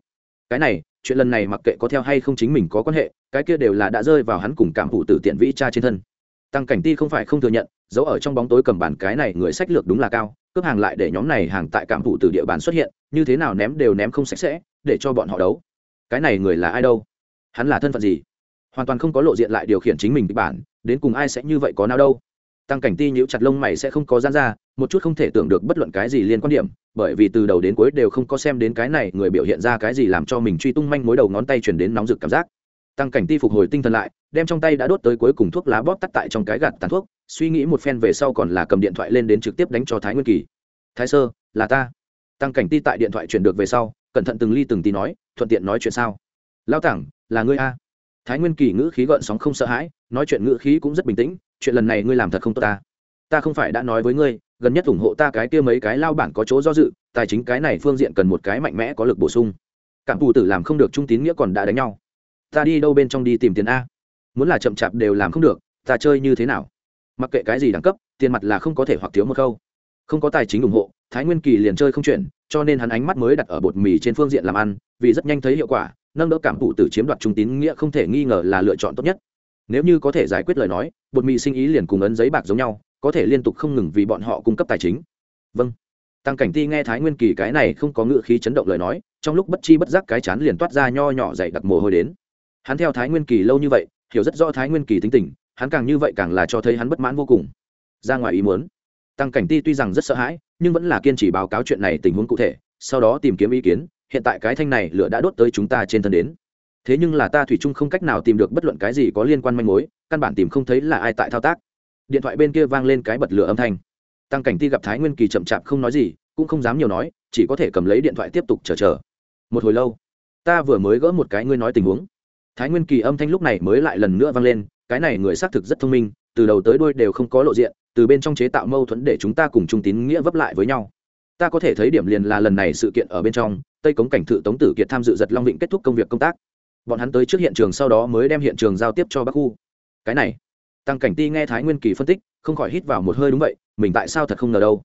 Cái này chuyện lần này mặc kệ có theo hay không chính mình có quan hệ, cái kia đều là đã rơi vào hắn cùng cảm thụ tử tiện vĩ cha trên thân. Tăng cảnh ti không phải không thừa nhận, giấu ở trong bóng tối cầm bản cái này người sách lược đúng là cao, cướp hàng lại để nhóm này hàng tại cảm thụ tử địa bàn xuất hiện, như thế nào ném đều ném không sạch sẽ, để cho bọn họ đấu. Cái này người là ai đâu? Hắn là thân phận gì? Hoàn toàn không có lộ diện lại điều khiển chính mình kịch bản, đến cùng ai sẽ như vậy có nào đâu? Tăng cảnh ti nhiễu chặt lông mày sẽ không có gian ra, một chút không thể tưởng được bất luận cái gì liên quan điểm, bởi vì từ đầu đến cuối đều không có xem đến cái này người biểu hiện ra cái gì làm cho mình truy tung manh mối đầu ngón tay chuyển đến nóng rực cảm giác. Tăng cảnh ti phục hồi tinh thần lại, đem trong tay đã đốt tới cuối cùng thuốc lá bóp tắt tại trong cái gạt tàn thuốc, suy nghĩ một phen về sau còn là cầm điện thoại lên đến trực tiếp đánh cho thái nguyên kỳ. Thái sơ, là ta. Tăng cảnh ti tại điện thoại chuyển được về sau, cẩn thận từng ly từng tí nói, thuận tiện nói chuyện sao? Lao tẳng là ngươi a. Thái nguyên kỳ ngữ khí gợn sóng không sợ hãi, nói chuyện ngữ khí cũng rất bình tĩnh chuyện lần này ngươi làm thật không tốt ta. Ta không phải đã nói với ngươi, gần nhất ủng hộ ta cái kia mấy cái lao bản có chỗ do dự, tài chính cái này phương diện cần một cái mạnh mẽ có lực bổ sung. Cảm tù tử làm không được trung tín nghĩa còn đã đánh nhau. Ta đi đâu bên trong đi tìm tiền a? Muốn là chậm chạp đều làm không được, ta chơi như thế nào? Mặc kệ cái gì đẳng cấp, tiền mặt là không có thể hoặc thiếu một câu. Không có tài chính ủng hộ, thái nguyên kỳ liền chơi không chuyển, cho nên hắn ánh mắt mới đặt ở bột mì trên phương diện làm ăn, vì rất nhanh thấy hiệu quả, nâng đỡ cảm thụ tử chiếm đoạt trung tín nghĩa không thể nghi ngờ là lựa chọn tốt nhất nếu như có thể giải quyết lời nói, bột mì sinh ý liền cùng ấn giấy bạc giống nhau, có thể liên tục không ngừng vì bọn họ cung cấp tài chính. Vâng. Tăng cảnh ti nghe thái nguyên kỳ cái này không có ngự khí chấn động lời nói, trong lúc bất chi bất giác cái chán liền toát ra nho nhỏ dày đặc mồ hôi đến. Hắn theo thái nguyên kỳ lâu như vậy, hiểu rất rõ thái nguyên kỳ tính tình, hắn càng như vậy càng là cho thấy hắn bất mãn vô cùng. Ra ngoài ý muốn. Tăng cảnh ti tuy rằng rất sợ hãi, nhưng vẫn là kiên trì báo cáo chuyện này tình huống cụ thể, sau đó tìm kiếm ý kiến, hiện tại cái thanh này lửa đã đốt tới chúng ta trên thân đến thế nhưng là ta thủy chung không cách nào tìm được bất luận cái gì có liên quan manh mối, căn bản tìm không thấy là ai tại thao tác. Điện thoại bên kia vang lên cái bật lửa âm thanh. Tăng cảnh ti gặp thái nguyên kỳ chậm chạp không nói gì, cũng không dám nhiều nói, chỉ có thể cầm lấy điện thoại tiếp tục chờ chờ. Một hồi lâu, ta vừa mới gỡ một cái ngươi nói tình huống. Thái nguyên kỳ âm thanh lúc này mới lại lần nữa vang lên, cái này người xác thực rất thông minh, từ đầu tới đuôi đều không có lộ diện, từ bên trong chế tạo mâu thuẫn để chúng ta cùng trung tín nghĩa vấp lại với nhau. Ta có thể thấy điểm liền là lần này sự kiện ở bên trong, tây cống cảnh thự tống tử kiệt tham dự giật long vịnh kết thúc công việc công tác bọn hắn tới trước hiện trường sau đó mới đem hiện trường giao tiếp cho bắc khu. Cái này, tăng cảnh ti nghe thái nguyên kỳ phân tích, không khỏi hít vào một hơi đúng vậy, mình tại sao thật không ngờ đâu.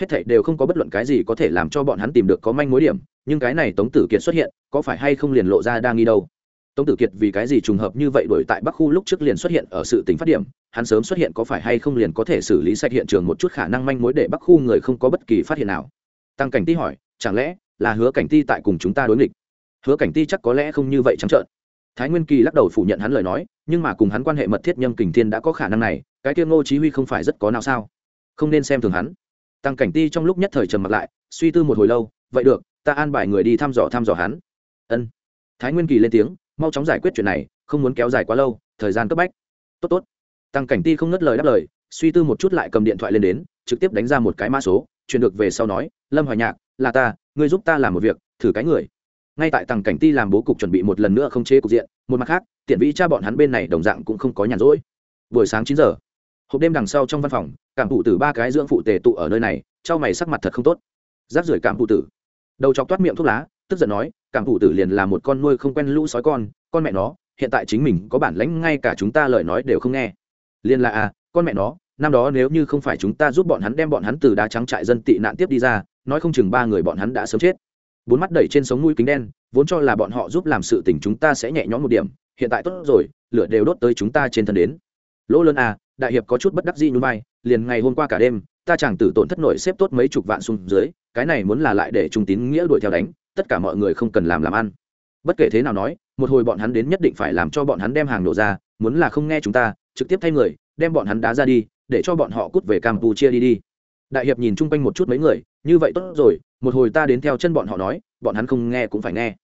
Hết thảy đều không có bất luận cái gì có thể làm cho bọn hắn tìm được có manh mối điểm, nhưng cái này tống tử kiệt xuất hiện, có phải hay không liền lộ ra đang nghi đâu? Tống tử kiệt vì cái gì trùng hợp như vậy đổi tại bắc khu lúc trước liền xuất hiện ở sự tính phát điểm, hắn sớm xuất hiện có phải hay không liền có thể xử lý sạch hiện trường một chút khả năng manh mối để bắc khu người không có bất kỳ phát hiện nào? Tăng cảnh ti hỏi, chẳng lẽ là hứa cảnh ti tại cùng chúng ta đối nghịch? Hứa cảnh ti chắc có lẽ không như vậy trắng trợn. Thái nguyên kỳ lắc đầu phủ nhận hắn lời nói, nhưng mà cùng hắn quan hệ mật thiết nhâm kình thiên đã có khả năng này, cái kia ngô chí huy không phải rất có nào sao? Không nên xem thường hắn. Tăng cảnh ti trong lúc nhất thời trầm mặt lại, suy tư một hồi lâu, vậy được, ta an bài người đi thăm dò thăm dò hắn. Ân. Thái nguyên kỳ lên tiếng, mau chóng giải quyết chuyện này, không muốn kéo dài quá lâu, thời gian cấp bách. Tốt tốt. Tăng cảnh ti không ngất lời đáp lời, suy tư một chút lại cầm điện thoại lên đến, trực tiếp đánh ra một cái mã số truyền được về sau nói, lâm hoài nhạc, là ta, ngươi giúp ta làm một việc, thử cái người ngay tại tầng cảnh ti làm bố cục chuẩn bị một lần nữa không chế cục diện, một mặt khác tiện vĩ cha bọn hắn bên này đồng dạng cũng không có nhàn rỗi. Buổi sáng chín giờ, hộp đêm đằng sau trong văn phòng, cảm thụ tử ba cái dưỡng phụ tề tụ ở nơi này, trao mày sắc mặt thật không tốt. Giáp rưởi cảm thụ tử. Đầu chọc toát miệng thuốc lá, tức giận nói, cảm thụ tử liền là một con nuôi không quen lũ sói con con mẹ nó, hiện tại chính mình có bản lãnh ngay cả chúng ta lời nói đều không nghe. Liền là à con mẹ nó, năm đó nếu như không phải chúng ta giúp bọn hắn đem bọn hắn từ đá trắng trại dân tị nạn tiếp đi ra, nói không chừng ba người bọn hắn đã sớm chết bốn mắt đẩy trên sống mũi kính đen, vốn cho là bọn họ giúp làm sự tình chúng ta sẽ nhẹ nhõm một điểm, hiện tại tốt rồi, lửa đều đốt tới chúng ta trên thân đến. Lỗ lớn à đại hiệp có chút bất đắc dĩ nhún vai, liền ngày hôm qua cả đêm, ta chẳng tử tổn thất nổi xếp tốt mấy chục vạn xung dưới, cái này muốn là lại để trung tín nghĩa đuổi theo đánh, tất cả mọi người không cần làm làm ăn. Bất kể thế nào nói, một hồi bọn hắn đến nhất định phải làm cho bọn hắn đem hàng nổ ra, muốn là không nghe chúng ta, trực tiếp thay người, đem bọn hắn đá ra đi, để cho bọn họ cút về campuchia đi đi. Đại hiệp nhìn chung quanh một chút mấy người như vậy tốt rồi, một hồi ta đến theo chân bọn họ nói, bọn hắn không nghe cũng phải nghe.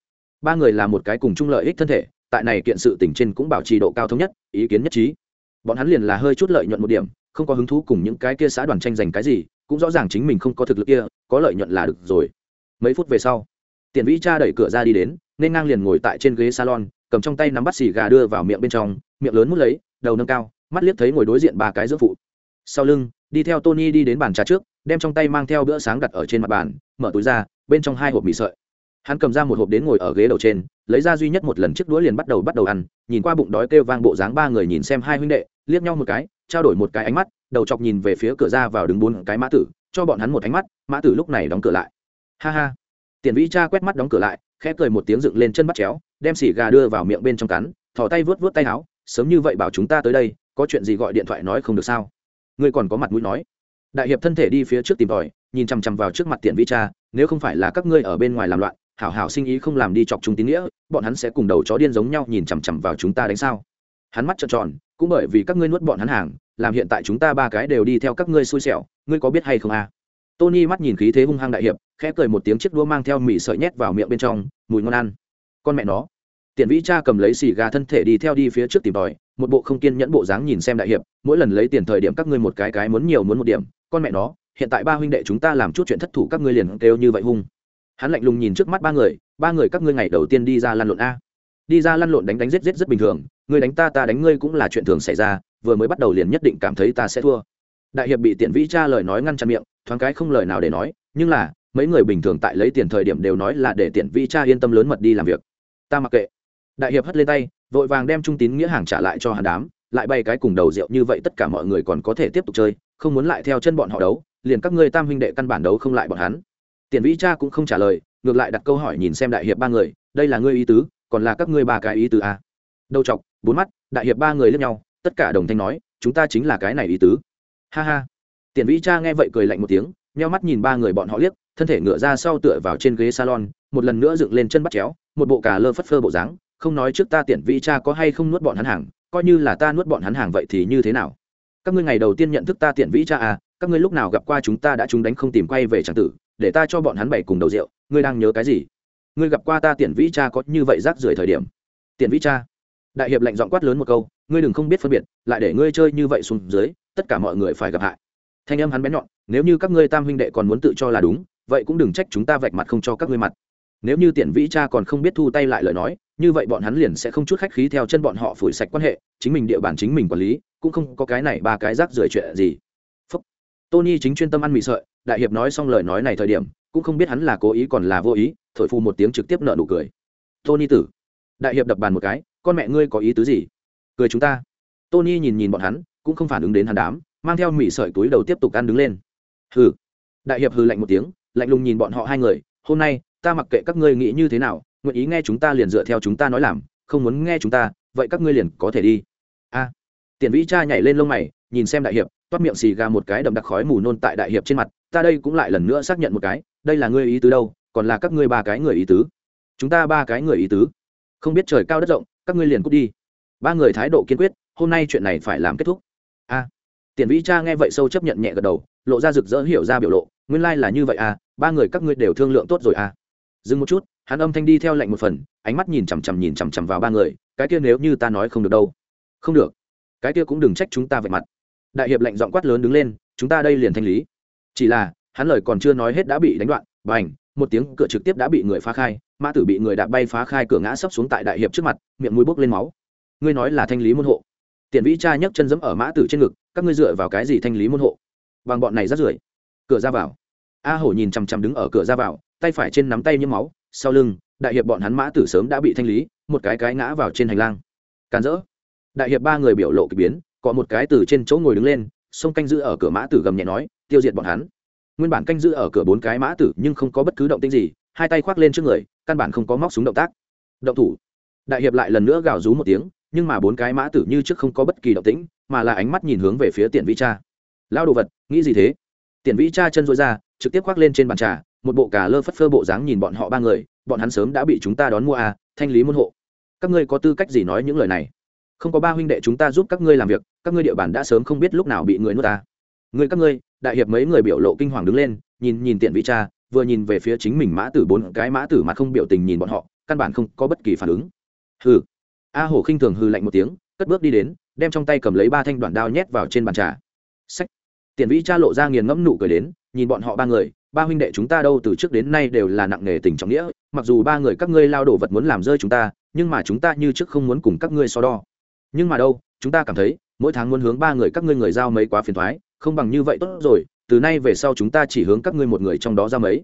Ba người là một cái cùng chung lợi ích thân thể, tại này kiện sự tỉnh trên cũng bảo trì độ cao thống nhất, ý kiến nhất trí. Bọn hắn liền là hơi chút lợi nhuận một điểm, không có hứng thú cùng những cái kia xã đoàn tranh giành cái gì, cũng rõ ràng chính mình không có thực lực kia, có lợi nhuận là được rồi. Mấy phút về sau tiền vĩ cha đẩy cửa ra đi đến, nên ngang liền ngồi tại trên ghế salon, cầm trong tay nắm bắt xì gà đưa vào miệng bên trong, miệng lớn mút lấy, đầu nâng cao, mắt liếc thấy ngồi đối diện ba cái giữa phụ. Sau lưng, đi theo tony đi đến bàn trà trước đem trong tay mang theo bữa sáng đặt ở trên mặt bàn, mở túi ra, bên trong hai hộp mì sợi. Hắn cầm ra một hộp đến ngồi ở ghế đầu trên, lấy ra duy nhất một lần chiếc đũa liền bắt đầu bắt đầu ăn, nhìn qua bụng đói kêu vang bộ dáng ba người nhìn xem hai huynh đệ, liếc nhau một cái, trao đổi một cái ánh mắt, đầu chọc nhìn về phía cửa ra vào đứng bốn cái mã tử, cho bọn hắn một ánh mắt, mã tử lúc này đóng cửa lại. Ha ha. Tiền vĩ cha quét mắt đóng cửa lại, khẽ cười một tiếng dựng lên chân bắt chéo, đem xỉ gà đưa vào miệng bên trong cắn thỏ tay vớt vớt tay áo, sớm như vậy bảo chúng ta tới đây, có chuyện gì gọi điện thoại nói không được sao? Ngươi còn có mặt mũi nói đại hiệp thân thể đi phía trước tìm tòi, nhìn chằm chằm vào trước mặt tiện vi cha, nếu không phải là các ngươi ở bên ngoài làm loạn, hảo hảo sinh ý không làm đi chọc chúng tín nghĩa, bọn hắn sẽ cùng đầu chó điên giống nhau nhìn chằm chằm vào chúng ta đánh sao. Hắn mắt trợn tròn, cũng bởi vì các ngươi nuốt bọn hắn hàng, làm hiện tại chúng ta ba cái đều đi theo các ngươi xui xẻo, ngươi có biết hay không à tony mắt nhìn khí thế hung hăng đại hiệp, khẽ cười một tiếng chiếc đũa mang theo mì sợi nhét vào miệng bên trong, mùi ngon ăn. Con mẹ nó. Tiện vĩ cha cầm lấy xì gà thân thể đi theo đi phía trước tìm tòi, một bộ không kiên nhẫn bộ dáng nhìn xem đại hiệp, mỗi lần lấy tiền thời điểm các ngươi một cái cái muốn nhiều muốn một điểm con mẹ nó, hiện tại ba huynh đệ chúng ta làm chút chuyện thất thủ các ngươi liền kêu như vậy hung. Hắn lạnh lùng nhìn trước mắt ba người ba người các ngươi ngày đầu tiên đi ra lăn lộn a. Đi ra lăn lộn đánh đánh giết giết rất bình thường, ngươi đánh ta ta đánh ngươi cũng là chuyện thường xảy ra, vừa mới bắt đầu liền nhất định cảm thấy ta sẽ thua. Đại hiệp bị tiện vĩ cha lời nói ngăn chặn miệng, thoáng cái không lời nào để nói, nhưng là, mấy người bình thường tại lấy tiền thời điểm đều nói là để tiện vĩ cha yên tâm lớn mật đi làm việc. Ta mặc kệ. Đại hiệp hất lên tay, vội vàng đem trung tín nghĩa hàng trả lại cho hàn đám, lại bay cái cùng đầu rượu như vậy tất cả mọi người còn có thể tiếp tục chơi không muốn lại theo chân bọn họ đấu, liền các ngươi tam huynh đệ căn bản đấu không lại bọn hắn. Tiền vĩ cha cũng không trả lời, ngược lại đặt câu hỏi nhìn xem đại hiệp ba người, đây là ngươi ý tứ, còn là các ngươi ba cái ý tứ à? đầu chọc, bốn mắt, đại hiệp ba người lướt nhau, tất cả đồng thanh nói, chúng ta chính là cái này ý tứ. Ha ha. Tiền vĩ cha nghe vậy cười lạnh một tiếng, nheo mắt nhìn ba người bọn họ liếc, thân thể ngựa ra sau tựa vào trên ghế salon, một lần nữa dựng lên chân bắt chéo, một bộ cà lơ phất phơ bộ dáng, không nói trước ta tiền vĩ cha có hay không nuốt bọn hắn hàng, coi như là ta nuốt bọn hắn hàng vậy thì như thế nào? Các ngươi ngày đầu tiên nhận thức ta tiện vĩ cha à các ngươi lúc nào gặp qua chúng ta đã chúng đánh không tìm quay về tràng tử, để ta cho bọn hắn bảy cùng đầu rượu, ngươi đang nhớ cái gì? Ngươi gặp qua ta tiện vĩ cha có như vậy rác rưởi thời điểm? Tiện vĩ cha, đại hiệp lệnh giọng quát lớn một câu, ngươi đừng không biết phân biệt, lại để ngươi chơi như vậy xuống dưới, tất cả mọi người phải gặp hại. Thanh âm hắn bén nhọn, nếu như các ngươi tam huynh đệ còn muốn tự cho là đúng, vậy cũng đừng trách chúng ta vạch mặt không cho các ngươi mặt. Nếu như tiện vĩ cha còn không biết thu tay lại lời nói, như vậy bọn hắn liền sẽ không chút khách khí theo chân bọn họ phủi sạch quan hệ, chính mình địa bàn chính mình quản lý cũng không có cái này ba cái rác rưởi chuyện gì. Phúc. tony chính chuyên tâm ăn mì sợi, đại hiệp nói xong lời nói này thời điểm, cũng không biết hắn là cố ý còn là vô ý, thổi phu một tiếng trực tiếp nợ nụ cười. Tony tử. Đại hiệp đập bàn một cái, con mẹ ngươi có ý tứ gì? Cười chúng ta. Tony nhìn nhìn bọn hắn, cũng không phản ứng đến hắn đám, mang theo mì sợi túi đầu tiếp tục ăn đứng lên. Hừ. Đại hiệp hừ lạnh một tiếng, lạnh lùng nhìn bọn họ hai người, hôm nay, ta mặc kệ các ngươi nghĩ như thế nào, nguyện ý nghe chúng ta liền dựa theo chúng ta nói làm, không muốn nghe chúng ta, vậy các ngươi liền có thể đi tiền vĩ cha nhảy lên lông mày, nhìn xem đại hiệp, toát miệng xì gà một cái đậm đặc khói mù nôn tại đại hiệp trên mặt, ta đây cũng lại lần nữa xác nhận một cái, đây là ngươi ý tứ đâu, còn là các ngươi ba cái người ý tứ. Chúng ta ba cái người ý tứ. Không biết trời cao đất rộng, các ngươi liền cút đi. Ba người thái độ kiên quyết, hôm nay chuyện này phải làm kết thúc. A. Tiền vĩ cha nghe vậy sâu chấp nhận nhẹ gật đầu, lộ ra rực rỡ hiểu ra biểu lộ, nguyên lai là như vậy à ba người các ngươi đều thương lượng tốt rồi à. Dừng một chút, hắn âm thanh đi theo lệnh một phần, ánh mắt nhìn chằm chằm nhìn chằm chằm vào ba người, cái kia nếu như ta nói không được đâu. Không được cái kia cũng đừng trách chúng ta vạch mặt. Đại hiệp lệnh giọng quát lớn đứng lên, chúng ta đây liền thanh lý. Chỉ là, hắn lời còn chưa nói hết đã bị đánh đoạn và ảnh một tiếng cửa trực tiếp đã bị người phá khai, mã tử bị người đạp bay phá khai cửa ngã sấp xuống tại đại hiệp trước mặt, miệng mũi bốc lên máu. Ngươi nói là thanh lý môn hộ. Tiền vĩ cha nhấc chân giẫm ở mã tử trên ngực, các ngươi dựa vào cái gì thanh lý môn hộ? Bằng bọn này rất rưởi. Cửa ra vào. A hổ nhìn chằm chằm đứng ở cửa ra vào, tay phải trên nắm tay nhiễm máu, sau lưng, đại hiệp bọn hắn mã tử sớm đã bị thanh lý, một cái cái ngã vào trên hành lang. Càn rỡ đại hiệp ba người biểu lộ k ỳ biến, có một cái từ trên chỗ ngồi đứng lên, xông canh giữ ở cửa mã tử gầm nhẹ nói, tiêu diệt bọn hắn. Nguyên bản canh giữ ở cửa bốn cái mã tử nhưng không có bất cứ động tinh gì, hai tay khoác lên trước người, căn bản không có móc súng động tác. Động thủ. Đại hiệp lại lần nữa gào rú một tiếng, nhưng mà bốn cái mã tử như trước không có bất kỳ động tĩnh, mà là ánh mắt nhìn hướng về phía tiền vĩ cha. Lao đồ vật, nghĩ gì thế? Tiền vĩ cha chân dối ra, trực tiếp khoác lên trên bàn trà, một bộ cà lơ phất phơ bộ dáng nhìn bọn họ ba người, bọn hắn sớm đã bị chúng ta đón mua à thanh lý môn hộ. Các ngươi có tư cách gì nói những lời này? Không có ba huynh đệ chúng ta giúp các ngươi làm việc, các ngươi địa bàn đã sớm không biết lúc nào bị người nuốt ta. Người các ngươi, đại hiệp mấy người biểu lộ kinh hoàng đứng lên, nhìn nhìn tiện vị cha, vừa nhìn về phía chính mình mã tử bốn cái mã tử mà không biểu tình nhìn bọn họ, căn bản không có bất kỳ phản ứng. Hừ. A hổ khinh thường hư lạnh một tiếng, cất bước đi đến, đem trong tay cầm lấy ba thanh đoạn đao nhét vào trên bàn trà. Sách tiện vĩ cha lộ ra nghiền ngẫm nụ cười đến, nhìn bọn họ ba người, ba huynh đệ chúng ta đâu từ trước đến nay đều là nặng nghề tình trọng nghĩa, mặc dù ba người các ngươi lao đổ vật muốn làm rơi chúng ta, nhưng mà chúng ta như trước không muốn cùng các ngươi so đo nhưng mà đâu, chúng ta cảm thấy, mỗi tháng muốn hướng ba người các ngươi người giao mấy quá phiền thoái, không bằng như vậy tốt rồi, từ nay về sau chúng ta chỉ hướng các ngươi một người trong đó giao mấy.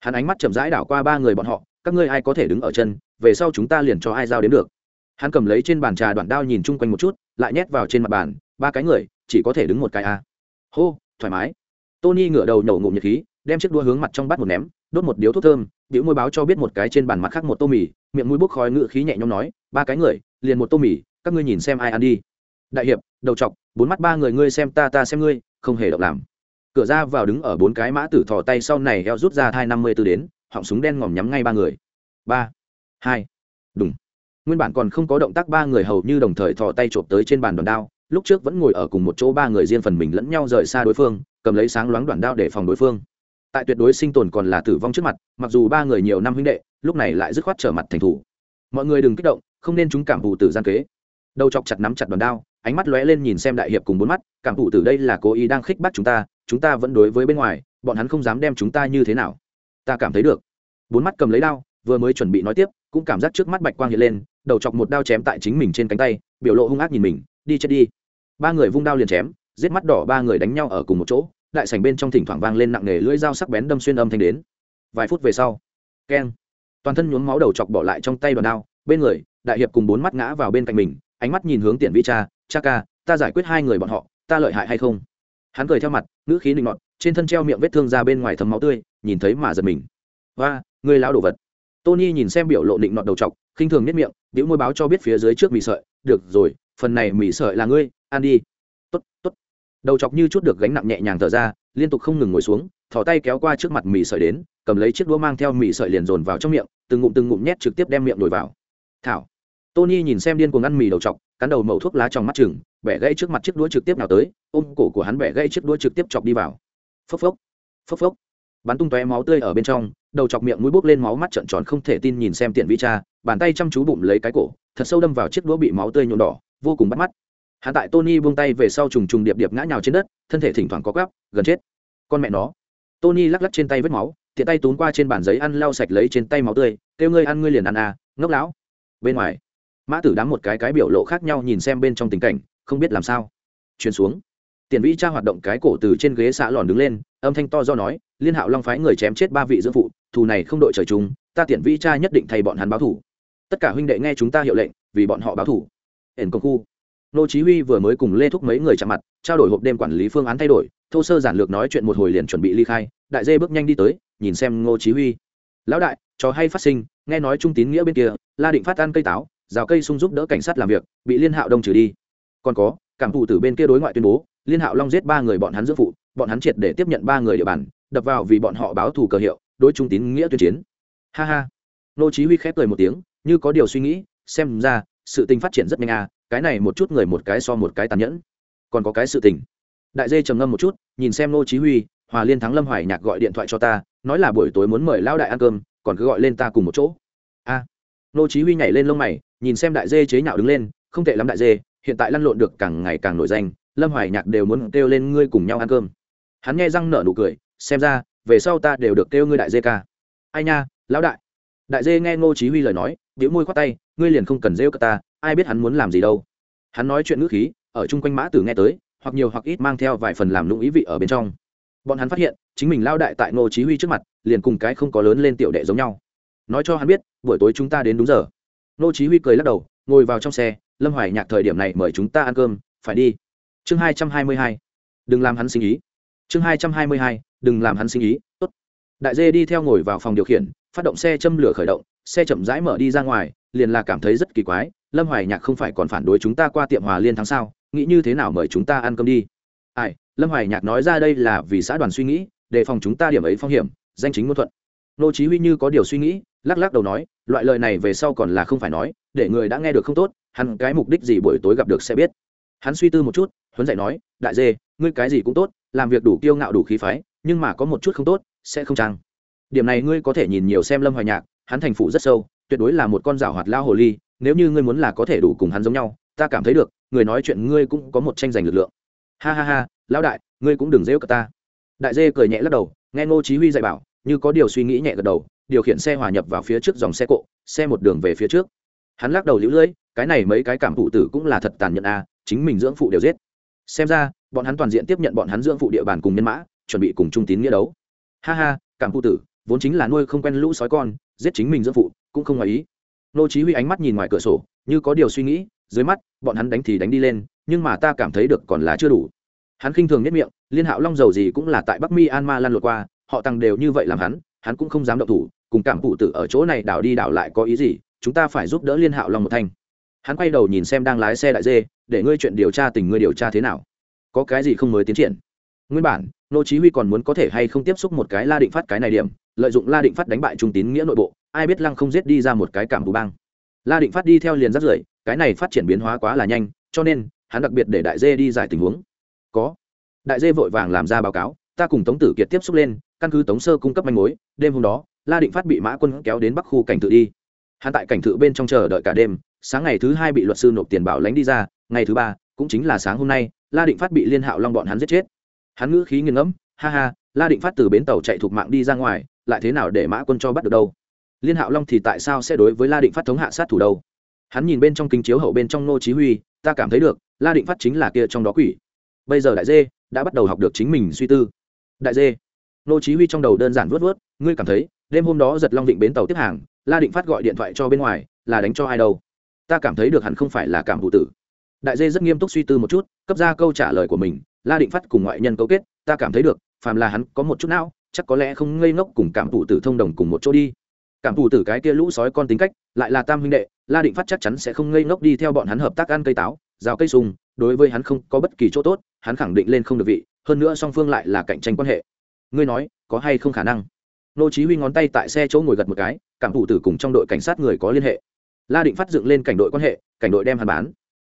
Hắn ánh mắt chậm rãi đảo qua ba người bọn họ, các ngươi ai có thể đứng ở chân, về sau chúng ta liền cho ai giao đến được. Hắn cầm lấy trên bàn trà đoạn đao nhìn chung quanh một chút, lại nhét vào trên mặt bàn, ba cái người, chỉ có thể đứng một cái a. Hô, thoải mái. Tony ngửa đầu nổ ngụm nhiệt khí, đem chiếc đua hướng mặt trong bát một ném, đốt một điếu thuốc thơm, biểu môi báo cho biết một cái trên bàn mặt khác một tô mì, miệng mũi bốc khói ngự khí nhẹ nhõm nói, ba cái người, liền một tô mì các ngươi nhìn xem ai ăn đi. Đại hiệp, đầu chọc bốn mắt ba người ngươi xem ta ta xem ngươi, không hề động làm. Cửa ra vào đứng ở bốn cái mã tử thò tay sau này eo rút ra hai năm mươi tư đến, họng súng đen ngòm nhắm ngay ba người. Ba, hai đúng nguyên bản còn không có động tác ba người hầu như đồng thời thò tay trộm tới trên bàn đòn đao, lúc trước vẫn ngồi ở cùng một chỗ ba người riêng phần mình lẫn nhau rời xa đối phương, cầm lấy sáng loáng đoạn đao để phòng đối phương. Tại tuyệt đối sinh tồn còn là tử vong trước mặt, mặc dù ba người nhiều năm huynh đệ, lúc này lại dứt khoát trở mặt thành thủ. Mọi người đừng kích động, không nên chúng cảm vụ tử gian kế đầu chọc chặt nắm chặt đòn đao, ánh mắt lóe lên nhìn xem đại hiệp cùng bốn mắt, cảm vụ từ đây là cố ý đang khích bắt chúng ta chúng ta vẫn đối với bên ngoài, bọn hắn không dám đem chúng ta như thế nào. Ta cảm thấy được. Bốn mắt cầm lấy đao, vừa mới chuẩn bị nói tiếp, cũng cảm giác trước mắt bạch quang hiện lên, đầu chọc một đao chém tại chính mình trên cánh tay, biểu lộ hung ác nhìn mình, đi chết đi. Ba người vung đao liền chém, giết mắt đỏ ba người đánh nhau ở cùng một chỗ, đại sảnh bên trong thỉnh thoảng vang lên nặng nề lưỡi dao sắc bén đâm xuyên âm thanh đến. Vài phút về sau, keng, toàn thân nhuốm máu đầu chọc bỏ lại trong tay đòn đao, bên người, đại hiệp cùng bốn mắt ngã vào bên cạnh mình ánh mắt nhìn hướng tiện vi cha cha ca, ta giải quyết hai người bọn họ, ta lợi hại hay không? Hắn cười theo mặt, ngữ khí định ngọt trên thân treo miệng vết thương ra bên ngoài thấm máu tươi, nhìn thấy mà giật mình. Và người lao đồ vật. Tony nhìn xem biểu lộ định nọt đầu chọc khinh thường nếp miệng biểu môi báo cho biết phía dưới trước mì sợi. Được rồi, phần này mì sợi là ngươi, ăn đi. Tốt tốt. Đầu chọc như chút được gánh nặng nhẹ nhàng thở ra, liên tục không ngừng ngồi xuống thỏ tay kéo qua trước mặt mì sợi đến, cầm lấy chiếc đũa mang theo mì sợi liền dồn vào trong miệng, từng ngụm từng ngụm nhét trực tiếp đem miệng đổi vào. Thảo tony nhìn xem điên cuồng ăn mì đầu chọc, cắn đầu mẩu thuốc lá trong mắt chừng, bẻ gãy trước mặt chiếc đũa trực tiếp nào tới, ôm cổ của hắn bẻ gãy chiếc đũa trực tiếp chọc đi vào. Phốc phốc phốc phốc. Bắn tung tóe máu tươi ở bên trong, đầu chọc miệng mũi bốc lên máu mắt trợn tròn không thể tin nhìn xem tiện vi cha, bàn tay chăm chú bụng lấy cái cổ, thật sâu đâm vào chiếc đũa bị máu tươi nhuộm đỏ, vô cùng bắt mắt. Hạ tại tony buông tay về sau trùng trùng điệp điệp ngã nhào trên đất, thân thể thỉnh thoảng có gắp gần chết. Con mẹ nó. Tony lắc lắc trên tay vết máu, tiện tay túm qua trên bàn giấy ăn lau sạch lấy trên tay máu tươi, kêu ngươi ăn ngươi liền ăn à ngốc lão. Bên ngoài mã tử đám một cái cái biểu lộ khác nhau nhìn xem bên trong tình cảnh, không biết làm sao. Truyền xuống. Tiền vĩ cha hoạt động cái cổ từ trên ghế xã lòn đứng lên, âm thanh to do nói, liên hạo long phái người chém chết ba vị dưỡng phụ, thù này không đội trời chung, ta tiền vĩ cha nhất định thay bọn hắn báo thủ. Tất cả huynh đệ nghe chúng ta hiệu lệnh, vì bọn họ báo thủ. Ẩn công khu. Nô chí huy vừa mới cùng lê thúc mấy người chạm mặt, trao đổi hộp đêm quản lý phương án thay đổi, thô sơ giản lược nói chuyện một hồi liền chuẩn bị ly khai, đại dê bước nhanh đi tới, nhìn xem ngô chí huy. Lão đại, trò hay phát sinh, nghe nói trung tín nghĩa bên kia, la định phát ăn cây táo rào cây sung giúp đỡ cảnh sát làm việc, bị liên hạo đông trừ đi. Còn có, cảm thụ từ bên kia đối ngoại tuyên bố, liên hạo long giết ba người bọn hắn dưỡng phụ, bọn hắn triệt để tiếp nhận ba người địa bàn, đập vào vì bọn họ báo thù cờ hiệu, đối trung tín nghĩa tuyên chiến. Ha ha. Nô chí huy khép cười một tiếng, như có điều suy nghĩ, xem ra, sự tình phát triển rất nhanh à cái này một chút người một cái so một cái tàn nhẫn. Còn có cái sự tình. Đại dê trầm ngâm một chút, nhìn xem nô chí huy, hòa liên thắng lâm hoài nhạc gọi điện thoại cho ta, nói là buổi tối muốn mời lão đại ăn cơm, còn cứ gọi lên ta cùng một chỗ nô chí huy nhảy lên lông mày, nhìn xem đại dê chế nhạo đứng lên, không tệ lắm đại dê, hiện tại lăn lộn được càng ngày càng nổi danh, lâm hoài nhạc đều muốn kêu lên ngươi cùng nhau ăn cơm. Hắn nghe răng nở nụ cười, xem ra, về sau ta đều được kêu ngươi đại dê ca. Ai nha, lão đại. Đại dê nghe ngô chí huy lời nói, bĩu môi khoát tay, ngươi liền không cần rêu cả ta, ai biết hắn muốn làm gì đâu. Hắn nói chuyện ngữ khí, ở chung quanh mã tử nghe tới, hoặc nhiều hoặc ít mang theo vài phần làm lũng ý vị ở bên trong. Bọn hắn phát hiện, chính mình lao đại tại ngô chí huy trước mặt, liền cùng cái không có lớn lên tiểu đệ giống nhau nói cho hắn biết, buổi tối chúng ta đến đúng giờ. Nô chí huy cười lắc đầu, ngồi vào trong xe, lâm hoài nhạc thời điểm này mời chúng ta ăn cơm, phải đi. Chương 222 đừng làm hắn sinh ý. Chương 222 đừng làm hắn sinh ý, tốt. Đại dê đi theo ngồi vào phòng điều khiển, phát động xe châm lửa khởi động, xe chậm rãi mở đi ra ngoài, liền là cảm thấy rất kỳ quái, lâm hoài nhạc không phải còn phản đối chúng ta qua tiệm hòa liên tháng sau nghĩ như thế nào mời chúng ta ăn cơm đi? Ai, lâm hoài nhạc nói ra đây là vì xã đoàn suy nghĩ, đề phòng chúng ta điểm ấy phong hiểm, danh chính ngôn thuận. Nô chí huy như có điều suy nghĩ lắc lắc đầu nói, loại lời này về sau còn là không phải nói, để người đã nghe được không tốt, hắn cái mục đích gì buổi tối gặp được sẽ biết. Hắn suy tư một chút, huấn dạy nói, đại dê, ngươi cái gì cũng tốt, làm việc đủ kiêu ngạo đủ khí phái, nhưng mà có một chút không tốt, sẽ không trang điểm này ngươi có thể nhìn nhiều xem lâm hoài nhạc, hắn thành phụ rất sâu, tuyệt đối là một con rào hoạt lao hồ ly, nếu như ngươi muốn là có thể đủ cùng hắn giống nhau, ta cảm thấy được, người nói chuyện ngươi cũng có một tranh giành lực lượng. Ha ha ha, lão đại, ngươi cũng đừng dễ cả ta. Đại dê cười nhẹ lắc đầu, nghe ngô chí huy dạy bảo, như có điều suy nghĩ nhẹ gật đầu điều khiển xe hòa nhập vào phía trước dòng xe cộ, xe một đường về phía trước. Hắn lắc đầu lũ lưỡi, cái này mấy cái cảm phụ tử cũng là thật tàn nhẫn a chính mình dưỡng phụ đều giết. Xem ra, bọn hắn toàn diện tiếp nhận bọn hắn dưỡng phụ địa bàn cùng nhân mã, chuẩn bị cùng trung tín nghĩa đấu. Ha ha, cảm phụ tử, vốn chính là nuôi không quen lũ sói con, giết chính mình dưỡng phụ, cũng không ngoài ý. Nô chí huy ánh mắt nhìn ngoài cửa sổ, như có điều suy nghĩ, dưới mắt, bọn hắn đánh thì đánh đi lên, nhưng mà ta cảm thấy được còn là chưa đủ. Hắn khinh thường nhất miệng, liên hạo long dầu gì cũng là tại bắc mi an ma lan lộn qua, họ tăng đều như vậy làm hắn hắn cũng không dám động thủ cùng cảm phụ tử ở chỗ này đảo đi đảo lại có ý gì, chúng ta phải giúp đỡ liên hạo long một thanh. Hắn quay đầu nhìn xem đang lái xe đại dê, để ngươi chuyện điều tra tình ngươi điều tra thế nào. Có cái gì không mới tiến triển? Nguyên bản, nô chí huy còn muốn có thể hay không tiếp xúc một cái la định phát cái này điểm, lợi dụng la định phát đánh bại trung tín nghĩa nội bộ, ai biết lăng không giết đi ra một cái cảm bù bang. La định phát đi theo liền rất rưởi, cái này phát triển biến hóa quá là nhanh, cho nên, hắn đặc biệt để đại dê đi giải tình huống. Có. Đại dê vội vàng làm ra báo cáo, ta cùng tống tử kiệt tiếp xúc lên, căn cứ tống sơ cung cấp manh mối, đêm hôm đó la định phát bị mã quân kéo đến bắc khu cảnh tự đi. Hắn tại cảnh tự bên trong chờ đợi cả đêm, sáng ngày thứ hai bị luật sư nộp tiền bảo lãnh đi ra, ngày thứ ba, cũng chính là sáng hôm nay, la định phát bị liên hạo long bọn hắn giết chết. Hắn ngữ khí nghiêng ngẫm, ha ha, la định phát từ bến tàu chạy thuộc mạng đi ra ngoài, lại thế nào để mã quân cho bắt được đâu? Liên hạo long thì tại sao sẽ đối với la định phát thống hạ sát thủ đâu? Hắn nhìn bên trong kính chiếu hậu bên trong nô chí huy, ta cảm thấy được, la định phát chính là kia trong đó quỷ. Bây giờ đại dê đã bắt đầu học được chính mình suy tư. Đại dê? Nô chí huy trong đầu đơn giản vớt vớt ngươi cảm thấy đêm hôm đó giật long định bến tàu tiếp hàng, la định phát gọi điện thoại cho bên ngoài, là đánh cho ai đâu. Ta cảm thấy được hẳn không phải là cảm vụ tử. Đại dê rất nghiêm túc suy tư một chút, cấp ra câu trả lời của mình, la định phát cùng ngoại nhân cấu kết, ta cảm thấy được, phàm là hắn có một chút não, chắc có lẽ không ngây ngốc cùng cảm thủ tử thông đồng cùng một chỗ đi. Cảm thủ tử cái kia lũ sói con tính cách, lại là tam huynh đệ, la định phát chắc chắn sẽ không ngây ngốc đi theo bọn hắn hợp tác ăn cây táo, rào cây sùng, đối với hắn không có bất kỳ chỗ tốt, hắn khẳng định lên không được vị, hơn nữa song phương lại là cạnh tranh quan hệ. Ngươi nói, có hay không khả năng? Nô chí huy ngón tay tại xe chỗ ngồi gật một cái, cảm thủ tử cùng trong đội cảnh sát người có liên hệ. La định phát dựng lên cảnh đội quan hệ, cảnh đội đem hắn bán.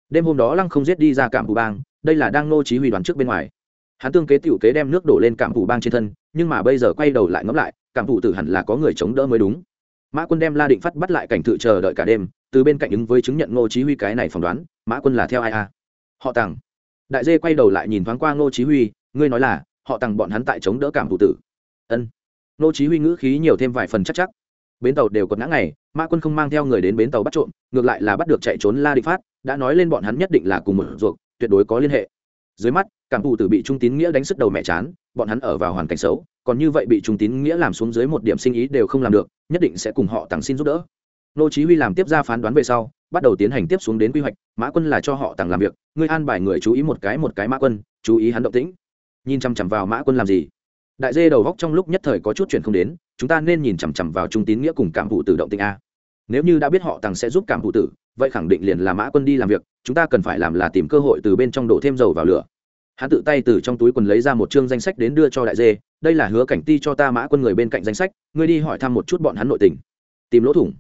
Đêm hôm đó lăng không giết đi ra cảm thủ bang, đây là đang nô chí huy đoán trước bên ngoài. Hắn tương kế tiểu kế đem nước đổ lên cảm thủ bang trên thân, nhưng mà bây giờ quay đầu lại ngẫm lại, cảm thủ tử hẳn là có người chống đỡ mới đúng. Mã quân đem la định phát bắt lại cảnh tự chờ đợi cả đêm, từ bên cạnh ứng với chứng nhận nô chí huy cái này phỏng đoán, mã quân là theo ai a họ tàng đại dê quay đầu lại nhìn thoáng qua nô chí huy, ngươi nói là, họ tàng bọn hắn tại chống đỡ cảm thủ tử. Ân nô chí huy ngữ khí nhiều thêm vài phần chắc chắc. Bến tàu đều còn ngã ngày, mã quân không mang theo người đến bến tàu bắt trộm, ngược lại là bắt được chạy trốn la định phát, đã nói lên bọn hắn nhất định là cùng một ruột, tuyệt đối có liên hệ. Dưới mắt, cảm thủ tử bị trung tín nghĩa đánh sức đầu mẹ chán, bọn hắn ở vào hoàn cảnh xấu, còn như vậy bị trung tín nghĩa làm xuống dưới một điểm sinh ý đều không làm được, nhất định sẽ cùng họ tặng xin giúp đỡ. Nô chí huy làm tiếp ra phán đoán về sau, bắt đầu tiến hành tiếp xuống đến quy hoạch, mã quân là cho họ tặng làm việc, ngươi an bài người chú ý một cái một cái mã quân, chú ý hắn động tĩnh. Nhìn chăm chăm vào mã quân làm gì? Đại dê đầu góc trong lúc nhất thời có chút chuyện không đến, chúng ta nên nhìn chằm chằm vào trung tín nghĩa cùng cảm vụ tử động tình a. Nếu như đã biết họ tằng sẽ giúp cảm vụ tử, vậy khẳng định liền là mã quân đi làm việc, chúng ta cần phải làm là tìm cơ hội từ bên trong đổ thêm dầu vào lửa. Hắn tự tay từ trong túi quần lấy ra một chương danh sách đến đưa cho đại dê, đây là hứa cảnh ti cho ta mã quân người bên cạnh danh sách, ngươi đi hỏi thăm một chút bọn hắn nội tình. Tìm lỗ thủng.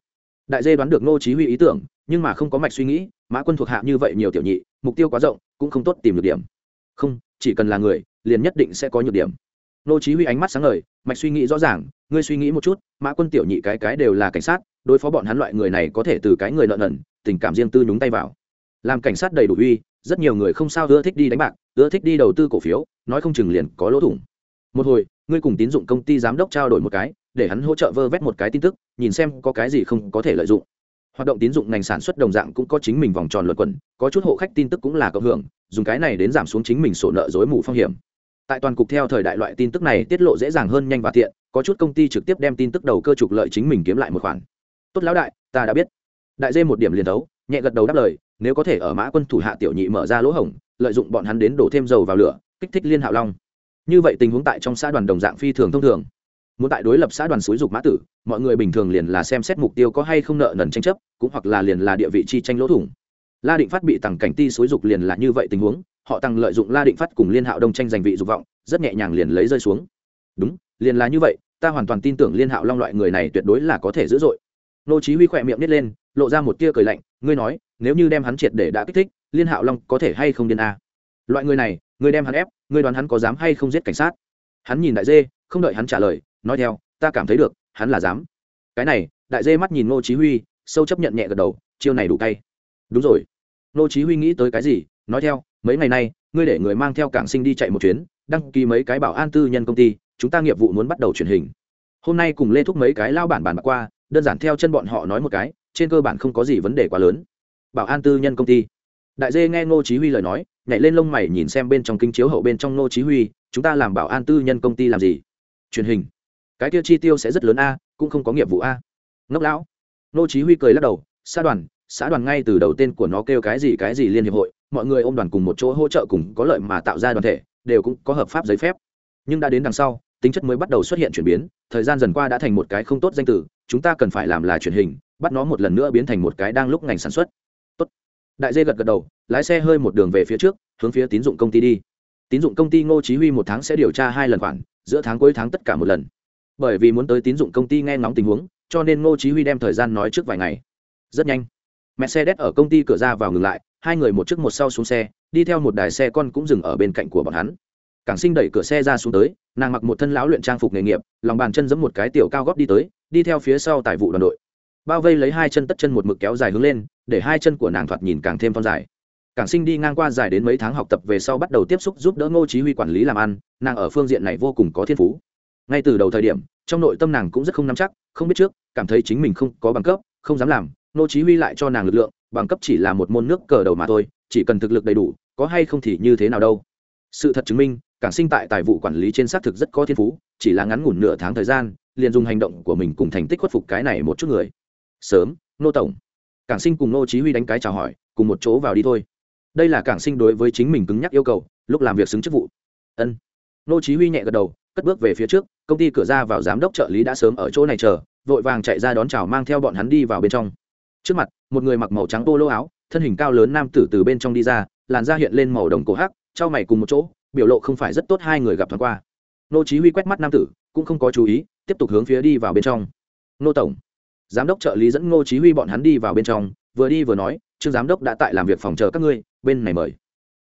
Đại dê đoán được Ngô chí huy ý tưởng, nhưng mà không có mạch suy nghĩ, mã quân thuộc hạ như vậy nhiều tiểu nhị, mục tiêu quá rộng, cũng không tốt tìm được điểm. Không, chỉ cần là người, liền nhất định sẽ có nhược điểm nô chí huy ánh mắt sáng ngời, mạch suy nghĩ rõ ràng, ngươi suy nghĩ một chút, mã quân tiểu nhị cái cái đều là cảnh sát, đối phó bọn hắn loại người này có thể từ cái người nợ nần, tình cảm riêng tư nhúng tay vào. Làm cảnh sát đầy đủ uy, rất nhiều người không sao ưa thích đi đánh bạc, ưa thích đi đầu tư cổ phiếu, nói không chừng liền có lỗ thủng. Một hồi, ngươi cùng tín dụng công ty giám đốc trao đổi một cái, để hắn hỗ trợ vơ vét một cái tin tức, nhìn xem có cái gì không có thể lợi dụng. Hoạt động tín dụng ngành sản xuất đồng dạng cũng có chính mình vòng tròn luật quẩn, có chút hộ khách tin tức cũng là cộng hưởng, dùng cái này đến giảm xuống chính mình sổ nợ dối mù phong hiểm tại toàn cục theo thời đại loại tin tức này tiết lộ dễ dàng hơn nhanh và tiện, có chút công ty trực tiếp đem tin tức đầu cơ trục lợi chính mình kiếm lại một khoản. Tốt lão đại, ta đã biết. Đại dê một điểm liền đấu nhẹ gật đầu đáp lời, nếu có thể ở mã quân thủ hạ tiểu nhị mở ra lỗ hổng, lợi dụng bọn hắn đến đổ thêm dầu vào lửa, kích thích liên hạo long. Như vậy tình huống tại trong xã đoàn đồng dạng phi thường thông thường. Muốn tại đối lập xã đoàn xúi dục mã tử, mọi người bình thường liền là xem xét mục tiêu có hay không nợ nần tranh chấp, cũng hoặc là liền là địa vị chi tranh lỗ thủng. La định phát bị tằng cảnh ti xúi dục liền là như vậy tình huống họ tăng lợi dụng la định phát cùng liên hạo đông tranh giành vị dục vọng, rất nhẹ nhàng liền lấy rơi xuống. Đúng, liền là như vậy, ta hoàn toàn tin tưởng liên hạo long loại người này tuyệt đối là có thể dữ dội. Nô chí huy khỏe miệng nít lên, lộ ra một tia cười lạnh, ngươi nói, nếu như đem hắn triệt để đã kích thích, liên hạo long có thể hay không điên a? Loại người này, ngươi đem hắn ép, ngươi đoán hắn có dám hay không giết cảnh sát? Hắn nhìn đại dê, không đợi hắn trả lời, nói theo, ta cảm thấy được, hắn là dám. Cái này, đại dê mắt nhìn ngô chí huy, sâu chấp nhận nhẹ gật đầu, chiêu này đủ cay. Đúng rồi. Ngô chí huy nghĩ tới cái gì, nói theo mấy ngày nay, ngươi để người mang theo cảng sinh đi chạy một chuyến, đăng ký mấy cái bảo an tư nhân công ty, chúng ta nghiệp vụ muốn bắt đầu truyền hình. Hôm nay cùng lê thúc mấy cái lao bản bản bạc qua, đơn giản theo chân bọn họ nói một cái, trên cơ bản không có gì vấn đề quá lớn. Bảo an tư nhân công ty. Đại dê nghe ngô chí huy lời nói, nhảy lên lông mày nhìn xem bên trong kinh chiếu hậu bên trong ngô chí huy, chúng ta làm bảo an tư nhân công ty làm gì? Truyền hình. Cái kia chi tiêu sẽ rất lớn a, cũng không có nghiệp vụ a. Ngốc lão. Ngô chí huy cười lắc đầu xã đoàn xã đoàn ngay từ đầu tên của nó kêu cái gì cái gì liên hiệp hội mọi người ôm đoàn cùng một chỗ hỗ trợ cùng có lợi mà tạo ra đoàn thể, đều cũng có hợp pháp giấy phép. Nhưng đã đến đằng sau, tính chất mới bắt đầu xuất hiện chuyển biến, thời gian dần qua đã thành một cái không tốt danh từ, chúng ta cần phải làm là truyền hình, bắt nó một lần nữa biến thành một cái đang lúc ngành sản xuất. Tốt. Đại dê gật gật đầu, lái xe hơi một đường về phía trước, hướng phía tín dụng công ty đi. Tín dụng công ty ngô chí huy một tháng sẽ điều tra hai lần khoản, giữa tháng cuối tháng tất cả một lần. Bởi vì muốn tới tín dụng công ty nghe ngóng tình huống, cho nên ngô chí huy đem thời gian nói trước vài ngày. Rất nhanh. Mercedes ở công ty cửa ra vào ngừng lại hai người một trước một sau xuống xe, đi theo một đài xe con cũng dừng ở bên cạnh của bọn hắn. Cảng sinh đẩy cửa xe ra xuống tới, nàng mặc một thân lão luyện trang phục nghề nghiệp, lòng bàn chân giẫm một cái tiểu cao góp đi tới, đi theo phía sau tài vụ đoàn đội. Bao vây lấy hai chân tất chân một mực kéo dài hướng lên, để hai chân của nàng thoạt nhìn càng thêm thon dài. Cảng sinh đi ngang qua dài đến mấy tháng học tập về sau bắt đầu tiếp xúc giúp đỡ ngô chí huy quản lý làm ăn, nàng ở phương diện này vô cùng có thiên phú. Ngay từ đầu thời điểm, trong nội tâm nàng cũng rất không nắm chắc, không biết trước, cảm thấy chính mình không có bằng cấp, không dám làm, ngô chí huy lại cho nàng lực lượng bằng cấp chỉ là một môn nước cờ đầu mà thôi, chỉ cần thực lực đầy đủ, có hay không thì như thế nào đâu. Sự thật chứng minh, cảng sinh tại tài vụ quản lý trên xác thực rất có thiên phú, chỉ là ngắn ngủn nửa tháng thời gian, liền dùng hành động của mình cùng thành tích khuất phục cái này một chút người. Sớm, nô tổng. Cảng sinh cùng nô chí huy đánh cái chào hỏi, cùng một chỗ vào đi thôi. Đây là cảng sinh đối với chính mình cứng nhắc yêu cầu, lúc làm việc xứng chức vụ. Ân. Nô chí huy nhẹ gật đầu, cất bước về phía trước, công ty cửa ra vào giám đốc trợ lý đã sớm ở chỗ này chờ, vội vàng chạy ra đón chào mang theo bọn hắn đi vào bên trong trước mặt, một người mặc màu trắng polo áo, thân hình cao lớn nam tử từ bên trong đi ra, làn da hiện lên màu đồng cổ hắc, trao mày cùng một chỗ, biểu lộ không phải rất tốt hai người gặp thoáng qua. Nô chí huy quét mắt nam tử, cũng không có chú ý, tiếp tục hướng phía đi vào bên trong. Nô tổng, giám đốc trợ lý dẫn ngô chí huy bọn hắn đi vào bên trong, vừa đi vừa nói, trương giám đốc đã tại làm việc phòng chờ các ngươi, bên này mời.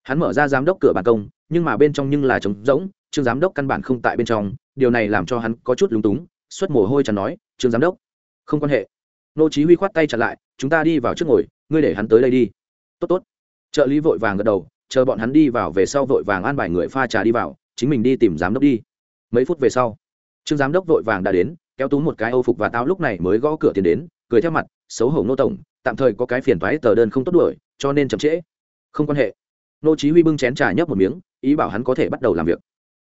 Hắn mở ra giám đốc cửa ban công, nhưng mà bên trong nhưng là trống rỗng, trương giám đốc căn bản không tại bên trong, điều này làm cho hắn có chút lúng túng, xuất mồ hôi chẳng nói, trương giám đốc, không quan hệ Nô chí huy khoát tay chặn lại, chúng ta đi vào trước ngồi, ngươi để hắn tới đây đi. Tốt tốt. Trợ lý vội vàng gật đầu, chờ bọn hắn đi vào về sau vội vàng an bài người pha trà đi vào, chính mình đi tìm giám đốc đi. Mấy phút về sau, trương giám đốc vội vàng đã đến, kéo túm một cái âu phục và tao lúc này mới gõ cửa tiền đến, cười theo mặt, xấu hổ nô tổng, tạm thời có cái phiền thoái tờ đơn không tốt đuổi, cho nên chậm trễ. Không quan hệ. Nô chí huy bưng chén trà nhấp một miếng, ý bảo hắn có thể bắt đầu làm việc.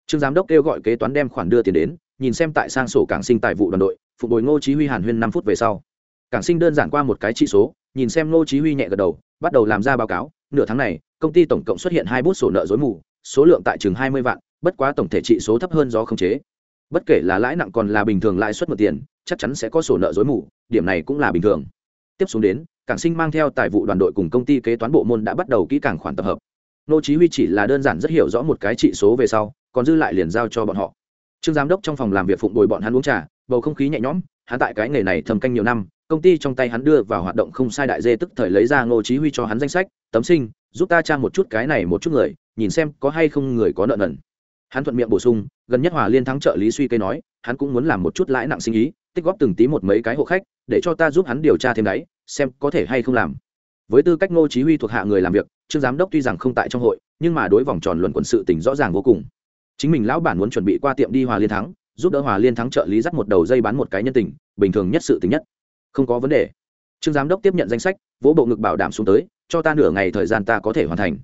Trương giám đốc kêu gọi kế toán đem khoản đưa tiền đến, nhìn xem tại sang sổ cảng sinh tài vụ đoàn đội, phục hồi ngô chí huy hàn huyên năm phút về sau cảng sinh đơn giản qua một cái trị số, nhìn xem ngô chí huy nhẹ gật đầu, bắt đầu làm ra báo cáo. Nửa tháng này, công ty tổng cộng xuất hiện hai bút sổ nợ dối mù, số lượng tại chừng 20 vạn, bất quá tổng thể trị số thấp hơn do không chế. Bất kể là lãi nặng còn là bình thường lãi suất một tiền, chắc chắn sẽ có sổ nợ dối mù, điểm này cũng là bình thường. Tiếp xuống đến, cảng sinh mang theo tài vụ đoàn đội cùng công ty kế toán bộ môn đã bắt đầu kỹ càng khoản tập hợp. Nô chí huy chỉ là đơn giản rất hiểu rõ một cái trị số về sau, còn dư lại liền giao cho bọn họ. Trương giám đốc trong phòng làm việc phụng bồi bọn hắn uống trà, bầu không khí nhẹ nhõm, hắn tại cái nghề này thầm canh nhiều năm công ty trong tay hắn đưa vào hoạt động không sai đại dê tức thời lấy ra ngô chí huy cho hắn danh sách, tấm sinh, giúp ta tra một chút cái này một chút người, nhìn xem có hay không người có nợ nần. Hắn thuận miệng bổ sung, gần nhất hòa liên thắng trợ lý suy cây nói, hắn cũng muốn làm một chút lãi nặng sinh ý, tích góp từng tí một mấy cái hộ khách, để cho ta giúp hắn điều tra thêm đấy xem có thể hay không làm. Với tư cách ngô chí huy thuộc hạ người làm việc, trương giám đốc tuy rằng không tại trong hội, nhưng mà đối vòng tròn luận quân sự tình rõ ràng vô cùng. Chính mình lão bản muốn chuẩn bị qua tiệm đi hòa liên thắng, giúp đỡ hòa liên thắng trợ lý dắt một đầu dây bán một cái nhân tình, bình thường nhất sự tình nhất không có vấn đề. Trương giám đốc tiếp nhận danh sách, vỗ bộ ngực bảo đảm xuống tới, cho ta nửa ngày thời gian ta có thể hoàn thành.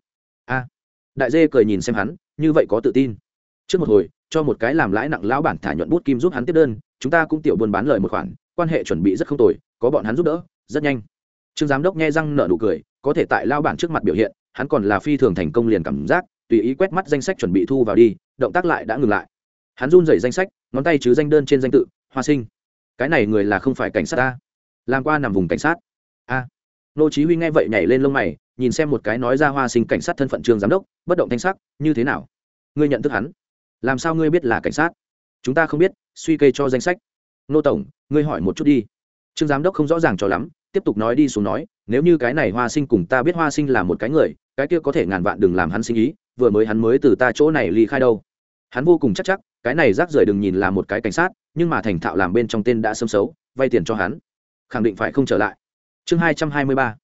A. Đại dê cười nhìn xem hắn, như vậy có tự tin. Trước một hồi, cho một cái làm lãi nặng lão bản thả nhuận bút kim giúp hắn tiếp đơn, chúng ta cũng tiểu buôn bán lời một khoản, quan hệ chuẩn bị rất không tồi, có bọn hắn giúp đỡ, rất nhanh. Trương giám đốc nghe răng nợ nụ cười, có thể tại lao bản trước mặt biểu hiện, hắn còn là phi thường thành công liền cảm giác, tùy ý quét mắt danh sách chuẩn bị thu vào đi, động tác lại đã ngừng lại. Hắn run rẩy danh sách, ngón tay chứ danh đơn trên danh tự, hoa sinh. Cái này người là không phải cảnh sát ta làm qua nằm vùng cảnh sát. A. Nô chí huy nghe vậy nhảy lên lông mày, nhìn xem một cái nói ra hoa sinh cảnh sát thân phận trương giám đốc, bất động thanh sắc, như thế nào? Ngươi nhận thức hắn? Làm sao ngươi biết là cảnh sát? Chúng ta không biết, suy kê cho danh sách. Nô tổng, ngươi hỏi một chút đi. Trương giám đốc không rõ ràng cho lắm, tiếp tục nói đi xuống nói, nếu như cái này hoa sinh cùng ta biết hoa sinh là một cái người, cái kia có thể ngàn vạn đừng làm hắn sinh ý, vừa mới hắn mới từ ta chỗ này ly khai đâu. Hắn vô cùng chắc chắc, cái này rác rưởi đừng nhìn là một cái cảnh sát, nhưng mà thành thạo làm bên trong tên đã xâm xấu, vay tiền cho hắn khẳng định phải không trở lại. Chương hai trăm hai mươi ba,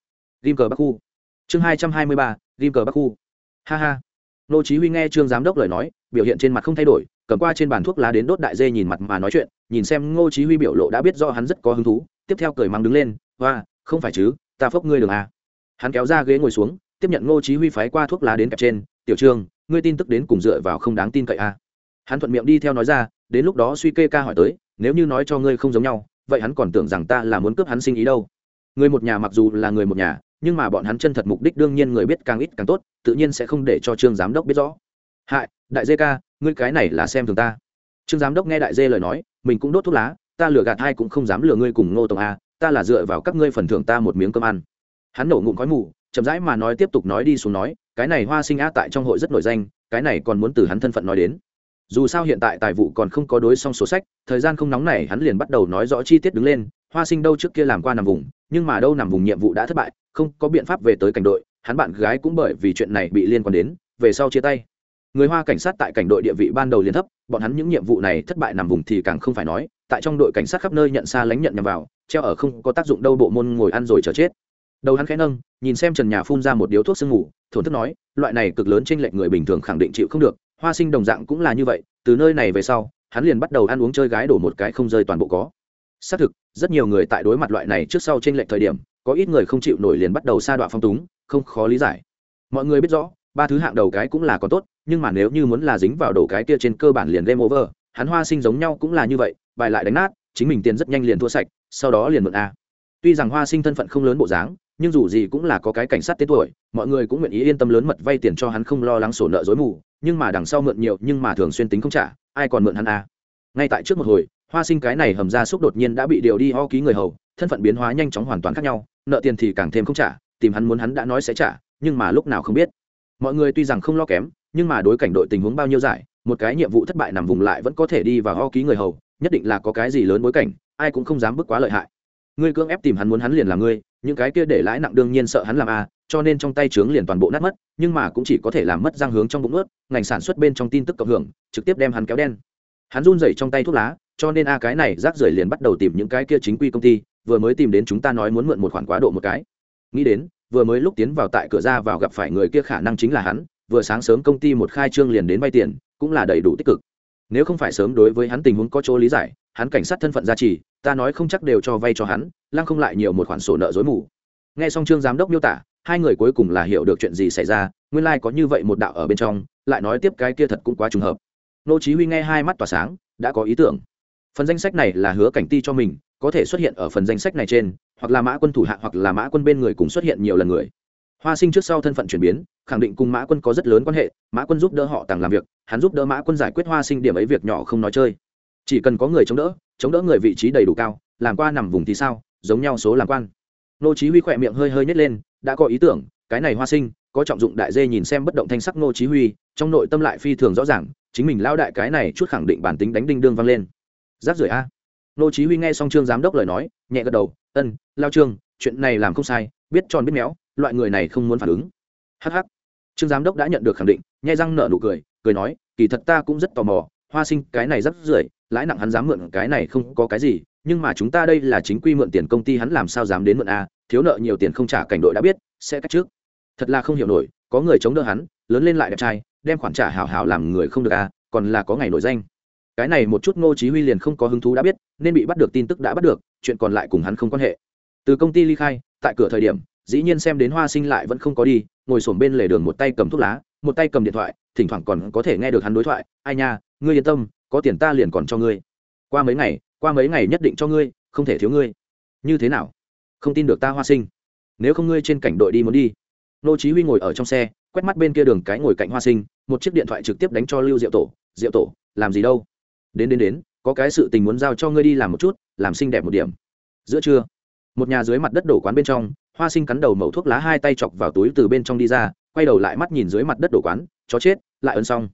rim cờ bắc khu. Chương hai trăm hai mươi ba, rim cờ bắc khu. Ha ha. Nô chí huy nghe trương giám đốc lời nói, biểu hiện trên mặt không thay đổi, cầm qua trên bàn thuốc lá đến đốt đại dê nhìn mặt mà nói chuyện, nhìn xem ngô chí huy biểu lộ đã biết do hắn rất có hứng thú, tiếp theo cười mắng đứng lên hoa không phải chứ, ta phốc ngươi đường à. Hắn kéo ra ghế ngồi xuống, tiếp nhận ngô chí huy phái qua thuốc lá đến kẹp trên, tiểu trương, ngươi tin tức đến cùng dựa vào không đáng tin cậy à? Hắn thuận miệng đi theo nói ra, đến lúc đó suy kê ca hỏi tới, nếu như nói cho ngươi không giống nhau vậy hắn còn tưởng rằng ta là muốn cướp hắn sinh ý đâu. Người một nhà mặc dù là người một nhà, nhưng mà bọn hắn chân thật mục đích đương nhiên người biết càng ít càng tốt, tự nhiên sẽ không để cho trương giám đốc biết rõ. Hại, đại dê ca, ngươi cái này là xem thường ta. Trương giám đốc nghe đại dê lời nói, mình cũng đốt thuốc lá, ta lừa gạt hai cũng không dám lừa ngươi cùng ngô tổng a, ta là dựa vào các ngươi phần thưởng ta một miếng cơm ăn. Hắn nổ ngụm khói mù, chậm rãi mà nói tiếp tục nói đi xuống nói, cái này hoa sinh a tại trong hội rất nổi danh, cái này còn muốn từ hắn thân phận nói đến dù sao hiện tại tài vụ còn không có đối xong sổ sách, thời gian không nóng này hắn liền bắt đầu nói rõ chi tiết đứng lên, hoa sinh đâu trước kia làm qua nằm vùng, nhưng mà đâu nằm vùng nhiệm vụ đã thất bại, không có biện pháp về tới cảnh đội, hắn bạn gái cũng bởi vì chuyện này bị liên quan đến, về sau chia tay. Người hoa cảnh sát tại cảnh đội địa vị ban đầu liền thấp, bọn hắn những nhiệm vụ này thất bại nằm vùng thì càng không phải nói, tại trong đội cảnh sát khắp nơi nhận xa lánh nhận nhằm vào, treo ở không có tác dụng đâu bộ môn ngồi ăn rồi chờ chết. Đầu hắn khẽ nâng, nhìn xem trần nhà phun ra một điếu thuốc sương ngủ, thổn thức nói, loại này cực lớn trên lệnh người bình thường khẳng định chịu không được hoa sinh đồng dạng cũng là như vậy, từ nơi này về sau, hắn liền bắt đầu ăn uống chơi gái đổ một cái không rơi toàn bộ có. Xác thực, rất nhiều người tại đối mặt loại này trước sau trên lệnh thời điểm, có ít người không chịu nổi liền bắt đầu sa đọa phong túng, không khó lý giải. Mọi người biết rõ, ba thứ hạng đầu cái cũng là có tốt, nhưng mà nếu như muốn là dính vào đầu cái kia trên cơ bản liền game over, hắn hoa sinh giống nhau cũng là như vậy, bài lại đánh nát, chính mình tiền rất nhanh liền thua sạch, sau đó liền mượn a. Tuy rằng hoa sinh thân phận không lớn bộ dáng nhưng dù gì cũng là có cái cảnh sát tên tuổi, mọi người cũng nguyện ý yên tâm lớn mật vay tiền cho hắn không lo lắng sổ nợ dối mù, nhưng mà đằng sau mượn nhiều nhưng mà thường xuyên tính không trả, ai còn mượn hắn à? ngay tại trước một hồi, hoa sinh cái này hầm ra xúc đột nhiên đã bị điều đi ho ký người hầu, thân phận biến hóa nhanh chóng hoàn toàn khác nhau, nợ tiền thì càng thêm không trả, tìm hắn muốn hắn đã nói sẽ trả, nhưng mà lúc nào không biết mọi người tuy rằng không lo kém, nhưng mà đối cảnh đội tình huống bao nhiêu giải, một cái nhiệm vụ thất bại nằm vùng lại vẫn có thể đi vào ho ký người hầu, nhất định là có cái gì lớn bối cảnh, ai cũng không dám bước quá lợi hại ngươi cưỡng ép tìm hắn muốn hắn liền là ngươi những cái kia để lãi nặng đương nhiên sợ hắn làm a cho nên trong tay trướng liền toàn bộ nát mất, nhưng mà cũng chỉ có thể làm mất răng hướng trong bụng ướt ngành sản xuất bên trong tin tức cộng hưởng, trực tiếp đem hắn kéo đen. Hắn run rẩy trong tay thuốc lá, cho nên a à cái này rác rưởi liền bắt đầu tìm những cái kia chính quy công ty, vừa mới tìm đến chúng ta nói muốn mượn một khoản quá độ một cái. Nghĩ đến, vừa mới lúc tiến vào tại cửa ra vào gặp phải người kia khả năng chính là hắn, vừa sáng sớm công ty một khai trương liền đến vay tiền, cũng là đầy đủ tích cực. Nếu không phải sớm đối với hắn tình huống có chỗ lý giải hắn cảnh sát thân phận gia trì, ta nói không chắc đều cho vay cho hắn, lăng không lại nhiều một khoản sổ nợ dối mù. Nghe xong trương giám đốc miêu tả, hai người cuối cùng là hiểu được chuyện gì xảy ra, nguyên lai、like、có như vậy một đạo ở bên trong, lại nói tiếp cái kia thật cũng quá trùng hợp. Nô chí huy nghe hai mắt tỏa sáng, đã có ý tưởng. Phần danh sách này là hứa cảnh ti cho mình, có thể xuất hiện ở phần danh sách này trên, hoặc là mã quân thủ hạ hoặc là mã quân bên người cùng xuất hiện nhiều lần người. Hoa sinh trước sau thân phận chuyển biến, khẳng định cùng mã quân có rất lớn quan hệ, mã quân giúp đỡ họ tàng làm việc, hắn giúp đỡ mã quân giải quyết hoa sinh điểm ấy việc nhỏ không nói chơi chỉ cần có người chống đỡ chống đỡ người vị trí đầy đủ cao, làm qua nằm vùng thì sao? Giống nhau số làm quan. Nô chí huy khỏe miệng hơi hơi nhếch lên, đã có ý tưởng, cái này hoa sinh, có trọng dụng đại dê nhìn xem bất động thanh sắc nô chí huy, trong nội tâm lại phi thường rõ ràng, chính mình lao đại cái này chút khẳng định bản tính đánh đinh đương vang lên. Giáp rưỡi a. Nô chí huy nghe xong trương giám đốc lời nói, nhẹ gật đầu, ân, lao trương, chuyện này làm không sai, biết tròn biết méo, loại người này không muốn phản ứng. Hắc hắc. Trương giám đốc đã nhận được khẳng định, nhai răng nở nụ cười cười nói, kỳ thật ta cũng rất tò mò, hoa sinh cái này rất rưởi lãi nặng hắn dám mượn cái này không có cái gì, nhưng mà chúng ta đây là chính quy mượn tiền công ty hắn làm sao dám đến mượn a, thiếu nợ nhiều tiền không trả cảnh đội đã biết, sẽ cách trước. Thật là không hiểu nổi, có người chống đỡ hắn, lớn lên lại đẹp trai, đem khoản trả hảo hảo làm người không được a, còn là có ngày nổi danh. Cái này một chút ngô chí huy liền không có hứng thú đã biết, nên bị bắt được tin tức đã bắt được, chuyện còn lại cùng hắn không quan hệ. Từ công ty ly khai, tại cửa thời điểm, dĩ nhiên xem đến hoa sinh lại vẫn không có đi, ngồi sồn bên lề đường một tay cầm thuốc lá, một tay cầm điện thoại, thỉnh thoảng còn có thể nghe được hắn đối thoại. Ai nha, ngươi yên tâm có tiền ta liền còn cho ngươi. Qua mấy ngày, qua mấy ngày nhất định cho ngươi, không thể thiếu ngươi. Như thế nào? Không tin được ta hoa sinh. Nếu không ngươi trên cảnh đội đi muốn đi. Nô chí huy ngồi ở trong xe, quét mắt bên kia đường cái ngồi cạnh hoa sinh, một chiếc điện thoại trực tiếp đánh cho lưu diệu tổ. Diệu tổ, làm gì đâu? Đến đến đến, có cái sự tình muốn giao cho ngươi đi làm một chút, làm xinh đẹp một điểm. Giữa trưa, một nhà dưới mặt đất đổ quán bên trong, hoa sinh cắn đầu mẩu thuốc lá hai tay chọc vào túi từ bên trong đi ra, quay đầu lại mắt nhìn dưới mặt đất đổ quán, chó chết, lại ấn xong.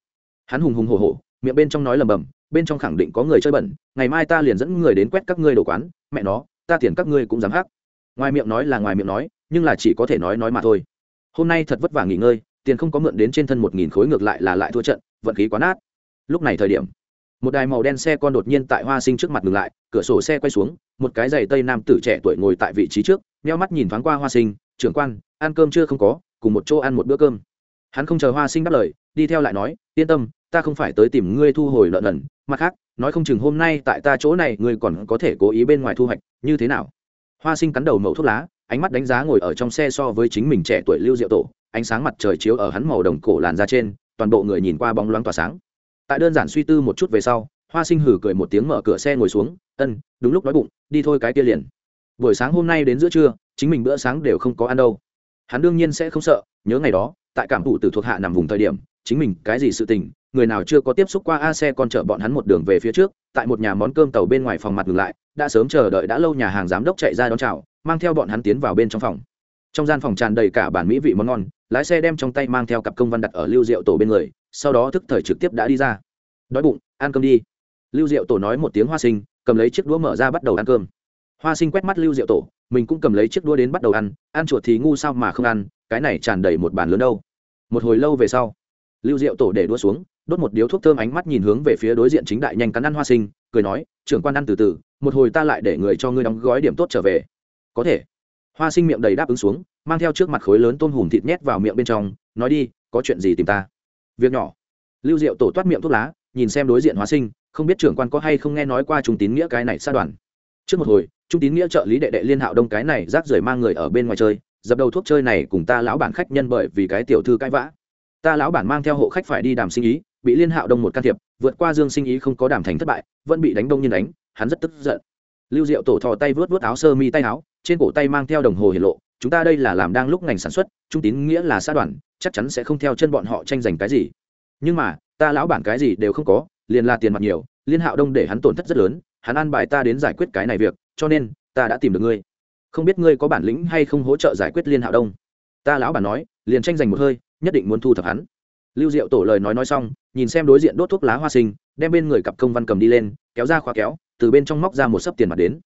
Hắn hùng hùng hổ hổ miệng bên trong nói lầm bầm, bên trong khẳng định có người chơi bẩn, ngày mai ta liền dẫn người đến quét các ngươi đổ quán, mẹ nó, ta tiền các ngươi cũng dám hắc. Ngoài miệng nói là ngoài miệng nói, nhưng là chỉ có thể nói nói mà thôi. Hôm nay thật vất vả nghỉ ngơi, tiền không có mượn đến trên thân một nghìn khối ngược lại là lại thua trận, vận khí quá nát. Lúc này thời điểm, một đài màu đen xe con đột nhiên tại hoa sinh trước mặt ngừng lại, cửa sổ xe quay xuống, một cái giày tây nam tử trẻ tuổi ngồi tại vị trí trước neo mắt nhìn thoáng qua hoa sinh, trưởng quan, ăn cơm chưa không có, cùng một chỗ ăn một bữa cơm. Hắn không chờ hoa sinh đáp lời, đi theo lại nói, yên tâm ta không phải tới tìm ngươi thu hồi lợn ẩn mặt khác, nói không chừng hôm nay tại ta chỗ này ngươi còn có thể cố ý bên ngoài thu hoạch, như thế nào? Hoa sinh cắn đầu mẩu thuốc lá, ánh mắt đánh giá ngồi ở trong xe so với chính mình trẻ tuổi lưu diệu tổ, ánh sáng mặt trời chiếu ở hắn màu đồng cổ làn ra trên, toàn bộ người nhìn qua bóng loáng tỏa sáng. Tại đơn giản suy tư một chút về sau, hoa sinh hử cười một tiếng mở cửa xe ngồi xuống, ân, đúng lúc đói bụng, đi thôi cái kia liền. Buổi sáng hôm nay đến giữa trưa, chính mình bữa sáng đều không có ăn đâu. Hắn đương nhiên sẽ không sợ, nhớ ngày đó, tại cảm thụ từ thuộc hạ nằm vùng thời điểm, chính mình cái gì sự tình người nào chưa có tiếp xúc qua a xe con chở bọn hắn một đường về phía trước, tại một nhà món cơm tàu bên ngoài phòng mặt ngừng lại, đã sớm chờ đợi đã lâu nhà hàng giám đốc chạy ra đón chào, mang theo bọn hắn tiến vào bên trong phòng. Trong gian phòng tràn đầy cả bản mỹ vị món ngon, lái xe đem trong tay mang theo cặp công văn đặt ở lưu rượu tổ bên người, sau đó thức thời trực tiếp đã đi ra. Đói bụng, ăn cơm đi. Lưu diệu tổ nói một tiếng hoa sinh, cầm lấy chiếc đũa mở ra bắt đầu ăn cơm. Hoa sinh quét mắt lưu diệu tổ, mình cũng cầm lấy chiếc đũa đến bắt đầu ăn ăn chuột thì ngu sao mà không ăn, cái này tràn đầy một bàn lớn đâu. Một hồi lâu về sau, lưu diệu tổ để đũa xuống đốt một điếu thuốc thơm ánh mắt nhìn hướng về phía đối diện chính đại nhanh cắn ăn hoa sinh, cười nói, trưởng quan ăn từ từ, một hồi ta lại để người cho ngươi đóng gói điểm tốt trở về. Có thể. Hoa sinh miệng đầy đáp ứng xuống, mang theo trước mặt khối lớn tôm hùm thịt nhét vào miệng bên trong, nói đi, có chuyện gì tìm ta? Việc nhỏ. Lưu diệu tổ toát miệng thuốc lá, nhìn xem đối diện hoa sinh, không biết trưởng quan có hay không nghe nói qua trung tín nghĩa cái này xa đoàn. Trước một hồi, trung tín nghĩa trợ lý đệ đệ liên hạo đông cái này rác rưởi mang người ở bên ngoài chơi, dập đầu thuốc chơi này cùng ta lão bản khách nhân bởi vì cái tiểu thư cãi vã. Ta lão bản mang theo hộ khách phải đi đàm sinh ý bị liên hạo đông một can thiệp, vượt qua dương sinh ý không có đảm thành thất bại, vẫn bị đánh đông nhiên đánh, hắn rất tức giận. Lưu diệu tổ thò tay vớt vớt áo sơ mi tay áo, trên cổ tay mang theo đồng hồ hiển lộ, chúng ta đây là làm đang lúc ngành sản xuất, trung tín nghĩa là xã đoàn, chắc chắn sẽ không theo chân bọn họ tranh giành cái gì. Nhưng mà, ta lão bản cái gì đều không có, liền là tiền mặt nhiều, liên hạo đông để hắn tổn thất rất lớn, hắn ăn bài ta đến giải quyết cái này việc, cho nên, ta đã tìm được ngươi. Không biết ngươi có bản lĩnh hay không hỗ trợ giải quyết liên hạo đông? Ta lão bản nói, liền tranh giành một hơi, nhất định muốn thu thập hắn lưu diệu tổ lời nói nói xong, nhìn xem đối diện đốt thuốc lá hoa sinh, đem bên người cặp công văn cầm đi lên, kéo ra khóa kéo, từ bên trong móc ra một sấp tiền mặt đến.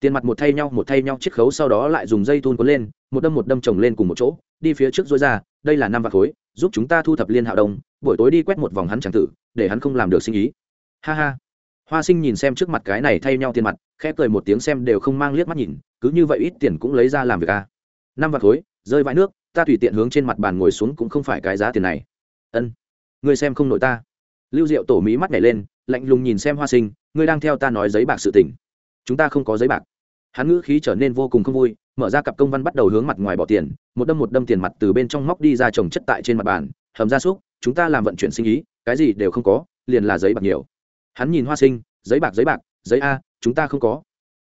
Tiền mặt một thay nhau, một thay nhau chiết khấu, sau đó lại dùng dây thun cuốn lên, một đâm một đâm chồng lên cùng một chỗ, đi phía trước dối ra, đây là năm vạt khối, giúp chúng ta thu thập liên hạo đông, buổi tối đi quét một vòng hắn chẳng tử, để hắn không làm được sinh ý. Ha ha. Hoa sinh nhìn xem trước mặt cái này thay nhau tiền mặt, khẽ cười một tiếng xem đều không mang liếc mắt nhìn, cứ như vậy ít tiền cũng lấy ra làm việc a à. năm vạt khối, rơi vãi nước, ta tùy tiện hướng trên mặt bàn ngồi xuống cũng không phải cái giá tiền này ân. Ngươi xem không nổi ta. Lưu diệu tổ mỹ mắt nhảy lên, lạnh lùng nhìn xem hoa sinh, ngươi đang theo ta nói giấy bạc sự tỉnh. chúng ta không có giấy bạc. Hắn ngữ khí trở nên vô cùng không vui, mở ra cặp công văn bắt đầu hướng mặt ngoài bỏ tiền, một đâm một đâm tiền mặt từ bên trong móc đi ra trồng chất tại trên mặt bàn, hầm ra súc, chúng ta làm vận chuyển sinh ý, cái gì đều không có, liền là giấy bạc nhiều. Hắn nhìn hoa sinh, giấy bạc giấy bạc, giấy a, chúng ta không có.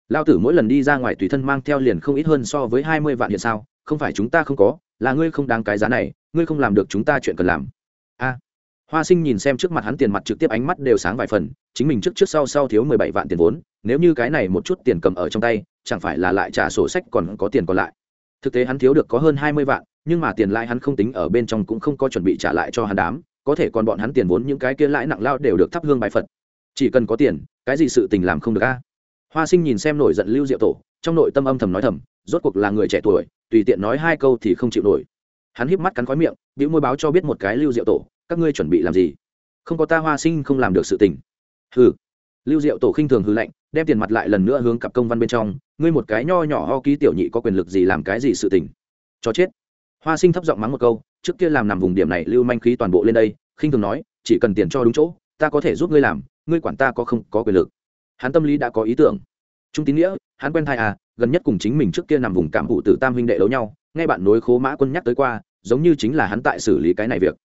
Lao tử mỗi lần đi ra ngoài tùy thân mang theo liền không ít hơn so với hai mươi vạn hiện sao, không phải chúng ta không có, là ngươi không đáng cái giá này, ngươi không làm được chúng ta chuyện cần làm a. Hoa sinh nhìn xem trước mặt hắn tiền mặt trực tiếp ánh mắt đều sáng vài phần, chính mình trước trước sau sau thiếu mười bảy vạn tiền vốn, nếu như cái này một chút tiền cầm ở trong tay, chẳng phải là lại trả sổ sách còn có tiền còn lại. Thực tế hắn thiếu được có hơn hai mươi vạn, nhưng mà tiền lãi hắn không tính ở bên trong cũng không có chuẩn bị trả lại cho hắn đám, có thể còn bọn hắn tiền vốn những cái kia lãi nặng lao đều được thắp hương bài phật. Chỉ cần có tiền, cái gì sự tình làm không được a? Hoa sinh nhìn xem nổi giận lưu diệu tổ, trong nội tâm âm thầm nói thầm, rốt cuộc là người trẻ tuổi, tùy tiện nói hai câu thì không chịu nổi hắn híp mắt cắn khói miệng biểu môi báo cho biết một cái lưu diệu tổ, các ngươi chuẩn bị làm gì? Không có ta hoa sinh không làm được sự tình. Hừ. Lưu diệu tổ khinh thường hư lạnh, đem tiền mặt lại lần nữa hướng cặp công văn bên trong, ngươi một cái nho nhỏ ho ký tiểu nhị có quyền lực gì làm cái gì sự tình? Cho chết. Hoa sinh thấp giọng mắng một câu, trước kia làm nằm vùng điểm này lưu manh khí toàn bộ lên đây, khinh thường nói, chỉ cần tiền cho đúng chỗ, ta có thể giúp ngươi làm, ngươi quản ta có không, có quyền lực. Hắn tâm lý đã có ý tưởng. Trung tín nghĩa, hắn quen thai à gần nhất cùng chính mình trước kia nằm vùng cảm hụ từ tam huynh đệ đấu nhau, nghe bạn nối khố mã quân nhắc tới qua giống như chính là hắn tại xử lý cái này việc.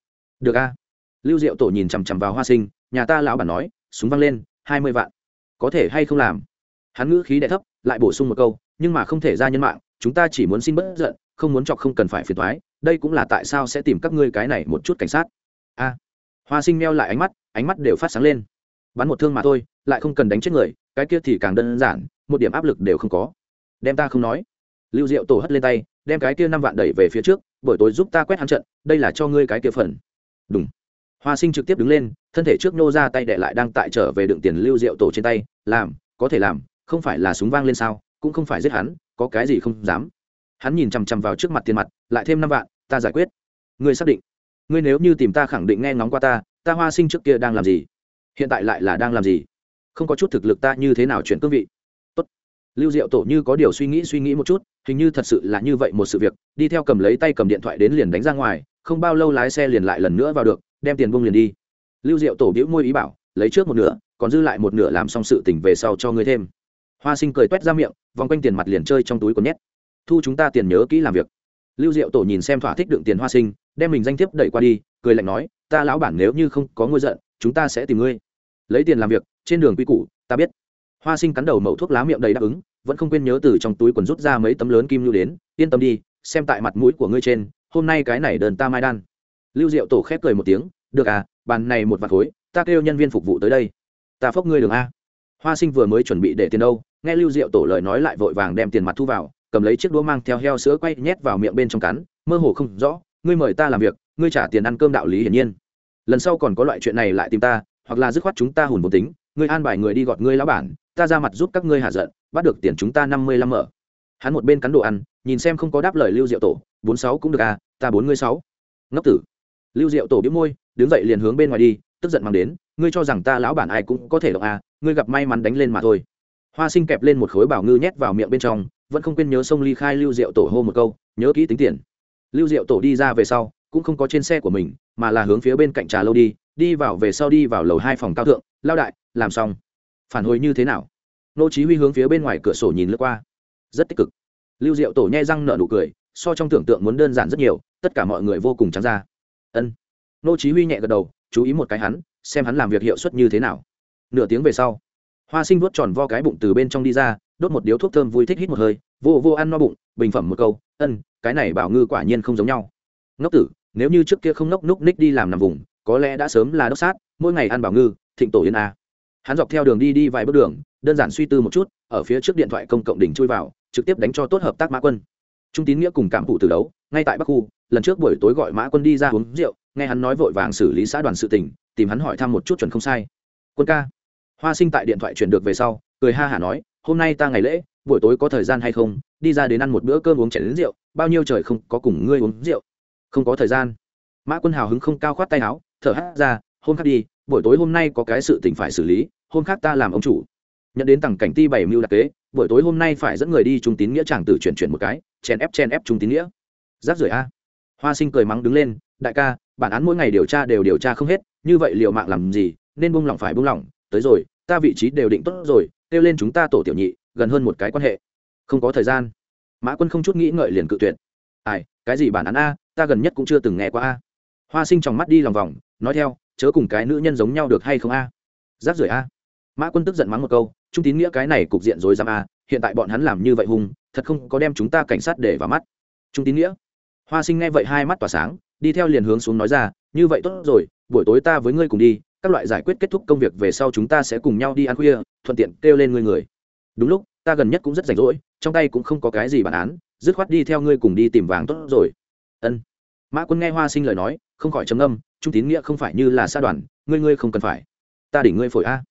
Được a. Lưu diệu tổ nhìn chằm chằm vào hoa sinh, nhà ta lão bản nói, súng văng lên, hai mươi vạn. Có thể hay không làm? Hắn ngữ khí đ thấp, lại bổ sung một câu, nhưng mà không thể ra nhân mạng, chúng ta chỉ muốn xin bớt giận, không muốn chọc không cần phải phiền thoái đây cũng là tại sao sẽ tìm các ngươi cái này một chút cảnh sát. A. Hoa sinh meo lại ánh mắt ánh mắt đều phát sáng lên. Bắn một thương mà thôi, lại không cần đánh chết người, cái kia thì càng đơn giản, một điểm áp lực đều không có. Đem ta không nói. Lưu diệu tổ hất lên tay, đem cái kia năm vạn đẩy về phía trước buổi tối giúp ta quét hắn trận, đây là cho ngươi cái kia phần. Đúng hoa sinh trực tiếp đứng lên, thân thể trước nô ra tay đệ lại đang tại trở về đựng tiền lưu diệu tổ trên tay, làm, có thể làm, không phải là súng vang lên sao, cũng không phải giết hắn, có cái gì không dám. Hắn nhìn chằm chằm vào trước mặt tiền mặt, lại thêm năm vạn, ta giải quyết. Ngươi xác định. Ngươi nếu như tìm ta khẳng định nghe ngóng qua ta ta hoa sinh trước kia đang làm gì? Hiện tại lại là đang làm gì? Không có chút thực lực ta như thế nào chuyển cương vị? Lưu diệu tổ như có điều suy nghĩ suy nghĩ một chút, hình như thật sự là như vậy một sự việc, đi theo cầm lấy tay cầm điện thoại đến liền đánh ra ngoài, không bao lâu lái xe liền lại lần nữa vào được, đem tiền bông liền đi. Lưu diệu tổ biễu môi ý bảo, lấy trước một nửa, còn dư lại một nửa làm xong sự tỉnh về sau cho ngươi thêm. Hoa sinh cười t u é t ra miệng, vòng quanh tiền mặt liền chơi trong túi còn nhét. Thu chúng ta tiền nhớ kỹ làm việc. Lưu diệu tổ nhìn xem thỏa thích đựng tiền hoa sinh, đem mình danh thiếp đẩy qua đi, cười lạnh nói, ta lão bản nếu như không có ngôi giận, chúng ta sẽ tìm ngươi. Lấy tiền làm việc, trên đường quy củ, ta biết hoa sinh cắn đầu mẩu thuốc lá miệng đầy đáp ứng, vẫn không quên nhớ từ trong túi quần rút ra mấy tấm lớn kim lưu đến, yên tâm đi, xem tại mặt mũi của ngươi trên, hôm nay cái này đờn ta mai đan. Lưu diệu tổ khép cười một tiếng, được à bàn này một vạt khối, ta kêu nhân viên phục vụ tới đây. Ta phốc ngươi đường a. Hoa sinh vừa mới chuẩn bị để tiền đâu, nghe lưu diệu tổ lời nói lại vội vàng đem tiền mặt thu vào, cầm lấy chiếc đũa mang theo heo sữa quay nhét vào miệng bên trong cắn, mơ hồ không rõ, ngươi mời ta làm việc, ngươi trả tiền ăn cơm đạo lý hiển nhiên. Lần sau còn có loại chuyện này lại tìm ta, hoặc là dứt khoát chúng ta hùn vốn tính ngươi an bài người đi gọt ngươi lão bản, ta ra mặt giúp các ngươi hạ giận, bắt được tiền chúng ta năm mươi lăm mở. Hắn một bên cắn đồ ăn, nhìn xem không có đáp lời lưu diệu tổ, bốn sáu cũng được à ta bốn mươi sáu. Ngốc tử. Lưu diệu tổ biếu môi, đứng dậy liền hướng bên ngoài đi, tức giận mang đến, ngươi cho rằng ta lão bản ai cũng có thể động à ngươi gặp may mắn đánh lên mà thôi. Hoa sinh kẹp lên một khối bảo ngư nhét vào miệng bên trong, vẫn không quên nhớ sông ly khai lưu diệu tổ hô một câu, nhớ kỹ tính tiền. Lưu diệu tổ đi ra về sau, cũng không có trên xe của mình, mà là hướng phía bên cạnh trà lâu đi đi vào về sau đi vào lầu hai phòng cao thượng lao đại, làm xong. Phản hồi như thế nào? Nô chí huy hướng phía bên ngoài cửa sổ nhìn lướt qua. Rất tích cực. Lưu diệu tổ nhai răng nở nụ cười, so trong tưởng tượng muốn đơn giản rất nhiều, tất cả mọi người vô cùng trắng ra. Ân. Nô chí huy nhẹ gật đầu, chú ý một cái hắn, xem hắn làm việc hiệu suất như thế nào. Nửa tiếng về sau, hoa sinh vuốt tròn vo cái bụng từ bên trong đi ra, đốt một điếu thuốc thơm vui thích hít một hơi, vô vô ăn no bụng, bình phẩm một câu, ân, cái này bảo ngư quả nhiên không giống nhau. Ngốc tử, nếu như trước kia không nốc núc ních đi làm nằm vùng, có lẽ đã sớm là đốc sát, mỗi ngày ăn bảo ngư thịnh tổ yên a. Hắn dọc theo đường đi đi vài bước đường, đơn giản suy tư một chút, ở phía trước điện thoại công cộng đỉnh chui vào, trực tiếp đánh cho tốt hợp tác mã quân. Trung tín nghĩa cùng cảm phụ từ đấu, ngay tại bắc khu, lần trước buổi tối gọi mã quân đi ra uống rượu, nghe hắn nói vội vàng xử lý xã đoàn sự tỉnh tìm hắn hỏi thăm một chút chuẩn không sai. Quân ca. Hoa sinh tại điện thoại chuyển được về sau, cười ha hả nói, hôm nay ta ngày lễ, buổi tối có thời gian hay không? Đi ra đến ăn một bữa cơm uống chảy đến rượu, bao nhiêu trời không có cùng ngươi uống rượu? Không có thời gian. Mã quân hào hứng không cao khoát tay áo, thở hát ra, hôm khác đi buổi tối hôm nay có cái sự tình phải xử lý, hôm khác ta làm ông chủ. Nhận đến tầng cảnh ti bảy mưu đặc kế, buổi tối hôm nay phải dẫn người đi trung tín nghĩa chàng tử chuyển chuyển một cái, chèn ép chen ép trung tín nghĩa. Giáp rưởi a. Hoa sinh cười mắng đứng lên, đại ca, bản án mỗi ngày điều tra đều điều tra không hết, như vậy liệu mạng làm gì, nên buông lỏng phải buông lỏng. Tới rồi, ta vị trí đều định tốt rồi, kêu lên chúng ta tổ tiểu nhị, gần hơn một cái quan hệ. Không có thời gian. Mã quân không chút nghĩ ngợi liền cự tuyệt. Ai, cái gì bản án a, ta gần nhất cũng chưa từng nghe qua a. Hoa sinh trong mắt đi lòng vòng, nói theo chớ cùng cái nữ nhân giống nhau được hay không a? Giáp rưởi a. Mã quân tức giận mắng một câu, trung tín nghĩa cái này cục diện rồi dám a, hiện tại bọn hắn làm như vậy hung, thật không có đem chúng ta cảnh sát để vào mắt. Trung tín nghĩa. Hoa sinh nghe vậy hai mắt tỏa sáng, đi theo liền hướng xuống nói ra, như vậy tốt rồi, buổi tối ta với ngươi cùng đi, các loại giải quyết kết thúc công việc về sau chúng ta sẽ cùng nhau đi ăn khuya, thuận tiện kêu lên ngươi người. Đúng lúc, ta gần nhất cũng rất rảnh rỗi, trong tay cũng không có cái gì bản án, dứt khoát đi theo ngươi cùng đi tìm vàng tốt rồi. Ân. Mã quân nghe hoa sinh lời nói, không khỏi trầm âm trung tín nghĩa không phải như là xa đoàn, ngươi ngươi không cần phải. Ta đỉnh ngươi phổi a.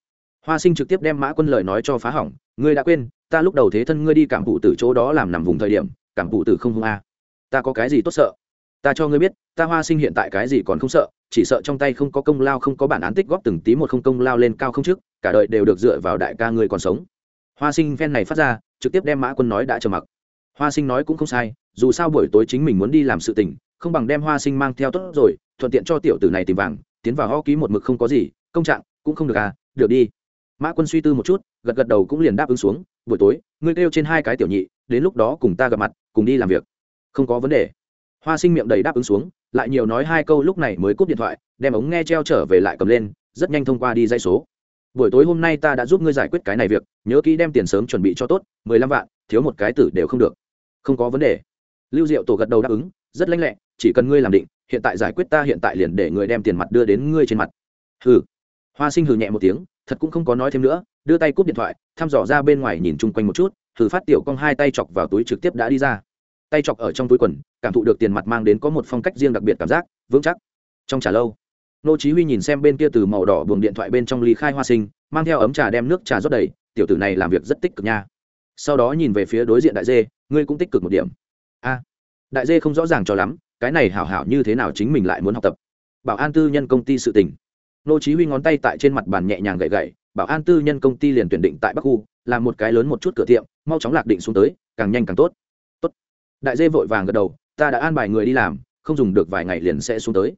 Hoa sinh trực tiếp đem mã quân lời nói cho phá hỏng, ngươi đã quên, ta lúc đầu thế thân ngươi đi cảm phụ tử chỗ đó làm nằm vùng thời điểm, cảm phụ tử không hung a. Ta có cái gì tốt sợ? Ta cho ngươi biết, ta hoa sinh hiện tại cái gì còn không sợ, chỉ sợ trong tay không có công lao không có bản án tích góp từng tí một không công lao lên cao không trước, cả đời đều được dựa vào đại ca ngươi còn sống. Hoa sinh phen này phát ra, trực tiếp đem mã quân nói đã trầm mặc. Hoa sinh nói cũng không sai, dù sao buổi tối chính mình muốn đi làm sự tình, không bằng đem hoa sinh mang theo tốt rồi thuận tiện cho tiểu tử này tìm vàng, tiến vào ho ký một mực không có gì, công trạng cũng không được à được đi. Mã quân suy tư một chút, gật gật đầu cũng liền đáp ứng xuống, buổi tối, ngươi kêu trên hai cái tiểu nhị, đến lúc đó cùng ta gặp mặt, cùng đi làm việc. Không có vấn đề. Hoa sinh miệng đầy đáp ứng xuống, lại nhiều nói hai câu lúc này mới cúp điện thoại, đem ống nghe treo trở về lại cầm lên, rất nhanh thông qua đi dây số. Buổi tối hôm nay ta đã giúp ngươi giải quyết cái này việc, nhớ kỹ đem tiền sớm chuẩn bị cho tốt, mười lăm vạn, thiếu một cái tử đều không được. Không có vấn đề. Lưu diệu tổ gật đầu đáp ứng, rất lanh lẹ chỉ cần ngươi làm định, hiện tại giải quyết ta hiện tại liền để người đem tiền mặt đưa đến ngươi trên mặt. Hừ. Hoa sinh hừ nhẹ một tiếng, thật cũng không có nói thêm nữa, đưa tay cúp điện thoại, thăm dò ra bên ngoài nhìn chung quanh một chút thử phát tiểu cong hai tay chọc vào túi trực tiếp đã đi ra. Tay chọc ở trong túi quần, cảm thụ được tiền mặt mang đến có một phong cách riêng đặc biệt cảm giác, vững chắc. Trong trà lâu, nô chí huy nhìn xem bên kia từ màu đỏ buồng điện thoại bên trong ly khai hoa sinh, mang theo ấm trà đem nước trà rót đầy, tiểu tử này làm việc rất tích cực nha. Sau đó nhìn về phía đối diện đại dê, ngươi cũng tích cực một điểm. A. Đại dê không rõ ràng cho lắm cái này hảo hảo như thế nào chính mình lại muốn học tập. Bảo an tư nhân công ty sự tình. Nô chí huy ngón tay tại trên mặt bàn nhẹ nhàng gậy gậy, bảo an tư nhân công ty liền tuyển định tại bắc khu, làm một cái lớn một chút cửa tiệm, mau chóng lạc định xuống tới, càng nhanh càng tốt. Tốt. Đại dê vội vàng gật đầu, ta đã an bài người đi làm, không dùng được vài ngày liền sẽ xuống tới.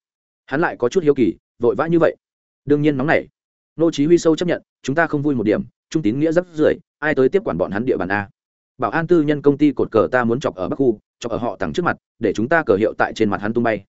Hắn lại có chút hiếu kỳ, vội vã như vậy. Đương nhiên nóng nảy. Nô chí huy sâu chấp nhận, chúng ta không vui một điểm, trung tín nghĩa rất rưởi, ai tới tiếp quản bọn hắn địa bàn a bảo an tư nhân công ty cột cờ ta muốn chọc ở bắc khu, chọc ở họ tặng trước mặt, để chúng ta cờ hiệu tại trên mặt hắn tung bay.